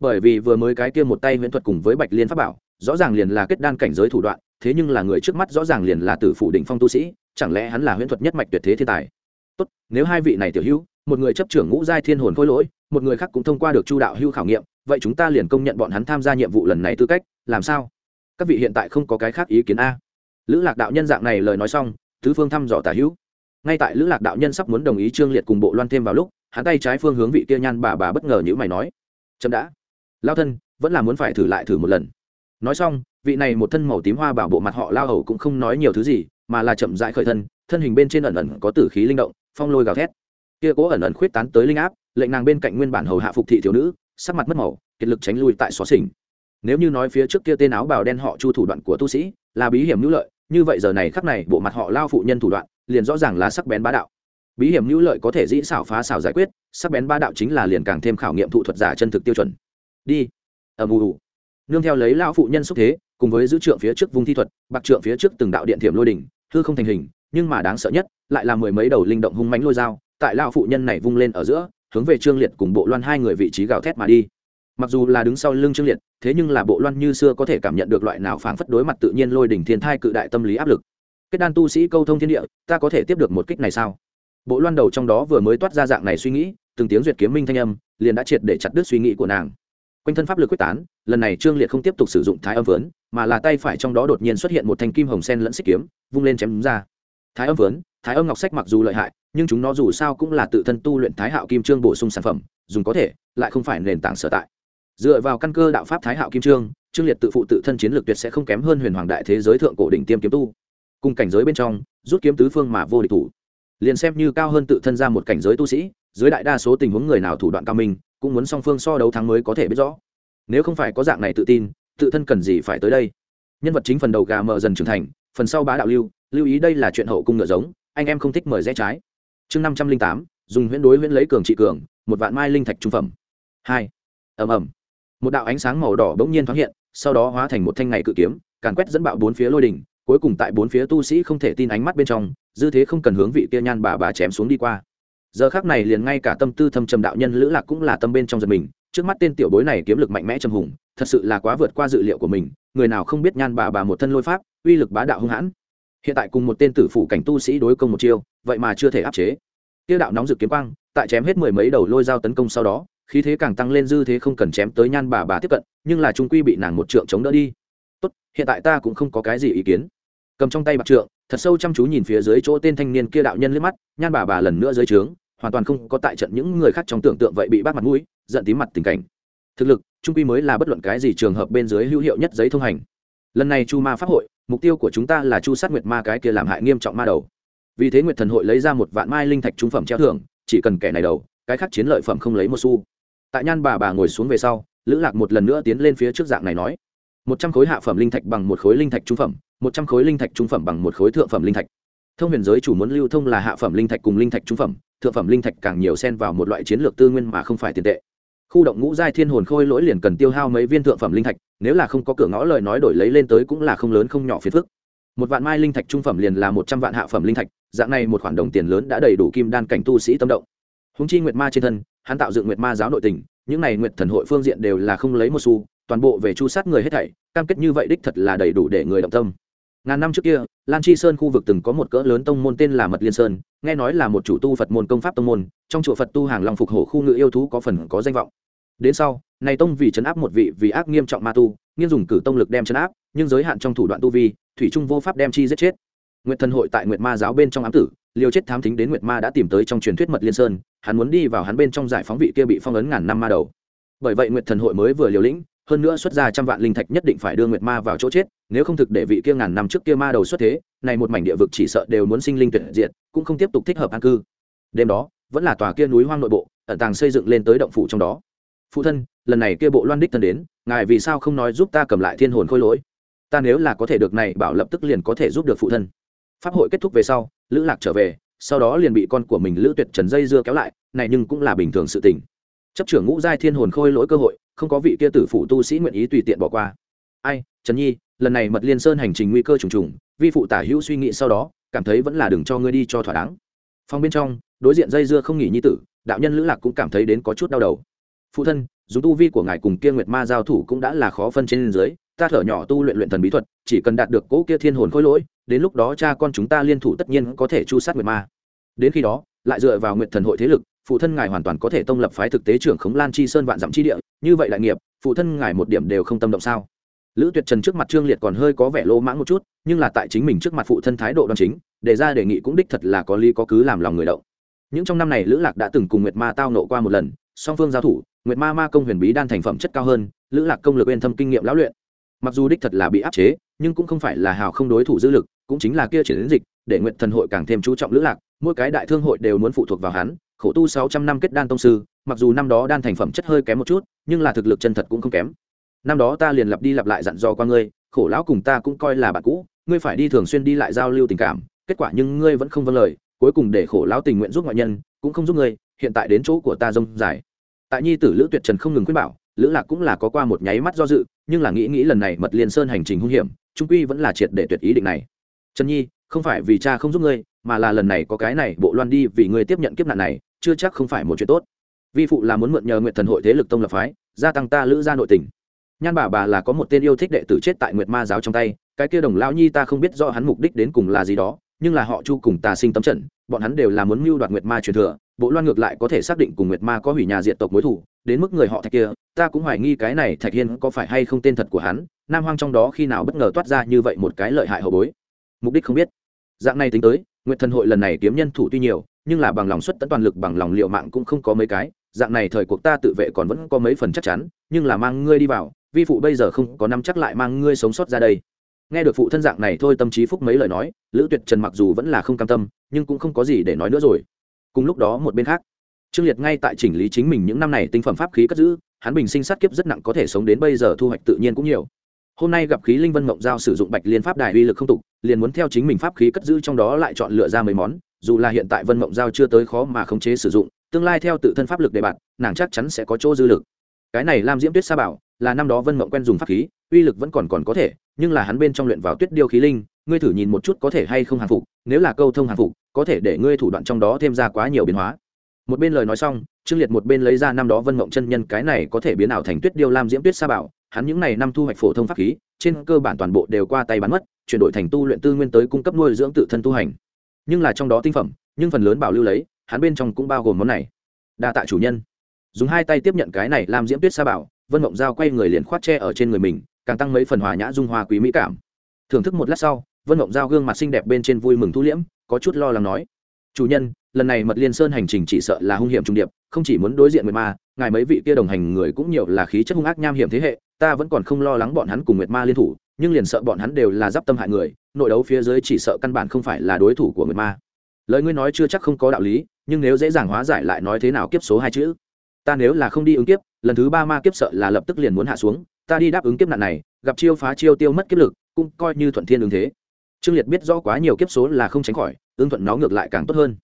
Bởi vì vừa mới cái kia một tay huyễn thuật cùng với bạch liên pháp bảo, rõ ràng liền là kết đan cảnh giới thủ đoạn thế nhưng là người trước mắt rõ ràng liền là tử phủ đỉnh phong tu sĩ, chẳng lẽ hắn là huyễn thuật nhất mạch tuyệt thế thiên tài? Tốt, nếu hai vị này tiểu hữu, một người chấp trưởng ngũ giai thiên hồn khôi lỗi, một người khác cũng thông qua được chu đạo hữu khảo nghiệm, vậy chúng ta liền công nhận bọn hắn tham gia nhiệm vụ lần này tư cách, làm sao? Các vị hiện tại không có cái khác ý kiến a. Lữ lạc đạo nhân dạng này lời nói xong, tứ phương thăm dò tả hữu. Ngay tại lữ lạc đạo nhân sắp muốn đồng ý trương liệt cùng bộ loan thêm vào lúc, hắn tay trái phương hướng vị kia nhan bà bà bất ngờ như mày nói, chậm đã. Lao thân, vẫn là muốn phải thử lại thử một lần. Nói xong vị này một thân màu tím hoa bảo bộ mặt họ lao hầu cũng không nói nhiều thứ gì, mà là chậm rãi khởi thân thân hình bên trên ẩn ẩn có tử khí linh động, phong lôi gào thét. Kia cố ẩn ẩn khuyết tán tới linh áp, lệnh nàng bên cạnh nguyên bản hầu hạ phục thị thiếu nữ, sắc mặt mất màu, kiệt lực tránh lui tại xóa xỉnh. Nếu như nói phía trước kia tên áo bào đen họ chu thủ đoạn của tu sĩ, là bí hiểm hữu lợi, như vậy giờ này khắc này bộ mặt họ lao phụ nhân thủ đoạn, liền rõ ràng là sắc bén bá đạo. Bí hiểm hữu lợi có thể dĩ xảo phá xảo giải quyết, sắc bén bá đạo chính là liền càng thêm khảo nghiệm thụ thuật giả chân thực tiêu chuẩn. Đi. Ầm ù nương theo lấy lao phụ nhân xúc thế cùng với giữ trượng phía trước vung thi thuật, bạc trượng phía trước từng đạo điện thiểm lôi đỉnh, hư không thành hình, nhưng mà đáng sợ nhất, lại là mười mấy đầu linh động hung mánh lôi dao, tại lao phụ nhân này vung lên ở giữa, hướng về trương liệt cùng bộ loan hai người vị trí gào thét mà đi. Mặc dù là đứng sau lưng trương liệt, thế nhưng là bộ loan như xưa có thể cảm nhận được loại nào phảng phất đối mặt tự nhiên lôi đỉnh thiên thai cự đại tâm lý áp lực. Kết đan tu sĩ câu thông thiên địa, ta có thể tiếp được một kích này sao? Bộ loan đầu trong đó vừa mới toát ra dạng này suy nghĩ, từng tiếng duyệt kiếm minh thanh âm, liền đã triệt để chặt đứt suy nghĩ của nàng quanh thân pháp lực quyết tán, lần này trương liệt không tiếp tục sử dụng thái âm vớn, mà là tay phải trong đó đột nhiên xuất hiện một thanh kim hồng sen lẫn xích kiếm, vung lên chém đúng ra. Thái âm vớn, thái âm ngọc sách mặc dù lợi hại, nhưng chúng nó dù sao cũng là tự thân tu luyện thái hạo kim trương bổ sung sản phẩm, dùng có thể, lại không phải nền tảng sở tại. Dựa vào căn cơ đạo pháp thái hạo kim trương trương liệt tự phụ tự thân chiến lược tuyệt sẽ không kém hơn huyền hoàng đại thế giới thượng cổ đỉnh tiêm kiếm tu. Cùng cảnh giới bên trong, rút kiếm tứ phương mà vô địch thủ. Liền xem như cao hơn tự thân ra một cảnh giới tu sĩ, dưới đại đa số tình huống người nào thủ đoạn cao minh cũng muốn song phương so đấu thắng mới có thể biết rõ. Nếu không phải có dạng này tự tin, tự thân cần gì phải tới đây? Nhân vật chính phần đầu gà mờ dần trưởng thành, phần sau bá đạo lưu lưu ý đây là chuyện hậu cung ngựa giống, anh em không thích mời rẽ trái. Chương năm trăm linh tám, dùng huyễn đối huyễn lấy cường trị cường, một vạn mai linh thạch trung phẩm. Hai. Ẩm ẩm một đạo ánh sáng màu đỏ bỗng nhiên thoáng hiện, sau đó hóa thành một thanh ngày cự kiếm, càn quét dẫn bạo bốn phía lôi đỉnh, cuối cùng tại bốn phía tu sĩ không thể tin ánh mắt bên trong, dư thế không cần hướng vị kia nhan bà bà chém xuống đi qua giờ khác này liền ngay cả tâm tư thâm trầm đạo nhân lữ lạc cũng là tâm bên trong giật mình, trước mắt tên tiểu bối này kiếm lực mạnh mẽ trầm hùng, thật sự là quá vượt qua dự liệu của mình, người nào không biết nhan bà bà một thân lôi pháp, uy lực bá đạo hung hãn. Hiện tại cùng một tên tử phủ cảnh tu sĩ đối công một chiêu, vậy mà chưa thể áp chế. Tiêu đạo nóng dự kiếm quang, tại chém hết mười mấy đầu lôi dao tấn công sau đó, khí thế càng tăng lên dư thế không cần chém tới nhan bà bà tiếp cận, nhưng là trung quy bị nàng một trượng chống đỡ đi. Tốt, hiện tại ta cũng không có cái gì ý kiến. Cầm trong tay bạc trượng, thật sâu chăm chú nhìn phía dưới chỗ tên thanh niên kia đạo nhân liếc mắt, nhan bà bà lần nữa dưới trướng hoàn toàn không có tại trận những người khác trong tưởng tượng vậy bị bắt mặt mũi, giận tím mặt tình cảnh. Thực lực, trung quy mới là bất luận cái gì trường hợp bên dưới hữu hiệu nhất giấy thông hành. Lần này chu ma pháp hội, mục tiêu của chúng ta là chu sát nguyệt ma cái kia làm hại nghiêm trọng ma đầu. Vì thế nguyệt thần hội lấy ra một vạn mai linh thạch trung phẩm treo thưởng, chỉ cần kẻ này đầu, cái khác chiến lợi phẩm không lấy một xu. Tại nhan bà bà ngồi xuống về sau, lữ lạc một lần nữa tiến lên phía trước dạng này nói, một trăm khối hạ phẩm linh thạch bằng một khối linh thạch trung phẩm, một trăm khối linh thạch trung phẩm bằng một khối thượng phẩm linh thạch. Thông huyền giới chủ muốn lưu thông là hạ phẩm linh thạch cùng linh thạch trung phẩm thượng phẩm linh thạch càng nhiều xen vào một loại chiến lược tư nguyên mà không phải tiền tệ. Khu động ngũ giai thiên hồn khôi lỗi liền cần tiêu hao mấy viên thượng phẩm linh thạch, nếu là không có cửa ngõ lời nói đổi lấy lên tới cũng là không lớn không nhỏ phiền phức. Một vạn mai linh thạch trung phẩm liền là một trăm vạn hạ phẩm linh thạch, dạng này một khoản đồng tiền lớn đã đầy đủ kim đan cảnh tu sĩ tâm động. Húng chi nguyệt ma trên thân, hắn tạo dựng nguyệt ma giáo nội tình, những này nguyệt thần hội phương diện đều là không lấy một xu, toàn bộ về chu sát người hết thảy, cam kết như vậy đích thật là đầy đủ để người động tâm. Ngàn năm trước kia lan chi sơn khu vực từng có một cỡ lớn tông môn tên là mật liên sơn, nghe nói là một chủ tu phật môn công pháp tông môn, trong chùa phật tu hàng long phục hổ khu ngự yêu thú có phần có danh vọng. Đến sau, này tông vì chấn áp một vị vì ác nghiêm trọng ma tu, nghiên dùng cử tông lực đem chấn áp, nhưng giới hạn trong thủ đoạn tu vi, thủy trung vô pháp đem chi giết chết. Nguyệt thần hội tại nguyệt ma giáo bên trong ám tử, liều chết thám thính đến nguyệt ma đã tìm tới trong truyền thuyết mật liên sơn, hắn muốn đi vào hắn bên trong giải phóng vị kia bị phong ấn ngàn năm ma đầu. Bởi vậy nguyệt thần hội mới vừa liều lĩnh hơn nữa xuất ra trăm vạn linh thạch nhất định phải đưa nguyệt ma vào chỗ chết, nếu không thực để vị kia ngàn năm trước kia ma đầu xuất thế, này một mảnh địa vực chỉ sợ đều muốn sinh linh tuyệt diệt, cũng không tiếp tục thích hợp an cư. Đêm đó, vẫn là tòa kia núi hoang nội bộ, ẩn tàng xây dựng lên tới động phủ trong đó. Phụ thân, lần này kia bộ loan đích thân đến, ngài vì sao không nói giúp ta cầm lại thiên hồn khôi lỗi? Ta nếu là có thể được này bảo lập tức liền có thể giúp được phụ thân. Pháp hội kết thúc về sau, lữ lạc trở về, sau đó liền bị con của mình lữ tuyệt trần dây dưa kéo lại, này nhưng cũng là bình thường sự tình chấp trưởng ngũ giai thiên hồn khôi lỗi cơ hội, không có vị kia tử phụ tu sĩ nguyện ý tùy tiện bỏ qua. Ai, trần nhi, lần này mật liên sơn hành trình nguy cơ trùng trùng, vi phụ tả hữu suy nghĩ sau đó, cảm thấy vẫn là đừng cho ngươi đi cho thỏa đáng. Phong bên trong, đối diện dây dưa không nghỉ nhi tử, đạo nhân lữ lạc cũng cảm thấy đến có chút đau đầu. Phụ thân dùng tu vi của ngài cùng kia nguyệt ma giao thủ cũng đã là khó phân trên dưới, ta thở nhỏ tu luyện luyện thần bí thuật, chỉ cần đạt được cỗ kia thiên hồn khôi lỗi, đến lúc đó cha con chúng ta liên thủ tất nhiên có thể chu sát nguyệt ma. Đến khi đó, lại dựa vào nguyệt thần hội thế lực phụ thân ngài hoàn toàn có thể tông lập phái thực tế trưởng khống lan chi sơn vạn dặm chi địa, như vậy đại nghiệp, phụ thân ngài một điểm đều không tâm động sao? Lữ tuyệt trần trước mặt trương liệt còn hơi có vẻ lô mãng một chút, nhưng là tại chính mình trước mặt phụ thân thái độ đoan chính đề ra đề nghị cũng đích thật là có lý có cứ làm lòng người động. Những trong năm này lữ lạc đã từng cùng nguyệt ma tao nộ qua một lần, song phương giao thủ, nguyệt ma ma công huyền bí đan thành phẩm chất cao hơn, lữ lạc công lực bên thâm kinh nghiệm lão luyện. Mặc dù đích thật là bị áp chế, nhưng cũng không phải là hào không đối thủ dư lực, cũng chính là kia triển đến dịch, để nguyện thần hội càng thêm chú trọng lữ lạc, mỗi cái đại thương hội đều muốn phụ thuộc vào hắn khổ tu sáu trăm năm kết đan tông sư, mặc dù năm đó đan thành phẩm chất hơi kém một chút, nhưng là thực lực chân thật cũng không kém. Năm đó ta liền lặp đi lặp lại dặn dò qua ngươi, khổ lão cùng ta cũng coi là bạn cũ, ngươi phải đi thường xuyên đi lại giao lưu tình cảm, kết quả nhưng ngươi vẫn không vâng lời, cuối cùng để khổ lão tình nguyện giúp ngoại nhân, cũng không giúp ngươi, hiện tại đến chỗ của ta rông dài. Tại nhi tử lữ tuyệt trần không ngừng khuyên bảo, lữ lạc cũng là có qua một nháy mắt do dự, nhưng là nghĩ nghĩ lần này mật liên sơn hành trình hung hiểm, trung quy vẫn là triệt để tuyệt ý định này. Trần nhi, không phải vì cha không giúp ngươi, mà là lần này có cái này bộ loan đi vì ngươi tiếp nhận kiếp nạn này chưa chắc không phải một chuyện tốt. Vi phụ là muốn mượn nhờ nguyện thần hội thế lực tông lập phái, gia tăng ta lữ gia nội tình. Nhan bà bà là có một tên yêu thích đệ tử chết tại nguyệt ma giáo trong tay, cái kia đồng lão nhi ta không biết do hắn mục đích đến cùng là gì đó, nhưng là họ chu cùng tà sinh tấm trận, bọn hắn đều là muốn mưu đoạt nguyệt ma truyền thừa, bộ loan ngược lại có thể xác định cùng nguyệt ma có hủy nhà diện tộc mối thủ đến mức người họ thạch kia, ta cũng hoài nghi cái này thạch hiên có phải hay không tên thật của hắn, nam hoang trong đó khi nào bất ngờ toát ra như vậy một cái lợi hại hậu bối. Mục đích không biết. Dạng này tính tới, nguyệt thần hội lần này kiếm nhân thủ tuy nhiều nhưng là bằng lòng xuất tận toàn lực, bằng lòng liệu mạng cũng không có mấy cái, dạng này thời cuộc ta tự vệ còn vẫn có mấy phần chắc chắn, nhưng là mang ngươi đi vào, vi phụ bây giờ không có năm chắc lại mang ngươi sống sót ra đây. Nghe được phụ thân dạng này thôi tâm trí phúc mấy lời nói, lữ tuyệt trần mặc dù vẫn là không cam tâm, nhưng cũng không có gì để nói nữa rồi. Cùng lúc đó một bên khác, trương liệt ngay tại chỉnh lý chính mình những năm này tinh phẩm pháp khí cất giữ, hắn bình sinh sát kiếp rất nặng có thể sống đến bây giờ thu hoạch tự nhiên cũng nhiều. Hôm nay gặp khí linh vân mộng giao sử dụng bạch liên pháp đài uy lực không tục, liền muốn theo chính mình pháp khí cất giữ trong đó lại chọn lựa ra mấy món dù là hiện tại vân mộng giao chưa tới khó mà khống chế sử dụng, tương lai theo tự thân pháp lực đề bạt nàng chắc chắn sẽ có chỗ dư lực. Cái này lam diễm tuyết sa bảo, là năm đó vân mộng quen dùng pháp khí, uy lực vẫn còn còn có thể, nhưng là hắn bên trong luyện vào tuyết điêu khí linh, ngươi thử nhìn một chút có thể hay không hàng phục, nếu là câu thông hàng phục, có thể để ngươi thủ đoạn trong đó thêm ra quá nhiều biến hóa. Một bên lời nói xong, trương liệt một bên lấy ra năm đó vân mộng chân nhân cái này có thể biến ảo thành tuyết điêu lam diễm tuyết sa bảo, hắn những ngày năm thu hoạch phổ thông pháp khí, trên cơ bản toàn bộ đều qua tay bán mất, chuyển đổi thành tu luyện tư nguyên tới cung cấp nuôi dưỡng tự thân tu hành nhưng là trong đó tinh phẩm, nhưng phần lớn bảo lưu lấy, hắn bên trong cũng bao gồm món này. Đa tạ chủ nhân. Dùng hai tay tiếp nhận cái này làm diễm tuyết sa bảo, vân mộng giao quay người liền khoát tre ở trên người mình, càng tăng mấy phần hòa nhã dung hoa quý mỹ cảm. Thưởng thức một lát sau, vân mộng giao gương mặt xinh đẹp bên trên vui mừng thu liễm, có chút lo lắng nói. Chủ nhân, lần này mật liên sơn hành trình chỉ sợ là hung hiểm trung điệp, không chỉ muốn đối diện nguyệt ma, ngài mấy vị kia đồng hành người cũng nhiều là khí chất hung ác nham hiểm thế hệ, ta vẫn còn không lo lắng bọn hắn cùng nguyệt ma liên thủ nhưng liền sợ bọn hắn đều là giáp tâm hại người, nội đấu phía dưới chỉ sợ căn bản không phải là đối thủ của nguyệt ma. Lời ngươi nói chưa chắc không có đạo lý, nhưng nếu dễ dàng hóa giải lại nói thế nào kiếp số hai chữ? Ta nếu là không đi ứng kiếp, lần thứ ba ma kiếp sợ là lập tức liền muốn hạ xuống, ta đi đáp ứng kiếp nạn này, gặp chiêu phá chiêu tiêu mất kiếp lực, cũng coi như thuận thiên ứng thế. Trương liệt biết rõ quá nhiều kiếp số là không tránh khỏi, ứng thuận nó ngược lại càng tốt hơn.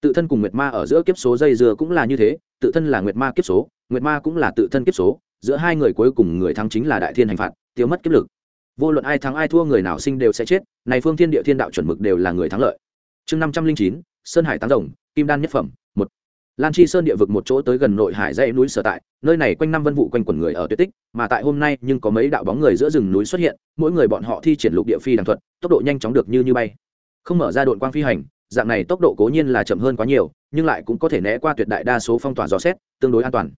Tự thân cùng nguyệt ma ở giữa kiếp số dây dưa cũng là như thế, tự thân là nguyệt ma kiếp số, nguyệt ma cũng là tự thân kiếp số, giữa hai người cuối cùng người thắng chính là đại thiên hành phạt, tiêu mất kiếp lực vô luận ai thắng ai thua người nào sinh đều sẽ chết, này phương thiên địa thiên đạo chuẩn mực đều là người thắng lợi. Chương năm trăm linh chín, sơn hải táng rồng, kim đan nhất phẩm, một. Lan chi sơn địa vực một chỗ tới gần nội hải dãy núi sở tại, nơi này quanh năm vân vụ quanh quần người ở tuyệt tích, mà tại hôm nay nhưng có mấy đạo bóng người giữa rừng núi xuất hiện, mỗi người bọn họ thi triển lục địa phi đằng thuật, tốc độ nhanh chóng được như như bay. Không mở ra đội quang phi hành, dạng này tốc độ cố nhiên là chậm hơn quá nhiều, nhưng lại cũng có thể né qua tuyệt đại đa số phong tỏa dò xét, tương đối an toàn.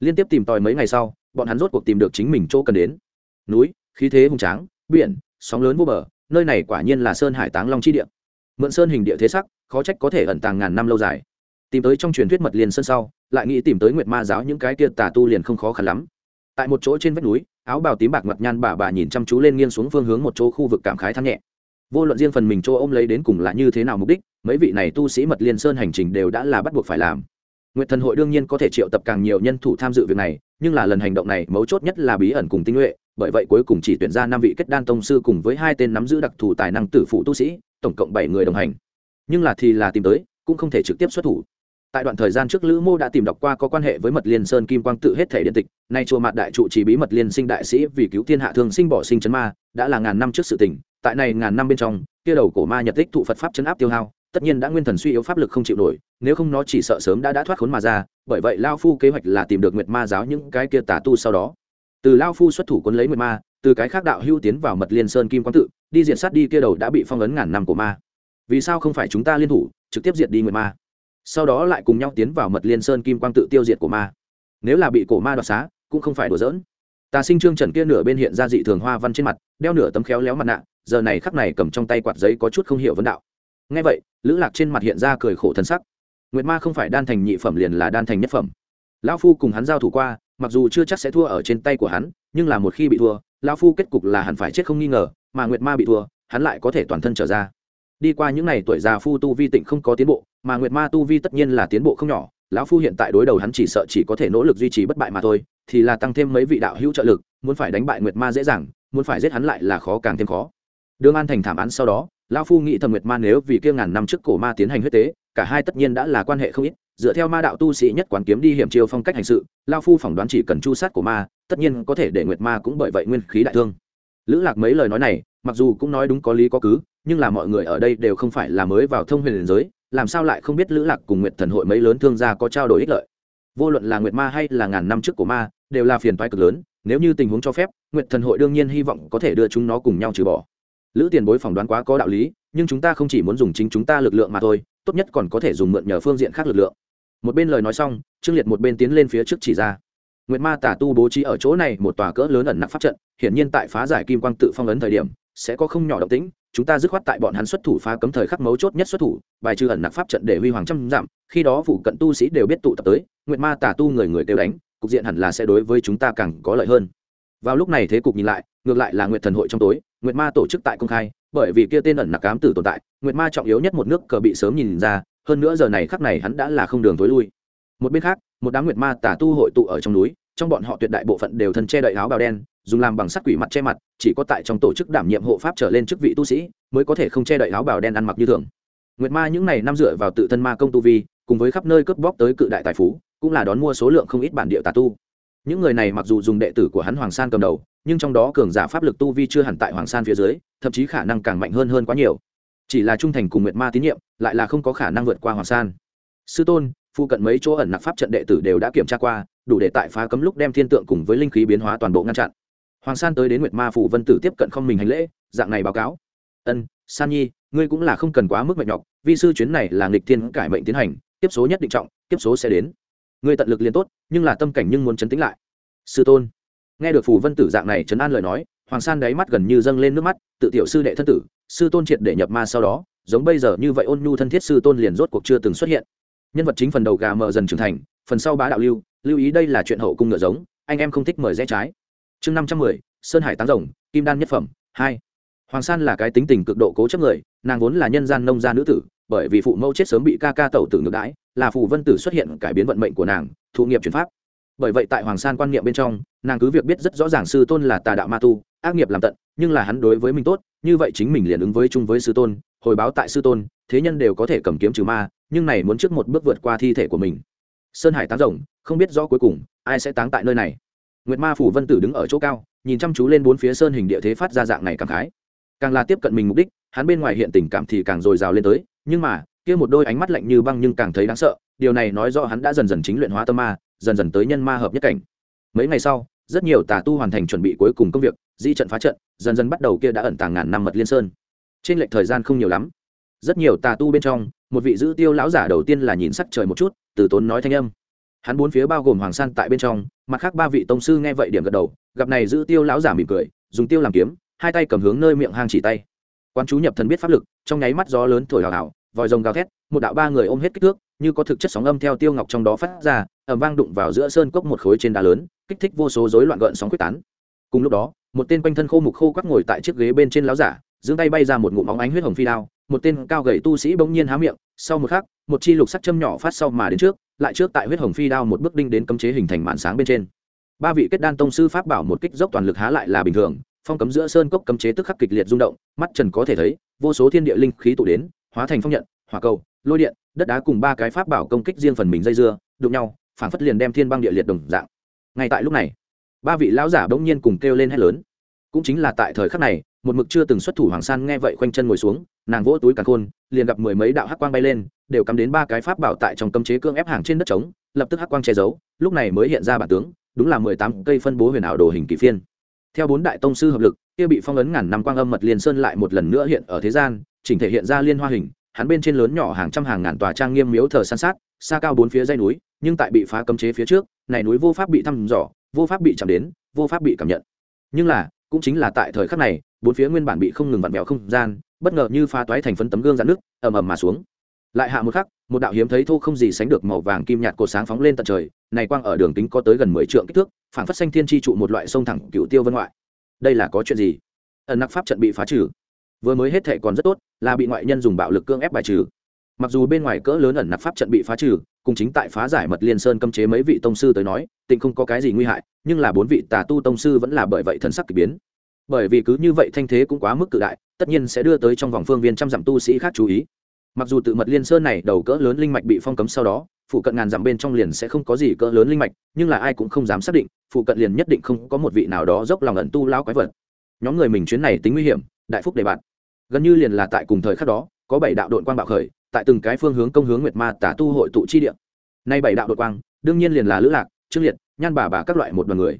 Liên tiếp tìm tòi mấy ngày sau, bọn hắn rốt cuộc tìm được chính mình chỗ cần đến. Núi khí thế hùng tráng, biển, sóng lớn vô bờ, nơi này quả nhiên là sơn hải táng long chi địa. Mượn sơn hình địa thế sắc, khó trách có thể ẩn tàng ngàn năm lâu dài. Tìm tới trong truyền thuyết mật liền sơn sau, lại nghĩ tìm tới nguyệt ma giáo những cái kia tà tu liền không khó khăn lắm. Tại một chỗ trên vách núi, áo bào tím bạc mặt nhan bà bà nhìn chăm chú lên nghiêng xuống phương hướng một chỗ khu vực cảm khái thăng nhẹ. Vô luận riêng phần mình chỗ ôm lấy đến cùng là như thế nào mục đích, mấy vị này tu sĩ mật liên sơn hành trình đều đã là bắt buộc phải làm. Nguyệt thần hội đương nhiên có thể triệu tập càng nhiều nhân thủ tham dự việc này, nhưng là lần hành động này mấu chốt nhất là bí ẩn cùng tinh nhuệ bởi vậy cuối cùng chỉ tuyển ra năm vị kết đan tông sư cùng với hai tên nắm giữ đặc thù tài năng tử phụ tu sĩ, tổng cộng bảy người đồng hành. Nhưng là thì là tìm tới, cũng không thể trực tiếp xuất thủ. Tại đoạn thời gian trước lữ mô đã tìm đọc qua có quan hệ với mật liên sơn kim quang tự hết thể điện tịch, nay chùa mạt đại trụ trì bí mật liên sinh đại sĩ vì cứu thiên hạ thương sinh bỏ sinh chấn ma, đã là ngàn năm trước sự tình, tại này ngàn năm bên trong, kia đầu cổ ma nhật tích thụ phật pháp chấn áp tiêu hao, tất nhiên đã nguyên thần suy yếu pháp lực không chịu nổi, nếu không nó chỉ sợ sớm đã đã thoát khốn mà ra, bởi vậy lao phu kế hoạch là tìm được nguyệt ma giáo những cái kia tà tu sau đó từ lao phu xuất thủ quân lấy nguyệt ma, từ cái khác đạo hưu tiến vào mật liên sơn kim quang tự, đi diện sát đi kia đầu đã bị phong ấn ngàn năm của ma. Vì sao không phải chúng ta liên thủ, trực tiếp diệt đi nguyệt ma? Sau đó lại cùng nhau tiến vào mật liên sơn kim quang tự tiêu diệt của ma. Nếu là bị cổ ma đoạt xá, cũng không phải đùa giỡn. Tà sinh trương trần kia nửa bên hiện ra dị thường hoa văn trên mặt, đeo nửa tấm khéo léo mặt nạ, giờ này khắc này cầm trong tay quạt giấy có chút không hiểu vấn đạo. Ngay vậy, lữ lạc trên mặt hiện ra cười khổ thân sắc. Nguyệt ma không phải đan thành nhị phẩm liền là đan thành nhất phẩm. Lão phu cùng hắn giao thủ qua mặc dù chưa chắc sẽ thua ở trên tay của hắn, nhưng là một khi bị thua, lão phu kết cục là hẳn phải chết không nghi ngờ, mà nguyệt ma bị thua, hắn lại có thể toàn thân trở ra. Đi qua những n à y tuổi già phu tu vi tịnh không có tiến bộ, mà nguyệt ma tu vi tất nhiên là tiến bộ không nhỏ, lão phu hiện tại đối đầu hắn chỉ sợ chỉ có thể nỗ lực duy trì bất bại mà thôi, thì là tăng thêm mấy vị đạo hữu trợ lực, muốn phải đánh bại nguyệt ma dễ dàng, muốn phải giết hắn lại là khó càng thêm khó. Đường an thành thảm án sau đó, lão phu nghĩ thầm nguyệt ma nếu vì kia ngàn năm trước cổ ma tiến hành huyết tế, cả hai tất nhiên đã là quan hệ không ít dựa theo ma đạo tu sĩ nhất quán kiếm đi hiểm chiêu phong cách hành sự lão phu phỏng đoán chỉ cần chu sát của ma, tất nhiên có thể để nguyệt ma cũng bởi vậy nguyên khí đại thương. Lữ lạc mấy lời nói này, mặc dù cũng nói đúng có lý có cứ, nhưng là mọi người ở đây đều không phải là mới vào thông huyền giới, làm sao lại không biết lữ lạc cùng nguyệt thần hội mấy lớn thương gia có trao đổi ích lợi? Vô luận là nguyệt ma hay là ngàn năm trước của ma, đều là phiền toái cực lớn, nếu như tình huống cho phép, nguyệt thần hội đương nhiên hy vọng có thể đưa chúng nó cùng nhau trừ bỏ. Lữ tiền bối phỏng đoán quá có đạo lý, nhưng chúng ta không chỉ muốn dùng chính chúng ta lực lượng mà thôi, tốt nhất còn có thể dùng mượn nhờ phương diện khác lực lượng một bên lời nói xong, trương liệt một bên tiến lên phía trước chỉ ra. Nguyệt ma tả tu bố trí ở chỗ này một tòa cỡ lớn ẩn nặc pháp trận, hiển nhiên tại phá giải kim quang tự phong ấn thời điểm, sẽ có không nhỏ động tĩnh, chúng ta dứt khoát tại bọn hắn xuất thủ phá cấm thời khắc mấu chốt nhất xuất thủ, bài trừ ẩn nặc pháp trận để huy hoàng trăm giảm khi đó phụ cận tu sĩ đều biết tụ tập tới, nguyệt ma tả tu người người kêu đánh, cục diện hẳn là sẽ đối với chúng ta càng có lợi hơn. Vào lúc này thế cục nhìn lại, ngược lại là nguyệt thần hội trong tối, nguyệt ma tổ chức tại công khai, bởi vì kia tên ẩn nặc cám tử tồn tại, nguyệt ma trọng yếu nhất một nước cờ bị sớm nhìn ra hơn nữa giờ này khắc này hắn đã là không đường tối lui. Một bên khác, một đám nguyệt ma tả tu hội tụ ở trong núi, trong bọn họ tuyệt đại bộ phận đều thân che đậy áo bào đen, dùng làm bằng sắt quỷ mặt che mặt, chỉ có tại trong tổ chức đảm nhiệm hộ pháp trở lên chức vị tu sĩ, mới có thể không che đậy áo bào đen ăn mặc như thường. Nguyệt ma những này năm dựa vào tự thân ma công tu vi, cùng với khắp nơi cướp bóc tới cự đại tài phú, cũng là đón mua số lượng không ít bản địa tà tu. Những người này mặc dù dùng đệ tử của hắn hoàng san cầm đầu, nhưng trong đó cường giả pháp lực tu vi chưa hẳn tại hoàng san phía dưới, thậm chí khả năng càng mạnh hơn hơn quá nhiều chỉ là trung thành cùng nguyệt ma tín nhiệm, lại là không có khả năng vượt qua hoàng san. Sư tôn, phụ cận mấy chỗ ẩn nặc pháp trận đệ tử đều đã kiểm tra qua, đủ để tại phá cấm lúc đem thiên tượng cùng với linh khí biến hóa toàn bộ ngăn chặn. Hoàng san tới đến nguyệt ma phủ vân tử tiếp cận không mình hành lễ, dạng này báo cáo. Ân, san nhi, ngươi cũng là không cần quá mức mệt nhọc, vi sư chuyến này là nghịch thiên cải mệnh tiến hành, tiếp số nhất định trọng, tiếp số sẽ đến. Ngươi tận lực liền tốt, nhưng là tâm cảnh nhưng muốn chấn tĩnh lại. Sư tôn. Nghe được phủ vân tử dạng này chấn an lời nói, hoàng san đáy mắt gần như dâng lên nước mắt, tự tiểu sư đệ thân tử sư tôn triệt để nhập ma sau đó, giống bây giờ như vậy ôn nhu thân thiết sư tôn liền rốt cuộc chưa từng xuất hiện. Nhân vật chính phần đầu gà mờ dần trưởng thành, phần sau bá đạo lưu lưu ý đây là chuyện hậu cung ngựa giống, anh em không thích mời rẽ trái. Chương năm trăm mười, sơn hải táng rồng, kim đan nhất phẩm, hai. Hoàng san là cái tính tình cực độ cố chấp người, nàng vốn là nhân gian nông gia nữ tử, bởi vì phụ mẫu chết sớm bị ca ca tẩu tử ngược đãi, là phù vân tử xuất hiện cải biến vận mệnh của nàng, thụ nghiệp chuyển pháp. Bởi vậy tại hoàng san quan niệm bên trong, nàng cứ việc biết rất rõ ràng sư tôn là tà đạo ma tu ác nghiệp làm tận, nhưng là hắn đối với mình tốt, như vậy chính mình liền ứng với chung với sư tôn, hồi báo tại sư tôn, thế nhân đều có thể cầm kiếm trừ ma, nhưng này muốn trước một bước vượt qua thi thể của mình. Sơn hải táng rồng, không biết rõ cuối cùng, ai sẽ táng tại nơi này. Nguyệt ma phủ vân tử đứng ở chỗ cao, nhìn chăm chú lên bốn phía sơn hình địa thế phát ra dạng này càng khái. Càng là tiếp cận mình mục đích, hắn bên ngoài hiện tình cảm thì càng dồi dào lên tới, nhưng mà, kia một đôi ánh mắt lạnh như băng nhưng càng thấy đáng sợ, điều này nói rõ hắn đã dần dần chính luyện hóa tâm ma, dần dần tới nhân ma hợp nhất cảnh. Mấy ngày sau, rất nhiều tà tu hoàn thành chuẩn bị cuối cùng công việc di trận phá trận, dần dần bắt đầu kia đã ẩn tàng ngàn năm mật liên sơn. Trên lệch thời gian không nhiều lắm. Rất nhiều tà tu bên trong, một vị giữ tiêu lão giả đầu tiên là nhìn sắc trời một chút, từ tốn nói thanh âm. Hắn bốn phía bao gồm hoàng san tại bên trong, mặt khác ba vị tông sư nghe vậy điểm gật đầu, gặp này giữ tiêu lão giả mỉm cười, dùng tiêu làm kiếm, hai tay cầm hướng nơi miệng hang chỉ tay. Quan chú nhập thần biết pháp lực, trong nháy mắt gió lớn thổi hào hào vòi rồng gào thét, một đạo ba người ôm hết kích thước, như có thực chất sóng âm theo tiêu ngọc trong đó phát ra ẩm vang đụng vào giữa sơn cốc một khối trên đá lớn, kích thích vô số rối loạn gợn sóng quyết tán cùng lúc đó, một tên quanh thân khô mục khô quắc ngồi tại chiếc ghế bên trên láo giả, giương tay bay ra một ngụm óng ánh huyết hồng phi đao, một tên cao gầy tu sĩ bỗng nhiên há miệng, sau một khắc, một chi lục sắc châm nhỏ phát sau mà đến trước, lại trước tại huyết hồng phi đao một bước đinh đến cấm chế hình thành màn sáng bên trên. Ba vị kết đan tông sư pháp bảo một kích dốc toàn lực há lại là bình thường, phong cấm giữa sơn cốc cấm chế tức khắc kịch liệt rung động, mắt trần có thể thấy, vô số thiên địa linh khí tụ đến, hóa thành phong nhận, hỏa cầu, lôi điện, đất đá cùng ba cái pháp bảo công kích riêng phần mình dây dưa, đụng nhau phản phất liền đem thiên băng địa liệt đồng dạng. Ngay tại lúc này ba vị lão giả bỗng nhiên cùng kêu lên hét lớn. Cũng chính là tại thời khắc này, một mực chưa từng xuất thủ hoàng san nghe vậy khoanh chân ngồi xuống, nàng vỗ túi càn khôn, liền gặp mười mấy đạo hắc quang bay lên, đều cắm đến ba cái pháp bảo tại trong cấm chế cương ép hàng trên đất trống, lập tức hắc quang che giấu, lúc này mới hiện ra bản tướng, đúng là mười tám cây phân bố huyền ảo đồ hình kỳ phiên. Theo bốn đại tông sư hợp lực, kia bị phong ấn ngàn năm quang âm mật liên sơn lại một lần nữa hiện ở thế gian, chỉnh thể hiện ra liên hoa hình, hắn bên trên lớn nhỏ hàng trăm hàng ngàn tòa trang nghiêm miếu thờ san sát, xa cao bốn phía dây núi, nhưng tại bị phá cấm chế phía trước, này núi vô pháp bị thăm dò vô pháp bị chạm đến, vô pháp bị cảm nhận. Nhưng là, cũng chính là tại thời khắc này, bốn phía nguyên bản bị không ngừng vặn vẹo không gian, bất ngờ như pha toái thành phấn tấm gương dạn nước ầm ầm mà xuống. Lại hạ một khắc, một đạo hiếm thấy thô không gì sánh được màu vàng kim nhạt cột sáng phóng lên tận trời, này quang ở đường kính có tới gần mười trượng kích thước phản phát xanh thiên chi trụ một loại sông thẳng cựu tiêu vân ngoại. Đây là có chuyện gì? Ẩn nặc pháp trận bị phá trừ. Vừa mới hết thệ còn rất tốt, là bị ngoại nhân dùng bạo lực cưỡng ép bài trừ mặc dù bên ngoài cỡ lớn ẩn nạp pháp trận bị phá trừ, cùng chính tại phá giải mật liên sơn cấm chế mấy vị tông sư tới nói tình không có cái gì nguy hại, nhưng là bốn vị tà tu tông sư vẫn là bởi vậy thần sắc k ỳ biến. Bởi vì cứ như vậy thanh thế cũng quá mức cự đại, tất nhiên sẽ đưa tới trong vòng phương viên trăm dặm tu sĩ khác chú ý. Mặc dù tự mật liên sơn này đầu cỡ lớn linh mạch bị phong cấm sau đó, phụ cận ngàn dặm bên trong liền sẽ không có gì cỡ lớn linh mạch, nhưng là ai cũng không dám xác định, phụ cận liền nhất định không có một vị nào đó dốc lòng ẩn tu lao quái vật. Nhóm người mình chuyến này tính nguy hiểm, đại phúc đề bạn gần như liền là tại cùng thời khắc đó, có bảy đạo đội quang bạo khởi tại từng cái phương hướng công hướng nguyệt ma tả tu hội tụ chi địa. Nay bảy đạo đội quang, đương nhiên liền là lữ lạc, trương liệt, nhan bà bà các loại một đoàn người.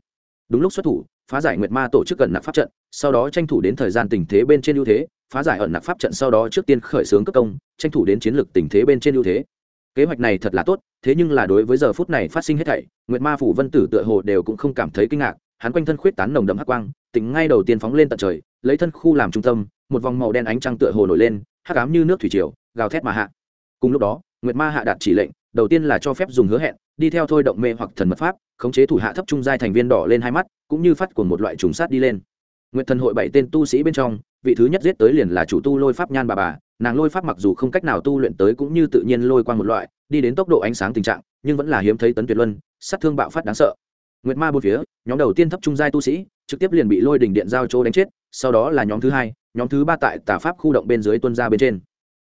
Đúng lúc xuất thủ, phá giải nguyệt ma tổ chức gần nặc pháp trận, sau đó tranh thủ đến thời gian tình thế bên trên ưu thế, phá giải ẩn nặc pháp trận sau đó trước tiên khởi xướng cấp công, tranh thủ đến chiến lược tình thế bên trên ưu thế. Kế hoạch này thật là tốt, thế nhưng là đối với giờ phút này phát sinh hết thảy, nguyệt ma phủ vân tử tựa hồ đều cũng không cảm thấy kinh ngạc, hắn quanh thân khuyết tán nồng đậm hắc quang, tỉnh ngay đầu tiên phóng lên tận trời, lấy thân khu làm trung tâm, một vòng màu đen ánh trăng tựa hồ nổi lên, hắc ám như nước thủy triều gào thét mà hạ. Cùng lúc đó, nguyệt ma hạ đạt chỉ lệnh, đầu tiên là cho phép dùng hứa hẹn, đi theo thôi động mê hoặc thần mật pháp, khống chế thủ hạ thấp trung giai thành viên đỏ lên hai mắt, cũng như phát của một loại trùng sát đi lên. Nguyệt thần hội bảy tên tu sĩ bên trong, vị thứ nhất giết tới liền là chủ tu lôi pháp nhan bà bà, nàng lôi pháp mặc dù không cách nào tu luyện tới cũng như tự nhiên lôi qua một loại, đi đến tốc độ ánh sáng tình trạng, nhưng vẫn là hiếm thấy tấn tuyệt luân, sát thương bạo phát đáng sợ. Nguyệt ma bốn phía, nhóm đầu tiên thấp trung giai tu sĩ, trực tiếp liền bị lôi đỉnh điện giao chỗ đánh chết, sau đó là nhóm thứ hai, nhóm thứ ba tại tà pháp khu động bên dưới tuân ra bên trên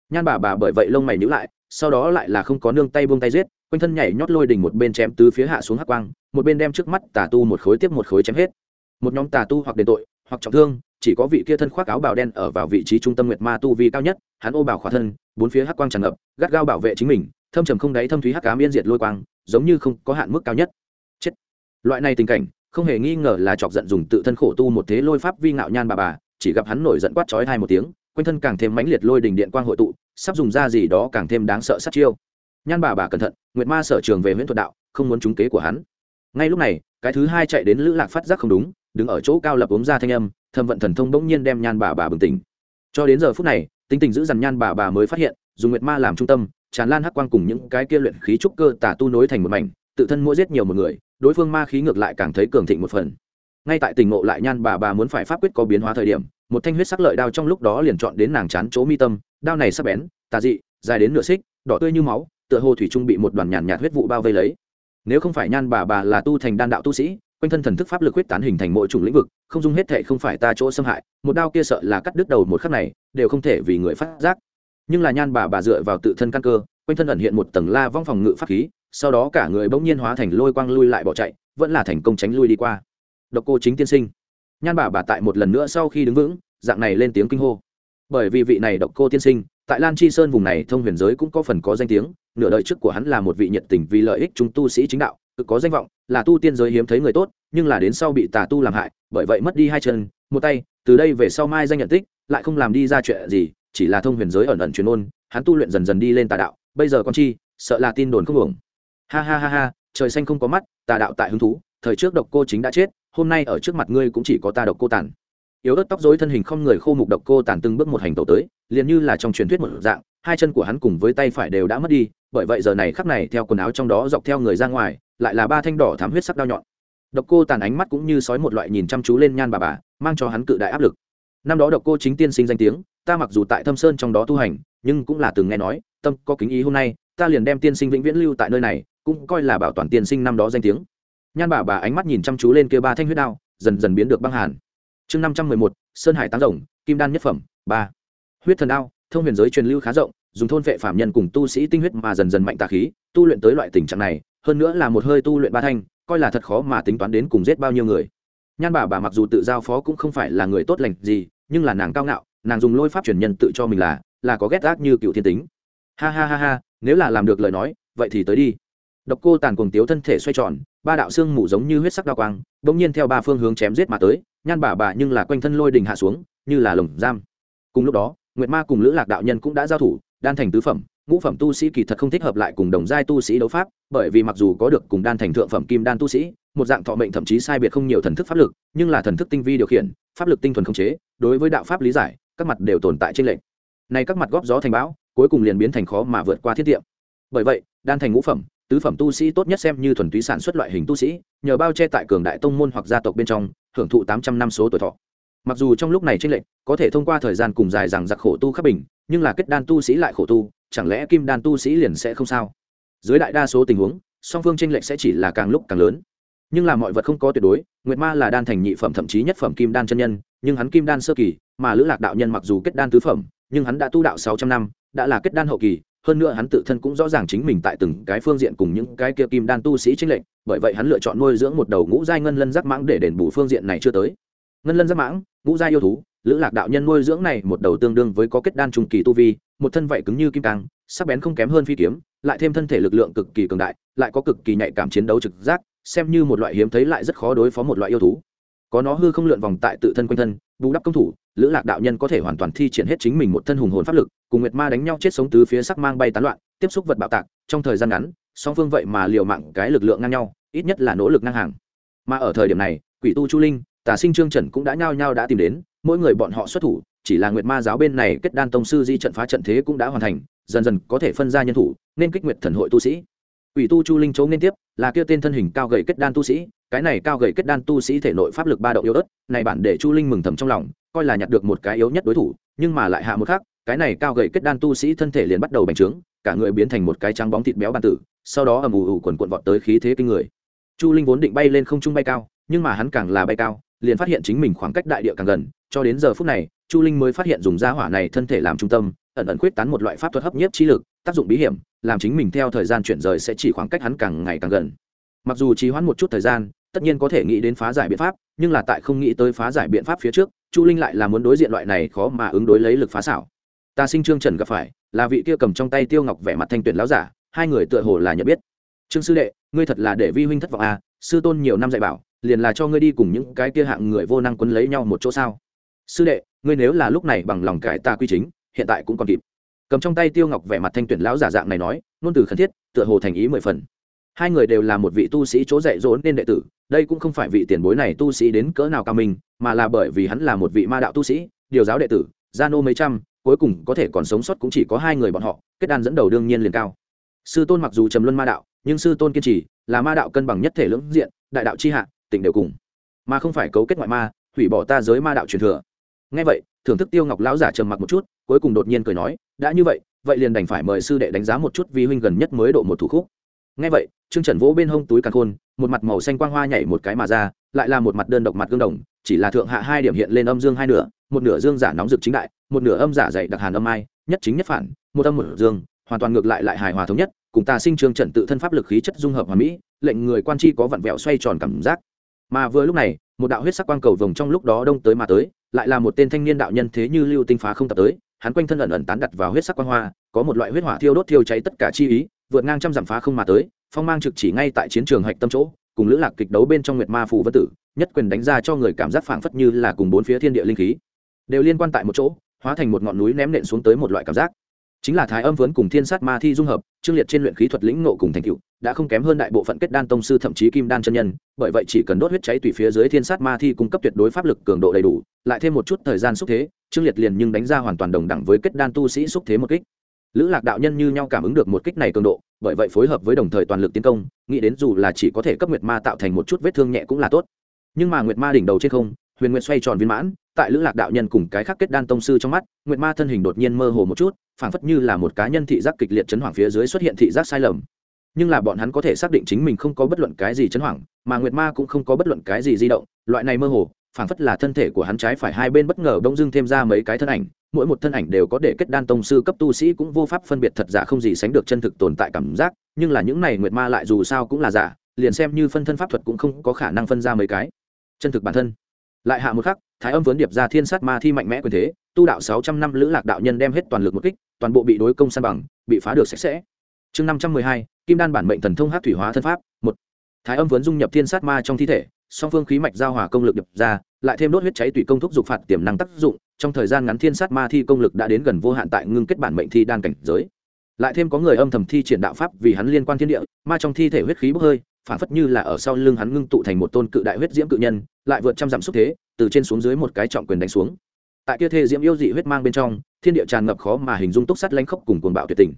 nhan bà bà bởi vậy lông mày nhữ lại, sau đó lại là không có nương tay buông tay giết, quanh thân nhảy nhót lôi đỉnh một bên chém từ phía hạ xuống hắc quang, một bên đem trước mắt tà tu một khối tiếp một khối chém hết. Một nhóm tà tu hoặc đền tội, hoặc trọng thương, chỉ có vị kia thân khoác áo bào đen ở vào vị trí trung tâm nguyệt ma tu vi cao nhất, hắn ô bảo khỏa thân, bốn phía hắc quang tràn ngập, gắt gao bảo vệ chính mình, thâm trầm không đáy thâm thúy hắc cám miên diệt lôi quang, giống như không có hạn mức cao nhất. Chết. Loại này tình cảnh, không hề nghi ngờ là chọc giận dùng tự thân khổ tu một thế lôi pháp vi ngạo nhan bà bà, chỉ gặp hắn nổi giận quát chói hai một tiếng quanh thân càng thêm mãnh liệt lôi đình điện quang hội tụ, sắp dùng ra gì đó càng thêm đáng sợ sát chiêu. Nhan bà bà cẩn thận, nguyệt ma sở trường về huyễn thuật đạo, không muốn trúng kế của hắn. Ngay lúc này, cái thứ hai chạy đến lữ lạc phát giác không đúng, đứng ở chỗ cao lập ống ra thanh âm thâm vận thần thông bỗng nhiên đem nhan bà bà bừng tỉnh. Cho đến giờ phút này, tính tình giữ dằn nhan bà bà mới phát hiện, dùng nguyệt ma làm trung tâm, tràn lan hắc quang cùng những cái kia luyện khí trúc cơ tả tu nối thành một mảnh, tự thân mỗi giết nhiều một người, đối phương ma khí ngược lại càng thấy cường thịnh một phần. Ngay tại tình ngộ lại nhan bà bà muốn phải pháp quyết có biến hóa thời điểm một thanh huyết sắc lợi đao trong lúc đó liền chọn đến nàng chán chỗ mi tâm, đao này sắc bén, tà dị, dài đến nửa xích, đỏ tươi như máu, tựa hồ thủy trung bị một đoàn nhàn nhạt huyết vụ bao vây lấy. Nếu không phải nhan bà bà là tu thành đan đạo tu sĩ, quanh thân thần thức pháp lực huyết tán hình thành mỗi chủng lĩnh vực, không dung hết thệ không phải ta chỗ xâm hại, một đao kia sợ là cắt đứt đầu một khắc này, đều không thể vì người phát giác. Nhưng là nhan bà bà dựa vào tự thân căn cơ, quanh thân ẩn hiện một tầng la vong phòng ngự pháp khí, sau đó cả người bỗng nhiên hóa thành lôi quang lui lại bỏ chạy, vẫn là thành công tránh lui đi qua. Độc cô chính tiên sinh nhan bà bà tại một lần nữa sau khi đứng vững, dạng này lên tiếng kinh hô. Bởi vì vị này độc cô tiên sinh, tại lan chi sơn vùng này thông huyền giới cũng có phần có danh tiếng, nửa đời trước của hắn là một vị nhiệt tình vì lợi ích chúng tu sĩ chính đạo, cực có danh vọng, là tu tiên giới hiếm thấy người tốt, nhưng là đến sau bị tà tu làm hại, bởi vậy mất đi hai chân, một tay, từ đây về sau mai danh nhận tích, lại không làm đi ra chuyện gì, chỉ là thông huyền giới ẩn ẩn truyền ôn, hắn tu luyện dần dần đi lên tà đạo, bây giờ con chi, sợ là tin đồn không ổng ha ha ha ha, trời xanh không có mắt, tà đạo tại hứng thú, thời trước độc cô chính đã chết hôm nay ở trước mặt ngươi cũng chỉ có ta độc cô tản, yếu ớt tóc dối thân hình không người khô mục độc cô tản từng bước một hành tẩu tới liền như là trong truyền thuyết một dạng hai chân của hắn cùng với tay phải đều đã mất đi bởi vậy giờ này khắc này theo quần áo trong đó dọc theo người ra ngoài lại là ba thanh đỏ thám huyết sắc đao nhọn. Độc cô tàn ánh mắt cũng như sói một loại nhìn chăm chú lên nhan bà bà mang cho hắn cự đại áp lực. Năm đó độc cô chính tiên sinh danh tiếng ta mặc dù tại thâm sơn trong đó tu hành nhưng cũng là từng nghe nói tâm có kính ý hôm nay ta liền đem tiên sinh vĩnh viễn lưu tại nơi này cũng coi là bảo toàn tiên sinh năm đó danh tiếng nhan bà bà ánh mắt nhìn chăm chú lên kia ba thanh huyết đao, dần dần biến được băng hàn. Chương năm trăm mười một, sơn hải tán rồng, kim đan nhất phẩm, ba. Huyết thần đao, thông huyền giới truyền lưu khá rộng, dùng thôn vệ phạm nhân cùng tu sĩ tinh huyết mà dần dần mạnh tà khí, tu luyện tới loại tình trạng này, hơn nữa là một hơi tu luyện ba thanh, coi là thật khó mà tính toán đến cùng giết bao nhiêu người. Nhan bà bà mặc dù tự giao phó cũng không phải là người tốt lành gì, nhưng là nàng cao ngạo, nàng dùng lôi pháp truyền nhân tự cho mình là là có ghét ác như cựu thiên tính. Ha ha ha ha, nếu là làm được lời nói, vậy thì tới đi độc cô tàn cuồng tiếu thân thể xoay tròn, ba đạo xương mù giống như huyết sắc đao quang, bỗng nhiên theo ba phương hướng chém giết mà tới, nhan bà bà nhưng là quanh thân lôi đình hạ xuống, như là lồng giam. Cùng lúc đó, nguyệt ma cùng lữ lạc đạo nhân cũng đã giao thủ, đan thành tứ phẩm, ngũ phẩm tu sĩ kỳ thật không thích hợp lại cùng đồng giai tu sĩ đấu pháp, bởi vì mặc dù có được cùng đan thành thượng phẩm kim đan tu sĩ, một dạng thọ mệnh thậm chí sai biệt không nhiều thần thức pháp lực, nhưng là thần thức tinh vi điều khiển, pháp lực tinh thuần khống chế, đối với đạo pháp lý giải, các mặt đều tồn tại trên lệnh. Này các mặt góp gió thành bão, cuối cùng liền biến thành khó mà vượt qua thiết tiệm bởi vậy, đan thành ngũ phẩm tứ phẩm tu sĩ tốt nhất xem như thuần túy sản xuất loại hình tu sĩ, nhờ bao che tại cường đại tông môn hoặc gia tộc bên trong, hưởng thụ tám trăm năm số tuổi thọ. Mặc dù trong lúc này tranh lệch, có thể thông qua thời gian cùng dài rằng giặc khổ tu khắc bình, nhưng là kết đan tu sĩ lại khổ tu, chẳng lẽ kim đan tu sĩ liền sẽ không sao? Dưới đại đa số tình huống, song phương tranh lệch sẽ chỉ là càng lúc càng lớn. Nhưng là mọi vật không có tuyệt đối, nguyệt ma là đan thành nhị phẩm thậm chí nhất phẩm kim đan chân nhân, nhưng hắn kim đan sơ kỳ, mà lữ lạc đạo nhân mặc dù kết đan tứ phẩm, nhưng hắn đã tu đạo sáu trăm năm, đã là kết đan hậu kỳ hơn nữa hắn tự thân cũng rõ ràng chính mình tại từng cái phương diện cùng những cái kia kim đan tu sĩ chính lệnh bởi vậy hắn lựa chọn nuôi dưỡng một đầu ngũ giai ngân lân giác mãng để đền bù phương diện này chưa tới. Ngân lân giác mãng, ngũ giai yêu thú, lữ lạc đạo nhân nuôi dưỡng này một đầu tương đương với có kết đan trung kỳ tu vi, một thân vậy cứng như kim cang, sắc bén không kém hơn phi kiếm, lại thêm thân thể lực lượng cực kỳ cường đại, lại có cực kỳ nhạy cảm chiến đấu trực giác, xem như một loại hiếm thấy lại rất khó đối phó một loại yêu thú. Có nó hư không lượn vòng tại tự thân quanh thân, bù đắp công thủ, lữ lạc đạo nhân có thể hoàn toàn thi triển hết chính mình một thân hùng hồn pháp lực cùng nguyệt ma đánh nhau chết sống tứ phía sắc mang bay tán loạn tiếp xúc vật bạo tạc trong thời gian ngắn song phương vậy mà liều mạng cái lực lượng ngang nhau ít nhất là nỗ lực ngang hàng. Mà ở thời điểm này quỷ tu chu linh tà sinh trương trần cũng đã nhao nhao đã tìm đến mỗi người bọn họ xuất thủ chỉ là nguyệt ma giáo bên này kết đan tông sư di trận phá trận thế cũng đã hoàn thành dần dần có thể phân ra nhân thủ nên kích nguyệt thần hội tu sĩ. Quỷ tu Chu Linh chấu nên tiếp, là kia tên thân hình cao gầy kết đan tu sĩ, cái này cao gầy kết đan tu sĩ thể nội pháp lực ba độ yếu ớt, này bản để Chu Linh mừng thầm trong lòng, coi là nhặt được một cái yếu nhất đối thủ, nhưng mà lại hạ một khắc, cái này cao gậy kết đan tu sĩ thân thể liền bắt đầu bành trướng, cả người biến thành một cái trắng bóng thịt béo bàn tử, sau đó ầm ù ù quần quần vọt tới khí thế kinh người. Chu Linh vốn định bay lên không trung bay cao, nhưng mà hắn càng là bay cao, liền phát hiện chính mình khoảng cách đại địa càng gần, cho đến giờ phút này, Chu Linh mới phát hiện dùng gia hỏa này thân thể làm trung tâm, ẩn ẩn quyết tán một loại pháp thuật hấp nhiếp trí lực, tác dụng bí hiểm, làm chính mình theo thời gian chuyển rời sẽ chỉ khoảng cách hắn càng ngày càng gần mặc dù trì hoãn một chút thời gian tất nhiên có thể nghĩ đến phá giải biện pháp nhưng là tại không nghĩ tới phá giải biện pháp phía trước chu linh lại là muốn đối diện loại này khó mà ứng đối lấy lực phá xảo ta sinh trương trần gặp phải, là vị kia cầm trong tay tiêu ngọc vẻ mặt thanh tuyển láo giả, hai người tựa hồ là nhận biết. Trương sư đệ, ngươi thật là để vi huynh thất vọng à sư tôn nhiều năm dạy bảo, liền là cho ngươi đi cùng những cái kia hạng người vô năng quấn lấy nhau một chỗ sao? Sư đệ, ngươi nếu là lúc này bằng lòng cải ta quy chính, hiện tại cũng còn kịp. Cầm trong tay tiêu ngọc vẻ mặt thanh tuyển lão giả dạng này nói, ngôn từ khẩn thiết, tựa hồ thành ý mười phần. Hai người đều là một vị tu sĩ chỗ dạy dỗ nên đệ tử, đây cũng không phải vị tiền bối này tu sĩ đến cỡ nào cao minh, mà là bởi vì hắn là một vị ma đạo tu sĩ, điều giáo đệ tử, gia nô mấy trăm cuối cùng có thể còn sống sót cũng chỉ có hai người bọn họ, kết đan dẫn đầu đương nhiên liền cao. Sư tôn mặc dù trầm luân ma đạo, nhưng sư tôn kiên trì, là ma đạo cân bằng nhất thể lưỡng diện, đại đạo chi hạ tỉnh đều cùng. Mà không phải cấu kết ngoại ma, hủy bỏ ta giới ma đạo truyền thừa. Ngay vậy, thưởng thức tiêu ngọc lão giả trầm mặc một chút, cuối cùng đột nhiên cười nói, đã như vậy vậy liền đành phải mời sư đệ đánh giá một chút vì huynh gần nhất mới độ một thủ khúc. Ngay vậy, trương trần vỗ bên hông túi càn khôn, một mặt màu xanh quang hoa nhảy một cái mà ra, lại là một mặt đơn độc mặt gương đồng, chỉ là thượng hạ hai điểm hiện lên âm dương hai nửa, một nửa dương giả nóng rực chính đại một nửa âm giả dạy đặc hàn âm ai, nhất chính nhất phản, một âm một dương, hoàn toàn ngược lại lại hài hòa thống nhất, cùng tà sinh trường trận tự thân pháp lực khí chất dung hợp hòa mỹ, lệnh người quan chi có vặn vẹo xoay tròn cảm giác. Mà vừa lúc này, một đạo huyết sắc quang cầu vồng trong lúc đó đông tới mà tới, lại là một tên thanh niên đạo nhân thế như lưu tinh phá không tập tới, hắn quanh thân ẩn ẩn tán đặt vào huyết sắc quang hoa, có một loại huyết hỏa thiêu đốt thiêu cháy tất cả chi ý, vượt ngang trăm dặm phá không mà tới, phong mang trực chỉ ngay tại chiến trường hạch tâm chỗ, cùng lữ lạc kịch đấu bên trong nguyệt ma phù vân tử, nhất quyền đánh ra cho người cảm giác phảng phất như là cùng bốn phía thiên địa linh khí. Đều liên quan tại một chỗ hóa thành một ngọn núi ném nện xuống tới một loại cảm giác. Chính là thái âm vốn cùng thiên sát ma thi dung hợp trương liệt trên luyện khí thuật lĩnh nộ cùng thành cựu đã không kém hơn đại bộ phận kết đan tông sư thậm chí kim đan chân nhân, bởi vậy chỉ cần đốt huyết cháy tùy phía dưới thiên sát ma thi cung cấp tuyệt đối pháp lực cường độ đầy đủ, lại thêm một chút thời gian xúc thế trương liệt liền nhưng đánh ra hoàn toàn đồng đẳng với kết đan tu sĩ xúc thế một kích. Lữ lạc đạo nhân như nhau cảm ứng được một kích này cường độ, bởi vậy phối hợp với đồng thời toàn lực tiến công, nghĩ đến dù là chỉ có thể cấp nguyệt ma tạo thành một chút vết thương nhẹ cũng là tốt. Nhưng mà nguyệt ma đỉnh đầu trên không huyền nguyệt xoay tròn viên mãn, tại lữ lạc đạo nhân cùng cái khác kết đan tông sư trong mắt, nguyệt ma thân hình đột nhiên mơ hồ một chút, phảng phất như là một cá nhân thị giác kịch liệt chấn hoảng phía dưới xuất hiện thị giác sai lầm. Nhưng là bọn hắn có thể xác định chính mình không có bất luận cái gì chấn hoảng, mà nguyệt ma cũng không có bất luận cái gì di động, loại này mơ hồ, phảng phất là thân thể của hắn trái phải hai bên bất ngờ bỗng dưng thêm ra mấy cái thân ảnh, mỗi một thân ảnh đều có để kết đan tông sư cấp tu sĩ cũng vô pháp phân biệt thật giả không gì sánh được chân thực tồn tại cảm giác, nhưng là những này nguyệt ma lại dù sao cũng là giả, liền xem như phân thân pháp thuật cũng không có khả năng phân ra mấy cái. Chân thực bản thân lại hạ một khắc, thái âm vốn điệp ra thiên sát ma thi mạnh mẽ quyền thế, tu đạo sáu trăm năm lữ lạc đạo nhân đem hết toàn lực một kích, toàn bộ bị đối công san bằng, bị phá được sạch sẽ. Chương năm trăm mười hai, kim đan bản mệnh thần thông hát thủy hóa thân pháp, một. Thái âm vốn dung nhập thiên sát ma trong thi thể, song phương khí mạch giao hòa công lực đập ra, lại thêm đốt huyết cháy tùy công thúc dục phạt tiềm năng tác dụng, trong thời gian ngắn thiên sát ma thi công lực đã đến gần vô hạn tại ngưng kết bản mệnh thi đan cảnh giới. Lại thêm có người âm thầm thi triển đạo pháp vì hắn liên quan thiên địa, ma trong thi thể huyết khí bốc hơi phản phất như là ở sau lưng hắn ngưng tụ thành một tôn cự đại huyết diễm cự nhân, lại vượt trăm dặm xúc thế, từ trên xuống dưới một cái trọng quyền đánh xuống. Tại kia thê diễm yêu dị huyết mang bên trong, thiên địa tràn ngập khó mà hình dung túc sắt lanh khốc cùng cuồng bạo tuyệt tình.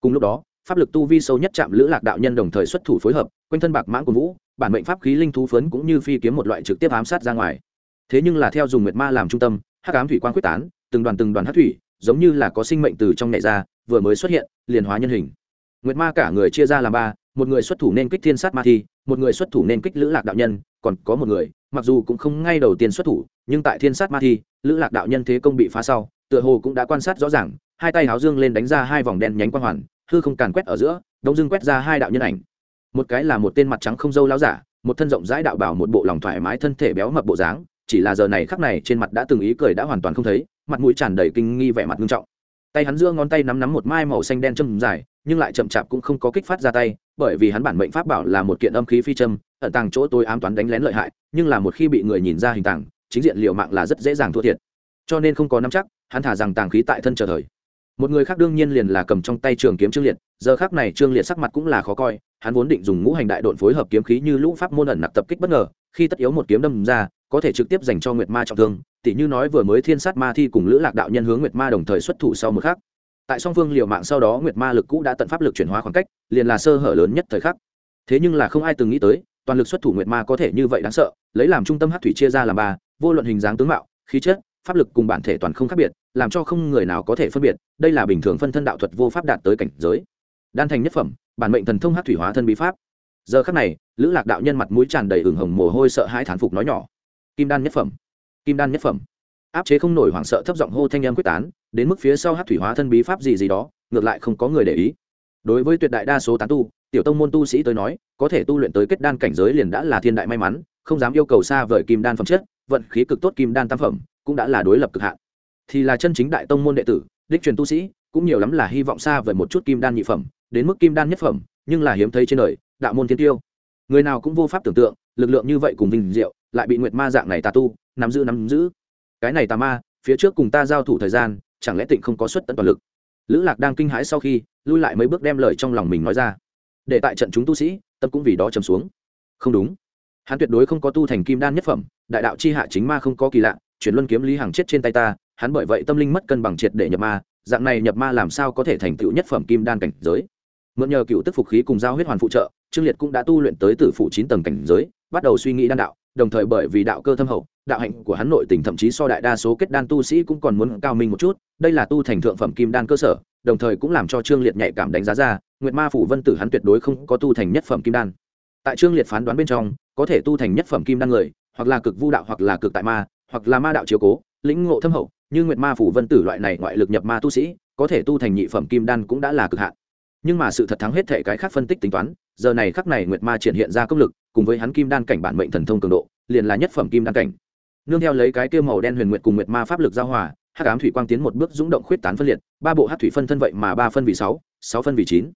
Cùng lúc đó, pháp lực tu vi sâu nhất chạm lữ lạc đạo nhân đồng thời xuất thủ phối hợp, quanh thân bạc mãng của vũ, bản mệnh pháp khí linh thú phấn cũng như phi kiếm một loại trực tiếp ám sát ra ngoài. Thế nhưng là theo dùng nguyệt ma làm trung tâm, hắc ám thủy quan quyết tán, từng đoàn từng đoàn hắc thủy, giống như là có sinh mệnh từ trong nhẹ ra, vừa mới xuất hiện, liền hóa nhân hình. Nguyệt ma cả người chia ra làm ba một người xuất thủ nên kích thiên sát ma thi, một người xuất thủ nên kích lữ lạc đạo nhân, còn có một người, mặc dù cũng không ngay đầu tiên xuất thủ, nhưng tại thiên sát ma thi, lữ lạc đạo nhân thế công bị phá sau, tựa hồ cũng đã quan sát rõ ràng, hai tay háo dương lên đánh ra hai vòng đen nhánh quang hoàn, hư không càn quét ở giữa, đông dương quét ra hai đạo nhân ảnh. Một cái là một tên mặt trắng không dâu láo giả, một thân rộng rãi đạo bảo một bộ lòng thoải mái thân thể béo mập bộ dáng, chỉ là giờ này khắc này trên mặt đã từng ý cười đã hoàn toàn không thấy, mặt mũi tràn đầy kinh nghi vẻ mặt nghiêm trọng. Tay hắn giữa ngón tay nắm nắm một mai màu xanh đen châm dài, nhưng lại chậm chạp cũng không có kích phát ra tay bởi vì hắn bản mệnh pháp bảo là một kiện âm khí phi châm ở tàng chỗ tôi ám toán đánh lén lợi hại, nhưng là một khi bị người nhìn ra hình tàng, chính diện liệu mạng là rất dễ dàng thua thiệt. Cho nên không có nắm chắc, hắn thả rằng tàng khí tại thân chờ thời. Một người khác đương nhiên liền là cầm trong tay trường kiếm trương liệt, giờ khác này trương liệt sắc mặt cũng là khó coi, hắn vốn định dùng ngũ hành đại độn phối hợp kiếm khí như lũ pháp môn ẩn nặc tập kích bất ngờ, khi tất yếu một kiếm đâm ra, có thể trực tiếp dành cho nguyệt ma trọng thương tỷ như nói vừa mới thiên sát ma thi cùng lữ lạc đạo nhân hướng nguyệt ma đồng thời xuất thủ sau một khắc tại song phương liều mạng sau đó nguyệt ma lực cũ đã tận pháp lực chuyển hóa khoảng cách, liền là sơ hở lớn nhất thời khắc. Thế nhưng là không ai từng nghĩ tới, toàn lực xuất thủ nguyệt ma có thể như vậy đáng sợ, lấy làm trung tâm hát thủy chia ra làm ba, vô luận hình dáng tướng mạo, khí chất, pháp lực cùng bản thể toàn không khác biệt, làm cho không người nào có thể phân biệt, đây là bình thường phân thân đạo thuật vô pháp đạt tới cảnh giới. Đan thành nhất phẩm, bản mệnh thần thông hát thủy hóa thân bí pháp. Giờ khắc này, lữ lạc đạo nhân mặt mũi tràn đầy ửng hồng mồ hôi sợ hãi thán phục nói nhỏ. Kim đan nhất phẩm, kim đan nhất phẩm. Áp chế không nổi hoảng sợ thấp giọng hô thanh em quyết tán đến mức phía sau hát thủy hóa thân bí pháp gì gì đó, ngược lại không có người để ý. Đối với tuyệt đại đa số tán tu, tiểu tông môn tu sĩ tới nói, có thể tu luyện tới kết đan cảnh giới liền đã là thiên đại may mắn, không dám yêu cầu xa vời kim đan phẩm chất, vận khí cực tốt kim đan tam phẩm, cũng đã là đối lập cực hạn. Thì là chân chính đại tông môn đệ tử, đích truyền tu sĩ, cũng nhiều lắm là hy vọng xa vời một chút kim đan nhị phẩm, đến mức kim đan nhất phẩm, nhưng là hiếm thấy trên đời, đạo môn thiên tiêu. Người nào cũng vô pháp tưởng tượng, lực lượng như vậy cùng vinh diệu, lại bị nguyệt ma dạng này tà tu, nắm giữ nắm giữ. Cái này tà ma, phía trước cùng ta giao thủ thời gian chẳng lẽ tịnh không có xuất tận toàn lực? Lữ lạc đang kinh hãi sau khi, lui lại mấy bước đem lời trong lòng mình nói ra. Để tại trận chúng tu sĩ, tâm cũng vì đó trầm xuống. Không đúng. Hắn tuyệt đối không có tu thành kim đan nhất phẩm, đại đạo chi hạ chính ma không có kỳ lạ, chuyển luân kiếm lý hàng chết trên tay ta, hắn bởi vậy tâm linh mất cân bằng triệt để nhập ma, dạng này nhập ma làm sao có thể thành tựu nhất phẩm kim đan cảnh giới? Mượn nhờ cựu tức phục khí cùng giao huyết hoàn phụ trợ, trương liệt cũng đã tu luyện tới tử phụ chín tầng cảnh giới, bắt đầu suy nghĩ đan đạo, đồng thời bởi vì đạo cơ thâm hậu đạo hạnh của hắn nội tình thậm chí so đại đa số kết đan tu sĩ cũng còn muốn cao minh một chút, đây là tu thành thượng phẩm kim đan cơ sở, đồng thời cũng làm cho trương liệt nhạy cảm đánh giá ra, nguyệt ma phủ vân tử hắn tuyệt đối không có tu thành nhất phẩm kim đan. Tại trương liệt phán đoán bên trong, có thể tu thành nhất phẩm kim đan người, hoặc là cực vu đạo hoặc là cực tại ma, hoặc là ma đạo chiếu cố, lĩnh ngộ thâm hậu, như nguyệt ma phủ vân tử loại này ngoại lực nhập ma tu sĩ, có thể tu thành nhị phẩm kim đan cũng đã là cực hạn. Nhưng mà sự thật thắng hết thể cái khác phân tích tính toán, giờ này khắc này nguyệt ma triển hiện ra công lực, cùng với hắn kim đan cảnh bản mệnh thần thông cường độ, liền là nhất phẩm kim đan cảnh nương theo lấy cái kia màu đen huyền nguyệt cùng nguyệt ma pháp lực giao hòa, hắc ám thủy quang tiến một bước dũng động khuyết tán phân liệt, ba bộ hắc thủy phân thân vậy mà ba phân vì sáu sáu phân vì chín.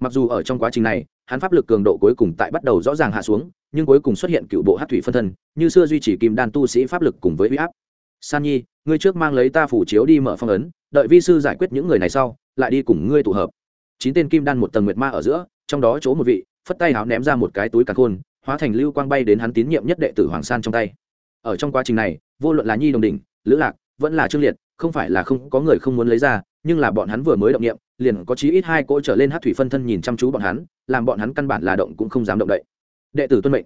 Mặc dù ở trong quá trình này, hắn pháp lực cường độ cuối cùng tại bắt đầu rõ ràng hạ xuống, nhưng cuối cùng xuất hiện cựu bộ hát thủy phân thân, như xưa duy trì kim đan tu sĩ pháp lực cùng với huy áp. San nhi, ngươi trước mang lấy ta phủ chiếu đi mở phong ấn, đợi vi sư giải quyết những người này sau, lại đi cùng ngươi tụ hợp. Chín tên kim đan một tầng nguyệt ma ở giữa, trong đó chỗ một vị, phất tay háo ném ra một cái túi càn khôn, hóa thành lưu quang bay đến hắn tín nhiệm nhất đệ tử hoàng san trong tay ở trong quá trình này, vô luận là nhi đồng đỉnh, lữ lạc, vẫn là trương liệt, không phải là không có người không muốn lấy ra, nhưng là bọn hắn vừa mới động nghiệm liền có chí ít hai cỗ trở lên hát thủy phân thân nhìn chăm chú bọn hắn, làm bọn hắn căn bản là động cũng không dám động đậy. Đệ tử tuân mệnh.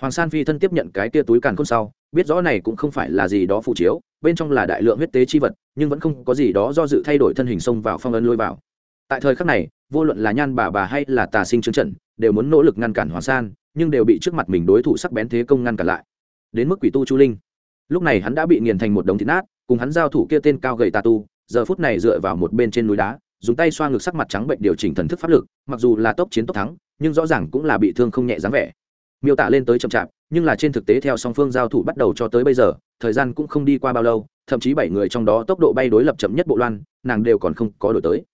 Hoàng san phi thân tiếp nhận cái tia túi càn khôn sau, biết rõ này cũng không phải là gì đó phụ chiếu, bên trong là đại lượng huyết tế chi vật, nhưng vẫn không có gì đó do dự thay đổi thân hình xông vào phong ấn lôi vào. Tại thời khắc này, vô luận là nhan bà bà hay là tà sinh trương trận, đều muốn nỗ lực ngăn cản hoàng san, nhưng đều bị trước mặt mình đối thủ sắc bén thế công ngăn cản lại đến mức quỷ tu chu linh. Lúc này hắn đã bị nghiền thành một đống thịt nát, cùng hắn giao thủ kia tên cao gầy tà tu, giờ phút này dựa vào một bên trên núi đá, dùng tay xoa ngực sắc mặt trắng bệnh điều chỉnh thần thức pháp lực, mặc dù là tốc chiến tốc thắng, nhưng rõ ràng cũng là bị thương không nhẹ dáng vẻ. Miêu tả lên tới chậm chạp, nhưng là trên thực tế theo song phương giao thủ bắt đầu cho tới bây giờ, thời gian cũng không đi qua bao lâu, thậm chí bảy người trong đó tốc độ bay đối lập chậm nhất bộ loan, nàng đều còn không có đổi tới.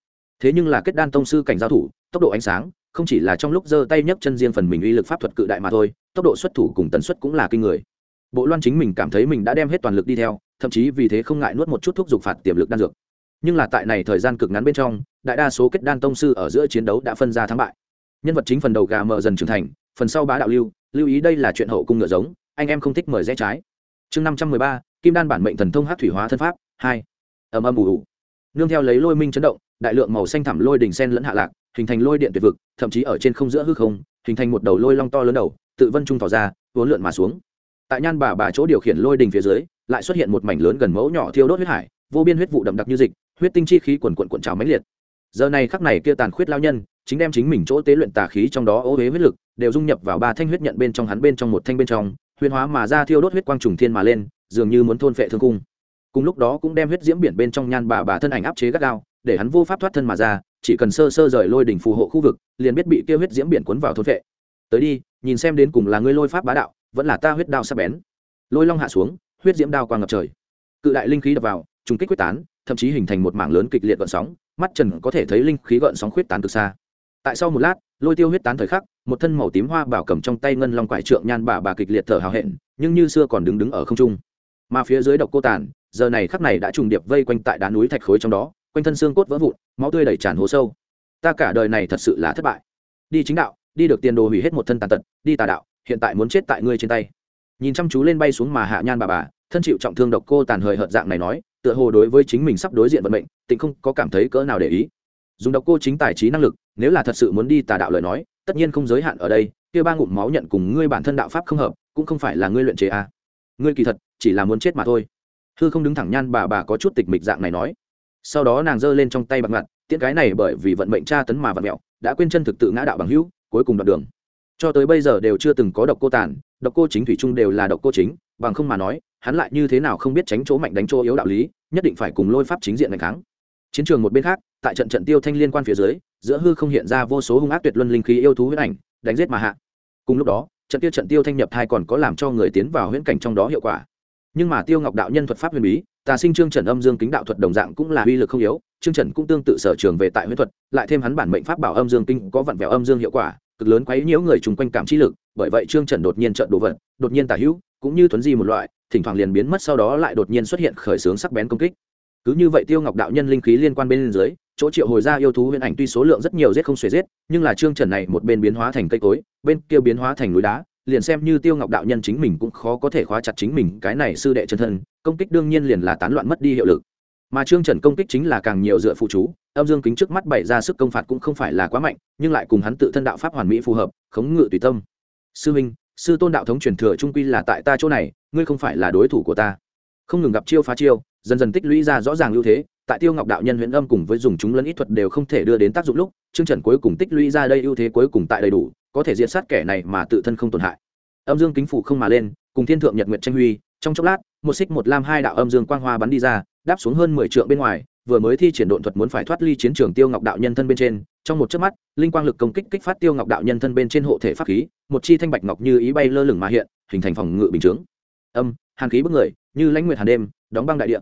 Thế nhưng là kết đan tông sư cảnh giao thủ, tốc độ ánh sáng, không chỉ là trong lúc giơ tay nhấc chân riêng phần mình uy lực pháp thuật cự đại mà thôi, tốc độ xuất thủ cùng tần suất cũng là kinh người bộ loan chính mình cảm thấy mình đã đem hết toàn lực đi theo, thậm chí vì thế không ngại nuốt một chút thuốc dục phạt tiềm lực đan dược. Nhưng là tại này thời gian cực ngắn bên trong, đại đa số kết đan tông sư ở giữa chiến đấu đã phân ra thắng bại. Nhân vật chính phần đầu gà mờ dần trưởng thành, phần sau bá đạo lưu lưu ý đây là chuyện hậu cung ngựa giống, anh em không thích mời rẽ trái. Chương năm trăm mười ba, kim đan bản mệnh thần thông hát thủy hóa thân pháp, hai. Ầm ầm ủ ủ nương theo lấy lôi minh chấn động, đại lượng màu xanh thẳm lôi đỉnh sen lẫn hạ lạc, hình thành lôi điện tuyệt vực, thậm chí ở trên không giữa hư không, hình thành một đầu lôi long to lớn đầu, tự vân trung tỏ ra vốn lượn mà xuống tại nhan bà bà chỗ điều khiển lôi đình phía dưới, lại xuất hiện một mảnh lớn gần mẫu nhỏ thiêu đốt huyết hải, vô biên huyết vụ đậm đặc như dịch, huyết tinh chi khí quần quận cuộn trào mãnh liệt. Giờ này khắc này kia tàn khuyết lao nhân, chính đem chính mình chỗ tế luyện tà khí trong đó ô huế huyết lực, đều dung nhập vào ba thanh huyết nhận bên trong hắn bên trong một thanh bên trong, huyền hóa mà ra thiêu đốt huyết quang trùng thiên mà lên, dường như muốn thôn phệ thương cung. Cùng lúc đó cũng đem huyết diễm biển bên trong nhan bà bà thân ảnh áp chế gắt gao, để hắn vô pháp thoát thân mà ra, chỉ cần sơ sơ rời lôi đỉnh phù hộ khu vực, liền biết bị kia huyết diễm biển cuốn vào thôn phệ. Tới đi, nhìn xem đến cùng là ngươi lôi pháp bá đạo vẫn là ta huyết đao sắp bén. Lôi long hạ xuống, huyết diễm đao quang ngập trời. Cự đại linh khí đập vào, trùng kích quyết tán, thậm chí hình thành một mảng lớn kịch liệt gợn sóng, mắt trần có thể thấy linh khí gợn sóng khuyết tán từ xa. Tại sau một lát, lôi tiêu huyết tán thời khắc, một thân màu tím hoa bảo cầm trong tay ngân long quải trượng nhan bà bà kịch liệt thở hào hẹn, nhưng như xưa còn đứng đứng ở không trung. Mà phía dưới độc cô tàn, giờ này khắc này đã trùng điệp vây quanh tại đá núi thạch khối trong đó, quanh thân xương cốt vỡ vụn, máu tươi đầy tràn hố sâu. Ta cả đời này thật sự là thất bại. Đi chính đạo, đi được tiền đồ hủy hết một thân tàn tật, đi tà đạo hiện tại muốn chết tại ngươi trên tay. Nhìn chăm chú lên bay xuống mà hạ nhan bà bà, thân chịu trọng thương độc cô tàn hời hợt dạng này nói, tựa hồ đối với chính mình sắp đối diện vận mệnh, tịnh không có cảm thấy cỡ nào để ý. Dùng độc cô chính tài trí năng lực, nếu là thật sự muốn đi tà đạo lời nói, tất nhiên không giới hạn ở đây, kia ba ngụm máu nhận cùng ngươi bản thân đạo pháp không hợp, cũng không phải là ngươi luyện chế a à. ngươi kỳ thật, chỉ là muốn chết mà thôi. Hư không đứng thẳng nhan bà bà có chút tịch mịch dạng này nói. Sau đó nàng giơ lên trong tay bạc ngặt tiễn cái này bởi vì vận mệnh tra tấn mà vật mẹo, đã quên chân thực tự ngã đạo bằng hữu, cuối cùng đoạn đường cho tới bây giờ đều chưa từng có độc cô tàn, độc cô chính thủy trung đều là độc cô chính, bằng không mà nói, hắn lại như thế nào không biết tránh chỗ mạnh đánh chỗ yếu đạo lý, nhất định phải cùng lôi pháp chính diện đánh kháng chiến trường một bên khác, tại trận trận tiêu thanh liên quan phía dưới, giữa hư không hiện ra vô số hung ác tuyệt luân linh khí yêu thú huyết ảnh, đánh giết mà hạ. Cùng lúc đó, trận tiêu trận tiêu thanh nhập thai còn có làm cho người tiến vào huyễn cảnh trong đó hiệu quả. Nhưng mà tiêu ngọc đạo nhân thuật pháp huyền bí, tà sinh trương trần âm dương kính đạo thuật đồng dạng cũng là uy lực không yếu, trương trần cũng tương tự sở trường về tại huyễn thuật, lại thêm hắn bản mệnh pháp bảo âm dương kinh có vặn vẹo âm dương hiệu quả cực lớn quấy nhiễu người chung quanh cảm trí lực, bởi vậy trương trần đột nhiên trận đồ vật, đột nhiên tả hữu, cũng như thuấn di một loại, thỉnh thoảng liền biến mất sau đó lại đột nhiên xuất hiện khởi xướng sắc bén công kích. Cứ như vậy tiêu ngọc đạo nhân linh khí liên quan bên dưới, chỗ triệu hồi ra yêu thú huyền ảnh tuy số lượng rất nhiều giết không xuể giết, nhưng là trương trần này một bên biến hóa thành cây cối, bên kia biến hóa thành núi đá, liền xem như tiêu ngọc đạo nhân chính mình cũng khó có thể khóa chặt chính mình, cái này sư đệ chân thân, công kích đương nhiên liền là tán loạn mất đi hiệu lực mà trương trần công kích chính là càng nhiều dựa phụ chú. Âm dương kính trước mắt bày ra sức công phạt cũng không phải là quá mạnh, nhưng lại cùng hắn tự thân đạo pháp hoàn mỹ phù hợp, khống ngự tùy tâm. Sư minh, sư tôn đạo thống truyền thừa trung quy là tại ta chỗ này, ngươi không phải là đối thủ của ta. Không ngừng gặp chiêu phá chiêu, dần dần tích lũy ra rõ ràng ưu thế, tại tiêu ngọc đạo nhân huyện âm cùng với dùng chúng lẫn ít thuật đều không thể đưa đến tác dụng lúc chương trần cuối cùng tích lũy ra đây ưu thế cuối cùng tại đầy đủ, có thể diện sát kẻ này mà tự thân không tổn hại. Âm dương kính phủ không mà lên, cùng thiên thượng nhật nguyện tranh huy, trong chốc lát, một xích một lam hai đạo âm dương quang hoa bắn đi ra đáp xuống hơn mười trượng bên ngoài vừa mới thi triển độn thuật muốn phải thoát ly chiến trường tiêu ngọc đạo nhân thân bên trên trong một chớp mắt linh quang lực công kích kích phát tiêu ngọc đạo nhân thân bên trên hộ thể pháp khí một chi thanh bạch ngọc như ý bay lơ lửng mà hiện hình thành phòng ngự bình chứng. âm hàn khí bức người như lãnh nguyệt hàn đêm đóng băng đại địa.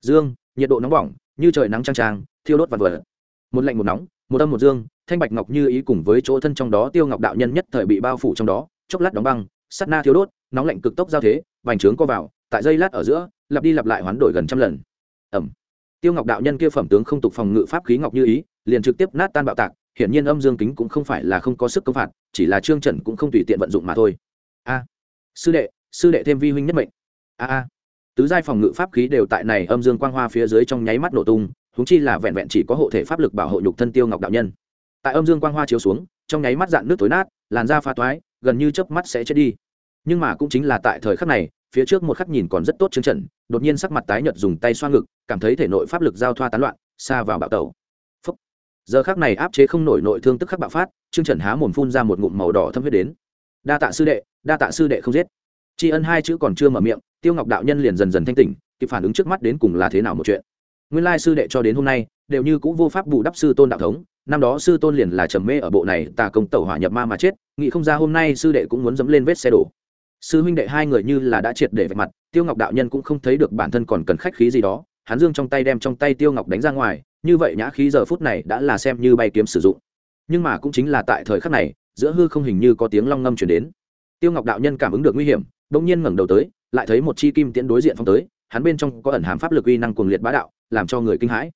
Dương nhiệt độ nóng bỏng như trời nắng chang chang, thiêu đốt vạn vật, một lạnh một nóng một âm một dương thanh bạch ngọc như ý cùng với chỗ thân trong đó tiêu ngọc đạo nhân nhất thời bị bao phủ trong đó chốc lát đóng băng sát na thiêu đốt nóng lạnh cực tốc giao thế vành trướng co vào tại dây lát ở giữa lặp đi lặp lại hoán đổi gần trăm lần ẩm. Tiêu ngọc đạo nhân kia phẩm tướng không tục phòng ngự pháp khí ngọc như ý, liền trực tiếp nát tan bạo tạc, hiển nhiên âm dương kính cũng không phải là không có sức công phạt, chỉ là trương trần cũng không tùy tiện vận dụng mà thôi. A. Sư đệ sư đệ thêm vi huynh nhất mệnh. A a. Tứ giai phòng ngự pháp khí đều tại này âm dương quang hoa phía dưới trong nháy mắt nổ tung húng chi là vẹn vẹn chỉ có hộ thể pháp lực bảo hộ nhục thân tiêu ngọc đạo nhân. Tại âm dương quang hoa chiếu xuống, trong nháy mắt dạn nước tối nát, làn da pha toái, gần như chớp mắt sẽ chết đi. Nhưng mà cũng chính là tại thời khắc này phía trước một khắc nhìn còn rất tốt chương trận, đột nhiên sắc mặt tái nhợt dùng tay xoa ngực, cảm thấy thể nội pháp lực giao thoa tán loạn, xa vào bạo tẩu. Phúc. giờ khắc này áp chế không nổi nội thương tức khắc bạo phát chương trận há mồm phun ra một ngụm màu đỏ thâm huyết đến. Đa tạ sư đệ, đa tạ sư đệ không giết. Tri ân hai chữ còn chưa mở miệng, tiêu ngọc đạo nhân liền dần dần thanh tỉnh, kịp phản ứng trước mắt đến cùng là thế nào một chuyện. Nguyên lai sư đệ cho đến hôm nay, đều như cũng vô pháp bù đắp sư tôn đạo thống, năm đó sư tôn liền là trầm mê ở bộ này, tà công tẩu hỏa nhập ma mà chết, nghĩ không ra hôm nay sư đệ cũng muốn dẫm lên vết xe đổ sư huynh đệ hai người như là đã triệt để vạch mặt, tiêu ngọc đạo nhân cũng không thấy được bản thân còn cần khách khí gì đó, hắn dương trong tay đem trong tay tiêu ngọc đánh ra ngoài, như vậy nhã khí giờ phút này đã là xem như bay kiếm sử dụng. Nhưng mà cũng chính là tại thời khắc này, giữa hư không hình như có tiếng long ngâm chuyển đến. Tiêu ngọc đạo nhân cảm ứng được nguy hiểm đ ỗ n g nhiên ngẩng đầu tới, lại thấy một chi kim tiễn đối diện phong tới, hắn bên trong có ẩn hàm pháp lực uy năng cuồng liệt bá đạo, làm cho người kinh hãi.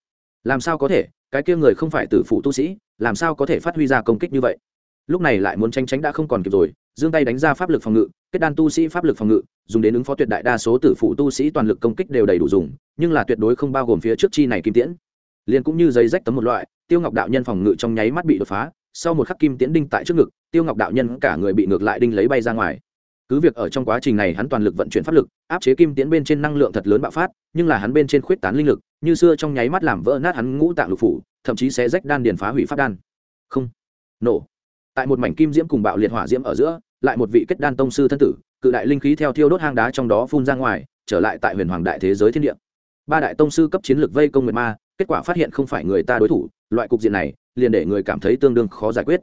Làm sao có thể, cái kia người không phải tử phụ tu sĩ, làm sao có thể phát huy ra công kích như vậy? Lúc này lại muốn tranh tránh đã không còn kịp rồi giương tay đánh ra pháp lực phòng ngự, kết đan tu sĩ pháp lực phòng ngự, dùng đến ứng phó tuyệt đại đa số tử phụ tu sĩ toàn lực công kích đều đầy đủ dùng, nhưng là tuyệt đối không bao gồm phía trước chi này kim tiễn. Liền cũng như giấy rách tấm một loại, tiêu ngọc đạo nhân phòng ngự trong nháy mắt bị đột phá, sau một khắc kim tiễn đinh tại trước ngực, tiêu ngọc đạo nhân cả người bị ngược lại đinh lấy bay ra ngoài. Cứ việc ở trong quá trình này hắn toàn lực vận chuyển pháp lực, áp chế kim tiễn bên trên năng lượng thật lớn bạo phát, nhưng là hắn bên trên khuyết tán linh lực, như xưa trong nháy mắt làm vỡ nát hắn ngũ tạng lục phủ, thậm chí sẽ rách đan điền phá hủy pháp đan. Không. Nổ. Tại một mảnh kim diễm cùng bạo liệt hỏa diễm ở giữa lại một vị kết đan tông sư thân tử, cự đại linh khí theo thiêu đốt hang đá trong đó phun ra ngoài, trở lại tại huyền hoàng đại thế giới thiên địa. Ba đại tông sư cấp chiến lược vây công nguyệt ma, kết quả phát hiện không phải người ta đối thủ, loại cục diện này, liền để người cảm thấy tương đương khó giải quyết.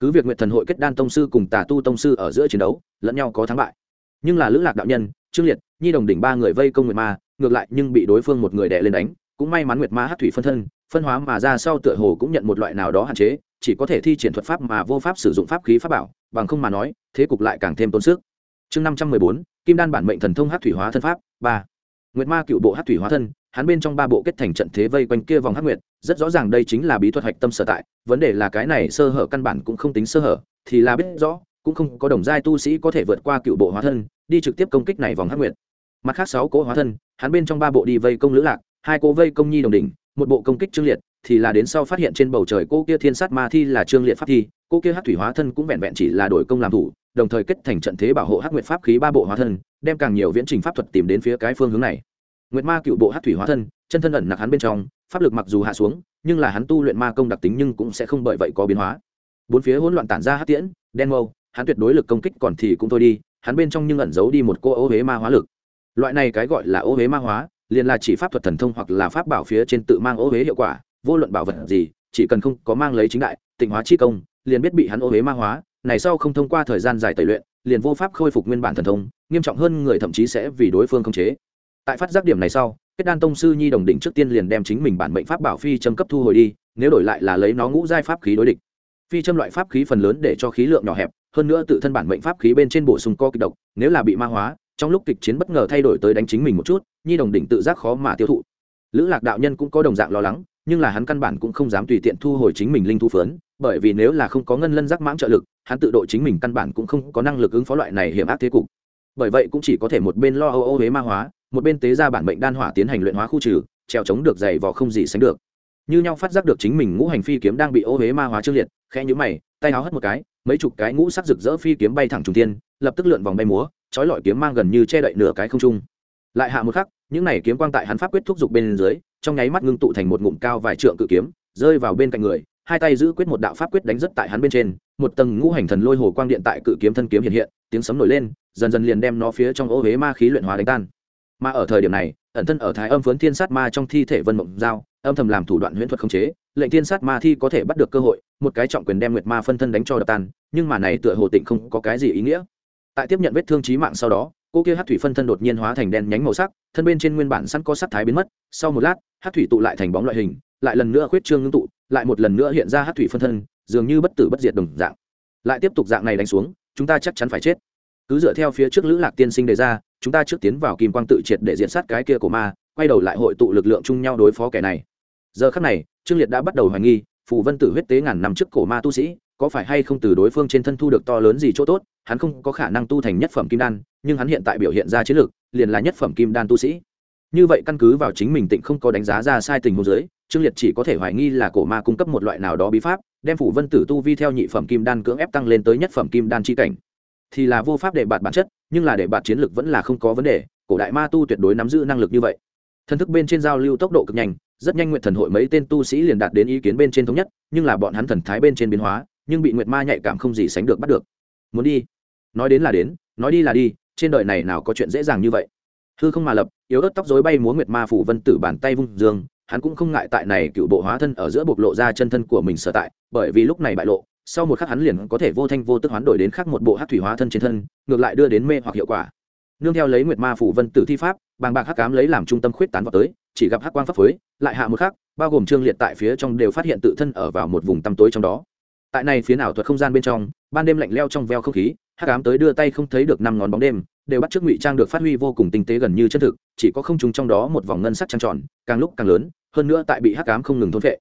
Cứ việc nguyệt thần hội kết đan tông sư cùng tà tu tông sư ở giữa chiến đấu, lẫn nhau có thắng bại. Nhưng là lữ lạc đạo nhân, trương liệt, nhi đồng đỉnh ba người vây công nguyệt ma, ngược lại nhưng bị đối phương một người đè lên đánh, cũng may mắn nguyệt ma hát thủy phân thân, phân hóa mà ra sau tựa hồ cũng nhận một loại nào đó hạn chế, chỉ có thể thi triển thuật pháp mà vô pháp sử dụng pháp khí pháp bảo bằng không mà nói, thế cục lại càng thêm tốn sức. Chương năm trăm mười bốn, kim đan bản mệnh thần thông hát thủy hóa thân pháp, ba. Nguyệt ma cựu bộ hát thủy hóa thân, hắn bên trong ba bộ kết thành trận thế vây quanh kia vòng hát nguyệt, rất rõ ràng đây chính là bí thuật hạch tâm sở tại, vấn đề là cái này sơ hở căn bản cũng không tính sơ hở, thì là biết rõ, cũng không có đồng giai tu sĩ có thể vượt qua cựu bộ hóa thân, đi trực tiếp công kích này vòng hát nguyệt. Mặt khác sáu cỗ hóa thân, hắn bên trong ba bộ đi vây công lữ lạc, hai cỗ vây công nhi đồng đỉnh, một bộ công kích trương liệt, thì là đến sau phát hiện trên bầu trời cô kia thiên sát ma thi là trương liệt pháp thi cô kia hát thủy hóa thân cũng vẹn vẹn chỉ là đổi công làm thủ, đồng thời kết thành trận thế bảo hộ hát nguyệt pháp khí ba bộ hóa thân, đem càng nhiều viễn trình pháp thuật tìm đến phía cái phương hướng này. Nguyệt ma cựu bộ hát thủy hóa thân, chân thân ẩn nặc hắn bên trong, pháp lực mặc dù hạ xuống, nhưng là hắn tu luyện ma công đặc tính nhưng cũng sẽ không bởi vậy có biến hóa. Bốn phía hỗn loạn tản ra hát tiễn, đen mâu, hắn tuyệt đối lực công kích còn thì cũng thôi đi, hắn bên trong nhưng ẩn giấu đi một cô ô huế ma hóa lực. Loại này cái gọi là ô huế ma hóa, liền là chỉ pháp thuật thần thông hoặc là pháp bảo phía trên tự mang ô huế hiệu quả, vô luận bảo vật gì, chỉ cần không có mang lấy chính đại, tịnh hóa chi công liền biết bị hắn ô huế ma hóa, này sau không thông qua thời gian dài tẩy luyện, liền vô pháp khôi phục nguyên bản thần thông, nghiêm trọng hơn người thậm chí sẽ vì đối phương không chế. Tại phát giác điểm này sau, kết đan tông sư nhi đồng định trước tiên liền đem chính mình bản mệnh pháp bảo phi châm cấp thu hồi đi, nếu đổi lại là lấy nó ngũ giai pháp khí đối địch. Phi châm loại pháp khí phần lớn để cho khí lượng nhỏ hẹp, hơn nữa tự thân bản mệnh pháp khí bên trên bổ sung co kịch độc, nếu là bị ma hóa, trong lúc kịch chiến bất ngờ thay đổi tới đánh chính mình một chút, nhi đồng đỉnh tự giác khó mà tiêu thụ. Lữ lạc đạo nhân cũng có đồng dạng lo lắng nhưng là hắn căn bản cũng không dám tùy tiện thu hồi chính mình linh thu phấn, bởi vì nếu là không có ngân lân giác mãng trợ lực hắn tự độ chính mình căn bản cũng không có năng lực ứng phó loại này hiểm ác thế cục. Bởi vậy cũng chỉ có thể một bên lo âu ô huế ma hóa một bên tế ra bản mệnh đan hỏa tiến hành luyện hóa khu trừ treo chống được dày vò không gì sánh được. Như nhau phát giác được chính mình ngũ hành phi kiếm đang bị ô huế ma hóa trương liệt khe nhũ mày tay áo hất một cái mấy chục cái ngũ sắc rực rỡ phi kiếm bay thẳng trùng tiên lập tức lượn vòng bay múa trói lọi kiếm mang gần như che đậy nửa cái không trung. Lại hạ một khắc những này kiếm quang tại hắn pháp quyết thúc giục bên dưới, trong nháy mắt ngưng tụ thành một ngụm cao vài trượng cự kiếm, rơi vào bên cạnh người, hai tay giữ quyết một đạo pháp quyết đánh rất tại hắn bên trên, một tầng ngũ hành thần lôi hồ quang điện tại cự kiếm thân kiếm hiện hiện, tiếng sấm nổi lên, dần dần liền đem nó phía trong ô huế ma khí luyện hóa đánh tan. Mà ở thời điểm này, ẩn thân ở thái âm phấn thiên sát ma trong thi thể vân mộng giao, âm thầm làm thủ đoạn huyễn thuật khống chế, lệnh thiên sát ma thi có thể bắt được cơ hội, một cái trọng quyền đem nguyệt ma phân thân đánh cho đập tan, nhưng mà này tựa hồ tịnh không có cái gì ý nghĩa. Tại tiếp nhận vết thương trí mạng sau đó cô kia hát thủy phân thân đột nhiên hóa thành đen nhánh màu sắc, thân bên trên nguyên bản sẵn có sắc thái biến mất, sau một lát, hát thủy tụ lại thành bóng loại hình, lại lần nữa khuyết trương ngưng tụ, lại một lần nữa hiện ra hát thủy phân thân, dường như bất tử bất diệt đồng dạng. Lại tiếp tục dạng này đánh xuống, chúng ta chắc chắn phải chết. Cứ dựa theo phía trước lữ lạc tiên sinh đề ra, chúng ta trước tiến vào kim quang tự triệt để diện sát cái kia của ma, quay đầu lại hội tụ lực lượng chung nhau đối phó kẻ này. Giờ khắc này, trương liệt đã bắt đầu hoài nghi, phù vân tử huyết tế ngàn năm trước cổ ma tu sĩ, có phải hay không từ đối phương trên thân thu được to lớn gì chỗ tốt hắn không có khả năng tu thành nhất phẩm kim đan, nhưng hắn hiện tại biểu hiện ra chiến lược, liền là nhất phẩm kim đan tu sĩ. Như vậy căn cứ vào chính mình tịnh không có đánh giá ra sai tình huống dưới, trương liệt chỉ có thể hoài nghi là cổ ma cung cấp một loại nào đó bí pháp, đem phủ vân tử tu vi theo nhị phẩm kim đan cưỡng ép tăng lên tới nhất phẩm kim đan chi cảnh. Thì là vô pháp để bạt bản chất, nhưng là để bạt chiến lược vẫn là không có vấn đề, cổ đại ma tu tuyệt đối nắm giữ năng lực như vậy. Thân thức bên trên giao lưu tốc độ cực nhanh, rất nhanh nguyện thần hội mấy tên tu sĩ liền đạt đến ý kiến bên trên thống nhất, nhưng là bọn hắn thần thái bên trên biến hóa, nhưng bị nguyệt ma nhạy cảm không gì sánh được bắt được. Muốn đi nói đến là đến, nói đi là đi, trên đời này nào có chuyện dễ dàng như vậy. Hư không mà lập, yếu ớt tóc dối bay múa nguyệt ma phủ vân tử bàn tay vung dương, hắn cũng không ngại tại này cựu bộ hóa thân ở giữa bộc lộ ra chân thân của mình sở tại, bởi vì lúc này bại lộ, sau một khắc hắn liền có thể vô thanh vô tức hoán đổi đến khác một bộ hát thủy hóa thân trên thân, ngược lại đưa đến mê hoặc hiệu quả. Nương theo lấy nguyệt ma phủ vân tử thi pháp, bàng bạc hắc cám lấy làm trung tâm khuyết tán vào tới, chỉ gặp hắc quang pháp phới, lại hạ một khắc, bao gồm trương liệt tại phía trong đều phát hiện tự thân ở vào một vùng tăm tối trong đó. Tại này phía nào thuật không gian bên trong, ban đêm lạnh leo trong veo không khí hắc ám tới đưa tay không thấy được năm ngón bóng đêm, đều bắt trước ngụy trang được phát huy vô cùng tinh tế gần như chân thực, chỉ có không trùng trong đó một vòng ngân sắc trăng tròn, càng lúc càng lớn, hơn nữa tại bị hắc ám không ngừng thôn vệ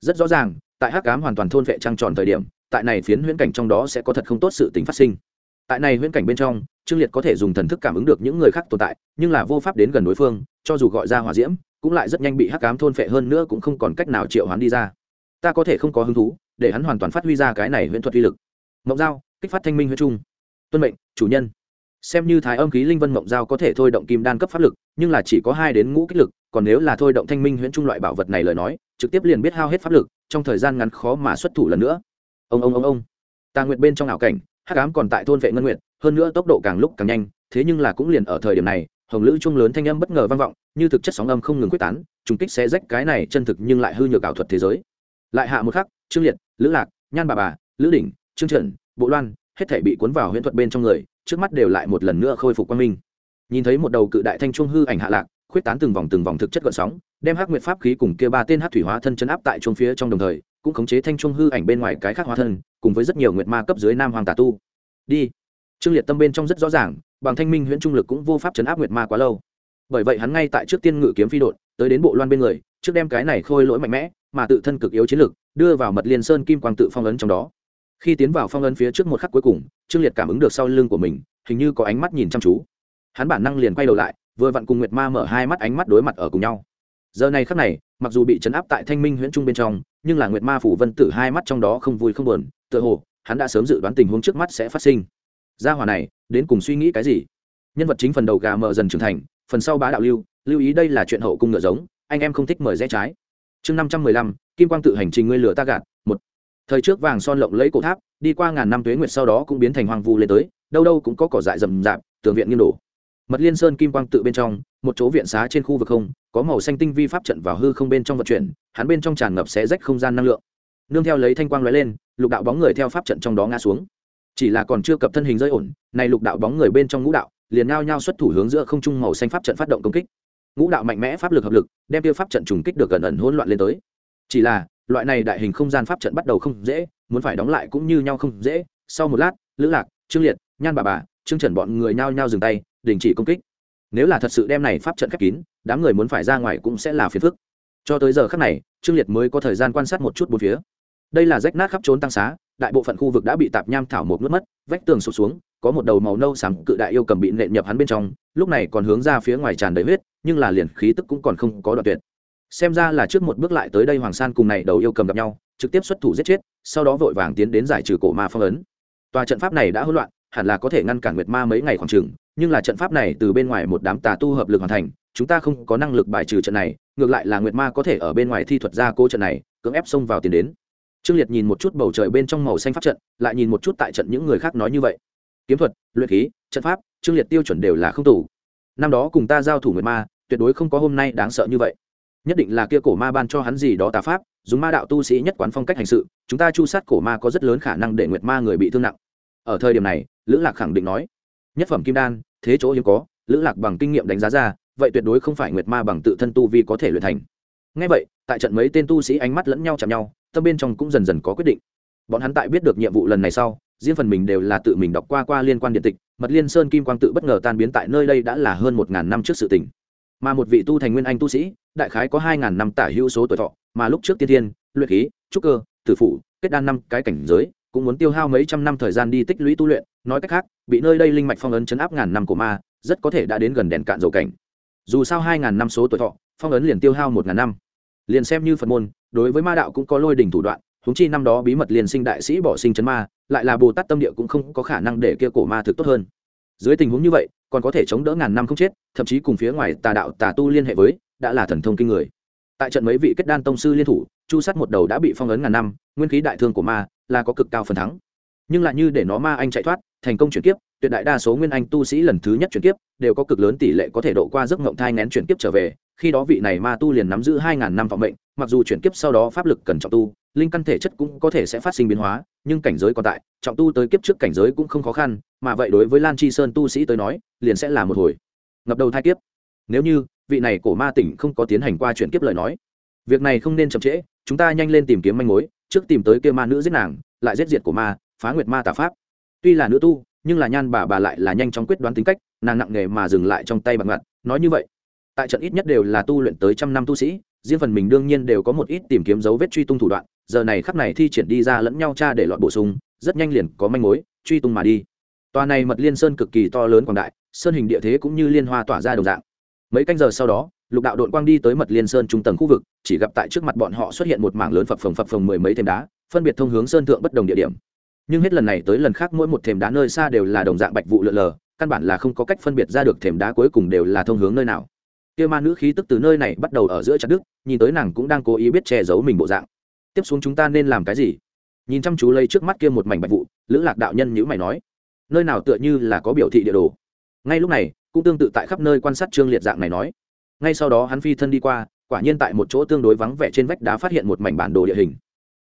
rất rõ ràng, tại hắc ám hoàn toàn thôn vệ trăng tròn thời điểm, tại này phiến huyễn cảnh trong đó sẽ có thật không tốt sự tính phát sinh. Tại này huyễn cảnh bên trong, trương liệt có thể dùng thần thức cảm ứng được những người khác tồn tại, nhưng là vô pháp đến gần đối phương, cho dù gọi ra hỏa diễm, cũng lại rất nhanh bị hắc ám thôn phệ hơn nữa cũng không còn cách nào triệu hoán đi ra. Ta có thể không có hứng thú, để hắn hoàn toàn phát huy ra cái này huyễn thuật uy lực. Mộng giao, kích phát thanh minh huyễn trung tuân mệnh chủ nhân. Xem như thái âm khí linh vân mộng giao có thể thôi động kim đan cấp pháp lực nhưng là chỉ có hai đến ngũ kích lực còn nếu là thôi động thanh minh huyễn trung loại bảo vật này lời nói trực tiếp liền biết hao hết pháp lực trong thời gian ngắn khó mà xuất thủ lần nữa. Ông ông ông ông. Tà nguyện bên trong ảo cảnh hắc ám còn tại thôn vệ ngân nguyện, hơn nữa tốc độ càng lúc càng nhanh thế nhưng là cũng liền ở thời điểm này hồng lữ trung lớn thanh âm bất ngờ vang vọng như thực chất sóng âm không ngừng quyết tán trùng kích sẽ rách cái này chân thực nhưng lại hư nhược ảo thuật thế giới. Lại hạ một khắc trương liệt lữ lạc nhan bà bà lữ đỉnh trương trần bộ loan hết thể bị cuốn vào huyễn thuật bên trong người, trước mắt đều lại một lần nữa khôi phục quang minh. Nhìn thấy một đầu cự đại thanh trung hư ảnh hạ lạc, khuyết tán từng vòng từng vòng thực chất gợn sóng, đem hắc nguyệt pháp khí cùng kia ba tên hắc thủy hóa thân chấn áp tại trung phía trong đồng thời, cũng khống chế thanh trung hư ảnh bên ngoài cái khác hóa thân, cùng với rất nhiều nguyệt ma cấp dưới nam hoàng tà tu. Đi. Trương liệt tâm bên trong rất rõ ràng, bằng thanh minh huyễn trung lực cũng vô pháp chấn áp nguyệt ma quá lâu. Bởi vậy hắn ngay tại trước tiên ngự kiếm phi đột tới đến bộ loan bên người, trước đem cái này khôi lỗi mạnh mẽ, mà tự thân cực yếu chiến lực, đưa vào mật liên sơn kim quang tự phong ấn trong đó khi tiến vào phong ấn phía trước một khắc cuối cùng, trương liệt cảm ứng được sau lưng của mình, hình như có ánh mắt nhìn chăm chú. Hắn bản năng liền quay đầu lại, vừa vặn cùng nguyệt ma mở hai mắt ánh mắt đối mặt ở cùng nhau. Giờ này khắc này, mặc dù bị chấn áp tại thanh minh huyễn trung bên trong, nhưng là nguyệt ma phủ vân tử hai mắt trong đó không vui không buồn, tựa hồ, hắn đã sớm dự đoán tình huống trước mắt sẽ phát sinh. Gia hỏa này, đến cùng suy nghĩ cái gì? Nhân vật chính phần đầu gà mở dần trưởng thành, phần sau bá đạo lưu lưu ý đây là chuyện hậu cung ngựa giống, anh em không thích mời rẽ trái. Chương năm trăm mười lăm, kim quang tự hành trình ngươi lửa ta gạt thời trước vàng son lộng lấy cổ tháp, đi qua ngàn năm tuế nguyệt sau đó cũng biến thành hoang vu lên tới, đâu đâu cũng có cỏ dại rậm rạp, tường viện nghiêng đổ. Mật liên sơn kim quang tự bên trong, một chỗ viện xá trên khu vực không, có màu xanh tinh vi pháp trận vào hư không bên trong vận chuyển, hắn bên trong tràn ngập xé rách không gian năng lượng. Nương theo lấy thanh quang lóe lên, lục đạo bóng người theo pháp trận trong đó ngã xuống. Chỉ là còn chưa cập thân hình rơi ổn, này lục đạo bóng người bên trong ngũ đạo, liền ngao nhau xuất thủ hướng giữa không trung màu xanh pháp trận phát động công kích. Ngũ đạo mạnh mẽ, pháp lực hợp lực, đem tiêu pháp trận trùng kích được gần ẩn hỗn loạn lên tới. Chỉ là loại này đại hình không gian pháp trận bắt đầu không dễ, muốn phải đóng lại cũng như nhau không dễ. Sau một lát, lữ lạc, trương liệt, nhan bà bà, trương trần bọn người nhao nhao dừng tay, đình chỉ công kích. Nếu là thật sự đem này pháp trận khép kín, đám người muốn phải ra ngoài cũng sẽ là phiền phức. Cho tới giờ khắc này, trương liệt mới có thời gian quan sát một chút bốn phía. Đây là rách nát khắp trốn tăng xá, đại bộ phận khu vực đã bị tạp nham thảo một nuốt mất, vách tường sụt xuống, có một đầu màu nâu sáng cự đại yêu cầm bị nện nhập hắn bên trong, lúc này còn hướng ra phía ngoài tràn đầy huyết, nhưng là liền khí tức cũng còn không có đoạn tuyệt xem ra là trước một bước lại tới đây hoàng san cùng này đầu yêu cầm gặp nhau, trực tiếp xuất thủ giết chết, sau đó vội vàng tiến đến giải trừ cổ ma phong ấn. Tòa trận pháp này đã hỗn loạn, hẳn là có thể ngăn cản nguyệt ma mấy ngày khoảng chừng, nhưng là trận pháp này từ bên ngoài một đám tà tu hợp lực hoàn thành, chúng ta không có năng lực bài trừ trận này, ngược lại là nguyệt ma có thể ở bên ngoài thi thuật ra cô trận này, cưỡng ép xông vào tiến đến. Trương liệt nhìn một chút bầu trời bên trong màu xanh pháp trận, lại nhìn một chút tại trận những người khác nói như vậy. Kiếm thuật, luyện khí, trận pháp, trương liệt tiêu chuẩn đều là không tủ năm đó cùng ta giao thủ nguyệt ma, tuyệt đối không có hôm nay đáng sợ như vậy nhất định là kia cổ ma ban cho hắn gì đó tà pháp, dùng ma đạo tu sĩ nhất quán phong cách hành sự, chúng ta chu sát cổ ma có rất lớn khả năng để nguyệt ma người bị thương nặng. Ở thời điểm này, lữ lạc khẳng định nói, nhất phẩm kim đan, thế chỗ hiếm có, lữ lạc bằng kinh nghiệm đánh giá ra, vậy tuyệt đối không phải nguyệt ma bằng tự thân tu vi có thể luyện thành. Ngay vậy, tại trận mấy tên tu sĩ ánh mắt lẫn nhau chạm nhau, tâm bên trong cũng dần dần có quyết định. Bọn hắn tại biết được nhiệm vụ lần này sau, riêng phần mình đều là tự mình đọc qua qua liên quan điện tịch, mật liên sơn kim quang tự bất ngờ tan biến tại nơi đây đã là hơn một ngàn năm trước sự tình mà một vị tu thành nguyên anh tu sĩ, đại khái có hai ngàn năm tả hữu số tuổi thọ, mà lúc trước tiên thiên, luyện khí, trúc cơ, tử phủ, kết đan năm cái cảnh giới, cũng muốn tiêu hao mấy trăm năm thời gian đi tích lũy tu luyện, nói cách khác, bị nơi đây linh mạch phong ấn chấn áp ngàn năm của ma, rất có thể đã đến gần đèn cạn dầu cảnh. Dù sao hai ngàn năm số tuổi thọ, phong ấn liền tiêu hao một ngàn năm. Liền xem như phật môn, đối với ma đạo cũng có lôi đỉnh thủ đoạn húng chi năm đó bí mật liền sinh đại sĩ bỏ sinh chấn ma, lại là bồ tát tâm địa cũng không có khả năng để kia cổ ma thực tốt hơn dưới tình huống như vậy, còn có thể chống đỡ ngàn năm không chết, thậm chí cùng phía ngoài tà đạo tà tu liên hệ với, đã là thần thông kinh người. Tại trận mấy vị kết đan tông sư liên thủ, chu sắt một đầu đã bị phong ấn ngàn năm, nguyên khí đại thương của ma là có cực cao phần thắng. Nhưng lại như để nó ma anh chạy thoát, thành công chuyển kiếp, tuyệt đại đa số nguyên anh tu sĩ lần thứ nhất chuyển kiếp, đều có cực lớn tỷ lệ có thể độ qua giấc ngộng thai ngén chuyển kiếp trở về, khi đó vị này ma tu liền nắm giữ hai ngàn năm vọng mệnh, mặc dù chuyển kiếp sau đó pháp lực cần trọng tu linh căn thể chất cũng có thể sẽ phát sinh biến hóa, nhưng cảnh giới còn tại, trọng tu tới kiếp trước cảnh giới cũng không khó khăn, mà vậy đối với lan chi sơn tu sĩ tới nói, liền sẽ là một hồi. Ngập đầu thai kiếp. Nếu như, vị này cổ ma tỉnh không có tiến hành qua chuyển kiếp lời nói, việc này không nên chậm trễ, chúng ta nhanh lên tìm kiếm manh mối, trước tìm tới kia ma nữ giết nàng, lại giết diệt của ma, phá nguyệt ma tà pháp. Tuy là nữ tu, nhưng là nhan bà bà lại là nhanh chóng quyết đoán tính cách, nàng nặng nghề mà dừng lại trong tay bằng mặt nói như vậy. Tại trận ít nhất đều là tu luyện tới trăm năm tu sĩ, riêng phần mình đương nhiên đều có một ít tìm kiếm dấu vết truy tung thủ đoạn giờ này khắp này thi triển đi ra lẫn nhau cha để loại bổ sung, rất nhanh liền có manh mối, truy tung mà đi. Tòa này mật liên sơn cực kỳ to lớn quảng đại, sơn hình địa thế cũng như liên hoa tỏa ra đồng dạng. Mấy canh giờ sau đó, lục đạo đội quang đi tới mật liên sơn trung tầng khu vực, chỉ gặp tại trước mặt bọn họ xuất hiện một mảng lớn phập phồng phập phồng mười mấy thềm đá, phân biệt thông hướng sơn thượng bất đồng địa điểm. Nhưng hết lần này tới lần khác mỗi một thềm đá nơi xa đều là đồng dạng bạch vụ lượn lờ, căn bản là không có cách phân biệt ra được thềm đá cuối cùng đều là thông hướng nơi nào. Kia ma nữ khí tức từ nơi này bắt đầu ở giữa chặt đức nhìn tới nàng cũng đang cố ý biết che giấu mình bộ dạng tiếp xuống chúng ta nên làm cái gì? Nhìn chăm chú lấy trước mắt kia một mảnh bạch vụ, lữ lạc đạo nhân nhữ mày nói, nơi nào tựa như là có biểu thị địa đồ. Ngay lúc này, cũng tương tự tại khắp nơi quan sát trương liệt dạng này nói. Ngay sau đó hắn phi thân đi qua, quả nhiên tại một chỗ tương đối vắng vẻ trên vách đá phát hiện một mảnh bản đồ địa hình.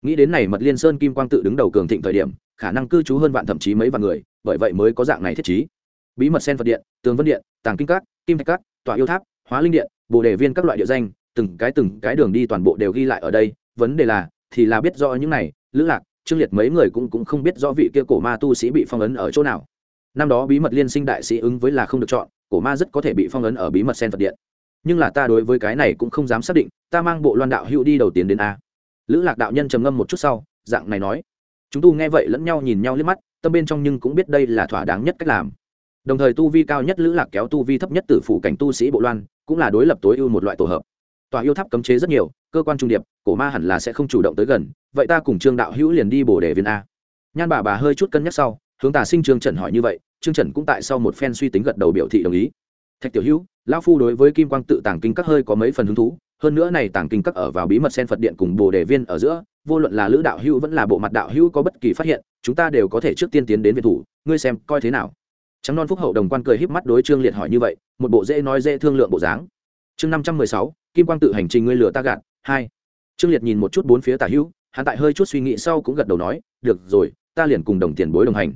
Nghĩ đến này mật liên sơn kim quang tự đứng đầu cường thịnh thời điểm, khả năng cư trú hơn vạn thậm chí mấy vạn người, bởi vậy mới có dạng này thiết chí bí mật sen phật điện, tường vân điện, tàng kinh các, kim thạch các, tòa yêu tháp, hóa linh điện, bồ đề viên các loại địa danh, từng cái từng cái đường đi toàn bộ đều ghi lại ở đây. Vấn đề là thì là biết rõ những này, lữ lạc, trương liệt mấy người cũng cũng không biết rõ vị kia cổ ma tu sĩ bị phong ấn ở chỗ nào. Năm đó bí mật liên sinh đại sĩ ứng với là không được chọn, cổ ma rất có thể bị phong ấn ở bí mật sen phật điện. Nhưng là ta đối với cái này cũng không dám xác định, ta mang bộ loan đạo hữu đi đầu tiến đến a. Lữ lạc đạo nhân trầm ngâm một chút sau, dạng này nói. Chúng tu nghe vậy lẫn nhau nhìn nhau liếc mắt, tâm bên trong nhưng cũng biết đây là thỏa đáng nhất cách làm. Đồng thời tu vi cao nhất lữ lạc kéo tu vi thấp nhất tử phủ cảnh tu sĩ bộ loan, cũng là đối lập tối ưu một loại tổ hợp tòa yêu tháp cấm chế rất nhiều, cơ quan trung điệp, cổ ma hẳn là sẽ không chủ động tới gần, vậy ta cùng trương đạo hữu liền đi bổ đề viên a. Nhan bà bà hơi chút cân nhắc sau, hướng tà sinh trương trần hỏi như vậy, trương trần cũng tại sau một phen suy tính gật đầu biểu thị đồng ý. Thạch tiểu hữu, lão phu đối với kim quang tự tàng kinh các hơi có mấy phần hứng thú, hơn nữa này tàng kinh các ở vào bí mật sen phật điện cùng bồ đề viên ở giữa, vô luận là lữ đạo hữu vẫn là bộ mặt đạo hữu có bất kỳ phát hiện, chúng ta đều có thể trước tiên tiến đến viện thủ, ngươi xem coi thế nào. Trắng non phúc hậu đồng quan cười híp mắt đối trương liệt hỏi như vậy, một bộ dễ nói dễ thương lượng bộ dáng. Chương năm trăm mười sáu kim quang tự hành trình ngươi lừa ta gạt, hai. Trương liệt nhìn một chút bốn phía tả hữu, hắn tại hơi chút suy nghĩ sau cũng gật đầu nói, được rồi, ta liền cùng đồng tiền bối đồng hành.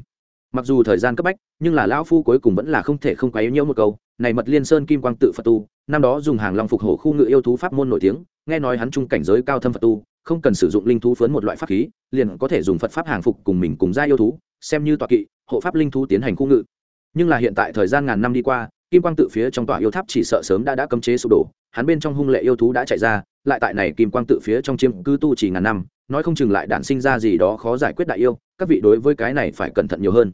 Mặc dù thời gian cấp bách, nhưng là lão phu cuối cùng vẫn là không thể không quấy nhiễu một câu, này mật liên sơn kim quang tự phật tu, năm đó dùng hàng long phục hổ khu ngự yêu thú pháp môn nổi tiếng, nghe nói hắn trung cảnh giới cao thâm phật tu, không cần sử dụng linh thú phấn một loại pháp khí, liền có thể dùng phật pháp hàng phục cùng mình cùng gia yêu thú, xem như tọa kỵ, hộ pháp linh thú tiến hành khu ngự. Nhưng là hiện tại thời gian ngàn năm đi qua, kim quang tự phía trong tòa yêu tháp chỉ sợ sớm đã đã cấm chế sụp đổ hắn bên trong hung lệ yêu thú đã chạy ra, lại tại này kim quang tự phía trong chiêm cư tu chỉ ngàn năm, nói không chừng lại đản sinh ra gì đó khó giải quyết đại yêu, các vị đối với cái này phải cẩn thận nhiều hơn.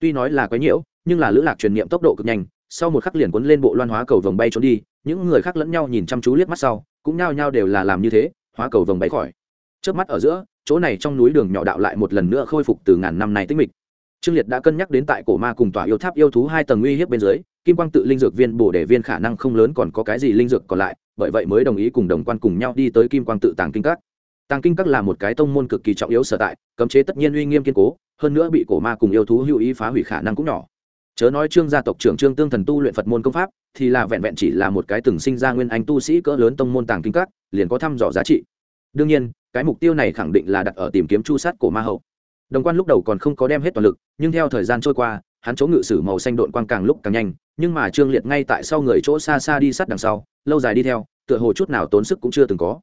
Tuy nói là quái nhiễu, nhưng là lữ lạc truyền niệm tốc độ cực nhanh, sau một khắc liền cuốn lên bộ loan hóa cầu vồng bay trốn đi, những người khác lẫn nhau nhìn chăm chú liếc mắt sau, cũng nhao nhao đều là làm như thế, hóa cầu vồng bay khỏi. Trước mắt ở giữa, chỗ này trong núi đường nhỏ đạo lại một lần nữa khôi phục từ ngàn năm này tích mịch. Trương liệt đã cân nhắc đến tại cổ ma cùng tòa yêu tháp yêu thú hai tầng uy hiếp bên dưới kim quang tự linh dược viên bổ đề viên khả năng không lớn còn có cái gì linh dược còn lại, bởi vậy mới đồng ý cùng đồng quan cùng nhau đi tới kim quang tự tàng kinh các. Tàng kinh các là một cái tông môn cực kỳ trọng yếu sở tại, cấm chế tất nhiên uy nghiêm kiên cố, hơn nữa bị cổ ma cùng yêu thú hữu ý phá hủy khả năng cũng nhỏ. Chớ nói trương gia tộc trưởng trương tương thần tu luyện phật môn công pháp, thì là vẹn vẹn chỉ là một cái từng sinh ra nguyên anh tu sĩ cỡ lớn tông môn tàng kinh các, liền có thăm dò giá trị. Đương nhiên, cái mục tiêu này khẳng định là đặt ở tìm kiếm chu sát cổ ma hậu. Đồng quan lúc đầu còn không có đem hết toàn lực, nhưng theo thời gian trôi qua hắn chỗ ngự sử màu xanh độn quang càng lúc càng nhanh, nhưng mà trương liệt ngay tại sau người chỗ xa xa đi sát đằng sau, lâu dài đi theo, tựa hồ chút nào tốn sức cũng chưa từng có.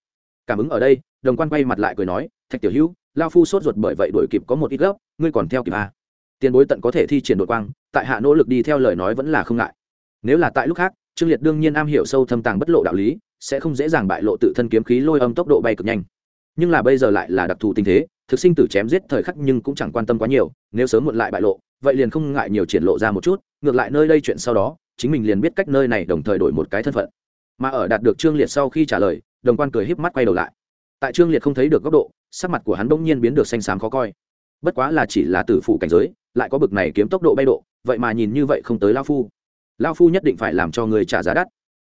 Cảm ứng ở đây, đồng quan quay mặt lại cười nói, thạch tiểu hữu, lao phu sốt ruột bởi vậy đuổi kịp có một ít gấp, ngươi còn theo kịp à. tiền bối tận có thể thi triển đội quang, tại hạ nỗ lực đi theo lời nói vẫn là không ngại. Nếu là tại lúc khác, trương liệt đương nhiên am hiểu sâu thâm tàng bất lộ đạo lý, sẽ không dễ dàng bại lộ tự thân kiếm khí lôi âm tốc độ bay cực nhanh. Nhưng là bây giờ lại là đặc thù tình thế, thực sinh tử chém giết thời khắc nhưng cũng chẳng quan tâm quá nhiều, nếu sớm muộn lại bại lộ vậy liền không ngại nhiều triển lộ ra một chút, ngược lại nơi đây chuyện sau đó, chính mình liền biết cách nơi này đồng thời đổi một cái thân phận. Mà ở đạt được trương liệt sau khi trả lời, đồng quan cười híp mắt quay đầu lại. Tại trương liệt không thấy được góc độ, sắc mặt của hắn bỗng nhiên biến được xanh xám khó coi. Bất quá là chỉ là tử phụ cảnh giới, lại có bực này kiếm tốc độ bay độ, vậy mà nhìn như vậy không tới lao phu. Lao phu nhất định phải làm cho người trả giá đắt.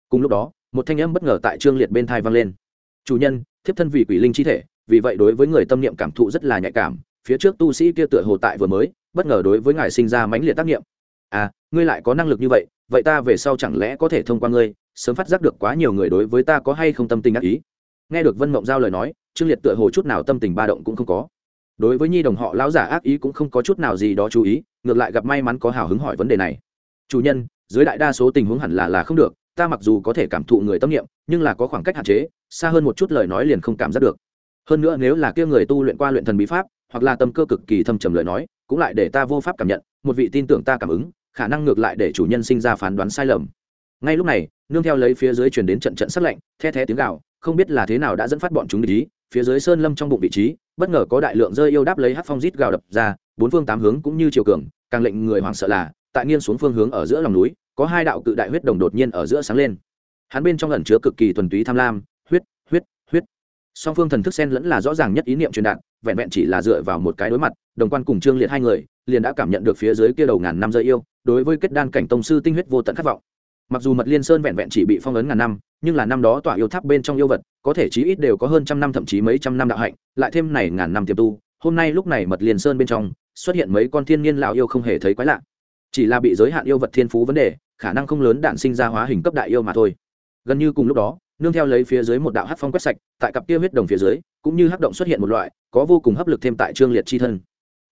Cùng lúc đó, một thanh âm bất ngờ tại trương liệt bên thai vang lên. Chủ nhân, thiếp thân vì quỷ linh chi thể, vì vậy đối với người tâm niệm cảm thụ rất là nhạy cảm phía trước tu sĩ kia tựa hồ tại vừa mới, bất ngờ đối với ngài sinh ra mãnh liệt tác niệm à ngươi lại có năng lực như vậy vậy ta về sau chẳng lẽ có thể thông qua ngươi, sớm phát giác được quá nhiều người đối với ta có hay không tâm tình ác ý? Nghe được vân mộng giao lời nói, trương liệt tựa hồ chút nào tâm tình ba động cũng không có. Đối với nhi đồng họ lão giả ác ý cũng không có chút nào gì đó chú ý, ngược lại gặp may mắn có hào hứng hỏi vấn đề này. Chủ nhân, dưới đại đa số tình huống hẳn là là không được, ta mặc dù có thể cảm thụ người tâm niệm, nhưng là có khoảng cách hạn chế, xa hơn một chút lời nói liền không cảm giác được. Hơn nữa nếu là kia người tu luyện qua luyện thần bí pháp hoặc là tâm cơ cực kỳ thâm trầm lời nói, cũng lại để ta vô pháp cảm nhận, một vị tin tưởng ta cảm ứng, khả năng ngược lại để chủ nhân sinh ra phán đoán sai lầm. Ngay lúc này, nương theo lấy phía dưới truyền đến trận trận sắt lạnh, the thé tiếng gạo không biết là thế nào đã dẫn phát bọn chúng ý, phía dưới sơn lâm trong bụng vị trí, bất ngờ có đại lượng rơi yêu đáp lấy hát phong rít gào đập ra, bốn phương tám hướng cũng như chiều cường, càng lệnh người hoảng sợ là, tại nghiêng xuống phương hướng ở giữa lòng núi, có hai đạo cự đại huyết đồng đột nhiên ở giữa sáng lên. Hắn bên trong ẩn chứa cực kỳ thuần túy tham lam song phương thần thức sen lẫn là rõ ràng nhất ý niệm truyền đạt, vẹn vẹn chỉ là dựa vào một cái đối mặt, đồng quan cùng trương liệt hai người, liền đã cảm nhận được phía dưới kia đầu ngàn năm rơi yêu, đối với kết đan cảnh tông sư tinh huyết vô tận khát vọng. Mặc dù mật liên sơn vẹn vẹn chỉ bị phong ấn ngàn năm, nhưng là năm đó tỏa yêu tháp bên trong yêu vật, có thể chí ít đều có hơn trăm năm thậm chí mấy trăm năm đạo hạnh, lại thêm này ngàn năm tiềm tu, hôm nay lúc này mật liên sơn bên trong, xuất hiện mấy con thiên niên lão yêu không hề thấy quái lạ. Chỉ là bị giới hạn yêu vật thiên phú vấn đề, khả năng không lớn đạn sinh ra hóa hình cấp đại yêu mà thôi. Gần như cùng lúc đó nương theo lấy phía dưới một đạo hắc phong quét sạch, tại cặp kia huyết đồng phía dưới, cũng như hắc động xuất hiện một loại, có vô cùng hấp lực thêm tại trương liệt chi thân.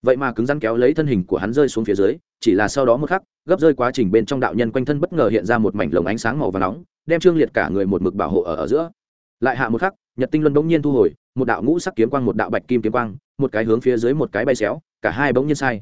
Vậy mà cứng rắn kéo lấy thân hình của hắn rơi xuống phía dưới, chỉ là sau đó một khắc, gấp rơi quá trình bên trong đạo nhân quanh thân bất ngờ hiện ra một mảnh lồng ánh sáng màu vàng nóng, đem trương liệt cả người một mực bảo hộ ở ở giữa. Lại hạ một khắc, nhật tinh luân bỗng nhiên thu hồi, một đạo ngũ sắc kiếm quang, một đạo bạch kim kiếm quang, một cái hướng phía dưới một cái bay xéo, cả hai bỗng nhiên sai.